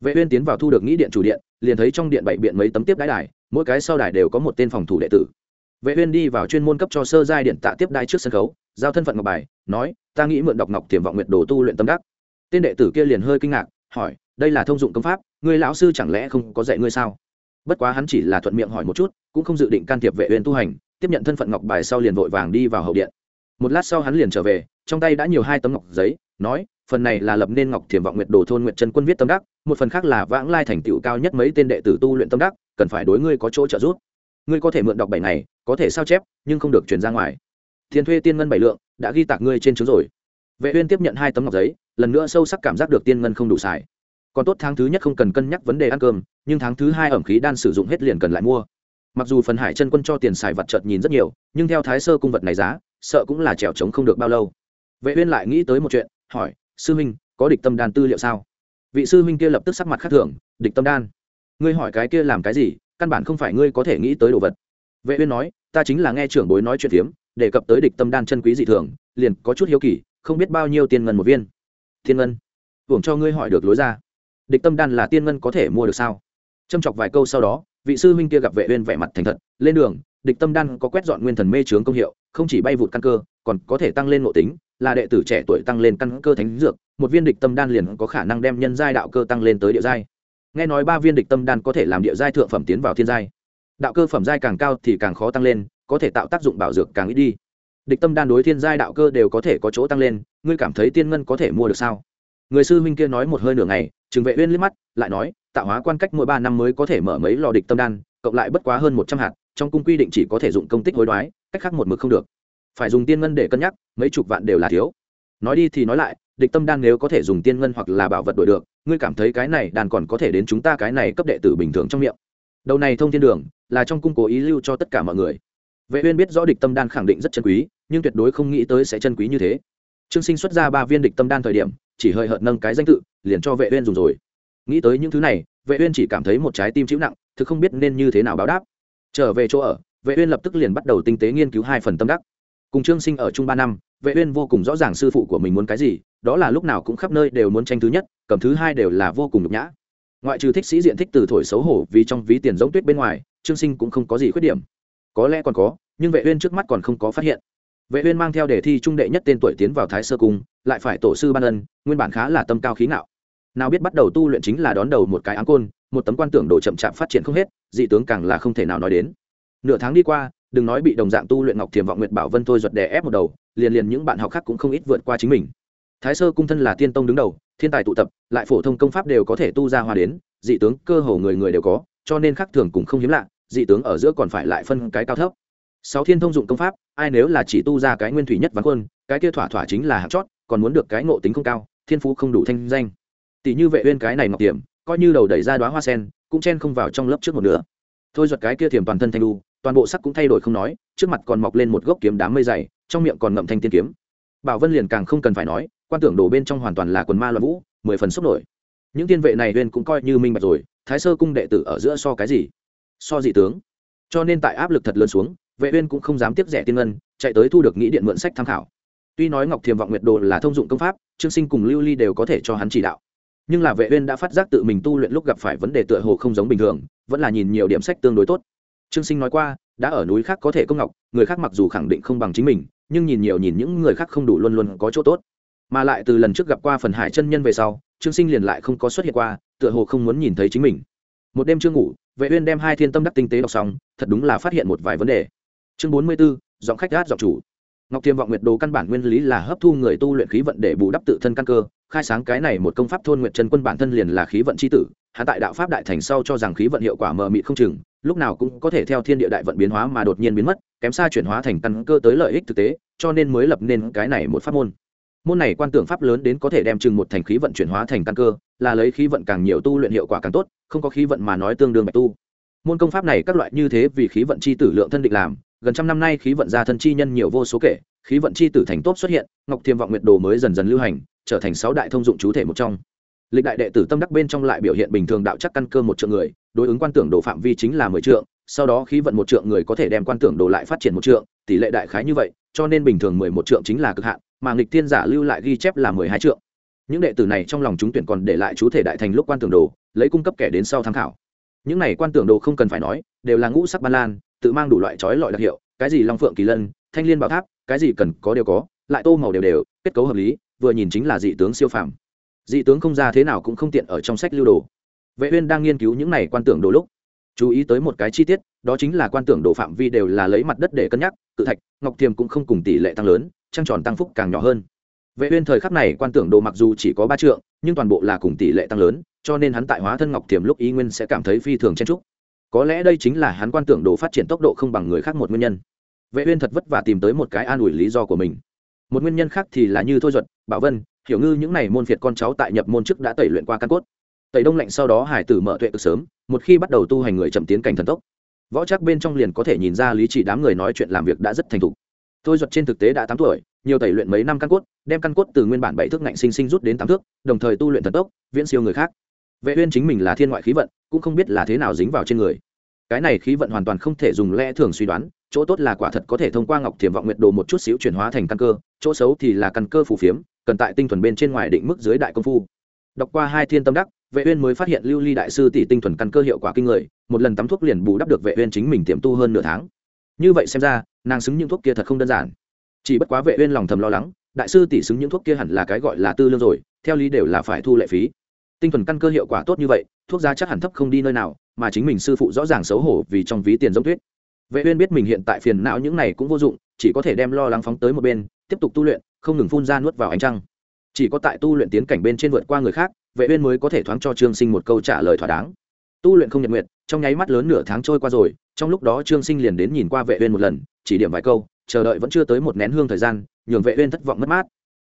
Vệ uyên tiến vào thu được nghĩ điện chủ điện, liền thấy trong điện bảy biện mấy tấm tiếp đái đài, mỗi cái sau đài đều có một tên phòng thủ đệ tử. Vệ uyên đi vào chuyên môn cấp cho sơ giai điện tạ tiếp đái trước sân khấu, giao thân phận ngọc bài, nói, ta nghĩ mượn đọc ngọc tiềm vọng nguyệt đồ tu luyện tâm đắc. Tên đệ tử kia liền hơi kinh ngạc, hỏi, đây là thông dụng công pháp, ngươi lão sư chẳng lẽ không có dạy ngươi sao? Bất quá hắn chỉ là thuận miệng hỏi một chút cũng không dự định can thiệp vệ uyên tu hành tiếp nhận thân phận ngọc bài sau liền vội vàng đi vào hậu điện. Một lát sau hắn liền trở về trong tay đã nhiều hai tấm ngọc giấy nói phần này là lập nên ngọc thiềm vọng nguyệt đồ thôn nguyệt chân quân viết tâm đắc một phần khác là vãng lai thành tựu cao nhất mấy tên đệ tử tu luyện tâm đắc cần phải đối ngươi có chỗ trợ giúp. Ngươi có thể mượn đọc bảy này, có thể sao chép nhưng không được chuyển ra ngoài. Thiên thuê tiên ngân bảy lượng đã ghi tạc ngươi trên chứng rồi. Vệ uyên tiếp nhận hai tấm ngọc giấy lần nữa sâu sắc cảm giác được tiên ngân không đủ xài còn tốt tháng thứ nhất không cần cân nhắc vấn đề ăn cơm, nhưng tháng thứ hai ẩm khí đan sử dụng hết liền cần lại mua. Mặc dù phần hải chân quân cho tiền xài vật chợt nhìn rất nhiều, nhưng theo thái sơ cung vật này giá, sợ cũng là trèo trống không được bao lâu. Vệ uyên lại nghĩ tới một chuyện, hỏi, sư minh có địch tâm đan tư liệu sao? Vị sư minh kia lập tức sắc mặt khác thường, địch tâm đan? Ngươi hỏi cái kia làm cái gì, căn bản không phải ngươi có thể nghĩ tới đồ vật. Vệ uyên nói, ta chính là nghe trưởng bối nói chuyện tiếm đề cập tới địch tâm đan chân quý dị thường, liền có chút hiếu kỳ, không biết bao nhiêu tiền ngân một viên. Thiên ngân? Uổng cho ngươi hỏi được lối ra địch tâm đan là tiên ngân có thể mua được sao? Châm chọc vài câu sau đó, vị sư huynh kia gặp vệ uyên vẻ mặt thành thật, lên đường, địch tâm đan có quét dọn nguyên thần mê trướng công hiệu, không chỉ bay vụt căn cơ, còn có thể tăng lên nội tính, là đệ tử trẻ tuổi tăng lên căn cơ thánh dược, một viên địch tâm đan liền có khả năng đem nhân giai đạo cơ tăng lên tới địa giai. Nghe nói ba viên địch tâm đan có thể làm địa giai thượng phẩm tiến vào thiên giai. Đạo cơ phẩm giai càng cao thì càng khó tăng lên, có thể tạo tác dụng bảo dược càng ít đi. Địch tâm đan đối thiên giai đạo cơ đều có thể có chỗ tăng lên, ngươi cảm thấy tiên ngân có thể mua được sao? Người sư huynh kia nói một hơi nửa ngày trường vệ uyên liếc mắt, lại nói, tạo hóa quan cách mỗi ba năm mới có thể mở mấy lò địch tâm đan, cộng lại bất quá hơn một trăm hạt, trong cung quy định chỉ có thể dụng công tích hối đoái, cách khác một mực không được. Phải dùng tiên ngân để cân nhắc, mấy chục vạn đều là thiếu. Nói đi thì nói lại, địch tâm đan nếu có thể dùng tiên ngân hoặc là bảo vật đổi được, ngươi cảm thấy cái này đàn còn có thể đến chúng ta cái này cấp đệ tử bình thường trong miệng. Đầu này thông thiên đường, là trong cung cố ý lưu cho tất cả mọi người. Vệ uyên biết rõ địch tâm đan khẳng định rất chân quý, nhưng tuyệt đối không nghĩ tới sẽ chân quý như thế. Trương sinh xuất ra ba viên địch tâm đan thời điểm, chỉ hơi hợt nâng cái danh tự liền cho vệ uyên dùng rồi. Nghĩ tới những thứ này, vệ uyên chỉ cảm thấy một trái tim chịu nặng, thực không biết nên như thế nào báo đáp. Trở về chỗ ở, vệ uyên lập tức liền bắt đầu tinh tế nghiên cứu hai phần tâm đắc. Cùng trương sinh ở chung ba năm, vệ uyên vô cùng rõ ràng sư phụ của mình muốn cái gì, đó là lúc nào cũng khắp nơi đều muốn tranh thứ nhất, cầm thứ hai đều là vô cùng nhục nhã. Ngoại trừ thích sĩ diện thích từ thổi xấu hổ vì trong ví tiền giống tuyết bên ngoài, trương sinh cũng không có gì khuyết điểm. Có lẽ còn có, nhưng vệ uyên trước mắt còn không có phát hiện. Vệ uyên mang theo đề thi trung đệ nhất tên tuổi tiến vào thái sơ cung, lại phải tổ sư ban ân, nguyên bản khá là tâm cao khí ngạo nào biết bắt đầu tu luyện chính là đón đầu một cái áng côn, một tấm quan tưởng đồ chậm chạp phát triển không hết, dị tướng càng là không thể nào nói đến. Nửa tháng đi qua, đừng nói bị đồng dạng tu luyện ngọc thiềm vọng nguyệt bảo vân thôi giật đè ép một đầu, liền liền những bạn học khác cũng không ít vượt qua chính mình. Thái sơ cung thân là tiên tông đứng đầu, thiên tài tụ tập, lại phổ thông công pháp đều có thể tu ra hoa đến, dị tướng cơ hồ người người đều có, cho nên khác thường cũng không hiếm lạ, dị tướng ở giữa còn phải lại phân cái cao thấp. Sáu thiên thông dụng công pháp, ai nếu là chỉ tu ra cái nguyên thủy nhất ván quân, cái kia thỏa thỏa chính là hạt chót, còn muốn được cái ngộ tính không cao, thiên phú không đủ thanh danh tỷ như vệ uyên cái này ngọc tiềm coi như đầu đẩy ra đóa hoa sen, cũng chen không vào trong lớp trước một nửa. Thôi giật cái kia thiềm toàn thân thanh đu, toàn bộ sắc cũng thay đổi không nói, trước mặt còn mọc lên một gốc kiếm đám mây dày, trong miệng còn ngậm thanh tiên kiếm. Bảo vân liền càng không cần phải nói, quan tưởng đồ bên trong hoàn toàn là quần ma loạn vũ, mười phần sốc nổi. Những tiên vệ này uyên cũng coi như minh bạch rồi, thái sơ cung đệ tử ở giữa so cái gì? So dị tướng. Cho nên tại áp lực thật lớn xuống, vệ uyên cũng không dám tiếp rẻ tiên ngân, chạy tới thu được nghĩ điện mượn sách tham khảo. Tuy nói ngọc thiềm vọng nguyệt đồ là thông dụng công pháp, trương sinh cùng lưu ly đều có thể cho hắn chỉ đạo nhưng là vệ uyên đã phát giác tự mình tu luyện lúc gặp phải vấn đề tựa hồ không giống bình thường vẫn là nhìn nhiều điểm sách tương đối tốt. Trương sinh nói qua đã ở núi khác có thể công ngọc người khác mặc dù khẳng định không bằng chính mình nhưng nhìn nhiều nhìn những người khác không đủ luôn luôn có chỗ tốt. Mà lại từ lần trước gặp qua phần hải chân nhân về sau trương sinh liền lại không có xuất hiện qua tựa hồ không muốn nhìn thấy chính mình. Một đêm chưa ngủ vệ uyên đem hai thiên tâm đắc tinh tế đọc xong thật đúng là phát hiện một vài vấn đề. Chương 44, giọng khách gát giọng chủ. Ngọc tiêm vọng nguyệt đồ căn bản nguyên lý là hấp thu người tu luyện khí vận để bù đắp tự thân căn cơ khai sáng cái này một công pháp thôn nguyệt chân quân bản thân liền là khí vận c h i tử hắn tại đạo pháp đại thành sau cho rằng khí vận hiệu quả mờ mịt không chừng, lúc nào cũng có thể theo thiên địa đại vận biến hóa mà đột nhiên biến mất, kém xa chuyển hóa thành căn cơ tới lợi ích thực tế, cho nên mới lập nên cái này một pháp môn. Môn này quan tưởng pháp lớn đến có thể đem chừng một thành khí vận chuyển hóa thành căn cơ, là lấy khí vận càng nhiều tu luyện hiệu quả càng tốt, không có khí vận mà nói tương đương bạch tu. Môn công pháp này các loại như thế vì khí vận c h i tử lượng thân định làm, gần trăm năm nay khí vận gia thân chi nhân nhiều vô số kể, khí vận chi tử thành tốt xuất hiện, ngọc thiềm vọng nguyệt đồ mới dần dần lưu hành trở thành sáu đại thông dụng chú thể một trong. Lịch đại đệ tử tâm đắc bên trong lại biểu hiện bình thường đạo chắc căn cơ một triệu người, đối ứng quan tưởng đồ phạm vi chính là mười trượng, sau đó khí vận một trượng người có thể đem quan tưởng đồ lại phát triển một trượng, tỷ lệ đại khái như vậy, cho nên bình thường mười một trượng chính là cực hạn, mà nghịch thiên giả lưu lại ghi chép là mười hai trượng. Những đệ tử này trong lòng chúng tuyển còn để lại chú thể đại thành lúc quan tưởng đồ, lấy cung cấp kẻ đến sau tham khảo. Những này quan tưởng đồ không cần phải nói, đều là ngũ sắc ban lan, tự mang đủ loại trói lọi đặc hiệu, cái gì long phượng kỳ lân, thanh liên bảo tháp, cái gì cần có đều có, lại tô màu đều đều, kết cấu hợp lý vừa nhìn chính là dị tướng siêu phàm. Dị tướng không ra thế nào cũng không tiện ở trong sách lưu đồ. Vệ uyên đang nghiên cứu những này quan tưởng đồ lúc, chú ý tới một cái chi tiết, đó chính là quan tưởng đồ phạm vi đều là lấy mặt đất để cân nhắc, cự thạch, ngọc thiềm cũng không cùng tỷ lệ tăng lớn, trăng tròn tăng phúc càng nhỏ hơn. Vệ uyên thời khắc này quan tưởng đồ mặc dù chỉ có ba trượng, nhưng toàn bộ là cùng tỷ lệ tăng lớn, cho nên hắn tại hóa thân ngọc thiềm lúc ý nguyên sẽ cảm thấy phi thường chen trúc có lẽ đây chính là hắn quan tưởng đồ phát triển tốc độ không bằng người khác một nguyên nhân. Vệ uyên thật vất vả tìm tới một cái an ủi lý do của mình một nguyên nhân khác thì là như thôi duật bảo vân, hiểu ngư những này môn phiệt con cháu tại nhập môn trước đã tẩy luyện qua căn cốt. Tẩy đông lạnh sau đó hải tử mở tuệ cực sớm, một khi bắt đầu tu hành người chậm tiến cảnh thần tốc. Võ trắc bên trong liền có thể nhìn ra lý chỉ đám người nói chuyện làm việc đã rất thành thục. Thôi duật trên thực tế đã tám tuổi, nhiều tẩy luyện mấy năm căn cốt, đem căn cốt từ nguyên bản bảy thước ngạnh sinh sinh rút đến tám thước, đồng thời tu luyện thần tốc, viễn siêu người khác. Vệ uyên chính mình là thiên ngoại khí vận, cũng không biết là thế nào dính vào trên người cái này khí vận hoàn toàn không thể dùng lẽ thường suy đoán, chỗ tốt là quả thật có thể thông qua ngọc thiềm vọng nguyệt đồ một chút xíu chuyển hóa thành căn cơ, chỗ xấu thì là căn cơ phù phiếm, cần tại tinh thuần bên trên ngoài định mức dưới đại công phu. Đọc qua hai thiên tâm đắc, vệ uyên mới phát hiện lưu ly đại sư tỷ tinh thuần căn cơ hiệu quả kinh người, một lần tắm thuốc liền bù đắp được vệ uyên chính mình tiềm tu hơn nửa tháng. Như vậy xem ra, nàng xứng những thuốc kia thật không đơn giản. Chỉ bất quá vệ uyên lòng thầm lo lắng, đại sư tỷ xứng những thuốc kia hẳn là cái gọi là tư lương rồi, theo lý đều là phải thu lệ phí. Tinh thuần căn cơ hiệu quả tốt như vậy, thuốc giá chắc hẳn thấp không đi nơi nào mà chính mình sư phụ rõ ràng xấu hổ vì trong ví tiền giống thuyết. Vệ uyên biết mình hiện tại phiền não những này cũng vô dụng, chỉ có thể đem lo lắng phóng tới một bên, tiếp tục tu luyện, không ngừng phun ra nuốt vào ánh trăng. Chỉ có tại tu luyện tiến cảnh bên trên vượt qua người khác, vệ uyên mới có thể thoáng cho trương sinh một câu trả lời thỏa đáng. Tu luyện không nhật nguyện trong nháy mắt lớn nửa tháng trôi qua rồi, trong lúc đó trương sinh liền đến nhìn qua vệ uyên một lần, chỉ điểm vài câu, chờ đợi vẫn chưa tới một nén hương thời gian, nhường vệ uyên thất vọng mất mát.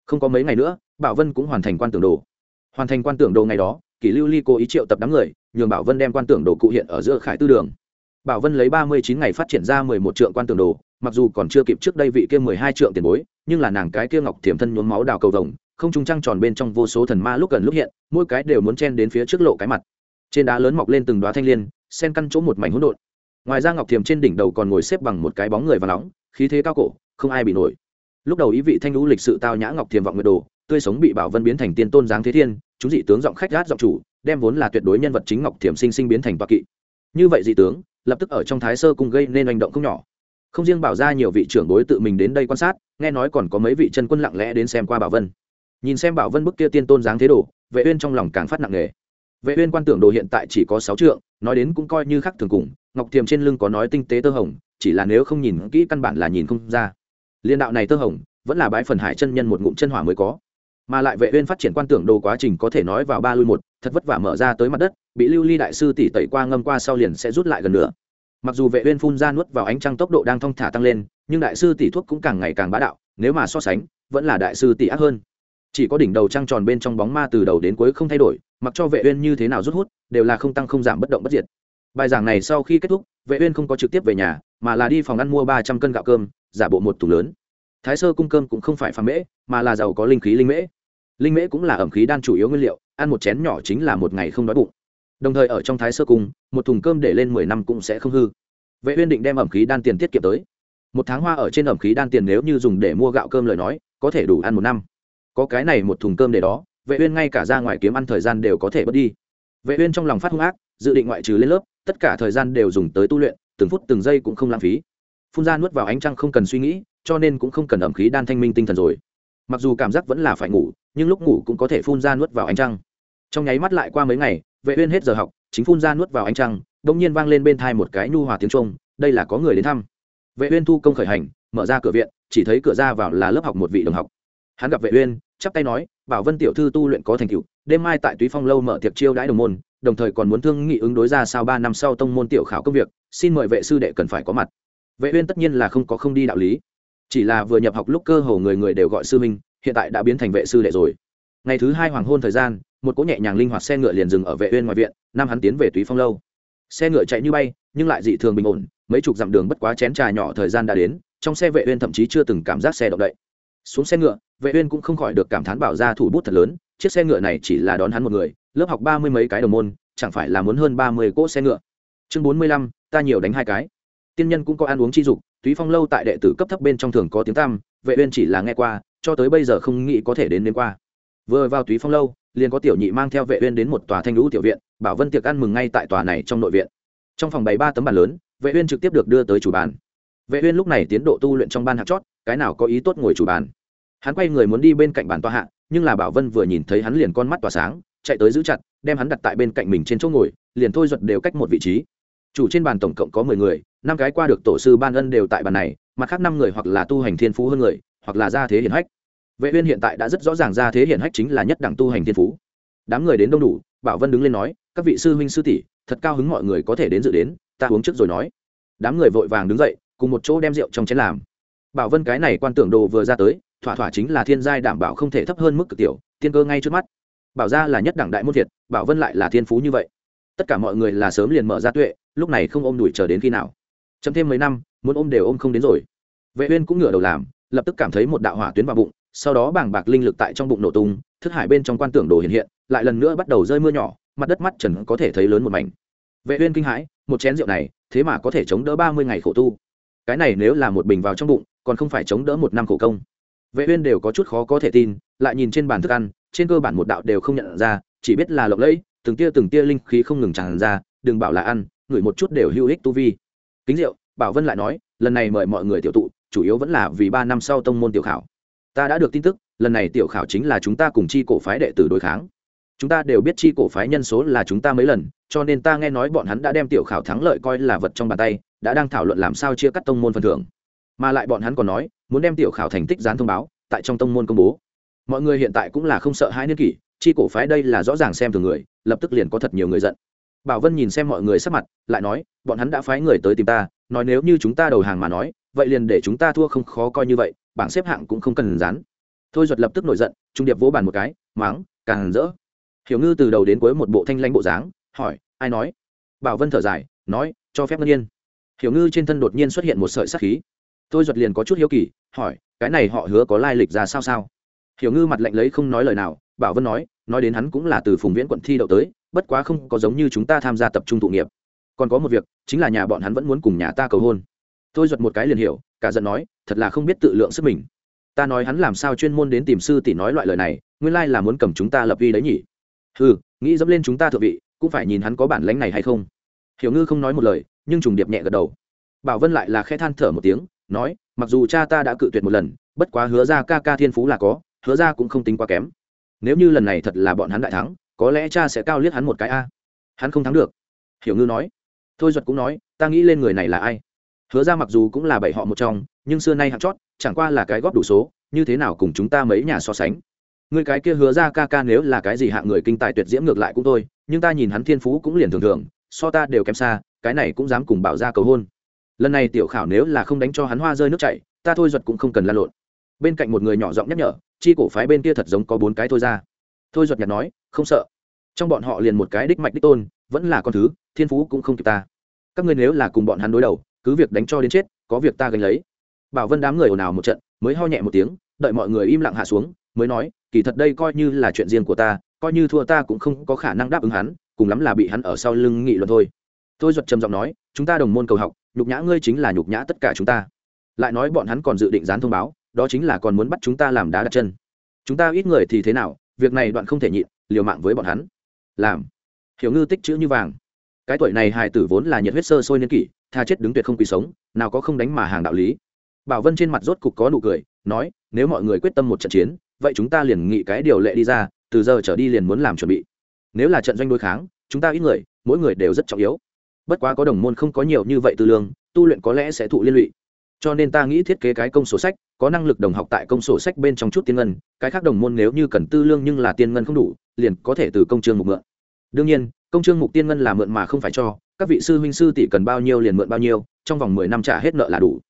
Không có mấy ngày nữa, bảo vân cũng hoàn thành quan tưởng đồ. Hoàn thành quan tưởng đồ ngày đó, kỷ lưu ly cố ý triệu tập đám người nhường bảo vân đem quan tưởng đồ cụ hiện ở giữa khải tư đường. Bảo vân lấy ba mươi chín ngày phát triển ra mười một trượng quan tưởng đồ, mặc dù còn chưa kịp trước đây vị kia mười hai trượng tiền bối, nhưng là nàng cái kia ngọc thiểm thân nhuốm máu đào cầu rồng không trung trăng tròn bên trong vô số thần ma lúc gần lúc hiện, mỗi cái đều muốn chen đến phía trước lộ cái mặt. Trên đá lớn mọc lên từng đoá thanh liên, sen căn chỗ một mảnh hỗn độn. Ngoài ra ngọc thiềm trên đỉnh đầu còn ngồi xếp bằng một cái bóng người và nóng, khí thế cao cổ, không ai bị nổi. Lúc đầu ý vị thanh lũ lịch sự tao nhã ngọc thiềm vọng nguyệt đồ, tươi sống bị bảo vân biến thành tiên tôn giáng thế thiên, chúng dị tướng giọng khách gát giọng chủ đem vốn là tuyệt đối nhân vật chính ngọc thiểm sinh sinh biến thành toa kỵ. Như vậy dị tướng, lập tức ở trong thái sơ cung gây nên hành động không nhỏ. Không riêng bảo ra nhiều vị trưởng bối tự mình đến đây quan sát, nghe nói còn có mấy vị chân quân lặng lẽ đến xem qua bảo vân. Nhìn xem bảo vân bức kia tiên tôn dáng thế đồ, vệ uyên trong lòng càng phát nặng nề. Vệ uyên quan tưởng đồ hiện tại chỉ có sáu trượng, nói đến cũng coi như khác thường cùng, ngọc thiềm trên lưng có nói tinh tế tơ hồng, chỉ là nếu không nhìn kỹ căn bản là nhìn không ra. Liên đạo này tơ hồng, vẫn là bãi phần hải chân nhân một ngụm chân hỏa mới có mà lại vệ uyên phát triển quan tưởng đồ quá trình có thể nói vào ba lui một, thật vất vả mở ra tới mặt đất, bị lưu ly đại sư tỷ tẩy qua ngâm qua sau liền sẽ rút lại gần nữa mặc dù vệ uyên phun ra nuốt vào ánh trăng tốc độ đang thong thả tăng lên, nhưng đại sư tỷ thuốc cũng càng ngày càng bá đạo, nếu mà so sánh, vẫn là đại sư tỷ ác hơn. Chỉ có đỉnh đầu trăng tròn bên trong bóng ma từ đầu đến cuối không thay đổi, mặc cho vệ uyên như thế nào rút hút, đều là không tăng không giảm bất động bất diệt. Bài giảng này sau khi kết thúc, vệ uyên không có trực tiếp về nhà, mà là đi phòng ăn mua 300 cân gạo cơm, giả bộ một tủ lớn. Thái sơ cung cơm cũng không phải phàm mễ, mà là giàu có linh khí linh mễ linh mễ cũng là ẩm khí đan chủ yếu nguyên liệu, ăn một chén nhỏ chính là một ngày không đói bụng. Đồng thời ở trong thái sơ cung, một thùng cơm để lên mười năm cũng sẽ không hư. Vệ uyên định đem ẩm khí đan tiền tiết kiệm tới. Một tháng hoa ở trên ẩm khí đan tiền nếu như dùng để mua gạo cơm lời nói, có thể đủ ăn một năm. Có cái này một thùng cơm để đó, vệ uyên ngay cả ra ngoài kiếm ăn thời gian đều có thể bớt đi. Vệ uyên trong lòng phát hung ác, dự định ngoại trừ lên lớp, tất cả thời gian đều dùng tới tu luyện, từng phút từng giây cũng không lãng phí. Phun ra nuốt vào ánh trăng không cần suy nghĩ, cho nên cũng không cần ẩm khí đan thanh minh tinh thần rồi mặc dù cảm giác vẫn là phải ngủ, nhưng lúc ngủ cũng có thể phun ra nuốt vào ánh trăng. Trong nháy mắt lại qua mấy ngày, vệ uyên hết giờ học, chính phun ra nuốt vào ánh trăng đung nhiên vang lên bên thay một cái nhu hòa tiếng trung đây là có người đến thăm. Vệ uyên thu công khởi hành, mở ra cửa viện, chỉ thấy cửa ra vào là lớp học một vị đồng học. Hắn gặp vệ uyên, chắp tay nói, bảo vân tiểu thư tu luyện có thành tựu, đêm mai tại túy phong lâu mở tiệc chiêu đãi đồng môn, đồng thời còn muốn thương nghị ứng đối ra sao ba năm sau tông môn tiểu khảo công việc, xin mời vệ sư đệ cần phải có mặt. Vệ uyên tất nhiên là không có không đi đạo lý chỉ là vừa nhập học lúc cơ hồ người người đều gọi sư minh hiện tại đã biến thành vệ sư đệ rồi. Ngày thứ hai hoàng hôn thời gian, một cỗ nhẹ nhàng linh hoạt xe ngựa liền dừng ở vệ uyên ngoài viện Nam hắn tiến về túy phong lâu. Xe ngựa chạy như bay, nhưng lại dị thường bình ổn, mấy chục dặm đường bất quá chén trà nhỏ thời gian đã đến, trong xe vệ uyên thậm chí chưa từng cảm giác xe động đậy. Xuống xe ngựa, vệ uyên cũng không khỏi được cảm thán bảo ra thủ bút thật lớn, chiếc xe ngựa này chỉ là đón hắn một người, lớp học ba mươi mấy cái đồng môn, chẳng phải là muốn hơn ba mươi cỗ xe ngựa. Chương bốn mươi lăm, ta nhiều đánh hai cái. Tiên nhân cũng có ăn uống chi dục túy phong lâu tại đệ tử cấp thấp bên trong thường có tiếng tăm, vệ uyên chỉ là nghe qua, cho tới bây giờ không nghĩ có thể đến đến qua. Vừa vào túy phong lâu, liền có tiểu nhị mang theo vệ uyên đến một tòa thanh lũ tiểu viện, bảo vân tiệc ăn mừng ngay tại tòa này trong nội viện. Trong phòng bày ba tấm bàn lớn, vệ uyên trực tiếp được đưa tới chủ bàn. Vệ uyên lúc này tiến độ tu luyện trong ban hạt chót, cái nào có ý tốt ngồi chủ bàn. Hắn quay người muốn đi bên cạnh bàn tòa hạ, nhưng là bảo vân vừa nhìn thấy hắn liền con mắt tỏa sáng, chạy tới giữ chặt, đem hắn đặt tại bên cạnh mình trên chỗ ngồi, liền thôi giật đều cách một vị trí. Chủ trên bàn tổng cộng có mười người năm cái qua được tổ sư ban ân đều tại bàn này, mặt khác năm người hoặc là tu hành thiên phú hơn người, hoặc là gia thế hiển hách. Vệ uyên hiện tại đã rất rõ ràng gia thế hiển hách chính là nhất đẳng tu hành thiên phú. Đám người đến đông đủ, bảo vân đứng lên nói, các vị sư huynh sư tỷ, thật cao hứng mọi người có thể đến dự đến, ta uống trước rồi nói. Đám người vội vàng đứng dậy, cùng một chỗ đem rượu trong chén làm. Bảo vân cái này quan tưởng đồ vừa ra tới, thỏa thỏa chính là thiên giai đảm bảo không thể thấp hơn mức cực tiểu, tiên cơ ngay trước mắt. Bảo ra là nhất đẳng đại môn thiệt bảo vân lại là thiên phú như vậy. Tất cả mọi người là sớm liền mở ra tuệ, lúc này không ôm đuổi chờ đến khi nào chấm thêm mấy năm, muốn ôm đều ôm không đến rồi. Vệ uyên cũng ngửa đầu làm, lập tức cảm thấy một đạo hỏa tuyến vào bụng, sau đó bảng bạc linh lực tại trong bụng nổ tung, thức hải bên trong quan tưởng đồ hiện hiện, lại lần nữa bắt đầu rơi mưa nhỏ, mặt đất mắt trần có thể thấy lớn một mảnh. Vệ uyên kinh hãi, một chén rượu này, thế mà có thể chống đỡ 30 ngày khổ tu. Cái này nếu là một bình vào trong bụng, còn không phải chống đỡ một năm khổ công. Vệ uyên đều có chút khó có thể tin, lại nhìn trên bàn thức ăn, trên cơ bản một đạo đều không nhận ra, chỉ biết là lộc lẫy, từng tia từng tia linh khí không ngừng tràn ra, đừng bảo là ăn ngửi một chút đều hữu ích tu vi kính rượu, bảo vân lại nói, lần này mời mọi người tiểu tụ, chủ yếu vẫn là vì ba năm sau tông môn tiểu khảo. Ta đã được tin tức, lần này tiểu khảo chính là chúng ta cùng chi cổ phái đệ tử đối kháng. Chúng ta đều biết chi cổ phái nhân số là chúng ta mấy lần, cho nên ta nghe nói bọn hắn đã đem tiểu khảo thắng lợi coi là vật trong bàn tay, đã đang thảo luận làm sao chia cắt tông môn phần thưởng. Mà lại bọn hắn còn nói, muốn đem tiểu khảo thành tích dán thông báo, tại trong tông môn công bố. Mọi người hiện tại cũng là không sợ hãi niên kỷ, chi cổ phái đây là rõ ràng xem thường người, lập tức liền có thật nhiều người giận bảo vân nhìn xem mọi người sắc mặt, lại nói, bọn hắn đã phái người tới tìm ta, nói nếu như chúng ta đầu hàng mà nói, vậy liền để chúng ta thua không khó coi như vậy, bảng xếp hạng cũng không cần dán. Thôi duật lập tức nổi giận, trung điệp vỗ bàn một cái, máng, càng rỡ. Hiểu ngư từ đầu đến cuối một bộ thanh lãnh bộ dáng, hỏi, ai nói? Bảo vân thở dài, nói, cho phép ngân yên. Hiểu ngư trên thân đột nhiên xuất hiện một sợi sắc khí. Tôi duật liền có chút hiếu kỳ, hỏi, cái này họ hứa có lai lịch ra sao sao? Hiểu ngư mặt lạnh lấy không nói lời nào, bảo vân nói nói đến hắn cũng là từ phùng viễn quận thi đậu tới bất quá không có giống như chúng ta tham gia tập trung tụ nghiệp. Còn có một việc, chính là nhà bọn hắn vẫn muốn cùng nhà ta cầu hôn. Tôi giật một cái liền hiểu, cả giận nói, thật là không biết tự lượng sức mình. Ta nói hắn làm sao chuyên môn đến tìm sư tỷ nói loại lời này, nguyên lai là muốn cầm chúng ta lập vi đấy nhỉ. Ừ nghĩ dẫm lên chúng ta thượng vị, cũng phải nhìn hắn có bản lánh này hay không. Hiểu ngư không nói một lời, nhưng trùng điệp nhẹ gật đầu. Bảo vân lại là khẽ than thở một tiếng, nói, mặc dù cha ta đã cự tuyệt một lần, bất quá hứa ra ca ca thiên phú là có, hứa ra cũng không tính quá kém. Nếu như lần này thật là bọn hắn đại thắng có lẽ cha sẽ cao liếc hắn một cái a. Hắn không thắng được. Hiểu ngư nói. Thôi duật cũng nói, ta nghĩ lên người này là ai? Hứa ra mặc dù cũng là bảy họ một trong, nhưng xưa nay hạng chót, chẳng qua là cái góp đủ số, như thế nào cùng chúng ta mấy nhà so sánh? Người cái kia hứa ra ca ca nếu là cái gì hạng người kinh tài tuyệt diễm ngược lại cũng thôi, nhưng ta nhìn hắn thiên phú cũng liền thường thường, so ta đều kém xa, cái này cũng dám cùng bảo ra cầu hôn. Lần này tiểu khảo nếu là không đánh cho hắn hoa rơi nước chảy, ta thôi duật cũng không cần la lộn. Bên cạnh một người nhỏ giọng nhắc nhở, chi cổ phái bên kia thật giống có bốn cái thôi ra. Thôi duật nhặt nói không sợ. Trong bọn họ liền một cái đích mạch đích tôn, vẫn là con thứ, thiên phú cũng không kịp ta. Các ngươi nếu là cùng bọn hắn đối đầu, cứ việc đánh cho đến chết, có việc ta gánh lấy. Bảo vân đám người ồn ào một trận, mới ho nhẹ một tiếng, đợi mọi người im lặng hạ xuống, mới nói, kỳ thật đây coi như là chuyện riêng của ta, coi như thua ta cũng không có khả năng đáp ứng hắn, cùng lắm là bị hắn ở sau lưng nghị luận thôi. Tôi giật trầm giọng nói, chúng ta đồng môn cầu học, nhục nhã ngươi chính là nhục nhã tất cả chúng ta. Lại nói bọn hắn còn dự định dán thông báo, đó chính là còn muốn bắt chúng ta làm đá đặt chân. Chúng ta ít người thì thế nào, việc này đoạn không thể nhịn liều mạng với bọn hắn. Làm. Hiểu ngư tích chữ như vàng. Cái tuổi này hài tử vốn là nhiệt huyết sơ sôi niên kỷ, tha chết đứng tuyệt không quý sống, nào có không đánh mà hàng đạo lý. Bảo vân trên mặt rốt cục có nụ cười, nói, nếu mọi người quyết tâm một trận chiến, vậy chúng ta liền nghị cái điều lệ đi ra, từ giờ trở đi liền muốn làm chuẩn bị. Nếu là trận doanh đối kháng, chúng ta ít người, mỗi người đều rất trọng yếu. Bất quá có đồng môn không có nhiều như vậy tư lương, tu luyện có lẽ sẽ thụ liên lụy cho nên ta nghĩ thiết kế cái công sổ sách, có năng lực đồng học tại công sổ sách bên trong chút tiên ngân, cái khác đồng môn nếu như cần tư lương nhưng là tiên ngân không đủ, liền có thể từ công chương mục mượn. Đương nhiên, công chương mục tiên ngân là mượn mà không phải cho, các vị sư huynh sư tỷ cần bao nhiêu liền mượn bao nhiêu, trong vòng mười năm trả hết nợ là đủ.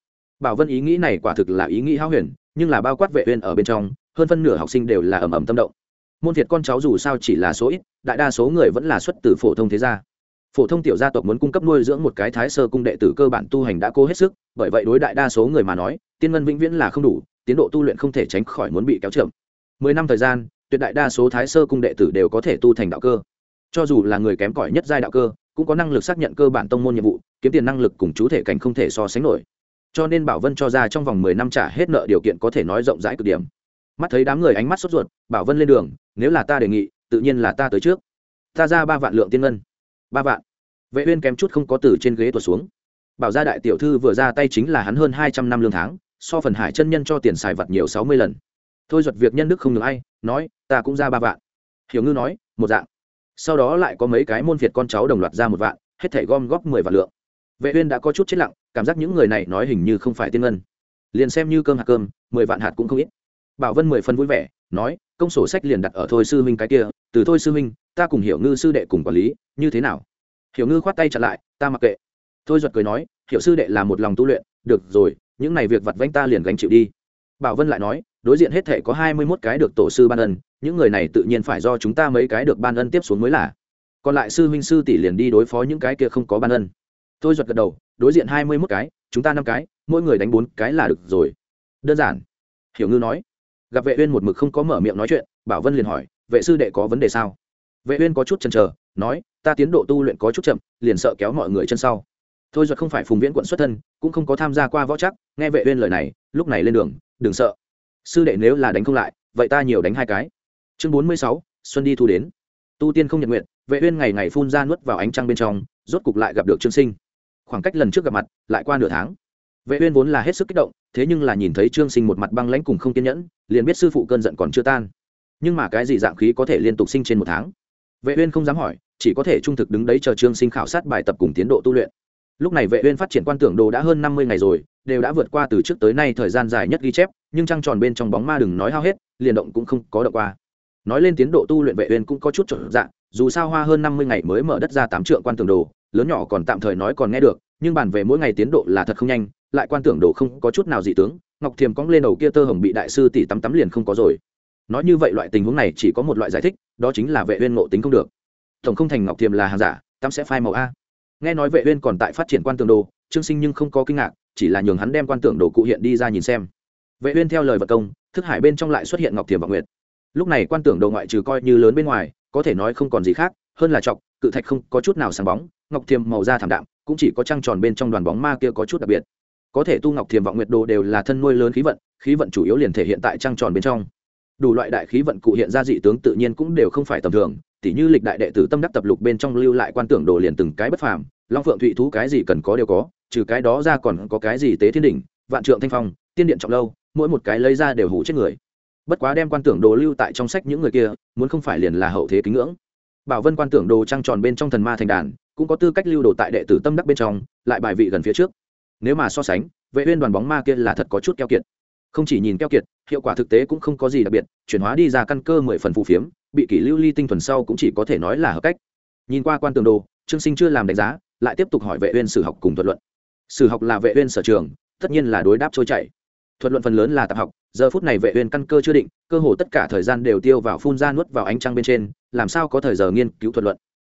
Bảo vân ý nghĩ này quả thực là ý nghĩ hao huyền, nhưng là bao quát vệ uyên ở bên trong, hơn phân nửa học sinh đều là ầm ầm tâm động. Môn thiệt con cháu dù sao chỉ là số ít, đại đa số người vẫn là xuất từ phổ thông thế gia phổ thông tiểu gia tộc muốn cung cấp nuôi dưỡng một cái thái sơ cung đệ tử cơ bản tu hành đã cố hết sức, bởi vậy đối đại đa số người mà nói, tiên ngân vĩnh viễn là không đủ, tiến độ tu luyện không thể tránh khỏi muốn bị kéo chậm mười năm thời gian, tuyệt đại đa số thái sơ cung đệ tử đều có thể tu thành đạo cơ. Cho dù là người kém cỏi nhất giai đạo cơ, cũng có năng lực xác nhận cơ bản tông môn nhiệm vụ, kiếm tiền năng lực cùng chú thể cảnh không thể so sánh nổi. Cho nên bảo vân cho ra trong vòng mười năm trả hết nợ điều kiện có thể nói rộng rãi cực điểm. Mắt thấy đám người ánh mắt sốt ruột, bảo vân lên đường, nếu là ta đề nghị, tự nhiên là ta tới trước. Ta ra ba vạn lượng tiên ngân ba vạn. Vệ uyên kém chút không có từ trên ghế tuột xuống. Bảo gia đại tiểu thư vừa ra tay chính là hắn hơn hai trăm năm lương tháng, so phần hải chân nhân cho tiền xài vật nhiều sáu mươi lần. Thôi duật việc nhân đức không được ai, nói, ta cũng ra ba vạn. Hiểu ngư nói, một dạng. Sau đó lại có mấy cái môn việt con cháu đồng loạt ra một vạn, hết thảy gom góp mười vạn lượng. Vệ uyên đã có chút chết lặng, cảm giác những người này nói hình như không phải tiên ngân. Liền xem như cơm hạt cơm, mười vạn hạt cũng không ít. Bảo vân mười phân vui vẻ, nói, công sổ sách liền đặt ở thôi sư huynh cái kia, từ thôi sư huynh ta cùng hiểu ngư sư đệ cùng quản lý, như thế nào? Hiểu ngư khoát tay chặn lại, ta mặc kệ. Thôi duật cười nói, hiểu sư đệ là một lòng tu luyện, được rồi, những này việc vặt vanh ta liền gánh chịu đi. Bảo vân lại nói, đối diện hết thể có hai mươi mốt cái được tổ sư ban ân, những người này tự nhiên phải do chúng ta mấy cái được ban ân tiếp xuống mới là. Còn lại sư huynh sư tỷ liền đi đối phó những cái kia không có ban ân. Thôi duật gật đầu, đối diện hai mươi mốt cái, chúng ta năm cái, mỗi người đánh bốn cái là được rồi. Đơn giản. Hiểu ngư nói. Gặp vệ uyên một mực không có mở miệng nói chuyện, bảo vân liền hỏi, vệ sư đệ có vấn đề sao? Vệ uyên có chút chần chờ nói ta tiến độ tu luyện có chút chậm liền sợ kéo mọi người chân sau. Thôi duật không phải phùng viễn quận xuất thân cũng không có tham gia qua võ chắc nghe vệ uyên lời này lúc này lên đường đừng sợ. Sư đệ nếu là đánh không lại vậy ta nhiều đánh hai cái. Chương 46, xuân đi thu đến. Tu tiên không nhận nguyện vệ uyên ngày ngày phun ra nuốt vào ánh trăng bên trong rốt cục lại gặp được trương sinh. Khoảng cách lần trước gặp mặt lại qua nửa tháng. Vệ uyên vốn là hết sức kích động thế nhưng là nhìn thấy trương sinh một mặt băng lãnh cùng không kiên nhẫn liền biết sư phụ cơn giận còn chưa tan. Nhưng mà cái gì dạng khí có thể liên tục sinh trên một tháng? Vệ uyên không dám hỏi, chỉ có thể trung thực đứng đấy chờ trương sinh khảo sát bài tập cùng tiến độ tu luyện. Lúc này vệ uyên phát triển quan tưởng đồ đã hơn 50 ngày rồi, đều đã vượt qua từ trước tới nay thời gian dài nhất ghi chép, nhưng trăng tròn bên trong bóng ma đừng nói hao hết, liền động cũng không có động qua. Nói lên tiến độ tu luyện vệ uyên cũng có chút trở dạng, dù sao hoa hơn 50 ngày mới mở đất ra tám trượng quan tưởng đồ, lớn nhỏ còn tạm thời nói còn nghe được, nhưng bản về mỗi ngày tiến độ là thật không nhanh, lại quan tưởng đồ không có chút nào dị tướng, ngọc thiềm cong lên đầu kia tơ hồng bị đại sư tỷ tắm tắm liền không có rồi nói như vậy loại tình huống này chỉ có một loại giải thích, đó chính là vệ uyên ngộ tính không được. Tổng không thành ngọc thiềm là hàng giả, tam sẽ phai màu a. Nghe nói vệ uyên còn tại phát triển quan tưởng đồ, trương sinh nhưng không có kinh ngạc, chỉ là nhường hắn đem quan tưởng đồ cụ hiện đi ra nhìn xem. Vệ uyên theo lời vật công, thức hải bên trong lại xuất hiện ngọc thiềm và nguyệt. Lúc này quan tưởng đồ ngoại trừ coi như lớn bên ngoài, có thể nói không còn gì khác, hơn là trọng cự thạch không có chút nào sáng bóng, ngọc thiềm màu da thảm đạm, cũng chỉ có trăng tròn bên trong đoàn bóng ma kia có chút đặc biệt. Có thể tu ngọc thiềm vọng nguyệt đồ đều là thân nuôi lớn khí vận khí vận chủ yếu liền thể hiện tại trăng tròn bên trong đủ loại đại khí vận cụ hiện ra dị tướng tự nhiên cũng đều không phải tầm thường, tỉ như lịch đại đệ tử tâm đắc tập lục bên trong lưu lại quan tưởng đồ liền từng cái bất phàm, long phượng thụy thú cái gì cần có đều có, trừ cái đó ra còn có cái gì tế thiên đỉnh, vạn trượng thanh phong, tiên điện trọng lâu, mỗi một cái lấy ra đều hủ chết người. Bất quá đem quan tưởng đồ lưu tại trong sách những người kia, muốn không phải liền là hậu thế kính ngưỡng. Bảo vân quan tưởng đồ trăng tròn bên trong thần ma thành đàn, cũng có tư cách lưu đồ tại đệ tử tâm đắc bên trong, lại bài vị gần phía trước. Nếu mà so sánh, vệ uyên đoàn bóng ma kia là thật có chút keo kiệt không chỉ nhìn keo kiệt, hiệu quả thực tế cũng không có gì đặc biệt, chuyển hóa đi ra căn cơ mười phần phù phiếm, bị kỷ lưu ly tinh thuần sau cũng chỉ có thể nói là hợp cách. Nhìn qua quan tường đồ, trương sinh chưa làm đánh giá, lại tiếp tục hỏi vệ uyên sử học cùng thuật luận. Sử học là vệ uyên sở trường, tất nhiên là đối đáp trôi chảy. Thuật luận phần lớn là tạp học, giờ phút này vệ uyên căn cơ chưa định, cơ hồ tất cả thời gian đều tiêu vào phun ra nuốt vào ánh trăng bên trên, làm sao có thời giờ nghiên cứu thuật luận.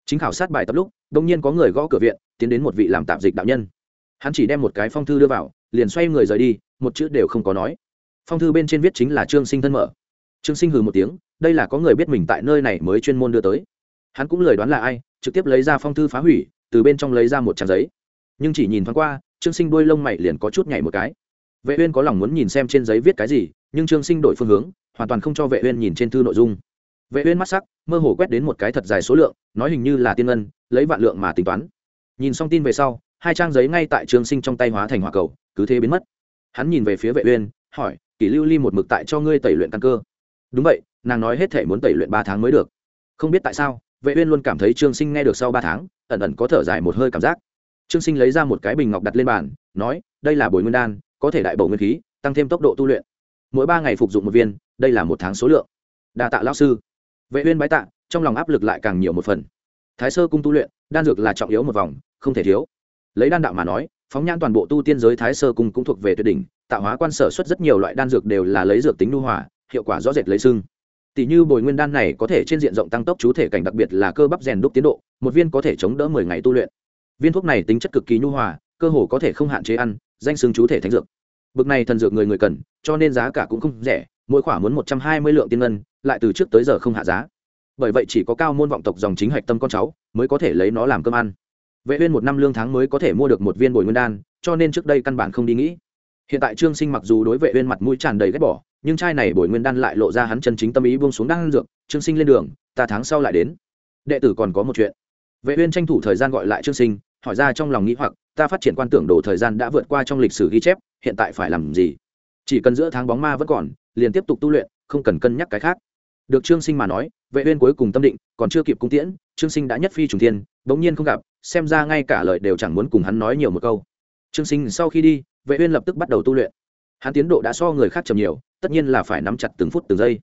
Chính khảo sát bài tập lúc, đông nhiên có người gõ cửa viện, tiến đến một vị làm tạm dịch đạo nhân hắn chỉ đem một cái phong thư đưa vào, liền xoay người rời đi, một chữ đều không có nói. Phong thư bên trên viết chính là trương sinh thân mở. Trương sinh hừ một tiếng, đây là có người biết mình tại nơi này mới chuyên môn đưa tới. Hắn cũng lời đoán là ai, trực tiếp lấy ra phong thư phá hủy, từ bên trong lấy ra một trang giấy. Nhưng chỉ nhìn thoáng qua, trương sinh đuôi lông mày liền có chút nhảy một cái. Vệ uyên có lòng muốn nhìn xem trên giấy viết cái gì, nhưng trương sinh đổi phương hướng, hoàn toàn không cho vệ uyên nhìn trên thư nội dung. Vệ uyên mắt sắc, mơ hồ quét đến một cái thật dài số lượng, nói hình như là tiên ngân, lấy vạn lượng mà tính toán. Nhìn xong tin về sau hai trang giấy ngay tại trương sinh trong tay hóa thành hỏa cầu, cứ thế biến mất. Hắn nhìn về phía vệ uyên, hỏi, kỷ lưu ly một mực tại cho ngươi tẩy luyện căn cơ. Đúng vậy, nàng nói hết thể muốn tẩy luyện ba tháng mới được. Không biết tại sao. Vệ uyên luôn cảm thấy trương sinh nghe được sau ba tháng, ẩn ẩn có thở dài một hơi cảm giác. Trương sinh lấy ra một cái bình ngọc đặt lên bàn, nói, đây là bồi nguyên đan, có thể đại bổ nguyên khí, tăng thêm tốc độ tu luyện. Mỗi ba ngày phục dụng một viên, đây là một tháng số lượng. Đa tạ lão sư. Vệ uyên bái tạ, trong lòng áp lực lại càng nhiều một phần. Thái sơ cung tu luyện, đan dược là trọng yếu một vòng, không thể thiếu lấy đan đạo mà nói, phóng nhãn toàn bộ tu tiên giới thái sơ cung cũng thuộc về tuyệt đỉnh, tạo hóa quan sở xuất rất nhiều loại đan dược đều là lấy dược tính nu hòa, hiệu quả rõ rệt lấy xương tỷ như bồi nguyên đan này có thể trên diện rộng tăng tốc chú thể cảnh đặc biệt là cơ bắp rèn đúc tiến độ, một viên có thể chống đỡ mười ngày tu luyện. Viên thuốc này tính chất cực kỳ nhu hòa, cơ hồ có thể không hạn chế ăn, danh xương chú thể thánh dược. Bực này thần dược người người cần, cho nên giá cả cũng không rẻ, mỗi khoảng muốn một trăm hai mươi lượng tiên ngân, lại từ trước tới giờ không hạ giá. Bởi vậy chỉ có cao môn vọng tộc dòng chính hạch tâm con cháu mới có thể lấy nó làm cơm ăn vệ uyên một năm lương tháng mới có thể mua được một viên bồi nguyên đan, cho nên trước đây căn bản không đi nghĩ. Hiện tại trương sinh mặc dù đối vệ uyên mặt mũi tràn đầy ghét bỏ, nhưng trai này bồi nguyên đan lại lộ ra hắn chân chính tâm ý buông xuống đang dược, trương sinh lên đường, ta tháng sau lại đến. Đệ tử còn có một chuyện. Vệ uyên tranh thủ thời gian gọi lại trương sinh, hỏi ra trong lòng nghĩ hoặc, ta phát triển quan tưởng đồ thời gian đã vượt qua trong lịch sử ghi chép, hiện tại phải làm gì? Chỉ cần giữa tháng bóng ma vẫn còn, liền tiếp tục tu luyện, không cần cân nhắc cái khác. Được trương sinh mà nói vệ uyên cuối cùng tâm định, còn chưa kịp cung tiễn, trương sinh đã nhất phi trùng thiên, bỗng nhiên không gặp, xem ra ngay cả lời đều chẳng muốn cùng hắn nói nhiều một câu. Trương sinh sau khi đi, vệ uyên lập tức bắt đầu tu luyện. Hắn tiến độ đã so người khác chậm nhiều, tất nhiên là phải nắm chặt từng phút từng giây.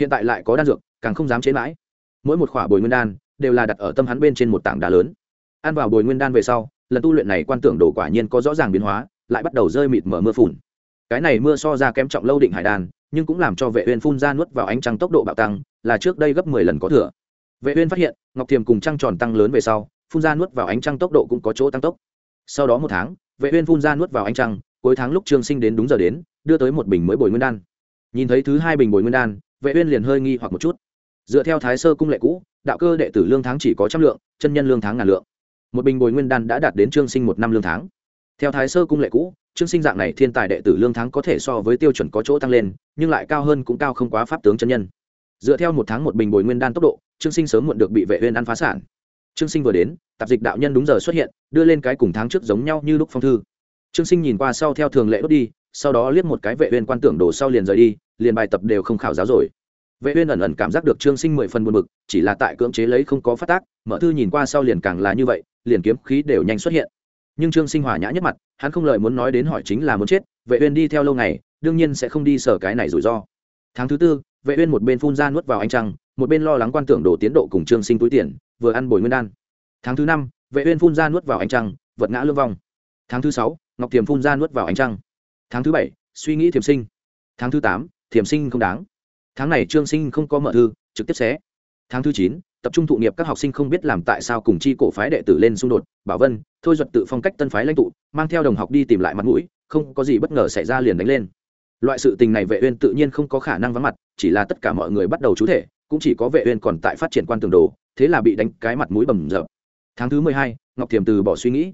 Hiện tại lại có đan dược, càng không dám chế mãi. Mỗi một khỏa bồi nguyên đan, đều là đặt ở tâm hắn bên trên một tảng đá lớn. Ăn vào bồi nguyên đan về sau, lần tu luyện này quan tưởng đồ quả nhiên có rõ ràng biến hóa, lại bắt đầu rơi mịt mở mưa phùn cái này mưa so ra kém trọng lâu định hải đan nhưng cũng làm cho vệ uyên phun ra nuốt vào ánh trăng tốc độ bạo tăng, là trước đây gấp 10 lần có thừa. Vệ uyên phát hiện, ngọc thiềm cùng trăng tròn tăng lớn về sau, phun ra nuốt vào ánh trăng tốc độ cũng có chỗ tăng tốc. Sau đó một tháng, vệ uyên phun ra nuốt vào ánh trăng, cuối tháng lúc trương sinh đến đúng giờ đến, đưa tới một bình mới bồi nguyên đan. Nhìn thấy thứ hai bình bồi nguyên đan, vệ uyên liền hơi nghi hoặc một chút. Dựa theo thái sơ cung lệ cũ, đạo cơ đệ tử lương tháng chỉ có trăm lượng, chân nhân lương tháng ngàn lượng. Một bình bồi nguyên đan đã đạt đến trương sinh một năm lương tháng theo thái sơ cung lệ cũ, trương sinh dạng này thiên tài đệ tử lương tháng có thể so với tiêu chuẩn có chỗ tăng lên, nhưng lại cao hơn cũng cao không quá pháp tướng chân nhân. Dựa theo một tháng một bình bồi nguyên đan tốc độ, trương sinh sớm muộn được bị vệ uyên ăn phá sản. Trương sinh vừa đến, tạp dịch đạo nhân đúng giờ xuất hiện, đưa lên cái cùng tháng trước giống nhau như lúc phong thư. Trương sinh nhìn qua sau theo thường lệ đốt đi, sau đó liếc một cái vệ uyên quan tưởng đồ sau liền rời đi, liền bài tập đều không khảo giáo rồi. Vệ uyên ẩn ẩn cảm giác được trương sinh mười phần buồn bực, chỉ là tại cưỡng chế lấy không có phát tác, mở thư nhìn qua sau liền càng là như vậy, liền kiếm khí đều nhanh xuất hiện nhưng trương sinh hòa nhã nhất mặt, hắn không lời muốn nói đến hỏi chính là muốn chết, vệ uyên đi theo lâu ngày, đương nhiên sẽ không đi sở cái này rủi ro. Tháng thứ tư, vệ uyên một bên phun ra nuốt vào ánh trăng, một bên lo lắng quan tưởng đồ tiến độ cùng trương sinh túi tiền, vừa ăn bồi nguyên đan. Tháng thứ năm, vệ uyên phun ra nuốt vào ánh trăng, vật ngã lương vong tháng thứ sáu, ngọc thiềm phun ra nuốt vào ánh trăng. Tháng thứ bảy, suy nghĩ thiềm sinh. Tháng thứ tám thiềm sinh không đáng. Tháng này trương sinh không có mở thư, trực tiếp xé. Tháng thứ chín tập trung thụ nghiệp các học sinh không biết làm tại sao cùng chi cổ phái đệ tử lên xung đột. Bảo vân thôi duật tự phong cách tân phái lãnh tụ mang theo đồng học đi tìm lại mặt mũi không có gì bất ngờ xảy ra liền đánh lên. Loại sự tình này vệ uyên tự nhiên không có khả năng vắng mặt chỉ là tất cả mọi người bắt đầu chú thể cũng chỉ có vệ uyên còn tại phát triển quan tường đồ thế là bị đánh cái mặt mũi bầm dập. Tháng thứ mười hai, ngọc thiềm từ bỏ suy nghĩ.